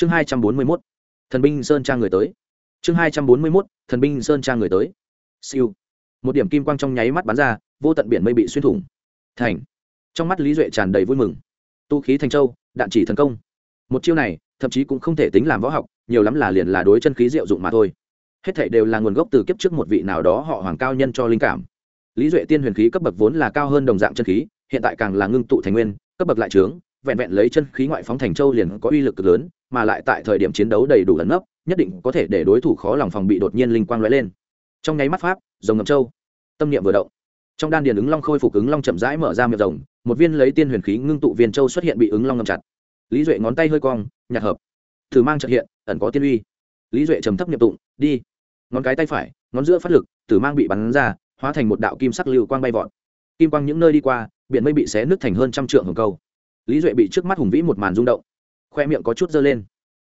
chương hai trăm bốn mươi mốt, thần binh sơn trang người tới. Chương hai trăm bốn mươi mốt, thần binh sơn trang người tới. Siêu. Một điểm kim quang trong nháy mắt bắn ra, vô tận biển mây bị xuyên thủng. Thành. Trong mắt lý duệ tràn đầy vui mừng. Tu khí thành châu, đạn chỉ thần công. Một chiêu này, thậm chí cũng không thể tính làm võ học, nhiều lắm là liền là đối chân khí diệu dụng mà thôi. Hết thảy đều là nguồn gốc từ kiếp trước một vị nào đó họ hoàng cao nhân cho linh cảm. Lý duệ tiên huyền khí cấp bậc vốn là cao hơn đồng dạng chân khí, hiện tại càng là ngưng tụ thành nguyên, cấp bậc lại trướng vẹn vẹn lấy chân khí ngoại phóng thành châu liền có uy lực cực lớn, mà lại tại thời điểm chiến đấu đầy đủ ẩn nấp, nhất định có thể để đối thủ khó lòng phòng bị đột nhiên linh quang lóe lên. Trong nháy mắt pháp, rồng ngầm châu. Tâm niệm vừa động. Trong đan điền ứng long khôi phục, ứng long chậm rãi mở ra miệng rồng, một viên lấy tiên huyền khí ngưng tụ viên châu xuất hiện bị ứng long ngầm chặt. Lý duệ ngón tay hơi cong, nhạt hợp. Thử mang chợt hiện, ẩn có tiên uy. Lý duệ trầm thấp nhập tụng, đi. Ngón cái tay phải, ngón giữa phát lực tử mang bị bắn ra, hóa thành một đạo kim sắc lưu quang bay vọt. Kim quang những nơi đi qua, biển mây bị xé nứt thành hơn trăm trượng hồng câu lý duệ bị trước mắt hùng vĩ một màn rung động, khoe miệng có chút dơ lên.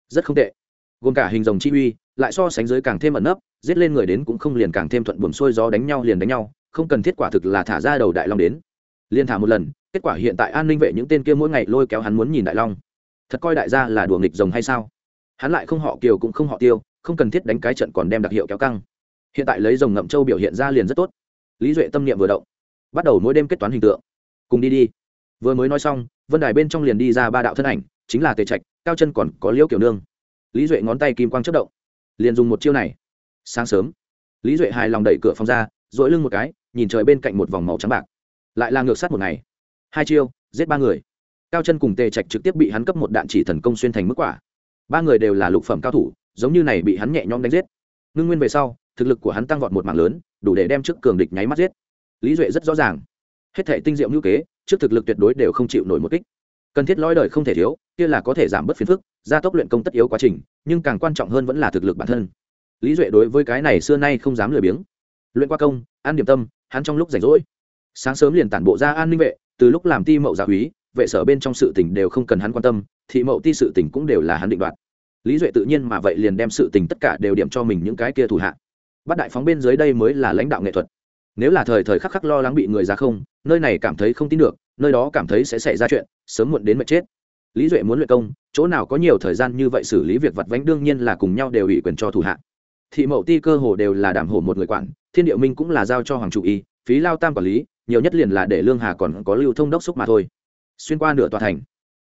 Rất không tệ. Gồm cả hình dòng chi uy, lại so sánh dưới càng thêm ẩn nấp, giết lên người đến cũng không liền càng thêm thuận buồm xuôi gió đánh nhau liền đánh nhau, không cần thiết quả thực là thả ra đầu đại long đến. Liên thả một lần, kết quả hiện tại an ninh vệ những tên kia mỗi ngày lôi kéo hắn muốn nhìn đại long. Thật coi đại gia là đùa nghịch rồng hay sao? Hắn lại không họ kiều cũng không họ tiêu, không cần thiết đánh cái trận còn đem đặc hiệu kéo căng. Hiện tại lấy rồng ngậm châu biểu hiện ra liền rất tốt. Lý duệ tâm niệm vừa động, bắt đầu mỗi đêm kết toán hình tượng. Cùng đi đi vừa mới nói xong, vân đài bên trong liền đi ra ba đạo thân ảnh, chính là tề trạch, cao chân còn có liễu kiểu nương. Lý duệ ngón tay kim quang chất động. Liền dùng một chiêu này. Sáng sớm, lý duệ hài lòng đẩy cửa phòng ra dội lưng một cái, nhìn trời bên cạnh một vòng màu trắng bạc. Lại là ngược sát một ngày. Hai chiêu, giết ba người. Cao chân cùng tề trạch trực tiếp bị hắn cấp một đạn chỉ thần công xuyên thành mức quả. Ba người đều là lục phẩm cao thủ, giống như này bị hắn nhẹ nhõm đánh giết. Ngưng nguyên về sau, thực lực của hắn tăng vọt một mạng lớn, đủ để đem trước cường địch nháy mắt giết. Lý duệ rất rõ ràng. Hết thể tinh diệu ngữ kế trước thực lực tuyệt đối đều không chịu nổi một kích. Cần thiết lõi đời không thể thiếu, kia là có thể giảm bớt phiền phức, gia tốc luyện công tất yếu quá trình, nhưng càng quan trọng hơn vẫn là thực lực bản thân. Lý duệ đối với cái này xưa nay không dám lười biếng. Luyện qua công, ăn điểm tâm, hắn trong lúc rảnh rỗi, sáng sớm liền tản bộ ra an ninh vệ, từ lúc làm ti mậu gia quý vệ sở bên trong sự tình đều không cần hắn quan tâm, thị mậu ti sự tình cũng đều là hắn định đoạt. Lý duệ tự nhiên mà vậy liền đem sự tình tất cả đều điểm cho mình những cái kia thủ hạ. Bắt đại phóng bên dưới đây mới là lãnh đạo nghệ thuật nếu là thời thời khắc khắc lo lắng bị người ra không, nơi này cảm thấy không tin được, nơi đó cảm thấy sẽ xảy ra chuyện, sớm muộn đến mệt chết. Lý duệ muốn luyện công, chỗ nào có nhiều thời gian như vậy xử lý việc vặt vánh đương nhiên là cùng nhau đều ủy quyền cho thủ hạ. Thị mậu ti cơ hồ đều là đảm hổ một người quản, thiên điệu minh cũng là giao cho hoàng chủ y, phí lao tam quản lý, nhiều nhất liền là để lương hà còn có lưu thông đốc xúc mà thôi. Xuyên qua nửa tòa thành,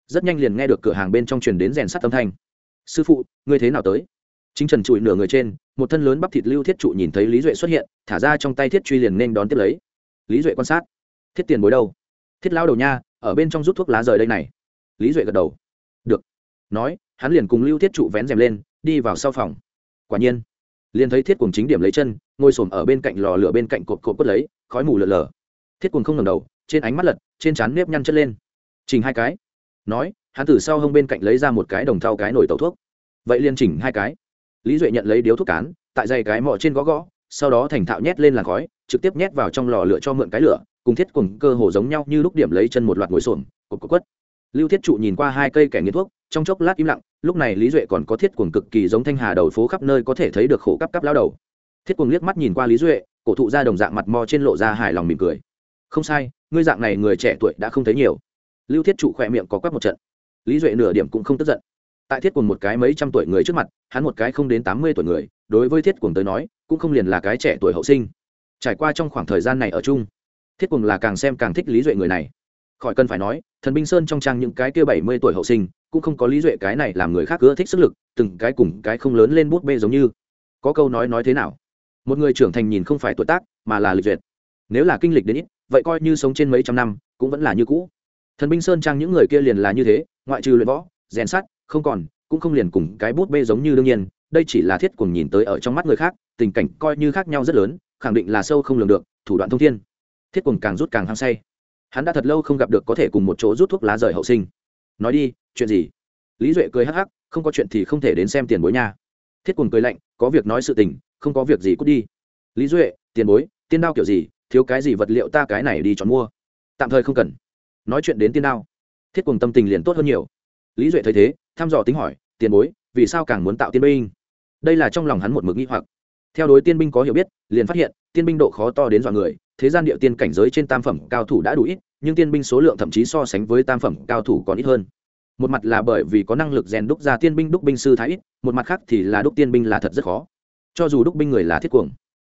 rất nhanh liền nghe được cửa hàng bên trong truyền đến rèn sắt âm thanh. Sư phụ, ngươi thế nào tới? Chính trần trụi nửa người trên, một thân lớn bắp thịt lưu thiết trụ nhìn thấy lý duệ xuất hiện, thả ra trong tay thiết truy liền nên đón tiếp lấy. Lý duệ quan sát. Thiết tiền bối đâu? Thiết lao đầu nha, ở bên trong rút thuốc lá rời đây này. Lý duệ gật đầu. Được. Nói, hắn liền cùng lưu thiết trụ vén rèm lên, đi vào sau phòng. Quả nhiên, liền thấy thiết cùng chính điểm lấy chân, ngồi s ở bên cạnh lò lửa bên cạnh cột cột quất lấy, khói mù lờ lờ thiết cùng không ngầm đầu, trên ánh mắt lật, trên trán nếp nhăn chất lên. Chỉnh hai cái. Nói, hắn từ sau hông bên cạnh lấy ra một cái đồng thau cái nồi tàu thuốc. Vậy liền chỉnh hai cái lý duệ nhận lấy điếu thuốc cán, tại dây cái mỏ trên gõ gõ, sau đó thành thạo nhét lên làn khói, trực tiếp nhét vào trong lò lửa cho mượn cái lửa, cùng thiết cùng cơ hồ giống nhau như lúc điểm lấy chân một loạt ngồi xổm cột cột quất lưu thiết trụ nhìn qua hai cây kẻ nghiện thuốc, trong chốc lát im lặng, lúc này lý duệ còn có thiết cuồng cực kỳ giống thanh hà đầu phố khắp nơi có thể thấy được khổ cắp cắp lao đầu. Thiết cuồng liếc mắt nhìn qua lý duệ, cổ thụ ra đồng dạng mặt mò trên lộ ra hài lòng mỉm cười. Không sai, ngươi dạng này người trẻ tuổi đã không thấy nhiều. Lưu thiết trụ khỏe miệng có quắc một trận. Lý duệ nửa điểm cũng không tức giận tại thiết cùng một cái mấy trăm tuổi người trước mặt, hắn một cái không đến tám mươi tuổi người, đối với thiết cùng tới nói, cũng không liền là cái trẻ tuổi hậu sinh. Trải qua trong khoảng thời gian này ở chung, thiết cùng là càng xem càng thích lý duệ người này. Khỏi cần phải nói, thần binh sơn trong trang những cái kia bảy mươi tuổi hậu sinh, cũng không có lý duệ cái này làm người khác ưa thích sức lực, từng cái cùng cái không lớn lên bút bê giống như. Có câu nói nói thế nào? Một người trưởng thành nhìn không phải tuổi tác, mà là lịch duyệt. Nếu là kinh lịch đến ít, vậy coi như sống trên mấy trăm năm, cũng vẫn là như cũ. Thần binh sơn trang những người kia liền là như thế, ngoại trừ luyện võ, rèn sắt không còn, cũng không liền cùng cái bút bê giống như đương nhiên, đây chỉ là thiết cùng nhìn tới ở trong mắt người khác, tình cảnh coi như khác nhau rất lớn, khẳng định là sâu không lường được, thủ đoạn thông thiên. Thiết cùng càng rút càng hăng say. Hắn đã thật lâu không gặp được có thể cùng một chỗ rút thuốc lá rời hậu sinh. Nói đi, chuyện gì? Lý duệ cười hắc hắc, không có chuyện thì không thể đến xem tiền bối nha. Thiết cùng cười lạnh, có việc nói sự tình, không có việc gì cút đi. Lý duệ, tiền bối, tiên đao kiểu gì, thiếu cái gì vật liệu ta cái này đi chọn mua. Tạm thời không cần. Nói chuyện đến tiên đao. Thiết cùng tâm tình liền tốt hơn nhiều lý duệ thấy thế, thăm dò tính hỏi, tiền bối, vì sao càng muốn tạo tiên binh? Đây là trong lòng hắn một mực nghi hoặc. Theo đối tiên binh có hiểu biết, liền phát hiện, tiên binh độ khó to đến dọa người, thế gian địa tiên cảnh giới trên tam phẩm cao thủ đã đủ ít, nhưng tiên binh số lượng thậm chí so sánh với tam phẩm cao thủ còn ít hơn. Một mặt là bởi vì có năng lực rèn đúc ra tiên binh đúc binh sư thái ít, một mặt khác thì là đúc tiên binh là thật rất khó. Cho dù đúc binh người là thiết cuồng,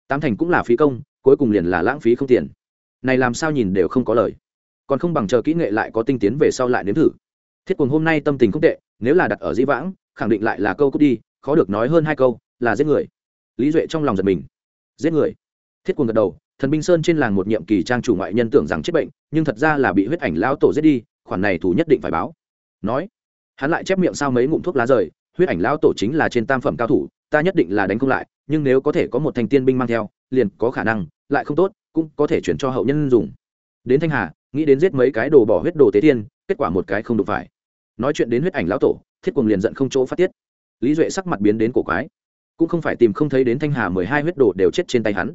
tám thành cũng là phí công, cuối cùng liền là lãng phí không tiền. Này làm sao nhìn đều không có lời. Còn không bằng chờ kỹ nghệ lại có tinh tiến về sau lại nếm thử thiết cuồng hôm nay tâm tình không tệ, nếu là đặt ở dĩ vãng, khẳng định lại là câu cút đi, khó được nói hơn hai câu, là giết người. Lý duệ trong lòng giật mình. Giết người? Thiết cuồng gật đầu, thần binh sơn trên làng một nhiệm kỳ trang chủ ngoại nhân tưởng rằng chết bệnh, nhưng thật ra là bị huyết ảnh lão tổ giết đi, khoản này thủ nhất định phải báo. Nói, hắn lại chép miệng sao mấy ngụm thuốc lá rời, huyết ảnh lão tổ chính là trên tam phẩm cao thủ, ta nhất định là đánh không lại, nhưng nếu có thể có một thành tiên binh mang theo, liền có khả năng, lại không tốt, cũng có thể chuyển cho hậu nhân dùng. Đến thanh hà, nghĩ đến giết mấy cái đồ bỏ huyết đồ tế thiên kết quả một cái không đụng phải nói chuyện đến huyết ảnh lão tổ, thiết cùng liền giận không chỗ phát tiết. Lý duệ sắc mặt biến đến cổ quái, cũng không phải tìm không thấy đến thanh hà mười hai huyết đồ đều chết trên tay hắn.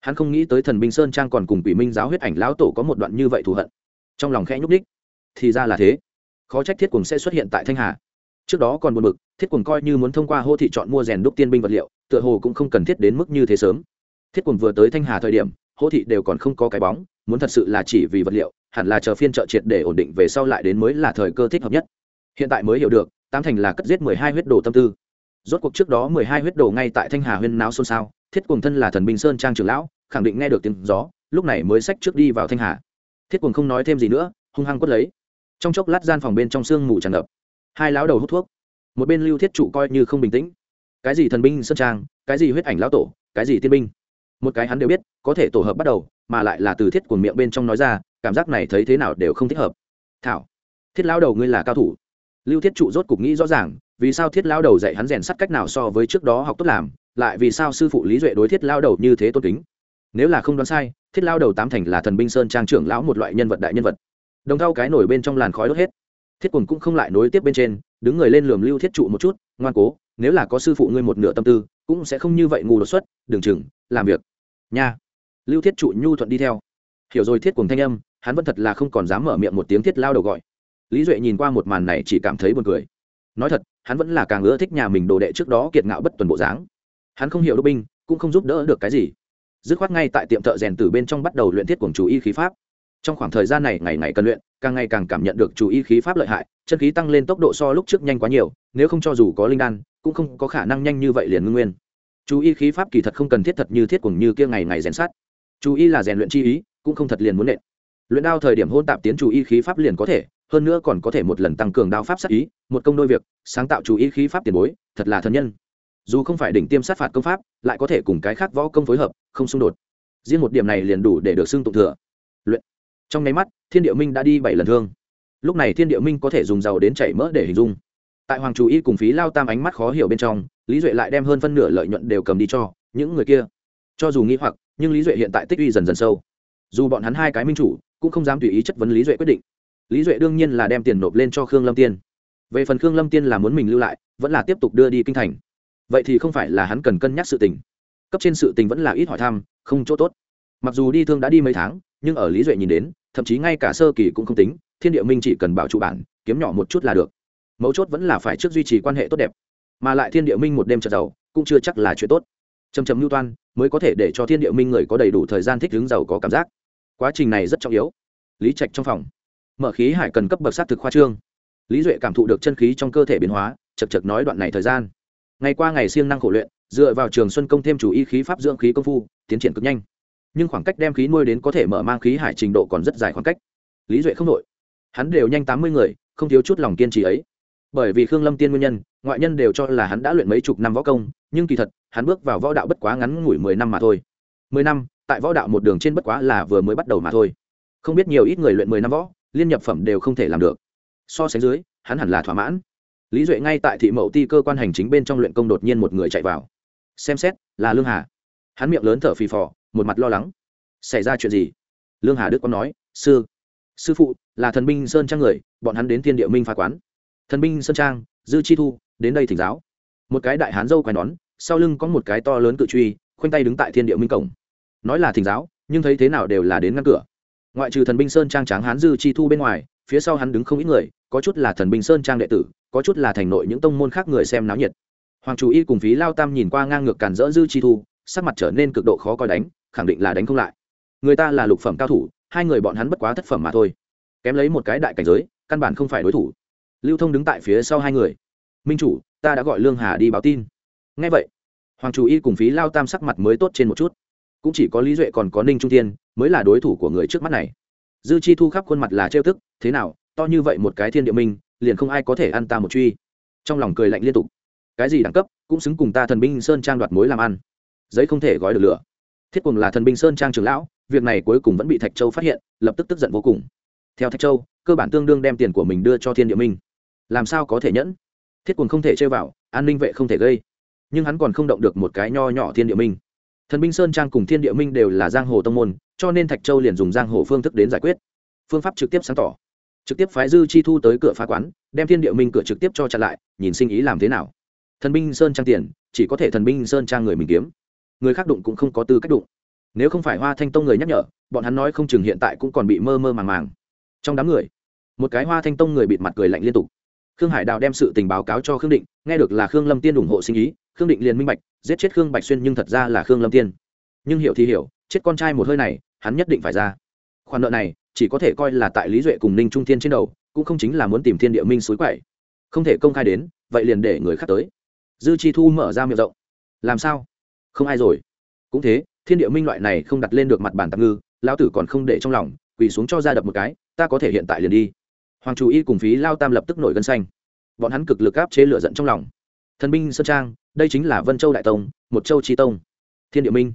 Hắn không nghĩ tới thần binh sơn trang còn cùng quỷ minh giáo huyết ảnh lão tổ có một đoạn như vậy thù hận. Trong lòng khẽ nhúc ních thì ra là thế. Khó trách thiết cùng sẽ xuất hiện tại thanh hà. Trước đó còn buồn bực, thiết cùng coi như muốn thông qua hô thị chọn mua rèn đúc tiên binh vật liệu, tựa hồ cũng không cần thiết đến mức như thế sớm. Thiết cùng vừa tới thanh hà thời điểm, hô thị đều còn không có cái bóng, muốn thật sự là chỉ vì vật liệu, hẳn là chờ phiên trợ triệt để ổn định về sau lại đến mới là thời cơ thích hợp nhất hiện tại mới hiểu được, tám thành là cất giết mười hai huyết đồ tâm tư. Rốt cuộc trước đó mười hai huyết đồ ngay tại thanh hà huyên náo xôn xao, thiết cùng thân là thần binh sơn trang trưởng lão, khẳng định nghe được tiếng gió, lúc này mới xách trước đi vào thanh hà. Thiết cùng không nói thêm gì nữa, hung hăng quất lấy. Trong chốc lát gian phòng bên trong sương mù tràn ngập. Hai lão đầu hút thuốc. Một bên lưu thiết trụ coi như không bình tĩnh. Cái gì thần binh sơn trang, cái gì huyết ảnh lão tổ, cái gì tiên binh? Một cái hắn đều biết, có thể tổ hợp bắt đầu, mà lại là từ thiết của miệng bên trong nói ra, cảm giác này thấy thế nào đều không thích hợp. Thảo, thiết lão đầu ngươi là cao thủ lưu thiết trụ rốt cục nghĩ rõ ràng, vì sao thiết lão đầu dạy hắn rèn sắt cách nào so với trước đó học tốt làm, lại vì sao sư phụ lý duệ đối thiết lao đầu như thế tôn kính. Nếu là không đoán sai, thiết lao đầu tám thành là thần binh sơn trang trưởng lão một loại nhân vật đại nhân vật. Đồng thau cái nổi bên trong làn khói đốt hết. Thiết quần cũng không lại nối tiếp bên trên, đứng người lên lườm lưu thiết trụ một chút, ngoan cố, nếu là có sư phụ ngươi một nửa tâm tư, cũng sẽ không như vậy ngu đột xuất, đừng chừng, làm việc. Nha. Lưu thiết trụ nhu thuận đi theo. Hiểu rồi thiết Cuồng thanh âm, hắn vẫn thật là không còn dám mở miệng một tiếng thiết lao đầu gọi lý duệ nhìn qua một màn này chỉ cảm thấy buồn cười. Nói thật, hắn vẫn là càng ưa thích nhà mình đồ đệ trước đó kiệt ngạo bất tuần bộ dáng. Hắn không hiểu đô binh, cũng không giúp đỡ được cái gì. Dứt khoát ngay tại tiệm thợ rèn từ bên trong bắt đầu luyện thiết cùng chú y khí pháp. Trong khoảng thời gian này ngày ngày cần luyện, càng ngày càng cảm nhận được chú y khí pháp lợi hại, chân khí tăng lên tốc độ so lúc trước nhanh quá nhiều, nếu không cho dù có linh đan, cũng không có khả năng nhanh như vậy liền ngưng nguyên. Chú y khí pháp kỳ thật không cần thiết thật như thiết cùng như kia ngày ngày rèn sát chú y là rèn luyện chi ý, cũng không thật liền muốn nện. Luyện đao thời điểm hôn tạp tiến chú y khí pháp liền có thể hơn nữa còn có thể một lần tăng cường đao pháp sát ý, một công đôi việc, sáng tạo chú ý khí pháp tiền bối, thật là thân nhân. Dù không phải đỉnh tiêm sát phạt công pháp, lại có thể cùng cái khác võ công phối hợp, không xung đột. Riêng một điểm này liền đủ để được xưng tụng thừa. Luyện. Trong nháy mắt, thiên địa minh đã đi bảy lần thương. Lúc này thiên địa minh có thể dùng dầu đến chảy mỡ để hình dung. Tại hoàng chủ y cùng phí lao tam ánh mắt khó hiểu bên trong, lý duệ lại đem hơn phân nửa lợi nhuận đều cầm đi cho những người kia. Cho dù nghĩ hoặc, nhưng lý duệ hiện tại tích uy dần dần sâu. Dù bọn hắn hai cái minh chủ, cũng không dám tùy ý chất vấn lý duệ quyết định lý duệ đương nhiên là đem tiền nộp lên cho khương lâm tiên. Về phần khương lâm tiên là muốn mình lưu lại, vẫn là tiếp tục đưa đi kinh thành. Vậy thì không phải là hắn cần cân nhắc sự tình. Cấp trên sự tình vẫn là ít hỏi thăm, không chỗ tốt. Mặc dù đi thương đã đi mấy tháng, nhưng ở lý duệ nhìn đến, thậm chí ngay cả sơ kỳ cũng không tính, thiên địa minh chỉ cần bảo trụ bản, kiếm nhỏ một chút là được. Mấu chốt vẫn là phải trước duy trì quan hệ tốt đẹp. Mà lại thiên địa minh một đêm trợ giàu, cũng chưa chắc là chuyện tốt. Chầm chầm lưu toan, mới có thể để cho thiên địa minh người có đầy đủ thời gian thích ứng giàu có cảm giác. Quá trình này rất trọng yếu. Lý trạch trong phòng mở khí hải cần cấp bậc sát thực khoa trương. Lý duệ cảm thụ được chân khí trong cơ thể biến hóa, chật chật nói đoạn này thời gian. Ngày qua ngày siêng năng khổ luyện, dựa vào trường xuân công thêm chủ y khí pháp dưỡng khí công phu, tiến triển cực nhanh. Nhưng khoảng cách đem khí nuôi đến có thể mở mang khí hải trình độ còn rất dài khoảng cách. Lý duệ không nội hắn đều nhanh tám mươi người, không thiếu chút lòng kiên trì ấy. Bởi vì khương lâm tiên nguyên nhân, ngoại nhân đều cho là hắn đã luyện mấy chục năm võ công, nhưng kỳ thật, hắn bước vào võ đạo bất quá ngắn ngủi mười năm mà thôi. Mười năm, tại võ đạo một đường trên bất quá là vừa mới bắt đầu mà thôi. Không biết nhiều ít người luyện mười năm võ liên nhập phẩm đều không thể làm được. So sánh dưới, hắn hẳn là thỏa mãn. Lý duệ ngay tại thị mậu ti cơ quan hành chính bên trong luyện công đột nhiên một người chạy vào. Xem xét, là lương hà. Hắn miệng lớn thở phì phò, một mặt lo lắng. Xảy ra chuyện gì? Lương hà đức có nói, sư sư phụ, là thần binh sơn trang người, bọn hắn đến thiên địa minh phá quán. Thần binh sơn trang, dư chi thu, đến đây thỉnh giáo. Một cái đại hán dâu quai nón, sau lưng có một cái to lớn cự truy, khoanh tay đứng tại thiên địa minh cổng. Nói là thỉnh giáo, nhưng thấy thế nào đều là đến ngăn cửa ngoại trừ thần binh sơn trang tráng hán dư chi thu bên ngoài, phía sau hắn đứng không ít người, có chút là thần binh sơn trang đệ tử, có chút là thành nội những tông môn khác người xem náo nhiệt. Hoàng chủ y cùng phí lao tam nhìn qua ngang ngược càn rỡ dư chi thu, sắc mặt trở nên cực độ khó coi đánh, khẳng định là đánh không lại. Người ta là lục phẩm cao thủ, hai người bọn hắn bất quá thất phẩm mà thôi. Kém lấy một cái đại cảnh giới, căn bản không phải đối thủ. Lưu thông đứng tại phía sau hai người. Minh chủ, ta đã gọi lương hà đi báo tin. Ngay vậy. Hoàng chủ y cùng phí lao tam sắc mặt mới tốt trên một chút cũng chỉ có lý duệ còn có ninh trung tiên mới là đối thủ của người trước mắt này. Dư chi thu khắp khuôn mặt là trêu tức, thế nào, to như vậy một cái thiên địa minh, liền không ai có thể ăn ta một truy. Trong lòng cười lạnh liên tục. Cái gì đẳng cấp, cũng xứng cùng ta thần binh sơn trang đoạt mối làm ăn. Giấy không thể gói được lửa. Thiết cùng là thần binh sơn trang trường lão, việc này cuối cùng vẫn bị thạch châu phát hiện, lập tức tức giận vô cùng. Theo thạch châu, cơ bản tương đương đem tiền của mình đưa cho thiên địa minh. Làm sao có thể nhẫn? Thiết cùng không thể chơi vào, an ninh vệ không thể gây. Nhưng hắn còn không động được một cái nho nhỏ thiên địa minh thần binh sơn trang cùng thiên địa minh đều là giang hồ tông môn, cho nên thạch châu liền dùng giang hồ phương thức đến giải quyết. Phương pháp trực tiếp sáng tỏ. Trực tiếp phái dư chi thu tới cửa phá quán, đem thiên địa minh cửa trực tiếp cho chặn lại, nhìn sinh ý làm thế nào. Thần binh sơn trang tiền, chỉ có thể thần binh sơn trang người mình kiếm. Người khác đụng cũng không có tư cách đụng. Nếu không phải hoa thanh tông người nhắc nhở, bọn hắn nói không chừng hiện tại cũng còn bị mơ mơ màng màng. Trong đám người, một cái hoa thanh tông người bịt mặt cười lạnh liên tục khương hải đào đem sự tình báo cáo cho khương định, nghe được là khương lâm tiên ủng hộ sinh ý, khương định liền minh bạch, giết chết khương bạch xuyên nhưng thật ra là khương lâm tiên. Nhưng hiểu thì hiểu, chết con trai một hơi này, hắn nhất định phải ra. Khoản nợ này, chỉ có thể coi là tại lý duệ cùng ninh trung thiên trên đầu, cũng không chính là muốn tìm thiên địa minh suối quậy. Không thể công khai đến, vậy liền để người khác tới. Dư chi thu mở ra miệng rộng. Làm sao? Không ai rồi. Cũng thế, thiên địa minh loại này không đặt lên được mặt bàn tạm ngư, lão tử còn không để trong lòng, quỳ xuống cho ra đập một cái, ta có thể hiện tại liền đi hoàng chủ y cùng phí lao tam lập tức nổi gân xanh. Bọn hắn cực lực áp chế lửa giận trong lòng. Thần binh sơn trang, đây chính là vân châu đại tông, một châu tri tông. Thiên địa minh.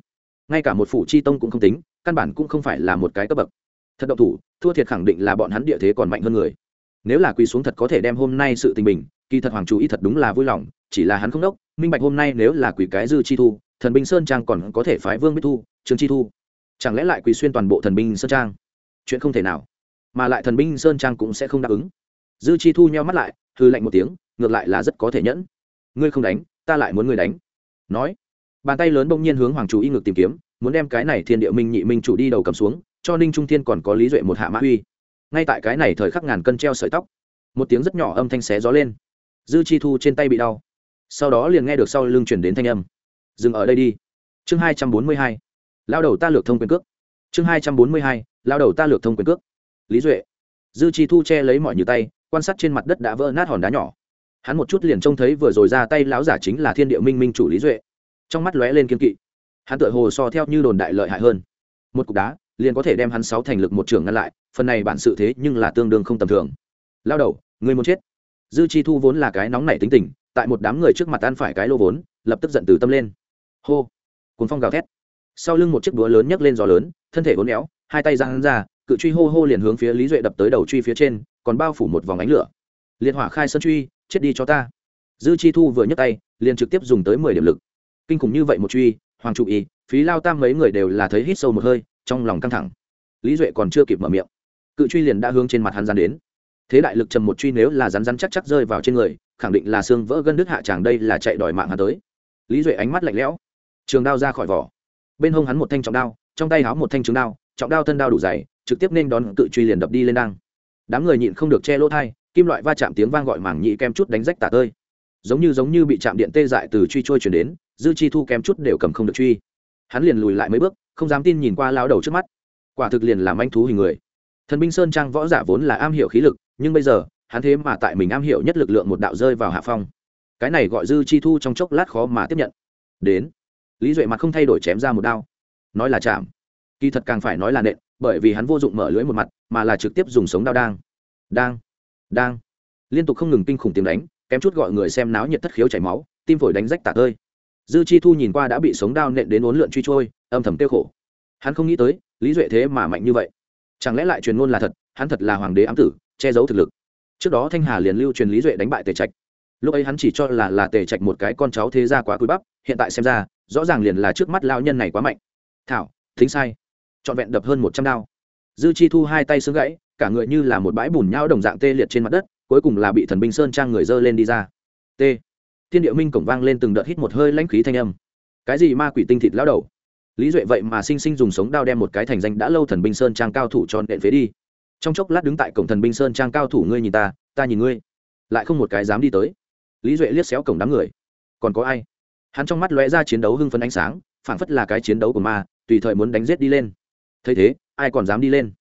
Ngay cả một phủ tri tông cũng không tính, căn bản cũng không phải là một cái cấp bậc. Thật độc thủ, thua thiệt khẳng định là bọn hắn địa thế còn mạnh hơn người. Nếu là quỳ xuống thật có thể đem hôm nay sự tình bình, kỳ thật hoàng chủ y thật đúng là vui lòng, chỉ là hắn không đốc, minh bạch hôm nay nếu là quỳ cái dư chi thu, thần binh sơn trang còn có thể phái vương bích thu trương chi thu. Chẳng lẽ lại quỳ xuyên toàn bộ thần binh sơn trang? Chuyện không thể nào mà lại thần binh sơn trang cũng sẽ không đáp ứng. Dư chi thu nheo mắt lại hư lạnh một tiếng, ngược lại là rất có thể nhẫn. Ngươi không đánh, ta lại muốn ngươi đánh. Nói, bàn tay lớn bỗng nhiên hướng hoàng chủ y ngược tìm kiếm, muốn đem cái này thiên địa minh nhị minh chủ đi đầu cầm xuống, cho ninh trung thiên còn có lý duệ một hạ mã uy. Ngay tại cái này thời khắc ngàn cân treo sợi tóc, một tiếng rất nhỏ âm thanh xé gió lên. Dư chi thu trên tay bị đau. Sau đó liền nghe được sau lưng chuyển đến thanh âm. Dừng ở đây đi. Chương hai trăm bốn mươi hai. Lao đầu ta lược thông quyền cước. Chương hai trăm bốn mươi hai. Lao đầu ta lược thông quyền cước lý duệ. Dư chi thu che lấy mọi như tay, quan sát trên mặt đất đã vỡ nát hòn đá nhỏ. Hắn một chút liền trông thấy vừa rồi ra tay lão giả chính là thiên địa minh minh chủ lý duệ. Trong mắt lóe lên kiên kỵ. Hắn tựa hồ so theo như đồn đại lợi hại hơn. Một cục đá, liền có thể đem hắn sáu thành lực một trường ngăn lại, phần này bản sự thế nhưng là tương đương không tầm thường. Lao đầu người muốn chết. Dư chi thu vốn là cái nóng nảy tính tình, tại một đám người trước mặt ăn phải cái lô vốn, lập tức giận từ tâm lên. Hô. Cuốn phong gào thét. Sau lưng một chiếc búa lớn nhấc lên gió lớn, thân thể uốn éo, hai tay ra hắn ra cự truy hô hô liền hướng phía lý duệ đập tới đầu truy phía trên, còn bao phủ một vòng ánh lửa. Liệt hỏa khai sơn truy, chết đi cho ta. Dư chi thu vừa nhấc tay, liền trực tiếp dùng tới mười điểm lực. Kinh khủng như vậy một truy, hoàng trụ y, phí lao tam mấy người đều là thấy hít sâu một hơi, trong lòng căng thẳng. Lý duệ còn chưa kịp mở miệng, cự truy liền đã hướng trên mặt hắn dán đến. Thế đại lực trầm một truy nếu là rắn rắn chắc chắc rơi vào trên người, khẳng định là xương vỡ gân đứt hạ tràng đây là chạy đòi mạng hắn tới. Lý duệ ánh mắt lạnh lẽo. Trường đao ra khỏi vỏ. Bên hông hắn một thanh trọng đao, trong tay háo một thanh trường đao, trọng đao thân đao đủ dày trực tiếp nên đón cự truy liền đập đi lên đang. Đám người nhịn không được che lỗ thai, kim loại va chạm tiếng vang gọi mảng nhị kem chút đánh rách tả tơi. Giống như giống như bị chạm điện tê dại từ truy trôi chuyển đến, dư chi thu kem chút đều cầm không được truy. Hắn liền lùi lại mấy bước, không dám tin nhìn qua lao đầu trước mắt. Quả thực liền làm anh thú hình người. Thần binh sơn trang võ giả vốn là am hiểu khí lực, nhưng bây giờ, hắn thế mà tại mình am hiểu nhất lực lượng một đạo rơi vào hạ phong. Cái này gọi dư chi thu trong chốc lát khó mà tiếp nhận. Đến. Lý duệ mặt không thay đổi chém ra một đao. Nói là chạm kỳ thật càng phải nói là nện, bởi vì hắn vô dụng mở lưới một mặt, mà là trực tiếp dùng sống đao đang. Đang đang. Liên tục không ngừng kinh khủng tiếng đánh, kém chút gọi người xem náo nhiệt thất khiếu chảy máu, tim phổi đánh rách tả tơi. Dư chi thu nhìn qua đã bị sống đao nện đến uốn lượn truy trôi, âm thầm tiêu khổ. Hắn không nghĩ tới, lý duệ thế mà mạnh như vậy. Chẳng lẽ lại truyền ngôn là thật, hắn thật là hoàng đế ám tử, che giấu thực lực. Trước đó thanh hà liền lưu truyền lý duệ đánh bại tề trạch. Lúc ấy hắn chỉ cho là là tề trạch một cái con cháu thế ra quá cúi bắp, hiện tại xem ra, rõ ràng liền là trước mắt lao nhân này quá mạnh. Thảo, thính sai trọn vẹn đập hơn một trăm đao. Dư chi thu hai tay xương gãy, cả người như là một bãi bùn nhau đồng dạng tê liệt trên mặt đất, cuối cùng là bị thần binh sơn trang người dơ lên đi ra. T. Thiên địa minh cổng vang lên từng đợt hít một hơi lãnh khí thanh âm. Cái gì ma quỷ tinh thịt lao đầu? Lý duệ vậy mà sinh sinh dùng sống đao đem một cái thành danh đã lâu thần binh sơn trang cao thủ tròn đện phế đi. Trong chốc lát đứng tại cổng thần binh sơn trang cao thủ ngươi nhìn ta ta nhìn ngươi. Lại không một cái dám đi tới. Lý duệ liếc xéo cổng đám người. Còn có ai? Hắn trong mắt lóe ra chiến đấu hưng phấn ánh sáng, phảng phất là cái chiến đấu của ma, tùy thời muốn đánh giết đi lên thấy thế, ai còn dám đi lên?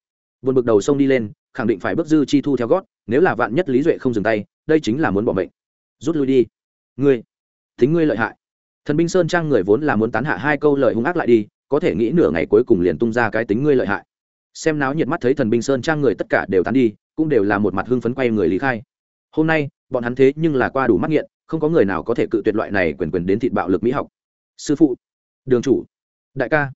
Vượt bực đầu sông đi lên, khẳng định phải bước dư chi thu theo gót, nếu là vạn nhất lý duệ không dừng tay, đây chính là muốn bỏ mệnh. Rút lui đi. Ngươi, thính ngươi lợi hại. Thần binh sơn trang người vốn là muốn tán hạ hai câu lời hung ác lại đi, có thể nghĩ nửa ngày cuối cùng liền tung ra cái tính ngươi lợi hại. Xem náo nhiệt mắt thấy thần binh sơn trang người tất cả đều tán đi, cũng đều là một mặt hưng phấn quay người lý khai. Hôm nay, bọn hắn thế nhưng là qua đủ mắt nghiện, không có người nào có thể cự tuyệt loại này quyền quyền đến thịt bạo lực mỹ học. Sư phụ, đường chủ, đại ca.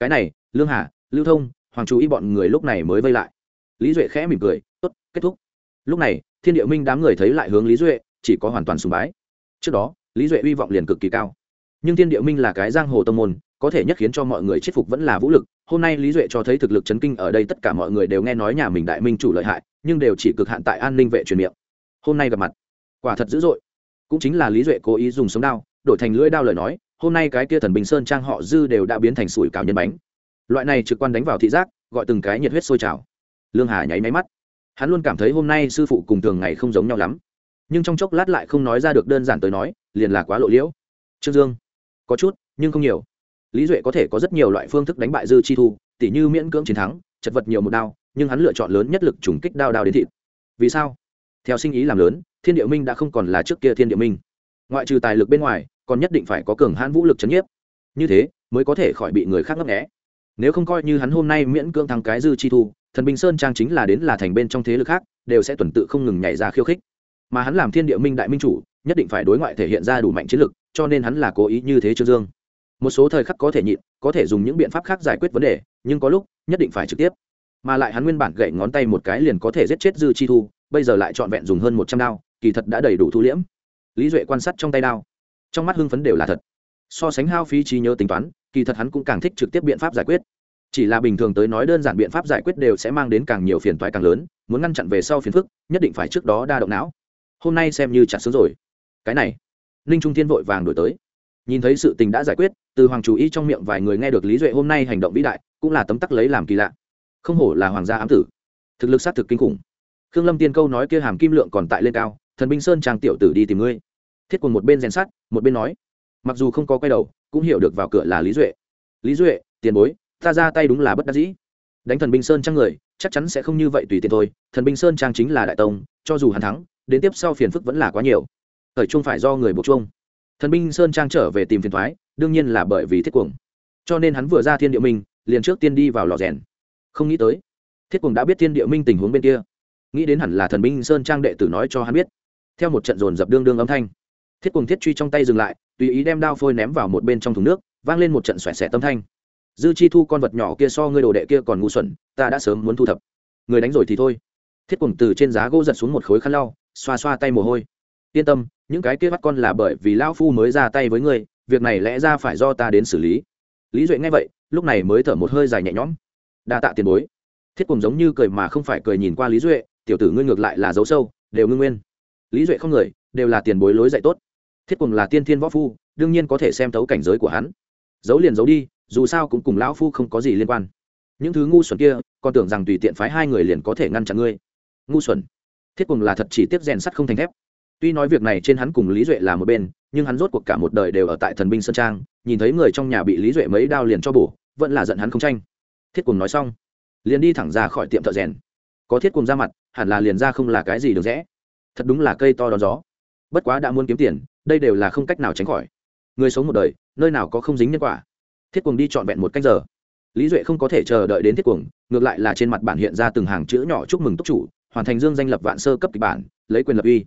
Cái này, lương hà lưu thông, hoàng chú ý bọn người lúc này mới vây lại. Lý duệ khẽ mỉm cười, tốt, kết thúc. Lúc này, thiên địa minh đám người thấy lại hướng lý duệ, chỉ có hoàn toàn sùng bái. Trước đó, lý duệ hy vọng liền cực kỳ cao. Nhưng thiên địa minh là cái giang hồ tông môn, có thể nhất khiến cho mọi người chết phục vẫn là vũ lực. Hôm nay lý duệ cho thấy thực lực chấn kinh ở đây tất cả mọi người đều nghe nói nhà mình đại minh chủ lợi hại, nhưng đều chỉ cực hạn tại an ninh vệ truyền miệng. Hôm nay gặp mặt, quả thật dữ dội. Cũng chính là lý duệ cố ý dùng sống đao, đổi thành lưỡi đao lời nói, hôm nay cái kia thần bình sơn trang họ dư đều đã biến thành sủi cảo nhân bánh loại này trực quan đánh vào thị giác, gọi từng cái nhiệt huyết sôi trào. Lương hà nháy máy mắt. Hắn luôn cảm thấy hôm nay sư phụ cùng thường ngày không giống nhau lắm. Nhưng trong chốc lát lại không nói ra được đơn giản tới nói, liền là quá lộ liễu. Trương dương, có chút, nhưng không nhiều. Lý duệ có thể có rất nhiều loại phương thức đánh bại dư chi thu, tỉ như miễn cưỡng chiến thắng, chật vật nhiều một đao, nhưng hắn lựa chọn lớn nhất lực trùng kích đao đao đến thịt. Vì sao? Theo sinh ý làm lớn, thiên địa minh đã không còn là trước kia thiên địa minh. Ngoại trừ tài lực bên ngoài, còn nhất định phải có cường hãn vũ lực chấn nhiếp. Như thế, mới có thể khỏi bị người khác ngấp nghẽ nếu không coi như hắn hôm nay miễn cưỡng thắng cái dư chi thu, thần bình sơn trang chính là đến là thành bên trong thế lực khác, đều sẽ tuần tự không ngừng nhảy ra khiêu khích. Mà hắn làm thiên địa minh đại minh chủ, nhất định phải đối ngoại thể hiện ra đủ mạnh chiến lực, cho nên hắn là cố ý như thế trương dương. Một số thời khắc có thể nhịn, có thể dùng những biện pháp khác giải quyết vấn đề, nhưng có lúc, nhất định phải trực tiếp. Mà lại hắn nguyên bản gậy ngón tay một cái liền có thể giết chết dư chi thu, bây giờ lại trọn vẹn dùng hơn một trăm đao, kỳ thật đã đầy đủ thu liễm. Lý duệ quan sát trong tay đao, trong mắt hưng phấn đều là thật. So sánh hao phí trí nhớ tính toán kỳ thật hắn cũng càng thích trực tiếp biện pháp giải quyết. Chỉ là bình thường tới nói đơn giản biện pháp giải quyết đều sẽ mang đến càng nhiều phiền toái càng lớn, muốn ngăn chặn về sau phiền phức, nhất định phải trước đó đa động não. Hôm nay xem như chặt xuống rồi. Cái này, ninh trung thiên vội vàng đổi tới. Nhìn thấy sự tình đã giải quyết, từ hoàng chủ y trong miệng vài người nghe được lý duệ hôm nay hành động vĩ đại, cũng là tấm tắc lấy làm kỳ lạ. Không hổ là hoàng gia ám tử. Thực lực sát thực kinh khủng. Khương lâm tiên câu nói kia hàm kim lượng còn tại lên cao, thần binh sơn trang tiểu tử đi tìm ngươi. Thiết quần một bên rèn sát một bên nói. Mặc dù không có quay đầu cũng hiểu được vào cửa là lý duệ. Lý duệ, tiền bối, ta ra tay đúng là bất đắc dĩ. Đánh thần binh sơn trang người, chắc chắn sẽ không như vậy tùy tiện thôi. Thần binh sơn trang chính là đại tông, cho dù hắn thắng, đến tiếp sau phiền phức vẫn là quá nhiều. Thời trung phải do người buộc chung thần binh sơn trang trở về tìm phiền thoái, đương nhiên là bởi vì thiết cuồng. Cho nên hắn vừa ra thiên địa minh, liền trước tiên đi vào lò rèn. Không nghĩ tới, thiết cuồng đã biết thiên địa minh tình huống bên kia. Nghĩ đến hẳn là thần binh sơn trang đệ tử nói cho hắn biết. Theo một trận dồn dập đương đương âm thanh, thiết cuồng thiết truy trong tay dừng lại tùy ý đem đao phôi ném vào một bên trong thùng nước, vang lên một trận xoẹt xẻ tâm thanh. Dư chi thu con vật nhỏ kia so ngươi đồ đệ kia còn ngu xuẩn, ta đã sớm muốn thu thập. Người đánh rồi thì thôi. Thiết cuồng từ trên giá gỗ giật xuống một khối khăn lau, xoa xoa tay mồ hôi. Yên tâm, những cái kia bắt con là bởi vì lão phu mới ra tay với ngươi, việc này lẽ ra phải do ta đến xử lý. Lý duệ nghe vậy, lúc này mới thở một hơi dài nhẹ nhõm. Đa tạ tiền bối. Thiết cùng giống như cười mà không phải cười nhìn qua lý duệ, tiểu tử ngươi ngược lại là dấu sâu, đều ngưng nguyên. Lý duệ không người, đều là tiền bối lối dạy tốt thiết cùng là tiên thiên võ phu, đương nhiên có thể xem thấu cảnh giới của hắn. Giấu liền giấu đi, dù sao cũng cùng lão phu không có gì liên quan. Những thứ ngu xuẩn kia, còn tưởng rằng tùy tiện phái hai người liền có thể ngăn chặn ngươi. Ngu xuẩn. Thiết cùng là thật chỉ tiếp rèn sắt không thành thép. Tuy nói việc này trên hắn cùng lý duệ là một bên, nhưng hắn rốt cuộc cả một đời đều ở tại thần binh sơn trang, nhìn thấy người trong nhà bị lý duệ mấy đao liền cho bổ, vẫn là giận hắn không tranh. Thiết cùng nói xong, liền đi thẳng ra khỏi tiệm thợ rèn. Có thiết cùng ra mặt, hẳn là liền ra không là cái gì được rẽ. Thật đúng là cây to đón gió. Bất quá đã muốn kiếm tiền đây đều là không cách nào tránh khỏi. Người sống một đời, nơi nào có không dính nhân quả? Thiết cuồng đi trọn vẹn một cách giờ. Lý duệ không có thể chờ đợi đến thiết cuồng, ngược lại là trên mặt bản hiện ra từng hàng chữ nhỏ chúc mừng túc chủ, hoàn thành dương danh lập vạn sơ cấp kịch bản, lấy quyền lập uy.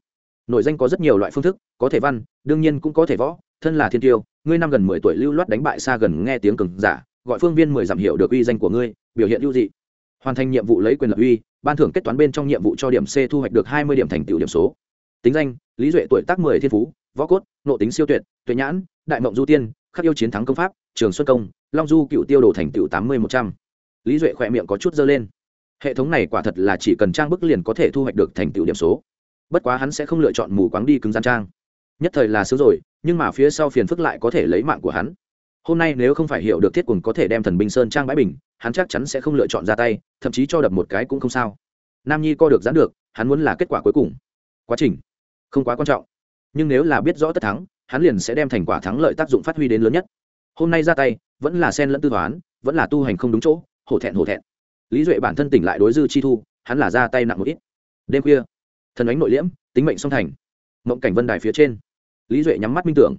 Nội danh có rất nhiều loại phương thức, có thể văn, đương nhiên cũng có thể võ, thân là thiên tiêu, ngươi năm gần mười tuổi lưu loát đánh bại xa gần nghe tiếng cừng giả, gọi phương viên mười giảm hiệu được uy danh của ngươi, biểu hiện ưu dị. Hoàn thành nhiệm vụ lấy quyền lập uy, ban thưởng kết toán bên trong nhiệm vụ cho điểm c thu hoạch được hai mươi điểm thành tựu điểm số. Tính danh, lý duệ tuổi tác mười thiên phú võ cốt, nộ tính siêu tuyệt, tuệ nhãn, đại mộng du tiên, khắc yêu chiến thắng công pháp, trường xuân công, long du cựu tiêu đồ thành tựu tám mươi một trăm. Lý duệ khỏe miệng có chút dơ lên. Hệ thống này quả thật là chỉ cần trang bức liền có thể thu hoạch được thành tựu điểm số. Bất quá hắn sẽ không lựa chọn mù quáng đi cứng gian trang. Nhất thời là sướng rồi, nhưng mà phía sau phiền phức lại có thể lấy mạng của hắn. Hôm nay nếu không phải hiểu được thiết quần có thể đem thần binh sơn trang bãi bình, hắn chắc chắn sẽ không lựa chọn ra tay, thậm chí cho đập một cái cũng không sao. Nam nhi co được giãn được, hắn muốn là kết quả cuối cùng. Quá trình không quá quan trọng nhưng nếu là biết rõ tất thắng, hắn liền sẽ đem thành quả thắng lợi tác dụng phát huy đến lớn nhất. Hôm nay ra tay, vẫn là sen lẫn tư toán, vẫn là tu hành không đúng chỗ, hổ thẹn hổ thẹn. Lý duệ bản thân tỉnh lại đối dư chi thu, hắn là ra tay nặng một ít. Đêm khuya, thần ánh nội liễm, tính mệnh song thành. Mộng cảnh vân đài phía trên, lý duệ nhắm mắt minh tưởng.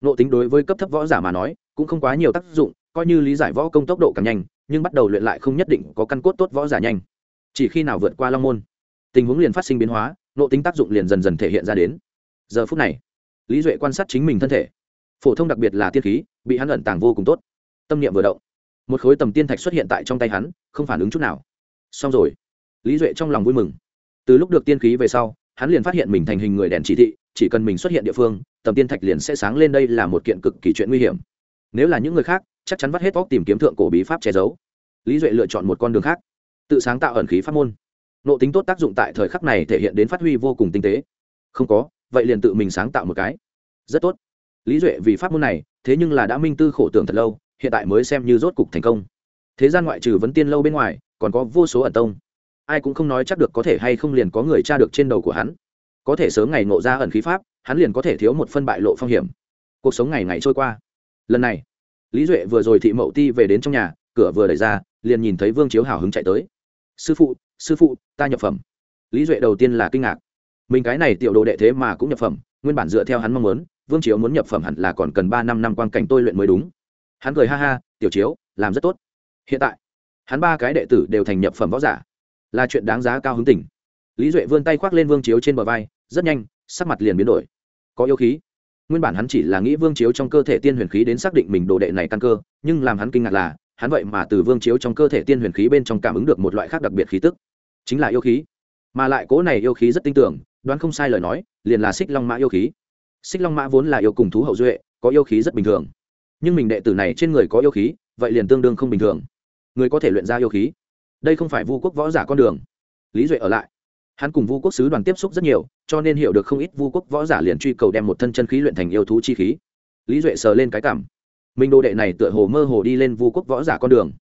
Nộ tính đối với cấp thấp võ giả mà nói, cũng không quá nhiều tác dụng, coi như lý giải võ công tốc độ càng nhanh, nhưng bắt đầu luyện lại không nhất định có căn cốt tốt võ giả nhanh. Chỉ khi nào vượt qua long môn, tình huống liền phát sinh biến hóa, nộ tính tác dụng liền dần dần thể hiện ra đến giờ phút này, lý duệ quan sát chính mình thân thể. Phổ thông đặc biệt là tiên khí, bị hắn ẩn tàng vô cùng tốt. Tâm niệm vừa động, một khối tầm tiên thạch xuất hiện tại trong tay hắn, không phản ứng chút nào. Xong rồi, lý duệ trong lòng vui mừng. Từ lúc được tiên khí về sau, hắn liền phát hiện mình thành hình người đèn chỉ thị, chỉ cần mình xuất hiện địa phương, tầm tiên thạch liền sẽ sáng lên đây là một kiện cực kỳ chuyện nguy hiểm. Nếu là những người khác, chắc chắn vắt hết óc tìm kiếm thượng cổ bí pháp che giấu. Lý duệ lựa chọn một con đường khác, tự sáng tạo ẩn khí pháp môn. Nộ tính tốt tác dụng tại thời khắc này thể hiện đến phát huy vô cùng tinh tế. Không có vậy liền tự mình sáng tạo một cái. Rất tốt. Lý duệ vì pháp môn này, thế nhưng là đã minh tư khổ tưởng thật lâu, hiện tại mới xem như rốt cục thành công. Thế gian ngoại trừ vấn tiên lâu bên ngoài, còn có vô số ẩn tông. Ai cũng không nói chắc được có thể hay không liền có người tra được trên đầu của hắn. Có thể sớm ngày ngộ ra ẩn khí pháp, hắn liền có thể thiếu một phân bại lộ phong hiểm. Cuộc sống ngày ngày trôi qua. Lần này, lý duệ vừa rồi thị mậu ti về đến trong nhà, cửa vừa đẩy ra, liền nhìn thấy vương chiếu hào hứng chạy tới. Sư phụ sư phụ, ta nhập phẩm. Lý duệ đầu tiên là kinh ngạc mình cái này tiểu đồ đệ thế mà cũng nhập phẩm, nguyên bản dựa theo hắn mong muốn, vương chiếu muốn nhập phẩm hẳn là còn cần ba năm năm quan cảnh tôi luyện mới đúng. Hắn cười ha ha, tiểu chiếu, làm rất tốt. Hiện tại, hắn ba cái đệ tử đều thành nhập phẩm võ giả. Là chuyện đáng giá cao hứng tỉnh lý duệ vươn tay khoác lên vương chiếu trên bờ vai, rất nhanh, sắc mặt liền biến đổi. Có yêu khí. Nguyên bản hắn chỉ là nghĩ vương chiếu trong cơ thể tiên huyền khí đến xác định mình đồ đệ này căn cơ, nhưng làm hắn kinh ngạc là, hắn vậy mà từ vương chiếu trong cơ thể tiên huyền khí bên trong cảm ứng được một loại khác đặc biệt khí tức. Chính là yêu khí. Mà lại cố này yêu khí rất tin tưởng đoán không sai lời nói, liền là xích long mã yêu khí. Xích long mã vốn là yêu cùng thú hậu duệ, có yêu khí rất bình thường. Nhưng mình đệ tử này trên người có yêu khí, vậy liền tương đương không bình thường. Người có thể luyện ra yêu khí. Đây không phải vu quốc võ giả con đường. Lý duệ ở lại. Hắn cùng vu quốc sứ đoàn tiếp xúc rất nhiều, cho nên hiểu được không ít vu quốc võ giả liền truy cầu đem một thân chân khí luyện thành yêu thú chi khí. Lý duệ sờ lên cái cảm. Minh đồ đệ này tựa hồ mơ hồ đi lên vu quốc võ giả con đường.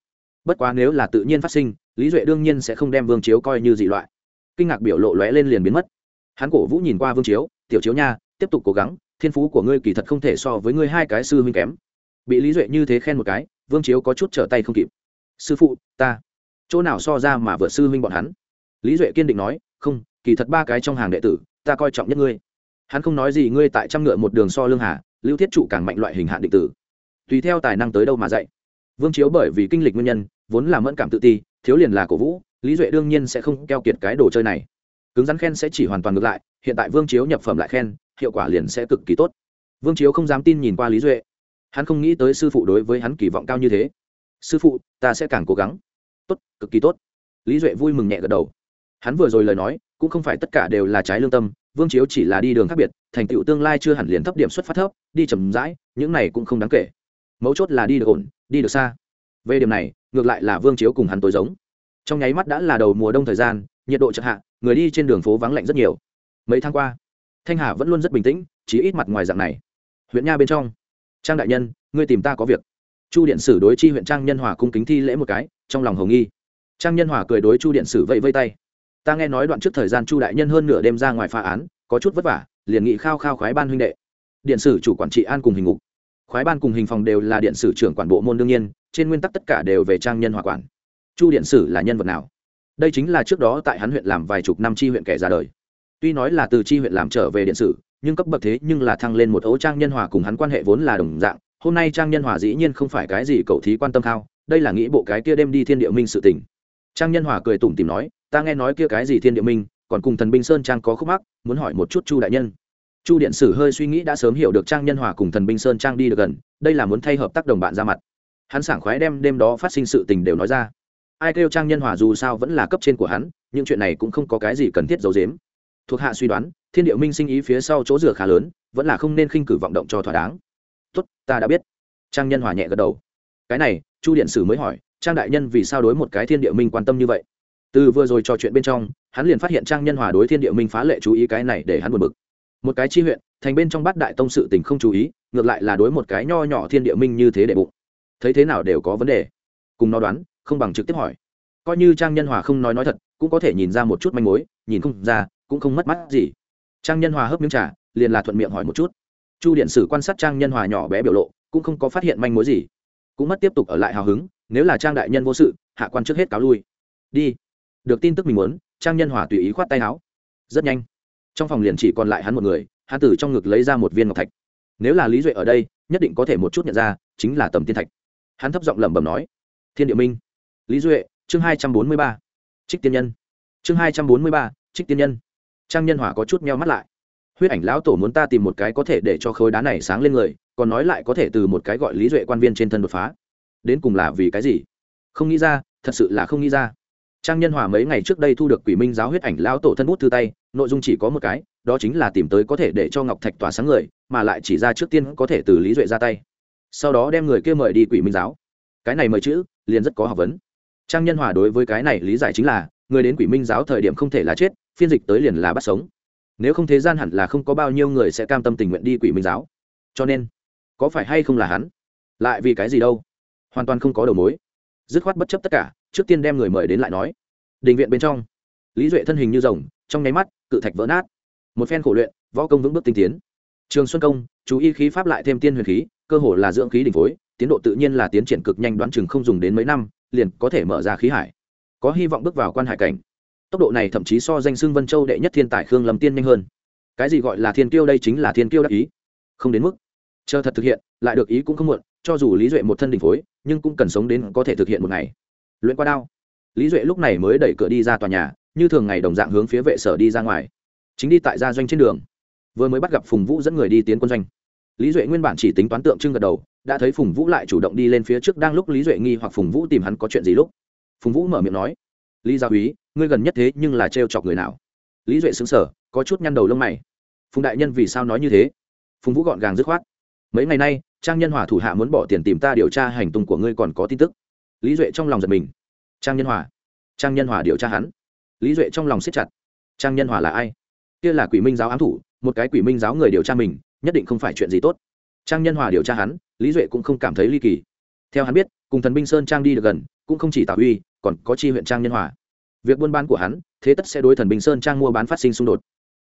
Bất quá nếu là tự nhiên phát sinh, lý duệ đương nhiên sẽ không đem vương chiếu coi như dị loại. Kinh ngạc biểu lộ lóe lên liền biến mất hắn cổ vũ nhìn qua vương chiếu, tiểu chiếu nha, tiếp tục cố gắng, thiên phú của ngươi kỳ thật không thể so với ngươi hai cái sư huynh kém. Bị lý duệ như thế khen một cái, vương chiếu có chút trở tay không kịp. Sư phụ, ta. Chỗ nào so ra mà vợ sư huynh bọn hắn? Lý duệ kiên định nói, không, kỳ thật ba cái trong hàng đệ tử, ta coi trọng nhất ngươi. Hắn không nói gì, ngươi tại trăm ngựa một đường so lương hà, lưu thiết trụ càng mạnh loại hình hạn định tử. Tùy theo tài năng tới đâu mà dạy. Vương chiếu bởi vì kinh lịch nguyên nhân, vốn là mẫn cảm tự ti, thiếu liền là cổ vũ, lý duệ đương nhiên sẽ không keo kiệt cái đồ chơi này cứng rắn khen sẽ chỉ hoàn toàn ngược lại, hiện tại vương chiếu nhập phẩm lại khen, hiệu quả liền sẽ cực kỳ tốt. Vương chiếu không dám tin nhìn qua lý duệ. Hắn không nghĩ tới sư phụ đối với hắn kỳ vọng cao như thế. Sư phụ, ta sẽ càng cố gắng. Tốt, cực kỳ tốt. Lý duệ vui mừng nhẹ gật đầu. Hắn vừa rồi lời nói, cũng không phải tất cả đều là trái lương tâm, vương chiếu chỉ là đi đường khác biệt, thành tựu tương lai chưa hẳn liền thấp điểm xuất phát thấp, đi chầm rãi, những này cũng không đáng kể. Mấu chốt là đi được ổn, đi được xa. Về điểm này, ngược lại là vương chiếu cùng hắn tối giống. Trong nháy mắt đã là đầu mùa đông thời gian, nhiệt độ chật hạ người đi trên đường phố vắng lạnh rất nhiều. Mấy tháng qua, thanh hà vẫn luôn rất bình tĩnh chỉ ít mặt ngoài dạng này. Huyện nha bên trong. Trang đại nhân, ngươi tìm ta có việc. Chu điện sử đối chi huyện trang nhân hòa cung kính thi lễ một cái, trong lòng hồng nghi. Trang nhân hòa cười đối chu điện sử vẫy vây tay. Ta nghe nói đoạn trước thời gian chu đại nhân hơn nửa đêm ra ngoài phá án, có chút vất vả, liền nghị khao khao khoái ban huynh đệ. Điện sử chủ quản trị an cùng hình ngục. Khoái ban cùng hình phòng đều là điện sử trưởng quản bộ môn đương nhiên, trên nguyên tắc tất cả đều về trang nhân hòa quản. Chu điện sử là nhân vật nào? Đây chính là trước đó tại hắn huyện làm vài chục năm chi huyện kẻ ra đời. Tuy nói là từ chi huyện làm trở về điện sử nhưng cấp bậc thế nhưng là thăng lên một ấu trang nhân hòa cùng hắn quan hệ vốn là đồng dạng. Hôm nay trang nhân hòa dĩ nhiên không phải cái gì cậu thí quan tâm thao, đây là nghĩ bộ cái kia đem đi thiên địa minh sự tình. Trang nhân hòa cười tủm tìm nói ta nghe nói kia cái gì thiên địa minh còn cùng thần binh sơn trang có khúc mắc muốn hỏi một chút chu đại nhân. Chu điện sử hơi suy nghĩ đã sớm hiểu được trang nhân hòa cùng thần binh sơn trang đi được gần đây là muốn thay hợp tác đồng bạn ra mặt. Hắn sảng khoái đem đêm đó phát sinh sự tình đều nói ra ai kêu trang nhân hòa dù sao vẫn là cấp trên của hắn, những chuyện này cũng không có cái gì cần thiết giấu giếm. Thuộc hạ suy đoán, thiên địa minh sinh ý phía sau chỗ rửa khá lớn, vẫn là không nên khinh cử vọng động cho thỏa đáng. Tốt, ta đã biết. Trang nhân hòa nhẹ gật đầu. Cái này, chu điện sử mới hỏi, trang đại nhân vì sao đối một cái thiên địa minh quan tâm như vậy? Từ vừa rồi trò chuyện bên trong, hắn liền phát hiện trang nhân hòa đối thiên địa minh phá lệ chú ý cái này để hắn buồn bực. Một cái chi huyện, thành bên trong bát đại tông sự tình không chú ý, ngược lại là đối một cái nho nhỏ thiên địa minh như thế để bụng. Thấy thế nào đều có vấn đề. Cùng nó đoán không bằng trực tiếp hỏi. Coi như trang nhân hòa không nói nói thật, cũng có thể nhìn ra một chút manh mối, nhìn không ra, cũng không mất mắt gì. Trang nhân hòa hớp miếng trà, liền là thuận miệng hỏi một chút. Chu điện sử quan sát trang nhân hòa nhỏ bé biểu lộ, cũng không có phát hiện manh mối gì. Cũng mất tiếp tục ở lại hào hứng, nếu là trang đại nhân vô sự, hạ quan trước hết cáo lui. Đi. Được tin tức mình muốn, trang nhân hòa tùy ý khoát tay áo. Rất nhanh. Trong phòng liền chỉ còn lại hắn một người, hắn từ trong ngực lấy ra một viên ngọc thạch. Nếu là lý duệ ở đây, nhất định có thể một chút nhận ra, chính là tầm tiên thạch. Hắn thấp giọng lẩm bẩm nói, thiên địa minh lý duệ, chương hai trăm bốn mươi ba. Trích tiên nhân. Chương hai trăm bốn mươi ba, trích tiên nhân. Trang nhân hòa có chút meo mắt lại. Huyết ảnh lão tổ muốn ta tìm một cái có thể để cho khối đá này sáng lên người, còn nói lại có thể từ một cái gọi lý duệ quan viên trên thân đột phá. Đến cùng là vì cái gì? Không nghĩ ra, thật sự là không nghĩ ra. Trang nhân hòa mấy ngày trước đây thu được quỷ minh giáo huyết ảnh lão tổ thân bút thư tay, nội dung chỉ có một cái, đó chính là tìm tới có thể để cho ngọc thạch tỏa sáng người, mà lại chỉ ra trước tiên có thể từ lý duệ ra tay. Sau đó đem người kia mời đi quỷ minh giáo. Cái này mời chữ, liền rất có học vấn trang nhân hòa đối với cái này lý giải chính là, người đến quỷ minh giáo thời điểm không thể là chết, phiên dịch tới liền là bắt sống. Nếu không thế gian hẳn là không có bao nhiêu người sẽ cam tâm tình nguyện đi quỷ minh giáo. Cho nên, có phải hay không là hắn? Lại vì cái gì đâu? Hoàn toàn không có đầu mối. Dứt khoát bất chấp tất cả, trước tiên đem người mời đến lại nói. Đình viện bên trong, lý duệ thân hình như rồng, trong nháy mắt, cự thạch vỡ nát. Một phen khổ luyện, võ công vững bước tinh tiến. Trường xuân công, chú ý khí pháp lại thêm tiên huyền khí, cơ hồ là dưỡng khí đỉnh phối, tiến độ tự nhiên là tiến triển cực nhanh đoán chừng không dùng đến mấy năm liền có thể mở ra khí hải. Có hy vọng bước vào quan hải cảnh. Tốc độ này thậm chí so danh xưng vân châu đệ nhất thiên tài khương lâm tiên nhanh hơn. Cái gì gọi là thiên kiêu đây chính là thiên kiêu đắc ý. Không đến mức. Chờ thật thực hiện, lại được ý cũng không muộn, cho dù lý duệ một thân đình phối, nhưng cũng cần sống đến có thể thực hiện một ngày. Luyện qua đao. Lý duệ lúc này mới đẩy cửa đi ra tòa nhà, như thường ngày đồng dạng hướng phía vệ sở đi ra ngoài. Chính đi tại gia doanh trên đường. Vừa mới bắt gặp phùng vũ dẫn người đi tiến quân doanh. Lý duệ nguyên bản chỉ tính toán tượng trưng gật đầu đã thấy phùng vũ lại chủ động đi lên phía trước đang lúc lý duệ nghi hoặc phùng vũ tìm hắn có chuyện gì lúc. Phùng vũ mở miệng nói, lý gia úy ngươi gần nhất thế nhưng là trêu chọc người nào? Lý duệ xứng sở có chút nhăn đầu lông mày. Phùng đại nhân vì sao nói như thế? Phùng vũ gọn gàng dứt khoát. Mấy ngày nay, trang nhân hòa thủ hạ muốn bỏ tiền tìm ta điều tra hành tung của ngươi còn có tin tức. Lý duệ trong lòng giật mình. Trang nhân hòa? Trang nhân hòa điều tra hắn? Lý duệ trong lòng siết chặt. Trang nhân hòa là ai? Kia là quỷ minh giáo ám thủ, một cái quỷ minh giáo người điều tra mình, nhất định không phải chuyện gì tốt trang nhân hòa điều tra hắn, lý duệ cũng không cảm thấy ly kỳ. Theo hắn biết, cùng thần binh sơn trang đi được gần, cũng không chỉ tào uy còn có chi huyện trang nhân hòa. Việc buôn bán của hắn, thế tất sẽ đối thần bình sơn trang mua bán phát sinh xung đột.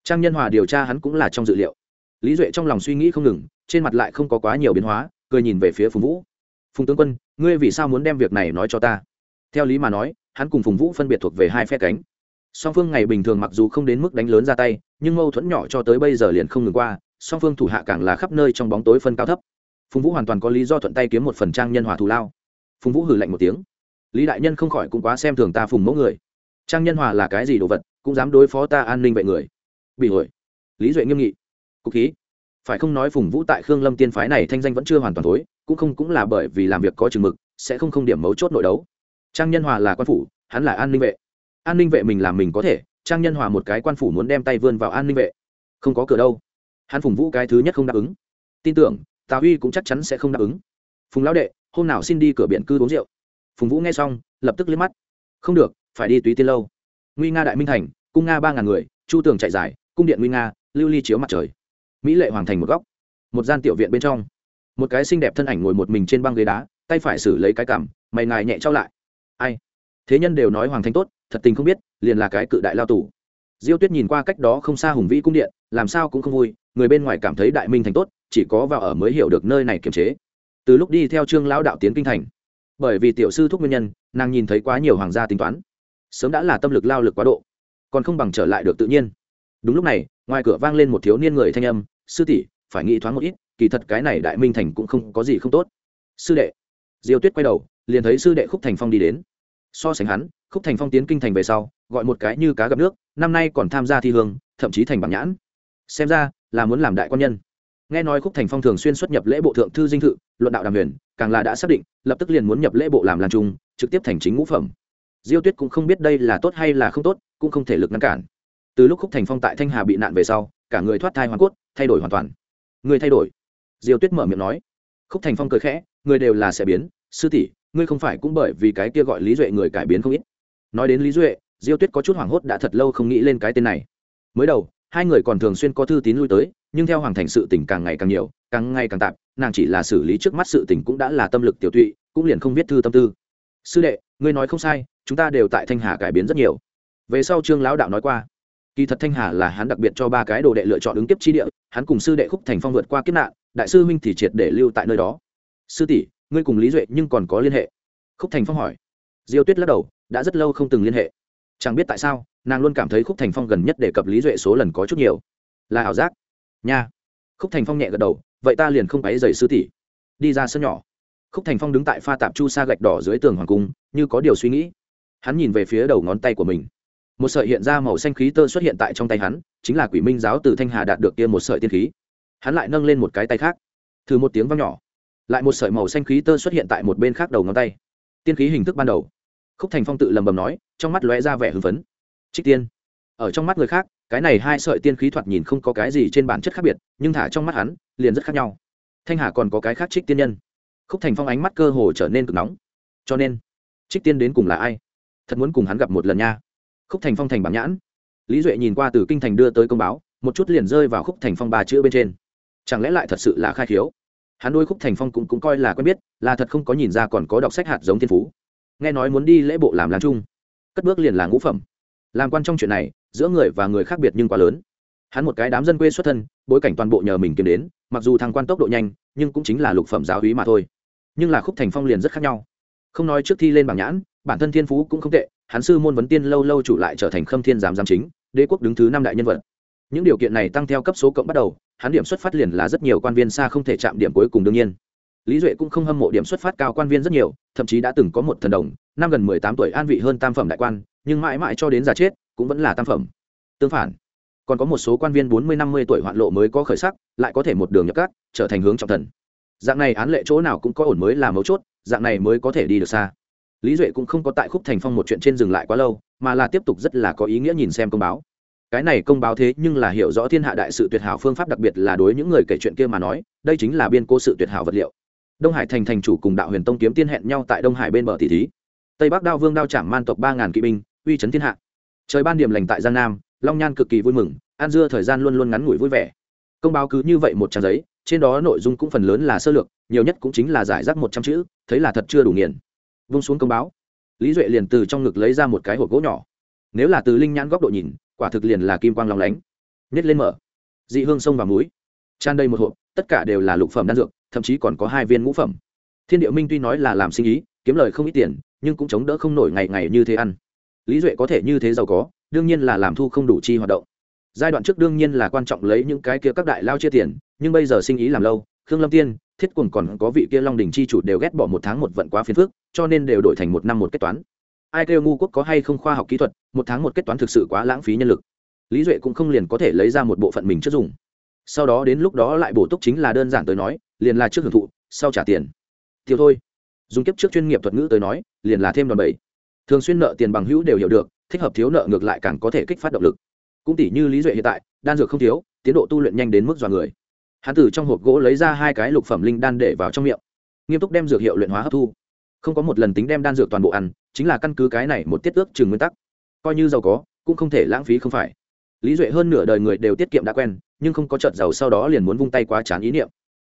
Trang nhân hòa điều tra hắn cũng là trong dự liệu. Lý duệ trong lòng suy nghĩ không ngừng, trên mặt lại không có quá nhiều biến hóa, cười nhìn về phía phùng vũ. Phùng tướng quân, ngươi vì sao muốn đem việc này nói cho ta? Theo lý mà nói, hắn cùng phùng vũ phân biệt thuộc về hai phe cánh. Song phương ngày bình thường mặc dù không đến mức đánh lớn ra tay, nhưng mâu thuẫn nhỏ cho tới bây giờ liền không ngừng qua song phương thủ hạ càng là khắp nơi trong bóng tối phân cao thấp. Phùng vũ hoàn toàn có lý do thuận tay kiếm một phần trang nhân hòa thù lao. Phùng vũ hử lạnh một tiếng. Lý đại nhân không khỏi cũng quá xem thường ta phùng mẫu người. Trang nhân hòa là cái gì đồ vật, cũng dám đối phó ta an ninh vệ người. Bị hồi lý duệ nghiêm nghị. Cục khí. Phải không nói phùng vũ tại khương lâm tiên phái này thanh danh vẫn chưa hoàn toàn thối, cũng không cũng là bởi vì làm việc có chừng mực, sẽ không không điểm mấu chốt nội đấu. Trang nhân hòa là quan phủ, hắn là an ninh vệ. An ninh vệ mình làm mình có thể, trang nhân hòa một cái quan phủ muốn đem tay vươn vào an ninh vệ. Không có cửa đâu hắn phùng vũ cái thứ nhất không đáp ứng. Tin tưởng, tào huy cũng chắc chắn sẽ không đáp ứng. Phùng lão đệ, hôm nào xin đi cửa biển cư uống rượu. Phùng vũ nghe xong, lập tức liếc mắt. Không được, phải đi túy tiên lâu. Nguy nga đại minh thành, cung nga ba ngàn người, chu tường chạy dài, cung điện nguy nga, lưu ly chiếu mặt trời. Mỹ lệ hoàng thành một góc. Một gian tiểu viện bên trong. Một cái xinh đẹp thân ảnh ngồi một mình trên băng ghế đá, tay phải xử lấy cái cằm, mày ngài nhẹ trao lại. Ai? Thế nhân đều nói hoàng thành tốt, thật tình không biết, liền là cái cự đại lao tù. Diêu tuyết nhìn qua cách đó không xa hùng vĩ cung điện, làm sao cũng không vui người bên ngoài cảm thấy đại minh thành tốt, chỉ có vào ở mới hiểu được nơi này kiềm chế. Từ lúc đi theo trương lão đạo tiến kinh thành, bởi vì tiểu sư thúc nguyên nhân, nàng nhìn thấy quá nhiều hoàng gia tính toán. Sớm đã là tâm lực lao lực quá độ, còn không bằng trở lại được tự nhiên. Đúng lúc này, ngoài cửa vang lên một thiếu niên người thanh âm, sư tỷ, phải nghĩ thoáng một ít, kỳ thật cái này đại minh thành cũng không có gì không tốt. Sư đệ. Diêu tuyết quay đầu, liền thấy sư đệ khúc thành phong đi đến. So sánh hắn, khúc thành phong tiến kinh thành về sau, gọi một cái như cá gặp nước, năm nay còn tham gia thi hương, thậm chí thành bằng nhãn. Xem ra là muốn làm đại quan nhân. Nghe nói khúc thành phong thường xuyên xuất nhập lễ bộ thượng thư dinh thự, luận đạo đàm huyền, càng là đã xác định, lập tức liền muốn nhập lễ bộ làm làm trung, trực tiếp thành chính ngũ phẩm. Diêu tuyết cũng không biết đây là tốt hay là không tốt, cũng không thể lực ngăn cản. Từ lúc khúc thành phong tại thanh hà bị nạn về sau, cả người thoát thai hoàn cốt, thay đổi hoàn toàn. Người thay đổi? Diêu tuyết mở miệng nói. Khúc thành phong cười khẽ, người đều là sẽ biến. Sư tỷ, ngươi không phải cũng bởi vì cái kia gọi lý duệ người cải biến không ít? Nói đến lý duệ, diêu tuyết có chút hoảng hốt đã thật lâu không nghĩ lên cái tên này. Mới đầu hai người còn thường xuyên có thư tín lui tới, nhưng theo hoàng thành sự tình càng ngày càng nhiều, càng ngày càng tạp, nàng chỉ là xử lý trước mắt sự tình cũng đã là tâm lực tiểu tụy, cũng liền không viết thư tâm tư. Sư đệ, ngươi nói không sai, chúng ta đều tại thanh hà cải biến rất nhiều. Về sau trương lão đạo nói qua. Kỳ thật thanh hà là hắn đặc biệt cho ba cái đồ đệ lựa chọn ứng kiếp chi địa, hắn cùng sư đệ khúc thành phong vượt qua kiếp nạn, đại sư huynh thì triệt để lưu tại nơi đó. Sư tỷ, ngươi cùng lý duệ nhưng còn có liên hệ? Khúc thành phong hỏi. Diêu tuyết lắc đầu, đã rất lâu không từng liên hệ. Chẳng biết tại sao nàng luôn cảm thấy khúc thành phong gần nhất đề cập lý duệ số lần có chút nhiều là ảo giác nha khúc thành phong nhẹ gật đầu vậy ta liền không áy dày sư tỷ đi ra sân nhỏ khúc thành phong đứng tại pha tạp chu sa gạch đỏ dưới tường hoàng cung như có điều suy nghĩ hắn nhìn về phía đầu ngón tay của mình một sợi hiện ra màu xanh khí tơ xuất hiện tại trong tay hắn chính là quỷ minh giáo từ thanh hà đạt được kia một sợi tiên khí hắn lại nâng lên một cái tay khác thử một tiếng văng nhỏ lại một sợi màu xanh khí tơ xuất hiện tại một bên khác đầu ngón tay tiên khí hình thức ban đầu khúc thành phong tự lầm bầm nói trong mắt lóe ra vẻ hưng phấn trích tiên. Ở trong mắt người khác cái này hai sợi tiên khí thoạt nhìn không có cái gì trên bản chất khác biệt nhưng thả trong mắt hắn liền rất khác nhau. Thanh hà còn có cái khác trích tiên nhân. Khúc thành phong ánh mắt cơ hồ trở nên cực nóng. Cho nên trích tiên đến cùng là ai? Thật muốn cùng hắn gặp một lần nha. Khúc thành phong thành bản nhãn. Lý duệ nhìn qua từ kinh thành đưa tới công báo một chút liền rơi vào khúc thành phong ba chữ bên trên. Chẳng lẽ lại thật sự là khai khiếu? Hắn đôi khúc thành phong cũng, cũng coi là quen biết là thật không có nhìn ra còn có đọc sách hạt giống thiên phú. Nghe nói muốn đi lễ bộ làm làm chung. Cất bước liền là ngũ phẩm làm quan trong chuyện này, giữa người và người khác biệt nhưng quá lớn. Hắn một cái đám dân quê xuất thân, bối cảnh toàn bộ nhờ mình kiếm đến, mặc dù thăng quan tốc độ nhanh, nhưng cũng chính là lục phẩm giáo hí mà thôi. Nhưng là khúc thành phong liền rất khác nhau. Không nói trước thi lên bảng nhãn, bản thân thiên phú cũng không tệ, hắn sư môn vấn tiên lâu lâu chủ lại trở thành khâm thiên giám giám chính, đế quốc đứng thứ năm đại nhân vật. Những điều kiện này tăng theo cấp số cộng bắt đầu, hắn điểm xuất phát liền là rất nhiều quan viên xa không thể chạm điểm cuối cùng đương nhiên. Lý duệ cũng không hâm mộ điểm xuất phát cao quan viên rất nhiều, thậm chí đã từng có một thần đồng, năm gần mười tám tuổi an vị hơn tam phẩm đại quan nhưng mãi mãi cho đến già chết, cũng vẫn là tam phẩm. Tương phản, còn có một số quan viên bốn mươi, năm mươi tuổi hoạn lộ mới có khởi sắc, lại có thể một đường nhập cát, trở thành hướng trọng thần. Dạng này án lệ chỗ nào cũng có ổn mới là mấu chốt, dạng này mới có thể đi được xa. Lý duệ cũng không có tại khúc thành phong một chuyện trên dừng lại quá lâu, mà là tiếp tục rất là có ý nghĩa nhìn xem công báo. Cái này công báo thế nhưng là hiểu rõ thiên hạ đại sự tuyệt hảo phương pháp, đặc biệt là đối những người kể chuyện kia mà nói, đây chính là biên cố sự tuyệt hảo vật liệu. Đông hải thành thành chủ cùng đạo huyền tông kiếm tiên hẹn nhau tại đông hải bên bờ tỷ thí. Tây bắc đao vương đao trảm man tộc ba ngàn kỵ binh uy chấn thiên hạ. Trời ban điểm lành tại giang nam, long nhan cực kỳ vui mừng an dưa thời gian luôn luôn ngắn ngủi vui vẻ. Công báo cứ như vậy một trang giấy, trên đó nội dung cũng phần lớn là sơ lược, nhiều nhất cũng chính là giải rác một trăm chữ, thấy là thật chưa đủ nghiền. Vung xuống công báo. Lý duệ liền từ trong ngực lấy ra một cái hộp gỗ nhỏ. Nếu là từ linh nhãn góc độ nhìn, quả thực liền là kim quang lòng lánh. Nhét lên mở. Dị hương sông và muối tràn đầy một hộp, tất cả đều là lục phẩm đan dược, thậm chí còn có hai viên ngũ phẩm. Thiên địa minh tuy nói là làm sinh ý, kiếm lời không ít tiền, nhưng cũng chống đỡ không nổi ngày ngày như thế ăn lý duệ có thể như thế giàu có, đương nhiên là làm thu không đủ chi hoạt động. Giai đoạn trước đương nhiên là quan trọng lấy những cái kia các đại lao chia tiền, nhưng bây giờ sinh ý làm lâu, khương lâm tiên, thiết quần còn có vị kia long đình chi chủ đều ghét bỏ một tháng một vận quá phiền phức, cho nên đều đổi thành một năm một kết toán. Ai kêu ngu quốc có hay không khoa học kỹ thuật, một tháng một kết toán thực sự quá lãng phí nhân lực. Lý duệ cũng không liền có thể lấy ra một bộ phận mình trước dùng. Sau đó đến lúc đó lại bổ túc chính là đơn giản tới nói, liền là trước hưởng thụ, sau trả tiền. Tiêu thôi. Dùng kiếp trước chuyên nghiệp thuật ngữ tới nói, liền là thêm đòn bẩy thường xuyên nợ tiền bằng hữu đều hiểu được, thích hợp thiếu nợ ngược lại càng có thể kích phát động lực. Cũng tỷ như lý duệ hiện tại, đan dược không thiếu, tiến độ tu luyện nhanh đến mức dọa người. Hắn từ trong hộp gỗ lấy ra hai cái lục phẩm linh đan để vào trong miệng. Nghiêm túc đem dược hiệu luyện hóa hấp thu. Không có một lần tính đem đan dược toàn bộ ăn, chính là căn cứ cái này một tiết ước chừng nguyên tắc. Coi như giàu có, cũng không thể lãng phí không phải. Lý duệ hơn nửa đời người đều tiết kiệm đã quen, nhưng không có trợt giàu sau đó liền muốn vung tay quá chán ý niệm.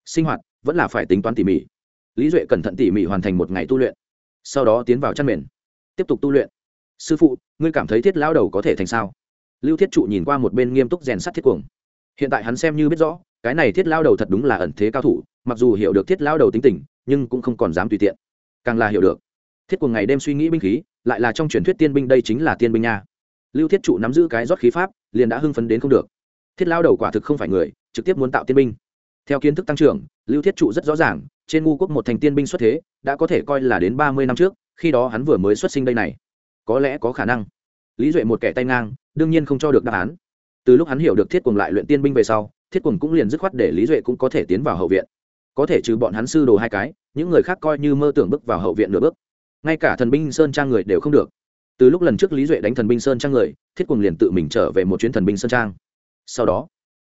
Sinh hoạt, vẫn là phải tính toán tỉ mỉ. Lý duệ cẩn thận tỉ mỉ hoàn thành một ngày tu luyện, sau đó tiến vào chăn mền tiếp tục tu luyện. Sư phụ, ngươi cảm thấy thiết lao đầu có thể thành sao? Lưu thiết trụ nhìn qua một bên nghiêm túc rèn sắt thiết cuồng. Hiện tại hắn xem như biết rõ, cái này thiết lao đầu thật đúng là ẩn thế cao thủ, mặc dù hiểu được thiết lao đầu tính tình, nhưng cũng không còn dám tùy tiện. Càng là hiểu được. Thiết cuồng ngày đêm suy nghĩ binh khí, lại là trong truyền thuyết tiên binh đây chính là tiên binh nha. Lưu thiết trụ nắm giữ cái rót khí pháp, liền đã hưng phấn đến không được. Thiết lao đầu quả thực không phải người, trực tiếp muốn tạo tiên binh. Theo kiến thức tăng trưởng, lưu thiết trụ rất rõ ràng, trên ngu quốc một thành tiên binh xuất thế, đã có thể coi là đến ba mươi năm trước khi đó hắn vừa mới xuất sinh đây này. Có lẽ có khả năng. Lý duệ một kẻ tay ngang, đương nhiên không cho được đáp án. Từ lúc hắn hiểu được thiết cùng lại luyện tiên binh về sau, thiết cùng cũng liền dứt khoát để lý duệ cũng có thể tiến vào hậu viện. Có thể trừ bọn hắn sư đồ hai cái, những người khác coi như mơ tưởng bước vào hậu viện nửa bước. Ngay cả thần binh sơn trang người đều không được. Từ lúc lần trước lý duệ đánh thần binh sơn trang người, thiết cùng liền tự mình trở về một chuyến thần binh sơn trang. Sau đó,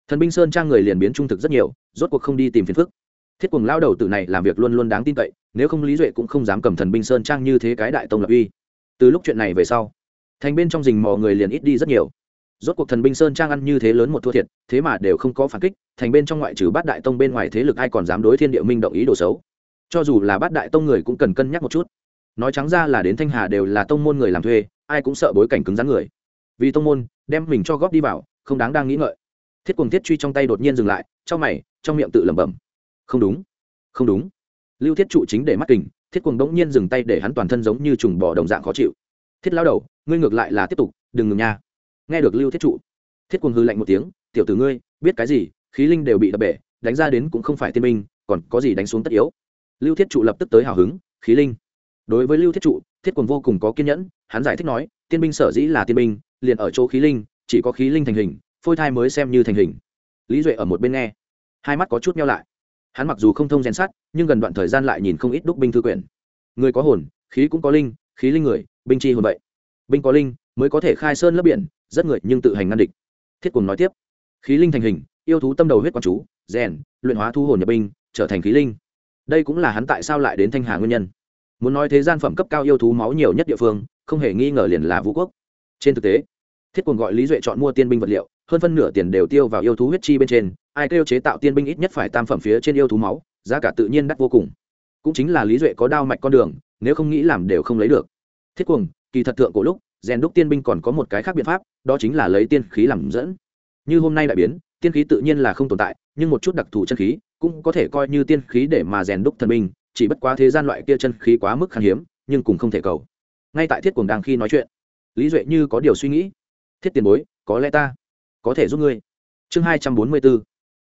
thần binh sơn trang người liền biến trung thực rất nhiều, rốt cuộc không đi tìm phiền phức thiết cùng lao đầu tử này làm việc luôn luôn đáng tin cậy, nếu không lý duệ cũng không dám cầm thần binh sơn trang như thế cái đại tông lập uy. Từ lúc chuyện này về sau, thành bên trong rình mò người liền ít đi rất nhiều. Rốt cuộc thần binh sơn trang ăn như thế lớn một thua thiệt, thế mà đều không có phản kích, thành bên trong ngoại trừ bát đại tông bên ngoài thế lực ai còn dám đối thiên địa minh động ý đồ xấu. Cho dù là bát đại tông người cũng cần cân nhắc một chút. Nói trắng ra là đến thanh hà đều là tông môn người làm thuê, ai cũng sợ bối cảnh cứng rắn người. Vì tông môn, đem mình cho góp đi vào, không đáng đang nghĩ ngợi. Thiết cùng thiết truy trong tay đột nhiên dừng lại, trong mày, trong miệng tự lẩm bẩm không đúng. Không đúng. Lưu thiết trụ chính để mắt kình, thiết Cuồng đống nhiên dừng tay để hắn toàn thân giống như trùng bỏ đồng dạng khó chịu. Thiết lao đầu, ngươi ngược lại là tiếp tục, đừng ngừng nha. Nghe được lưu thiết trụ, thiết quần hư lạnh một tiếng, tiểu tử ngươi, biết cái gì, khí linh đều bị đập bể, đánh ra đến cũng không phải tiên minh, còn có gì đánh xuống tất yếu? Lưu thiết trụ lập tức tới hào hứng, khí linh. Đối với lưu thiết trụ, thiết quần vô cùng có kiên nhẫn, hắn giải thích nói, tiên binh sở dĩ là tiên binh, liền ở chỗ khí linh, chỉ có khí linh thành hình, phôi thai mới xem như thành hình. Lý duệ ở một bên nghe, hai mắt có chút nhau lại hắn mặc dù không thông rèn sát nhưng gần đoạn thời gian lại nhìn không ít đúc binh thư quyển. Người có hồn, khí cũng có linh, khí linh người, binh chi hồn vậy. Binh có linh, mới có thể khai sơn lấp biển, rất người nhưng tự hành ngăn địch. Thiết cùng nói tiếp, khí linh thành hình, yêu thú tâm đầu huyết quán chú, rèn, luyện hóa thu hồn nhập binh, trở thành khí linh. Đây cũng là hắn tại sao lại đến thanh hà nguyên nhân. Muốn nói thế gian phẩm cấp cao yêu thú máu nhiều nhất địa phương, không hề nghi ngờ liền là vũ quốc. Trên thực tế, thiết cùng gọi lý duệ chọn mua tiên binh vật liệu hơn phân nửa tiền đều tiêu vào yêu thú huyết chi bên trên, ai kêu chế tạo tiên binh ít nhất phải tam phẩm phía trên yêu thú máu, giá cả tự nhiên đắt vô cùng. Cũng chính là lý duệ có đao mạch con đường, nếu không nghĩ làm đều không lấy được. Thiết cuồng, kỳ thật thượng cổ lúc, rèn đúc tiên binh còn có một cái khác biện pháp, đó chính là lấy tiên khí làm dẫn. Như hôm nay đại biến, tiên khí tự nhiên là không tồn tại, nhưng một chút đặc thù chân khí cũng có thể coi như tiên khí để mà rèn đúc thần binh, chỉ bất quá thế gian loại kia chân khí quá mức khan hiếm, nhưng cũng không thể cầu. Ngay tại thiết cuồng đang khi nói chuyện, lý duệ như có điều suy nghĩ. Thiết tiền bối, có lẽ ta có thể giúp ngươi. Chương hai trăm bốn mươi b ố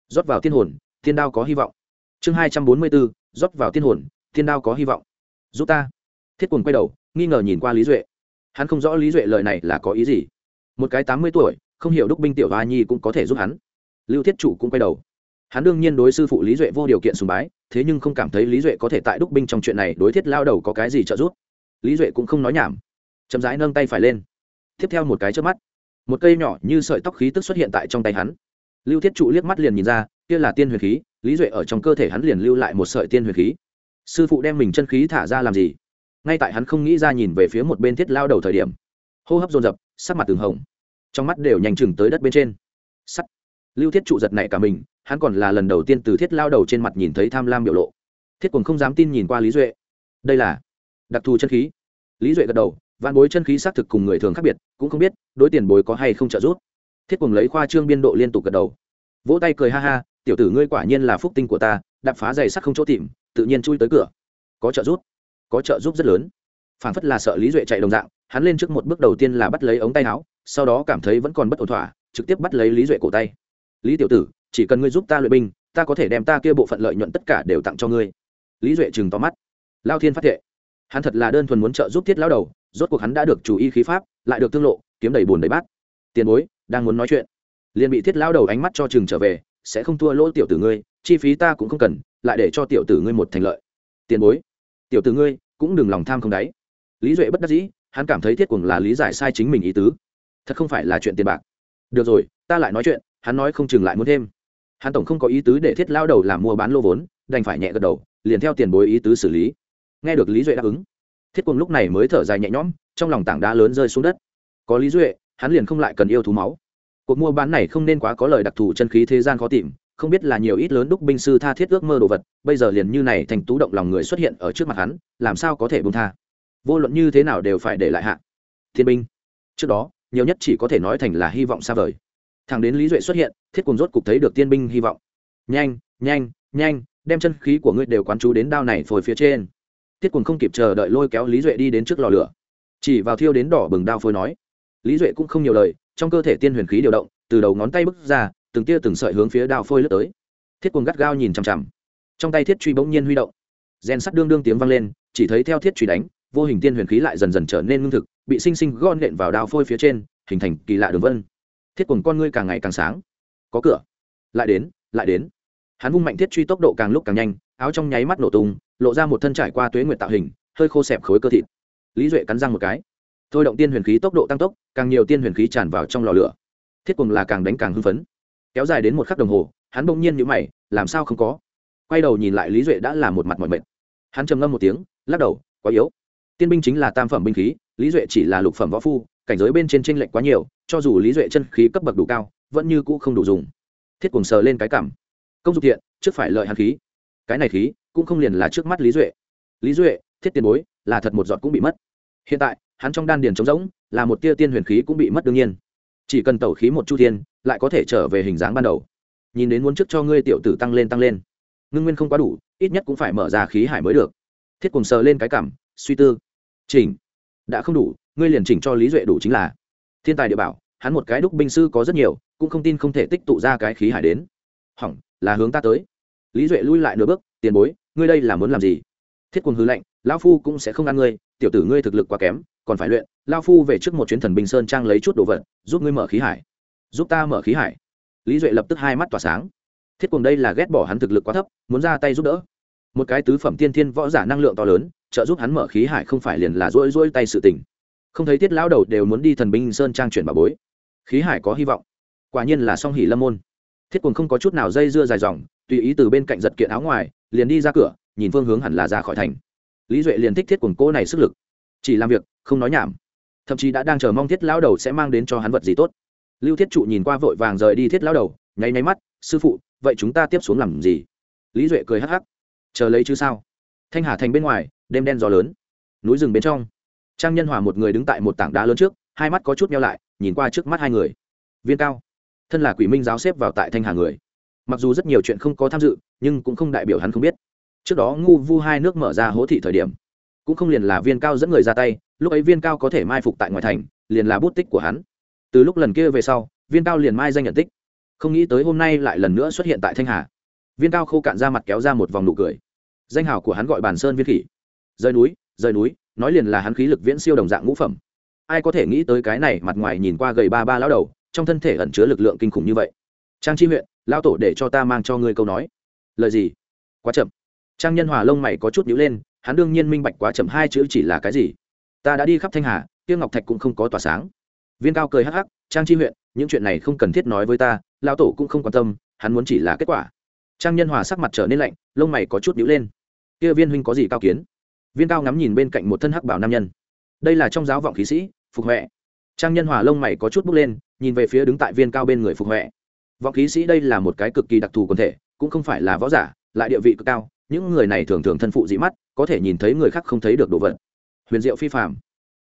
rót vào tiên hồn, tiên đao có hy vọng. Chương hai trăm bốn mươi b ố rót vào tiên hồn, tiên đao có hy vọng. Giúp ta. Thiết quần quay đầu, nghi ngờ nhìn qua lý duệ. Hắn không rõ lý duệ lời này là có ý gì. Một cái tám mươi tuổi, không hiểu đúc binh tiểu hoa nhi cũng có thể giúp hắn. Lưu thiết chủ cũng quay đầu. Hắn đương nhiên đối sư phụ lý duệ vô điều kiện sùng bái, thế nhưng không cảm thấy lý duệ có thể tại đúc binh trong chuyện này đối thiết lao đầu có cái gì trợ giúp. Lý duệ cũng không nói nhảm. Chậm rãi nâng tay phải lên. Tiếp theo một cái trước mắt một cây nhỏ như sợi tóc khí tức xuất hiện tại trong tay hắn. Lưu thiết trụ liếc mắt liền nhìn ra, kia là tiên huyền khí, lý duệ ở trong cơ thể hắn liền lưu lại một sợi tiên huyền khí. Sư phụ đem mình chân khí thả ra làm gì? Ngay tại hắn không nghĩ ra nhìn về phía một bên thiết lao đầu thời điểm, hô hấp dồn dập, sắc mặt từng hồng. Trong mắt đều nhanh chừng tới đất bên trên. Sắt. Lưu thiết trụ giật này cả mình, hắn còn là lần đầu tiên từ thiết lao đầu trên mặt nhìn thấy tham lam biểu lộ. Thiết quần không dám tin nhìn qua lý duệ. Đây là đặc thù chân khí. Lý duệ gật đầu văn bối chân khí xác thực cùng người thường khác biệt, cũng không biết đối tiền bối có hay không trợ giúp. Thiết cùng lấy khoa trương biên độ liên tục gật đầu. Vỗ tay cười ha ha, tiểu tử ngươi quả nhiên là phúc tinh của ta, đạp phá giày sắc không chỗ tìm, tự nhiên chui tới cửa. Có trợ giúp, có trợ giúp rất lớn. Phản phất là sợ lý duệ chạy đồng dạng, hắn lên trước một bước đầu tiên là bắt lấy ống tay áo, sau đó cảm thấy vẫn còn bất ổn thỏa, trực tiếp bắt lấy lý duệ cổ tay. Lý tiểu tử, chỉ cần ngươi giúp ta luyện binh, ta có thể đem ta kia bộ phận lợi nhuận tất cả đều tặng cho ngươi. Lý duệ chừng tóm mắt. Lao thiên phát thệ hắn thật là đơn thuần muốn trợ giúp thiết lao đầu, rốt cuộc hắn đã được chủ y khí pháp, lại được thương lộ, kiếm đầy bùn đầy bát. Tiền bối, đang muốn nói chuyện. Liền bị thiết lao đầu ánh mắt cho chừng trở về, sẽ không thua lỗ tiểu tử ngươi, chi phí ta cũng không cần, lại để cho tiểu tử ngươi một thành lợi. Tiền bối, tiểu tử ngươi, cũng đừng lòng tham không đáy. Lý duệ bất đắc dĩ, hắn cảm thấy thiết cuồng là lý giải sai chính mình ý tứ. Thật không phải là chuyện tiền bạc. Được rồi, ta lại nói chuyện, hắn nói không chừng lại muốn thêm. Hắn tổng không có ý tứ để thiết lao đầu làm mua bán lô vốn, đành phải nhẹ gật đầu, liền theo tiền bối ý tứ xử lý nghe được lý duệ đáp ứng. Thiết quân lúc này mới thở dài nhẹ nhõm, trong lòng tảng đá lớn rơi xuống đất. Có lý duệ, hắn liền không lại cần yêu thú máu. Cuộc mua bán này không nên quá có lời đặc thù chân khí thế gian khó tìm, không biết là nhiều ít lớn đúc binh sư tha thiết ước mơ đồ vật, bây giờ liền như này thành tú động lòng người xuất hiện ở trước mặt hắn, làm sao có thể bung tha? Vô luận như thế nào đều phải để lại hạ. Thiên binh. Trước đó, nhiều nhất chỉ có thể nói thành là hy vọng xa vời. Thằng đến lý duệ xuất hiện, thiết cùng rốt cục thấy được tiên binh hy vọng. Nhanh nhanh nhanh, đem chân khí của ngươi đều quán chú đến đao này phồi phía trên thiết cùng không kịp chờ đợi lôi kéo lý duệ đi đến trước lò lửa. Chỉ vào thiêu đến đỏ bừng đao phôi nói, lý duệ cũng không nhiều lời, trong cơ thể tiên huyền khí điều động, từ đầu ngón tay bước ra, từng tia từng sợi hướng phía đao phôi lướt tới. Thiết cuồng gắt gao nhìn chằm chằm. Trong tay thiết truy bỗng nhiên huy động. Rèn sắt đương đương tiếng vang lên, chỉ thấy theo thiết truy đánh, vô hình tiên huyền khí lại dần dần trở nên ngưng thực, bị sinh sinh gom nện vào đao phôi phía trên, hình thành kỳ lạ đường vân. Thiết cuồng con ngươi càng ngày càng sáng. Có cửa. Lại đến lại đến hắn vung mạnh thiết truy tốc độ càng lúc càng nhanh, áo trong nháy mắt nổ tung, lộ ra một thân trải qua tuế nguyệt tạo hình, hơi khô xẹp khối cơ thịt. Lý duệ cắn răng một cái. Thôi động tiên huyền khí tốc độ tăng tốc, càng nhiều tiên huyền khí tràn vào trong lò lửa. Thiết cùng là càng đánh càng hưng phấn. Kéo dài đến một khắc đồng hồ, hắn bỗng nhiên nhữ mày, làm sao không có? Quay đầu nhìn lại lý duệ đã là một mặt mọi mệt. Hắn trầm ngâm một tiếng, lắc đầu, quá yếu. Tiên binh chính là tam phẩm binh khí, lý duệ chỉ là lục phẩm võ phu, cảnh giới bên trên tranh lệch quá nhiều, cho dù lý duệ chân khí cấp bậc đủ cao, vẫn như cũ không đủ dùng. Thiết cùng sờ lên cái cảm công dục thiện trước phải lợi hàn khí. Cái này khí cũng không liền là trước mắt lý duệ. Lý duệ, thiết tiền bối, là thật một giọt cũng bị mất. Hiện tại, hắn trong đan điền trống rỗng, là một tia tiên huyền khí cũng bị mất đương nhiên. Chỉ cần tẩu khí một chu thiên, lại có thể trở về hình dáng ban đầu. Nhìn đến muốn trước cho ngươi tiểu tử tăng lên tăng lên. Ngưng nguyên không quá đủ, ít nhất cũng phải mở ra khí hải mới được. Thiết cùng sờ lên cái cảm, suy tư. Chỉnh. Đã không đủ, ngươi liền chỉnh cho lý duệ đủ chính là. Thiên tài địa bảo, hắn một cái đúc binh sư có rất nhiều, cũng không tin không thể tích tụ ra cái khí hải đến. Hỏng là hướng ta tới. Lý duệ lui lại nửa bước, tiền bối, ngươi đây là muốn làm gì? Thiết quân hư lệnh lao phu cũng sẽ không ăn ngươi, tiểu tử ngươi thực lực quá kém, còn phải luyện. Lao phu về trước một chuyến thần bình sơn trang lấy chút đồ vật, giúp ngươi mở khí hải. Giúp ta mở khí hải? Lý duệ lập tức hai mắt tỏa sáng. Thiết quân đây là ghét bỏ hắn thực lực quá thấp, muốn ra tay giúp đỡ. Một cái tứ phẩm tiên thiên võ giả năng lượng to lớn, trợ giúp hắn mở khí hải không phải liền là rỗi rỗi tay sự tình. Không thấy tiết lão đầu đều muốn đi thần binh sơn trang chuyển bà bối. Khí hải có hy vọng. Quả nhiên là song hỉ lâm môn thiết quần không có chút nào dây dưa dài dòng, tùy ý từ bên cạnh giật kiện áo ngoài, liền đi ra cửa, nhìn phương hướng hẳn là ra khỏi thành. Lý duệ liền thích thiết quần cô này sức lực. Chỉ làm việc, không nói nhảm. Thậm chí đã đang chờ mong thiết lão đầu sẽ mang đến cho hắn vật gì tốt. Lưu thiết trụ nhìn qua vội vàng rời đi thiết lão đầu, nháy nháy mắt, sư phụ, vậy chúng ta tiếp xuống làm gì? Lý duệ cười hắc hắc. Chờ lấy chứ sao? Thanh hà thành bên ngoài, đêm đen gió lớn. Núi rừng bên trong. Trang nhân hòa một người đứng tại một tảng đá lớn trước, hai mắt có chút nhau lại, nhìn qua trước mắt hai người. Viên cao thân là quỷ minh giáo xếp vào tại thanh hà người. Mặc dù rất nhiều chuyện không có tham dự, nhưng cũng không đại biểu hắn không biết. Trước đó ngu vu hai nước mở ra hố thị thời điểm, cũng không liền là viên cao dẫn người ra tay, lúc ấy viên cao có thể mai phục tại ngoài thành, liền là bút tích của hắn. Từ lúc lần kia về sau, viên cao liền mai danh nhận tích. Không nghĩ tới hôm nay lại lần nữa xuất hiện tại thanh hà. Viên cao khô cạn ra mặt kéo ra một vòng nụ cười. Danh hào của hắn gọi bàn sơn viên khỉ. Rời núi rời núi, nói liền là hắn khí lực viễn siêu đồng dạng ngũ phẩm. Ai có thể nghĩ tới cái này, mặt ngoài nhìn qua gầy ba ba lão đầu trong thân thể ẩn chứa lực lượng kinh khủng như vậy. Trang chi huyện, lão tổ để cho ta mang cho ngươi câu nói. Lời gì? Quá chậm. Trang nhân hòa lông mày có chút nhíu lên, hắn đương nhiên minh bạch quá chậm hai chữ chỉ là cái gì. Ta đã đi khắp thanh hà, tiêu ngọc thạch cũng không có tỏa sáng. Viên cao cười hắc hắc, trang chi huyện, những chuyện này không cần thiết nói với ta, lão tổ cũng không quan tâm, hắn muốn chỉ là kết quả. Trang nhân hòa sắc mặt trở nên lạnh, lông mày có chút nhíu lên. Kia viên huynh có gì cao kiến? Viên cao ngắm nhìn bên cạnh một thân hắc bảo nam nhân. Đây là trong giáo vọng khí sĩ, phục huệ trang nhân hòa lông mày có chút bước lên, nhìn về phía đứng tại viên cao bên người phục huệ. Vọng khí sĩ đây là một cái cực kỳ đặc thù quần thể, cũng không phải là võ giả, lại địa vị cực cao, những người này thường thường thân phụ dị mắt, có thể nhìn thấy người khác không thấy được đồ vật. Huyền diệu phi phạm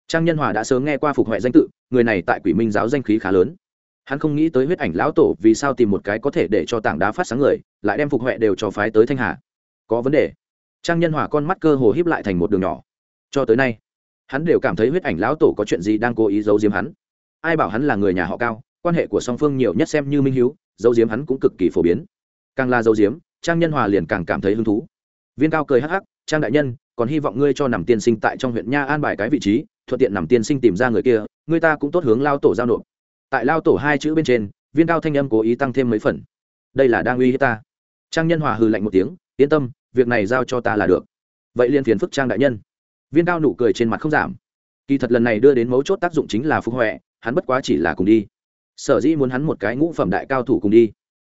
trang nhân hòa đã sớm nghe qua phục huệ danh tự, người này tại quỷ minh giáo danh khí khá lớn. Hắn không nghĩ tới huyết ảnh lão tổ vì sao tìm một cái có thể để cho tảng đá phát sáng người, lại đem phục huệ đều cho phái tới thanh hà. Có vấn đề. Trang nhân hòa con mắt cơ hồ híp lại thành một đường nhỏ. Cho tới nay hắn đều cảm thấy huyết ảnh lão tổ có chuyện gì đang cố ý giấu giếm hắn. Ai bảo hắn là người nhà họ cao, quan hệ của song phương nhiều nhất xem như minh hiếu, giấu giếm hắn cũng cực kỳ phổ biến. Càng là giấu giếm, trang nhân hòa liền càng cảm thấy hứng thú. Viên cao cười hắc hắc, trang đại nhân, còn hy vọng ngươi cho nằm tiên sinh tại trong huyện nha an bài cái vị trí, thuận tiện nằm tiên sinh tìm ra người kia, người ta cũng tốt hướng lao tổ giao nộp. Tại lao tổ hai chữ bên trên, viên cao thanh âm cố ý tăng thêm mấy phần. Đây là đang uy hiếp ta. Trang nhân hòa hừ lạnh một tiếng, yên tâm, việc này giao cho ta là được. Vậy liên phiền phức trang đại nhân viên cao nụ cười trên mặt không giảm. Kỳ thật lần này đưa đến mấu chốt tác dụng chính là phúc huệ hắn bất quá chỉ là cùng đi. Sở dĩ muốn hắn một cái ngũ phẩm đại cao thủ cùng đi.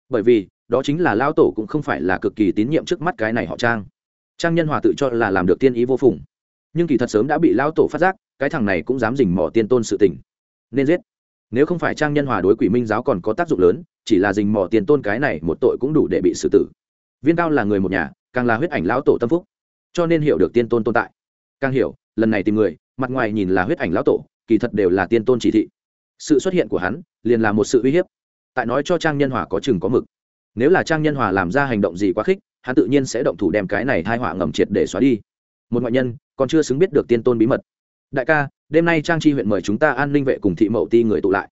Bởi vì, đó chính là lao tổ cũng không phải là cực kỳ tín nhiệm trước mắt cái này họ trang. Trang nhân hòa tự cho là làm được tiên ý vô phùng. Nhưng kỳ thật sớm đã bị lao tổ phát giác, cái thằng này cũng dám dình mỏ tiên tôn sự tình. Nên giết. Nếu không phải trang nhân hòa đối quỷ minh giáo còn có tác dụng lớn, chỉ là dình mỏ tiền tôn cái này một tội cũng đủ để bị xử tử. Viên cao là người một nhà, càng là huyết ảnh lão tổ tâm phúc. Cho nên hiểu được tiên tôn tồn tại càng hiểu, lần này tìm người, mặt ngoài nhìn là huyết ảnh lão tổ, kỳ thật đều là tiên tôn chỉ thị. Sự xuất hiện của hắn, liền là một sự uy hiếp. Tại nói cho trang nhân hòa có chừng có mực. Nếu là trang nhân hòa làm ra hành động gì quá khích, hắn tự nhiên sẽ động thủ đem cái này thai họa ngầm triệt để xóa đi. Một ngoại nhân, còn chưa xứng biết được tiên tôn bí mật. Đại ca, đêm nay trang tri huyện mời chúng ta an ninh vệ cùng thị mậu ti người tụ lại.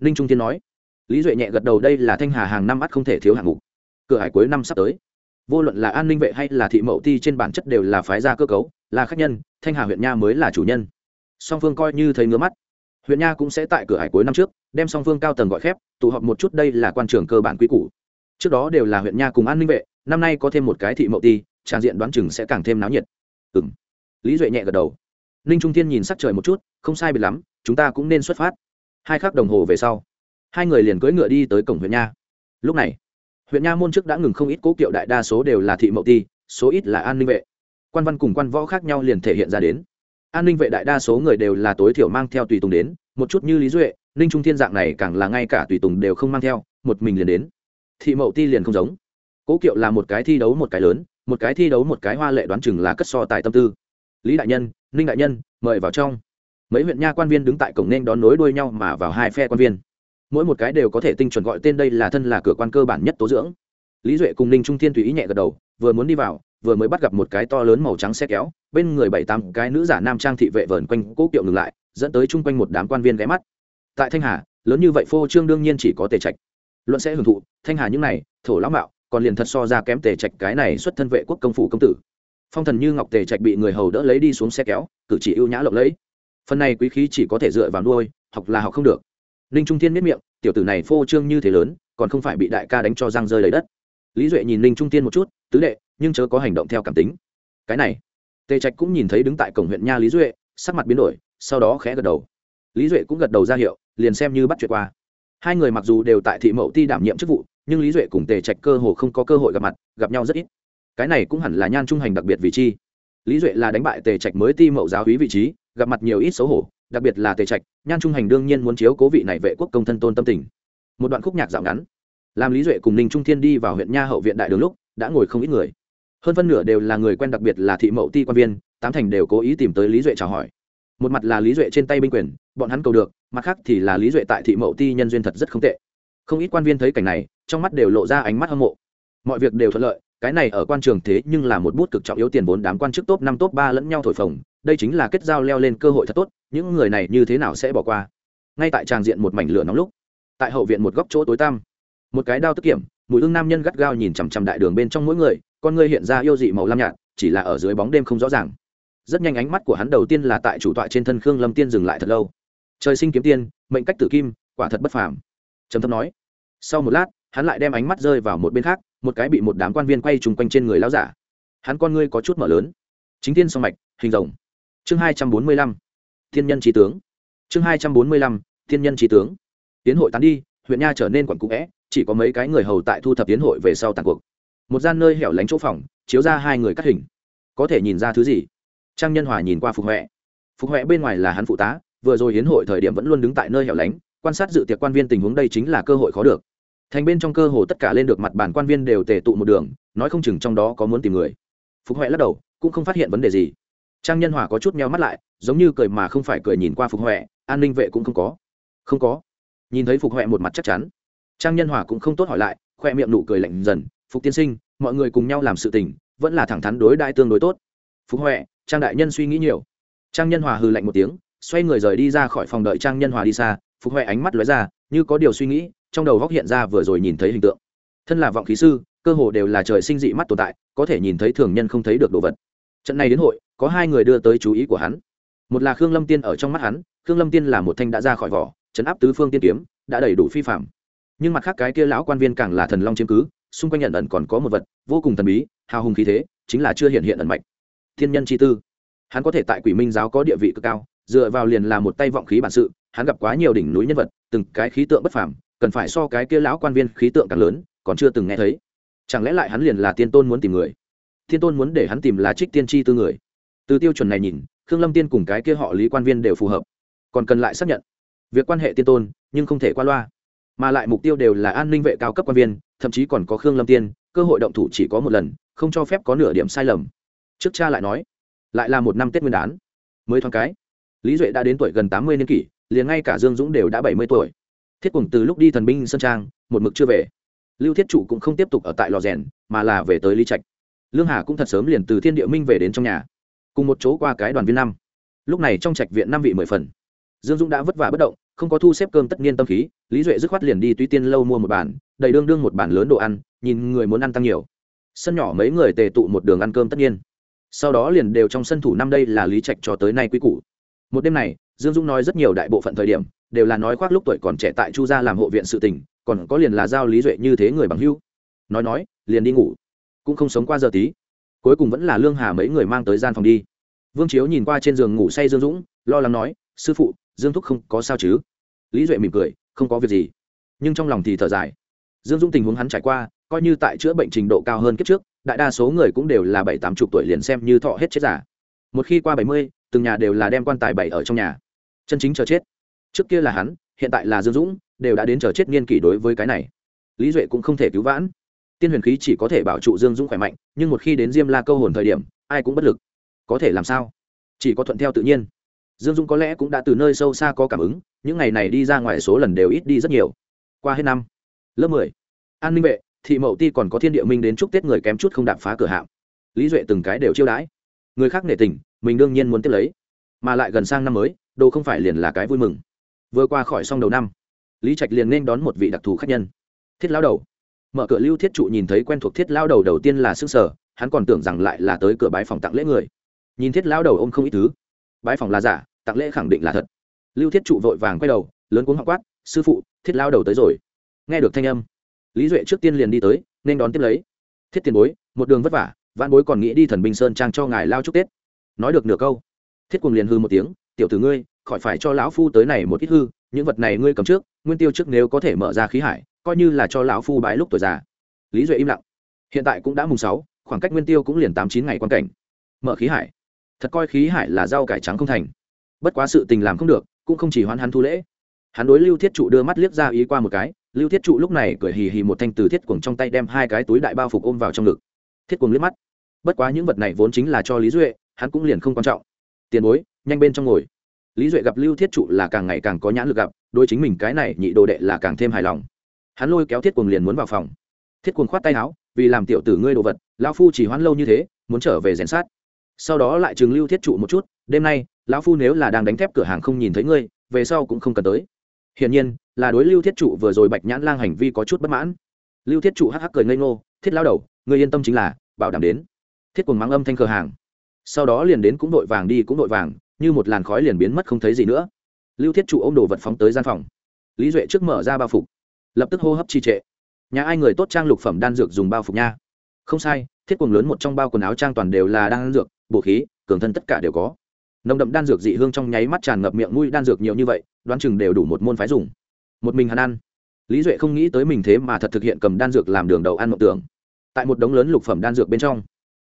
Ninh trung tiên nói. Lý duệ nhẹ gật đầu đây là thanh hà hàng năm mắt không thể thiếu hạng mục. Cửa hải cuối năm sắp tới. Vô luận là an ninh vệ hay là thị mậu ti trên bản chất đều là phái gia cơ cấu là khách nhân, thanh hà huyện nha mới là chủ nhân. Song phương coi như thấy ngứa mắt. Huyện nha cũng sẽ tại cửa hải cuối năm trước, đem song phương cao tầng gọi khép, tụ họp một chút đây là quan trường cơ bản quy cũ trước đó đều là huyện nha cùng an ninh vệ, năm nay có thêm một cái thị mậu ti, tràn diện đoán chừng sẽ càng thêm náo nhiệt. Ừ m lý duệ nhẹ gật đầu. Ninh trung thiên nhìn sắc trời một chút, không sai biệt lắm, chúng ta cũng nên xuất phát. Hai khắc đồng hồ về sau, hai người liền cưỡi ngựa đi tới cổng huyện nha. Lúc này, huyện nha môn trước đã ngừng không ít cố kiệu đại đa số đều là thị mậu ti, số ít là an ninh vệ quan văn cùng quan võ khác nhau liền thể hiện ra đến. An ninh vệ đại đa số người đều là tối thiểu mang theo tùy tùng đến, một chút như lý duệ, ninh trung thiên dạng này càng là ngay cả tùy tùng đều không mang theo, một mình liền đến. Thị mậu ti liền không giống. Cố kiệu là một cái thi đấu một cái lớn, một cái thi đấu một cái hoa lệ đoán chừng là cất so tài tâm tư. Lý đại nhân, ninh đại nhân, mời vào trong. Mấy huyện nha quan viên đứng tại cổng nên đón nối đuôi nhau mà vào hai phe quan viên. Mỗi một cái đều có thể tinh chuẩn gọi tên đây là thân là cửa quan cơ bản nhất tố dưỡng. Lý duệ cùng ninh trung thiên tùy ý nhẹ gật đầu, vừa muốn đi vào vừa mới bắt gặp một cái to lớn màu trắng xe kéo, bên người bảy tám cái nữ giả nam trang thị vệ vờn quanh cố kiệu ngừng lại, dẫn tới chung quanh một đám quan viên ghé mắt. Tại thanh hà, lớn như vậy phô trương đương nhiên chỉ có tề trạch. Luận sẽ hưởng thụ, thanh hà những này, thổ lão mạo, còn liền thật so ra kém tề trạch cái này xuất thân vệ quốc công phủ công tử. Phong thần như ngọc tề trạch bị người hầu đỡ lấy đi xuống xe kéo, cử chỉ ưu nhã lộng lẫy. Phần này quý khí chỉ có thể dựa vào nuôi, học là học không được. Ninh trung thiên miết miệng, tiểu tử này phô trương như thế lớn, còn không phải bị đại ca đánh cho răng rơi lấy đất lý duệ nhìn ninh trung tiên một chút, tứ đệ, nhưng chớ có hành động theo cảm tính. Cái này? Tề trạch cũng nhìn thấy đứng tại cổng huyện nha lý duệ, sắc mặt biến đổi, sau đó khẽ gật đầu. Lý duệ cũng gật đầu ra hiệu, liền xem như bắt chuyện qua. Hai người mặc dù đều tại thị mậu ti đảm nhiệm chức vụ, nhưng lý duệ cùng tề trạch cơ hồ không có cơ hội gặp mặt, gặp nhau rất ít. Cái này cũng hẳn là nhan trung hành đặc biệt vị chi lý duệ là đánh bại tề trạch mới ti mậu giáo hí vị trí, gặp mặt nhiều ít xấu hổ, đặc biệt là tề trạch, nhan trung hành đương nhiên muốn chiếu cố vị này vệ quốc công thân tôn tâm tình. Một đoạn khúc nhạc dạo ngắn làm lý duệ cùng ninh trung thiên đi vào huyện nha hậu viện đại đường lúc, đã ngồi không ít người. Hơn phân nửa đều là người quen đặc biệt là thị mậu ti quan viên, tám thành đều cố ý tìm tới lý duệ chào hỏi. Một mặt là lý duệ trên tay binh quyền, bọn hắn cầu được, mặt khác thì là lý duệ tại thị mậu ti nhân duyên thật rất không tệ. Không ít quan viên thấy cảnh này, trong mắt đều lộ ra ánh mắt hâm mộ. Mọi việc đều thuận lợi, cái này ở quan trường thế nhưng là một bút cực trọng yếu tiền vốn đám quan chức top năm top ba lẫn nhau thổi phồng, đây chính là kết giao leo lên cơ hội thật tốt, những người này như thế nào sẽ bỏ qua? Ngay tại tràng diện một mảnh lửa nóng lúc, tại hậu viện một góc chỗ tối tăm một cái đao tức kiểm, mùi hương nam nhân gắt gao nhìn chằm chằm đại đường bên trong mỗi người, con người hiện ra yêu dị màu lam nhạt, chỉ là ở dưới bóng đêm không rõ ràng. Rất nhanh ánh mắt của hắn đầu tiên là tại chủ tọa trên thân khương lâm tiên dừng lại thật lâu. Trời sinh kiếm tiên, mệnh cách tử kim, quả thật bất phàm. Trầm thấp nói. Sau một lát, hắn lại đem ánh mắt rơi vào một bên khác, một cái bị một đám quan viên quay trùng quanh trên người lao giả. Hắn con ngươi có chút mở lớn. Chính tiên song mạch, hình rồng. Chương hai trăm bốn mươi lăm. Thiên nhân trí tướng. Chương hai trăm bốn mươi lăm, thiên nhân trí tướng. Tiến hội tán đi, huyện nha trở nên quẩn cũ vẽ chỉ có mấy cái người hầu tại thu thập tiến hội về sau tàn cuộc. Một gian nơi hẻo lánh chỗ phòng, chiếu ra hai người cắt hình. Có thể nhìn ra thứ gì? Trang nhân hòa nhìn qua phục huệ. Phục huệ bên ngoài là hắn phụ tá, vừa rồi hiến hội thời điểm vẫn luôn đứng tại nơi hẻo lánh, quan sát dự tiệc quan viên tình huống đây chính là cơ hội khó được. Thành bên trong cơ hồ tất cả lên được mặt bàn quan viên đều tề tụ một đường, nói không chừng trong đó có muốn tìm người. Phục huệ lắc đầu, cũng không phát hiện vấn đề gì. Trang nhân hòa có chút meo mắt lại, giống như cười mà không phải cười nhìn qua phục huệ, an ninh vệ cũng không có. Không có. Nhìn thấy phục huệ một mặt chắc chắn trang nhân hòa cũng không tốt hỏi lại, khoe miệng nụ cười lạnh dần, phục tiên sinh, mọi người cùng nhau làm sự tình, vẫn là thẳng thắn đối đại tương đối tốt. Phục huệ, trang đại nhân suy nghĩ nhiều. Trang nhân hòa hừ lạnh một tiếng, xoay người rời đi ra khỏi phòng đợi trang nhân hòa đi xa, phục huệ ánh mắt lóe ra, như có điều suy nghĩ, trong đầu góc hiện ra vừa rồi nhìn thấy hình tượng. Thân là vọng khí sư, cơ hồ đều là trời sinh dị mắt tồn tại, có thể nhìn thấy thường nhân không thấy được đồ vật. Trận này đến hội, có hai người đưa tới chú ý của hắn. Một là khương lâm tiên ở trong mắt hắn, khương lâm tiên là một thanh đã ra khỏi vỏ, chấn áp tứ phương tiên kiếm, đã đầy đủ phi phạm nhưng mặt khác cái kia lão quan viên càng là thần long chiếm cứ, xung quanh nhận ẩn còn có một vật vô cùng thần bí, hào hùng khí thế, chính là chưa hiện hiện ẩn mạnh thiên nhân chi tư. Hắn có thể tại quỷ minh giáo có địa vị cực cao, dựa vào liền là một tay vọng khí bản sự, hắn gặp quá nhiều đỉnh núi nhân vật, từng cái khí tượng bất phàm, cần phải so cái kia lão quan viên khí tượng càng lớn, còn chưa từng nghe thấy. Chẳng lẽ lại hắn liền là tiên tôn muốn tìm người? Thiên tôn muốn để hắn tìm là trích tiên tri tư người. Từ tiêu chuẩn này nhìn, khương lâm tiên cùng cái kia họ lý quan viên đều phù hợp. Còn cần lại xác nhận. Việc quan hệ tiên tôn, nhưng không thể qua loa mà lại mục tiêu đều là an ninh vệ cao cấp quan viên, thậm chí còn có khương lâm tiên, cơ hội động thủ chỉ có một lần, không cho phép có nửa điểm sai lầm. Trước cha lại nói, lại là một năm tết nguyên đán. Mới thoáng cái, lý duệ đã đến tuổi gần tám mươi niên kỷ, liền ngay cả dương dũng đều đã bảy mươi tuổi. Thiết cùng từ lúc đi thần binh sơn trang, một mực chưa về. Lưu thiết trụ cũng không tiếp tục ở tại lò rèn, mà là về tới lý trạch. Lương hà cũng thật sớm liền từ thiên địa minh về đến trong nhà, cùng một chỗ qua cái đoàn viên năm. Lúc này trong trạch viện năm vị mười phần. Dương dũng đã vất vả bất động không có thu xếp cơm tất nhiên tâm khí, lý duệ dứt khoát liền đi tuy tiên lâu mua một bản đầy đương đương một bản lớn đồ ăn, nhìn người muốn ăn tăng nhiều. Sân nhỏ mấy người tề tụ một đường ăn cơm tất nhiên sau đó liền đều trong sân thủ năm đây là lý trạch cho tới nay quy củ. Một đêm này, dương dũng nói rất nhiều đại bộ phận thời điểm, đều là nói khoác lúc tuổi còn trẻ tại chu gia làm hộ viện sự tình, còn có liền là giao lý duệ như thế người bằng hưu nói nói, liền đi ngủ. Cũng không sống qua giờ tí. Cuối cùng vẫn là lương hà mấy người mang tới gian phòng đi. Vương chiếu nhìn qua trên giường ngủ say dương dũng, lo lắng nói, sư phụ dương thúc không có sao chứ? Lý duệ mỉm cười, không có việc gì. Nhưng trong lòng thì thở dài. Dương dũng tình huống hắn trải qua, coi như tại chữa bệnh trình độ cao hơn kiếp trước, đại đa số người cũng đều là bảy, tám chục tuổi liền xem như thọ hết chết giả một khi qua bảy mươi, từng nhà đều là đem quan tài bảy ở trong nhà. Chân chính chờ chết. Trước kia là hắn, hiện tại là dương dũng, đều đã đến chờ chết niên kỷ đối với cái này. Lý duệ cũng không thể cứu vãn. Tiên huyền khí chỉ có thể bảo trụ dương dũng khỏe mạnh, nhưng một khi đến diêm la câu hồn thời điểm, ai cũng bất lực. Có thể làm sao? Chỉ có thuận theo tự nhiên dương Dung có lẽ cũng đã từ nơi sâu xa có cảm ứng, những ngày này đi ra ngoài số lần đều ít đi rất nhiều. Qua hết năm, lớp mười, an ninh vệ, thị mậu ti còn có thiên địa minh đến chúc tết người kém chút không đạp phá cửa hạm. Lý duệ từng cái đều chiêu đãi. Người khác nể tình, mình đương nhiên muốn tiếp lấy. Mà lại gần sang năm mới, đồ không phải liền là cái vui mừng. Vừa qua khỏi xong đầu năm, lý trạch liền nên đón một vị đặc thù khách nhân. Thiết lao đầu. Mở cửa lưu thiết trụ nhìn thấy quen thuộc thiết lao đầu đầu tiên là s ư ơ n g sở hắn còn tưởng rằng lại là tới cửa bái phòng tặng lễ người. Nhìn thiết lao đầu ô m không ít thứ bái phòng là giả, tặng lễ khẳng định là thật. Lưu thiết trụ vội vàng quay đầu, lớn cuốn họ quát, sư phụ, thiết lao đầu tới rồi. Nghe được thanh âm, lý duệ trước tiên liền đi tới, nên đón tiếp lấy. Thiết tiền bối, một đường vất vả văn bối còn nghĩ đi thần binh sơn trang cho ngài lao chúc tết. Nói được nửa câu, thiết cùng liền hư một tiếng, tiểu tử ngươi, khỏi phải cho lão phu tới này một ít hư, những vật này ngươi cầm trước, nguyên tiêu trước nếu có thể mở ra khí hải, coi như là cho lão phu bái lúc tuổi già. Lý duệ im lặng. Hiện tại cũng đã mùng sáu, khoảng cách nguyên tiêu cũng liền tám chín ngày quan cảnh. Mở khí hải thật coi khí hải là rau cải trắng không thành. Bất quá sự tình làm không được, cũng không chỉ hoán hắn thu lễ. Hắn đối lưu thiết trụ đưa mắt liếc ra ý qua một cái, lưu thiết trụ lúc này cười hì hì một thanh từ thiết cuồng trong tay đem hai cái túi đại bao phục ôm vào trong ngực. Thiết cuồng liếc mắt. Bất quá những vật này vốn chính là cho lý duệ, hắn cũng liền không quan trọng. Tiền bối, nhanh bên trong ngồi. Lý duệ gặp lưu thiết trụ là càng ngày càng có nhãn lực gặp đôi chính mình cái này nhị đồ đệ là càng thêm hài lòng. Hắn lôi kéo thiết cuồng liền muốn vào phòng. Thiết cuồng khoát tay áo, vì làm tiểu tử ngươi đồ vật, lão phu chỉ hoãn lâu như thế, muốn trở về rèn sát sau đó lại chừng lưu thiết trụ một chút, đêm nay, lão phu nếu là đang đánh thép cửa hàng không nhìn thấy ngươi, về sau cũng không cần tới. Hiển nhiên, là đối lưu thiết trụ vừa rồi bạch nhãn lang hành vi có chút bất mãn. Lưu thiết trụ hắc hắc cười ngây ngô, thiết lao đầu, ngươi yên tâm chính là, bảo đảm đến. Thiết cùng mắng âm thanh cửa hàng. Sau đó liền đến cũng đội vàng đi cũng đội vàng, như một làn khói liền biến mất không thấy gì nữa. Lưu thiết trụ ô m đồ vật phóng tới gian phòng. Lý duệ trước mở ra bao phục, lập tức hô hấp trì trệ. Nhà ai người tốt trang lục phẩm đan dược dùng bao phục nha. Không sai thiết Cuồng lớn một trong bao quần áo trang toàn đều là đan dược bộ khí, cường thân tất cả đều có. Nồng đậm đan dược dị hương trong nháy mắt tràn ngập miệng mũi đan dược nhiều như vậy, đoán chừng đều đủ một môn phái dùng. Một mình hắn ăn. Lý duệ không nghĩ tới mình thế mà thật thực hiện cầm đan dược làm đường đầu ăn mộng tưởng. Tại một đống lớn lục phẩm đan dược bên trong,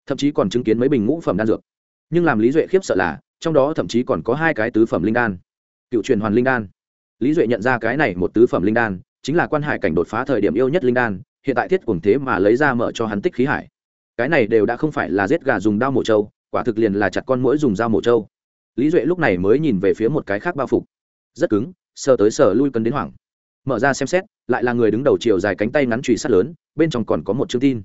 thậm chí còn chứng kiến mấy bình ngũ phẩm đan dược. Nhưng làm lý duệ khiếp sợ là, trong đó thậm chí còn có hai cái tứ phẩm linh đan. Cựu truyền hoàn linh đan. Lý duệ nhận ra cái này một tứ phẩm linh đan, chính là quan hải cảnh đột phá thời điểm yêu nhất linh đan, hiện tại thiết cùng thế mà lấy ra mở cho hắn tích khí hải cái này đều đã không phải là giết gà dùng đao mổ trâu, quả thực liền là chặt con mũi dùng dao mổ trâu. Lý duệ lúc này mới nhìn về phía một cái khác bao phục. Rất cứng, sờ tới sờ lui cấn đến hoảng. Mở ra xem xét, lại là người đứng đầu chiều dài cánh tay ngắn truy sát lớn, bên trong còn có một chương tin.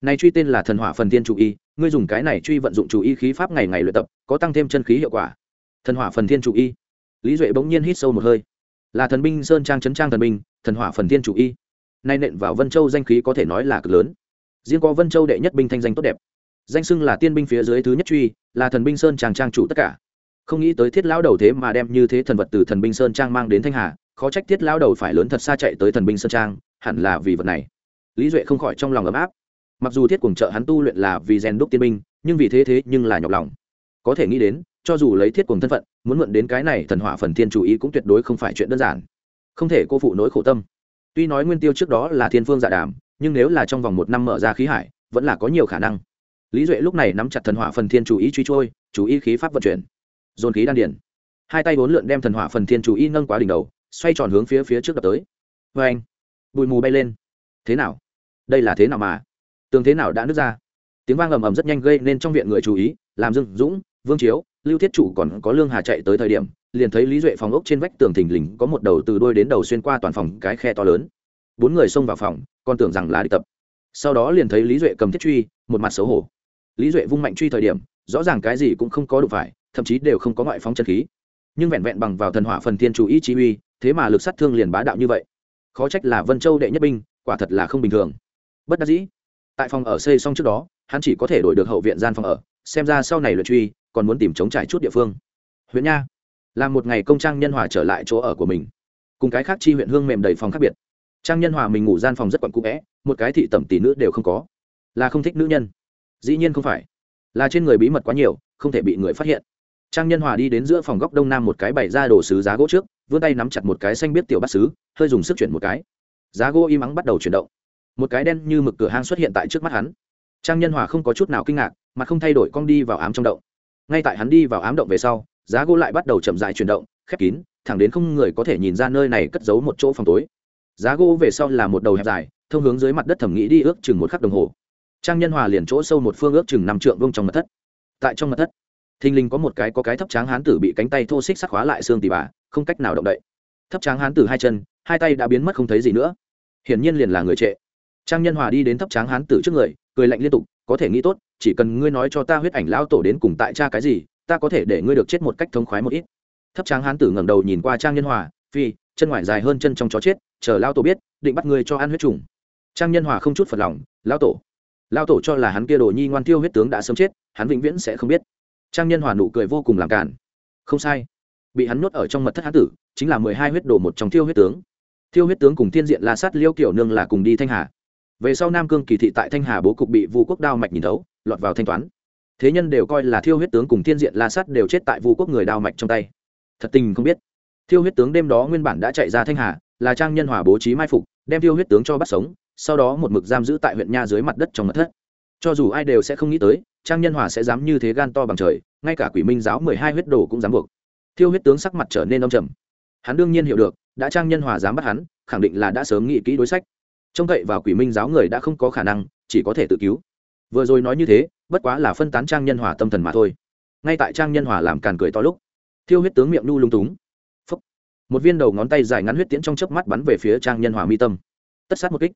Này truy tên là thần hỏa phần thiên chủ y, ngươi dùng cái này truy vận dụng chủ y khí pháp ngày ngày luyện tập, có tăng thêm chân khí hiệu quả. Thần hỏa phần thiên chủ y. Lý duệ bỗng nhiên hít sâu một hơi. Là thần binh sơn trang trấn trang thần binh, thần hỏa phần thiên chủ y. Nay nện vào vân châu danh khí có thể nói là cực lớn riêng có vân châu đệ nhất binh thanh danh tốt đẹp. Danh xưng là tiên binh phía dưới thứ nhất truy, là thần binh sơn trang trang chủ tất cả. Không nghĩ tới thiết lão đầu thế mà đem như thế thần vật từ thần binh sơn trang mang đến thanh hà, khó trách thiết lão đầu phải lớn thật xa chạy tới thần binh sơn trang, hẳn là vì vật này. Lý duệ không khỏi trong lòng ấm áp. Mặc dù thiết cùng trợ hắn tu luyện là vì rèn đúc tiên binh, nhưng vì thế thế nhưng là nhọc lòng. Có thể nghĩ đến, cho dù lấy thiết cùng thân phận, muốn mượn đến cái này thần hỏa phần thiên chủ ý cũng tuyệt đối không phải chuyện đơn giản. Không thể cô phụ nỗi khổ tâm. Tuy nói nguyên tiêu trước đó là thiên phương dạ đàm nhưng nếu là trong vòng một năm mở ra khí hải, vẫn là có nhiều khả năng. Lý duệ lúc này nắm chặt thần hỏa phần thiên chủ ý truy trôi, chủ ý khí pháp vận chuyển. Dồn khí đan điển hai tay bốn lượn đem thần hỏa phần thiên chủ ý nâng quá đỉnh đầu, xoay tròn hướng phía phía trước đập tới. Vê anh, bụi mù bay lên. Thế nào? Đây là thế nào mà? Tường thế nào đã nứt ra? Tiếng vang ầm ầm rất nhanh gây nên trong viện người chú ý, làm dưng dũng, vương chiếu, lưu thiết chủ còn có lương hà chạy tới thời điểm, liền thấy lý duệ phòng ốc trên vách tường thình lình có một đầu từ đôi đến đầu xuyên qua toàn phòng cái khe to lớn bốn người xông vào phòng, còn tưởng rằng là đi tập. Sau đó liền thấy lý duệ cầm thiết truy, một mặt xấu hổ. Lý duệ vung mạnh truy thời điểm, rõ ràng cái gì cũng không có đủ phải, thậm chí đều không có ngoại phóng chân khí. Nhưng vẹn vẹn bằng vào thần hỏa phần thiên chủ ý chí uy, thế mà lực sát thương liền bá đạo như vậy. Khó trách là vân châu đệ nhất binh, quả thật là không bình thường. Bất đắc dĩ. Tại phòng ở xây xong trước đó, hắn chỉ có thể đổi được hậu viện gian phòng ở, xem ra sau này luyện truy, còn muốn tìm chống trải chút địa phương. Huyện nha. Làm một ngày công trang nhân hòa trở lại chỗ ở của mình. Cùng cái khác chi huyện hương mềm đầy phòng khác biệt trang nhân hòa mình ngủ gian phòng rất quặn cũ vẽ một cái thị tẩm tỷ nữ đều không có. Là không thích nữ nhân. Dĩ nhiên không phải. Là trên người bí mật quá nhiều, không thể bị người phát hiện. Trang nhân hòa đi đến giữa phòng góc đông nam một cái bày ra đồ sứ giá gỗ trước, vươn tay nắm chặt một cái xanh biết tiểu bát sứ, hơi dùng sức chuyển một cái. Giá gỗ im ắng bắt đầu chuyển động. Một cái đen như mực cửa hang xuất hiện tại trước mắt hắn. Trang nhân hòa không có chút nào kinh ngạc, mà không thay đổi cong đi vào ám trong động. Ngay tại hắn đi vào ám động về sau, giá gỗ lại bắt đầu chậm dại chuyển động, khép kín, thẳng đến không người có thể nhìn ra nơi này cất giấu một chỗ phòng tối giá gỗ về sau là một đầu hẹp dài, thông hướng dưới mặt đất thẩm nghĩ đi ước chừng một khắc đồng hồ. Trang nhân hòa liền chỗ sâu một phương ước chừng năm trượng vông trong mật thất. Tại trong mật thất, thình lình có một cái có cái thấp tráng hán tử bị cánh tay thô xích sắc khóa lại xương tỉ bà, không cách nào động đậy. Thấp tráng hán tử hai chân, hai tay đã biến mất không thấy gì nữa. Hiển nhiên liền là người trệ. Trang nhân hòa đi đến thấp tráng hán tử trước người, cười lạnh liên tục, có thể nghĩ tốt, chỉ cần ngươi nói cho ta huyết ảnh lão tổ đến cùng tại cha cái gì, ta có thể để ngươi được chết một cách thống khoái một ít. Thấp tráng hán tử ngẩng đầu nhìn qua trang nhân hòa, phi, chân ngoài dài hơn chân trong chó chết chờ lao tổ biết, định bắt ngươi cho ăn huyết trùng. Trang nhân hòa không chút phật lòng lao tổ lao tổ cho là hắn kia đồ nhi ngoan tiêu huyết tướng đã sớm chết, hắn vĩnh viễn sẽ không biết. Trang nhân hòa nụ cười vô cùng làm cản không sai, bị hắn nuốt ở trong mật thất hán tử, chính là mười hai huyết đồ một trong thiêu huyết tướng. Thiêu huyết tướng cùng thiên diện la sát liêu kiểu nương là cùng đi thanh hà. Về sau nam cương kỳ thị tại thanh hà bố cục bị vu quốc đao mạch nhìn thấu, lọt vào thanh toán. Thế nhân đều coi là thiêu huyết tướng cùng thiên diện la sát đều chết tại vu quốc người đao mạch trong tay. Thật tình không biết. Thiêu huyết tướng đêm đó nguyên bản đã chạy ra thanh hà là trang nhân hòa bố trí mai phục, đem tiêu huyết tướng cho bắt sống, sau đó một mực giam giữ tại huyện nha dưới mặt đất trong mặt thất. Cho dù ai đều sẽ không nghĩ tới, trang nhân hòa sẽ dám như thế gan to bằng trời, ngay cả quỷ minh giáo mười hai huyết đồ cũng dám buộc. Thiêu huyết tướng sắc mặt trở nên đông trầm. Hắn đương nhiên hiểu được, đã trang nhân hòa dám bắt hắn, khẳng định là đã sớm nghĩ kỹ đối sách. Trông cậy vào quỷ minh giáo người đã không có khả năng, chỉ có thể tự cứu. Vừa rồi nói như thế, bất quá là phân tán trang nhân hòa tâm thần mà thôi. Ngay tại trang nhân hòa làm càn cười to lúc, thiêu huyết tướng miệng nu lung túng một viên đầu ngón tay dài ngắn huyết tiễn trong chớp mắt bắn về phía trang nhân hòa mi tâm. Tất sát một kích.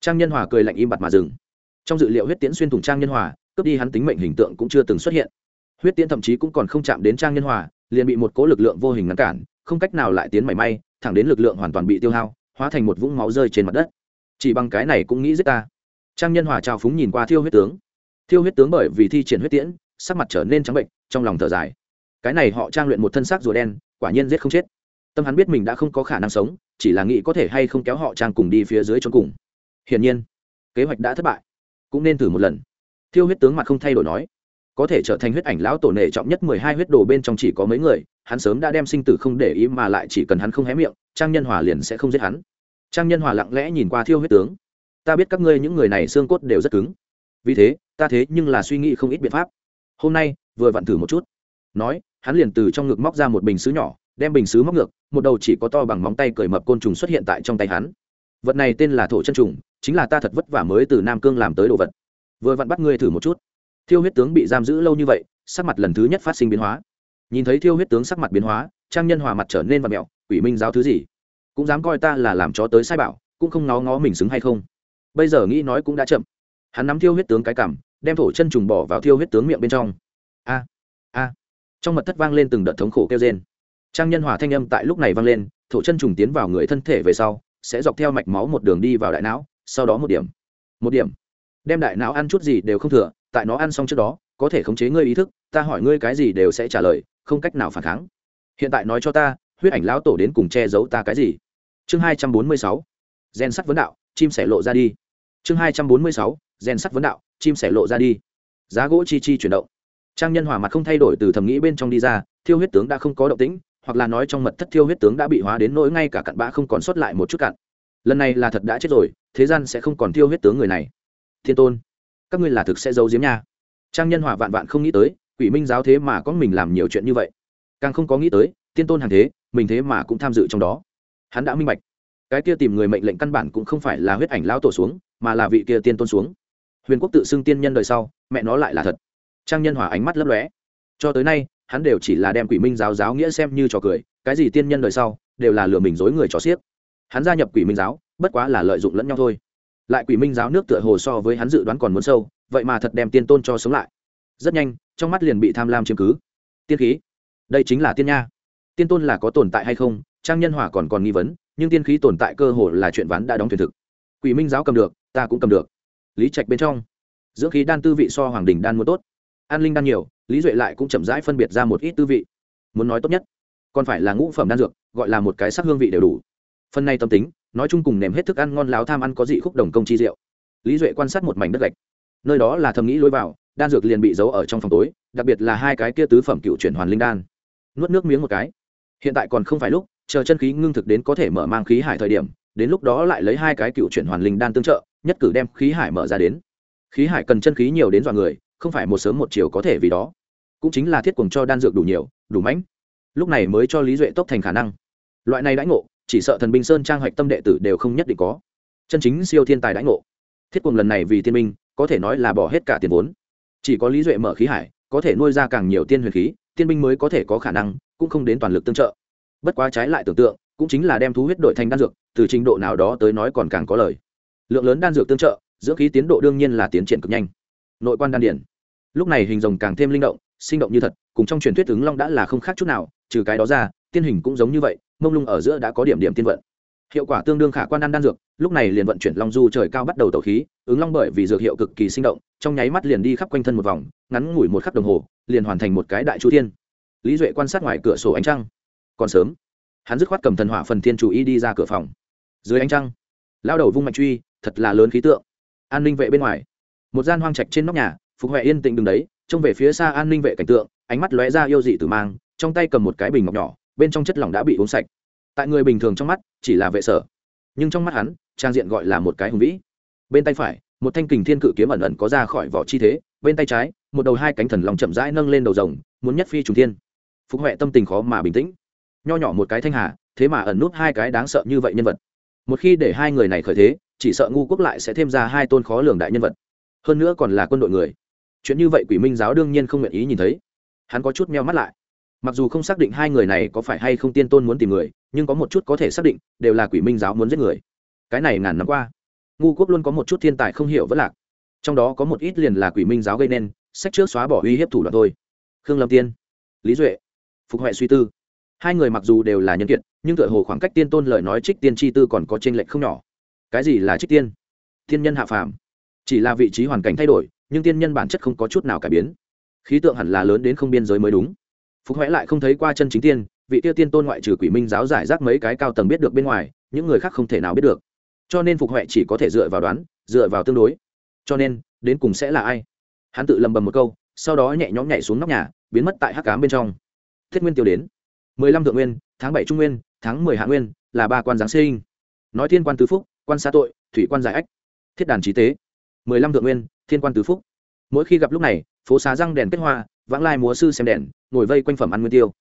Trang nhân hòa cười lạnh im bặt mà dừng. Trong dự liệu huyết tiễn xuyên thủng trang nhân hòa, cướp đi hắn tính mệnh hình tượng cũng chưa từng xuất hiện. Huyết tiễn thậm chí cũng còn không chạm đến trang nhân hòa, liền bị một cố lực lượng vô hình ngăn cản, không cách nào lại tiến mảy may, thẳng đến lực lượng hoàn toàn bị tiêu hao, hóa thành một vũng máu rơi trên mặt đất. Chỉ bằng cái này cũng nghĩ giết ta. Trang nhân hòa trào phúng nhìn qua thiêu huyết tướng. Thiêu huyết tướng bởi vì thi triển huyết tiễn, sắc mặt trở nên trắng bệnh, trong lòng thở dài. Cái này họ trang luyện một thân xác rùa đen, quả nhiên giết không chết tâm hắn biết mình đã không có khả năng sống, chỉ là nghĩ có thể hay không kéo họ trang cùng đi phía dưới trốn cùng. Hiển nhiên, kế hoạch đã thất bại, cũng nên thử một lần. Thiêu huyết tướng mặt không thay đổi nói, có thể trở thành huyết ảnh lão tổ nể trọng nhất mười hai huyết đồ bên trong chỉ có mấy người, hắn sớm đã đem sinh tử không để ý mà lại chỉ cần hắn không hé miệng, trang nhân hòa liền sẽ không giết hắn. Trang nhân hòa lặng lẽ nhìn qua thiêu huyết tướng. Ta biết các ngươi những người này xương cốt đều rất cứng. Vì thế, ta thế nhưng là suy nghĩ không ít biện pháp. Hôm nay, vừa vặn thử một chút. Nói, hắn liền từ trong ngực móc ra một bình xứ nhỏ đem bình xứ móc ngược, một đầu chỉ có to bằng móng tay cởi mập côn trùng xuất hiện tại trong tay hắn. Vật này tên là thổ chân trùng, chính là ta thật vất vả mới từ nam cương làm tới đồ vật. Vừa vặn bắt ngươi thử một chút. Thiêu huyết tướng bị giam giữ lâu như vậy, sắc mặt lần thứ nhất phát sinh biến hóa. Nhìn thấy thiêu huyết tướng sắc mặt biến hóa, trang nhân hòa mặt trở nên và mẹo ủy minh giáo thứ gì? Cũng dám coi ta là làm chó tới sai bảo, cũng không ngó ngó mình xứng hay không? Bây giờ nghĩ nói cũng đã chậm. Hắn nắm thiêu huyết tướng cái cảm đem thổ chân trùng bỏ vào thiêu huyết tướng miệng bên trong. A a. Trong mật thất vang lên từng đợt thống khổ kêu trên trang nhân hòa thanh âm tại lúc này vang lên, thổ chân trùng tiến vào người thân thể về sau, sẽ dọc theo mạch máu một đường đi vào đại não, sau đó một điểm một điểm. Đem đại não ăn chút gì đều không thừa, tại nó ăn xong trước đó, có thể khống chế ngươi ý thức, ta hỏi ngươi cái gì đều sẽ trả lời, không cách nào phản kháng. Hiện tại nói cho ta, huyết ảnh lão tổ đến cùng che giấu ta cái gì? Chương hai trăm bốn mươi sáu, gen sắt vấn đạo, chim sẻ lộ ra đi. Chương hai trăm bốn mươi sáu, gen sắt vấn đạo, chim sẻ lộ ra đi. Giá gỗ chi chi chuyển động. Trang nhân hòa mặt không thay đổi từ thầm nghĩ bên trong đi ra, thiêu huyết tướng đã không có động tĩnh hoặc là nói trong mật thất thiêu huyết tướng đã bị hóa đến nỗi ngay cả cặn bã không còn sót lại một chút cặn. Lần này là thật đã chết rồi, thế gian sẽ không còn thiêu huyết tướng người này. Thiên tôn, các ngươi là thực sẽ giấu giếm nha. Trang nhân hòa vạn vạn không nghĩ tới, quỷ minh giáo thế mà có mình làm nhiều chuyện như vậy. Càng không có nghĩ tới tiên tôn hàng thế, mình thế mà cũng tham dự trong đó. Hắn đã minh bạch, cái kia tìm người mệnh lệnh căn bản cũng không phải là huyết ảnh lao tổ xuống, mà là vị kia tiên tôn xuống. Huyền quốc tự xưng tiên nhân đời sau, mẹ nó lại là thật. Trang nhân hòa ánh mắt lấp lóe. Cho tới nay hắn đều chỉ là đem quỷ minh giáo giáo nghĩa xem như trò cười, cái gì tiên nhân đời sau, đều là lừa mình dối người trò xiếc. Hắn gia nhập quỷ minh giáo, bất quá là lợi dụng lẫn nhau thôi. Lại quỷ minh giáo nước tựa hồ so với hắn dự đoán còn muốn sâu, vậy mà thật đem tiên tôn cho sống lại. Rất nhanh, trong mắt liền bị tham lam chiếm cứ. Tiên khí. Đây chính là tiên nha. Tiên tôn là có tồn tại hay không, trang nhân hỏa còn còn nghi vấn, nhưng tiên khí tồn tại cơ hồ là chuyện ván đã đóng thuyền thực. Quỷ minh giáo cầm được, ta cũng cầm được. Lý trạch bên trong. Dưỡng khí đan tư vị so hoàng đình đan muốn tốt an linh đan nhiều, lý duệ lại cũng chậm rãi phân biệt ra một ít tư vị. Muốn nói tốt nhất, còn phải là ngũ phẩm đan dược, gọi là một cái sắc hương vị đều đủ. Phần này tâm tính, nói chung cùng nềm hết thức ăn ngon láo tham ăn có dị khúc đồng công chi rượu lý duệ quan sát một mảnh đất gạch. Nơi đó là thầm nghĩ lối vào, đan dược liền bị giấu ở trong phòng tối, đặc biệt là hai cái kia tứ phẩm cựu chuyển hoàn linh đan. Nuốt nước miếng một cái. Hiện tại còn không phải lúc, chờ chân khí ngưng thực đến có thể mở mang khí hải thời điểm, đến lúc đó lại lấy hai cái cựu chuyển hoàn linh đan tương trợ, nhất cử đem khí hải mở ra đến. Khí hải cần chân khí nhiều đến dọa người không phải một sớm một chiều có thể vì đó. Cũng chính là thiết cùng cho đan dược đủ nhiều, đủ mãnh. Lúc này mới cho lý duệ tốc thành khả năng. Loại này đãi ngộ, chỉ sợ thần binh sơn trang hoạch tâm đệ tử đều không nhất định có. Chân chính siêu thiên tài đãi ngộ. Thiết cùng lần này vì tiên minh, có thể nói là bỏ hết cả tiền vốn. Chỉ có lý duệ mở khí hải, có thể nuôi ra càng nhiều tiên huyền khí, tiên binh mới có thể có khả năng, cũng không đến toàn lực tương trợ. Bất quá trái lại tưởng tượng, cũng chính là đem thú huyết đội thành đan dược, từ trình độ nào đó tới nói còn càng có lời. Lượng lớn đan dược tương trợ, dưỡng khí tiến độ đương nhiên là tiến triển cực nhanh. Nội quan đan điển lúc này hình rồng càng thêm linh động, sinh động như thật, cùng trong truyền thuyết ứng long đã là không khác chút nào, trừ cái đó ra, tiên hình cũng giống như vậy, mông lung ở giữa đã có điểm điểm tiên vận. Hiệu quả tương đương khả quan ăn đan dược, lúc này liền vận chuyển long du trời cao bắt đầu tẩu khí, ứng long bởi vì dược hiệu cực kỳ sinh động, trong nháy mắt liền đi khắp quanh thân một vòng, ngắn ngủi một khắc đồng hồ, liền hoàn thành một cái đại chu thiên. Lý duệ quan sát ngoài cửa sổ ánh trăng. Còn sớm. Hắn dứt khoát cầm thần hỏa phần thiên chủ y đi ra cửa phòng. Dưới ánh trăng lao đầu vung mạnh truy, thật là lớn khí tượng. An ninh vệ bên ngoài. Một gian hoang trạch trên nóc nhà phục huệ yên tĩnh đứng đấy, trông về phía xa an ninh vệ cảnh tượng, ánh mắt lóe ra yêu dị tử mang, trong tay cầm một cái bình ngọc nhỏ, bên trong chất lỏng đã bị uống sạch. Tại người bình thường trong mắt, chỉ là vệ sở. Nhưng trong mắt hắn, trang diện gọi là một cái hùng vĩ. Bên tay phải, một thanh kình thiên cự kiếm ẩn ẩn có ra khỏi vỏ chi thế, bên tay trái, một đầu hai cánh thần lòng chậm rãi nâng lên đầu rồng, muốn nhất phi trùng thiên. Phục huệ tâm tình khó mà bình tĩnh. Nho nhỏ một cái thanh hà, thế mà ẩn nút hai cái đáng sợ như vậy nhân vật. Một khi để hai người này khởi thế, chỉ sợ ngu quốc lại sẽ thêm ra hai tôn khó lường đại nhân vật. Hơn nữa còn là quân đội người chuyện như vậy quỷ minh giáo đương nhiên không nguyện ý nhìn thấy. Hắn có chút meo mắt lại. Mặc dù không xác định hai người này có phải hay không tiên tôn muốn tìm người, nhưng có một chút có thể xác định, đều là quỷ minh giáo muốn giết người. Cái này ngàn năm qua, ngu quốc luôn có một chút thiên tài không hiểu vất lạc. Trong đó có một ít liền là quỷ minh giáo gây nên, sách trước xóa bỏ uy hiếp thủ đoạn thôi. Khương lâm tiên, lý duệ, phục huệ suy tư. Hai người mặc dù đều là nhân kiệt, nhưng tựa hồ khoảng cách tiên tôn lời nói trích tiên chi tư còn có t r ê n lệch không nhỏ. Cái gì là trích tiên? Tiên nhân hạ phàm. Chỉ là vị trí hoàn cảnh thay đổi nhưng tiên nhân bản chất không có chút nào cải biến. Khí tượng hẳn là lớn đến không biên giới mới đúng. Phục huệ lại không thấy qua chân chính tiên, vị tiêu tiên tôn ngoại trừ quỷ minh giáo giải rác mấy cái cao tầng biết được bên ngoài, những người khác không thể nào biết được. Cho nên phục huệ chỉ có thể dựa vào đoán, dựa vào tương đối. Cho nên, đến cùng sẽ là ai? Hắn tự lầm bầm một câu, sau đó nhẹ nhõm nhảy xuống nóc nhà, biến mất tại hắc cám bên trong. Thiết nguyên tiêu đến. mười lăm thượng nguyên, tháng bảy trung nguyên, tháng mười hạ nguyên, là ba quan giáng sinh. Nói thiên quan tứ phúc, quan xa tội, thủy quan giải ách. Thiết đàn trí tế mười lăm thượng nguyên, thiên quan tứ phúc. Mỗi khi gặp lúc này, phố xá răng đèn kết hoa, vãng lai múa sư xem đèn, ngồi vây quanh phẩm ăn nguyên tiêu.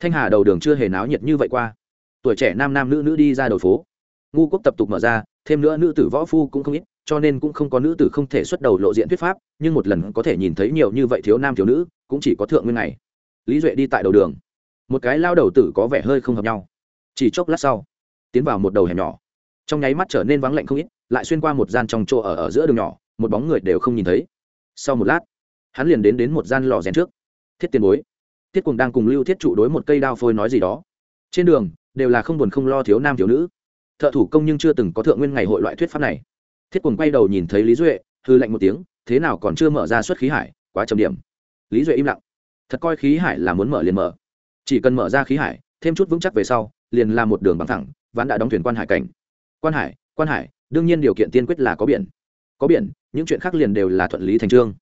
Thanh hà đầu đường chưa hề náo nhiệt như vậy qua. Tuổi trẻ nam nam nữ nữ đi ra đầu phố. Ngu quốc tập tục mở ra, thêm nữa nữ tử võ phu cũng không ít, cho nên cũng không có nữ tử không thể xuất đầu lộ diện thuyết pháp, nhưng một lần có thể nhìn thấy nhiều như vậy thiếu nam thiếu nữ, cũng chỉ có thượng nguyên này lý duệ đi tại đầu đường. Một cái lao đầu tử có vẻ hơi không hợp nhau. Chỉ chốc lát sau, tiến vào một đầu hẻm nhỏ. Trong nháy mắt trở nên vắng lạnh không ít, lại xuyên qua một gian trong chỗ ở ở giữa đường nhỏ một bóng người đều không nhìn thấy. Sau một lát, hắn liền đến đến một gian lò rèn trước. Thiết tiền bối, thiết cùng đang cùng lưu thiết trụ đối một cây đao phôi nói gì đó. Trên đường, đều là không buồn không lo thiếu nam thiếu nữ. Thợ thủ công nhưng chưa từng có thượng nguyên ngày hội loại thuyết pháp này. Thiết cùng quay đầu nhìn thấy lý duệ, hư lạnh một tiếng, thế nào còn chưa mở ra suất khí hải, quá trầm điểm. Lý duệ im lặng. Thật coi khí hải là muốn mở liền mở. Chỉ cần mở ra khí hải, thêm chút vững chắc về sau, liền là một đường bằng thẳng, ván đã đóng thuyền quan hải cảnh. Quan hải quan hải, đương nhiên điều kiện tiên quyết là có biển có biển, những chuyện khác liền đều là thuận lý thành trương.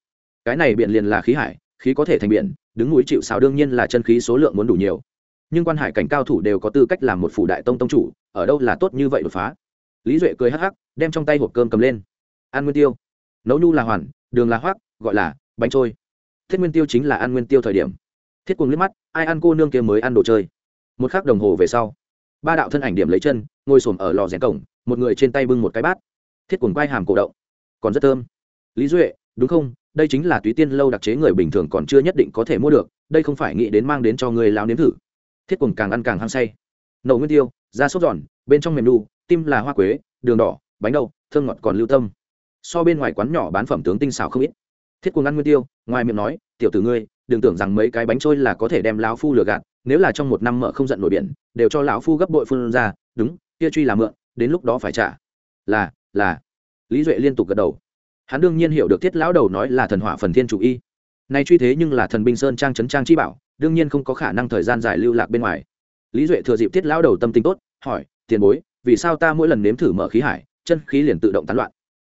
Cái này biển liền là khí hải, khí có thể thành biển, đứng núi chịu xào đương nhiên là chân khí số lượng muốn đủ nhiều. Nhưng quan hải cảnh cao thủ đều có tư cách làm một phủ đại tông tông chủ, ở đâu là tốt như vậy đột phá? Lý duệ cười hắc hắc, đem trong tay hộp cơm cầm lên. Ăn nguyên tiêu. Nấu nhu là hoàn, đường là hoác, gọi là bánh trôi. Thiết nguyên tiêu chính là ăn nguyên tiêu thời điểm. Thiết cuồng liếc mắt, ai ăn cô nương kia mới ăn đồ chơi? Một khắc đồng hồ về sau, ba đạo thân ảnh điểm lấy chân, ngồi xổm ở lò rèn cổng, một người trên tay bưng một cái bát. Thiết cuồng quay hàm cổ động còn rất thơm. Lý duệ, đúng không? Đây chính là túy tiên lâu đặc chế người bình thường còn chưa nhất định có thể mua được, đây không phải nghĩ đến mang đến cho người lao nếm thử. Thiết cuồng càng ăn càng hăng say. Nậu nguyên tiêu, da sốt giòn, bên trong mềm đu tim là hoa quế, đường đỏ, bánh đậu, thơm ngọt còn lưu tâm. So bên ngoài quán nhỏ bán phẩm tướng tinh xào không ít. Thiết cuồng ăn nguyên tiêu, ngoài miệng nói, tiểu tử ngươi, đừng tưởng rằng mấy cái bánh trôi là có thể đem lão phu lừa gạt, nếu là trong một năm mở không giận nổi biển, đều cho lão phu gấp bội phun ra, đúng, kia truy là mượn, đến lúc đó phải trả. Là là lý duệ liên tục gật đầu. Hắn đương nhiên hiểu được thiết lão đầu nói là thần hỏa phần thiên chủ y. Nay truy thế nhưng là thần binh sơn trang trấn trang chi bảo, đương nhiên không có khả năng thời gian dài lưu lạc bên ngoài. Lý duệ thừa dịp thiết lão đầu tâm tính tốt, hỏi, tiền bối, vì sao ta mỗi lần nếm thử mở khí hải, chân khí liền tự động tán loạn?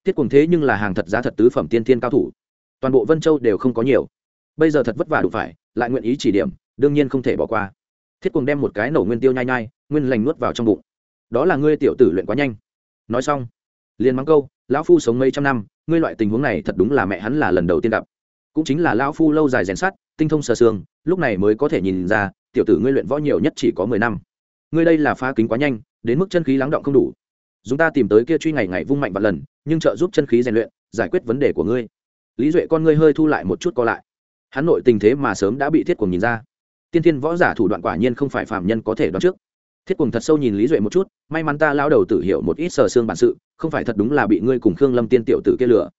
Thiết cùng thế nhưng là hàng thật giá thật tứ phẩm tiên thiên cao thủ. Toàn bộ vân châu đều không có nhiều. Bây giờ thật vất vả đủ phải, lại nguyện ý chỉ điểm, đương nhiên không thể bỏ qua. Thiết cùng đem một cái nổ nguyên tiêu nhai nhai, nguyên lành nuốt vào trong bụng. Đó là ngươi tiểu tử luyện quá nhanh. Nói xong liền mắng câu, lão phu sống mấy trăm năm, ngươi loại tình huống này thật đúng là mẹ hắn là lần đầu tiên gặp. Cũng chính là lão phu lâu dài rèn sắt, tinh thông sờ xương lúc này mới có thể nhìn ra, tiểu tử ngươi luyện võ nhiều nhất chỉ có mười năm. Ngươi đây là phá kính quá nhanh, đến mức chân khí lắng động không đủ. Chúng ta tìm tới kia truy ngày ngày vung mạnh và lần, nhưng trợ giúp chân khí rèn luyện, giải quyết vấn đề của ngươi. Lý duệ con ngươi hơi thu lại một chút co lại. Hắn nội tình thế mà sớm đã bị thiết cùng nhìn ra. Tiên thiên võ giả thủ đoạn quả nhiên không phải phạm nhân có thể đoán trước thiết cùng thật sâu nhìn lý duệ một chút, may mắn ta lao đầu tử hiểu một ít sờ xương bản sự, không phải thật đúng là bị ngươi cùng khương lâm tiên tiểu tử kia lừa.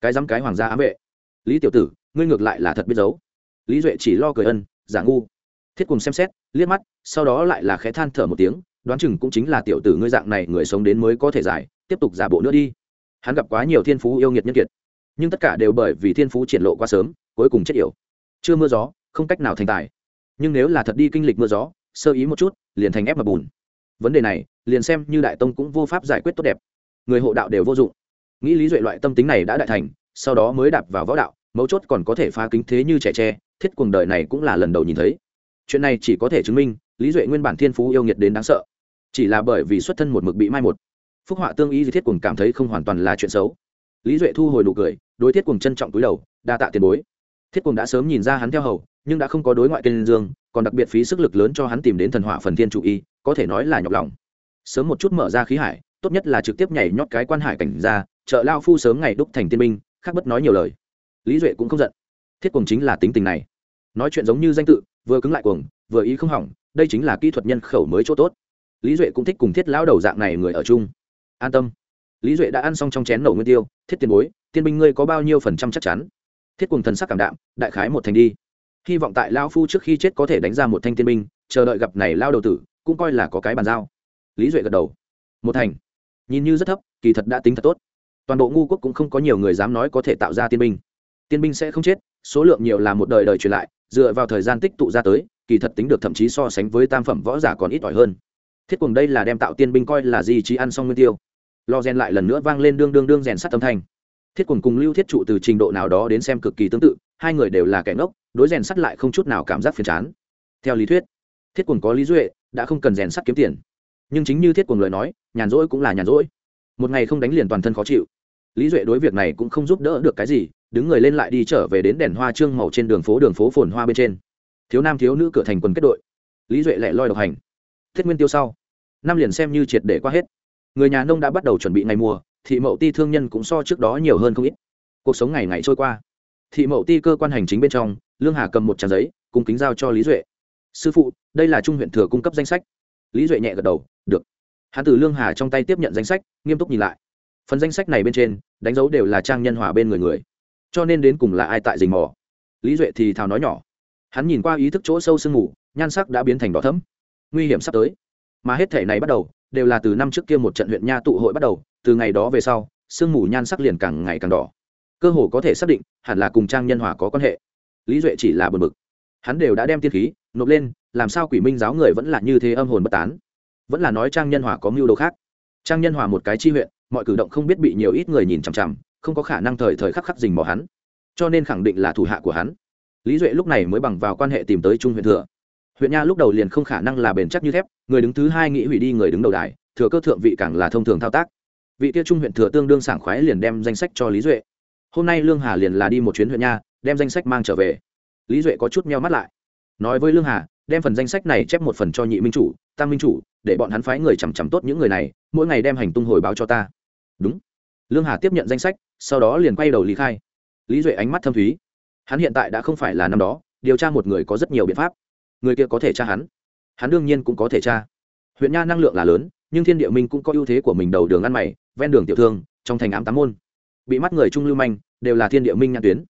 Cái dám cái hoàng gia ám vệ. Lý tiểu tử, ngươi ngược lại là thật biết giấu. Lý duệ chỉ lo cười ân, giả ngu. Thiết cùng xem xét, liếc mắt, sau đó lại là khẽ than thở một tiếng, đoán chừng cũng chính là tiểu tử ngươi dạng này người sống đến mới có thể giải, tiếp tục giả bộ nữa đi. Hắn gặp quá nhiều thiên phú yêu nghiệt nhân kiệt, nhưng tất cả đều bởi vì thiên phú triển lộ quá sớm, cuối cùng chết yểu. Chưa mưa gió, không cách nào thành tài. Nhưng nếu là thật đi kinh lịch mưa gió sơ ý một chút, liền thành ép mà bùn. Vấn đề này, liền xem như đại tông cũng vô pháp giải quyết tốt đẹp. Người hộ đạo đều vô dụng. Nghĩ lý duệ loại tâm tính này đã đại thành, sau đó mới đạp vào võ đạo, mấu chốt còn có thể phá kính thế như trẻ tre, thiết cuồng đời này cũng là lần đầu nhìn thấy. Chuyện này chỉ có thể chứng minh, lý duệ nguyên bản thiên phú yêu nghiệt đến đáng sợ. Chỉ là bởi vì xuất thân một mực bị mai một. Phúc họa tương ý di thiết cuồng cảm thấy không hoàn toàn là chuyện xấu. Lý duệ thu hồi nụ cười, đối thiết cuồng trân trọng túi đầu, đa tạ tiền bối. Thiết cuồng đã sớm nhìn ra hắn theo hầu nhưng đã không có đối ngoại kênh dương, còn đặc biệt phí sức lực lớn cho hắn tìm đến thần hỏa phần thiên chủ y, có thể nói là nhọc lòng. Sớm một chút mở ra khí hải, tốt nhất là trực tiếp nhảy nhót cái quan hải cảnh ra chợ lao phu sớm ngày đúc thành tiên minh khác bất nói nhiều lời. Lý duệ cũng không giận. Thiết cùng chính là tính tình này. Nói chuyện giống như danh tự, vừa cứng lại cuồng, vừa ý không hỏng, đây chính là kỹ thuật nhân khẩu mới chỗ tốt. Lý duệ cũng thích cùng thiết lão đầu dạng này người ở chung. An tâm. Lý duệ đã ăn xong trong chén nổ nguyên tiêu, thiết tiền bối, tiên binh ngươi có bao nhiêu phần trăm chắc chắn? Thiết cùng thần sắc cảm đạm, đại khái một thành đi hy vọng tại lao phu trước khi chết có thể đánh ra một thanh tiên binh, chờ đợi gặp này lao đầu tử, cũng coi là có cái bàn giao. Lý duệ gật đầu. Một thành. Nhìn như rất thấp, kỳ thật đã tính thật tốt. Toàn bộ ngu quốc cũng không có nhiều người dám nói có thể tạo ra tiên binh. Tiên binh sẽ không chết, số lượng nhiều là một đời đời truyền lại, dựa vào thời gian tích tụ ra tới, kỳ thật tính được thậm chí so sánh với tam phẩm võ giả còn ít ỏi hơn. Thiết cùng đây là đem tạo tiên binh coi là gì trí ăn xong nguyên tiêu. Lo rèn lại lần nữa vang lên đương đương đương rèn sắt âm thanh. Thiết cùng cùng lưu thiết trụ từ trình độ nào đó đến xem cực kỳ tương tự hai người đều là kẻ ngốc, đối rèn sắt lại không chút nào cảm giác phiền chán. Theo lý thuyết, thiết cùng có lý duệ, đã không cần rèn sắt kiếm tiền. Nhưng chính như thiết cùng lời nói, nhàn rỗi cũng là nhàn rỗi. Một ngày không đánh liền toàn thân khó chịu. Lý duệ đối việc này cũng không giúp đỡ được cái gì, đứng người lên lại đi trở về đến đèn hoa trương màu trên đường phố đường phố phồn hoa bên trên. Thiếu nam thiếu nữ cửa thành quần kết đội. Lý duệ lẻ loi độc hành. Thiết nguyên tiêu sau. Năm liền xem như triệt để qua hết. Người nhà nông đã bắt đầu chuẩn bị ngày mùa, thị mậu ti thương nhân cũng so trước đó nhiều hơn không ít. Cuộc sống ngày ngày trôi qua thị mậu ti cơ quan hành chính bên trong, lương hà cầm một trang giấy cùng kính giao cho lý duệ. Sư phụ, đây là trung huyện thừa cung cấp danh sách. Lý duệ nhẹ gật đầu, được. Hắn từ lương hà trong tay tiếp nhận danh sách, nghiêm túc nhìn lại. Phần danh sách này bên trên, đánh dấu đều là trang nhân hòa bên người người. Cho nên đến cùng là ai tại rình mò? Lý duệ thì thào nói nhỏ. Hắn nhìn qua ý thức chỗ sâu sương mù, nhan sắc đã biến thành đỏ thấm nguy hiểm sắp tới. Mà hết thể này bắt đầu, đều là từ năm trước kia một trận huyện nha tụ hội bắt đầu, từ ngày đó về sau, sương mù nhan sắc liền càng ngày càng đỏ cơ hồ có thể xác định hẳn là cùng trang nhân hòa có quan hệ. Lý duệ chỉ là bờ mực hắn đều đã đem tiên khí, nộp lên, làm sao quỷ minh giáo người vẫn là như thế âm hồn bất tán? Vẫn là nói trang nhân hòa có mưu đồ khác. Trang nhân hòa một cái chi huyện, mọi cử động không biết bị nhiều ít người nhìn chằm chằm, không có khả năng thời thời khắc khắc dình bỏ hắn. Cho nên khẳng định là thủ hạ của hắn. Lý duệ lúc này mới bằng vào quan hệ tìm tới trung huyện thừa. Huyện nha lúc đầu liền không khả năng là bền chắc như thép, người đứng thứ hai nghĩ hủy đi người đứng đầu đài, thừa cơ thượng vị càng là thông thường thao tác. Vị kia trung huyện thừa tương đương sảng khoái liền đem danh sách cho lý duệ hôm nay lương hà liền là đi một chuyến huyện nha, đem danh sách mang trở về. Lý duệ có chút meo mắt lại. Nói với lương hà, đem phần danh sách này chép một phần cho nhị minh chủ, tam minh chủ, để bọn hắn phái người chằm chằm tốt những người này, mỗi ngày đem hành tung hồi báo cho ta. Đúng. Lương hà tiếp nhận danh sách, sau đó liền quay đầu lý khai. Lý duệ ánh mắt thâm thúy. Hắn hiện tại đã không phải là năm đó, điều tra một người có rất nhiều biện pháp. Người kia có thể tra hắn. Hắn đương nhiên cũng có thể tra. Huyện nha năng lượng là lớn, nhưng thiên địa minh cũng có ưu thế của mình đầu đường ăn mày, ven đường tiểu thương, trong thành ám tám môn bị mắt người trung lưu manh, đều là thiên địa minh nhãn tuyến.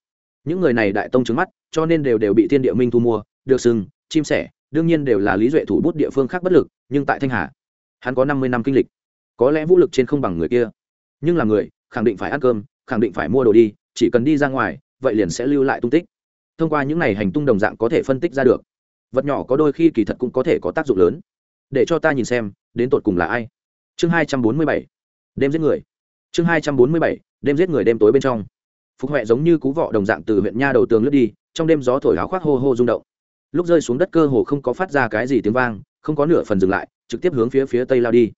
Những người này đại tông trứng mắt, cho nên đều đều bị thiên địa minh thu mua, được sừng chim sẻ, đương nhiên đều là lý duệ thủ bút địa phương khác bất lực, nhưng tại thanh hà, hắn có năm mươi năm kinh lịch. Có lẽ vũ lực trên không bằng người kia. Nhưng là người, khẳng định phải ăn cơm, khẳng định phải mua đồ đi, chỉ cần đi ra ngoài, vậy liền sẽ lưu lại tung tích. Thông qua những n à y hành tung đồng dạng có thể phân tích ra được. Vật nhỏ có đôi khi kỳ thật cũng có thể có tác dụng lớn. Để cho ta nhìn xem, đến tột cùng là ai? Chương hai trăm bốn mươi bảy, đêm giết người. Chương hai trăm bốn mươi bảy đêm giết người đêm tối bên trong. Phục huệ giống như cú vọ đồng dạng từ huyện nha đầu tường lướt đi, trong đêm gió thổi áo khoác hô hô rung động. Lúc rơi xuống đất cơ hồ không có phát ra cái gì tiếng vang, không có nửa phần dừng lại, trực tiếp hướng phía phía tây lao đi.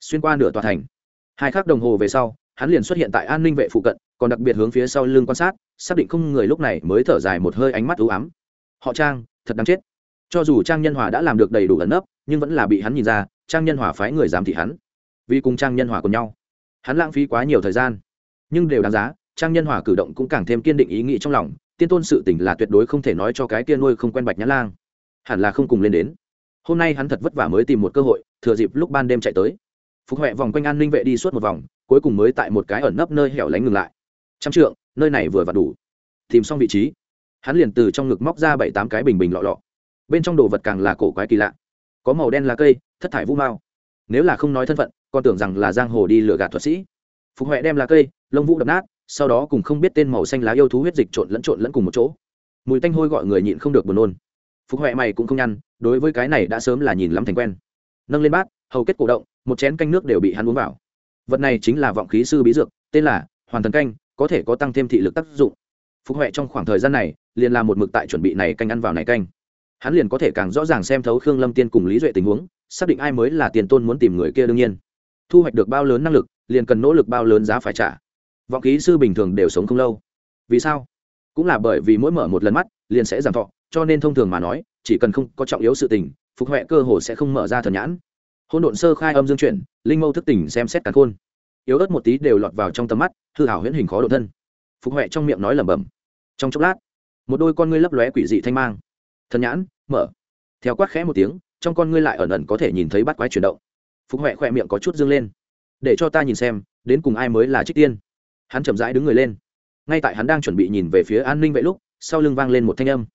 Xuyên qua nửa tòa thành, hai khắc đồng hồ về sau, hắn liền xuất hiện tại an ninh vệ phụ cận, còn đặc biệt hướng phía sau lưng quan sát, xác định không người lúc này mới thở dài một hơi ánh mắt ưu ám. Họ trang, thật đáng chết. Cho dù trang nhân hòa đã làm được đầy đủ ẩn nấp, nhưng vẫn là bị hắn nhìn ra, trang nhân hòa phái người giám thị hắn. Vì cùng trang nhân hòa cùng nhau, hắn lãng phí quá nhiều thời gian nhưng đều đáng giá, trang nhân hòa cử động cũng càng thêm kiên định ý nghĩ trong lòng, tiên tôn sự tỉnh là tuyệt đối không thể nói cho cái tiên nuôi không quen bạch nhã lang. Hẳn là không cùng lên đến. Hôm nay hắn thật vất vả mới tìm một cơ hội, thừa dịp lúc ban đêm chạy tới. Phục huệ vòng quanh an ninh vệ đi suốt một vòng, cuối cùng mới tại một cái ẩn nấp nơi hẻo lánh ngừng lại. Trăm trượng, nơi này vừa và đủ. Tìm xong vị trí, hắn liền từ trong ngực móc ra bảy tám cái bình bình lọ lọ. Bên trong đồ vật càng là cổ quái kỳ lạ. Có màu đen lá cây, thất thải vũ mao. Nếu là không nói thân phận, còn tưởng rằng là giang hồ đi lừa gạt thuật sĩ phục huệ đem lá cây, lông vũ đập nát, sau đó cùng không biết tên màu xanh lá yêu thú huyết dịch trộn lẫn trộn lẫn cùng một chỗ. Mùi tanh hôi gọi người nhịn không được buồn nôn. Phục huệ mày cũng không nhăn, đối với cái này đã sớm là nhìn lắm thành quen. Nâng lên bát, hầu kết cổ động, một chén canh nước đều bị hắn uống vào. Vật này chính là vọng khí sư bí dược, tên là hoàn thần canh, có thể có tăng thêm thị lực tác dụng. Phục huệ trong khoảng thời gian này, liền làm một mực tại chuẩn bị này canh ăn vào này canh. Hắn liền có thể càng rõ ràng xem thấu khương lâm tiên cùng lý duệ tình huống, xác định ai mới là tiền tôn muốn tìm người kia đương nhiên. Thu hoạch được bao lớn năng lực liền cần nỗ lực bao lớn giá phải trả. Vọng ký sư bình thường đều sống không lâu. Vì sao? Cũng là bởi vì mỗi mở một lần mắt, liền sẽ giảm thọ, cho nên thông thường mà nói, chỉ cần không có trọng yếu sự tình, phục huệ cơ hồ sẽ không mở ra thần nhãn. Hôn độn sơ khai âm dương chuyển, linh mâu thức tỉnh xem xét cả khôn. Yếu ớt một tí đều lọt vào trong tầm mắt, hư hảo huyễn hình khó độ thân. Phục huệ trong miệng nói lẩm bẩm. Trong chốc lát, một đôi con ngươi lấp lóe quỷ dị thanh mang. Thần nhãn, mở. Theo quát khẽ một tiếng, trong con ngươi lại ẩn ẩn có thể nhìn thấy bắt quái chuyển động. Phục huệ khỏe miệng có chút dương lên để cho ta nhìn xem, đến cùng ai mới là trích tiên. Hắn chậm rãi đứng người lên. Ngay tại hắn đang chuẩn bị nhìn về phía an ninh vậy lúc, sau lưng vang lên một thanh âm.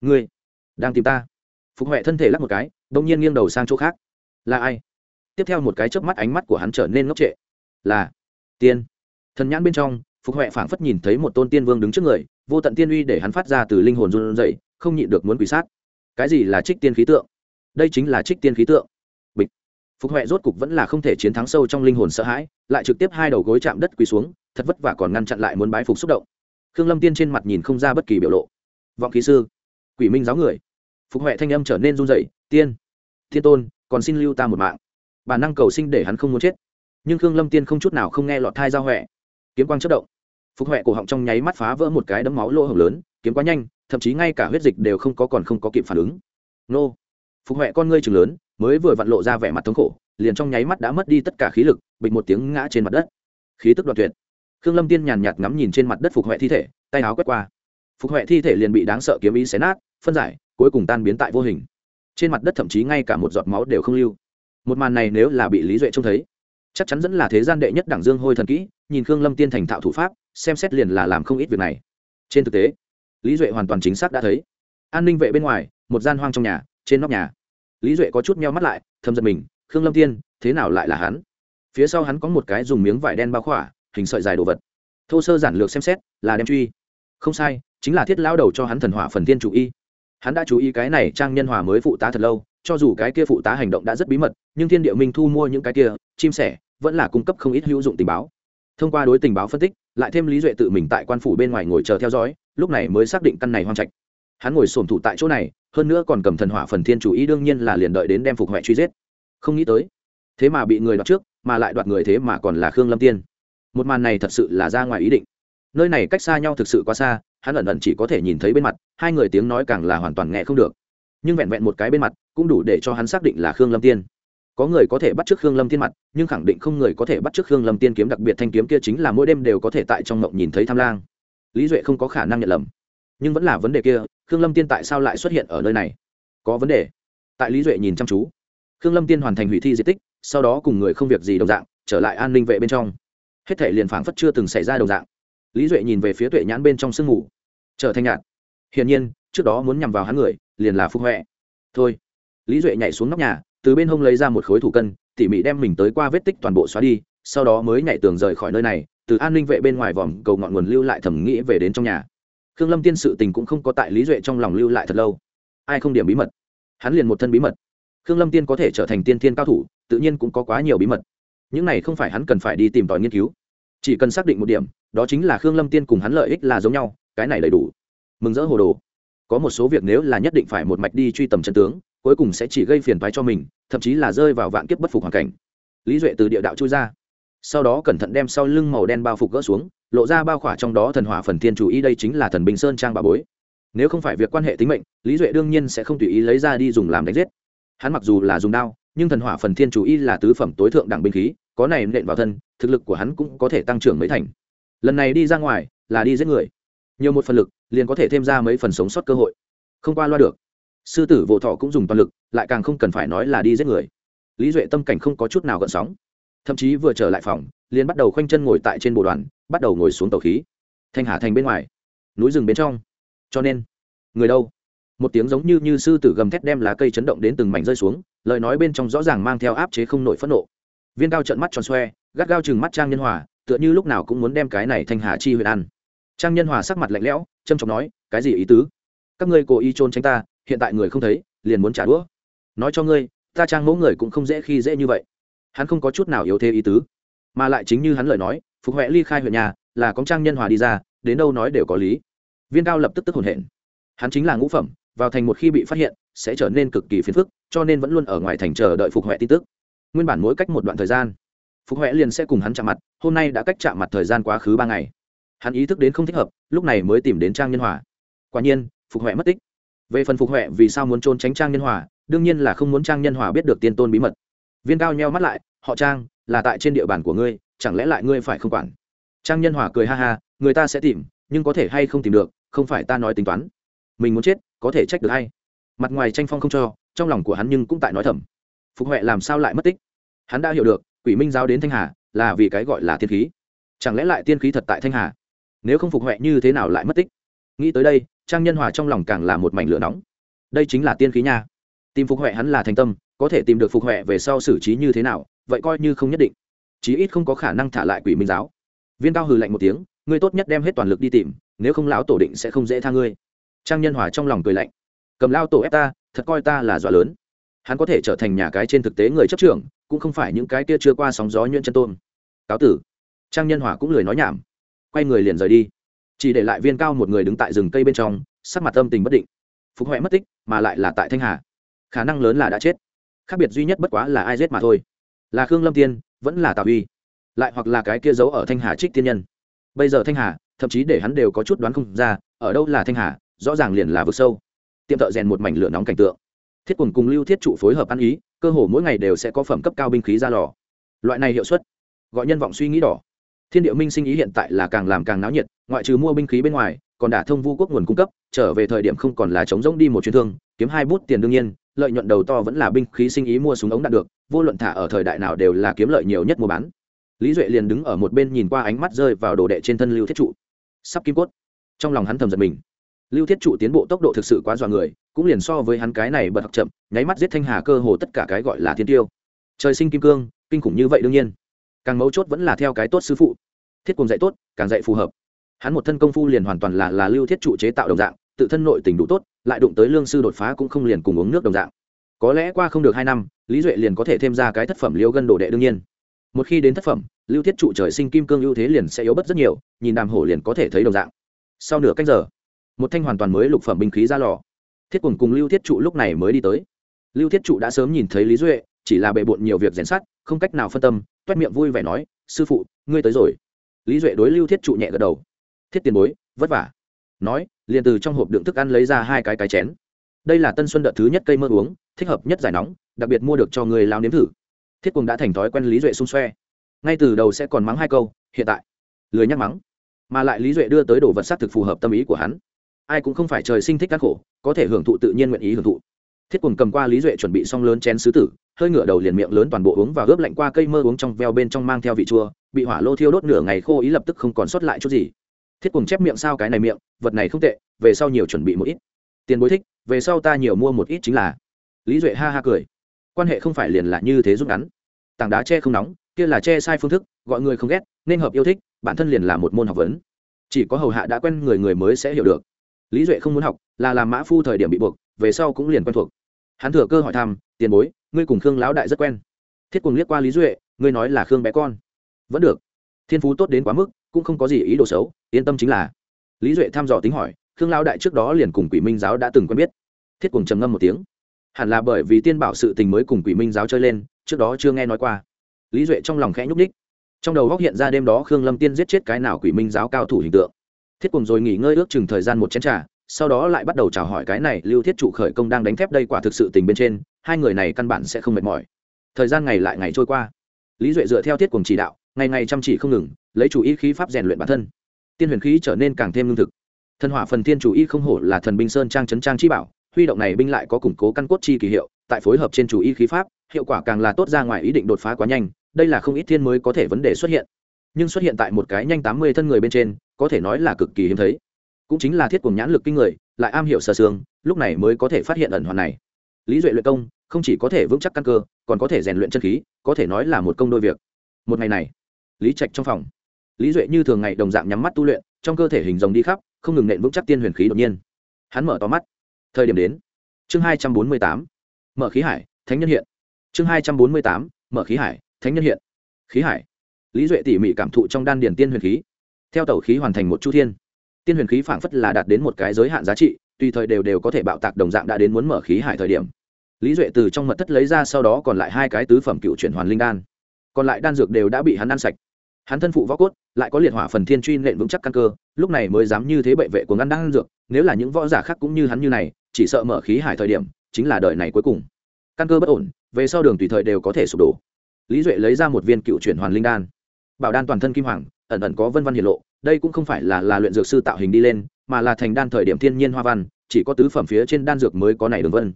Ngươi đang tìm ta. Phục huệ thân thể lắc một cái đ ỗ n g nhiên nghiêng đầu sang chỗ khác. Là ai? Tiếp theo một cái chớp mắt ánh mắt của hắn trở nên ngốc trệ. Là tiên. Thần nhãn bên trong, phục huệ phảng phất nhìn thấy một tôn tiên vương đứng trước người, vô tận tiên uy để hắn phát ra từ linh hồn run dậy không nhịn được muốn quỷ sát. Cái gì là trích tiên khí tượng? Đây chính là trích tiên khí tượng phục huệ rốt cục vẫn là không thể chiến thắng sâu trong linh hồn sợ hãi, lại trực tiếp hai đầu gối chạm đất quỳ xuống, thật vất vả còn ngăn chặn lại muốn bái phục xúc động. Khương lâm tiên trên mặt nhìn không ra bất kỳ biểu lộ. Vọng khí sư, quỷ minh giáo người. Phục huệ thanh âm trở nên run dậy tiên, thiên tôn, còn xin lưu ta một mạng. Bản năng cầu sinh để hắn không muốn chết. Nhưng khương lâm tiên không chút nào không nghe lọt thai giao huệ kiếm quang chất động. Phục huệ cổ họng trong nháy mắt phá vỡ một cái đấm máu lỗ hồng lớn, kiếm quá nhanh, thậm chí ngay cả huyết dịch đều không có còn không có kịp phản ứng. Nô. Phục huệ con ngươi chừng lớn mới vừa vặn lộ ra vẻ mặt thống khổ, liền trong nháy mắt đã mất đi tất cả khí lực, bịch một tiếng ngã trên mặt đất. Khí tức đoạt tuyệt. Khương lâm tiên nhàn nhạt ngắm nhìn trên mặt đất phục huệ thi thể, tay áo quét qua. Phục huệ thi thể liền bị đáng sợ kiếm ý xé nát, phân giải, cuối cùng tan biến tại vô hình. Trên mặt đất thậm chí ngay cả một giọt máu đều không lưu. Một màn này nếu là bị lý duệ trông thấy, chắc chắn dẫn là thế gian đệ nhất đảng dương hôi thần kỹ, nhìn khương lâm tiên thành thạo thủ pháp, xem xét liền là làm không ít việc này. Trên thực tế, lý duệ hoàn toàn chính xác đã thấy. An ninh vệ bên ngoài, một gian hoang trong nhà, trên nóc nhà lý duệ có chút meo mắt lại thâm giật mình, khương lâm tiên thế nào lại là hắn? Phía sau hắn có một cái dùng miếng vải đen bao khỏa, hình sợi dài đồ vật. Thô sơ giản lược xem xét, là đem truy. Không sai, chính là thiết lao đầu cho hắn thần hỏa phần tiên chủ y. Hắn đã chú ý cái này trang nhân hòa mới phụ tá thật lâu, cho dù cái kia phụ tá hành động đã rất bí mật, nhưng thiên địa minh thu mua những cái kia, chim sẻ, vẫn là cung cấp không ít hữu dụng tình báo. Thông qua đối tình báo phân tích, lại thêm lý duệ tự mình tại quan phủ bên ngoài ngồi chờ theo dõi, lúc này mới xác định căn này hoang trạch. Hắn ngồi sổm thủ tại chỗ này hơn nữa còn cầm thần hỏa phần thiên chủ ý đương nhiên là liền đợi đến đem phục huệ truy giết. Không nghĩ tới, thế mà bị người đoạt trước, mà lại đoạt người thế mà còn là khương lâm tiên. Một màn này thật sự là ra ngoài ý định. Nơi này cách xa nhau thực sự quá xa, hắn ẩn ẩn chỉ có thể nhìn thấy bên mặt, hai người tiếng nói càng là hoàn toàn nghe không được. Nhưng vẹn vẹn một cái bên mặt, cũng đủ để cho hắn xác định là khương lâm tiên. Có người có thể bắt t r ư ớ c khương lâm tiên mặt, nhưng khẳng định không người có thể bắt t r ư ớ c khương lâm tiên kiếm, đặc biệt thanh kiếm kia chính là mỗi đêm đều có thể tại trong mộng nhìn thấy tham lang. Lý duệ không có khả năng nhận lầm. Nhưng vẫn là vấn đề kia khương lâm tiên tại sao lại xuất hiện ở nơi này? Có vấn đề. Tại lý duệ nhìn chăm chú. Khương lâm tiên hoàn thành hủy thi di tích, sau đó cùng người không việc gì đồng dạng, trở lại an ninh vệ bên trong. Hết thể liền phảng phất chưa từng xảy ra đồng dạng. Lý duệ nhìn về phía tuệ nhãn bên trong sương mù. Trở thành nhạt. Hiển nhiên, trước đó muốn nhằm vào hắn người, liền là phúc huệ. Thôi. Lý duệ nhảy xuống nóc nhà, từ bên hông lấy ra một khối thủ cân, tỉ mỉ đem mình tới qua vết tích toàn bộ xóa đi, sau đó mới nhảy tường rời khỏi nơi này, từ an ninh vệ bên ngoài vòm cầu ngọn nguồn lưu lại thẩm nghĩ về đến trong nhà khương lâm tiên sự tình cũng không có tại lý duệ trong lòng lưu lại thật lâu. Ai không điểm bí mật? Hắn liền một thân bí mật. Khương lâm tiên có thể trở thành tiên thiên cao thủ, tự nhiên cũng có quá nhiều bí mật. Những này không phải hắn cần phải đi tìm tòi nghiên cứu. Chỉ cần xác định một điểm, đó chính là khương lâm tiên cùng hắn lợi ích là giống nhau, cái này đầy đủ. Mừng rỡ hồ đồ. Có một số việc nếu là nhất định phải một mạch đi truy tầm chân tướng, cuối cùng sẽ chỉ gây phiền toái cho mình, thậm chí là rơi vào vạn kiếp bất phục hoàn cảnh. Lý duệ từ địa đạo chui ra sau đó cẩn thận đem sau lưng màu đen bao phục gỡ xuống, lộ ra bao khỏa trong đó thần hỏa phần thiên chủ ý đây chính là thần bình sơn trang bà bối. Nếu không phải việc quan hệ tính mệnh, lý duệ đương nhiên sẽ không tùy ý lấy ra đi dùng làm đánh giết. Hắn mặc dù là dùng đao, nhưng thần hỏa phần thiên chủ y là tứ phẩm tối thượng đẳng binh khí, có này nện vào thân, thực lực của hắn cũng có thể tăng trưởng mấy thành. Lần này đi ra ngoài, là đi giết người. Nhiều một phần lực, liền có thể thêm ra mấy phần sống sót cơ hội. Không qua loa được. Sư tử vô thọ cũng dùng toàn lực, lại càng không cần phải nói là đi giết người. Lý duệ tâm cảnh không có chút nào gợn sóng thậm chí vừa trở lại phòng, liền bắt đầu khoanh chân ngồi tại trên bộ đoàn, bắt đầu ngồi xuống tàu khí. Thanh hà thành bên ngoài, núi rừng bên trong. Cho nên, người đâu? Một tiếng giống như như sư tử gầm thét đem lá cây chấn động đến từng mảnh rơi xuống, lời nói bên trong rõ ràng mang theo áp chế không nổi phẫn nộ. Viên cao trận mắt tròn xoe, gắt gao chừng mắt trang nhân hòa, tựa như lúc nào cũng muốn đem cái này thanh hà chi huyện ăn. Trang nhân hòa sắc mặt lạnh lẽo trâm trọng nói, cái gì ý tứ? Các ngươi cố ý trôn tránh ta, hiện tại người không thấy, liền muốn trả đũa. Nói cho ngươi, ta trang mẫu người cũng không dễ khi dễ như vậy hắn không có chút nào yếu thế ý tứ, mà lại chính như hắn lời nói, phục huệ ly khai huyện nhà, là công trang nhân hòa đi ra, đến đâu nói đều có lý. Viên cao lập tức tức hồn hển. Hắn chính là ngũ phẩm, vào thành một khi bị phát hiện, sẽ trở nên cực kỳ phiền phức, cho nên vẫn luôn ở ngoài thành chờ đợi phục huệ tin tức. Nguyên bản mỗi cách một đoạn thời gian, phục huệ liền sẽ cùng hắn chạm mặt, hôm nay đã cách chạm mặt thời gian quá khứ ba ngày. Hắn ý thức đến không thích hợp, lúc này mới tìm đến trang nhân hòa. Quả nhiên, phục huệ mất tích. Về phần phục huệ vì sao muốn trốn tránh trang nhân hòa, đương nhiên là không muốn trang nhân hòa biết được tiên tôn bí mật viên cao nheo mắt lại, họ trang, là tại trên địa bàn của ngươi, chẳng lẽ lại ngươi phải không quản? Trang nhân hòa cười ha ha, người ta sẽ tìm, nhưng có thể hay không tìm được, không phải ta nói tính toán. Mình muốn chết, có thể trách được hay mặt ngoài tranh phong không cho, trong lòng của hắn nhưng cũng tại nói thầm. Phục huệ làm sao lại mất tích? Hắn đã hiểu được, quỷ minh giáo đến thanh hà, là vì cái gọi là tiên khí. Chẳng lẽ lại tiên khí thật tại thanh hà? Nếu không phục huệ như thế nào lại mất tích? Nghĩ tới đây, trang nhân hòa trong lòng càng là một mảnh lửa nóng. Đây chính là tiên khí nha. Tìm phục huệ hắn là thành tâm có thể tìm được phục huệ về sau xử trí như thế nào, vậy coi như không nhất định. Chí ít không có khả năng thả lại quỷ minh giáo. Viên cao hừ lạnh một tiếng, ngươi tốt nhất đem hết toàn lực đi tìm, nếu không lão tổ định sẽ không dễ tha ngươi. Trang nhân hòa trong lòng cười lạnh. Cầm lao tổ ép ta, thật coi ta là dọa lớn. Hắn có thể trở thành nhà cái trên thực tế người chấp trưởng, cũng không phải những cái kia chưa qua sóng gió nhuyễn chân tôn. Cáo tử. Trang nhân hòa cũng lười nói nhảm. Quay người liền rời đi. Chỉ để lại viên cao một người đứng tại rừng cây bên trong, sắc mặt âm tình bất định. Phục huệ mất tích, mà lại là tại thanh hà. Khả năng lớn là đã chết khác biệt duy nhất bất quá là ai giết mà thôi. Là khương lâm tiên, vẫn là tào uy lại hoặc là cái kia giấu ở thanh hà trích tiên nhân. Bây giờ thanh hà, thậm chí để hắn đều có chút đoán không ra, ở đâu là thanh hà, rõ ràng liền là vực sâu. Tiệm thợ rèn một mảnh lửa nóng cảnh tượng. Thiết quần cùng lưu thiết trụ phối hợp ăn ý, cơ hồ mỗi ngày đều sẽ có phẩm cấp cao binh khí ra lò. Loại này hiệu suất, gọi nhân vọng suy nghĩ đỏ. Thiên địa minh sinh ý hiện tại là càng làm càng náo nhiệt, ngoại trừ mua binh khí bên ngoài, còn đả thông vu quốc nguồn cung cấp, trở về thời điểm không còn là chống rỗng đi một chuyến thương kiếm hai bút tiền đương nhiên, lợi nhuận đầu to vẫn là binh khí sinh ý mua súng ống đạt được, vô luận thả ở thời đại nào đều là kiếm lợi nhiều nhất mua bán. Lý duệ liền đứng ở một bên nhìn qua ánh mắt rơi vào đồ đệ trên thân lưu thiết trụ. Sắp kim cốt. Trong lòng hắn thầm giật mình. Lưu thiết trụ tiến bộ tốc độ thực sự quá dọa người, cũng liền so với hắn cái này bật học chậm, nháy mắt giết thanh hà cơ hồ tất cả cái gọi là thiên tiêu. Trời sinh kim cương, kinh khủng như vậy đương nhiên. Càng mấu chốt vẫn là theo cái tốt sư phụ. Thiết cùng dạy tốt, càng dạy phù hợp. Hắn một thân công phu liền hoàn toàn là là lưu thiết trụ chế tạo đồng dạng, tự thân nội tình đủ tốt lại đụng tới lương sư đột phá cũng không liền cùng uống nước đồng dạng. Có lẽ qua không được hai năm, lý duệ liền có thể thêm ra cái thất phẩm liêu gân đồ đệ đương nhiên. Một khi đến thất phẩm, lưu thiết trụ trời sinh kim cương ưu thế liền sẽ yếu bất rất nhiều, nhìn đàm hổ liền có thể thấy đồng dạng. Sau nửa cách giờ, một thanh hoàn toàn mới lục phẩm binh khí ra lò. Thiết cùng cùng lưu thiết trụ lúc này mới đi tới. Lưu thiết trụ đã sớm nhìn thấy lý duệ, chỉ là bề bộn nhiều việc rèn sát không cách nào phân tâm, toét miệng vui vẻ nói, sư phụ, ngươi tới rồi. Lý duệ đối lưu thiết trụ nhẹ gật đầu. Thiết tiền bối, vất vả. Nói liền từ trong hộp đựng thức ăn lấy ra hai cái cái chén. Đây là tân xuân đợt thứ nhất cây mơ uống, thích hợp nhất giải nóng, đặc biệt mua được cho người lao nếm thử. Thiết cùng đã thành thói quen lý duệ xung xoe. Ngay từ đầu sẽ còn mắng hai câu, hiện tại, lười nhắc mắng. Mà lại lý duệ đưa tới đồ vật s á t thực phù hợp tâm ý của hắn. Ai cũng không phải trời sinh thích các khổ, có thể hưởng thụ tự nhiên nguyện ý hưởng thụ. Thiết cùng cầm qua lý duệ chuẩn bị xong lớn chén sứ tử, hơi ngửa đầu liền miệng lớn toàn bộ uống và ướp lạnh qua cây mơ uống trong veo bên trong mang theo vị chua, bị hỏa lô thiêu đốt nửa ngày khô ý lập tức không còn sót lại chút gì thiết cùng chép miệng sao cái này miệng, vật này không tệ, về sau nhiều chuẩn bị một ít. Tiền bối thích, về sau ta nhiều mua một ít chính là. Lý duệ ha ha cười. Quan hệ không phải liền là như thế rút ngắn. Tảng đá che không nóng, kia là che sai phương thức, gọi người không ghét, nên hợp yêu thích, bản thân liền là một môn học vấn. Chỉ có hầu hạ đã quen người người mới sẽ hiểu được. Lý duệ không muốn học, là làm mã phu thời điểm bị buộc, về sau cũng liền quen thuộc. Hắn thừa cơ hỏi thăm, tiền bối, ngươi cùng khương lão đại rất quen. Thiết cùng liếc qua lý duệ, ngươi nói là khương bé con. Vẫn được. Thiên phú tốt đến quá mức cũng không có gì ý đồ xấu, yên tâm chính là. Lý duệ thăm dò tính hỏi, khương lão đại trước đó liền cùng quỷ minh giáo đã từng quen biết. Thiết cùng trầm ngâm một tiếng. Hẳn là bởi vì tiên bảo sự tình mới cùng quỷ minh giáo chơi lên, trước đó chưa nghe nói qua. Lý duệ trong lòng khẽ nhúc ních trong đầu góc hiện ra đêm đó khương lâm tiên giết chết cái nào quỷ minh giáo cao thủ hình tượng. Thiết cùng rồi nghỉ ngơi ước chừng thời gian một chén t r à sau đó lại bắt đầu chào hỏi cái này lưu thiết trụ khởi công đang đánh thép đây quả thực sự tình bên trên, hai người này căn bản sẽ không mệt mỏi. Thời gian ngày lại ngày trôi qua. Lý duệ dựa theo thiết cùng chỉ đạo ngày ngày chăm chỉ không ngừng, lấy chủ ý khí pháp rèn luyện bản thân. Tiên huyền khí trở nên càng thêm lương thực. Thần hỏa phần thiên chủ y không hổ là thần binh sơn trang trấn trang chi bảo, huy động này binh lại có củng cố căn cốt chi kỳ hiệu, tại phối hợp trên chủ y khí pháp, hiệu quả càng là tốt ra ngoài ý định đột phá quá nhanh, đây là không ít thiên mới có thể vấn đề xuất hiện. Nhưng xuất hiện tại một cái nhanh tám mươi thân người bên trên, có thể nói là cực kỳ hiếm thấy. Cũng chính là thiết cùng nhãn lực kinh người, lại am hiểu sơ xương, lúc này mới có thể phát hiện ẩn hoàn này. Lý duệ luyện công, không chỉ có thể vững chắc căn cơ, còn có thể rèn luyện chân khí, có thể nói là một công đôi việc. Một ngày này lý trạch trong phòng. Lý duệ như thường ngày đồng dạng nhắm mắt tu luyện, trong cơ thể hình rồng đi khắp, không ngừng nện vững chắc tiên huyền khí đột nhiên. Hắn mở to mắt. Thời điểm đến. Chương hai trăm bốn mươi tám. Mở khí hải, thánh nhân hiện. Chương hai trăm bốn mươi tám. Mở khí hải, thánh nhân hiện. Khí hải. Lý duệ tỉ mỉ cảm thụ trong đan điền tiên huyền khí. Theo tẩu khí hoàn thành một chu thiên. Tiên huyền khí phảng phất là đạt đến một cái giới hạn giá trị, tùy thời đều đều có thể bạo tạc đồng dạng đã đến muốn mở khí hải thời điểm. Lý duệ từ trong mật thất lấy ra sau đó còn lại hai cái tứ phẩm cựu chuyển hoàn linh đan. Còn lại đan dược đều đã bị hắn ăn sạch hắn thân phụ võ cốt, lại có liệt hỏa phần thiên truy nện vững chắc căn cơ, lúc này mới dám như thế bệ vệ của ngăn đang dược, nếu là những võ giả khác cũng như hắn như này, chỉ sợ mở khí hải thời điểm, chính là đời này cuối cùng. Căn cơ bất ổn, về sau đường tùy thời đều có thể sụp đổ. Lý duệ lấy ra một viên cựu chuyển hoàn linh đan. Bảo đan toàn thân kim hoàng, ẩn ẩn có vân văn hiển lộ, đây cũng không phải là là luyện dược sư tạo hình đi lên, mà là thành đan thời điểm thiên nhiên hoa văn, chỉ có tứ phẩm phía trên đan dược mới có này đường vân.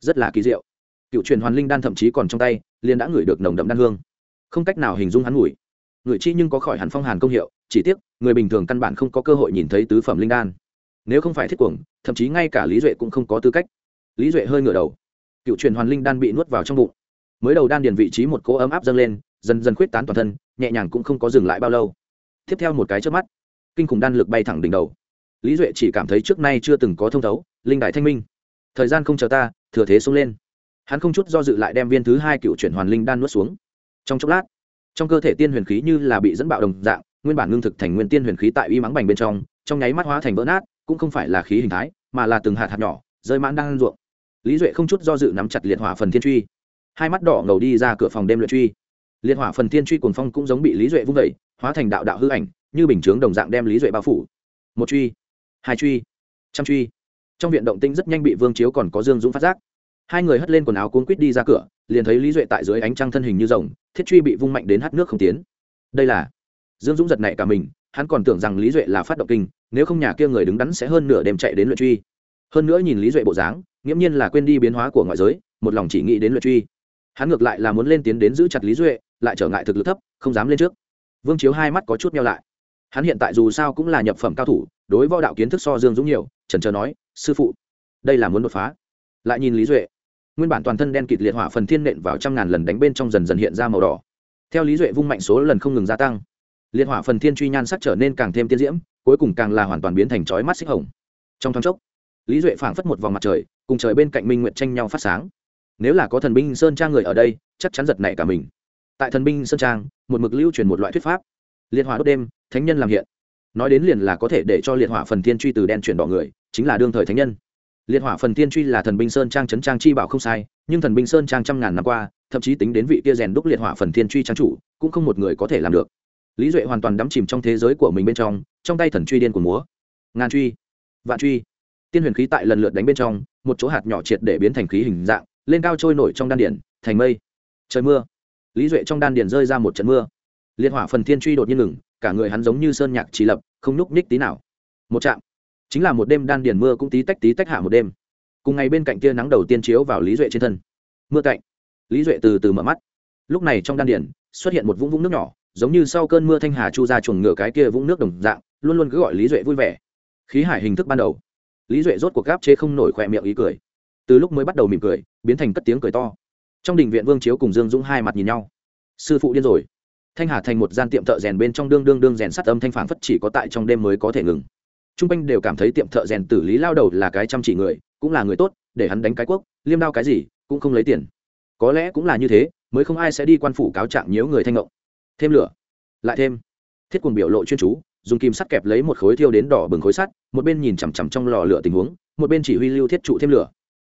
Rất là kỳ diệu. Cựu truyền hoàn linh đan thậm chí còn trong tay, liền đã ngửi được nồng đậm đan hương. Không cách nào hình dung hắn ngửi. Người chi nhưng có khỏi hẳn phong hàn công hiệu, chỉ tiếc, người bình thường căn bản không có cơ hội nhìn thấy tứ phẩm linh đan. Nếu không phải thích cuồng, thậm chí ngay cả lý duệ cũng không có tư cách. Lý duệ hơi ngửa đầu. Cựu truyền hoàn linh đan bị nuốt vào trong bụng. Mới đầu đan điền vị trí một cỗ ấm áp dâng lên, dần dần khuyết tán toàn thân, nhẹ nhàng cũng không có dừng lại bao lâu. Tiếp theo một cái trước mắt, kinh khủng đan lực bay thẳng đỉnh đầu. Lý duệ chỉ cảm thấy trước nay chưa từng có thông thấu, linh đại thanh minh. Thời gian không chờ ta, thừa thế xông lên. Hắn không chút do dự lại đem viên thứ hai cựu chuyển hoàn linh đan nuốt xuống. Trong chốc lát trong cơ thể tiên huyền khí như là bị dẫn bạo đồng dạng, nguyên bản ngưng thực thành nguyên tiên huyền khí tại uy mắng bành bên trong trong nháy mắt hóa thành vỡ nát, cũng không phải là khí hình thái, mà là từng hạt hạt nhỏ, rơi mãn đang ruộng. Lý duệ không chút do dự nắm chặt liệt hỏa phần thiên truy. Hai mắt đỏ ngầu đi ra cửa phòng đêm luyện truy. Liệt hỏa phần thiên truy cồn phong cũng giống bị lý duệ vung vẩy hóa thành đạo đạo hư ảnh, như bình chướng đồng dạng đem lý duệ bao phủ. Một truy, hai truy, trăm truy. Trong viện động tinh rất nhanh bị vương chiếu còn có dương dũng phát giác hai người hất lên quần áo cuốn quýt đi ra cửa, liền thấy lý duệ tại dưới ánh trăng thân hình như rồng, thiết truy bị vung mạnh đến hát nước không tiến. Đây là dương dũng giật nảy cả mình, hắn còn tưởng rằng lý duệ là phát động kinh, nếu không nhà kia người đứng đắn sẽ hơn nửa đêm chạy đến luyện truy. Hơn nữa nhìn lý duệ bộ dáng, nghiễm nhiên là quên đi biến hóa của ngoại giới, một lòng chỉ nghĩ đến luyện truy. Hắn ngược lại là muốn lên tiến đến giữ chặt lý duệ, lại trở ngại thực lực thấp, không dám lên trước. Vương chiếu hai mắt có chút meo lại. Hắn hiện tại dù sao cũng là nhập phẩm cao thủ, đối võ đạo kiến thức so dương dũng nhiều trần trờ nói, sư phụ, đây là muốn đột phá. Lại nhìn lý duệ nguyên bản toàn thân đen kịt liệt hỏa phần thiên nện vào trăm ngàn lần đánh bên trong dần dần hiện ra màu đỏ. Theo lý duệ vung mạnh số lần không ngừng gia tăng, liệt hỏa phần thiên truy nhan sắc trở nên càng thêm tiên diễm, cuối cùng càng là hoàn toàn biến thành chói mắt xích hồng. Trong thoáng chốc, lý duệ phảng phất một vòng mặt trời, cùng trời bên cạnh minh nguyện tranh nhau phát sáng. Nếu là có thần binh sơn trang người ở đây, chắc chắn giật nảy cả mình. Tại thần binh sơn trang, một mực lưu truyền một loại thuyết pháp. Liệt hỏa đốt đêm, thánh nhân làm hiện. Nói đến liền là có thể để cho liệt hỏa phần thiên truy từ đen chuyển đỏ người, chính là đương thời thánh nhân liệt hỏa phần thiên truy là thần binh sơn trang trấn trang chi bảo không sai, nhưng thần binh sơn trang trăm ngàn năm qua, thậm chí tính đến vị kia rèn đúc liệt hỏa phần thiên truy trang chủ, cũng không một người có thể làm được. Lý duệ hoàn toàn đắm chìm trong thế giới của mình bên trong trong tay thần truy điên của múa. Ngàn truy, vạn truy. Tiên huyền khí tại lần lượt đánh bên trong, một chỗ hạt nhỏ triệt để biến thành khí hình dạng, lên cao trôi nổi trong đan điển thành mây. Trời mưa. Lý duệ trong đan điển rơi ra một trận mưa. Liệt hỏa phần thiên truy đột nhiên ngừng, cả người hắn giống như sơn nhạc trì lập, không nhúc nhích tí nào. Một chạm chính là một đêm đan điền mưa cũng tí tách tí tách hạ một đêm. Cùng ngày bên cạnh kia nắng đầu tiên chiếu vào lý duệ trên thân. Mưa cạnh. Lý duệ từ từ mở mắt. Lúc này trong đan điền xuất hiện một vũng vũng nước nhỏ, giống như sau cơn mưa thanh hà chu ra chuồng ngựa cái kia vũng nước đồng dạng, luôn luôn cứ gọi lý duệ vui vẻ. Khí hải hình thức ban đầu. Lý duệ rốt cuộc gáp chế không nổi khỏe miệng ý cười. Từ lúc mới bắt đầu mỉm cười, biến thành cất tiếng cười to. Trong đình viện vương chiếu cùng dương dũng hai mặt nhìn nhau. Sư phụ điên rồi. Thanh hà thành một gian tiệm thợ rèn bên trong đương đương đương rèn sắt âm thanh phản phất chỉ có tại trong đêm mới có thể ngừng t r u n g quanh đều cảm thấy tiệm thợ rèn tử lý lao đầu là cái chăm chỉ người, cũng là người tốt, để hắn đánh cái quốc, liêm đao cái gì, cũng không lấy tiền. Có lẽ cũng là như thế, mới không ai sẽ đi quan phủ cáo trạng nhớ người thanh ngộng. Thêm lửa. Lại thêm. Thiết quần biểu lộ chuyên chú, dùng kim sắt kẹp lấy một khối thiêu đến đỏ bừng khối sắt, một bên nhìn chằm chằm trong lò lửa tình huống, một bên chỉ huy lưu thiết trụ thêm lửa.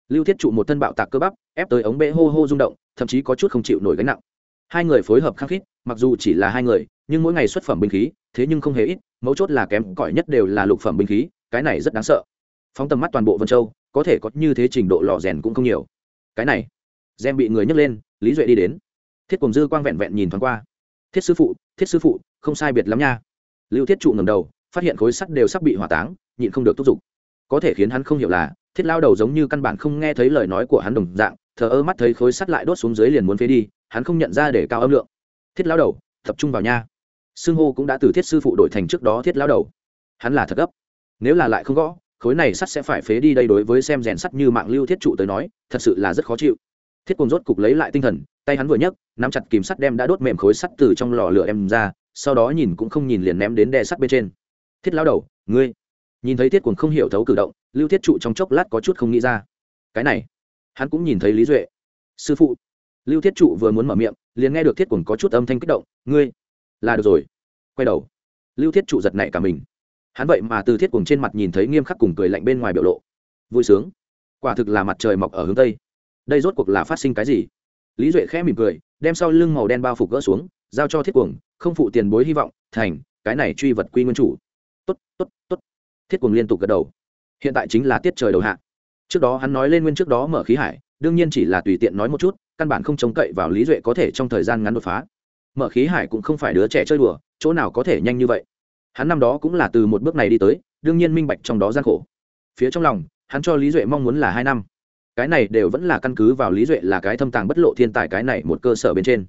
Lưu thiết trụ một thân bạo tạc cơ bắp, ép tới ống bệ hô hô rung động, thậm chí có chút không chịu nổi gánh nặng. Hai người phối hợp khăng khít, mặc dù chỉ là hai người, nhưng mỗi ngày xuất phẩm binh khí thế nhưng không hề ít, mấu chốt là kém cỏi nhất đều là lục phẩm binh khí, cái này rất đáng sợ. Phóng tầm mắt toàn bộ vân châu, có thể có như thế trình độ lò rèn cũng không nhiều. Cái này, gem bị người nhấc lên, lý duệ đi đến. Thiết cùng dư quang vẹn vẹn nhìn thoáng qua. Thiết sư phụ, thiết sư phụ, không sai biệt lắm nha. Lưu thiết trụ ngầm đầu, phát hiện khối sắt đều sắp bị hỏa táng, nhịn không được thúc giục. Có thể khiến hắn không hiểu là, thiết lao đầu giống như căn bản không nghe thấy lời nói của hắn đồng dạng, thờ ơ mắt thấy khối sắt lại đốt xuống dưới liền muốn phế đi, hắn không nhận ra để cao âm lượng. Thiết lao đầu, tập trung vào nha xưng hô cũng đã từ thiết sư phụ đổi thành trước đó thiết lao đầu. Hắn là thật gấp. Nếu là lại không gõ, khối này sắt sẽ phải phế đi đây đối với xem rèn sắt như mạng lưu thiết trụ tới nói, thật sự là rất khó chịu. Thiết cùng rốt cục lấy lại tinh thần, tay hắn vừa nhấc, nắm chặt kìm sắt đem đã đốt mềm khối sắt từ trong lò lửa em ra, sau đó nhìn cũng không nhìn liền ném đến đe sắt bên trên. Thiết lao đầu, ngươi. Nhìn thấy thiết cùng không hiểu thấu cử động, lưu thiết trụ trong chốc lát có chút không nghĩ ra. Cái này, hắn cũng nhìn thấy lý duệ. Sư phụ. Lưu thiết trụ vừa muốn mở miệng, liền nghe được thiết cùng có chút âm thanh kích động, ngươi là được rồi. Quay đầu. Lưu thiết trụ giật nảy cả mình. Hắn vậy mà từ thiết cuồng trên mặt nhìn thấy nghiêm khắc cùng cười lạnh bên ngoài biểu lộ. Vui sướng. Quả thực là mặt trời mọc ở hướng tây. Đây rốt cuộc là phát sinh cái gì? Lý duệ khẽ mỉm cười, đem sau lưng màu đen bao phục gỡ xuống, giao cho thiết cuồng, không phụ tiền bối hy vọng, thành, cái này truy vật quy nguyên chủ. Tốt tốt tốt. Thiết cuồng liên tục gật đầu. Hiện tại chính là tiết trời đầu hạ. Trước đó hắn nói lên nguyên trước đó mở khí hải, đương nhiên chỉ là tùy tiện nói một chút, căn bản không trông cậy vào lý duệ có thể trong thời gian ngắn đột phá mở khí hải cũng không phải đứa trẻ chơi đùa, chỗ nào có thể nhanh như vậy. Hắn năm đó cũng là từ một bước này đi tới, đương nhiên minh bạch trong đó gian khổ. Phía trong lòng, hắn cho lý duệ mong muốn là hai năm. Cái này đều vẫn là căn cứ vào lý duệ là cái thâm tàng bất lộ thiên tài cái này một cơ sở bên trên.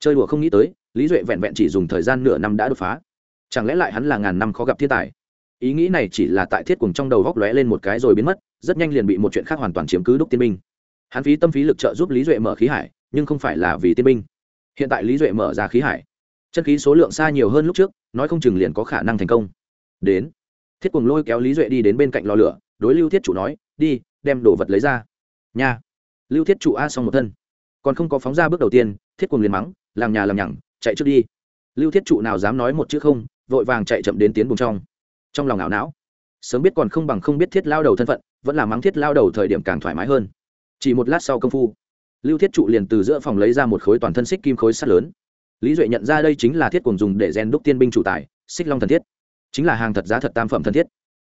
Chơi đùa không nghĩ tới, lý duệ vẹn vẹn chỉ dùng thời gian nửa năm đã đột phá. Chẳng lẽ lại hắn là ngàn năm khó gặp thiên tài? Ý nghĩ này chỉ là tại thiết cùng trong đầu góc lóe lên một cái rồi biến mất, rất nhanh liền bị một chuyện khác hoàn toàn chiếm cứ đúc tiên Minh. hắn phí tâm phí lực trợ giúp lý duệ mở khí hải, nhưng không phải là vì tiên Minh hiện tại lý duệ mở ra khí hải. Chân khí số lượng xa nhiều hơn lúc trước, nói không chừng liền có khả năng thành công. Đến. Thiết cùng lôi kéo lý duệ đi đến bên cạnh lò lửa, đối lưu thiết chủ nói, đi, đem đồ vật lấy ra. Nha. Lưu thiết chủ a xong một thân. Còn không có phóng ra bước đầu tiên, thiết cùng liền mắng làm nhà làm nhằng, chạy trước đi. Lưu thiết trụ nào dám nói một chữ không, vội vàng chạy chậm đến tiến bùng trong. Trong lòng ảo não, sớm biết còn không bằng không biết thiết lao đầu thân phận, vẫn là mắng thiết lao đầu thời điểm càng thoải mái hơn. Chỉ một lát sau công phu lưu thiết trụ liền từ giữa phòng lấy ra một khối toàn thân xích kim khối sắt lớn. Lý duệ nhận ra đây chính là thiết cùng dùng để gen đúc tiên binh chủ tài, xích long thần thiết. Chính là hàng thật giá thật tam phẩm thần thiết.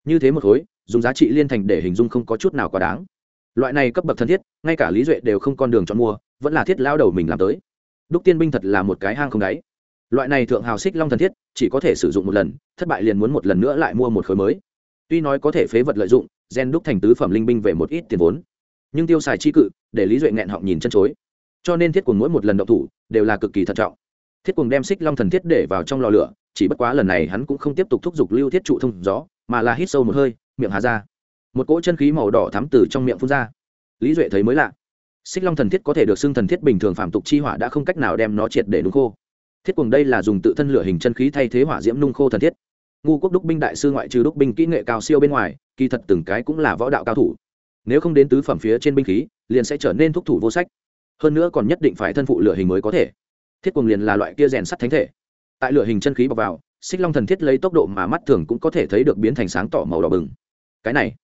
Như thế một khối, dùng giá trị liên thành để hình dung không có chút nào quá đáng. Loại này cấp bậc thân thiết, ngay cả lý duệ đều không con đường chọn mua, vẫn là thiết lao đầu mình làm tới. Đúc tiên binh thật là một cái hang không đáy. Loại này thượng hào xích long thần thiết, chỉ có thể sử dụng một lần, thất bại liền muốn một lần nữa lại mua một khối mới. Tuy nói có thể phế vật lợi dụng gen đúc thành tứ phẩm linh binh về một ít tiền vốn nhưng tiêu xài chi cự, để lý duệ nghẹn họng nhìn chân chối. Cho nên thiết Quần mỗi một lần đậu thủ, đều là cực kỳ thận trọng. Thiết Quần đem xích long thần thiết để vào trong lò lửa, chỉ bất quá lần này hắn cũng không tiếp tục thúc giục lưu thiết trụ thông gió, mà là hít sâu một hơi, miệng hà ra. Một cỗ chân khí màu đỏ thắm từ trong miệng phun ra. Lý duệ thấy mới lạ. Xích long thần thiết có thể được xưng thần thiết bình thường phạm tục chi hỏa đã không cách nào đem nó triệt để nung khô. Thiết Quần đây là dùng tự thân lửa hình chân khí thay thế hỏa diễm nung khô thần thiết. Ngu quốc đúc binh đại sư ngoại trừ đúc binh kỹ nghệ cao siêu bên ngoài, kỳ thật từng cái cũng là võ đạo cao thủ nếu không đến tứ phẩm phía trên binh khí, liền sẽ trở nên thúc thủ vô sách. Hơn nữa còn nhất định phải thân phụ lửa hình mới có thể. Thiết quần liền là loại kia rèn sắt thánh thể. Tại lửa hình chân khí bọc vào, xích long thần thiết lấy tốc độ mà mắt thường cũng có thể thấy được biến thành sáng tỏ màu đỏ bừng. Cái này,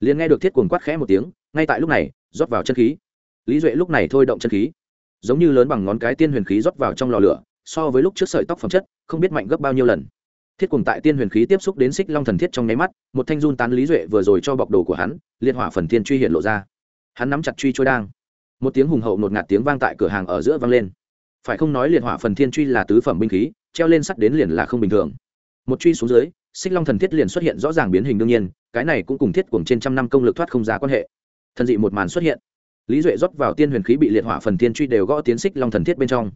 liền nghe được thiết quần quát khẽ một tiếng, ngay tại lúc này, rót vào chân khí. Lý duệ lúc này thôi động chân khí. Giống như lớn bằng ngón cái tiên huyền khí rót vào trong lò lửa, so với lúc trước sợi tóc phẩm chất, không biết mạnh gấp bao nhiêu lần thiết cùng tại tiên huyền khí tiếp xúc đến xích long thần thiết trong nháy mắt, một thanh run tán lý duệ vừa rồi cho bọc đồ của hắn, liệt hỏa phần thiên truy hiện lộ ra. Hắn nắm chặt truy trôi đang. Một tiếng hùng hậu nột ngạt tiếng vang tại cửa hàng ở giữa vang lên. Phải không nói liệt hỏa phần thiên truy là tứ phẩm binh khí, treo lên sắt đến liền là không bình thường. Một truy xuống dưới, xích long thần thiết liền xuất hiện rõ ràng biến hình đương nhiên, cái này cũng cùng thiết cùng trên trăm năm công lực thoát không ra quan hệ. Thần dị một màn xuất hiện. Lý duệ rót vào tiên huyền khí bị liệt hỏa phần thiên truy đều gõ tiến xích long thần thiết bên trong.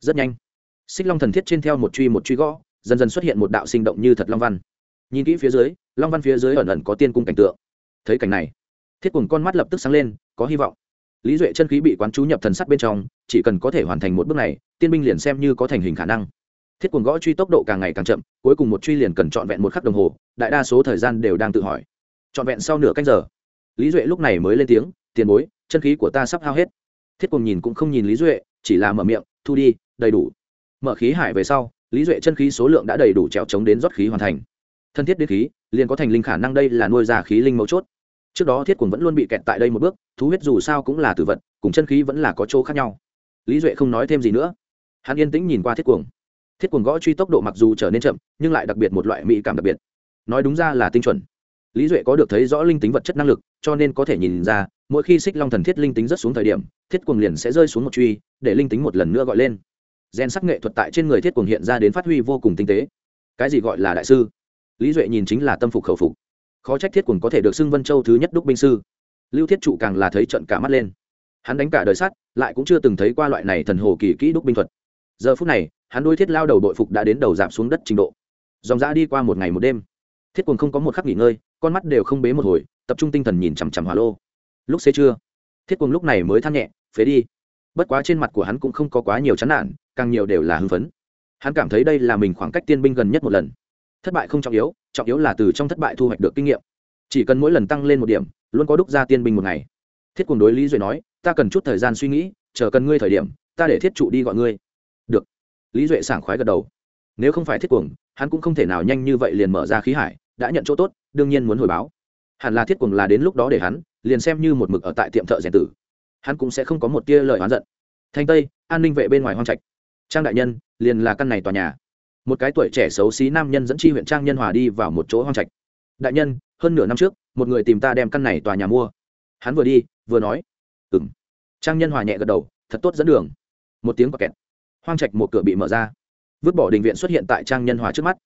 Rất nhanh. Xích long thần thiết trên theo một truy một truy gõ dần dần xuất hiện một đạo sinh động như thật long văn. Nhìn kỹ phía dưới, long văn phía dưới ẩn ẩn có tiên cung cảnh tượng. Thấy cảnh này, thiết cùng con mắt lập tức sáng lên, có hy vọng. Lý duệ chân khí bị quán chú nhập thần sắt bên trong, chỉ cần có thể hoàn thành một bước này, tiên binh liền xem như có thành hình khả năng. Thiết cùng gõ truy tốc độ càng ngày càng chậm, cuối cùng một truy liền cần trọn vẹn một khắc đồng hồ, đại đa số thời gian đều đang tự hỏi. Trọn vẹn sau nửa canh giờ, lý duệ lúc này mới lên tiếng, tiền bối, chân khí của ta sắp hao hết. Thiết cùng nhìn cũng không nhìn lý duệ, chỉ là mở miệng, thu đi, đầy đủ. Mở khí hải về sau lý duệ chân khí số lượng đã đầy đủ trèo chống đến rót khí hoàn thành. Thân thiết đến khí, liền có thành linh khả năng đây là nuôi ra khí linh mấu chốt. Trước đó thiết cùng vẫn luôn bị kẹt tại đây một bước, thú huyết dù sao cũng là tử vật, cùng chân khí vẫn là có chỗ khác nhau. Lý duệ không nói thêm gì nữa. Hắn yên tĩnh nhìn qua thiết cuồng. Thiết cuồng gõ truy tốc độ mặc dù trở nên chậm, nhưng lại đặc biệt một loại mỹ cảm đặc biệt. Nói đúng ra là tinh chuẩn. Lý duệ có được thấy rõ linh tính vật chất năng lực, cho nên có thể nhìn ra, mỗi khi xích long thần thiết linh tính rất xuống thời điểm, thiết cuồng liền sẽ rơi xuống một truy, để linh tính một lần nữa gọi lên gen sắc nghệ thuật tại trên người thiết cuồng hiện ra đến phát huy vô cùng tinh tế. Cái gì gọi là đại sư? Lý duệ nhìn chính là tâm phục khẩu phục. Khó trách thiết cuồng có thể được xưng vân châu thứ nhất đúc binh sư. Lưu thiết trụ càng là thấy trận cả mắt lên. Hắn đánh cả đời sắt, lại cũng chưa từng thấy qua loại này thần hồ kỳ kỹ đúc binh thuật. Giờ phút này, hắn đôi thiết lao đầu đội phục đã đến đầu giảm xuống đất trình độ. Dòng dã đi qua một ngày một đêm. Thiết quần không có một khắc nghỉ ngơi, con mắt đều không bế một hồi, tập trung tinh thần nhìn chằm chằm hỏa lô. Lúc xế trưa, thiết quần lúc này mới than nhẹ, phế đi. Bất quá trên mặt của hắn cũng không có quá nhiều chán nản càng nhiều đều là hưng phấn. Hắn cảm thấy đây là mình khoảng cách tiên binh gần nhất một lần. Thất bại không trọng yếu trọng yếu là từ trong thất bại thu hoạch được kinh nghiệm. Chỉ cần mỗi lần tăng lên một điểm, luôn có đúc ra tiên binh một ngày. Thiết cùng đối lý duệ nói, ta cần chút thời gian suy nghĩ, chờ cần ngươi thời điểm, ta để thiết trụ đi gọi ngươi. Được. Lý duệ sảng khoái gật đầu. Nếu không phải thiết cuồng, hắn cũng không thể nào nhanh như vậy liền mở ra khí hải, đã nhận chỗ tốt, đương nhiên muốn hồi báo. Hẳn là thiết cuồng là đến lúc đó để hắn, liền xem như một mực ở tại tiệm thợ rèn tử. Hắn cũng sẽ không có một tia lời oán giận. Thanh tây, an ninh vệ bên ngoài hoang trạch trang đại nhân, liền là căn này tòa nhà. Một cái tuổi trẻ xấu xí nam nhân dẫn chi huyện trang nhân hòa đi vào một chỗ hoang trạch. Đại nhân, hơn nửa năm trước, một người tìm ta đem căn này tòa nhà mua. Hắn vừa đi, vừa nói ừ m trang nhân hòa nhẹ gật đầu, thật tốt dẫn đường. Một tiếng quả kẹt hoang trạch một cửa bị mở ra. Vứt bỏ đình viện xuất hiện tại trang nhân hòa trước mắt.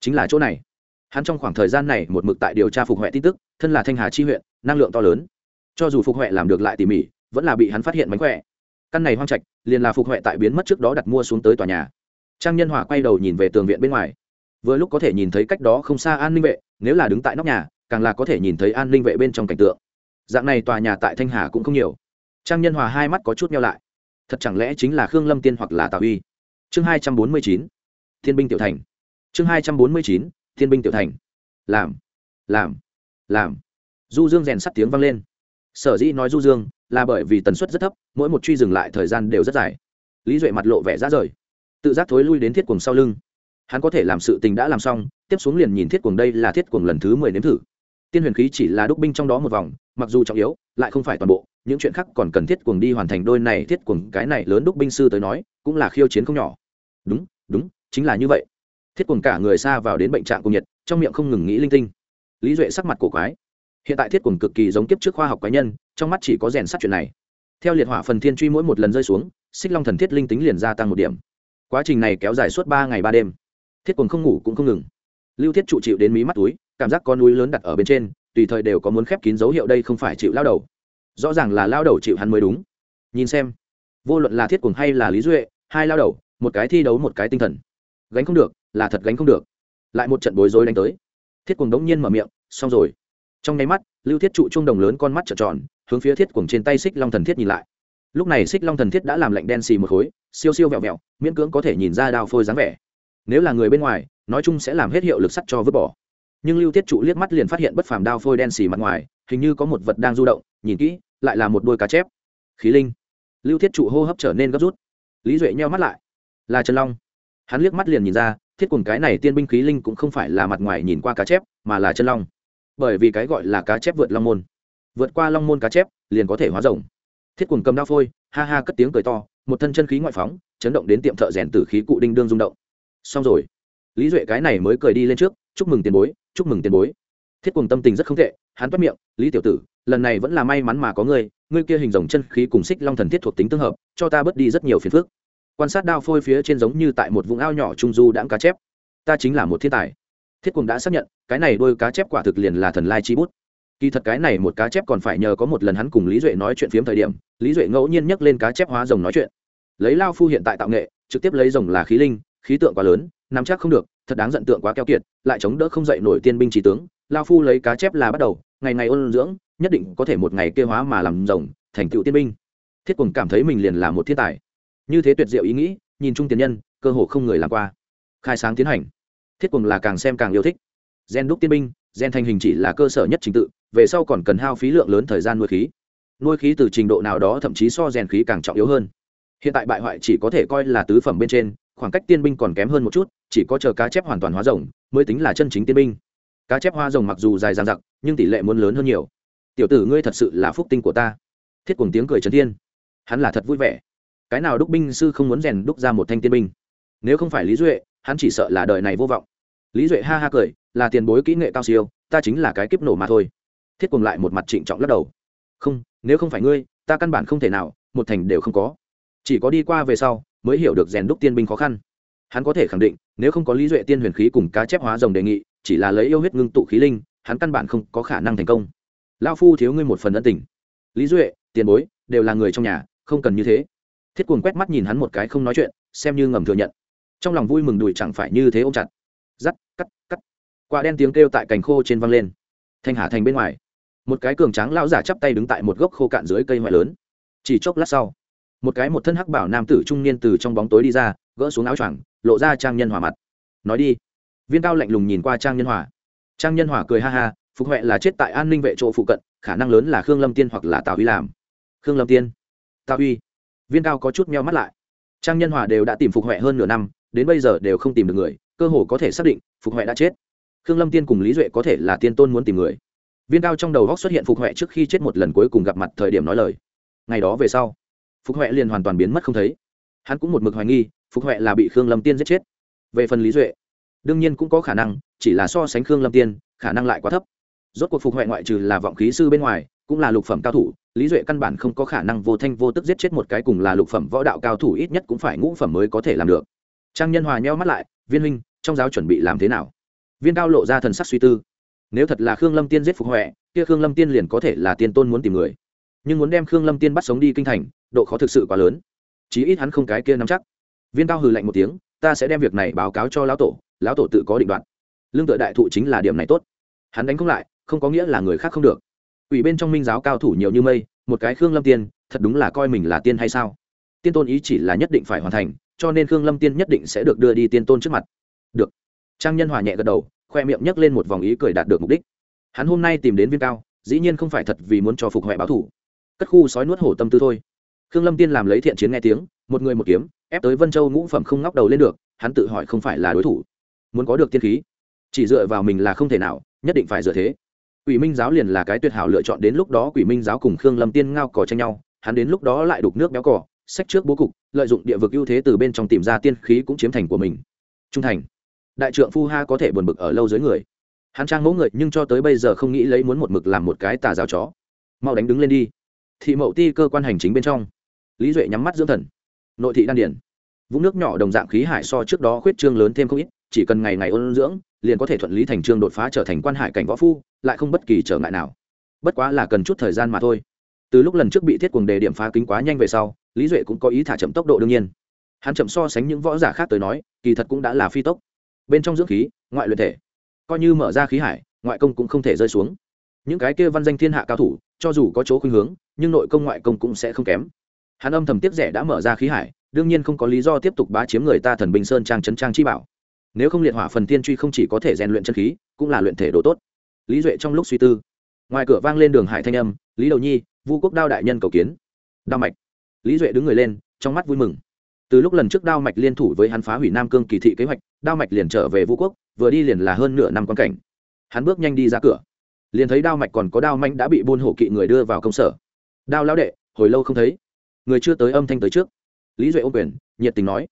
Chính là chỗ này. Hắn trong khoảng thời gian này một mực tại điều tra phục huệ tin tức, thân là thanh hà chi huyện, năng lượng to lớn. Cho dù phục huệ làm được lại tỉ mỉ, vẫn là bị hắn phát hiện mánh khỏe căn này hoang trạch liền là phục huệ tại biến mất trước đó đặt mua xuống tới tòa nhà. Trang nhân hòa quay đầu nhìn về tường viện bên ngoài. Vừa lúc có thể nhìn thấy cách đó không xa an ninh vệ, nếu là đứng tại nóc nhà, càng là có thể nhìn thấy an ninh vệ bên trong cảnh tượng. Dạng này tòa nhà tại thanh hà cũng không nhiều. Trang nhân hòa hai mắt có chút nhau lại. Thật chẳng lẽ chính là khương lâm tiên hoặc là tào uy chương hai trăm bốn mươi chín, thiên binh tiểu thành. Chương hai trăm bốn mươi chín, thiên binh tiểu thành. Làm làm làm. Du dương rèn sắt tiếng vang lên. Sở dĩ nói du dương là bởi vì tần suất rất thấp, mỗi một truy dừng lại thời gian đều rất dài. Lý duệ mặt lộ vẻ ra rời. Tự giác thối lui đến thiết cuồng sau lưng. Hắn có thể làm sự tình đã làm xong, tiếp xuống liền nhìn thiết cuồng đây là thiết cuồng lần thứ mười nếm thử. Tiên huyền khí chỉ là đúc binh trong đó một vòng, mặc dù trọng yếu, lại không phải toàn bộ, những chuyện khác còn cần thiết cuồng đi hoàn thành đôi này thiết cuồng, cái này lớn đúc binh sư tới nói, cũng là khiêu chiến không nhỏ. Đúng đúng, chính là như vậy. Thiết cuồng cả người xa vào đến bệnh trạng cùng nhiệt, trong miệng không ngừng nghĩ linh tinh. Lý duệ sắc mặt cổ quái. Hiện tại thiết cuồng cực kỳ giống kiếp trước khoa học cá nhân trong mắt chỉ có rèn sắt chuyện này. Theo liệt hỏa phần thiên truy mỗi một lần rơi xuống, xích long thần thiết linh tính liền gia tăng một điểm. Quá trình này kéo dài suốt ba ngày ba đêm. Thiết cuồng không ngủ cũng không ngừng. Lưu thiết trụ chịu đến mí mắt túi, cảm giác có núi lớn đặt ở bên trên, tùy thời đều có muốn khép kín dấu hiệu đây không phải chịu lao đầu. Rõ ràng là lao đầu chịu hắn mới đúng. Nhìn xem, vô luận là thiết cuồng hay là lý duệ, hai lao đầu, một cái thi đấu một cái tinh thần. Gánh không được, là thật gánh không được. Lại một trận bối rối đánh tới. Thiết cuồng đống nhiên mở miệng, xong rồi. Trong nháy mắt lưu thiết trụ trung đồng lớn con mắt trợn tròn, hướng phía thiết cuồng trên tay xích long thần thiết nhìn lại. Lúc này xích long thần thiết đã làm lạnh đen xì một khối, siêu siêu vẹo vẹo, miễn cưỡng có thể nhìn ra đao phôi dáng vẻ. Nếu là người bên ngoài, nói chung sẽ làm hết hiệu lực sắt cho vứt bỏ. Nhưng lưu thiết trụ liếc mắt liền phát hiện bất phàm đao phôi đen xì mặt ngoài, hình như có một vật đang du động, nhìn kỹ, lại là một đôi cá chép. Khí linh. Lưu thiết trụ hô hấp trở nên gấp rút. Lý duệ nheo mắt lại. Là trần long. Hắn liếc mắt liền nhìn ra, thiết cùng cái này tiên binh khí linh cũng không phải là mặt ngoài nhìn qua cá chép, mà là chân long bởi vì cái gọi là cá chép vượt long môn. Vượt qua long môn cá chép, liền có thể hóa rồng. Thiết quần cầm đao phôi, ha ha cất tiếng cười to, một thân chân khí ngoại phóng, chấn động đến tiệm thợ rèn tử khí cụ đinh đương rung động. Xong rồi. Lý duệ cái này mới cười đi lên trước, chúc mừng tiền bối, chúc mừng tiền bối. Thiết quần tâm tình rất không tệ, hắn toát miệng, lý tiểu tử, lần này vẫn là may mắn mà có ngươi ngươi kia hình dòng chân khí cùng xích long thần thiết thuộc tính tương hợp, cho ta bớt đi rất nhiều phiền phức. Quan sát đao phôi phía trên giống như tại một vùng ao nhỏ trung du đãng cá chép. Ta chính là một thiên tài thiết cùng đã xác nhận, cái này đôi cá chép quả thực liền là thần lai chi bút. Kỳ thật cái này một cá chép còn phải nhờ có một lần hắn cùng lý duệ nói chuyện phiếm thời điểm, lý duệ ngẫu nhiên nhắc lên cá chép hóa rồng nói chuyện. Lấy lao phu hiện tại tạo nghệ, trực tiếp lấy rồng là khí linh, khí tượng quá lớn, nắm chắc không được, thật đáng giận tượng quá keo kiệt, lại chống đỡ không dậy nổi tiên binh trí tướng. Lao phu lấy cá chép là bắt đầu, ngày ngày ôn dưỡng, nhất định có thể một ngày kêu hóa mà làm rồng, thành tựu tiên binh. Thiết cùng cảm thấy mình liền là một thiên tài. Như thế tuyệt diệu ý nghĩ, nhìn chung tiền nhân, cơ hồ không người làm qua. Khai sáng tiến hành thiết cùng là càng xem càng yêu thích. Gen đúc tiên binh, gen thành hình chỉ là cơ sở nhất trình tự, về sau còn cần hao phí lượng lớn thời gian nuôi khí. Nuôi khí từ trình độ nào đó thậm chí so rèn khí càng trọng yếu hơn. Hiện tại bại hoại chỉ có thể coi là tứ phẩm bên trên, khoảng cách tiên binh còn kém hơn một chút, chỉ có chờ cá chép hoàn toàn hóa rồng mới tính là chân chính tiên binh. Cá chép hoa rồng mặc dù dài dàn giặc nhưng tỷ lệ muốn lớn hơn nhiều. Tiểu tử ngươi thật sự là phúc tinh của ta. Thiết cùng tiếng cười trấn thiên. Hắn là thật vui vẻ. Cái nào đúc binh sư không muốn rèn đúc ra một thanh tiên binh? Nếu không phải lý duệ hắn chỉ sợ là đời này vô vọng. Lý duệ ha ha cười, là tiền bối kỹ nghệ cao siêu, ta chính là cái kiếp nổ mà thôi. Thiết cùng lại một mặt trịnh trọng lắc đầu. Không, nếu không phải ngươi, ta căn bản không thể nào, một thành đều không có. Chỉ có đi qua về sau, mới hiểu được rèn đúc tiên binh khó khăn. Hắn có thể khẳng định, nếu không có lý duệ tiên huyền khí cùng cá chép hóa rồng đề nghị, chỉ là lấy yêu huyết ngưng tụ khí linh, hắn căn bản không có khả năng thành công. Lao phu thiếu ngươi một phần ân tình. Lý duệ, tiền bối, đều là người trong nhà, không cần như thế. Thiết cuồng quét mắt nhìn hắn một cái không nói chuyện, xem như ngầm thừa nhận trong lòng vui mừng đùi chẳng phải như thế ôm chặt. Dắt cắt cắt. Quả đen tiếng kêu tại cành khô trên văng lên. Thanh hà thành bên ngoài, một cái cường tráng lão giả chắp tay đứng tại một gốc khô cạn dưới cây ngoại lớn. Chỉ chốc lát sau, một cái một thân hắc bảo nam tử trung niên từ trong bóng tối đi ra, gỡ xuống áo choàng, lộ ra trang nhân hòa mặt. Nói đi. Viên cao lạnh lùng nhìn qua trang nhân hòa. Trang nhân hòa cười ha ha, phục huệ là chết tại an ninh vệ chỗ phụ cận, khả năng lớn là khương lâm tiên hoặc là tào huy làm. Khương lâm tiên. Tào huy. Viên cao có chút meo mắt lại. Trang nhân hòa đều đã tìm phục huệ hơn nửa năm đến bây giờ đều không tìm được người, cơ hồ có thể xác định phục huệ đã chết. Khương lâm tiên cùng lý duệ có thể là tiên tôn muốn tìm người. Viên cao trong đầu góc xuất hiện phục huệ trước khi chết một lần cuối cùng gặp mặt thời điểm nói lời. Ngày đó về sau, phục huệ liền hoàn toàn biến mất không thấy. Hắn cũng một mực hoài nghi, phục huệ là bị khương lâm tiên giết chết. Về phần lý duệ, đương nhiên cũng có khả năng, chỉ là so sánh khương lâm tiên, khả năng lại quá thấp. Rốt cuộc phục huệ ngoại trừ là vọng khí sư bên ngoài, cũng là lục phẩm cao thủ, lý duệ căn bản không có khả năng vô thanh vô tức giết chết một cái cùng là lục phẩm võ đạo cao thủ, ít nhất cũng phải ngũ phẩm mới có thể làm được trang nhân hòa nheo mắt lại, viên huynh, trong giáo chuẩn bị làm thế nào? Viên cao lộ ra thần sắc suy tư. Nếu thật là khương lâm tiên giết phục huệ, kia khương lâm tiên liền có thể là tiên tôn muốn tìm người. Nhưng muốn đem khương lâm tiên bắt sống đi kinh thành, độ khó thực sự quá lớn. Chí ít hắn không cái kia nắm chắc. Viên cao hừ lạnh một tiếng, ta sẽ đem việc này báo cáo cho lão tổ lão tổ tự có định đoạn lương tự đại thụ chính là điểm này tốt. Hắn đánh không lại, không có nghĩa là người khác không được. Ủy bên trong minh giáo cao thủ nhiều như mây, một cái khương lâm tiên, thật đúng là coi mình là tiên hay sao? Tiên tôn ý chỉ là nhất định phải hoàn thành cho nên khương lâm tiên nhất định sẽ được đưa đi tiên tôn trước mặt. Được. Trang nhân hòa nhẹ gật đầu, khoe miệng nhấc lên một vòng ý cười đạt được mục đích. Hắn hôm nay tìm đến viên cao, dĩ nhiên không phải thật vì muốn cho phục huệ báo thủ. Cất khu sói nuốt hổ tâm tư thôi. Khương lâm tiên làm lấy thiện chiến nghe tiếng, một người một kiếm, ép tới vân châu ngũ phẩm không ngóc đầu lên được, hắn tự hỏi không phải là đối thủ. Muốn có được tiên khí, chỉ dựa vào mình là không thể nào, nhất định phải dựa thế. Quỷ minh giáo liền là cái tuyệt hảo lựa chọn đến lúc đó quỷ minh giáo cùng khương lâm tiên ngao cò tranh nhau, hắn đến lúc đó lại đục nước béo cỏ sách trước bố cục, lợi dụng địa vực ưu thế từ bên trong tìm ra tiên khí cũng chiếm thành của mình. Trung thành. Đại trượng phu ha có thể buồn bực ở lâu dưới người. Hắn trang mẫu người, nhưng cho tới bây giờ không nghĩ lấy muốn một mực làm một cái tà giáo chó. Mau đánh đứng lên đi. Thị mậu ti cơ quan hành chính bên trong. Lý duệ nhắm mắt dưỡng thần. Nội thị đan điển vũng nước nhỏ đồng dạng khí hải so trước đó khuyết trương lớn thêm không ít, chỉ cần ngày ngày ôn dưỡng, liền có thể thuận lý thành trương đột phá trở thành quan hải cảnh võ phu, lại không bất kỳ trở ngại nào. Bất quá là cần chút thời gian mà thôi. Từ lúc lần trước bị thiết cuồng đề điểm phá kính quá nhanh về sau lý duệ cũng có ý thả chậm tốc độ đương nhiên hắn chậm so sánh những võ giả khác tới nói kỳ thật cũng đã là phi tốc bên trong dưỡng khí ngoại luyện thể coi như mở ra khí hải ngoại công cũng không thể rơi xuống những cái kia văn danh thiên hạ cao thủ cho dù có chỗ khuynh hướng nhưng nội công ngoại công cũng sẽ không kém hắn âm thầm tiếp rẻ đã mở ra khí hải đương nhiên không có lý do tiếp tục bá chiếm người ta thần bình sơn trang trấn trang chi bảo nếu không liệt hỏa phần tiên truy không chỉ có thể rèn luyện chân khí cũng là luyện thể đồ tốt lý duệ trong lúc suy tư ngoài cửa vang lên đường hải thanh âm lý đầu nhi vu quốc đao đại nhân cầu kiến đao mạch lý duệ đứng người lên, trong mắt vui mừng. Từ lúc lần trước đao mạch liên thủ với hắn phá hủy nam cương kỳ thị kế hoạch, đao mạch liền trở về vũ quốc, vừa đi liền là hơn nửa năm quan cảnh. Hắn bước nhanh đi ra cửa. Liền thấy đao mạch còn có đao manh đã bị buôn hổ kỵ người đưa vào công sở. Đao lão đệ, hồi lâu không thấy. Người chưa tới âm thanh tới trước. Lý duệ ôm quyền, nhiệt tình nói.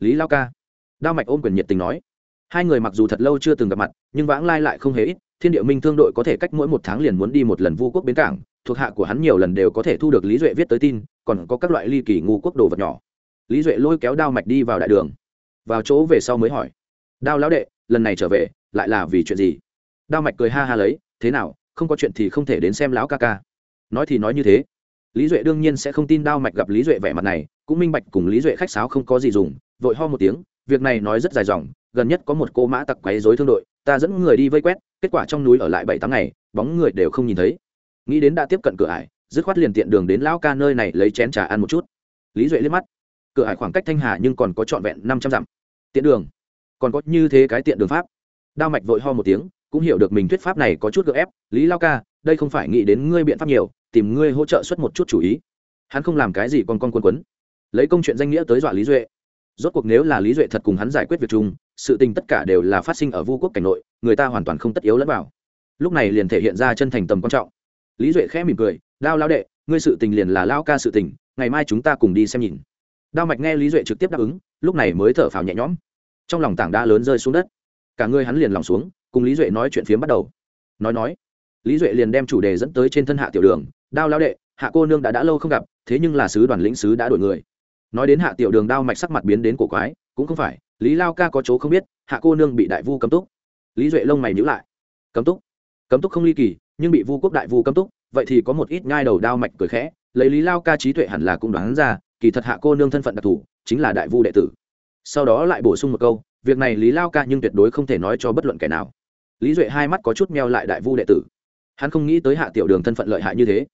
Lý lao ca. Đao mạch ôm quyền nhiệt tình nói. Hai người mặc dù thật lâu chưa từng gặp mặt, nhưng vãng lai lại không hề ít. Thiên địa minh thương đội có thể cách mỗi một tháng liền muốn đi một lần vu quốc bến cảng. Thuộc hạ của hắn nhiều lần đều có thể thu được lý duệ viết tới tin còn có các loại ly kỳ ngu quốc đồ vật nhỏ. Lý duệ lôi kéo đao mạch đi vào đại đường. Vào chỗ về sau mới hỏi, đao lão đệ, lần này trở về, lại là vì chuyện gì? Đao mạch cười ha ha lấy, thế nào, không có chuyện thì không thể đến xem lão ca ca. Nói thì nói như thế. Lý duệ đương nhiên sẽ không tin đao mạch gặp lý duệ vẻ mặt này, cũng minh bạch cùng lý duệ khách sáo không có gì dùng, vội ho một tiếng, việc này nói rất dài dòng, gần nhất có một cô mã tặc quấy dối thương đội, ta dẫn người đi vây quét, kết quả trong núi ở lại bảy tháng ngày, bóng người đều không nhìn thấy. Nghĩ đến đã tiếp cận cửa ải dứt khoát liền tiện đường đến lão ca nơi này lấy chén trà ăn một chút. Lý duệ liếc mắt. Cửa hải khoảng cách thanh hà nhưng còn có trọn vẹn năm trăm dặm. Tiện đường. Còn có như thế cái tiện đường pháp. Đao mạch vội ho một tiếng, cũng hiểu được mình thuyết pháp này có chút gợ ép. Lý lao ca, đây không phải nghĩ đến ngươi biện pháp nhiều, tìm ngươi hỗ trợ xuất một chút chủ ý. Hắn không làm cái gì còn con quân quấn. Lấy công chuyện danh nghĩa tới dọa lý duệ. Rốt cuộc nếu là lý duệ thật cùng hắn giải quyết việc chung, sự tình tất cả đều là phát sinh ở vu quốc cảnh nội, người ta hoàn toàn không tất yếu lẫn vào. Lúc này liền thể hiện ra chân thành tầm quan trọng lý duệ khẽ mỉm cười lao lao đệ, ngươi sự tình liền là lao ca sự tình, ngày mai chúng ta cùng đi xem nhìn. Đao mạch nghe lý duệ trực tiếp đáp ứng, lúc này mới thở phào nhẹ nhõm. Trong lòng tảng đá lớn rơi xuống đất. Cả người hắn liền lòng xuống, cùng lý duệ nói chuyện phiếm bắt đầu. Nói nói, lý duệ liền đem chủ đề dẫn tới trên thân hạ tiểu đường, đao lao đệ, hạ cô nương đã đã lâu không gặp, thế nhưng là sứ đoàn lĩnh sứ đã đổi người. Nói đến hạ tiểu đường, đao mạch sắc mặt biến đến cổ quái, cũng không phải, lý lao ca có chỗ không biết, hạ cô nương bị đại vu cấm túc. Lý duệ lông mày nhữ lại. Cấm túc? Cấm túc không ly kỳ nhưng bị vu quốc đại vu cấm túc, vậy thì có một ít ngai đầu đao mạch cười khẽ, lấy lý lao ca trí tuệ hẳn là cũng đoán ra, kỳ thật hạ cô nương thân phận đặc thù, chính là đại vu đệ tử. Sau đó lại bổ sung một câu, việc này lý lao ca nhưng tuyệt đối không thể nói cho bất luận kẻ nào. Lý duệ hai mắt có chút meo lại đại vu đệ tử. Hắn không nghĩ tới hạ tiểu đường thân phận lợi hại như thế.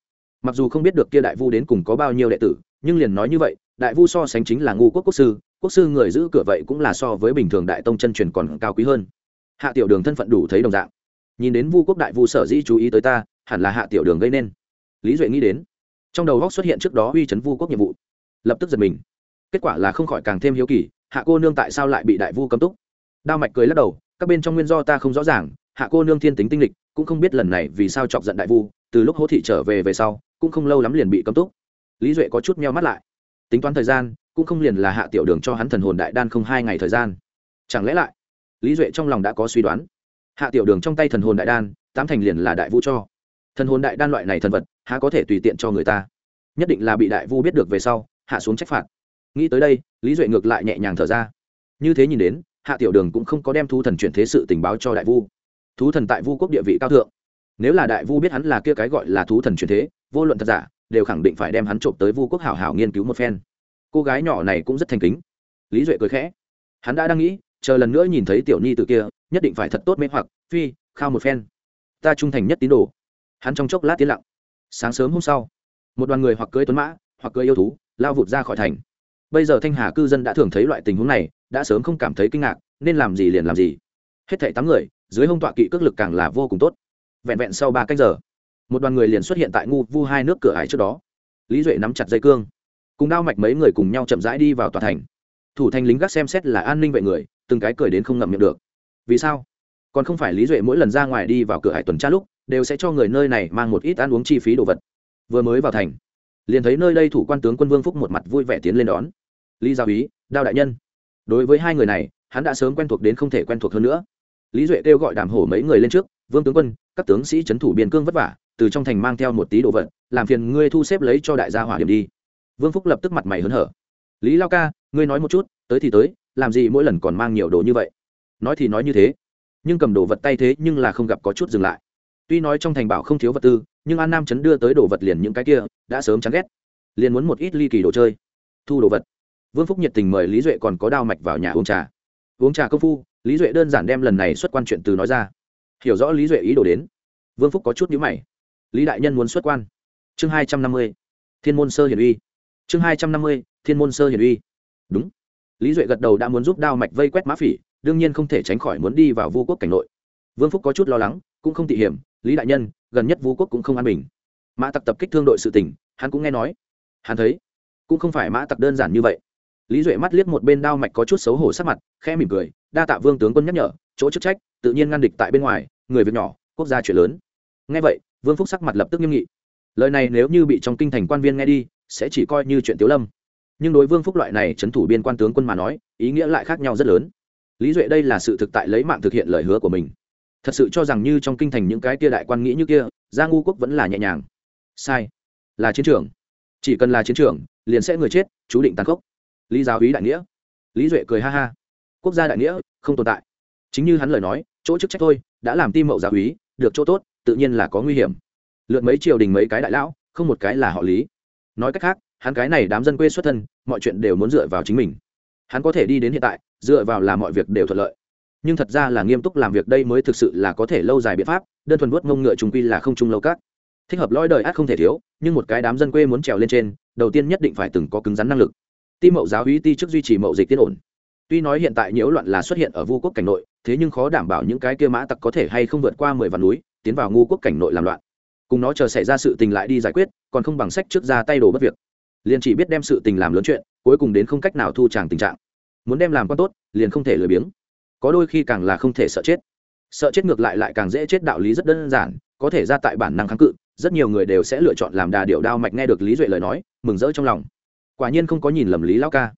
Mặc dù không biết được kia đại vu đến cùng có bao nhiêu đệ tử, nhưng liền nói như vậy, đại vu so sánh chính là ngu quốc quốc sư quốc sư người giữ cửa vậy cũng là so với bình thường đại tông chân truyền còn cao quý hơn. Hạ tiểu đường thân phận đủ thấy đồng dạng nhìn đến vu quốc đại vu sở dĩ chú ý tới ta, hẳn là hạ tiểu đường gây nên. Lý duệ nghĩ đến, trong đầu góc xuất hiện trước đó uy chấn vu quốc nhiệm vụ. Lập tức giật mình. Kết quả là không khỏi càng thêm hiếu kỳ, hạ cô nương tại sao lại bị đại vu cấm túc? Đao mạch cười lắc đầu, các bên trong nguyên do ta không rõ ràng, hạ cô nương thiên tính tinh lịch, cũng không biết lần này vì sao chọc giận đại vu, từ lúc hỗ thị trở về về sau, cũng không lâu lắm liền bị cấm túc. Lý duệ có chút meo mắt lại. Tính toán thời gian, cũng không liền là hạ tiểu đường cho hắn thần hồn đại đan không hai ngày thời gian. Chẳng lẽ lại, lý duệ trong lòng đã có suy đoán? Hạ tiểu đường trong tay thần hồn đại đan, tám thành liền là đại vu cho. Thần hồn đại đan loại này thần vật, há có thể tùy tiện cho người ta? Nhất định là bị đại vu biết được về sau, hạ xuống trách phạt. Nghĩ tới đây, lý duệ ngược lại nhẹ nhàng thở ra. Như thế nhìn đến, hạ tiểu đường cũng không có đem thu thần chuyển thế sự tình báo cho đại vu. Thú thần tại vu quốc địa vị cao thượng. Nếu là đại vu biết hắn là kia cái gọi là thú thần chuyển thế, vô luận thật giả, đều khẳng định phải đem hắn trộm tới vu quốc hảo hảo nghiên cứu một phen. Cô gái nhỏ này cũng rất thành kính. Lý duệ cười khẽ. Hắn đã đang nghĩ chờ lần nữa nhìn thấy tiểu ni từ kia, nhất định phải thật tốt mê hoặc, phi, khao một phen. Ta trung thành nhất tín đồ. Hắn trong chốc lát tiến lặng. Sáng sớm hôm sau, một đoàn người hoặc cưới tuấn mã, hoặc cưới yêu thú, lao vụt ra khỏi thành. Bây giờ thanh hà cư dân đã thường thấy loại tình huống này, đã sớm không cảm thấy kinh ngạc, nên làm gì liền làm gì. Hết thảy tám người, dưới hông tọa kỵ cước lực càng là vô cùng tốt. Vẹn vẹn sau ba cách giờ, một đoàn người liền xuất hiện tại ngu vu hai nước cửa ải trước đó. Lý duệ nắm chặt dây cương, cùng đao mạch mấy người cùng nhau chậm rãi đi vào tòa thành. Thủ thành lính gác xem xét là an ninh vệ người từng cái cười đến không ngậm miệng được. Vì sao? Còn không phải lý duệ mỗi lần ra ngoài đi vào cửa hải tuần tra lúc, đều sẽ cho người nơi này mang một ít ăn uống chi phí đồ vật. Vừa mới vào thành, liền thấy nơi đây thủ quan tướng quân vương phúc một mặt vui vẻ tiến lên đón. Lý gia úy đao đại nhân. Đối với hai người này, hắn đã sớm quen thuộc đến không thể quen thuộc hơn nữa. Lý duệ kêu gọi đàm hổ mấy người lên trước, vương tướng quân, các tướng sĩ trấn thủ biên cương vất vả, từ trong thành mang theo một tí đồ vật, làm phiền ngươi thu xếp lấy cho đại gia hỏa điểm đi. Vương phúc lập tức mặt mày hớn hở. Lý lao ca, ngươi nói một chút, tới thì tới làm gì mỗi lần còn mang nhiều đồ như vậy? Nói thì nói như thế, nhưng cầm đồ vật tay thế nhưng là không gặp có chút dừng lại. Tuy nói trong thành bảo không thiếu vật tư, nhưng an nam chấn đưa tới đồ vật liền những cái kia, đã sớm chán ghét. Liền muốn một ít ly kỳ đồ chơi, thu đồ vật. Vương phúc nhiệt tình mời lý duệ còn có đao mạch vào nhà uống trà. Uống trà công phu, lý duệ đơn giản đem lần này xuất quan chuyện từ nói ra. Hiểu rõ lý duệ ý đồ đến, vương phúc có chút nhữ mày. Lý đại nhân muốn xuất quan. Chương hai trăm năm mươi, thiên môn sơ hiển uy. Chương hai trăm năm mươi, thiên môn sơ hiển uy. Đúng lý duệ gật đầu đã muốn giúp đao mạch vây quét mã phỉ, đương nhiên không thể tránh khỏi muốn đi vào vu quốc cảnh nội. Vương phúc có chút lo lắng, cũng không tị hiểm, lý đại nhân, gần nhất vu quốc cũng không an bình. Mã tặc tập kích thương đội sự tỉnh hắn cũng nghe nói. Hắn thấy, cũng không phải mã tặc đơn giản như vậy. Lý duệ mắt liếc một bên đao mạch có chút xấu hổ sắc mặt, khẽ mỉm cười, đa tạ vương tướng quân nhắc nhở, chỗ chức trách, tự nhiên ngăn địch tại bên ngoài, người việc nhỏ, quốc gia chuyện lớn. Nghe vậy, vương phúc sắc mặt lập tức nghiêm nghị. Lời này nếu như bị trong kinh thành quan viên nghe đi, sẽ chỉ coi như chuyện tiếu lâm nhưng đối vương phúc loại này trấn thủ biên quan tướng quân mà nói, ý nghĩa lại khác nhau rất lớn. Lý duệ đây là sự thực tại lấy mạng thực hiện lời hứa của mình. Thật sự cho rằng như trong kinh thành những cái kia đại quan nghĩ như kia, gia ngu quốc vẫn là nhẹ nhàng. Sai. Là chiến trường. Chỉ cần là chiến trường, liền sẽ người chết, chú định tàn khốc. Lý giáo úy đại nghĩa. Lý duệ cười ha ha. Quốc gia đại nghĩa, không tồn tại. Chính như hắn lời nói, chỗ chức trách thôi, đã làm tim mậu giáo úy, được chỗ tốt, tự nhiên là có nguy hiểm. Lượt mấy triều đình mấy cái đại lão, không một cái là họ lý. Nói cách khác hắn cái này đám dân quê xuất thân, mọi chuyện đều muốn dựa vào chính mình. Hắn có thể đi đến hiện tại, dựa vào là mọi việc đều thuận lợi. Nhưng thật ra là nghiêm túc làm việc đây mới thực sự là có thể lâu dài biện pháp, đơn thuần vuốt ngông ngựa trung quy là không trung lâu các. Thích hợp lõi đời ác không thể thiếu, nhưng một cái đám dân quê muốn trèo lên trên, đầu tiên nhất định phải từng có cứng rắn năng lực. Ti mậu giáo hí ti chức duy trì mậu dịch tiết ổn. Tuy nói hiện tại nhiễu loạn là xuất hiện ở vu quốc cảnh nội, thế nhưng khó đảm bảo những cái kia mã tặc có thể hay không vượt qua mười vạn núi, tiến vào ngu quốc cảnh nội làm loạn. Cùng nó chờ xảy ra sự tình lại đi giải quyết, còn không bằng sách trước ra tay đồ bất việc liền chỉ biết đem sự tình làm lớn chuyện, cuối cùng đến không cách nào thu tràng tình trạng. Muốn đem làm con tốt, liền không thể lười biếng. Có đôi khi càng là không thể sợ chết. Sợ chết ngược lại lại càng dễ chết đạo lý rất đơn giản, có thể ra tại bản năng kháng cự, rất nhiều người đều sẽ lựa chọn làm đà điệu đao mạch nghe được lý duệ lời nói, mừng rỡ trong lòng. Quả nhiên không có nhìn lầm lý lao ca.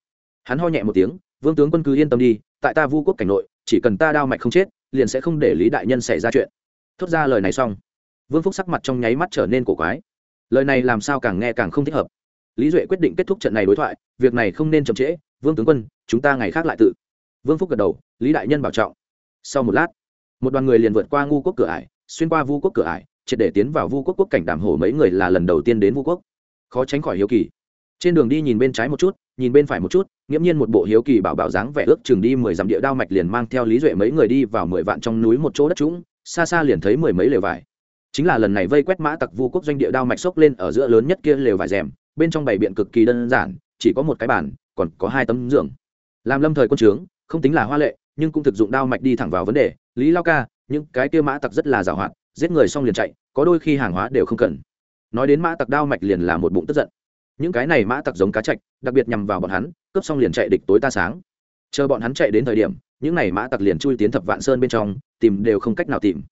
Hắn ho nhẹ một tiếng, vương tướng quân cứ yên tâm đi, tại ta vu quốc cảnh nội, chỉ cần ta đao mạch không chết, liền sẽ không để lý đại nhân xảy ra chuyện. Thốt ra lời này xong, vương phúc sắc mặt trong nháy mắt trở nên cổ quái. Lời này làm sao càng nghe càng không thích hợp lý duệ quyết định kết thúc trận này đối thoại, việc này không nên chậm trễ, vương tướng quân, chúng ta ngày khác lại tự. Vương phúc gật đầu, lý đại nhân bảo trọng. Sau một lát, một đoàn người liền vượt qua ngu quốc cửa ải, xuyên qua vu quốc cửa ải, triệt để tiến vào vu quốc quốc cảnh đảm hổ mấy người là lần đầu tiên đến vu quốc. Khó tránh khỏi hiếu kỳ. Trên đường đi nhìn bên trái một chút, nhìn bên phải một chút, nghiễm nhiên một bộ hiếu kỳ bảo bảo dáng vẻ ước chừng đi mười dặm địa đao mạch liền mang theo lý duệ mấy người đi vào mười vạn trong núi một chỗ đất trũng, xa xa liền thấy mười mấy lều vải. Chính là lần này vây quét mã tặc vu quốc doanh địa đao mạch xốc lên ở giữa lớn nhất kia lều vải rèm bên trong bảy biện cực kỳ đơn giản, chỉ có một cái bàn, còn có hai tấm giường. Làm lâm thời quân trướng, không tính là hoa lệ, nhưng cũng thực dụng đao mạch đi thẳng vào vấn đề. Lý lao ca, những cái kia mã tặc rất là giàu hoạt giết người xong liền chạy, có đôi khi hàng hóa đều không cần. Nói đến mã tặc đao mạch liền là một bụng tức giận. Những cái này mã tặc giống cá chạch, đặc biệt nhằm vào bọn hắn, cướp xong liền chạy địch tối ta sáng. Chờ bọn hắn chạy đến thời điểm, những này mã tặc liền chui tiến thập vạn sơn bên trong, tìm đều không cách nào tìm.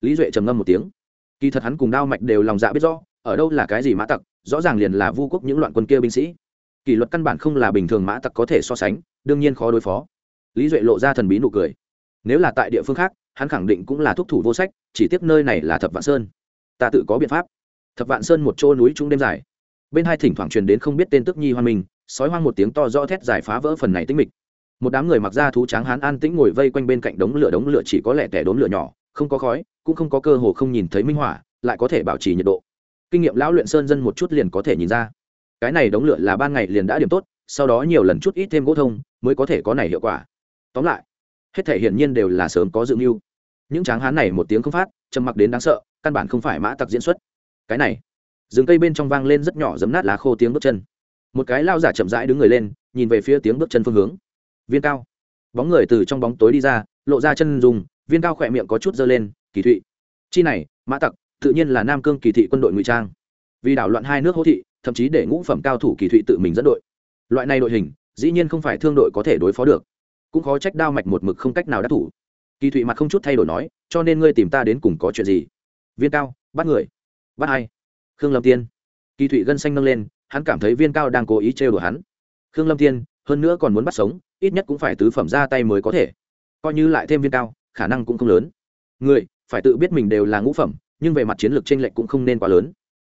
Lý duệ trầm ngâm một tiếng. Kỳ thật hắn cùng đao mạch đều lòng dạ biết rõ ở đâu là cái gì mã tặc, rõ ràng liền là vu quốc những loạn quân kia binh sĩ. Kỷ luật căn bản không là bình thường mã tặc có thể so sánh, đương nhiên khó đối phó. Lý duệ lộ ra thần bí nụ cười. Nếu là tại địa phương khác, hắn khẳng định cũng là thúc thủ vô sách, chỉ tiếc nơi này là thập vạn sơn. Ta tự có biện pháp. Thập vạn sơn một chỗ núi trung đêm dài. Bên hai thỉnh thoảng truyền đến không biết tên tức nhi hoan mình, sói hoang một tiếng to rõ thét giải phá vỡ phần này tĩnh mịch. Một đám người mặc ra thú tráng hán an tĩnh ngồi vây quanh bên cạnh đống lửa đống lửa chỉ có lẻ tẻ đốn lửa nhỏ, không có khói, cũng không có cơ hồ không nhìn thấy minh hỏa lại có thể bảo trì nhiệt độ kinh nghiệm lão luyện sơn dân một chút liền có thể nhìn ra. Cái này đống lửa là ban ngày liền đã điểm tốt, sau đó nhiều lần chút ít thêm gỗ thông mới có thể có này hiệu quả. Tóm lại, hết thể hiển nhiên đều là sớm có dự mưu. Những tráng hán này một tiếng không phát, trầm mặc đến đáng sợ, căn bản không phải mã tặc diễn xuất. Cái này, rừng cây bên trong vang lên rất nhỏ giấm nát lá khô tiếng bước chân. Một cái lao giả chậm rãi đứng người lên, nhìn về phía tiếng bước chân phương hướng. Viên cao. Bóng người từ trong bóng tối đi ra, lộ ra chân dùng viên cao khỏe miệng có chút dơ lên, kỳ thụy, chi này, mã tặc tự nhiên là nam cương kỳ thị quân đội ngụy trang. Vì đảo loạn hai nước hỗ thị, thậm chí để ngũ phẩm cao thủ kỳ thụy tự mình dẫn đội. Loại này đội hình, dĩ nhiên không phải thương đội có thể đối phó được. Cũng khó trách đao mạch một mực không cách nào đắc thủ. Kỳ thụy mặt không chút thay đổi nói, cho nên ngươi tìm ta đến cùng có chuyện gì? Viên cao, bắt người. Bắt ai? Khương lâm tiên. Kỳ thụy gân xanh nâng lên, hắn cảm thấy viên cao đang cố ý trêu đùa hắn. Khương lâm tiên, hơn nữa còn muốn bắt sống, ít nhất cũng phải tứ phẩm ra tay mới có thể. Coi như lại thêm viên cao, khả năng cũng không lớn. Người, phải tự biết mình đều là ngũ phẩm nhưng về mặt chiến lược chênh lệch cũng không nên quá lớn.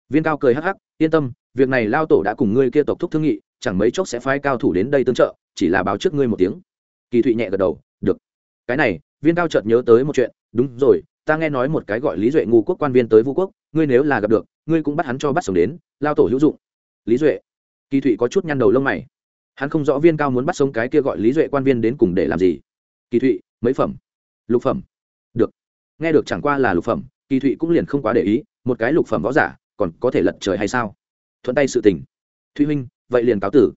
Viên cao cười hắc hắc, yên tâm, việc này lao tổ đã cùng ngươi kia tộc thúc thương nghị, chẳng mấy chốc sẽ phái cao thủ đến đây tương trợ, chỉ là báo trước ngươi một tiếng. Kỳ thụy nhẹ gật đầu, được. Cái này, viên cao chợt nhớ tới một chuyện, đúng rồi, ta nghe nói một cái gọi lý duệ ngu quốc quan viên tới Vu quốc, ngươi nếu là gặp được, ngươi cũng bắt hắn cho bắt sống đến, lao tổ hữu dụng. Lý duệ. Kỳ thụy có chút nhăn đầu lông mày. Hắn không rõ viên cao muốn bắt sống cái kia gọi lý duệ quan viên đến cùng để làm gì. Kỳ thụy, mấy phẩm? Lục phẩm. Được. Nghe được chẳng qua là lục phẩm kỳ thụy cũng liền không quá để ý, một cái lục phẩm võ giả, còn có thể lật trời hay sao? Thuận tay sự tình. Thụy huynh, vậy liền cáo tử.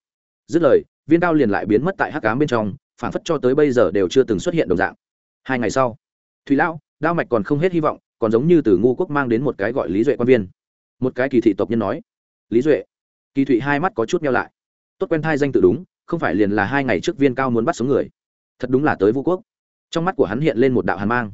Dứt lời, viên đao liền lại biến mất tại hắc cám bên trong phản phất cho tới bây giờ đều chưa từng xuất hiện đồng dạng. Hai ngày sau, thụy lão, đao mạch còn không hết hy vọng, còn giống như từ ngu quốc mang đến một cái gọi lý duệ quan viên. Một cái kỳ thị tộc nhân nói, lý duệ. Kỳ thụy hai mắt có chút nhau lại. Tốt quen thai danh tự đúng, không phải liền là hai ngày trước viên cao muốn bắt sống người. Thật đúng là tới vũ quốc. Trong mắt của hắn hiện lên một đạo hàn mang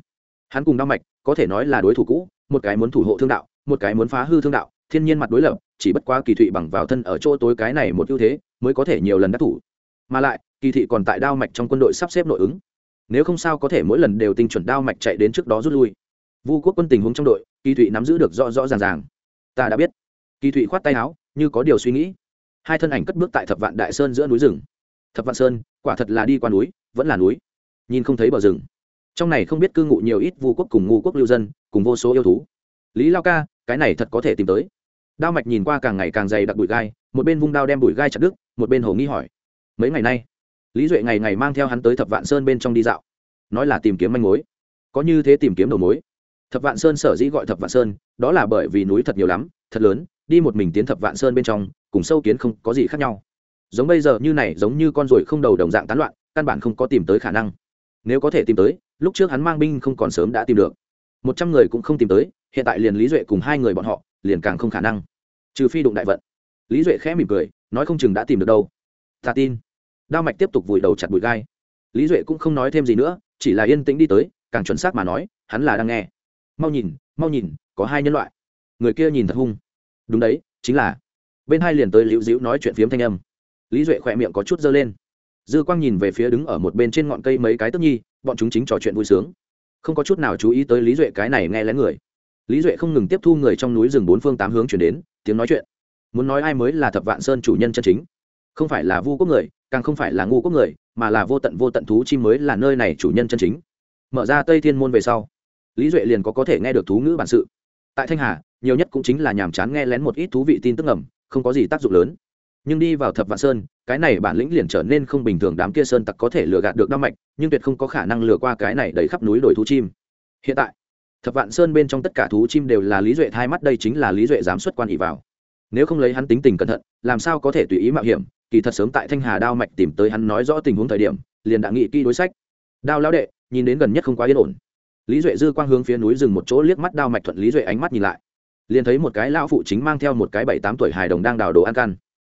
hắn cùng đao mạch, có thể nói là đối thủ cũ, một cái muốn thủ hộ thương đạo, một cái muốn phá hư thương đạo, thiên nhiên mặt đối lập, chỉ bất quá kỳ thụy bằng vào thân ở chỗ tối cái này một ưu thế, mới có thể nhiều lần đắc thủ. Mà lại, kỳ thị còn tại đao mạch trong quân đội sắp xếp nội ứng. Nếu không sao có thể mỗi lần đều tinh chuẩn đao mạch chạy đến trước đó rút lui. Vu quốc quân tình huống trong đội, kỳ thụy nắm giữ được rõ rõ ràng ràng. Ta đã biết. Kỳ thụy khoát tay áo, như có điều suy nghĩ. Hai thân ảnh cất bước tại thập vạn đại sơn giữa núi rừng. Thập vạn sơn, quả thật là đi qua núi, vẫn là núi. Nhìn không thấy bờ rừng trong này không biết cư ngụ nhiều ít vu quốc cùng ngu quốc lưu dân, cùng vô số yêu thú. Lý lao ca, cái này thật có thể tìm tới. Đao mạch nhìn qua càng ngày càng dày đặc bụi gai, một bên vung đao đem bụi gai chặt đứt, một bên hồ nghi hỏi. Mấy ngày nay, lý duệ ngày ngày mang theo hắn tới thập vạn sơn bên trong đi dạo. Nói là tìm kiếm manh mối. Có như thế tìm kiếm đầu mối. Thập vạn sơn sở dĩ gọi thập vạn sơn, đó là bởi vì núi thật nhiều lắm, thật lớn, đi một mình tiến thập vạn sơn bên trong, cùng sâu kiến không có gì khác nhau. Giống bây giờ như này giống như con ruồi không đầu đồng dạng tán loạn, căn bản không có tìm tới khả năng. Nếu có thể tìm tới lúc trước hắn mang binh không còn sớm đã tìm được. Một trăm người cũng không tìm tới, hiện tại liền lý duệ cùng hai người bọn họ, liền càng không khả năng. Trừ phi đụng đại vận. Lý duệ khẽ mỉm cười, nói không chừng đã tìm được đâu. Ta tin. Đao mạch tiếp tục vùi đầu chặt bụi gai. Lý duệ cũng không nói thêm gì nữa, chỉ là yên tĩnh đi tới, càng chuẩn xác mà nói, hắn là đang nghe. Mau nhìn mau nhìn, có hai nhân loại. Người kia nhìn thật hung. Đúng đấy, chính là. Bên hai liền tới liễu dĩu nói chuyện phiếm thanh âm. Lý duệ khỏe miệng có chút dơ lên. Dư quang nhìn về phía đứng ở một bên trên ngọn cây mấy cái tức nhi bọn chúng chính trò chuyện vui sướng. Không có chút nào chú ý tới lý duệ cái này nghe lén người. Lý duệ không ngừng tiếp thu người trong núi rừng bốn phương tám hướng chuyển đến, tiếng nói chuyện. Muốn nói ai mới là thập vạn sơn chủ nhân chân chính? Không phải là vu quốc người, càng không phải là ngu quốc người, mà là vô tận vô tận thú chim mới là nơi này chủ nhân chân chính. Mở ra tây thiên môn về sau, lý duệ liền có có thể nghe được thú ngữ bản sự. Tại thanh hà, nhiều nhất cũng chính là nhàm chán nghe lén một ít thú vị tin tức ngầm, không có gì tác dụng lớn. Nhưng đi vào thập vạn sơn cái này bản lĩnh liền trở nên không bình thường, đám kia sơn tặc có thể lừa gạt được đao mạch, nhưng tuyệt không có khả năng lừa qua cái này đầy khắp núi đồi thú chim. Hiện tại, thập vạn sơn bên trong tất cả thú chim đều là lý duệ hai mắt, đây chính là lý duệ dám xuất quan ỉ vào. Nếu không lấy hắn tính tình cẩn thận, làm sao có thể tùy ý mạo hiểm? Kỳ thật sớm tại thanh hà đao mạch tìm tới hắn nói rõ tình huống thời điểm, liền đã nghị kỹ đối sách. Đao lão đệ, nhìn đến gần nhất không quá yên ổn. Lý duệ dư quang hướng phía núi rừng một chỗ liếc mắt đao mạch thuận lý duệ ánh mắt nhìn lại. Liền thấy một cái lão phụ chính mang theo một cái bảy tám tuổi hài đồng đang đào đồ ăn căn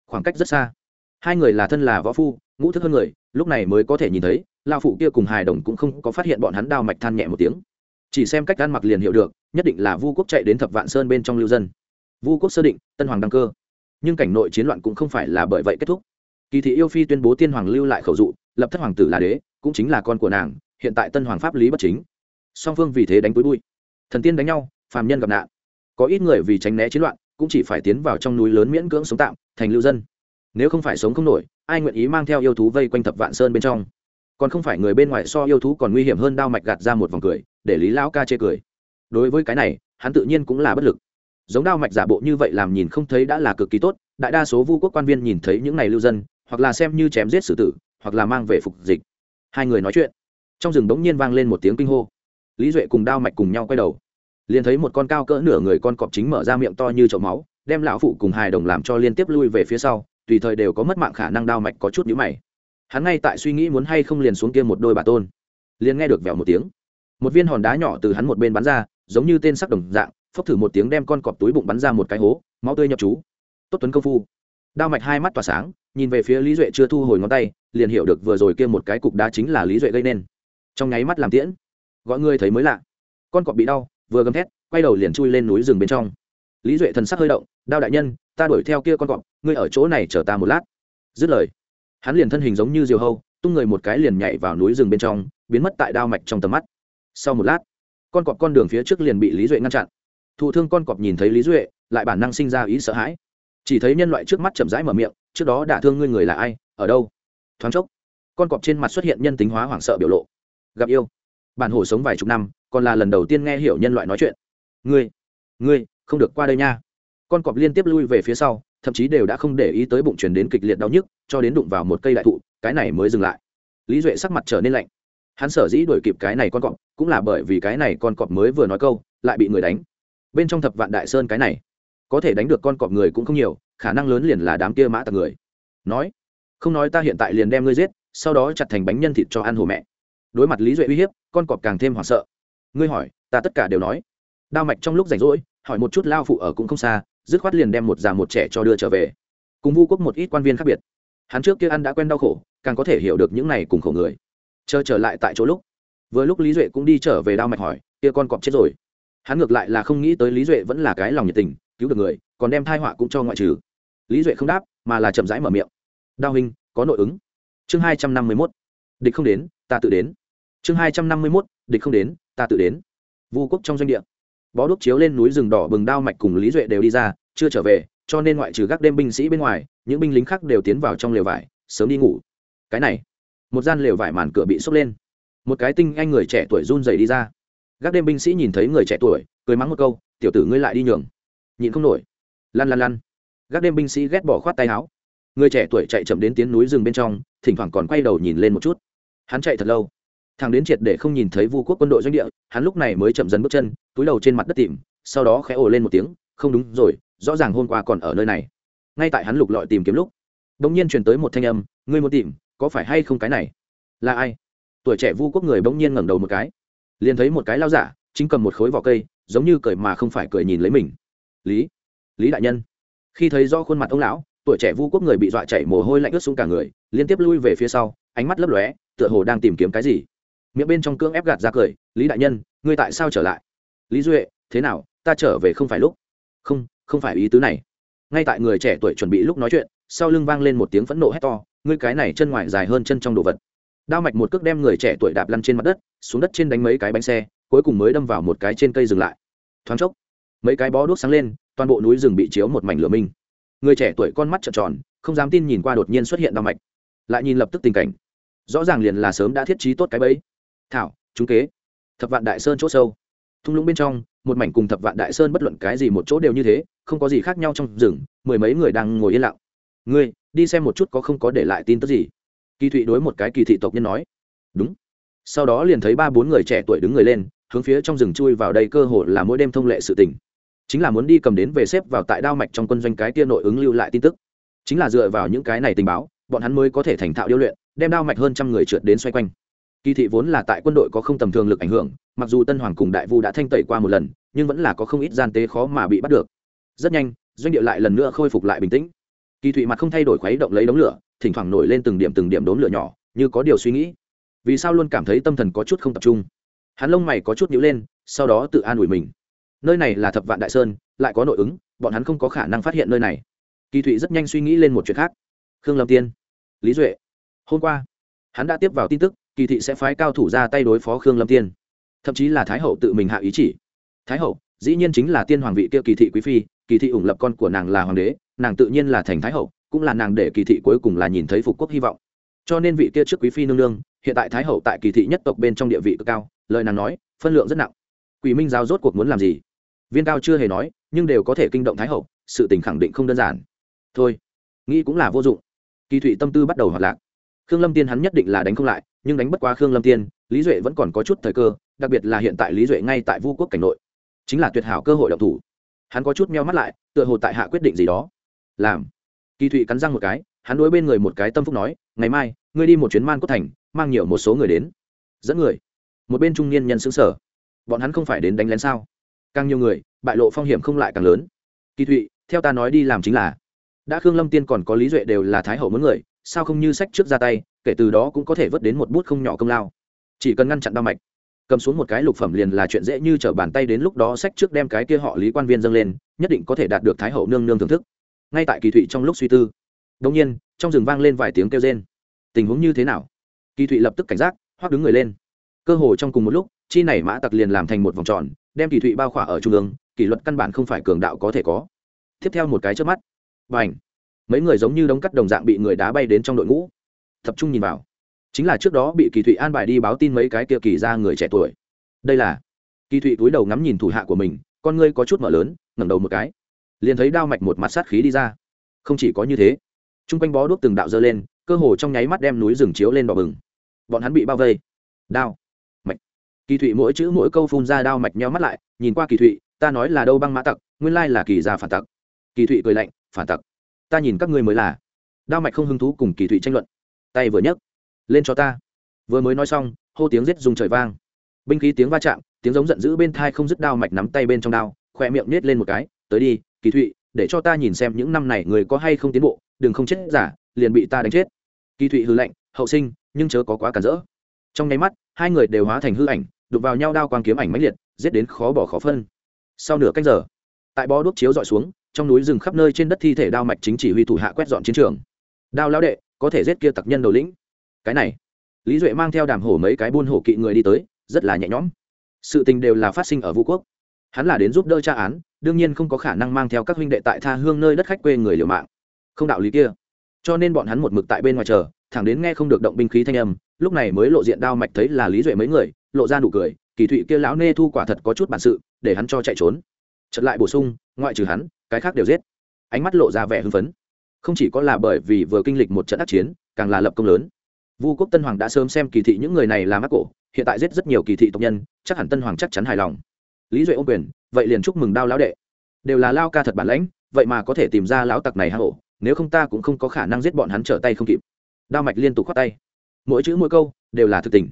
khoảng cách rất xa hai người là thân là võ phu, ngũ thức hơn người, lúc này mới có thể nhìn thấy lao phụ kia cùng hài đồng cũng không có phát hiện bọn hắn đao mạch than nhẹ một tiếng. Chỉ xem cách ăn mặc liền hiểu được, nhất định là vu quốc chạy đến thập vạn sơn bên trong lưu dân. Vu quốc sơ định, tân hoàng đăng cơ. Nhưng cảnh nội chiến loạn cũng không phải là bởi vậy kết thúc. Kỳ thị yêu phi tuyên bố tiên hoàng lưu lại khẩu dụ, lập thất hoàng tử là đế, cũng chính là con của nàng, hiện tại tân hoàng pháp lý bất chính. Song phương vì thế đánh túi bụi. Thần tiên đánh nhau, phàm nhân gặp nạn. Có ít người vì tránh né chiến loạn, cũng chỉ phải tiến vào trong núi lớn miễn cưỡng sống tạm, thành lưu dân nếu không phải sống không nổi, ai nguyện ý mang theo yêu thú vây quanh thập vạn sơn bên trong? Còn không phải người bên ngoài so yêu thú còn nguy hiểm hơn đao mạch gạt ra một vòng cười, để lý lão ca chê cười. Đối với cái này, hắn tự nhiên cũng là bất lực. Giống đao mạch giả bộ như vậy làm nhìn không thấy đã là cực kỳ tốt, đại đa số vu quốc quan viên nhìn thấy những này lưu dân, hoặc là xem như chém giết xử tử, hoặc là mang về phục dịch. Hai người nói chuyện, trong rừng bỗng nhiên vang lên một tiếng kinh hô. Lý duệ cùng đao mạch cùng nhau quay đầu. Liền thấy một con cao cỡ nửa người con cọp chính mở ra miệng to như chậu máu, đem lão phụ cùng hài đồng làm cho liên tiếp lui về phía sau tùy thời đều có mất mạng khả năng đao mạch có chút nhữ mày. Hắn ngay tại suy nghĩ muốn hay không liền xuống kia một đôi bà tôn. Liền nghe được vèo một tiếng. Một viên hòn đá nhỏ từ hắn một bên bắn ra, giống như tên sắc đồng dạng, phốc thử một tiếng đem con cọp túi bụng bắn ra một cái hố, máu tươi nhập chú. Tốt tuấn công phu. Đao mạch hai mắt tỏa sáng, nhìn về phía lý duệ chưa thu hồi ngón tay, liền hiểu được vừa rồi kia một cái cục đá chính là lý duệ gây nên. Trong nháy mắt làm tiễn. Gọi người thấy mới lạ. Con cọp bị đau, vừa gầm thét, quay đầu liền chui lên núi rừng bên trong. Lý duệ thần sắc hơi động, đao đại nhân ta đuổi theo kia con cọp, ngươi ở chỗ này chờ ta một lát. Dứt lời, hắn liền thân hình giống như diều hâu, tung người một cái liền nhảy vào núi rừng bên trong, biến mất tại đao mạch trong tầm mắt. Sau một lát, con cọp con đường phía trước liền bị lý duệ ngăn chặn. Thụ thương con cọp nhìn thấy lý duệ, lại bản năng sinh ra ý sợ hãi. Chỉ thấy nhân loại trước mắt chậm rãi mở miệng, trước đó đả thương ngươi người là ai, ở đâu? Thoáng chốc, con cọp trên mặt xuất hiện nhân tính hóa hoảng sợ biểu lộ. Gặp yêu. Bản hồ sống vài chục năm, còn là lần đầu tiên nghe hiểu nhân loại nói chuyện. Ngươi ngươi, không được qua đây nha con cọp liên tiếp lui về phía sau, thậm chí đều đã không để ý tới bụng chuyển đến kịch liệt đau nhức, cho đến đụng vào một cây đại thụ, cái này mới dừng lại. Lý duệ sắc mặt trở nên lạnh. Hắn sở dĩ đuổi kịp cái này con cọp, cũng là bởi vì cái này con cọp mới vừa nói câu, lại bị người đánh. Bên trong thập vạn đại sơn cái này, có thể đánh được con cọp người cũng không nhiều, khả năng lớn liền là đám kia mã tặc người. Nói, không nói ta hiện tại liền đem ngươi giết, sau đó chặt thành bánh nhân thịt cho ăn hồ mẹ. Đối mặt lý duệ uy hiếp, con cọp càng thêm hoảng sợ. Ngươi hỏi, ta tất cả đều nói. Đao mạch trong lúc rảnh rỗi, hỏi một chút lao phụ ở cũng không xa dứt khoát liền đem một già một trẻ cho đưa trở về. Cùng vu quốc một ít quan viên khác biệt. Hắn trước kia ăn đã quen đau khổ, càng có thể hiểu được những này cùng khổ người. Chờ trở lại tại chỗ lúc, vừa lúc lý duệ cũng đi trở về đao mạch hỏi, kia con cọp chết rồi? Hắn ngược lại là không nghĩ tới lý duệ vẫn là cái lòng nhiệt tình, cứu được người, còn đem thai họa cũng cho ngoại trừ. Lý duệ không đáp, mà là chậm rãi mở miệng. Đao hình có nội ứng. Chương hai trăm năm mươi mốt. Địch không đến, ta tự đến. Chương hai trăm năm mươi mốt. Địch không đến, ta tự đến. Vu quốc trong doanh địa bó đúc chiếu lên núi rừng đỏ bừng đao mạch cùng lý duệ đều đi ra, chưa trở về, cho nên ngoại trừ các đêm binh sĩ bên ngoài, những binh lính khác đều tiến vào trong lều vải, sớm đi ngủ. Cái này, một gian lều vải màn cửa bị xốc lên. Một cái tinh anh người trẻ tuổi run rẩy đi ra. Các đêm binh sĩ nhìn thấy người trẻ tuổi, cười mắng một câu, tiểu tử ngươi lại đi nhường. Nhịn không nổi. Lăn lăn lăn. Các đêm binh sĩ ghét bỏ khoát tay áo. Người trẻ tuổi chạy chậm đến tiến núi rừng bên trong, thỉnh thoảng còn quay đầu nhìn lên một chút. Hắn chạy thật lâu thằng đến triệt để không nhìn thấy vu quốc quân đội doanh địa, hắn lúc này mới chậm dần bước chân, túi đầu trên mặt đất tìm, sau đó khẽ ồ lên một tiếng, không đúng rồi, rõ ràng hôm qua còn ở nơi này. Ngay tại hắn lục lọi tìm kiếm lúc đ ỗ n g nhiên truyền tới một thanh âm, ngươi muốn tìm, có phải hay không cái này? Là ai? Tuổi trẻ vu quốc người bỗng nhiên ngẩng đầu một cái, liền thấy một cái lao giả, chính cầm một khối vỏ cây, giống như cười mà không phải cười nhìn lấy mình. Lý lý đại nhân. Khi thấy do khuôn mặt ông lão, tuổi trẻ vu quốc người bị dọa chạy mồ hôi lạnh ướt xuống cả người, liên tiếp lui về phía sau, ánh mắt lấp lóe, tựa hồ đang tìm kiếm cái gì miệng bên trong cưỡng ép gạt ra cười, lý đại nhân, ngươi tại sao trở lại? Lý duệ, thế nào? Ta trở về không phải lúc. Không không phải ý tứ này. Ngay tại người trẻ tuổi chuẩn bị lúc nói chuyện, sau lưng vang lên một tiếng phẫn nộ hét to, ngươi cái này chân ngoài dài hơn chân trong đồ vật. Đao mạch một cước đem người trẻ tuổi đạp lăn trên mặt đất, xuống đất trên đánh mấy cái bánh xe, cuối cùng mới đâm vào một cái trên cây dừng lại. Thoáng chốc, mấy cái bó đuốc sáng lên, toàn bộ núi rừng bị chiếu một mảnh lửa minh người trẻ tuổi con mắt trợn tròn, không dám tin nhìn qua đột nhiên xuất hiện đao mạch. Lại nhìn lập tức tình cảnh. Rõ ràng liền là sớm đã thiết trí tốt cái bẫy thảo, trúng kế. Thập vạn đại sơn chỗ sâu. Thung lũng bên trong, một mảnh cùng thập vạn đại sơn bất luận cái gì một chỗ đều như thế, không có gì khác nhau trong rừng, mười mấy người đang ngồi yên lặng. Ngươi, đi xem một chút có không có để lại tin tức gì? Kỳ thụy đối một cái kỳ thị tộc nhân nói. Đúng. Sau đó liền thấy ba bốn người trẻ tuổi đứng người lên, hướng phía trong rừng chui vào đây cơ hội là mỗi đêm thông lệ sự tình. Chính là muốn đi cầm đến về xếp vào tại đao mạch trong quân doanh cái kia nội ứng lưu lại tin tức. Chính là dựa vào những cái này tình báo, bọn hắn mới có thể thành thạo điêu luyện, đem đao mạch hơn trăm người trượt đến xoay quanh kỳ thị vốn là tại quân đội có không tầm thường lực ảnh hưởng, mặc dù tân hoàng cùng đại vu đã thanh tẩy qua một lần, nhưng vẫn là có không ít gian tế khó mà bị bắt được. Rất nhanh, doanh địa lại lần nữa khôi phục lại bình tĩnh. Kỳ thụy mặt không thay đổi khuấy động lấy đống lửa, thỉnh thoảng nổi lên từng điểm từng điểm đốm lửa nhỏ, như có điều suy nghĩ. Vì sao luôn cảm thấy tâm thần có chút không tập trung? Hắn lông mày có chút nhíu lên, sau đó tự an ủi mình. Nơi này là thập vạn đại sơn, lại có nội ứng, bọn hắn không có khả năng phát hiện nơi này. Kỳ thụy rất nhanh suy nghĩ lên một chuyện khác. Khương lâm tiên, lý duệ, hôm qua, hắn đã tiếp vào tin tức kỳ thị sẽ phái cao thủ ra tay đối phó khương lâm tiên. Thậm chí là thái hậu tự mình hạ ý chỉ. Thái hậu, dĩ nhiên chính là tiên hoàng vị kia kỳ thị quý phi, kỳ thị ủng lập con của nàng là hoàng đế, nàng tự nhiên là thành thái hậu, cũng là nàng để kỳ thị cuối cùng là nhìn thấy phục quốc hy vọng. Cho nên vị kia trước quý phi nương nương, hiện tại thái hậu tại kỳ thị nhất tộc bên trong địa vị cực cao, lời nàng nói, phân lượng rất nặng. Quỷ minh giáo rốt cuộc muốn làm gì? Viên cao chưa hề nói, nhưng đều có thể kinh động thái hậu, sự tình khẳng định không đơn giản. Thôi, nghĩ cũng là vô dụng. Kỳ thụy tâm tư bắt đầu hoạt lạc khương lâm tiên hắn nhất định là đánh không lại, nhưng đánh bất quá khương lâm tiên, lý duệ vẫn còn có chút thời cơ, đặc biệt là hiện tại lý duệ ngay tại vu quốc cảnh nội. Chính là tuyệt hảo cơ hội động thủ. Hắn có chút meo mắt lại, tựa hồ tại hạ quyết định gì đó. Làm. Kỳ thụy cắn răng một cái, hắn đối bên người một cái tâm phúc nói, ngày mai, ngươi đi một chuyến man cốt thành, mang nhiều một số người đến. Dẫn người. Một bên trung niên nhân xứng sở bọn hắn không phải đến đánh lén sao? Càng nhiều người, bại lộ phong hiểm không lại càng lớn. Kỳ thụy, theo ta nói đi làm chính là. Đã khương lâm tiên còn có lý duệ đều là thái hậu muốn người sao không như sách trước ra tay, kể từ đó cũng có thể vớt đến một bút không nhỏ công lao. Chỉ cần ngăn chặn đau mạch, cầm xuống một cái lục phẩm liền là chuyện dễ như t r ở bàn tay đến lúc đó sách trước đem cái kia họ lý quan viên dâng lên, nhất định có thể đạt được thái hậu nương nương thưởng thức. Ngay tại kỳ thụy trong lúc suy tư đông nhiên, trong rừng vang lên vài tiếng kêu rên. Tình huống như thế nào? Kỳ thụy lập tức cảnh giác hoác đứng người lên. Cơ hồ trong cùng một lúc, chi này mã tặc liền làm thành một vòng tròn, đem kỳ thụy bao khỏa ở trung ương, kỷ luật căn bản không phải cường đạo có thể có. Tiếp theo một cái trước mắt và ảnh mấy người giống như đống cắt đồng dạng bị người đá bay đến trong đội ngũ. Tập trung nhìn vào. Chính là trước đó bị kỳ thụy an bài đi báo tin mấy cái kia kỳ ra người trẻ tuổi. Đây là kỳ thụy túi đầu ngắm nhìn thủ hạ của mình, con ngươi có chút mở lớn, ngẩng đầu một cái. Liền thấy đao mạch một mặt sát khí đi ra. Không chỉ có như thế t r u n g quanh bó đuốc từng đạo dơ lên, cơ hồ trong nháy mắt đem núi rừng chiếu lên đỏ bừng. Bọn hắn bị bao vây. Đao mạch. Kỳ thụy mỗi chữ mỗi câu phun ra đao mạch nheo mắt lại, nhìn qua kỳ thụy, ta nói là đâu băng mã tặc, nguyên lai là kỳ gia phản tặc. Kỳ thụy cười lạnh, phản tặc? Ta nhìn các ngươi mới là. Đao mạch không hứng thú cùng kỳ thụy tranh luận. Tay vừa nhấc, lên cho ta. Vừa mới nói xong, hô tiếng giết dùng trời vang. Binh khí tiếng va chạm, tiếng giống giận dữ bên thai không dứt đao mạch nắm tay bên trong đao, khỏe miệng nết lên một cái, tới đi, kỳ thụy, để cho ta nhìn xem những năm này người có hay không tiến bộ, đừng không chết giả, liền bị ta đánh chết. Kỳ thụy hư lệnh hậu sinh, nhưng chớ có quá cản rỡ. Trong nháy mắt, hai người đều hóa thành hư ảnh đục vào nhau đao quang kiếm ảnh mãnh liệt, giết đến khó bỏ khó phân. Sau nửa cách giờ, tại bó đuốc chiếu dọi xuống trong núi rừng khắp nơi trên đất thi thể đao mạch chính chỉ huy thủ hạ quét dọn chiến trường. Đao lão đệ, có thể giết kia tặc nhân đầu lĩnh. Cái này, lý duệ mang theo đàm hổ mấy cái buôn hổ kỵ người đi tới, rất là nhẹ nhõm. Sự tình đều là phát sinh ở vũ quốc. Hắn là đến giúp đỡ tra án, đương nhiên không có khả năng mang theo các huynh đệ tại tha hương nơi đất khách quê người liều mạng. Không đạo lý kia. Cho nên bọn hắn một mực tại bên ngoài chờ, thẳng đến nghe không được động binh khí thanh âm, lúc này mới lộ diện đao mạch thấy là lý duệ mấy người, lộ ra nụ cười, kỳ thụy kia lão nê thu quả thật có chút bản sự, để hắn cho chạy trốn. Chật lại bổ sung, ngoại trừ hắn cái khác đều giết. Ánh mắt lộ ra vẻ hưng phấn. Không chỉ có là bởi vì vừa kinh lịch một trận ác chiến, càng là lập công lớn. Vu quốc tân hoàng đã sớm xem kỳ thị những người này làm ác cổ, hiện tại giết rất nhiều kỳ thị tộc nhân, chắc hẳn tân hoàng chắc chắn hài lòng. Lý duệ ô quyền, vậy liền chúc mừng đao lão đệ. Đều là lao ca thật bản lãnh, vậy mà có thể tìm ra lão tặc này hạ hổ nếu không ta cũng không có khả năng giết bọn hắn trở tay không kịp. Đao mạch liên tục khoát tay. Mỗi chữ mỗi câu, đều là thực tình.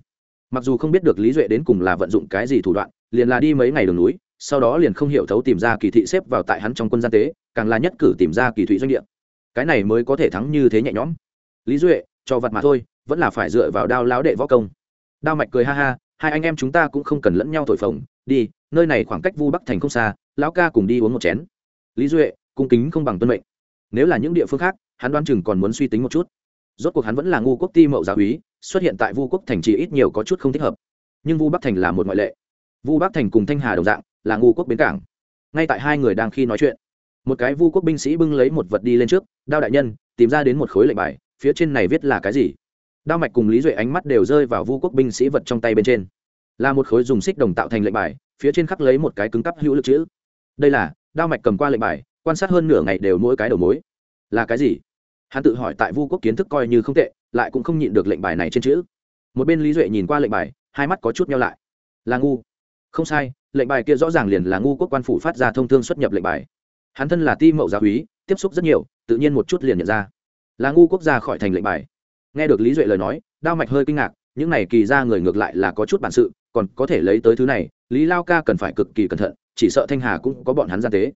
Mặc dù không biết được lý duệ đến cùng là vận dụng cái gì thủ đoạn, liền là đi mấy ngày đường núi sau đó liền không hiểu thấu tìm ra kỳ thị xếp vào tại hắn trong quân gian tế, càng là nhất cử tìm ra kỳ thụy doanh địa. Cái này mới có thể thắng như thế nhẹ nhõm. Lý duệ, cho vật mà thôi, vẫn là phải dựa vào đao lão đệ võ công. Đao mạch cười ha ha, hai anh em chúng ta cũng không cần lẫn nhau thổi phồng, đi, nơi này khoảng cách vu bắc thành không xa, lão ca cùng đi uống một chén. Lý duệ, cung kính không bằng tuân mệnh. Nếu là những địa phương khác, hắn đoán chừng còn muốn suy tính một chút. Rốt cuộc hắn vẫn là ngu quốc ti mậu giáo úy, xuất hiện tại vu quốc thành chỉ ít nhiều có chút không thích hợp. Nhưng vu bắc thành là một ngoại lệ. Vu bắc thành cùng thanh hà đồng dạng là ngu quốc bến cảng. Ngay tại hai người đang khi nói chuyện, một cái vu quốc binh sĩ bưng lấy một vật đi lên trước, đao đại nhân, tìm ra đến một khối lệnh bài, phía trên này viết là cái gì? Đao mạch cùng lý duệ ánh mắt đều rơi vào vu quốc binh sĩ vật trong tay bên trên. Là một khối dùng xích đồng tạo thành lệnh bài, phía trên khắc lấy một cái cứng cắp hữu lực chữ. Đây là, đao mạch cầm qua lệnh bài, quan sát hơn nửa ngày đều mỗi cái đầu mối. Là cái gì? Hắn tự hỏi tại vu quốc kiến thức coi như không tệ, lại cũng không nhịn được lệnh bài này trên chữ. Một bên lý duệ nhìn qua lệnh bài, hai mắt có chút nhau lại. Là ngu không sai, lệnh bài kia rõ ràng liền là ngu quốc quan phủ phát ra thông thương xuất nhập lệnh bài. Hắn thân là ti mậu gia úy, tiếp xúc rất nhiều, tự nhiên một chút liền nhận ra. Là ngu quốc gia khỏi thành lệnh bài. Nghe được lý duệ lời nói, đao mạch hơi kinh ngạc, những này kỳ ra người ngược lại là có chút bản sự, còn có thể lấy tới thứ này, lý lao ca cần phải cực kỳ cẩn thận, chỉ sợ thanh hà cũng có bọn hắn gian tế.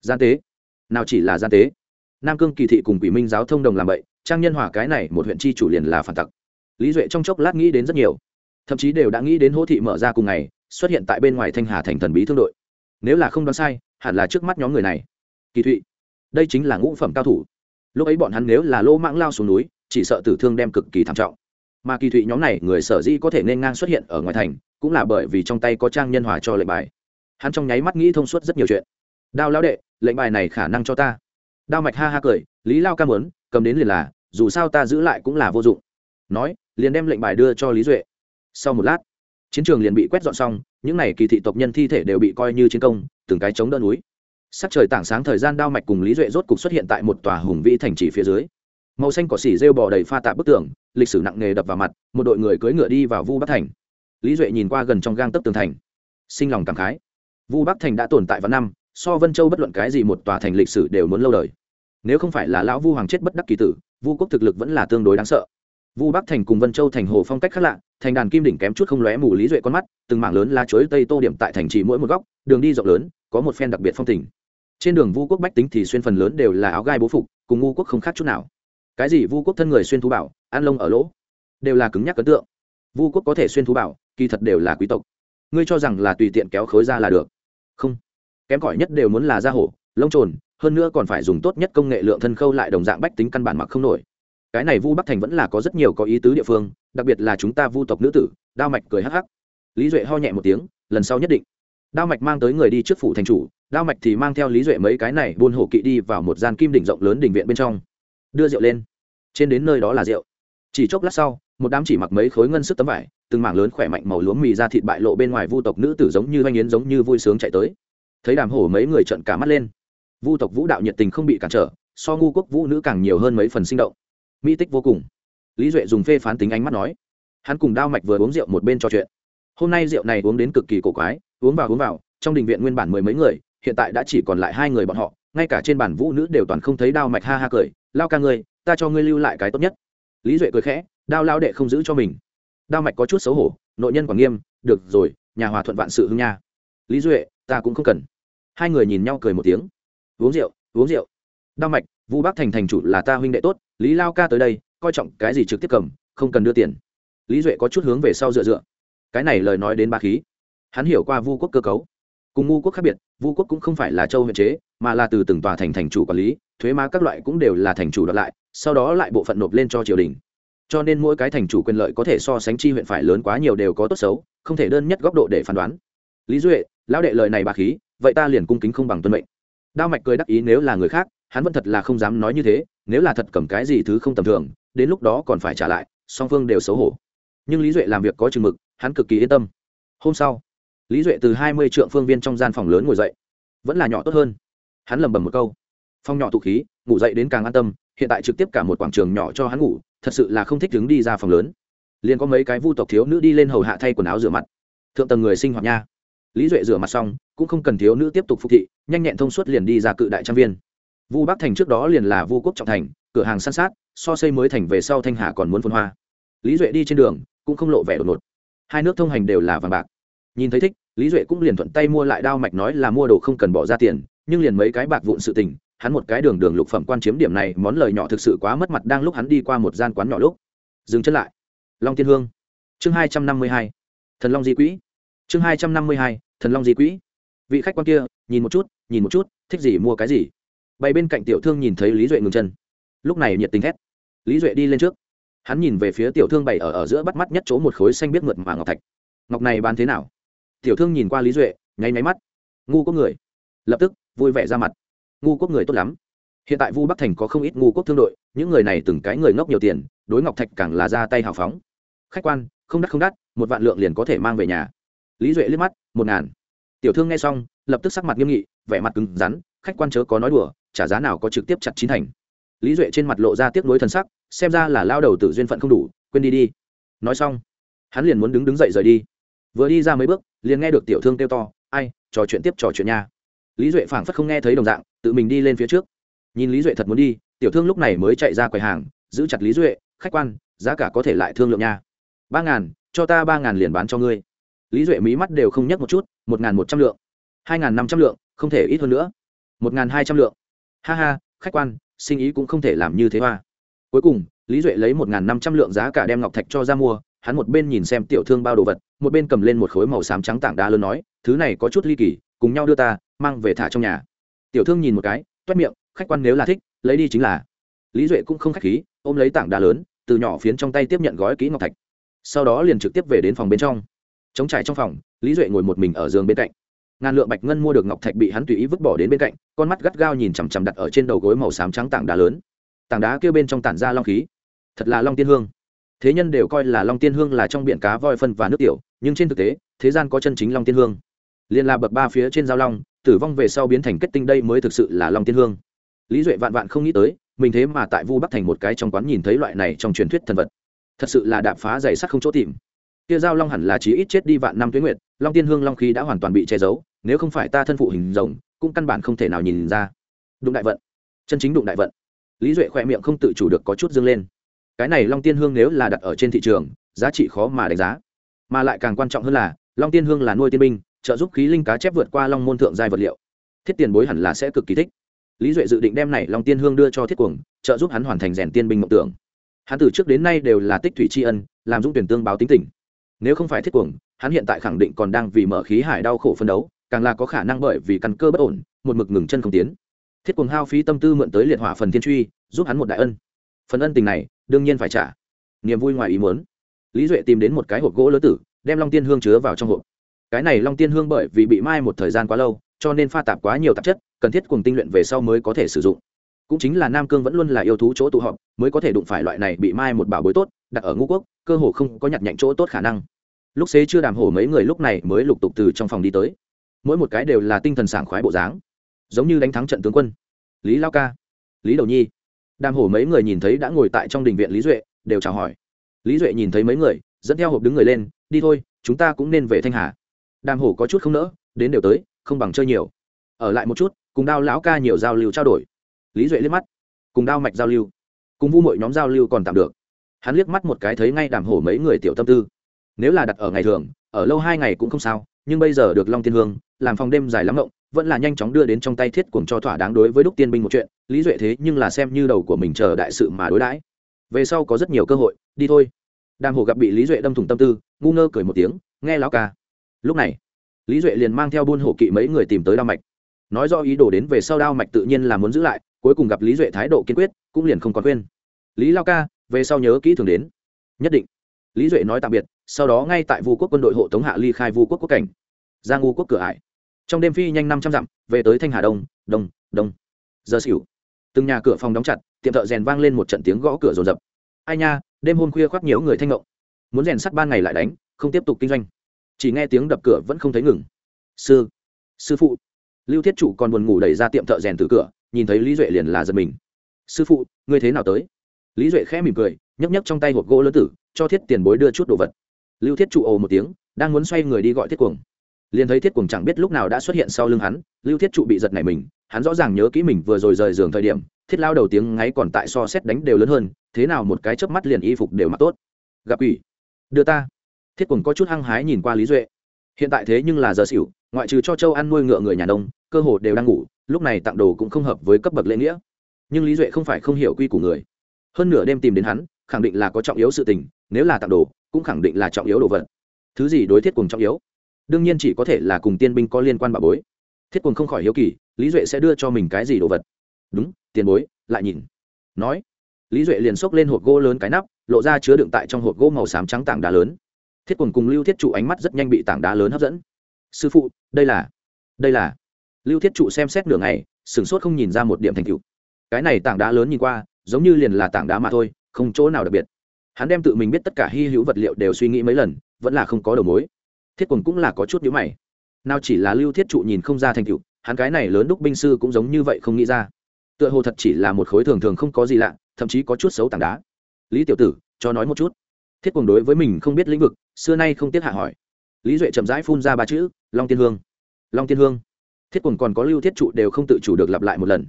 Gian tế? Nào chỉ là gian tế? Nam cương kỳ thị cùng quỷ minh giáo thông đồng làm vậy, trang nhân hòa cái này một huyện chi chủ liền là phản tặc. Lý duệ trong chốc lát nghĩ đến rất nhiều. Thậm chí đều đã nghĩ đến hỗ thị mở ra cùng ngày xuất hiện tại bên ngoài thanh hà thành thần bí thương đội. Nếu là không đoán sai, hẳn là trước mắt nhóm người này. Kỳ thụy, đây chính là ngũ phẩm cao thủ. Lúc ấy bọn hắn nếu là lỗ mãng lao xuống núi, chỉ sợ tử thương đem cực kỳ thảm trọng. Mà kỳ thụy nhóm này, người sở dĩ có thể nên ngang xuất hiện ở ngoài thành, cũng là bởi vì trong tay có trang nhân hòa cho lệnh bài. Hắn trong nháy mắt nghĩ thông suốt rất nhiều chuyện. Đao lao đệ, lệnh bài này khả năng cho ta. Đao mạch ha ha cười, lý lao ca mớn cầm đến liền là, dù sao ta giữ lại cũng là vô dụng. Nói, liền đem lệnh bài đưa cho lý duệ. Sau một lát chiến trường liền bị quét dọn xong, những n à y kỳ thị tộc nhân thi thể đều bị coi như chiến công, từng cái chống đỡ núi. Sắc trời tảng sáng thời gian đao mạch cùng lý duệ rốt cục xuất hiện tại một tòa hùng vĩ thành trì phía dưới. Màu xanh cỏ xỉ rêu bò đầy pha tạ bức tường, lịch sử nặng nề đập vào mặt, một đội người cưỡi ngựa đi vào vu bắc thành. Lý duệ nhìn qua gần trong gang tấp tường thành. Sinh lòng cảm khái. Vu bắc thành đã tồn tại vào năm, so vân châu bất luận cái gì một tòa thành lịch sử đều muốn lâu đời. Nếu không phải là lão vu hoàng chết bất đắc kỳ tử, vu quốc thực lực vẫn là tương đối đáng sợ vu bắc thành cùng vân châu thành hồ phong cách khác lạ, thành đàn kim đỉnh kém chút không lóe mù lý duệ con mắt, từng mảng lớn lá chuối tây tô điểm tại thành trì mỗi một góc, đường đi rộng lớn, có một phen đặc biệt phong tình. Trên đường vu quốc bách tính thì xuyên phần lớn đều là áo gai bố phục, cùng ngu quốc không khác chút nào. Cái gì vu quốc thân người xuyên thú bảo an lông ở lỗ, đều là cứng nhắc ấn tượng. Vu quốc có thể xuyên thú bảo, kỳ thật đều là quý tộc. Ngươi cho rằng là tùy tiện kéo khối ra là được. Không. Kém cỏi nhất đều muốn là da hổ, lông trồn, hơn nữa còn phải dùng tốt nhất công nghệ lượng thân khâu lại đồng dạng bách tính căn bản mặc không nổi cái này vu bắc thành vẫn là có rất nhiều có ý tứ địa phương, đặc biệt là chúng ta vu tộc nữ tử, đao mạch cười hắc hắc. Lý duệ ho nhẹ một tiếng, lần sau nhất định. Đao mạch mang tới người đi trước phủ thành chủ, đao mạch thì mang theo lý duệ mấy cái này buôn hổ kỵ đi vào một gian kim đỉnh rộng lớn đình viện bên trong. Đưa rượu lên. Trên đến nơi đó là rượu. Chỉ chốc lát sau, một đám chỉ mặc mấy khối ngân sức tấm vải, từng mảng lớn khỏe mạnh màu lúa mì ra thịt bại lộ bên ngoài vu tộc nữ tử giống như oanh yến giống như vui sướng chạy tới. Thấy đàm hổ mấy người trận cả mắt lên. Vu tộc vũ đạo nhiệt tình không bị cản trở, so ngu quốc vũ nữ càng nhiều hơn mấy phần sinh động mỹ tích vô cùng. Lý duệ dùng phê phán tính ánh mắt nói, hắn cùng đao mạch vừa uống rượu một bên trò chuyện. Hôm nay rượu này uống đến cực kỳ cổ quái, uống vào uống vào, trong đình viện nguyên bản mười mấy người, hiện tại đã chỉ còn lại hai người bọn họ, ngay cả trên bản vũ nữ đều toàn không thấy đao mạch ha ha cười, lao ca ngươi, ta cho ngươi lưu lại cái tốt nhất. Lý duệ cười khẽ, đao lao đệ không giữ cho mình. Đao mạch có chút xấu hổ, nội nhân quản nghiêm, được rồi, nhà hòa thuận vạn sự hưng nha. Lý duệ, ta cũng không cần. Hai người nhìn nhau cười một tiếng, uống rượu uống rượu. Đao mạch Vu bắc thành thành chủ là ta huynh đệ tốt, lý lao ca tới đây, coi trọng cái gì trực tiếp cầm, không cần đưa tiền. Lý duệ có chút hướng về sau dựa dựa. Cái này lời nói đến ba khí. Hắn hiểu qua vu quốc cơ cấu. Cùng ngu quốc khác biệt, vu quốc cũng không phải là châu huyện chế, mà là từ từng tòa thành thành chủ quản lý, thuế má các loại cũng đều là thành chủ đoạt lại, sau đó lại bộ phận nộp lên cho triều đình. Cho nên mỗi cái thành chủ quyền lợi có thể so sánh chi huyện phải lớn quá nhiều đều có tốt xấu, không thể đơn nhất góc độ để phán đoán. Lý duệ, lão đệ lời này bà khí, vậy ta liền cung kính không bằng tuân mệnh. Đao mạch cười đắc ý nếu là người khác hắn vẫn thật là không dám nói như thế, nếu là thật cầm cái gì thứ không tầm thường, đến lúc đó còn phải trả lại, song phương đều xấu hổ. Nhưng lý duệ làm việc có chừng mực, hắn cực kỳ yên tâm. Hôm sau, lý duệ từ hai mươi trượng phương viên trong gian phòng lớn ngồi dậy. Vẫn là nhỏ tốt hơn. Hắn lầm bầm một câu. Phong nhỏ tụ khí, ngủ dậy đến càng an tâm, hiện tại trực tiếp cả một quảng trường nhỏ cho hắn ngủ, thật sự là không thích đứng đi ra phòng lớn. Liền có mấy cái vu tộc thiếu nữ đi lên hầu hạ thay quần áo rửa mặt. Thượng tầng người sinh hoạt nha. Lý duệ rửa mặt xong, cũng không cần thiếu nữ tiếp tục phục thị, nhanh nhẹn thông suốt liền đi ra cự đại trang viên vu bắc thành trước đó liền là vu quốc trọng thành, cửa hàng săn sát, so xây mới thành về sau thanh hà còn muốn phun hoa. Lý duệ đi trên đường, cũng không lộ vẻ đột ngột. Hai nước thông hành đều là vàng bạc. Nhìn thấy thích, lý duệ cũng liền thuận tay mua lại đao mạch nói là mua đồ không cần bỏ ra tiền, nhưng liền mấy cái bạc vụn sự tình, hắn một cái đường đường lục phẩm quan chiếm điểm này, món lời nhỏ thực sự quá mất mặt đang lúc hắn đi qua một gian quán nhỏ lúc. Dừng chân lại. Long tiên hương. Chương hai trăm năm mươi hai. Thần long di quỹ. Chương hai trăm năm mươi hai. Thần long di quỹ. Vị khách quan kia, nhìn một chút, nhìn một chút, thích gì mua cái gì? Bày bên cạnh tiểu thương nhìn thấy lý duệ ngừng chân. Lúc này nhiệt tình thét lý duệ đi lên trước. Hắn nhìn về phía tiểu thương bày ở ở giữa bắt mắt nhất chỗ một khối xanh biết mượt mà ngọc thạch. Ngọc này bán thế nào? Tiểu thương nhìn qua lý duệ, nháy máy mắt. Ngu có người. Lập tức, vui vẻ ra mặt. Ngu quốc người tốt lắm. Hiện tại vu bắc thành có không ít ngu quốc thương đội, những người này từng cái người ngốc nhiều tiền, đối ngọc thạch càng là ra tay hào phóng. Khách quan, không đắt không đắt, một vạn lượng liền có thể mang về nhà. Lý duệ liếc mắt, một ngàn. Tiểu thương nghe xong, lập tức sắc mặt nghiêm nghị, vẻ mặt cứng rắn, khách quan chớ có nói đùa trả giá nào có trực tiếp chặt chín thành. Lý duệ trên mặt lộ ra tiếc nuối thần sắc, xem ra là lao đầu tự duyên phận không đủ, quên đi đi. Nói xong, hắn liền muốn đứng đứng dậy rời đi. Vừa đi ra mấy bước, liền nghe được tiểu thương kêu to, ai, trò chuyện tiếp trò chuyện nha. Lý duệ phảng phất không nghe thấy đồng dạng, tự mình đi lên phía trước. Nhìn lý duệ thật muốn đi, tiểu thương lúc này mới chạy ra quầy hàng, giữ chặt lý duệ, khách quan, giá cả có thể lại thương lượng nha. Ba ngàn, cho ta ba ngàn liền bán cho ngươi. Lý duệ mí mắt đều không nhắc một chút, một ngàn một trăm lượng. Hai ngàn năm trăm lượng, không thể ít hơn nữa. Một ngàn hai trăm lượng ha ha, khách quan, sinh ý cũng không thể làm như thế hoa. Cuối cùng, lý duệ lấy một ngàn năm trăm lượng giá cả đem ngọc thạch cho ra mua, hắn một bên nhìn xem tiểu thương bao đồ vật, một bên cầm lên một khối màu xám trắng tảng đá lớn nói, thứ này có chút ly kỳ, cùng nhau đưa ta, mang về thả trong nhà. Tiểu thương nhìn một cái, toét miệng, khách quan nếu là thích, lấy đi chính là. Lý duệ cũng không khách khí, ôm lấy tảng đá lớn, từ nhỏ phiến trong tay tiếp nhận gói kỹ ngọc thạch. Sau đó liền trực tiếp về đến phòng bên trong. Chống trải trong phòng, lý duệ ngồi một mình ở giường bên cạnh ngàn lượng bạch ngân mua được ngọc thạch bị hắn tùy ý vứt bỏ đến bên cạnh, con mắt gắt gao nhìn chằm chằm đặt ở trên đầu gối màu xám trắng tảng đá lớn. Tảng đá kêu bên trong tản ra long khí. Thật là long tiên hương. Thế nhân đều coi là long tiên hương là trong biển cá voi phân và nước tiểu, nhưng trên thực tế, thế gian có chân chính long tiên hương. Liên là bậc ba phía trên giao long, tử vong về sau biến thành kết tinh đây mới thực sự là long tiên hương. Lý duệ vạn vạn không nghĩ tới, mình thế mà tại vu bắc thành một cái trong quán nhìn thấy loại này trong truyền thuyết thần vật. Thật sự là đạp phá dày sắt không chỗ tìm. Kia giao long hẳn là chí ít chết đi vạn năm tuyến nguyệt, long tiên hương long khí đã hoàn toàn bị che giấu nếu không phải ta thân phụ hình rồng, cũng căn bản không thể nào nhìn ra. Đụng đại vận. Chân chính đụng đại vận. Lý duệ khỏe miệng không tự chủ được có chút dâng lên. Cái này long tiên hương nếu là đặt ở trên thị trường, giá trị khó mà đánh giá. Mà lại càng quan trọng hơn là, long tiên hương là nuôi tiên binh, trợ giúp khí linh cá chép vượt qua long môn thượng giai vật liệu. Thiết tiền bối hẳn là sẽ cực kỳ thích. Lý duệ dự định đem này long tiên hương đưa cho thiết cuồng, trợ giúp hắn hoàn thành rèn tiên binh mộng tưởng. Hắn từ trước đến nay đều là tích thủy tri ân, làm dũng tuyển tương báo tính tình. Nếu không phải thiết cuồng, hắn hiện tại khẳng định còn đang vì mở khí hải đau khổ phân đấu càng là có khả năng bởi vì căn cơ bất ổn, một mực ngừng chân không tiến. Thiết cùng hao phí tâm tư mượn tới liệt hỏa phần thiên truy, giúp hắn một đại ân. Phần ân tình này, đương nhiên phải trả. Niềm vui ngoài ý muốn. Lý duệ tìm đến một cái hộp gỗ lớn tử, đem long tiên hương chứa vào trong hộp. Cái này long tiên hương bởi vì bị mai một thời gian quá lâu, cho nên pha tạp quá nhiều tạp chất, cần thiết cùng tinh luyện về sau mới có thể sử dụng. Cũng chính là nam cương vẫn luôn là yêu thú chỗ tụ họp, mới có thể đụng phải loại này bị mai một bảo bối tốt, đặt ở ngũ quốc, cơ hồ không có nhặt nhạnh chỗ tốt khả năng. Lúc xế chưa đàm hổ mấy người lúc này mới lục tục từ trong phòng đi tới mỗi một cái đều là tinh thần sảng khoái bộ dáng, giống như đánh thắng trận tướng quân. Lý lao ca, lý đầu nhi. Đàm hổ mấy người nhìn thấy đã ngồi tại trong đình viện lý duệ, đều chào hỏi. Lý duệ nhìn thấy mấy người, dẫn theo hộp đứng người lên, đi thôi, chúng ta cũng nên về thanh hà. Đàm hổ có chút không nỡ, đến đều tới, không bằng chơi nhiều. Ở lại một chút, cùng đao lão ca nhiều giao lưu trao đổi. Lý duệ liếc mắt, cùng đao mạch giao lưu, cùng vu mội nhóm giao lưu còn tạm được. Hắn liếc mắt một cái thấy ngay đàm hổ mấy người tiểu tâm tư. Nếu là đặt ở ngày thường, ở lâu hai ngày cũng không sao, nhưng bây giờ được long tiên hương làm phòng đêm dài lắm rộng vẫn là nhanh chóng đưa đến trong tay thiết cuồng cho thỏa đáng đối với đúc tiên binh một chuyện, lý duệ thế nhưng là xem như đầu của mình chờ đại sự mà đối đãi. Về sau có rất nhiều cơ hội, đi thôi. Đàm hồ gặp bị lý duệ đâm thủng tâm tư, ngu ngơ cười một tiếng, nghe lão ca. Lúc này, lý duệ liền mang theo buôn hổ kỵ mấy người tìm tới đao mạch. Nói do ý đồ đến về sau đao mạch tự nhiên là muốn giữ lại, cuối cùng gặp lý duệ thái độ kiên quyết, cũng liền không còn quên lý lao ca, về sau nhớ kỹ thường đến. Nhất định. Lý duệ nói tạm biệt, sau đó ngay tại vu quốc quân đội hộ tống hạ ly khai vu quốc quốc cảnh. Ra ngu quốc cửa ải trong đêm phi nhanh năm trăm dặm, về tới thanh hà đông đông đông. Giờ xỉu. Từng nhà cửa phòng đóng chặt, tiệm thợ rèn vang lên một trận tiếng gõ cửa rồn rập. Ai nha, đêm hôm khuya khoác nhiều người thanh ngộng. Muốn rèn sắt ban ngày lại đánh, không tiếp tục kinh doanh. Chỉ nghe tiếng đập cửa vẫn không thấy ngừng. Sư sư phụ. Lưu thiết chủ còn buồn ngủ đẩy ra tiệm thợ rèn từ cửa, nhìn thấy lý duệ liền là giật mình. Sư phụ, ngươi thế nào tới? Lý duệ khẽ mỉm cười nhấp nhấp trong tay hộp gỗ lớn tử, cho thiết tiền bối đưa chút đồ vật. Lưu thiết trụ ồ một tiếng, đang muốn xoay người đi gọi thiết cuồng liền thấy thiết cuồng chẳng biết lúc nào đã xuất hiện sau lưng hắn, lưu thiết trụ bị giật này mình, hắn rõ ràng nhớ kỹ mình vừa rồi rời giường thời điểm, thiết lao đầu tiếng ngáy còn tại so xét đánh đều lớn hơn, thế nào một cái chớp mắt liền y phục đều mặc tốt. Gặp quỷ. Đưa ta. Thiết cuồng có chút hăng hái nhìn qua lý duệ. Hiện tại thế nhưng là giờ xỉu, ngoại trừ cho châu ăn nuôi ngựa người nhà nông, cơ hồ đều đang ngủ, lúc này tặng đồ cũng không hợp với cấp bậc lễ nghĩa. Nhưng lý duệ không phải không hiểu quy của người. Hơn nửa đêm tìm đến hắn, khẳng định là có trọng yếu sự tình, nếu là tặng đồ, cũng khẳng định là trọng yếu đồ vật. Thứ gì đối thiết cùng trọng yếu? Đương nhiên chỉ có thể là cùng tiên binh có liên quan bà bối. Thiết quần không khỏi hiếu kỳ, lý duệ sẽ đưa cho mình cái gì đồ vật? Đúng, tiền bối, lại nhìn. Nói, lý duệ liền xốc lên hộp gỗ lớn cái nắp, lộ ra chứa đựng tại trong hộp gỗ màu xám trắng tảng đá lớn. Thiết quần cùng lưu thiết trụ ánh mắt rất nhanh bị tảng đá lớn hấp dẫn. Sư phụ, đây là đây là. Lưu thiết trụ xem xét nửa ngày, sửng sốt không nhìn ra một điểm thành cựu cái này tảng đá lớn nhìn qua, giống như liền là tảng đá mà thôi, không chỗ nào đặc biệt. Hắn đem tự mình biết tất cả hy hữu vật liệu đều suy nghĩ mấy lần, vẫn là không có đầu mối thiết quần cũng là có chút nhữ mày. Nào chỉ là lưu thiết trụ nhìn không ra thành tựu, hắn cái này lớn đúc binh sư cũng giống như vậy không nghĩ ra. Tựa hồ thật chỉ là một khối thường thường không có gì lạ, thậm chí có chút xấu tảng đá. Lý tiểu tử, cho nói một chút. Thiết quần đối với mình không biết lĩnh vực, xưa nay không tiếc hạ hỏi. Lý duệ chậm rãi phun ra ba chữ, long tiên hương. Long tiên hương. Thiết quần còn có lưu thiết trụ đều không tự chủ được lặp lại một lần.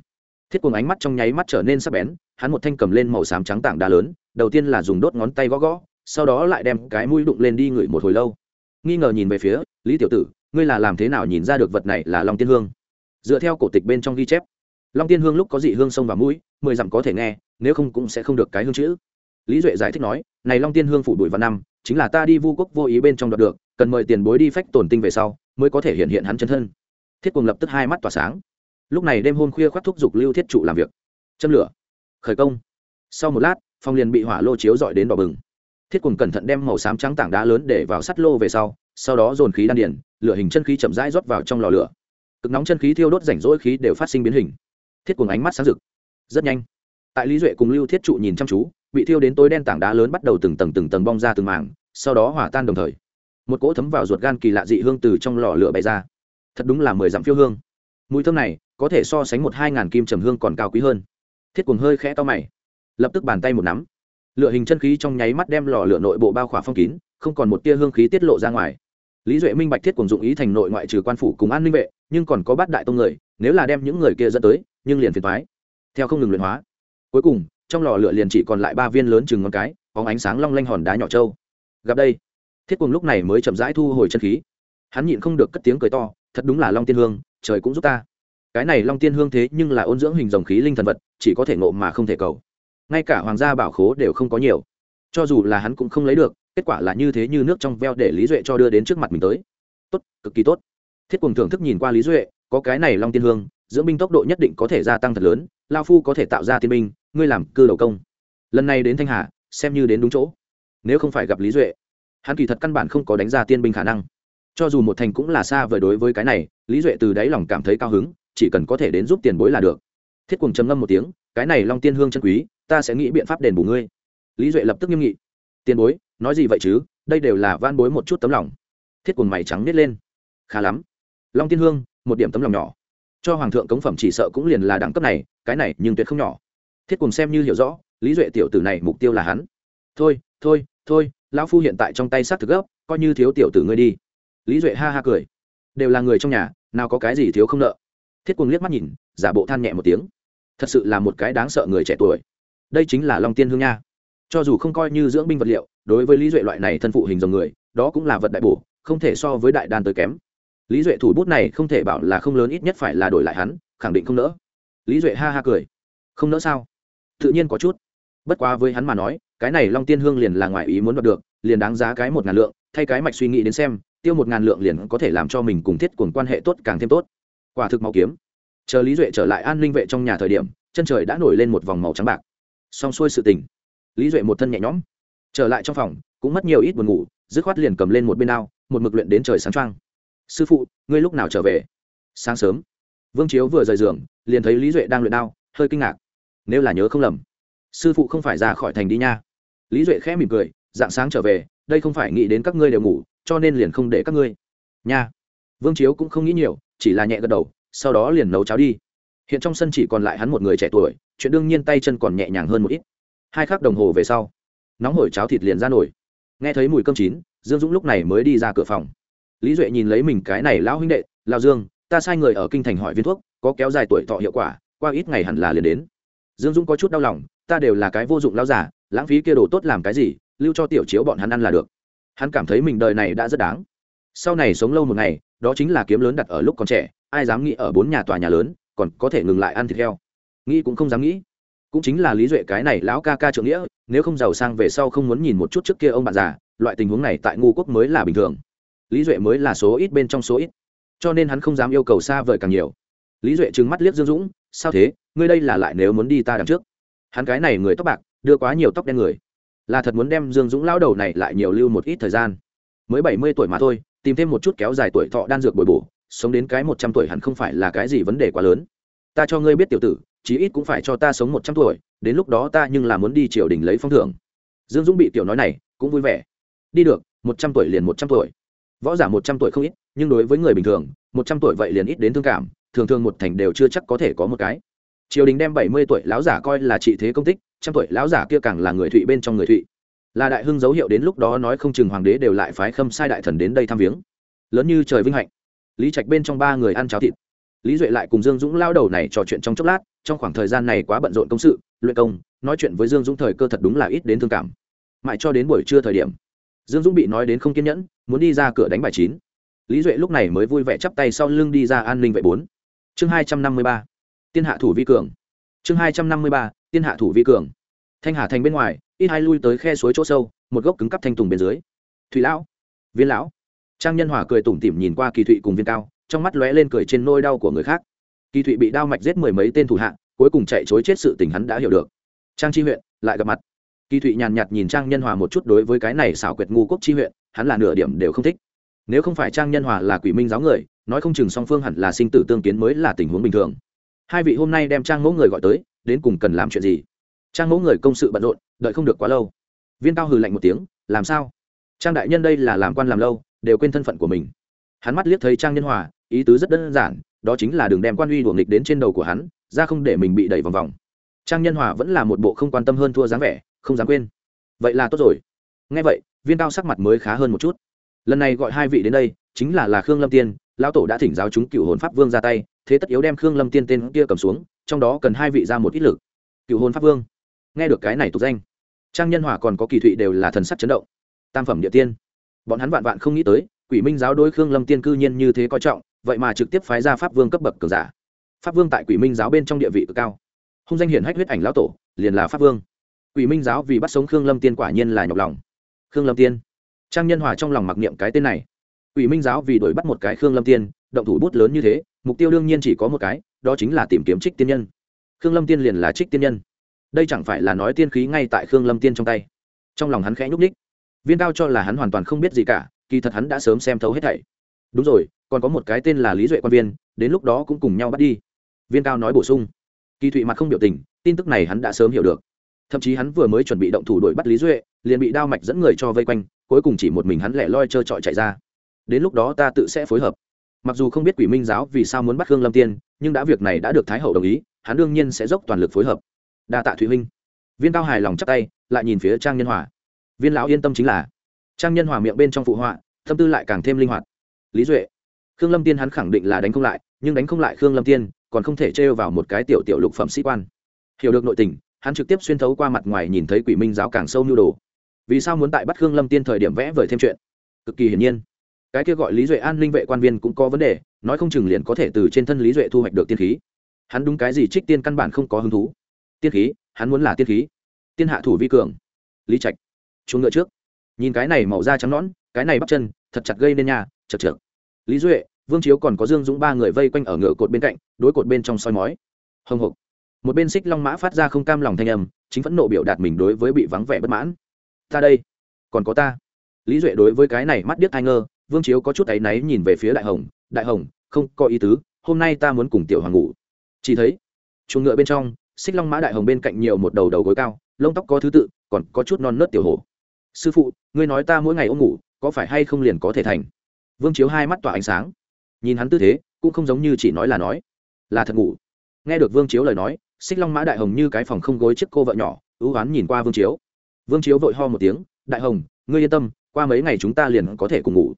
Thiết Quần ánh mắt trong nháy mắt trở nên sắc bén, hắn một thanh cầm lên màu xám trắng tảng đá lớn, đầu tiên là dùng đốt ngón tay gõ gõ, sau đó lại đem cái mũi đụng lên đi ngửi một hồi lâu nghi ngờ nhìn về phía lý tiểu tử, ngươi là làm thế nào nhìn ra được vật này là long tiên hương? Dựa theo cổ tịch bên trong ghi chép, long tiên hương lúc có dị hương sông vào mũi, mười dặm có thể nghe, nếu không cũng sẽ không được cái hương chữ. Lý duệ giải thích nói, này long tiên hương phủ đuổi vào năm, chính là ta đi vu quốc vô ý bên trong đoạt được, cần mời tiền bối đi phách tổn tinh về sau, mới có thể hiện hiện hắn chân thân. Thiết cùng lập tức hai mắt tỏa sáng. Lúc này đêm hôm khuya khoác thúc giục lưu thiết trụ làm việc. Châm lửa. Khởi công. Sau một lát phong liền bị hỏa lô chiếu dọi đến đỏ bừng thiết cùng cẩn thận đem màu xám trắng tảng đá lớn để vào sắt lô về sau sau đó dồn khí đan điển lửa hình chân khí chậm rãi rót vào trong lò lửa. Cực nóng chân khí thiêu đốt rảnh rỗi khí đều phát sinh biến hình. Thiết cùng ánh mắt sáng rực. Rất nhanh, tại lý duệ cùng lưu thiết trụ nhìn chăm chú, bị thiêu đến tối đen tảng đá lớn bắt đầu từng tầng từng tầng bong ra từng mảng, sau đó hỏa tan đồng thời. Một cỗ thấm vào ruột gan kỳ lạ dị hương từ trong lò lửa bay ra. Thật đúng là mười dặm phiêu hương. Mùi thơm này, có thể so sánh một hai ngàn kim trầm hương còn cao quý hơn. Thiết cuồng hơi khẽ to mày. Lập tức bàn tay một nắm lựa hình chân khí trong nháy mắt đem lò lửa nội bộ bao khỏa phong kín, không còn một tia hương khí tiết lộ ra ngoài. Lý duệ minh bạch thiết cùng dụng ý thành nội ngoại trừ quan phủ cùng an ninh vệ, nhưng còn có bát đại tông người, nếu là đem những người kia dẫn tới, nhưng liền phiền thoái theo không ngừng luyện hóa. Cuối cùng, trong lò lửa liền chỉ còn lại ba viên lớn chừng ngón cái có ánh sáng long lanh hòn đá nhỏ trâu. Gặp đây, thiết cùng lúc này mới chậm rãi thu hồi chân khí. Hắn nhịn không được cất tiếng cười to, thật đúng là long tiên hương, trời cũng giúp ta. Cái này long tiên hương thế nhưng là ôn dưỡng hình dòng khí linh thần vật, chỉ có thể ngộ mà không thể cầu ngay cả hoàng gia bảo khố đều không có nhiều. Cho dù là hắn cũng không lấy được, kết quả là như thế như nước trong veo để lý duệ cho đưa đến trước mặt mình tới. Tốt, cực kỳ tốt. Thiết cùng thưởng thức nhìn qua lý duệ, có cái này long tiên hương, dưỡng binh tốc độ nhất định có thể gia tăng thật lớn, lao phu có thể tạo ra tiên binh, ngươi làm cư đầu công. Lần này đến thanh hà, xem như đến đúng chỗ. Nếu không phải gặp lý duệ, hắn kỳ thật căn bản không có đánh ra tiên binh khả năng. Cho dù một thành cũng là xa vời đối với cái này, lý duệ từ đáy lòng cảm thấy cao hứng, chỉ cần có thể đến giúp tiền bối là được. Thiết cùng trầm ngâm một tiếng cái này long tiên hương chân quý, ta sẽ nghĩ biện pháp đền bù ngươi. Lý duệ lập tức nghiêm nghị. Tiền bối, nói gì vậy chứ? Đây đều là van bối một chút tấm lòng. Thiết quần mày trắng nít lên. Khá lắm. Long tiên hương, một điểm tấm lòng nhỏ. Cho hoàng thượng cống phẩm chỉ sợ cũng liền là đẳng cấp này, cái này nhưng tuyệt không nhỏ. Thiết cùng xem như hiểu rõ, lý duệ tiểu tử này mục tiêu là hắn. Thôi thôi thôi, lão phu hiện tại trong tay s á t thực gấp, coi như thiếu tiểu tử ngươi đi. Lý duệ ha ha cười. Đều là người trong nhà, nào có cái gì thiếu không nợ. Thiết cùng liếc mắt nhìn, giả bộ than nhẹ một tiếng thật sự là một cái đáng sợ người trẻ tuổi. Đây chính là long tiên hương nha. Cho dù không coi như dưỡng binh vật liệu, đối với lý duệ loại này thân phụ hình dòng người, đó cũng là vật đại bổ, không thể so với đại đan tới kém. Lý duệ thủ bút này không thể bảo là không lớn, ít nhất phải là đổi lại hắn, khẳng định không nỡ. Lý duệ ha ha cười. Không nỡ sao? Tự nhiên có chút. Bất quá với hắn mà nói, cái này long tiên hương liền là ngoài ý muốn đoạt được, liền đáng giá cái một ngàn lượng, thay cái mạch suy nghĩ đến xem, tiêu một ngàn lượng liền có thể làm cho mình cùng thiết cùng quan hệ tốt càng thêm tốt. Quả thực mau kiếm chờ lý duệ trở lại an ninh vệ trong nhà thời điểm, chân trời đã nổi lên một vòng màu trắng bạc. Xong xuôi sự tình, lý duệ một thân nhẹ nhõm, trở lại trong phòng, cũng mất nhiều ít buồn ngủ, dứt khoát liền cầm lên một bên ao một mực luyện đến trời sáng trăng sư phụ, ngươi lúc nào trở về? Sáng sớm. Vương chiếu vừa rời giường, liền thấy lý duệ đang luyện ao hơi kinh ngạc. Nếu là nhớ không lầm, sư phụ không phải ra khỏi thành đi nha. Lý duệ khẽ mỉm cười, dạng sáng trở về, đây không phải nghĩ đến các ngươi đều ngủ, cho nên liền không để các ngươi. Nha. Vương chiếu cũng không nghĩ nhiều, chỉ là nhẹ gật đầu sau đó liền nấu cháo đi. Hiện trong sân chỉ còn lại hắn một người trẻ tuổi, chuyện đương nhiên tay chân còn nhẹ nhàng hơn một ít. Hai khắc đồng hồ về sau, nóng hổi cháo thịt liền ra nổi. Nghe thấy mùi cơm chín, dương dũng lúc này mới đi ra cửa phòng. Lý duệ nhìn lấy mình cái này lão huynh đệ lao dương, ta sai người ở kinh thành hỏi viên thuốc, có kéo dài tuổi thọ hiệu quả, qua ít ngày hẳn là liền đến. Dương dũng có chút đau lòng, ta đều là cái vô dụng lao giả lãng phí kia đồ tốt làm cái gì, lưu cho tiểu chiếu bọn hắn ăn là được. Hắn cảm thấy mình đời này đã rất đáng. Sau này sống lâu một ngày, đó chính là kiếm lớn đặt ở lúc còn trẻ ai dám nghĩ ở bốn nhà tòa nhà lớn, còn có thể ngừng lại ăn thịt heo. Nghĩ cũng không dám nghĩ. Cũng chính là lý duệ cái này lão ca ca trượng nghĩa, nếu không giàu sang về sau không muốn nhìn một chút trước kia ông bạn già, loại tình huống này tại ngu quốc mới là bình thường. Lý duệ mới là số ít bên trong số ít. Cho nên hắn không dám yêu cầu xa vời càng nhiều. Lý duệ trừng mắt liếc dương dũng, sao thế? Ngươi đây là lại nếu muốn đi ta đằng trước? Hắn cái này người tóc bạc, đưa quá nhiều tóc đen người. Là thật muốn đem dương dũng lao đầu này lại nhiều lưu một ít thời gian. Mới bảy mươi tuổi mà thôi, tìm thêm một chút kéo dài tuổi thọ đan dược bồi bổ sống đến cái một trăm tuổi hẳn không phải là cái gì vấn đề quá lớn. Ta cho ngươi biết tiểu tử, chí ít cũng phải cho ta sống một trăm tuổi, đến lúc đó ta nhưng là muốn đi triều đình lấy phong thưởng. Dương dũng bị tiểu nói này, cũng vui vẻ. Đi được, một trăm tuổi liền một trăm tuổi. Võ giả một trăm tuổi không ít, nhưng đối với người bình thường, một trăm tuổi vậy liền ít đến thương cảm, thường thường một thành đều chưa chắc có thể có một cái. Triều đình đem bảy mươi tuổi lão giả coi là trị thế công tích, trăm tuổi lão giả kia càng là người thụy bên trong người thụy. Là đại hưng dấu hiệu đến lúc đó nói không chừng hoàng đế đều lại phái khâm sai đại thần đến đây thăm viếng. Lớn như trời vinh hạnh lý trạch bên trong ba người ăn cháo thịt. Lý duệ lại cùng dương dũng lao đầu này trò chuyện trong chốc lát, trong khoảng thời gian này quá bận rộn công sự, luyện công, nói chuyện với dương dũng thời cơ thật đúng là ít đến thương cảm. Mãi cho đến buổi trưa thời điểm, dương dũng bị nói đến không kiên nhẫn, muốn đi ra cửa đánh bài chín. Lý duệ lúc này mới vui vẻ chắp tay sau lưng đi ra an ninh vệ bốn. Chương hai trăm năm mươi ba, tiên hạ thủ vi cường. Chương hai trăm năm mươi ba, tiên hạ thủ vi cường. Thanh hà thành bên ngoài, ít hai lui tới khe suối chỗ sâu, một gốc cứng cắp thanh tùng bên dưới. Thủy lão, viên lão trang nhân hòa cười tủm tỉm nhìn qua kỳ thụy cùng viên cao, trong mắt lóe lên cười trên nôi đau của người khác. Kỳ thụy bị đao mạch giết mười mấy tên thủ hạ, cuối cùng chạy chối chết sự tình hắn đã hiểu được. Trang chi huyện, lại gặp mặt. Kỳ thụy nhàn nhạt nhìn trang nhân hòa một chút đối với cái này xảo quyệt ngu quốc chi huyện, hắn là nửa điểm đều không thích. Nếu không phải trang nhân hòa là quỷ minh giáo người, nói không chừng song phương hẳn là sinh tử tương kiến mới là tình huống bình thường. Hai vị hôm nay đem trang mẫu người gọi tới, đến cùng cần làm chuyện gì? Trang mẫu người công sự bận rộn, đợi không được quá lâu. Viên cao hừ lạnh một tiếng, làm sao? Trang đại nhân đây là làm quan làm lâu đều quên thân phận của mình. Hắn mắt liếc thấy trang nhân hòa, ý tứ rất đơn giản, đó chính là đừng đem quan uy đuổi nghịch đến trên đầu của hắn, ra không để mình bị đẩy vòng vòng. Trang nhân hòa vẫn là một bộ không quan tâm hơn thua dáng vẻ, không dám quên. Vậy là tốt rồi. Ngay vậy, viên cao sắc mặt mới khá hơn một chút. Lần này gọi hai vị đến đây, chính là là khương lâm tiên, lão tổ đã thỉnh giáo chúng cựu hồn pháp vương ra tay, thế tất yếu đem khương lâm tiên tên kia cầm xuống, trong đó cần hai vị ra một ít lực. Cựu hồn pháp vương. Nghe được cái này tục danh, trang nhân hòa còn có kỳ thụy đều là thần sắc chấn động. Tam phẩm địa tiên bọn hắn vạn vạn không nghĩ tới, quỷ minh giáo đối khương lâm tiên cư nhiên như thế coi trọng, vậy mà trực tiếp phái ra pháp vương cấp bậc cường giả. Pháp vương tại quỷ minh giáo bên trong địa vị cực cao. Hung danh hiển hách huyết ảnh lão tổ, liền là pháp vương. Quỷ minh giáo vì bắt sống khương lâm tiên quả nhiên là nhọc lòng. Khương lâm tiên. Trang nhân hòa trong lòng mặc niệm cái tên này. Quỷ minh giáo vì đuổi bắt một cái khương lâm tiên, động thủ bút lớn như thế, mục tiêu đương nhiên chỉ có một cái, đó chính là tìm kiếm trích tiên nhân. Khương lâm tiên liền là trích tiên nhân. Đây chẳng phải là nói tiên khí ngay tại khương lâm tiên trong tay. Trong lòng hắn khẽ nhúc ních viên cao cho là hắn hoàn toàn không biết gì cả, kỳ thật hắn đã sớm xem thấu hết thảy. Đúng rồi, còn có một cái tên là lý duệ quan viên, đến lúc đó cũng cùng nhau bắt đi. Viên cao nói bổ sung. Kỳ thụy mặt không biểu tình, tin tức này hắn đã sớm hiểu được. Thậm chí hắn vừa mới chuẩn bị động thủ đuổi bắt lý duệ, liền bị đao mạch dẫn người cho vây quanh, cuối cùng chỉ một mình hắn lẻ loi trơ trọi chạy ra. Đến lúc đó ta tự sẽ phối hợp. Mặc dù không biết quỷ minh giáo vì sao muốn bắt hương lâm tiên, nhưng đã việc này đã được thái hậu đồng ý, hắn đương nhiên sẽ dốc toàn lực phối hợp. Đa tạ thụy huynh. Viên cao hài lòng chắc tay, lại nhìn phía trang nhân hòa viên lão yên tâm chính là. Trang nhân hòa miệng bên trong phụ họa, tâm tư lại càng thêm linh hoạt. Lý duệ, khương lâm tiên hắn khẳng định là đánh không lại, nhưng đánh không lại khương lâm tiên, còn không thể trêu vào một cái tiểu tiểu lục phẩm sĩ quan. Hiểu được nội tình, hắn trực tiếp xuyên thấu qua mặt ngoài nhìn thấy quỷ minh giáo càng sâu nhu đồ. Vì sao muốn tại bắt khương lâm tiên thời điểm vẽ vời thêm chuyện? Cực kỳ hiển nhiên. Cái kia gọi lý duệ an ninh vệ quan viên cũng có vấn đề, nói không chừng liền có thể từ trên thân lý duệ thu hoạch được tiên khí. Hắn đúng cái gì trích tiên căn bản không có hứng thú. Tiên khí, hắn muốn là tiên khí. Tiên hạ thủ vi cường. Lý trạch chuồng ngựa trước. Nhìn cái này màu da trắng nõn, cái này bắp chân, thật chặt gây nên nhà, chật trượt lý duệ, vương chiếu còn có dương dũng ba người vây quanh ở ngựa cột bên cạnh, đối cột bên trong soi mói. Hồng hộc. Một bên xích long mã phát ra không cam lòng thanh âm, chính phẫn nộ biểu đạt mình đối với bị vắng vẻ bất mãn. Ta đây. Còn có ta. Lý duệ đối với cái này mắt điếc ai ngơ vương chiếu có chút áy náy nhìn về phía đại hồng. Đại hồng, không có ý tứ, hôm nay ta muốn cùng tiểu hoàng ngủ. Chỉ thấy chuồng ngựa bên trong, xích long mã đại hồng bên cạnh nhiều một đầu đầu gối cao, lông tóc có thứ tự, còn có chút non nớt tiểu hồ sư phụ ngươi nói ta mỗi ngày ôm ngủ có phải hay không liền có thể thành vương chiếu hai mắt tỏa ánh sáng nhìn hắn tư thế cũng không giống như chỉ nói là nói là thật ngủ nghe được vương chiếu lời nói xích long mã đại hồng như cái phòng không gối chiếc cô vợ nhỏ ưu oán nhìn qua vương chiếu vương chiếu vội ho một tiếng đại hồng ngươi yên tâm qua mấy ngày chúng ta liền có thể cùng ngủ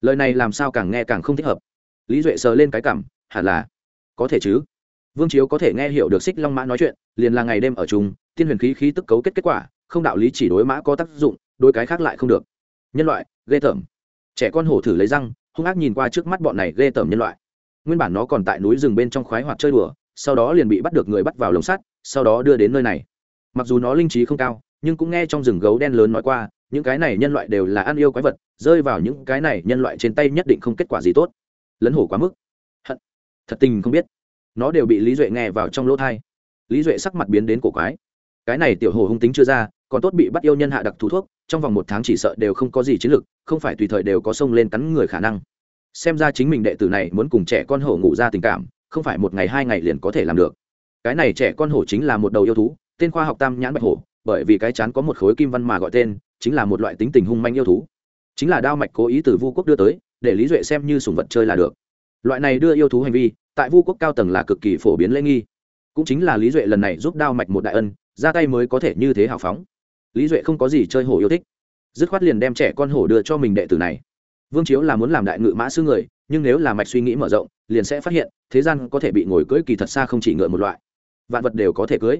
lời này làm sao càng nghe càng không thích hợp lý duệ sờ lên cái cảm hẳn là có thể chứ vương chiếu có thể nghe hiểu được xích long mã nói chuyện liền là ngày đêm ở chung tiên huyền khí khí tức cấu kết kết quả không đạo lý chỉ đối mã có tác dụng đối cái khác lại không được. Nhân loại, ghê tởm. Trẻ con hổ thử lấy răng, hung ác nhìn qua trước mắt bọn này ghê tởm nhân loại. Nguyên bản nó còn tại núi rừng bên trong khoái hoạt chơi đùa, sau đó liền bị bắt được người bắt vào lồng sắt, sau đó đưa đến nơi này. Mặc dù nó linh trí không cao, nhưng cũng nghe trong rừng gấu đen lớn nói qua, những cái này nhân loại đều là ăn yêu quái vật, rơi vào những cái này nhân loại trên tay nhất định không kết quả gì tốt. Lấn hổ quá mức. Hận. Thật tình không biết. Nó đều bị lý duệ nghe vào trong lỗ thai lý duệ sắc mặt biến đến cổ quái. Cái này tiểu hồ hung tính chưa ra còn tốt bị bắt yêu nhân hạ đặc thú thuốc, trong vòng một tháng chỉ sợ đều không có gì chiến lược, không phải tùy thời đều có sông lên cắn người khả năng. Xem ra chính mình đệ tử này muốn cùng trẻ con hổ ngủ ra tình cảm, không phải một ngày hai ngày liền có thể làm được. Cái này trẻ con hổ chính là một đầu yêu thú, tên khoa học tam nhãn bạch hổ, bởi vì cái chán có một khối kim văn mà gọi tên, chính là một loại tính tình hung manh yêu thú. Chính là đao mạch cố ý từ vu quốc đưa tới, để lý duệ xem như sùng vật chơi là được. Loại này đưa yêu thú hành vi, tại vu quốc cao tầng là cực kỳ phổ biến lễ nghi. Cũng chính là lý duệ lần này giúp đao mạch một đại ân, ra tay mới có thể như thế hào phóng lý duệ không có gì chơi hổ yêu thích. Dứt khoát liền đem trẻ con hổ đưa cho mình đệ tử này. Vương chiếu là muốn làm đại ngự mã sư người, nhưng nếu là mạch suy nghĩ mở rộng, liền sẽ phát hiện, thế gian có thể bị ngồi cưỡi kỳ thật xa không chỉ ngựa một loại. Vạn vật đều có thể cưỡi.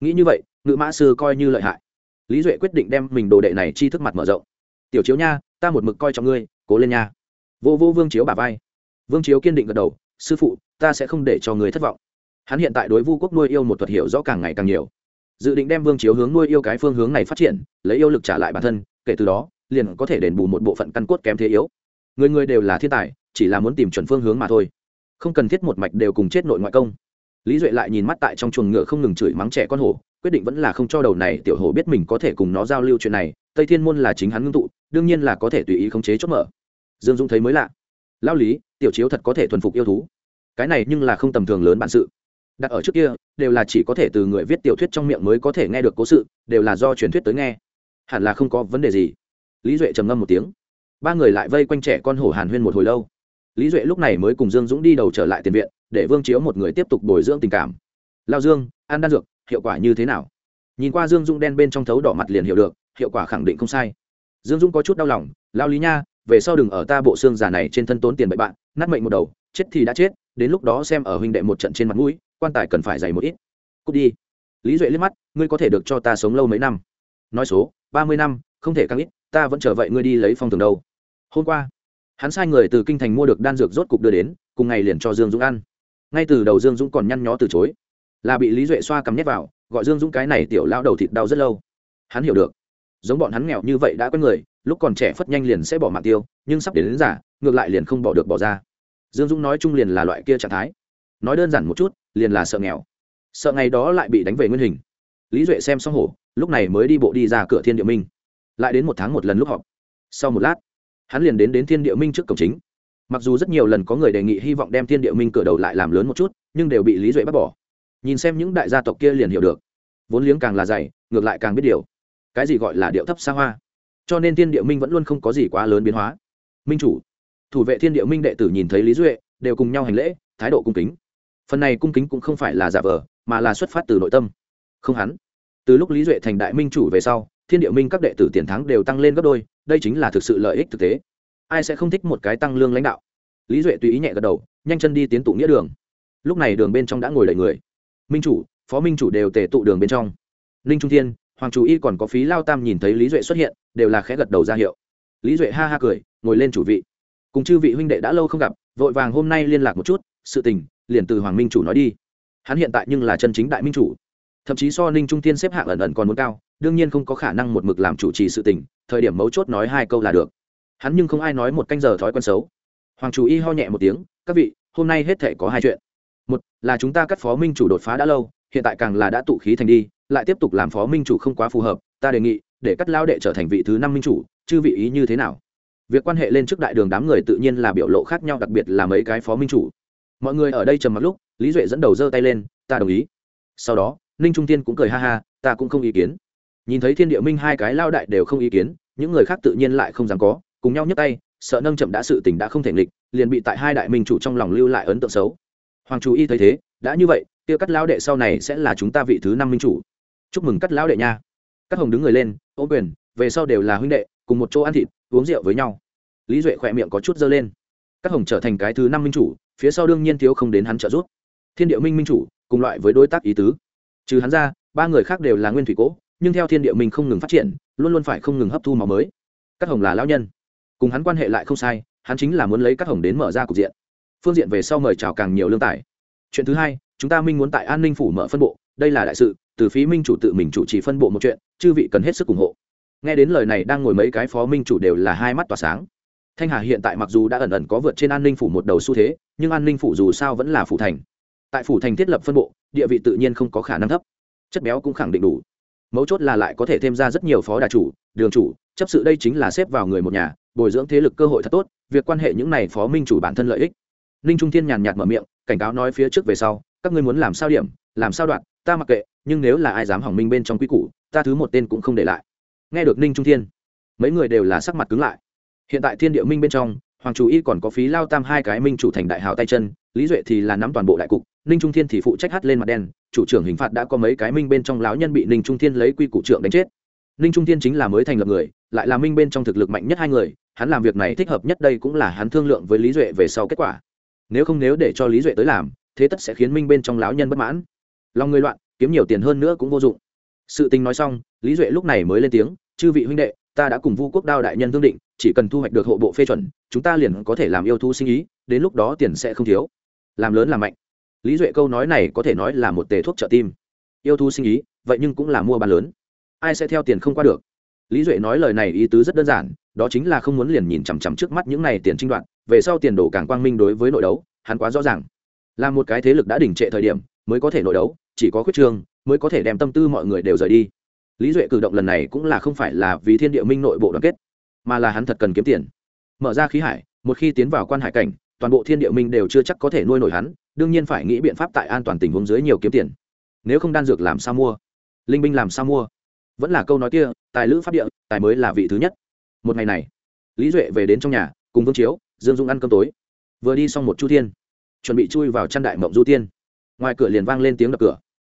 Nghĩ như vậy, ngự mã sư coi như lợi hại. Lý duệ quyết định đem mình đồ đệ này chi thức mặt mở rộng. Tiểu chiếu nha, ta một mực coi trọng ngươi, cố lên nha. Vô vô vương chiếu bà vai. Vương chiếu kiên định gật đầu, sư phụ, ta sẽ không để cho người thất vọng. Hắn hiện tại đối vu quốc nuôi yêu một thuật hiểu rõ càng ngày càng nhiều dự định đem vương chiếu hướng nuôi yêu cái phương hướng này phát triển, lấy yêu lực trả lại bản thân, kể từ đó, liền có thể đền bù một bộ phận căn cốt kém thế yếu. Người người đều là thiên tài, chỉ là muốn tìm chuẩn phương hướng mà thôi. Không cần thiết một mạch đều cùng chết nội ngoại công. Lý duệ lại nhìn mắt tại trong chuồng ngựa không ngừng chửi mắng trẻ con hổ, quyết định vẫn là không cho đầu này tiểu hổ biết mình có thể cùng nó giao lưu chuyện này, tây thiên môn là chính hắn ngưng tụ, đương nhiên là có thể tùy ý khống chế chốt mở. Dương dung thấy mới lạ. Lao lý, tiểu chiếu thật có thể thuần phục yêu thú. Cái này nhưng là không tầm thường lớn bản sự đặt ở trước kia, đều là chỉ có thể từ người viết tiểu thuyết trong miệng mới có thể nghe được cố sự, đều là do truyền thuyết tới nghe. Hẳn là không có vấn đề gì. Lý duệ trầm ngâm một tiếng. Ba người lại vây quanh trẻ con hổ hàn huyên một hồi lâu. Lý duệ lúc này mới cùng dương dũng đi đầu trở lại tiền viện, để vương chiếu một người tiếp tục bồi dưỡng tình cảm. Lao dương, ăn đan dược, hiệu quả như thế nào? Nhìn qua dương dũng đen bên trong thấu đỏ mặt liền hiểu được, hiệu quả khẳng định không sai. Dương dũng có chút đau lòng, lao lý nha, về sau đừng ở ta bộ xương già này trên thân tốn tiền bậy bạn, nát mệnh một đầu, chết thì đã chết, đến lúc đó xem ở huynh đệ một trận trên mặt mũi quan tài cần phải dày một ít. Cút đi. Lý duệ liếc mắt ngươi có thể được cho ta sống lâu mấy năm? Nói số ba mươi năm không thể càng ít ta vẫn chờ vậy ngươi đi lấy phong thường đâu. Hôm qua hắn sai người từ kinh thành mua được đan dược rốt cục đưa đến cùng ngày liền cho dương dũng ăn. Ngay từ đầu dương dũng còn nhăn nhó từ chối. Là bị lý duệ xoa cầm nhét vào gọi dương dũng cái này tiểu lao đầu thịt đau rất lâu. Hắn hiểu được. Giống bọn hắn nghèo như vậy đã quen người lúc còn trẻ phất nhanh liền sẽ bỏ mạng tiêu nhưng sắp đến, đến giả ngược lại liền không bỏ được bỏ ra. Dương dũng nói chung liền là loại kia trạng thái. Nói đơn giản một chút liền là sợ nghèo. Sợ ngày đó lại bị đánh về nguyên hình. Lý duệ xem xong hổ, lúc này mới đi bộ đi ra cửa thiên địa minh. Lại đến một tháng một lần lúc họp. Sau một lát, hắn liền đến đến thiên địa minh trước cổng chính. Mặc dù rất nhiều lần có người đề nghị hy vọng đem thiên địa minh cửa đầu lại làm lớn một chút, nhưng đều bị lý duệ bắt bỏ. Nhìn xem những đại gia tộc kia liền hiểu được. Vốn liếng càng là dày, ngược lại càng biết điều. Cái gì gọi là điệu thấp xa hoa? Cho nên thiên địa minh vẫn luôn không có gì quá lớn biến hóa. Minh chủ, thủ vệ thiên địa minh đệ tử nhìn thấy lý duệ, đều cùng nhau hành lễ, thái độ cung kính phần này cung kính cũng không phải là giả vờ, mà là xuất phát từ nội tâm. Không hắn. Từ lúc lý duệ thành đại minh chủ về sau, thiên địa minh các đệ tử tiền thắng đều tăng lên gấp đôi, đây chính là thực sự lợi ích thực tế. Ai sẽ không thích một cái tăng lương lãnh đạo? Lý duệ tùy ý nhẹ gật đầu, nhanh chân đi tiến tụ nghĩa đường. Lúc này đường bên trong đã ngồi đầy người. Minh chủ, phó minh chủ đều tề tụ đường bên trong. Ninh trung thiên, hoàng chủ y còn có phí lao tam nhìn thấy lý duệ xuất hiện, đều là khẽ gật đầu ra hiệu. Lý duệ ha ha cười, ngồi lên chủ vị. Cùng chư vị huynh đệ đã lâu không gặp, vội vàng hôm nay liên lạc một chút, sự tình liền từ hoàng minh chủ nói đi. Hắn hiện tại nhưng là chân chính đại minh chủ. Thậm chí so ninh trung tiên xếp hạng ẩn ẩn còn muốn cao, đương nhiên không có khả năng một mực làm chủ trì sự tình, thời điểm mấu chốt nói hai câu là được. Hắn nhưng không ai nói một canh giờ thói quen xấu. Hoàng chủ y ho nhẹ một tiếng, các vị, hôm nay hết thể có hai chuyện. Một là chúng ta cắt phó minh chủ đột phá đã lâu, hiện tại càng là đã tụ khí thành đi, lại tiếp tục làm phó minh chủ không quá phù hợp, ta đề nghị để cắt lao đệ trở thành vị thứ năm minh chủ, chư vị ý như thế nào? Việc quan hệ lên trước đại đường đám người tự nhiên là biểu lộ khác nhau, đặc biệt là mấy cái phó minh chủ mọi người ở đây trầm mặc lúc, lý duệ dẫn đầu giơ tay lên, ta đồng ý. Sau đó, ninh trung tiên cũng cười ha ha, ta cũng không ý kiến. Nhìn thấy thiên địa minh hai cái lao đại đều không ý kiến, những người khác tự nhiên lại không dám có, cùng nhau nhấc tay, sợ nâng chậm đã sự tình đã không thể nghịch, liền bị tại hai đại minh chủ trong lòng lưu lại ấn tượng xấu. Hoàng chủ y thấy thế, đã như vậy tiêu cắt lao đệ sau này sẽ là chúng ta vị thứ năm minh chủ. Chúc mừng cắt lao đệ nha. Cắt hồng đứng người lên, ô quyền, về sau đều là huynh đệ, cùng một chỗ ăn thịt, uống rượu với nhau. Lý duệ khỏe miệng có chút dơ lên. Cắt hồng trở thành cái thứ năm minh chủ phía sau đương nhiên thiếu không đến hắn trợ giúp. Thiên địa minh minh chủ, cùng loại với đối tác ý tứ. Trừ hắn ra, ba người khác đều là nguyên thủy cố, nhưng theo thiên địa minh không ngừng phát triển, luôn luôn phải không ngừng hấp thu máu mới. Các hồng là lão nhân. Cùng hắn quan hệ lại không sai, hắn chính là muốn lấy các hồng đến mở ra cục diện. Phương diện về sau mời chào càng nhiều lương tài. Chuyện thứ hai, chúng ta minh muốn tại an ninh phủ mở phân bộ, đây là đại sự, từ phí minh chủ tự mình chủ trì phân bộ một chuyện, chư vị cần hết sức ủng hộ. Nghe đến lời này đang ngồi mấy cái phó minh chủ đều là hai mắt tỏa sáng thanh hà hiện tại mặc dù đã ẩn ẩn có vượt trên an ninh phủ một đầu xu thế, nhưng an ninh phủ dù sao vẫn là phủ thành. Tại phủ thành thiết lập phân bộ, địa vị tự nhiên không có khả năng thấp. Chất béo cũng khẳng định đủ. Mấu chốt là lại có thể thêm ra rất nhiều phó đà chủ, đường chủ, chấp sự đây chính là xếp vào người một nhà, bồi dưỡng thế lực cơ hội thật tốt, việc quan hệ những này phó minh chủ bản thân lợi ích. Ninh trung thiên nhàn nhạt mở miệng, cảnh cáo nói phía trước về sau, các ngươi muốn làm sao điểm, làm sao đoạn, ta mặc kệ, nhưng nếu là ai dám hỏng minh bên trong quy củ, ta thứ một tên cũng không để lại. Nghe được ninh trung thiên, mấy người đều là sắc mặt cứng lại hiện tại thiên địa minh bên trong, hoàng chủ y còn có phí lao tam hai cái minh chủ thành đại hào tay chân, lý duệ thì là nắm toàn bộ đại cục, ninh trung thiên thì phụ trách hắt lên mặt đen, chủ trưởng hình phạt đã có mấy cái minh bên trong lão nhân bị ninh trung thiên lấy quy củ trưởng đánh chết. Ninh trung thiên chính là mới thành lập người, lại là minh bên trong thực lực mạnh nhất hai người, hắn làm việc này thích hợp nhất đây cũng là hắn thương lượng với lý duệ về sau kết quả. Nếu không nếu để cho lý duệ tới làm, thế tất sẽ khiến minh bên trong lão nhân bất mãn. Lòng người loạn, kiếm nhiều tiền hơn nữa cũng vô dụng. Sự tình nói xong, lý duệ lúc này mới lên tiếng, chư vị huynh đệ ta đã cùng vu quốc đao đại nhân thương định, chỉ cần thu hoạch được hộ bộ phê chuẩn, chúng ta liền có thể làm yêu thu sinh ý, đến lúc đó tiền sẽ không thiếu. Làm lớn làm mạnh. Lý duệ câu nói này có thể nói là một tề thuốc trợ tim. Yêu thu sinh ý, vậy nhưng cũng là mua bán lớn. Ai sẽ theo tiền không qua được? Lý duệ nói lời này ý tứ rất đơn giản, đó chính là không muốn liền nhìn chằm chằm trước mắt những này tiền trinh đoạn, về sau tiền đổ càng quang minh đối với nội đấu, hắn quá rõ ràng. Là một cái thế lực đã đỉnh trệ thời điểm, mới có thể nội đấu, chỉ có khuyết trương, mới có thể đem tâm tư mọi người đều rời đi lý duệ cử động lần này cũng là không phải là vì thiên địa minh nội bộ đoàn kết, mà là hắn thật cần kiếm tiền. Mở ra khí hải, một khi tiến vào quan hải cảnh, toàn bộ thiên địa minh đều chưa chắc có thể nuôi nổi hắn, đương nhiên phải nghĩ biện pháp tại an toàn tình huống dưới nhiều kiếm tiền. Nếu không đan dược làm sao mua? Linh binh làm sao mua? Vẫn là câu nói kia, tài lữ pháp địa, tài mới là vị thứ nhất. Một ngày này, lý duệ về đến trong nhà, cùng vương chiếu, dương dung ăn cơm tối. Vừa đi xong một chu thiên, chuẩn bị chui vào chăn đại mộng du tiên. Ngoài cửa liền vang lên tiếng đập cửa.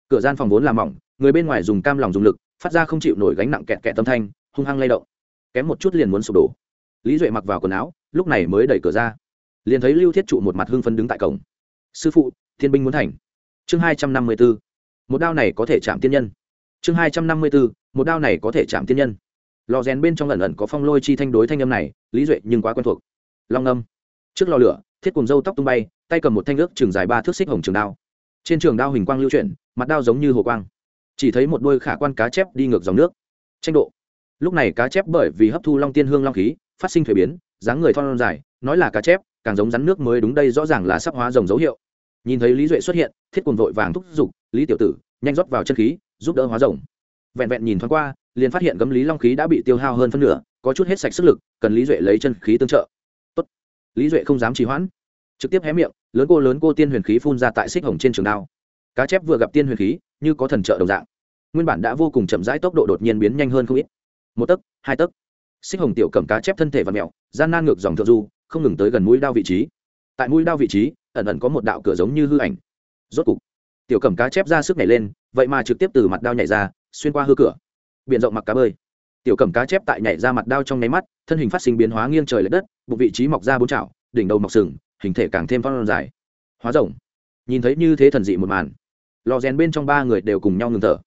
Cửa gian phòng vốn làm mỏng, người bên ngoài dùng cam lòng dùng lực phát ra không chịu nổi gánh nặng kẹt kẹt tâm thanh, hung hăng lay động. Kém một chút liền muốn sụp đổ. Lý duệ mặc vào quần áo, lúc này mới đẩy cửa ra. Liền thấy lưu thiết trụ một mặt hưng phấn đứng tại cổng. Sư phụ, thiên binh muốn thành. Chương hai trăm năm mươi b ố một đao này có thể chạm tiên nhân. Chương hai trăm năm mươi b ố một đao này có thể chạm tiên nhân. Lò rèn bên trong lần ẩn có phong lôi chi thanh đối thanh âm này, lý duệ nhưng quá quen thuộc. Long âm. Trước lò lửa, thiết cùng dâu tóc tung bay, tay cầm một thanh ước trường dài ba thước xích hồng trường đao. Trên trường đao hình quang lưu chuyển, mặt đao giống như hồ quang chỉ thấy một đôi khả quan cá chép đi ngược dòng nước. Tranh độ. Lúc này cá chép bởi vì hấp thu long tiên hương long khí, phát sinh thuế biến, dáng người thon dài, nói là cá chép, càng giống rắn nước mới đúng đây rõ ràng là sắp hóa rồng dấu hiệu. Nhìn thấy lý duệ xuất hiện, thiết cùng vội vàng thúc giục, lý tiểu tử, nhanh rót vào chân khí, giúp đỡ hóa rồng. Vẹn vẹn nhìn thoáng qua, liền phát hiện gấm lý long khí đã bị tiêu hao hơn phân nửa, có chút hết sạch sức lực, cần lý duệ lấy chân khí tương trợ. Tốt. lý duệ không dám trì hoãn, trực tiếp hé miệng, lớn cô lớn cô tiên huyền khí phun ra tại xích hồng trên trường đao cá chép vừa gặp tiên huyền khí, như có thần trợ đồng dạng. Nguyên bản đã vô cùng chậm rãi tốc độ đột nhiên biến nhanh hơn không ít. Một tấc, hai tấc. Xích hồng tiểu cầm cá chép thân thể và mẹo gian nan ngược dòng thượng du, không ngừng tới gần mũi đao vị trí. Tại mũi đao vị trí, ẩn ẩn có một đạo cửa giống như hư ảnh. Rốt cục, tiểu cầm cá chép ra sức nhảy lên, vậy mà trực tiếp từ mặt đao nhảy ra, xuyên qua hư cửa. Biển rộng mặc cá bơi. Tiểu cầm cá chép tại nhảy ra mặt đao trong nháy mắt, thân hình phát sinh biến hóa nghiêng trời l ệ đất, bụng vị trí mọc ra bốn chảo, đỉnh đầu mọc sừng, hình thể càng thêm phong dài. Hóa rồng nhìn thấy như thế thần dị một màn. Lò rèn bên trong ba người đều cùng nhau ngừng thở.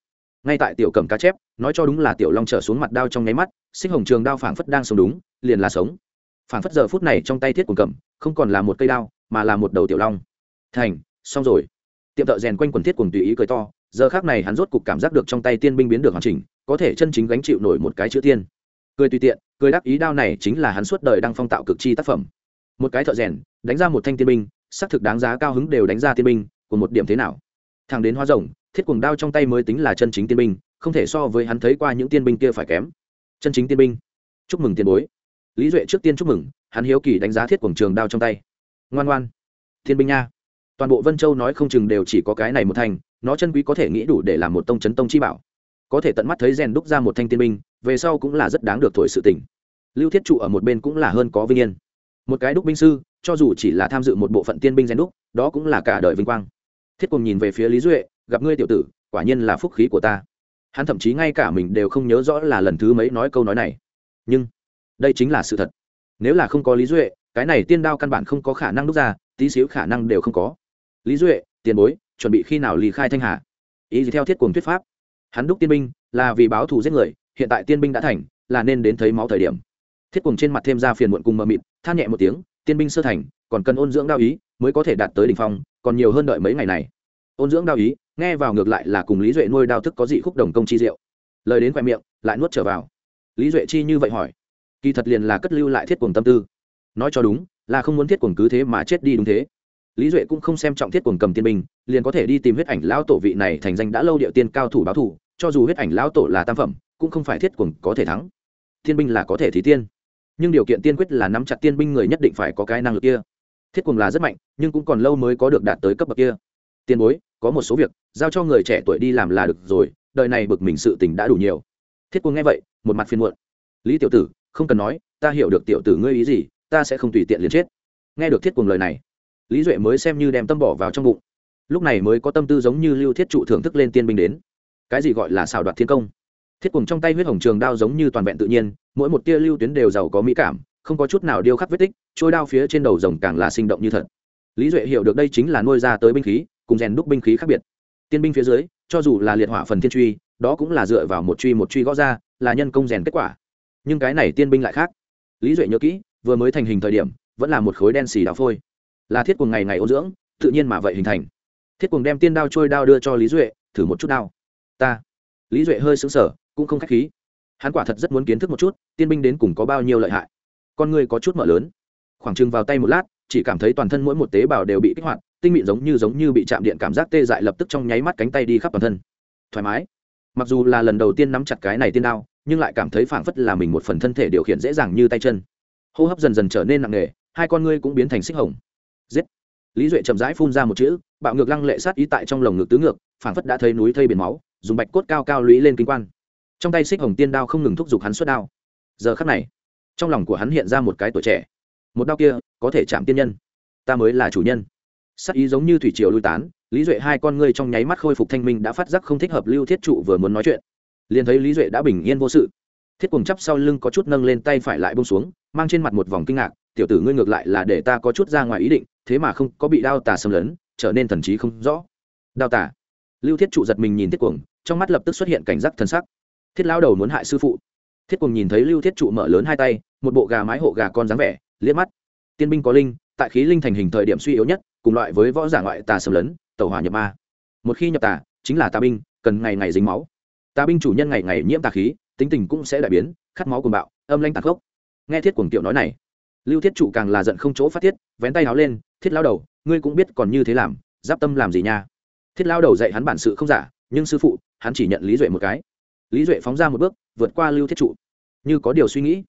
Ngay tại tiểu cầm cá chép, nói cho đúng là tiểu long trở xuống mặt đao trong nháy mắt, xích hồng trường đao phảng phất đang sống đúng, liền là sống. Phảng phất giờ phút này trong tay thiết của cầm, không còn là một cây đao, mà là một đầu tiểu long. Thành, xong rồi. Tiệm thợ rèn quanh quần thiết cùng tùy ý cười to, giờ khác này hắn rốt cục cảm giác được trong tay tiên binh biến được hoàn chỉnh, có thể chân chính gánh chịu nổi một cái chữ tiên. Cười tùy tiện, cười đáp ý đao này chính là hắn suốt đời đang phong tạo cực chi tác phẩm. Một cái thợ rèn, đánh ra một thanh tiên binh xác thực đáng giá cao hứng đều đánh ra tiên binh của một điểm thế nào? Thằng đến hoa rồng, thiết cuồng đao trong tay mới tính là chân chính tiên binh, không thể so với hắn thấy qua những tiên binh kia phải kém. Chân chính tiên binh. Chúc mừng tiền bối. Lý duệ trước tiên chúc mừng, hắn hiếu kỳ đánh giá thiết cuồng trường đao trong tay. Ngoan ngoan. Thiên binh nha. Toàn bộ vân châu nói không chừng đều chỉ có cái này một thành, nó chân quý có thể nghĩ đủ để làm một tông chấn tông chi bảo. Có thể tận mắt thấy rèn đúc ra một thanh tiên binh, về sau cũng là rất đáng được thổi sự tình. Lưu thiết trụ ở một bên cũng là hơn có vinh yên một cái đúc binh sư, cho dù chỉ là tham dự một bộ phận tiên binh rèn đúc, đó cũng là cả đời vinh quang. Thiết cùng nhìn về phía lý duệ, gặp ngươi tiểu tử, quả nhiên là phúc khí của ta. Hắn thậm chí ngay cả mình đều không nhớ rõ là lần thứ mấy nói câu nói này. Nhưng, đây chính là sự thật. Nếu là không có lý duệ, cái này tiên đao căn bản không có khả năng đúc ra, tí xíu khả năng đều không có. Lý duệ, tiền bối, chuẩn bị khi nào lý khai thanh hà? Ý gì theo thiết cùng thuyết pháp. Hắn đúc tiên binh là vì báo thù giết người, hiện tại tiên binh đã thành, là nên đến thấy máu thời điểm thiết cùng trên mặt thêm ra phiền muộn cùng mờ mịt, than nhẹ một tiếng, tiên binh sơ thành, còn cần ôn dưỡng đao ý mới có thể đạt tới đ ỉ n h phong, còn nhiều hơn đợi mấy ngày này. Ôn dưỡng đao ý, nghe vào ngược lại là cùng lý duệ nuôi đao thức có dị khúc đồng công chi diệu. Lời đến khoe miệng, lại nuốt trở vào. Lý duệ chi như vậy hỏi, kỳ thật liền là cất lưu lại thiết cùng tâm tư. Nói cho đúng, là không muốn thiết cùng cứ thế mà chết đi đúng thế. Lý duệ cũng không xem trọng thiết cùng cầm tiên binh, liền có thể đi tìm huyết ảnh lão tổ vị này thành danh đã lâu điệu tiên cao thủ báo thủ, cho dù huyết ảnh lão tổ là tam phẩm, cũng không phải thiết cùng có thể thắng. Thiên binh là có thể thí tiên nhưng điều kiện tiên quyết là nắm chặt tiên binh người nhất định phải có cái năng lực kia. Thiết cùng là rất mạnh, nhưng cũng còn lâu mới có được đạt tới cấp bậc kia. Tiền bối, có một số việc, giao cho người trẻ tuổi đi làm là được rồi, đời này bực mình sự tình đã đủ nhiều. Thiết cùng nghe vậy, một mặt phiền muộn. Lý tiểu tử, không cần nói, ta hiểu được tiểu tử ngươi ý gì, ta sẽ không tùy tiện liền chết. Nghe được thiết cùng lời này, lý duệ mới xem như đem tâm bỏ vào trong bụng. Lúc này mới có tâm tư giống như lưu thiết trụ thưởng thức lên tiên binh đến. Cái gì gọi là xào đoạt thiên công? Thiết cùng trong tay huyết hồng trường đao giống như toàn vẹn tự nhiên, mỗi một tia lưu tuyến đều giàu có mỹ cảm, không có chút nào điêu khắc vết tích, trôi đao phía trên đầu rồng càng là sinh động như thật. Lý duệ hiểu được đây chính là nuôi ra tới binh khí, cùng rèn đúc binh khí khác biệt. Tiên binh phía dưới, cho dù là liệt hỏa phần thiên truy, đó cũng là dựa vào một truy một truy gõ ra, là nhân công rèn kết quả. Nhưng cái này tiên binh lại khác. Lý duệ nhớ kỹ, vừa mới thành hình thời điểm, vẫn là một khối đen xì đào phôi. Là thiết cùng ngày ngày ô dưỡng, tự nhiên mà vậy hình thành. Thiết cùng đem tiên đao trôi đao đưa cho lý duệ, thử một chút đao. Ta. Lý duệ hơi xứng sở cũng không k h á c h khí. Hắn quả thật rất muốn kiến thức một chút, tiên binh đến cùng có bao nhiêu lợi hại. Con người có chút mở lớn. Khoảng chừng vào tay một lát, chỉ cảm thấy toàn thân mỗi một tế bào đều bị kích hoạt, tinh mịn giống như giống như bị chạm điện cảm giác tê dại lập tức trong nháy mắt cánh tay đi khắp toàn thân. Thoải mái. Mặc dù là lần đầu tiên nắm chặt cái này tiên đao, nhưng lại cảm thấy phảng phất là mình một phần thân thể điều khiển dễ dàng như tay chân. Hô hấp dần dần trở nên nặng nề, hai con ngươi cũng biến thành xích hồng. Giết. Lý duệ chậm rãi phun ra một chữ, bạo ngược lăng lệ sát ý tại trong lồng ngực tứ ngược, phảng phất đã thấy núi thây biển máu, dùng bạch cốt cao cao lũy lên kinh quan trong tay xích hồng tiên đao không ngừng thúc giục hắn xuất đao. Giờ khắc này, trong lòng của hắn hiện ra một cái tuổi trẻ. Một đao kia có thể chạm tiên nhân. Ta mới là chủ nhân. Sắc ý giống như thủy triều lui tán, lý duệ hai con ngươi trong nháy mắt khôi phục thanh minh đã phát giác không thích hợp lưu thiết trụ vừa muốn nói chuyện. Liền thấy lý duệ đã bình yên vô sự. Thiết cùng chắp sau lưng có chút nâng lên tay phải lại bông xuống, mang trên mặt một vòng kinh ngạc, tiểu tử ngươi ngược lại là để ta có chút ra ngoài ý định, thế mà không có bị đao tà xâm lấn, trở nên thần trí không rõ. Đao tà? Lưu thiết trụ giật mình nhìn thiết cuồng, trong mắt lập tức xuất hiện cảnh giác thần sắc thiết lao đầu muốn hại sư phụ. Thiết cùng nhìn thấy lưu thiết trụ mở lớn hai tay, một bộ gà mái hộ gà con dáng vẻ, liếc mắt. Tiên binh có linh, tại khí linh thành hình thời điểm suy yếu nhất, cùng loại với võ giả ngoại tà sầm lấn tàu hỏa nhập ma. Một khi nhập tà, chính là tà binh, cần ngày ngày dính máu. Tà binh chủ nhân ngày ngày nhiễm tà khí, tính tình cũng sẽ đại biến, khát máu cùng bạo, âm lanh tạc gốc nghe thiết cuồng tiểu nói này, lưu thiết trụ càng là giận không chỗ phát thiết, vén tay háo lên, thiết lao đầu, ngươi cũng biết còn như thế làm, giáp tâm làm gì nha? Thiết lao đầu dạy hắn bản sự không giả, nhưng sư phụ, hắn chỉ nhận lý duệ một cái lý duệ phóng ra một bước, vượt qua lưu thiết trụ. Như có điều suy nghĩ,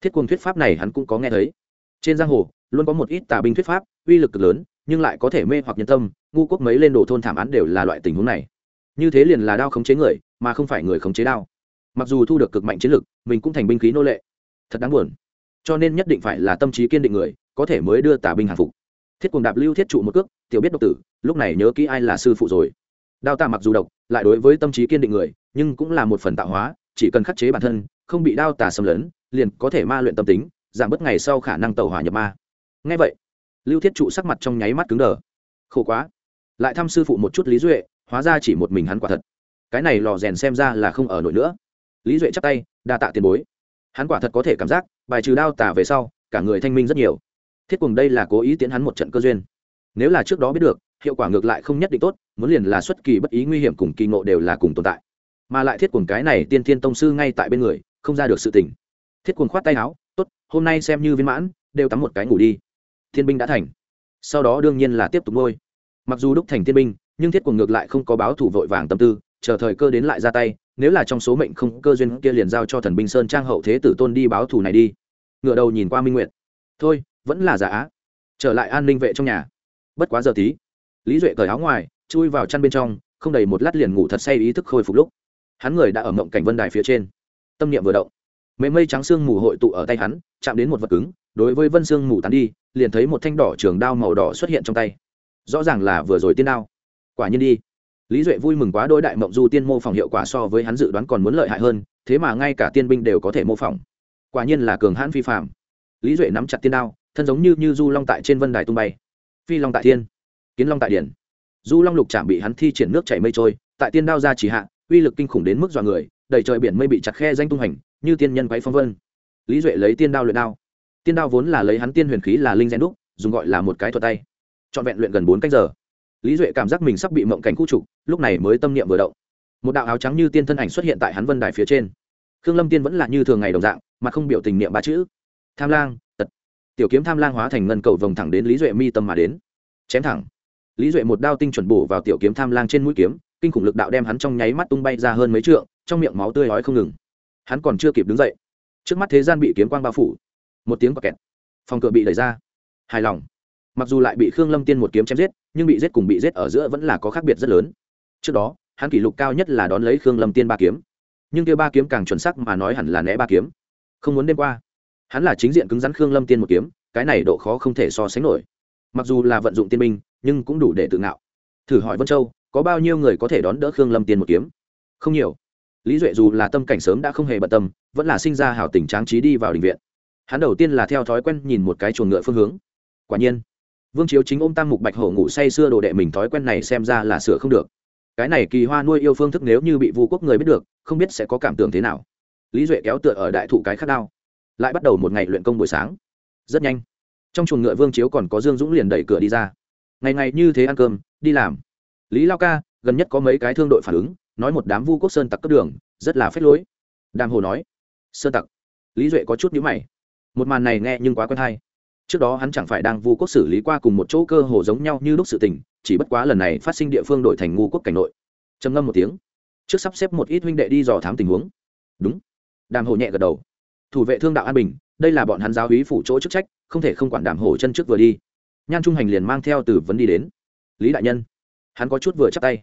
thiết cuồng thuyết pháp này hắn cũng có nghe thấy. Trên giang hồ, luôn có một ít tà binh thuyết pháp, uy lực cực lớn, nhưng lại có thể mê hoặc nhân tâm, ngu quốc mấy lên đồ thôn thảm án đều là loại tình huống này. Như thế liền là đao khống chế người, mà không phải người khống chế đao. Mặc dù thu được cực mạnh chiến lực, mình cũng thành binh khí nô lệ. Thật đáng buồn. Cho nên nhất định phải là tâm trí kiên định người, có thể mới đưa tà binh hàng phục. Thiết cùng đạp lưu thiết trụ một cước, tiểu biết độc tử, lúc này nhớ kỹ ai là sư phụ rồi. Đao tà mặc dù độc, lại đối với tâm trí kiên định người nhưng cũng là một phần tạo hóa, chỉ cần khắc chế bản thân, không bị đao tà xâm lấn, liền có thể ma luyện tâm tính, giảm bớt ngày sau khả năng tàu hỏa nhập ma. Ngay vậy, lưu thiết trụ sắc mặt trong nháy mắt cứng đờ. Khổ quá. Lại thăm sư phụ một chút lý duệ, hóa ra chỉ một mình hắn quả thật. Cái này lò rèn xem ra là không ở nổi nữa. Lý duệ chắp tay, đa tạ tiền bối. Hắn quả thật có thể cảm giác, bài trừ đao tả về sau, cả người thanh minh rất nhiều. Thiết cùng đây là cố ý tiến hắn một trận cơ duyên. Nếu là trước đó biết được, hiệu quả ngược lại không nhất định tốt, muốn liền là xuất kỳ bất ý nguy hiểm cùng kỳ ngộ đều là cùng tồn tại mà lại thiết cuồng cái này tiên thiên tông sư ngay tại bên người, không ra được sự tình. Thiết cuồng khoát tay áo, tốt, hôm nay xem như viên mãn, đều tắm một cái ngủ đi. Thiên binh đã thành. Sau đó đương nhiên là tiếp tục ngôi mặc dù đúc thành thiên binh, nhưng thiết cuồng ngược lại không có báo thủ vội vàng tâm tư, chờ thời cơ đến lại ra tay, nếu là trong số mệnh không, cơ duyên kia liền giao cho thần binh sơn trang hậu thế tử tôn đi báo thủ này đi. Ngựa đầu nhìn qua minh nguyệt. Thôi, vẫn là giả á. Trở lại an ninh vệ trong nhà. Bất quá giờ tí. Lý duệ cởi áo ngoài, chui vào chăn bên trong, không đầy một lát liền ngủ thật say ý thức khôi phục lúc hắn người đã ở mộng cảnh vân đài phía trên. Tâm niệm vừa động. Mấy mây trắng xương mù hội tụ ở tay hắn chạm đến một vật cứng đối với vân xương mù tán đi liền thấy một thanh đỏ trường đao màu đỏ xuất hiện trong tay. Rõ ràng là vừa rồi tiên đao. Quả nhiên đi. Lý duệ vui mừng quá đôi đại mộng du tiên mô phỏng hiệu quả so với hắn dự đoán còn muốn lợi hại hơn thế mà ngay cả tiên binh đều có thể mô phỏng. Quả nhiên là cường hãn phi phạm lý duệ nắm chặt tiên đao thân giống như, như du long tại trên vân đài tung bay. Phi long tại thiên kiến long tại điển du long lục chạm bị hắn thi triển nước chảy mây trôi tại tiên đao ra chỉ hạ uy lực kinh khủng đến mức dọa người, đầy trời biển mây bị chặt khe danh tung hành, như tiên nhân quay phong vân. Lý duệ lấy tiên đao luyện đao. Tiên đao vốn là lấy hắn tiên huyền khí là linh rèn đúc, dùng gọi là một cái thuật tay. Trọn vẹn luyện gần bốn cách giờ. Lý duệ cảm giác mình sắp bị mộng cảnh khu trục, lúc này mới tâm niệm vừa động. Một đạo áo trắng như tiên thân ảnh xuất hiện tại hắn vân đài phía trên. Khương lâm tiên vẫn là như thường ngày đồng dạng mà không biểu tình niệm ba chữ. Tham lang, tật. Tiểu kiếm tham lang hóa thành ngân cầu vòng thẳng đến lý duệ mi tâm mà đến. Chém thẳng. Lý duệ một đao tinh chuẩn bổ vào tiểu kiếm tham lang trên mũi kiếm kinh khủng lực đạo đem hắn trong nháy mắt tung bay ra hơn mấy trượng, trong miệng máu tươi ói không ngừng. Hắn còn chưa kịp đứng dậy, trước mắt thế gian bị kiếm quang bao phủ. Một tiếng quả kẹt, phòng cửa bị đẩy ra. Hài lòng. Mặc dù lại bị khương lâm tiên một kiếm chém giết, nhưng bị giết cùng bị giết ở giữa vẫn là có khác biệt rất lớn. Trước đó, hắn kỷ lục cao nhất là đón lấy khương lâm tiên ba kiếm. Nhưng kia ba kiếm càng chuẩn sắc mà nói hẳn là né ba kiếm. Không muốn đêm qua. Hắn là chính diện cứng rắn khương lâm tiên một kiếm, cái này độ khó không thể so sánh nổi. Mặc dù là vận dụng tiên binh, nhưng cũng đủ để tự ngạo. Thử hỏi vân châu có bao nhiêu người có thể đón đỡ khương lâm tiên một kiếm? Không nhiều. Lý duệ dù là tâm cảnh sớm đã không hề bận tâm, vẫn là sinh ra hảo tình tráng trí đi vào đình viện. Hắn đầu tiên là theo thói quen nhìn một cái chuồng ngựa phương hướng. Quả nhiên, vương chiếu chính ôm tam mục bạch hổ ngủ say sưa đồ đệ mình thói quen này xem ra là sửa không được. Cái này kỳ hoa nuôi yêu phương thức nếu như bị vu quốc người biết được, không biết sẽ có cảm tưởng thế nào. Lý duệ kéo tựa ở đại thụ cái khát đao lại bắt đầu một ngày luyện công buổi sáng. Rất nhanh, trong chuồng ngựa vương chiếu còn có dương dũng liền đẩy cửa đi ra. Ngày ngày như thế ăn cơm, đi làm lý lao ca, gần nhất có mấy cái thương đội phản ứng, nói một đám vu quốc sơn tặc cấp đường, rất là phết lối. Đàm hồ nói, sơn tặc? Lý duệ có chút nhữ mày. Một màn này nghe nhưng quá quen hay. Trước đó hắn chẳng phải đang vu quốc xử lý qua cùng một chỗ cơ hồ giống nhau như lúc sự tình, chỉ bất quá lần này phát sinh địa phương đổi thành ngu quốc cảnh nội. Trầm ngâm một tiếng. Trước sắp xếp một ít huynh đệ đi dò thám tình huống. Đúng. Đàm hồ nhẹ gật đầu. Thủ vệ thương đạo an bình, đây là bọn hắn giáo hí phủ chỗ chức trách, không thể không quản đàm hồ chân trước vừa đi. Nhan trung hành liền mang theo từ vấn đi đến. Lý đại nhân hắn có chút vừa chắp tay.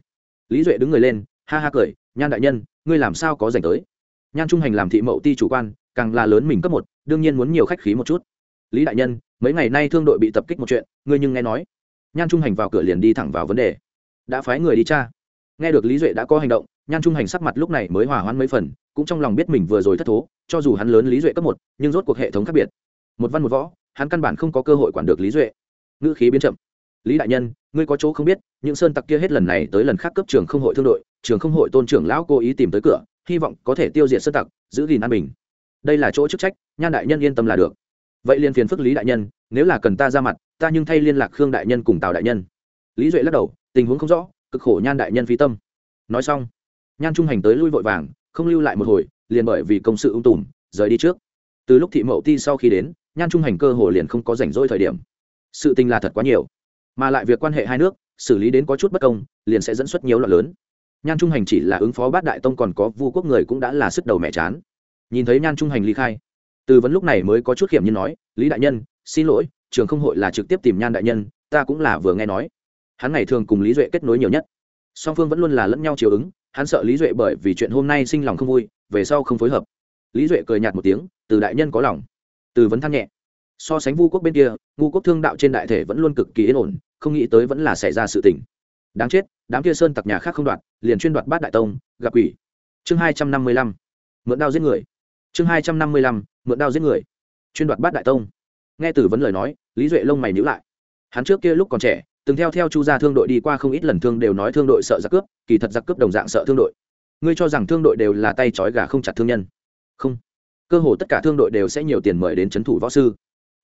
Lý duệ đứng người lên, ha ha cười, nhan đại nhân, ngươi làm sao có dành tới? Nhan trung hành làm thị mậu ti chủ quan, càng là lớn mình cấp một, đương nhiên muốn nhiều khách khí một chút. Lý đại nhân, mấy ngày nay thương đội bị tập kích một chuyện, ngươi nhưng nghe nói. Nhan trung hành vào cửa liền đi thẳng vào vấn đề. Đã phái người đi cha nghe được lý duệ đã có hành động, nhan trung hành sắc mặt lúc này mới hòa hoãn mấy phần, cũng trong lòng biết mình vừa rồi thất thố, cho dù hắn lớn lý duệ cấp một, nhưng rốt cuộc hệ thống khác biệt. Một văn một võ, hắn căn bản không có cơ hội quản được lý duệ. Ngữ khí biến chậm. Lý đại nhân, ngươi có chỗ không biết những sơn tặc kia hết lần này tới lần khác cấp trường không hội thương đội, trường không hội tôn trưởng lão cố ý tìm tới cửa, hy vọng có thể tiêu diệt sơn tặc, giữ gìn an bình. Đây là chỗ chức trách, nhan đại nhân yên tâm là được. Vậy liền phiền phức lý đại nhân, nếu là cần ta ra mặt, ta nhưng thay liên lạc khương đại nhân cùng tào đại nhân. Lý duệ lắc đầu, tình huống không rõ, cực khổ nhan đại nhân phi tâm. Nói xong, nhan trung hành tới lui vội vàng, không lưu lại một hồi, liền bởi vì công sự ung tùm, rời đi trước. Từ lúc thị mậu ti sau khi đến, nhan trung hành cơ hồ liền không có rảnh rỗi thời điểm. Sự tình là thật quá nhiều, mà lại việc quan hệ hai nước xử lý đến có chút bất công, liền sẽ dẫn xuất nhiều loạn lớn. Nhan trung hành chỉ là ứng phó bát đại tông còn có vu quốc người cũng đã là sức đầu mẹ chán. Nhìn thấy nhan trung hành ly khai, từ vấn lúc này mới có chút hiểm như nói, lý đại nhân, xin lỗi, trường không hội là trực tiếp tìm nhan đại nhân, ta cũng là vừa nghe nói. Hắn ngày thường cùng lý duệ kết nối nhiều nhất. Song phương vẫn luôn là lẫn nhau chiều ứng, hắn sợ lý duệ bởi vì chuyện hôm nay sinh lòng không vui, về sau không phối hợp. Lý duệ cười nhạt một tiếng, từ đại nhân có lòng. Từ vấn than nhẹ so sánh vu quốc bên kia, ngu quốc thương đạo trên đại thể vẫn luôn cực kỳ yên ổn, không nghĩ tới vẫn là xảy ra sự tình. Đáng chết, đám kia sơn tặc nhà khác không đoạt, liền chuyên đoạt bát đại tông, gặp quỷ. Chương hai trăm năm mươi lăm, mượn đao giết người. Chương hai trăm năm mươi lăm, mượn đao giết người. Chuyên đoạt bát đại tông. Nghe tử vấn lời nói, lý duệ lông mày nhữ lại. Hắn trước kia lúc còn trẻ, từng theo theo chu gia thương đội đi qua không ít lần thương đều nói thương đội sợ giặc cướp, kỳ thật giặc cướp đồng dạng sợ thương đội. Ngươi cho rằng thương đội đều là tay trói gà không chặt thương nhân. Không. Cơ hồ tất cả thương đội đều sẽ nhiều tiền mời đến c h ấ n thủ võ sư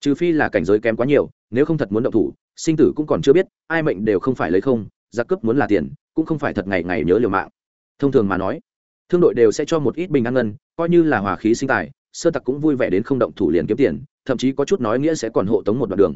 trừ phi là cảnh giới kém quá nhiều, nếu không thật muốn động thủ, sinh tử cũng còn chưa biết, ai mệnh đều không phải lấy không, giặc cướp muốn là tiền, cũng không phải thật ngày ngày nhớ liều mạng. Thông thường mà nói, thương đội đều sẽ cho một ít bình an ngân, coi như là hòa khí sinh tài, sơ tặc cũng vui vẻ đến không động thủ liền kiếm tiền, thậm chí có chút nói nghĩa sẽ còn hộ tống một đoạn đường.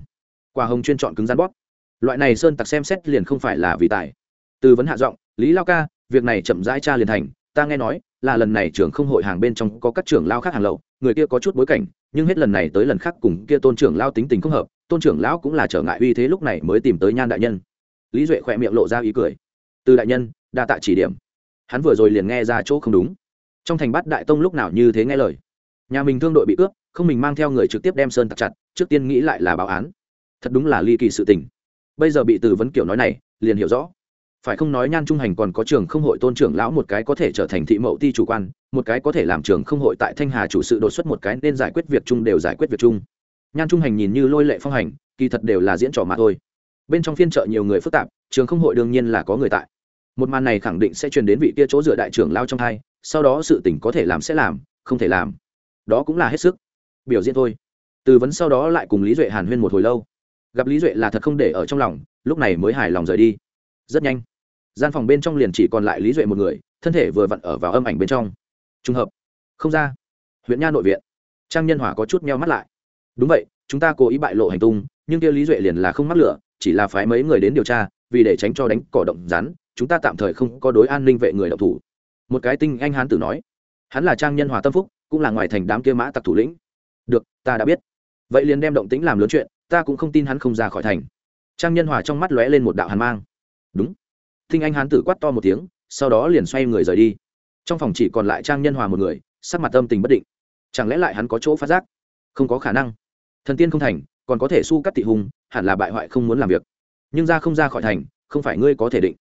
Quả hồng chuyên chọn cứng rắn bóp. Loại này sơn tặc xem xét liền không phải là vì tài. Từ vấn hạ giọng, lý lao ca, việc này chậm rãi cha liền thành ta nghe nói là lần này trưởng không hội hàng bên trong có các trưởng lao khác hàng lậu, người kia có chút bối cảnh, nhưng hết lần này tới lần khác cùng kia tôn trưởng lao tính tình không hợp, tôn trưởng lão cũng là trở ngại uy thế lúc này mới tìm tới nhan đại nhân. Lý duệ khỏe miệng lộ ra ý cười. Từ đại nhân, đa tạ chỉ điểm. Hắn vừa rồi liền nghe ra chỗ không đúng. Trong thành bát đại tông lúc nào như thế nghe lời. Nhà mình thương đội bị cướp, không mình mang theo người trực tiếp đem sơn tặc chặt, trước tiên nghĩ lại là báo án. Thật đúng là ly kỳ sự tình. Bây giờ bị từ vấn kiểu nói này, liền hiểu rõ phải không nói nhan trung hành còn có trường không hội tôn trưởng lão một cái có thể trở thành thị mậu ti chủ quan, một cái có thể làm trường không hội tại thanh hà chủ sự đột xuất một cái nên giải quyết việc chung đều giải quyết việc chung. Nhan trung hành nhìn như lôi lệ phong hành, kỳ thật đều là diễn trò mà thôi. Bên trong phiên chợ nhiều người phức tạp, trường không hội đương nhiên là có người tại. Một màn này khẳng định sẽ truyền đến vị kia chỗ dựa đại trưởng lao trong hai, sau đó sự tỉnh có thể làm sẽ làm, không thể làm. Đó cũng là hết sức. Biểu diễn thôi. Tư vấn sau đó lại cùng lý duệ hàn huyên một hồi lâu. Gặp lý duệ là thật không để ở trong lòng, lúc này mới hài lòng rời đi. Rất nhanh gian phòng bên trong liền chỉ còn lại lý duệ một người, thân thể vừa vặn ở vào âm ảnh bên trong. Trùng hợp. Không ra. Huyện nha nội viện. Trang nhân hòa có chút meo mắt lại. Đúng vậy, chúng ta cố ý bại lộ hành tung, nhưng kia lý duệ liền là không mắc lửa, chỉ là phái mấy người đến điều tra, vì để tránh cho đánh cỏ động rắn, chúng ta tạm thời không có đối an ninh vệ người độc thủ. Một cái tinh anh hán tử nói. Hắn là trang nhân hòa tâm phúc, cũng là ngoài thành đám kia mã tặc thủ lĩnh. Được, ta đã biết. Vậy liền đem động tĩnh làm lớn chuyện, ta cũng không tin hắn không ra khỏi thành. Trang nhân hòa trong mắt lóe lên một đạo hàn mang. Đúng thinh anh hán tử quát to một tiếng, sau đó liền xoay người rời đi. Trong phòng chỉ còn lại trang nhân hòa một người, sắc mặt tâm tình bất định. Chẳng lẽ lại hắn có chỗ phát giác? Không có khả năng. Thần tiên không thành, còn có thể su cắt tị hùng, hẳn là bại hoại không muốn làm việc. Nhưng ra không ra khỏi thành, không phải ngươi có thể định.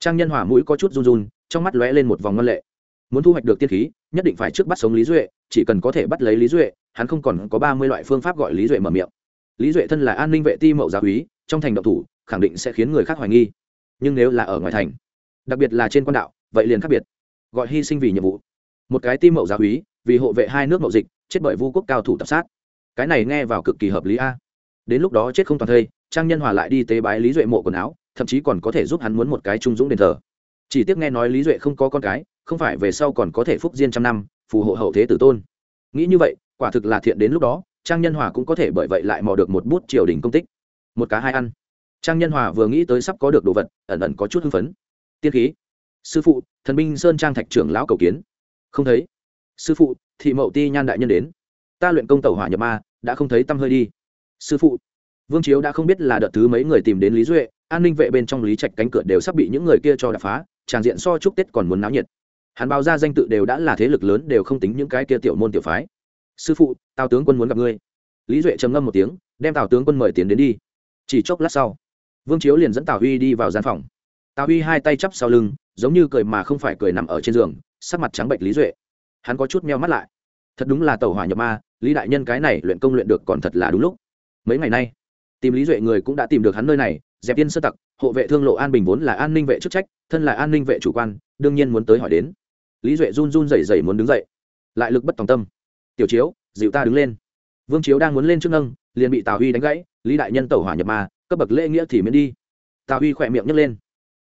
Trang nhân hòa mũi có chút run run, trong mắt lóe lên một vòng ngân lệ. Muốn thu hoạch được tiên khí, nhất định phải trước bắt sống lý duệ, chỉ cần có thể bắt lấy lý duệ, hắn không còn có ba mươi loại phương pháp gọi lý duệ mở miệng. Lý duệ thân là an ninh vệ ti mậu gia úy, trong thành độc thủ, khẳng định sẽ khiến người khác hoài nghi nhưng nếu là ở ngoài thành, đặc biệt là trên quan đạo, vậy liền khác biệt. Gọi hy sinh vì nhiệm vụ. Một cái tim mậu giáo húy vì hộ vệ hai nước mậu dịch, chết bởi vu quốc cao thủ tập sát. Cái này nghe vào cực kỳ hợp lý a. Đến lúc đó chết không toàn thây, trang nhân hòa lại đi tế bái lý duệ mộ quần áo, thậm chí còn có thể giúp hắn muốn một cái trung dũng đền thờ. Chỉ tiếc nghe nói lý duệ không có con cái, không phải về sau còn có thể phúc diên trăm năm, phù hộ hậu thế tử tôn. Nghĩ như vậy, quả thực là thiện đến lúc đó, trang nhân hòa cũng có thể bởi vậy lại mò được một bút triều đình công tích. Một cá hai ăn trang nhân hòa vừa nghĩ tới sắp có được đồ vật, ẩn ẩn có chút hưng phấn. Tiên khí. Sư phụ, thần binh sơn trang thạch trưởng lão cầu kiến. Không thấy. Sư phụ, thị mậu ti nhan đại nhân đến. Ta luyện công tẩu hỏa nhập ma, đã không thấy tâm hơi đi. Sư phụ. Vương chiếu đã không biết là đợt thứ mấy người tìm đến lý duệ, an ninh vệ bên trong lý trạch cánh cửa đều sắp bị những người kia cho đập phá tràng diện so chúc tết còn muốn náo nhiệt. Hắn báo ra danh tự đều đã là thế lực lớn, đều không tính những cái kia tiểu môn tiểu phái. Sư phụ, tào tướng quân muốn gặp ngươi. Lý duệ trầm ngâm một tiếng, đem tào tướng quân mời tiến đến đi. Chỉ chốc lát sau vương chiếu liền dẫn tào huy đi vào gian phòng. Tào huy hai tay chắp sau lưng, giống như cười mà không phải cười nằm ở trên giường, sắc mặt trắng bệnh lý duệ. Hắn có chút meo mắt lại. Thật đúng là tàu hỏa nhập ma, lý đại nhân cái này luyện công luyện được còn thật là đúng lúc. Mấy ngày nay, tìm lý duệ người cũng đã tìm được hắn nơi này, dẹp tiên sơ tặc, hộ vệ thương lộ an bình vốn là an ninh vệ chức trách, thân là an ninh vệ chủ quan, đương nhiên muốn tới hỏi đến. Lý duệ run run rẩy rẩy muốn đứng dậy. Lại lực bất tòng tâm. Tiểu chiếu, dịu ta đứng lên. Vương chiếu đang muốn lên trước nâng, liền bị tào huy đánh gãy, lý đại nhân tẩu hỏa nhập ma cấp bậc lễ nghĩa thì miễn đi. Tào huy khỏe miệng nhấc lên.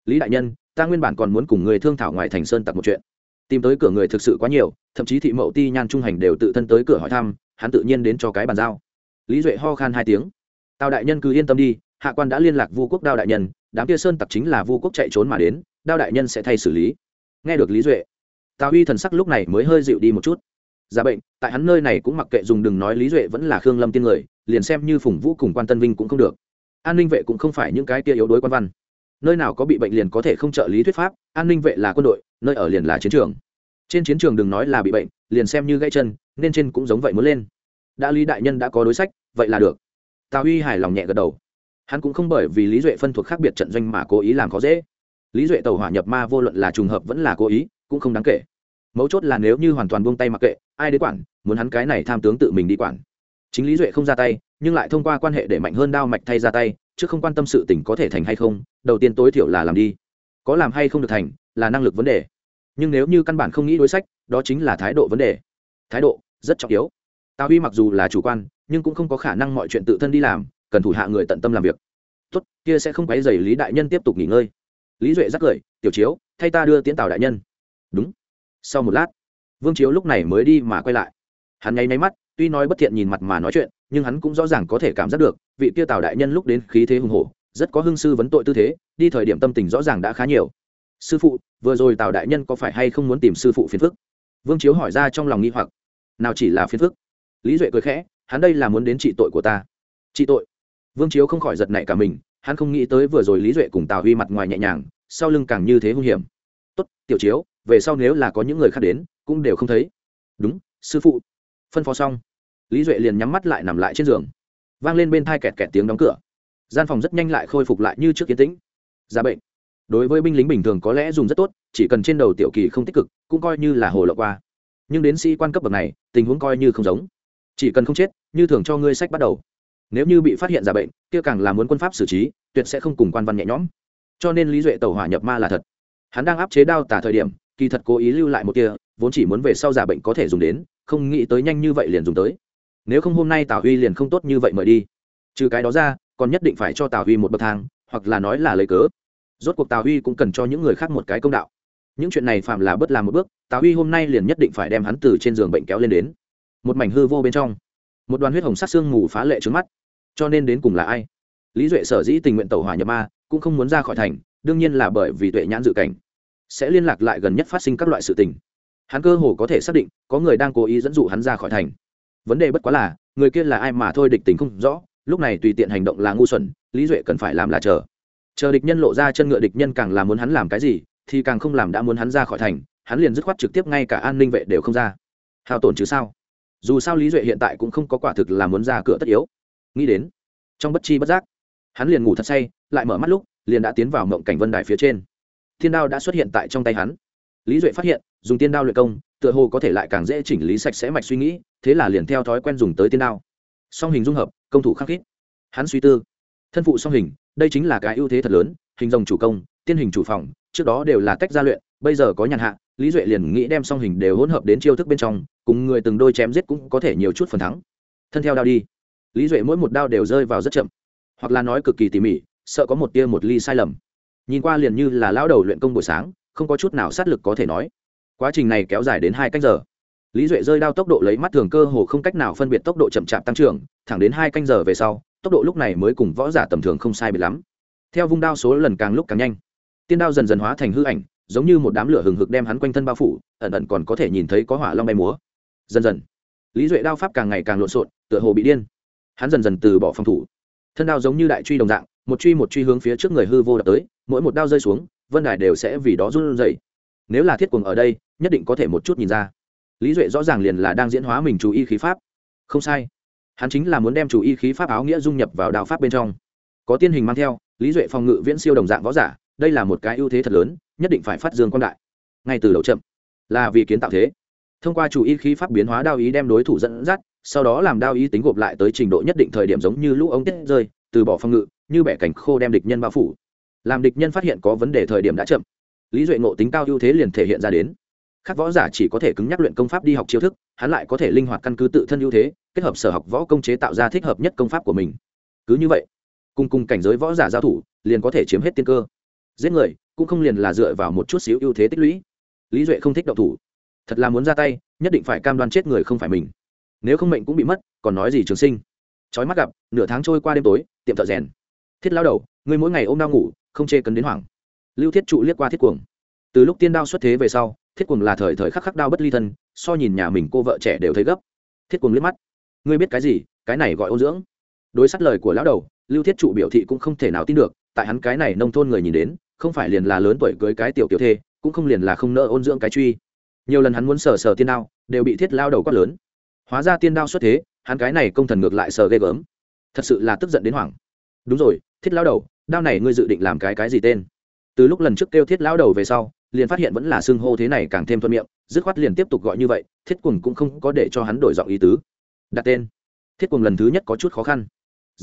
Lý đại nhân, ta nguyên bản còn muốn cùng người thương thảo ngoài thành sơn tặc một chuyện. Tìm tới cửa người thực sự quá nhiều, thậm chí thị mậu ti nhan trung hành đều tự thân tới cửa hỏi thăm, hắn tự nhiên đến cho cái bàn giao. Lý duệ ho khan hai tiếng. Tào đại nhân cứ yên tâm đi, hạ quan đã liên lạc vu quốc đao đại nhân, đám kia sơn tặc chính là vu quốc chạy trốn mà đến, đao đại nhân sẽ thay xử lý. Nghe được lý duệ, tào huy thần sắc lúc này mới hơi dịu đi một chút. Giả bệnh, tại hắn nơi này cũng mặc kệ dùng đừng nói lý duệ vẫn là khương lâm tiên người, liền xem như phùng vũ cùng quan tân vinh cũng không được an ninh vệ cũng không phải những cái tia yếu đuối quan văn. Nơi nào có bị bệnh liền có thể không trợ lý thuyết pháp, an ninh vệ là quân đội, nơi ở liền là chiến trường. Trên chiến trường đừng nói là bị bệnh, liền xem như gãy chân, nên trên cũng giống vậy muốn lên. Đã lý đại nhân đã có đối sách, vậy là được. Tào huy hài lòng nhẹ gật đầu. Hắn cũng không bởi vì lý duệ phân thuộc khác biệt trận doanh mà cố ý làm khó dễ. Lý duệ tàu hỏa nhập ma vô luận là trùng hợp vẫn là cố ý, cũng không đáng kể. Mấu chốt là nếu như hoàn toàn buông tay mặc kệ, ai đến quản, muốn hắn cái này tham tướng tự mình đi quản chính lý duệ không ra tay, nhưng lại thông qua quan hệ để mạnh hơn đao mạch thay ra tay, chứ không quan tâm sự tình có thể thành hay không, đầu tiên tối thiểu là làm đi. Có làm hay không được thành, là năng lực vấn đề. Nhưng nếu như căn bản không nghĩ đối sách, đó chính là thái độ vấn đề. Thái độ, rất trọng yếu. Tào huy mặc dù là chủ quan, nhưng cũng không có khả năng mọi chuyện tự thân đi làm, cần thủ hạ người tận tâm làm việc. Tốt, kia sẽ không quấy dày lý đại nhân tiếp tục nghỉ ngơi. Lý duệ rắc cười tiểu chiếu, thay ta đưa tiến tào đại nhân. Đúng. Sau một lát, vương chiếu lúc này mới đi mà quay lại. Hắn nháy máy mắt tuy nói bất thiện nhìn mặt mà nói chuyện, nhưng hắn cũng rõ ràng có thể cảm giác được, vị kia tào đại nhân lúc đến khí thế hùng hổ, rất có hưng sư vấn tội tư thế, đi thời điểm tâm tình rõ ràng đã khá nhiều. Sư phụ, vừa rồi tào đại nhân có phải hay không muốn tìm sư phụ phiền phức? Vương chiếu hỏi ra trong lòng nghi hoặc. Nào chỉ là phiền phức? Lý duệ cười khẽ, hắn đây là muốn đến trị tội của ta. Trị tội? Vương chiếu không khỏi giật nảy cả mình, hắn không nghĩ tới vừa rồi lý duệ cùng tào huy mặt ngoài nhẹ nhàng, sau lưng càng như thế hung hiểm. Tốt, tiểu chiếu, về sau nếu là có những người khác đến, cũng đều không thấy. Đúng, sư phụ. Phân phó xong lý duệ liền nhắm mắt lại nằm lại trên giường. Vang lên bên thai kẹt kẹt tiếng đóng cửa. Gian phòng rất nhanh lại khôi phục lại như trước kiến tĩnh. Giá bệnh. Đối với binh lính bình thường có lẽ dùng rất tốt, chỉ cần trên đầu tiểu kỳ không tích cực, cũng coi như là hồ lộ qua. Nhưng đến sĩ quan cấp bậc này, tình huống coi như không giống. Chỉ cần không chết, như thường cho ngươi sách bắt đầu. Nếu như bị phát hiện ra bệnh, kia càng là muốn quân pháp xử trí, tuyệt sẽ không cùng quan văn nhẹ nhõm. Cho nên lý duệ tàu hỏa nhập ma là thật. Hắn đang áp chế đao tả thời điểm, kỳ thật cố ý lưu lại một kia, vốn chỉ muốn về sau giả bệnh có thể dùng đến, không nghĩ tới nhanh như vậy liền dùng tới nếu không hôm nay tào huy liền không tốt như vậy mời đi. Trừ cái đó ra, còn nhất định phải cho tào huy một bậc thang, hoặc là nói là lấy cớ. Rốt cuộc tào huy cũng cần cho những người khác một cái công đạo. Những chuyện này phạm là bất làm một bước, tào huy hôm nay liền nhất định phải đem hắn từ trên giường bệnh kéo lên đến. Một mảnh hư vô bên trong, một đoàn huyết hồng sát xương mù phá lệ trước mắt. Cho nên đến cùng là ai? Lý duệ sở dĩ tình nguyện tàu hỏa nhập ma, cũng không muốn ra khỏi thành, đương nhiên là bởi vì tuệ nhãn dự cảnh. Sẽ liên lạc lại gần nhất phát sinh các loại sự tình. Hắn cơ hồ có thể xác định, có người đang cố ý dẫn dụ hắn ra khỏi thành vấn đề bất quá là, người kia là ai mà thôi địch tình không rõ, lúc này tùy tiện hành động là ngu xuẩn, lý duệ cần phải làm là chờ. Chờ địch nhân lộ ra chân ngựa địch nhân càng là muốn hắn làm cái gì, thì càng không làm đã muốn hắn ra khỏi thành, hắn liền dứt khoát trực tiếp ngay cả an ninh vệ đều không ra. Hao tổn chứ sao? Dù sao lý duệ hiện tại cũng không có quả thực là muốn ra cửa tất yếu. Nghĩ đến, trong bất chi bất giác, hắn liền ngủ thật say, lại mở mắt lúc, liền đã tiến vào mộng cảnh vân đài phía trên. Thiên đao đã xuất hiện tại trong tay hắn lý duệ phát hiện, dùng tiên đao luyện công, tựa hồ có thể lại càng dễ chỉnh lý sạch sẽ mạch suy nghĩ, thế là liền theo thói quen dùng tới tiên đao. Song hình dung hợp, công thủ khắc khít. Hắn suy tư. Thân phụ song hình, đây chính là cái ưu thế thật lớn, hình dòng chủ công, tiên hình chủ phòng, trước đó đều là tách gia luyện, bây giờ có nhàn hạ, lý duệ liền nghĩ đem song hình đều hỗn hợp đến chiêu thức bên trong, cùng người từng đôi chém giết cũng có thể nhiều chút phần thắng. Thân theo đao đi. Lý duệ mỗi một đao đều rơi vào rất chậm, hoặc là nói cực kỳ tỉ mỉ, sợ có một tia một ly sai lầm. Nhìn qua liền như là lão đầu luyện công buổi sáng không có chút nào sát lực có thể nói. Quá trình này kéo dài đến hai canh giờ. Lý duệ rơi đao tốc độ lấy mắt thường cơ hồ không cách nào phân biệt tốc độ chậm chạp tăng trưởng, thẳng đến hai canh giờ về sau, tốc độ lúc này mới cùng võ giả tầm thường không sai biệt lắm. Theo vung đao số lần càng lúc càng nhanh. Tiên đao dần dần hóa thành hư ảnh, giống như một đám lửa hừng hực đem hắn quanh thân bao phủ, ẩn ẩn còn có thể nhìn thấy có hỏa long bay múa. Dần dần, lý duệ đao pháp càng ngày càng lộn xộn, tựa hồ bị điên. Hắn dần dần từ bỏ phòng thủ. Thân đao giống như đại truy đồng dạng, một truy một truy hướng phía trước người hư vô đập tới, mỗi một đao rơi xuống vân đài đều sẽ vì đó run rẩy. Nếu là thiết cuồng ở đây, nhất định có thể một chút nhìn ra. Lý duệ rõ ràng liền là đang diễn hóa mình chú y khí pháp. Không sai. Hắn chính là muốn đem chủ y khí pháp áo nghĩa dung nhập vào đạo pháp bên trong. Có tiên hình mang theo, lý duệ phòng ngự viễn siêu đồng dạng võ giả, đây là một cái ưu thế thật lớn, nhất định phải phát dương quan đại. Ngay từ đầu chậm, là vì kiến tạo thế. Thông qua chủ y khí pháp biến hóa đao ý đem đối thủ dẫn dắt, sau đó làm đao ý tính gộp lại tới trình độ nhất định thời điểm giống như lũ ống tiết rơi, từ bỏ phòng ngự, như bẻ cảnh khô đem địch nhân bao phủ làm địch nhân phát hiện có vấn đề thời điểm đã chậm. Lý duệ ngộ tính cao ưu thế liền thể hiện ra đến. Các võ giả chỉ có thể cứng nhắc luyện công pháp đi học chiêu thức, hắn lại có thể linh hoạt căn cứ tự thân ưu thế, kết hợp sở học võ công chế tạo ra thích hợp nhất công pháp của mình. Cứ như vậy, cùng cùng cảnh giới võ giả giao thủ, liền có thể chiếm hết tiên cơ. Giết người, cũng không liền là dựa vào một chút xíu ưu thế tích lũy. Lý duệ không thích động thủ. Thật là muốn ra tay, nhất định phải cam đoan chết người không phải mình. Nếu không mệnh cũng bị mất, còn nói gì trường sinh? Trói mắt gặp, nửa tháng trôi qua đêm tối, tiệm thợ rèn. Thiết lao đầu người mỗi ngày ôm đau ngủ không chê cấn đến hoảng. Lưu thiết trụ liếc qua thiết cuồng. Từ lúc tiên đao xuất thế về sau, thiết cuồng là thời thời khắc khắc đao bất ly thân, so nhìn nhà mình cô vợ trẻ đều thấy gấp. Thiết cuồng liếc mắt. Ngươi biết cái gì? Cái này gọi ôn dưỡng. Đối sát lời của lão đầu, lưu thiết trụ biểu thị cũng không thể nào tin được, tại hắn cái này nông thôn người nhìn đến, không phải liền là lớn tuổi cưới cái tiểu tiểu thê, cũng không liền là không nỡ ôn dưỡng cái truy. Nhiều lần hắn muốn sờ sờ tiên đao, đều bị thiết lao đầu quát lớn. Hóa ra tiên đao xuất thế, hắn cái này công thần ngược lại sờ ghê gớm. Thật sự là tức giận đến hoảng. Đúng rồi, thiết lao đầu đao này ngươi dự định làm cái cái gì tên? Từ lúc lần trước kêu thiết lão đầu về sau liền phát hiện vẫn là xưng hô thế này càng thêm thuận miệng dứt khoát liền tiếp tục gọi như vậy thiết quần cũng không có để cho hắn đổi giọng ý tứ. Đặt tên. Thiết quần lần thứ nhất có chút khó khăn.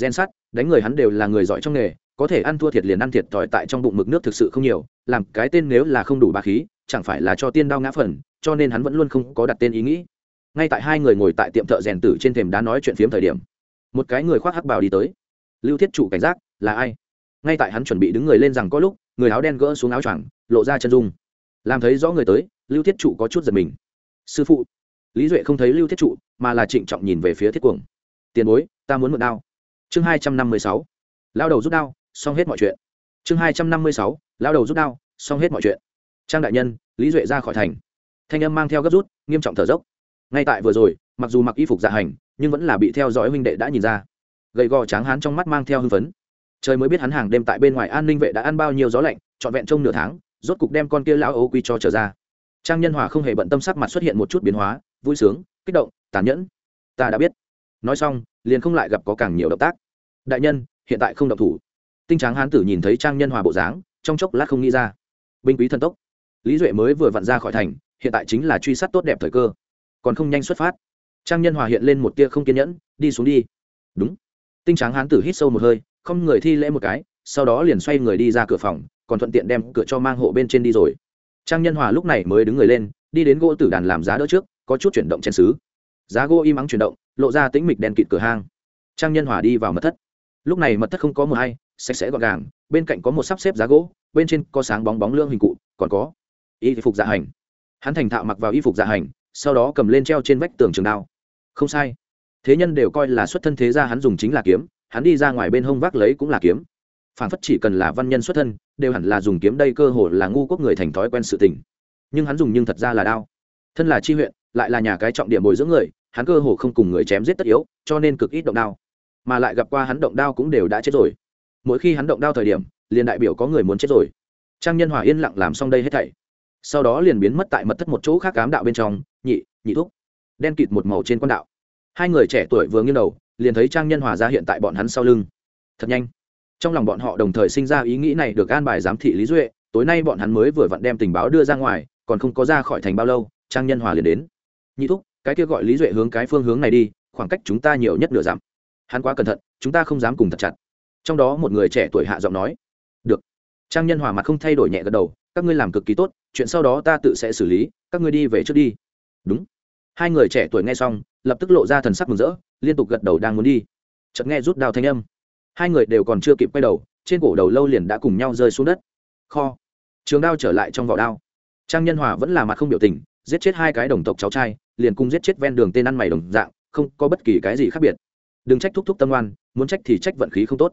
Gen sát, đánh người hắn đều là người giỏi trong nghề có thể ăn thua thiệt liền ăn thiệt thòi tại trong bụng mực nước thực sự không nhiều làm cái tên nếu là không đủ ba khí chẳng phải là cho tiên đao ngã phần cho nên hắn vẫn luôn không có đặt tên ý nghĩ. Ngay tại hai người ngồi tại tiệm thợ rèn tử trên thềm đá nói chuyện phiếm thời điểm một cái người khoác hắc bào đi tới. Lưu thiết chủ cảnh giác là ai? Ngay tại hắn chuẩn bị đứng người lên rằng có lúc, người áo đen gỡ xuống áo choàng, lộ ra chân dung. Làm thấy rõ người tới, lưu thiết trụ có chút giật mình. Sư phụ. Lý duệ không thấy lưu thiết trụ, mà là trịnh trọng nhìn về phía thiết cuồng. Tiền bối, ta muốn mượn đao. Chương hai trăm năm mươi sáu. Lao đầu rút đao, xong hết mọi chuyện. Chương hai trăm năm mươi sáu. Lao đầu rút đao, xong hết mọi chuyện. Trang đại nhân, lý duệ ra khỏi thành. Thanh âm mang theo gấp rút, nghiêm trọng thở dốc. Ngay tại vừa rồi, mặc dù mặc y phục dạ hành, nhưng vẫn là bị theo dõi huynh đệ đã nhìn ra. Gầy gò tráng hán trong mắt mang theo hưng phấn trời mới biết hắn hàng đêm tại bên ngoài an ninh vệ đã ăn bao nhiêu gió lạnh, trọn vẹn trong nửa tháng, rốt cục đem con kia lão ấu quy cho trở ra. Trang nhân hòa không hề bận tâm sắc mặt xuất hiện một chút biến hóa, vui sướng, kích động, tàn nhẫn. Ta đã biết. Nói xong, liền không lại gặp có càng nhiều động tác. Đại nhân, hiện tại không động thủ. Tinh tráng hán tử nhìn thấy trang nhân hòa bộ dáng, trong chốc lát không nghĩ ra. Binh quý thần tốc. Lý duệ mới vừa vặn ra khỏi thành, hiện tại chính là truy sát tốt đẹp thời cơ. Còn không nhanh xuất phát. Trang nhân hòa hiện lên một tia không kiên nhẫn, đi xuống đi. Đúng. Tinh tráng hán tử hít sâu một hơi không người thi lễ một cái, sau đó liền xoay người đi ra cửa phòng, còn thuận tiện đem cửa cho mang hộ bên trên đi rồi. Trang nhân hòa lúc này mới đứng người lên, đi đến gỗ tử đàn làm giá đỡ trước, có chút chuyển động chén xứ giá gỗ im ắng chuyển động, lộ ra tĩnh mịch đèn kịt cửa hang. Trang nhân hòa đi vào mật thất. Lúc này mật thất không có mưa hay, sạch sẽ gọn gàng, bên cạnh có một sắp xếp giá gỗ, bên trên có sáng bóng bóng lương hình cụ, còn có y phục dạ hành. Hắn thành thạo mặc vào y phục dạ hành, sau đó cầm lên treo trên vách tường trường đao. Không sai. Thế nhân đều coi là xuất thân thế ra hắn dùng chính là kiếm hắn đi ra ngoài bên hông vác lấy cũng là kiếm. Phản phất chỉ cần là văn nhân xuất thân, đều hẳn là dùng kiếm đây cơ hồ là ngu quốc người thành thói quen sự tình. Nhưng hắn dùng nhưng thật ra là đao. Thân là chi huyện, lại là nhà cái trọng điểm bồi dưỡng người, hắn cơ hồ không cùng người chém giết tất yếu, cho nên cực ít động đao. Mà lại gặp qua hắn động đao cũng đều đã chết rồi. Mỗi khi hắn động đao thời điểm, liền đại biểu có người muốn chết rồi. Trang nhân hòa yên lặng làm xong đây hết thảy. Sau đó liền biến mất tại mật thất một chỗ khác cám đạo bên trong, nhị nhị thúc. Đen kịt một màu trên quan đạo. Hai người trẻ tuổi vừa nghiêng đầu liền thấy trang nhân hòa ra hiện tại bọn hắn sau lưng. Thật nhanh. Trong lòng bọn họ đồng thời sinh ra ý nghĩ này được an bài giám thị lý duệ, tối nay bọn hắn mới vừa vặn đem tình báo đưa ra ngoài, còn không có ra khỏi thành bao lâu, trang nhân hòa liền đến. Nhị thúc, cái kia gọi lý duệ hướng cái phương hướng này đi, khoảng cách chúng ta nhiều nhất nửa dặm. Hắn quá cẩn thận, chúng ta không dám cùng thật chặt. Trong đó một người trẻ tuổi hạ giọng nói. Được. Trang nhân hòa mặt không thay đổi nhẹ gật đầu, các ngươi làm cực kỳ tốt, chuyện sau đó ta tự sẽ xử lý, các ngươi đi về trước đi. Đúng. Hai người trẻ tuổi nghe xong lập tức lộ ra thần sắc mừng rỡ, liên tục gật đầu đang muốn đi. Chợt nghe rút đao thanh âm. Hai người đều còn chưa kịp quay đầu, trên cổ đầu lâu liền đã cùng nhau rơi xuống đất. Kho. Trường đao trở lại trong vỏ đao. Trang nhân hòa vẫn là mặt không biểu tình, giết chết hai cái đồng tộc cháu trai, liền cùng giết chết ven đường tên ăn mày đồng dạng, không có bất kỳ cái gì khác biệt. Đừng trách thúc thúc tâm oan, muốn trách thì trách vận khí không tốt.